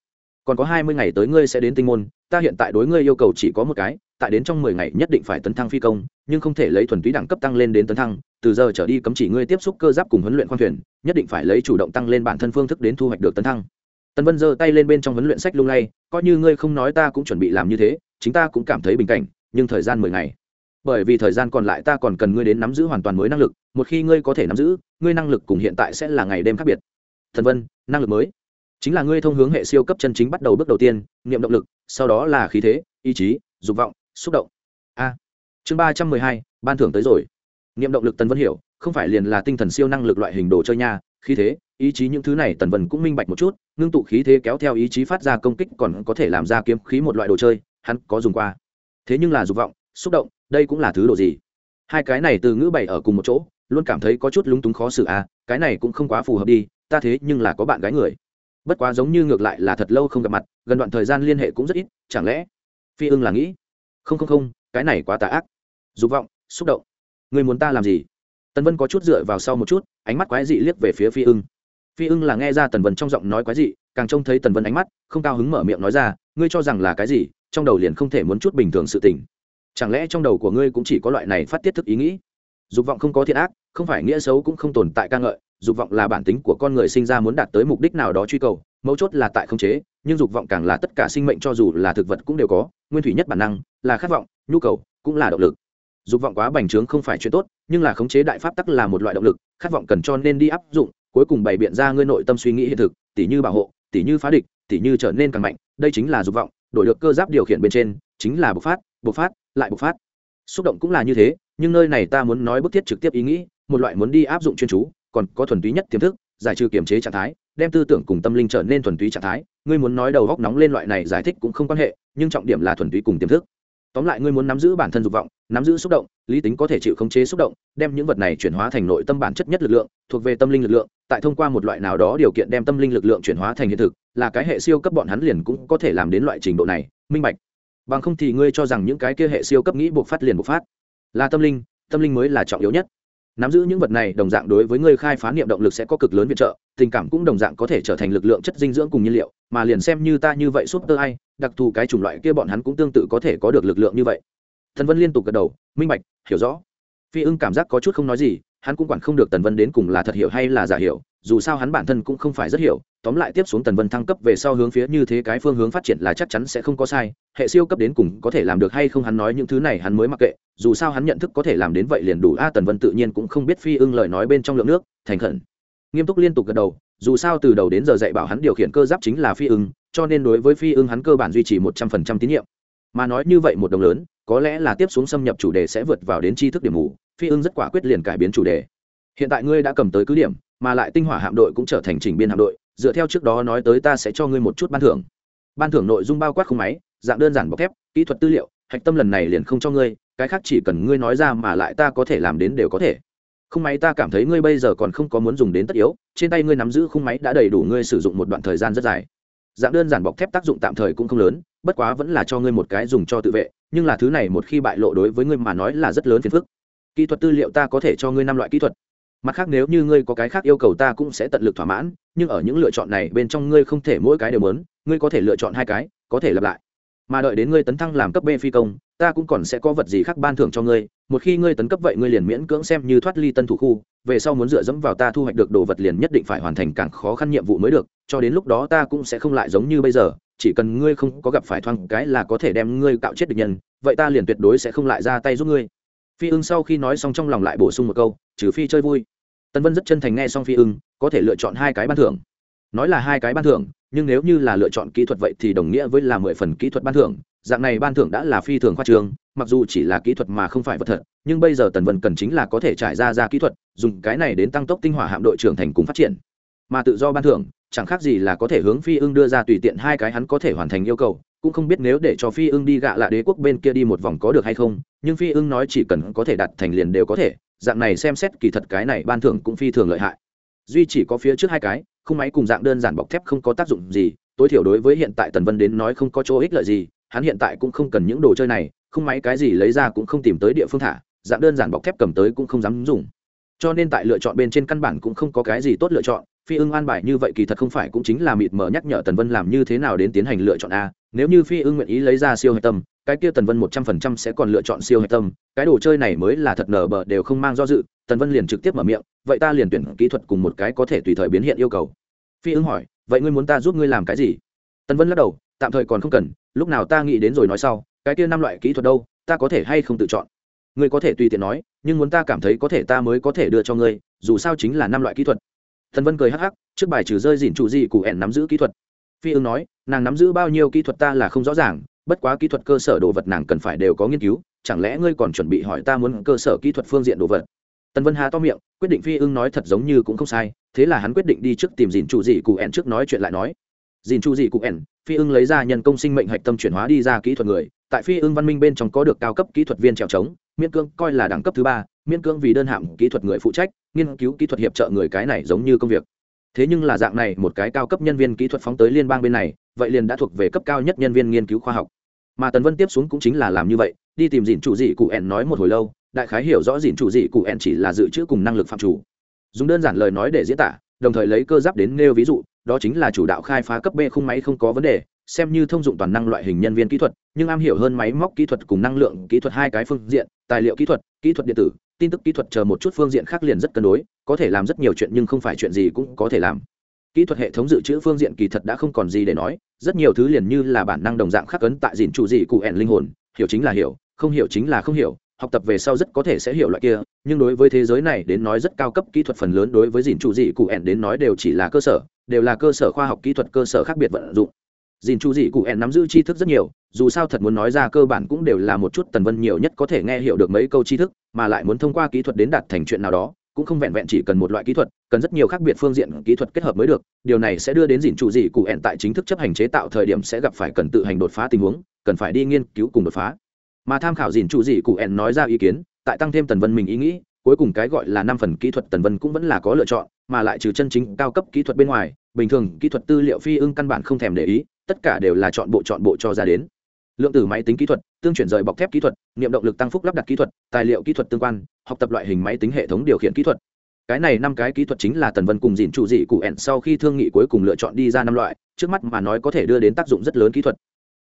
Còn có hai mươi ngày tới ngươi sẽ đến tinh môn, ta hiện tại đối ngươi yêu cầu chỉ có một cái, tại đến trong mười ngày nhất định phải tấn thăng phi công, nhưng không thể lấy thuần túy đẳng cấp tăng lên đến tấn thăng, từ giờ trở đi cấm chỉ ngươi tiếp xúc cơ giáp cùng huấn luyện khoan thuyền, nhất định phải lấy chủ động tăng lên bản thân phương thức đến thu hoạch được tấn thăng. Tần vân giơ tay lên bên trong huấn luyện sách lung lay, coi như ngươi không nói ta cũng chuẩn bị làm như thế, chính ta cũng cảm thấy bình cảnh nhưng thời gian mười ngày. Bởi vì thời gian còn lại ta còn cần ngươi đến nắm giữ hoàn toàn mới năng lực, một khi ngươi có thể nắm giữ, ngươi năng lực cùng hiện tại sẽ là ngày đêm khác biệt. Thần vân, năng lực mới. Chính là ngươi thông hướng hệ siêu cấp chân chính bắt đầu bước đầu tiên, niệm động lực, sau đó là khí thế, ý chí, dục vọng, xúc động. A. Chương ba trăm mười hai, ban thưởng tới rồi. Niệm động lực tần vân hiểu, không phải liền là tinh thần siêu năng lực loại hình đồ chơi nha, khí thế, ý chí những thứ này tần vân cũng minh bạch một chút, ngưng tụ khí thế kéo theo ý chí phát ra công kích còn có thể làm ra kiếm khí một loại đồ chơi, hắn có dùng qua thế nhưng là dục vọng, xúc động, đây cũng là thứ đồ gì? Hai cái này từ ngữ bày ở cùng một chỗ, luôn cảm thấy có chút lúng túng khó xử à cái này cũng không quá phù hợp đi, ta thế nhưng là có bạn gái người. Bất quá giống như ngược lại là thật lâu không gặp mặt, gần đoạn thời gian liên hệ cũng rất ít, chẳng lẽ? Phi ưng là nghĩ. Không không không, cái này quá tà ác. Dục vọng, xúc động. Người muốn ta làm gì? Tần vân có chút dựa vào sau một chút, ánh mắt quái dị liếc về phía phi ưng. Phi ưng là nghe ra tần vân trong giọng nói quái dị, càng trông thấy tần vân ánh mắt, không cao hứng mở miệng nói ra, ngươi cho rằng là cái gì? Trong đầu liền không thể muốn chút bình thường sự tình. Chẳng lẽ trong đầu của ngươi cũng chỉ có loại này phát tiết thức ý nghĩ? Dục vọng không có thiện ác, không phải nghĩa xấu cũng không tồn tại ca ngợi, dục vọng là bản tính của con người sinh ra muốn đạt tới mục đích nào đó truy cầu, mấu chốt là tại khống chế, nhưng dục vọng càng là tất cả sinh mệnh cho dù là thực vật cũng đều có, nguyên thủy nhất bản năng, là khát vọng, nhu cầu, cũng là động lực. Dục vọng quá bành trướng không phải chuyện tốt, nhưng là khống chế đại pháp tắc là một loại động lực, khát vọng cần cho nên đi áp dụng, cuối cùng bày biện ra ngươi nội tâm suy nghĩ hiện thực, tỉ như bảo hộ, tỉ như phá địch, tỉ như trở nên càng mạnh, đây chính là dục vọng đổi được cơ giáp điều khiển bên trên, chính là bộc phát bộc phát, lại bộc phát. Xúc động cũng là như thế, nhưng nơi này ta muốn nói bức thiết trực tiếp ý nghĩ, một loại muốn đi áp dụng chuyên chú, còn có thuần túy nhất tiềm thức, giải trừ kiểm chế trạng thái, đem tư tưởng cùng tâm linh trở nên thuần túy trạng thái. Ngươi muốn nói đầu góc nóng lên loại này giải thích cũng không quan hệ, nhưng trọng điểm là thuần túy cùng tiềm thức. Tóm lại ngươi muốn nắm giữ bản thân dục vọng, nắm giữ xúc động lý tính có thể chịu khống chế xúc động, đem những vật này chuyển hóa thành nội tâm bản chất nhất lực lượng, thuộc về tâm linh lực lượng, tại thông qua một loại nào đó điều kiện đem tâm linh lực lượng chuyển hóa thành hiện thực, là cái hệ siêu cấp bọn hắn liền cũng có thể làm đến loại trình độ này, minh bạch. Bằng không thì ngươi cho rằng những cái kia hệ siêu cấp nghĩ buộc phát liền buộc phát. Là tâm linh tâm linh mới là trọng yếu nhất. Nắm giữ những vật này, đồng dạng đối với ngươi khai phá niệm động lực sẽ có cực lớn viện trợ, tình cảm cũng đồng dạng có thể trở thành lực lượng chất dinh dưỡng cùng nhiên liệu, mà liền xem như ta như vậy suốt tơ ai, đặc thù cái chủng loại kia bọn hắn cũng tương tự có thể có được lực lượng như vậy. Tần vân liên tục gật đầu, minh bạch, hiểu rõ. Phi ưng cảm giác có chút không nói gì, hắn cũng quản không được tần vân đến cùng là thật hiểu hay là giả hiểu, dù sao hắn bản thân cũng không phải rất hiểu, tóm lại tiếp xuống tần vân thăng cấp về sau hướng phía như thế cái phương hướng phát triển là chắc chắn sẽ không có sai, hệ siêu cấp đến cùng có thể làm được hay không hắn nói những thứ này hắn mới mặc kệ, dù sao hắn nhận thức có thể làm đến vậy liền đủ, a, tần vân tự nhiên cũng không biết phi ưng lời nói bên trong lượng nước, thành khẩn. Nghiêm túc liên tục gật đầu, dù sao từ đầu đến giờ dạy bảo hắn điều khiển cơ giáp chính là phi ưng, cho nên đối với phi ưng hắn cơ bản duy trì một trăm phần trăm tín nhiệm. Mà nói như vậy một đồng lớn có lẽ là tiếp xuống xâm nhập chủ đề sẽ vượt vào đến tri thức điểm mù, phi ưng rất quả quyết liền cải biến chủ đề. Hiện tại ngươi đã cầm tới cứ điểm, mà lại tinh hỏa hạm đội cũng trở thành trình biên hạm đội, dựa theo trước đó nói tới ta sẽ cho ngươi một chút ban thưởng. Ban thưởng nội dung bao quát khung máy, dạng đơn giản bọc thép, kỹ thuật tư liệu, hạch tâm lần này liền không cho ngươi, cái khác chỉ cần ngươi nói ra mà lại ta có thể làm đến đều có thể. Khung máy ta cảm thấy ngươi bây giờ còn không có muốn dùng đến tất yếu, trên tay ngươi nắm giữ khung máy đã đầy đủ ngươi sử dụng một đoạn thời gian rất dài dạng đơn giản bọc thép tác dụng tạm thời cũng không lớn, bất quá vẫn là cho ngươi một cái dùng cho tự vệ, nhưng là thứ này một khi bại lộ đối với ngươi mà nói là rất lớn phiền phức. Kỹ thuật tư liệu ta có thể cho ngươi năm loại kỹ thuật. Mặt khác nếu như ngươi có cái khác yêu cầu ta cũng sẽ tận lực thỏa mãn, nhưng ở những lựa chọn này bên trong ngươi không thể mỗi cái đều lớn ngươi có thể lựa chọn hai cái, có thể lặp lại mà đợi đến ngươi tấn thăng làm cấp b phi công, ta cũng còn sẽ có vật gì khác ban thưởng cho ngươi. Một khi ngươi tấn cấp vậy ngươi liền miễn cưỡng xem như thoát ly tân thủ khu, về sau muốn dựa dẫm vào ta thu hoạch được đồ vật liền nhất định phải hoàn thành càng khó khăn nhiệm vụ mới được, cho đến lúc đó ta cũng sẽ không lại giống như bây giờ, chỉ cần ngươi không có gặp phải thoáng cái là có thể đem ngươi cạo chết địch nhân, vậy ta liền tuyệt đối sẽ không lại ra tay giúp ngươi. Phi ưng sau khi nói xong trong lòng lại bổ sung một câu, trừ phi chơi vui. Tân vân rất chân thành nghe xong phi ưng, có thể lựa chọn hai cái ban thưởng nói là hai cái ban thưởng, nhưng nếu như là lựa chọn kỹ thuật vậy thì đồng nghĩa với là mười phần kỹ thuật ban thưởng. Dạng này ban thưởng đã là phi thường khoa trường mặc dù chỉ là kỹ thuật mà không phải vật thật, nhưng bây giờ tần vân cần chính là có thể trải ra ra kỹ thuật, dùng cái này đến tăng tốc tinh hỏa hạm đội trưởng thành cùng phát triển. Mà tự do ban thưởng, chẳng khác gì là có thể hướng phi ưng đưa ra tùy tiện hai cái hắn có thể hoàn thành yêu cầu, cũng không biết nếu để cho phi ưng đi gạ lạ đế quốc bên kia đi một vòng có được hay không, nhưng phi ưng nói chỉ cần có thể đặt thành liền đều có thể, dạng này xem xét kỳ thật cái này ban thưởng cũng phi thường lợi hại. Duy chỉ có phía trước hai cái khung máy cùng dạng đơn giản bọc thép không có tác dụng gì, tối thiểu đối với hiện tại tần vân đến nói không có chỗ ích lợi gì, hắn hiện tại cũng không cần những đồ chơi này, khung máy cái gì lấy ra cũng không tìm tới địa phương thả, dạng đơn giản bọc thép cầm tới cũng không dám dùng. Cho nên tại lựa chọn bên trên căn bản cũng không có cái gì tốt lựa chọn, phi ưng an bài như vậy kỳ thật không phải cũng chính là mịt mờ nhắc nhở tần vân làm như thế nào đến tiến hành lựa chọn a, nếu như phi ưng nguyện ý lấy ra siêu hạch tâm, cái kia tần vân một trăm phần trăm sẽ còn lựa chọn siêu hạch tâm, cái đồ chơi này mới là thật nở bờ đều không mang do dự, tần vân liền trực tiếp mở miệng, vậy ta liền tuyển kỹ thuật cùng một cái có thể tùy thời biến hiện yêu cầu phi ưng hỏi, vậy ngươi muốn ta giúp ngươi làm cái gì? Tân vân lắc đầu, tạm thời còn không cần, lúc nào ta nghĩ đến rồi nói sau, cái kia năm loại kỹ thuật đâu, ta có thể hay không tự chọn? Ngươi có thể tùy tiện nói, nhưng muốn ta cảm thấy có thể ta mới có thể đưa cho ngươi, dù sao chính là năm loại kỹ thuật. Thần vân cười hắc hắc, trước bài trừ rơi dìn trụ gì cụ ẻn nắm giữ kỹ thuật. Phi ưng nói, nàng nắm giữ bao nhiêu kỹ thuật ta là không rõ ràng, bất quá kỹ thuật cơ sở đồ vật nàng cần phải đều có nghiên cứu, chẳng lẽ ngươi còn chuẩn bị hỏi ta muốn cơ sở kỹ thuật phương diện đồ vật? Tần vân hà to miệng, quyết định phi ưng nói thật giống như cũng không sai thế là hắn quyết định đi trước tìm dìn chủ dị cụ ẻn trước nói chuyện lại nói. Dìn chủ dị cụ ẻn, phi ưng lấy ra nhân công sinh mệnh hạch tâm chuyển hóa đi ra kỹ thuật người. Tại phi ưng văn minh bên trong có được cao cấp kỹ thuật viên trèo trống, miễn cưỡng coi là đẳng cấp thứ ba, miễn cưỡng vì đơn hạng kỹ thuật người phụ trách, nghiên cứu kỹ thuật hiệp trợ người cái này giống như công việc. Thế nhưng là dạng này, một cái cao cấp nhân viên kỹ thuật phóng tới liên bang bên này, vậy liền đã thuộc về cấp cao nhất nhân viên nghiên cứu khoa học. Mà tần vân tiếp xuống cũng chính là làm như vậy, đi tìm dìn chủ dị cụ ẻn nói một hồi lâu, đại khái hiểu rõ dìn chủ dị cụ ẻn chỉ là dự trữ cùng năng lực phạm chủ dùng đơn giản lời nói để diễn tả, đồng thời lấy cơ giáp đến nêu ví dụ, đó chính là chủ đạo khai phá cấp b khung máy không có vấn đề, xem như thông dụng toàn năng loại hình nhân viên kỹ thuật, nhưng am hiểu hơn máy móc kỹ thuật cùng năng lượng kỹ thuật hai cái phương diện, tài liệu kỹ thuật kỹ thuật điện tử, tin tức kỹ thuật chờ một chút phương diện khác liền rất cân đối, có thể làm rất nhiều chuyện nhưng không phải chuyện gì cũng có thể làm. Kỹ thuật hệ thống dự trữ phương diện kỳ thật đã không còn gì để nói, rất nhiều thứ liền như là bản năng đồng dạng khắc ấn tại dìn chủ gì cụ ẻn linh hồn, hiểu chính là hiểu, không hiểu chính là không hiểu học tập về sau rất có thể sẽ hiểu loại kia, nhưng đối với thế giới này đến nói rất cao cấp kỹ thuật phần lớn đối với dìn chủ dị cụ ẻn đến nói đều chỉ là cơ sở, đều là cơ sở khoa học kỹ thuật cơ sở khác biệt vận dụng. Dìn chủ dị cụ ẻn nắm giữ tri thức rất nhiều, dù sao thật muốn nói ra cơ bản cũng đều là một chút tần vân nhiều nhất có thể nghe hiểu được mấy câu tri thức, mà lại muốn thông qua kỹ thuật đến đạt thành chuyện nào đó, cũng không vẹn vẹn chỉ cần một loại kỹ thuật, cần rất nhiều khác biệt phương diện kỹ thuật kết hợp mới được. Điều này sẽ đưa đến dìn chủ dị cụ ẻn tại chính thức chấp hành chế tạo thời điểm sẽ gặp phải cần tự hành đột phá tình huống, cần phải đi nghiên cứu cùng đột phá mà tham khảo dìn chủ gì cụ ẻn nói ra ý kiến, tại tăng thêm tần vân mình ý nghĩ, cuối cùng cái gọi là năm phần kỹ thuật tần vân cũng vẫn là có lựa chọn, mà lại trừ chân chính cao cấp kỹ thuật bên ngoài, bình thường kỹ thuật tư liệu phi ưng căn bản không thèm để ý, tất cả đều là chọn bộ chọn bộ cho ra đến. Lượng tử máy tính kỹ thuật, tương chuyển rời bọc thép kỹ thuật, niệm động lực tăng phúc lắp đặt kỹ thuật, tài liệu kỹ thuật tương quan, học tập loại hình máy tính hệ thống điều khiển kỹ thuật. Cái này năm cái kỹ thuật chính là tần vân cùng dìn chủ dị cụ ẹn sau khi thương nghị cuối cùng lựa chọn đi ra năm loại, trước mắt mà nói có thể đưa đến tác dụng rất lớn kỹ thuật.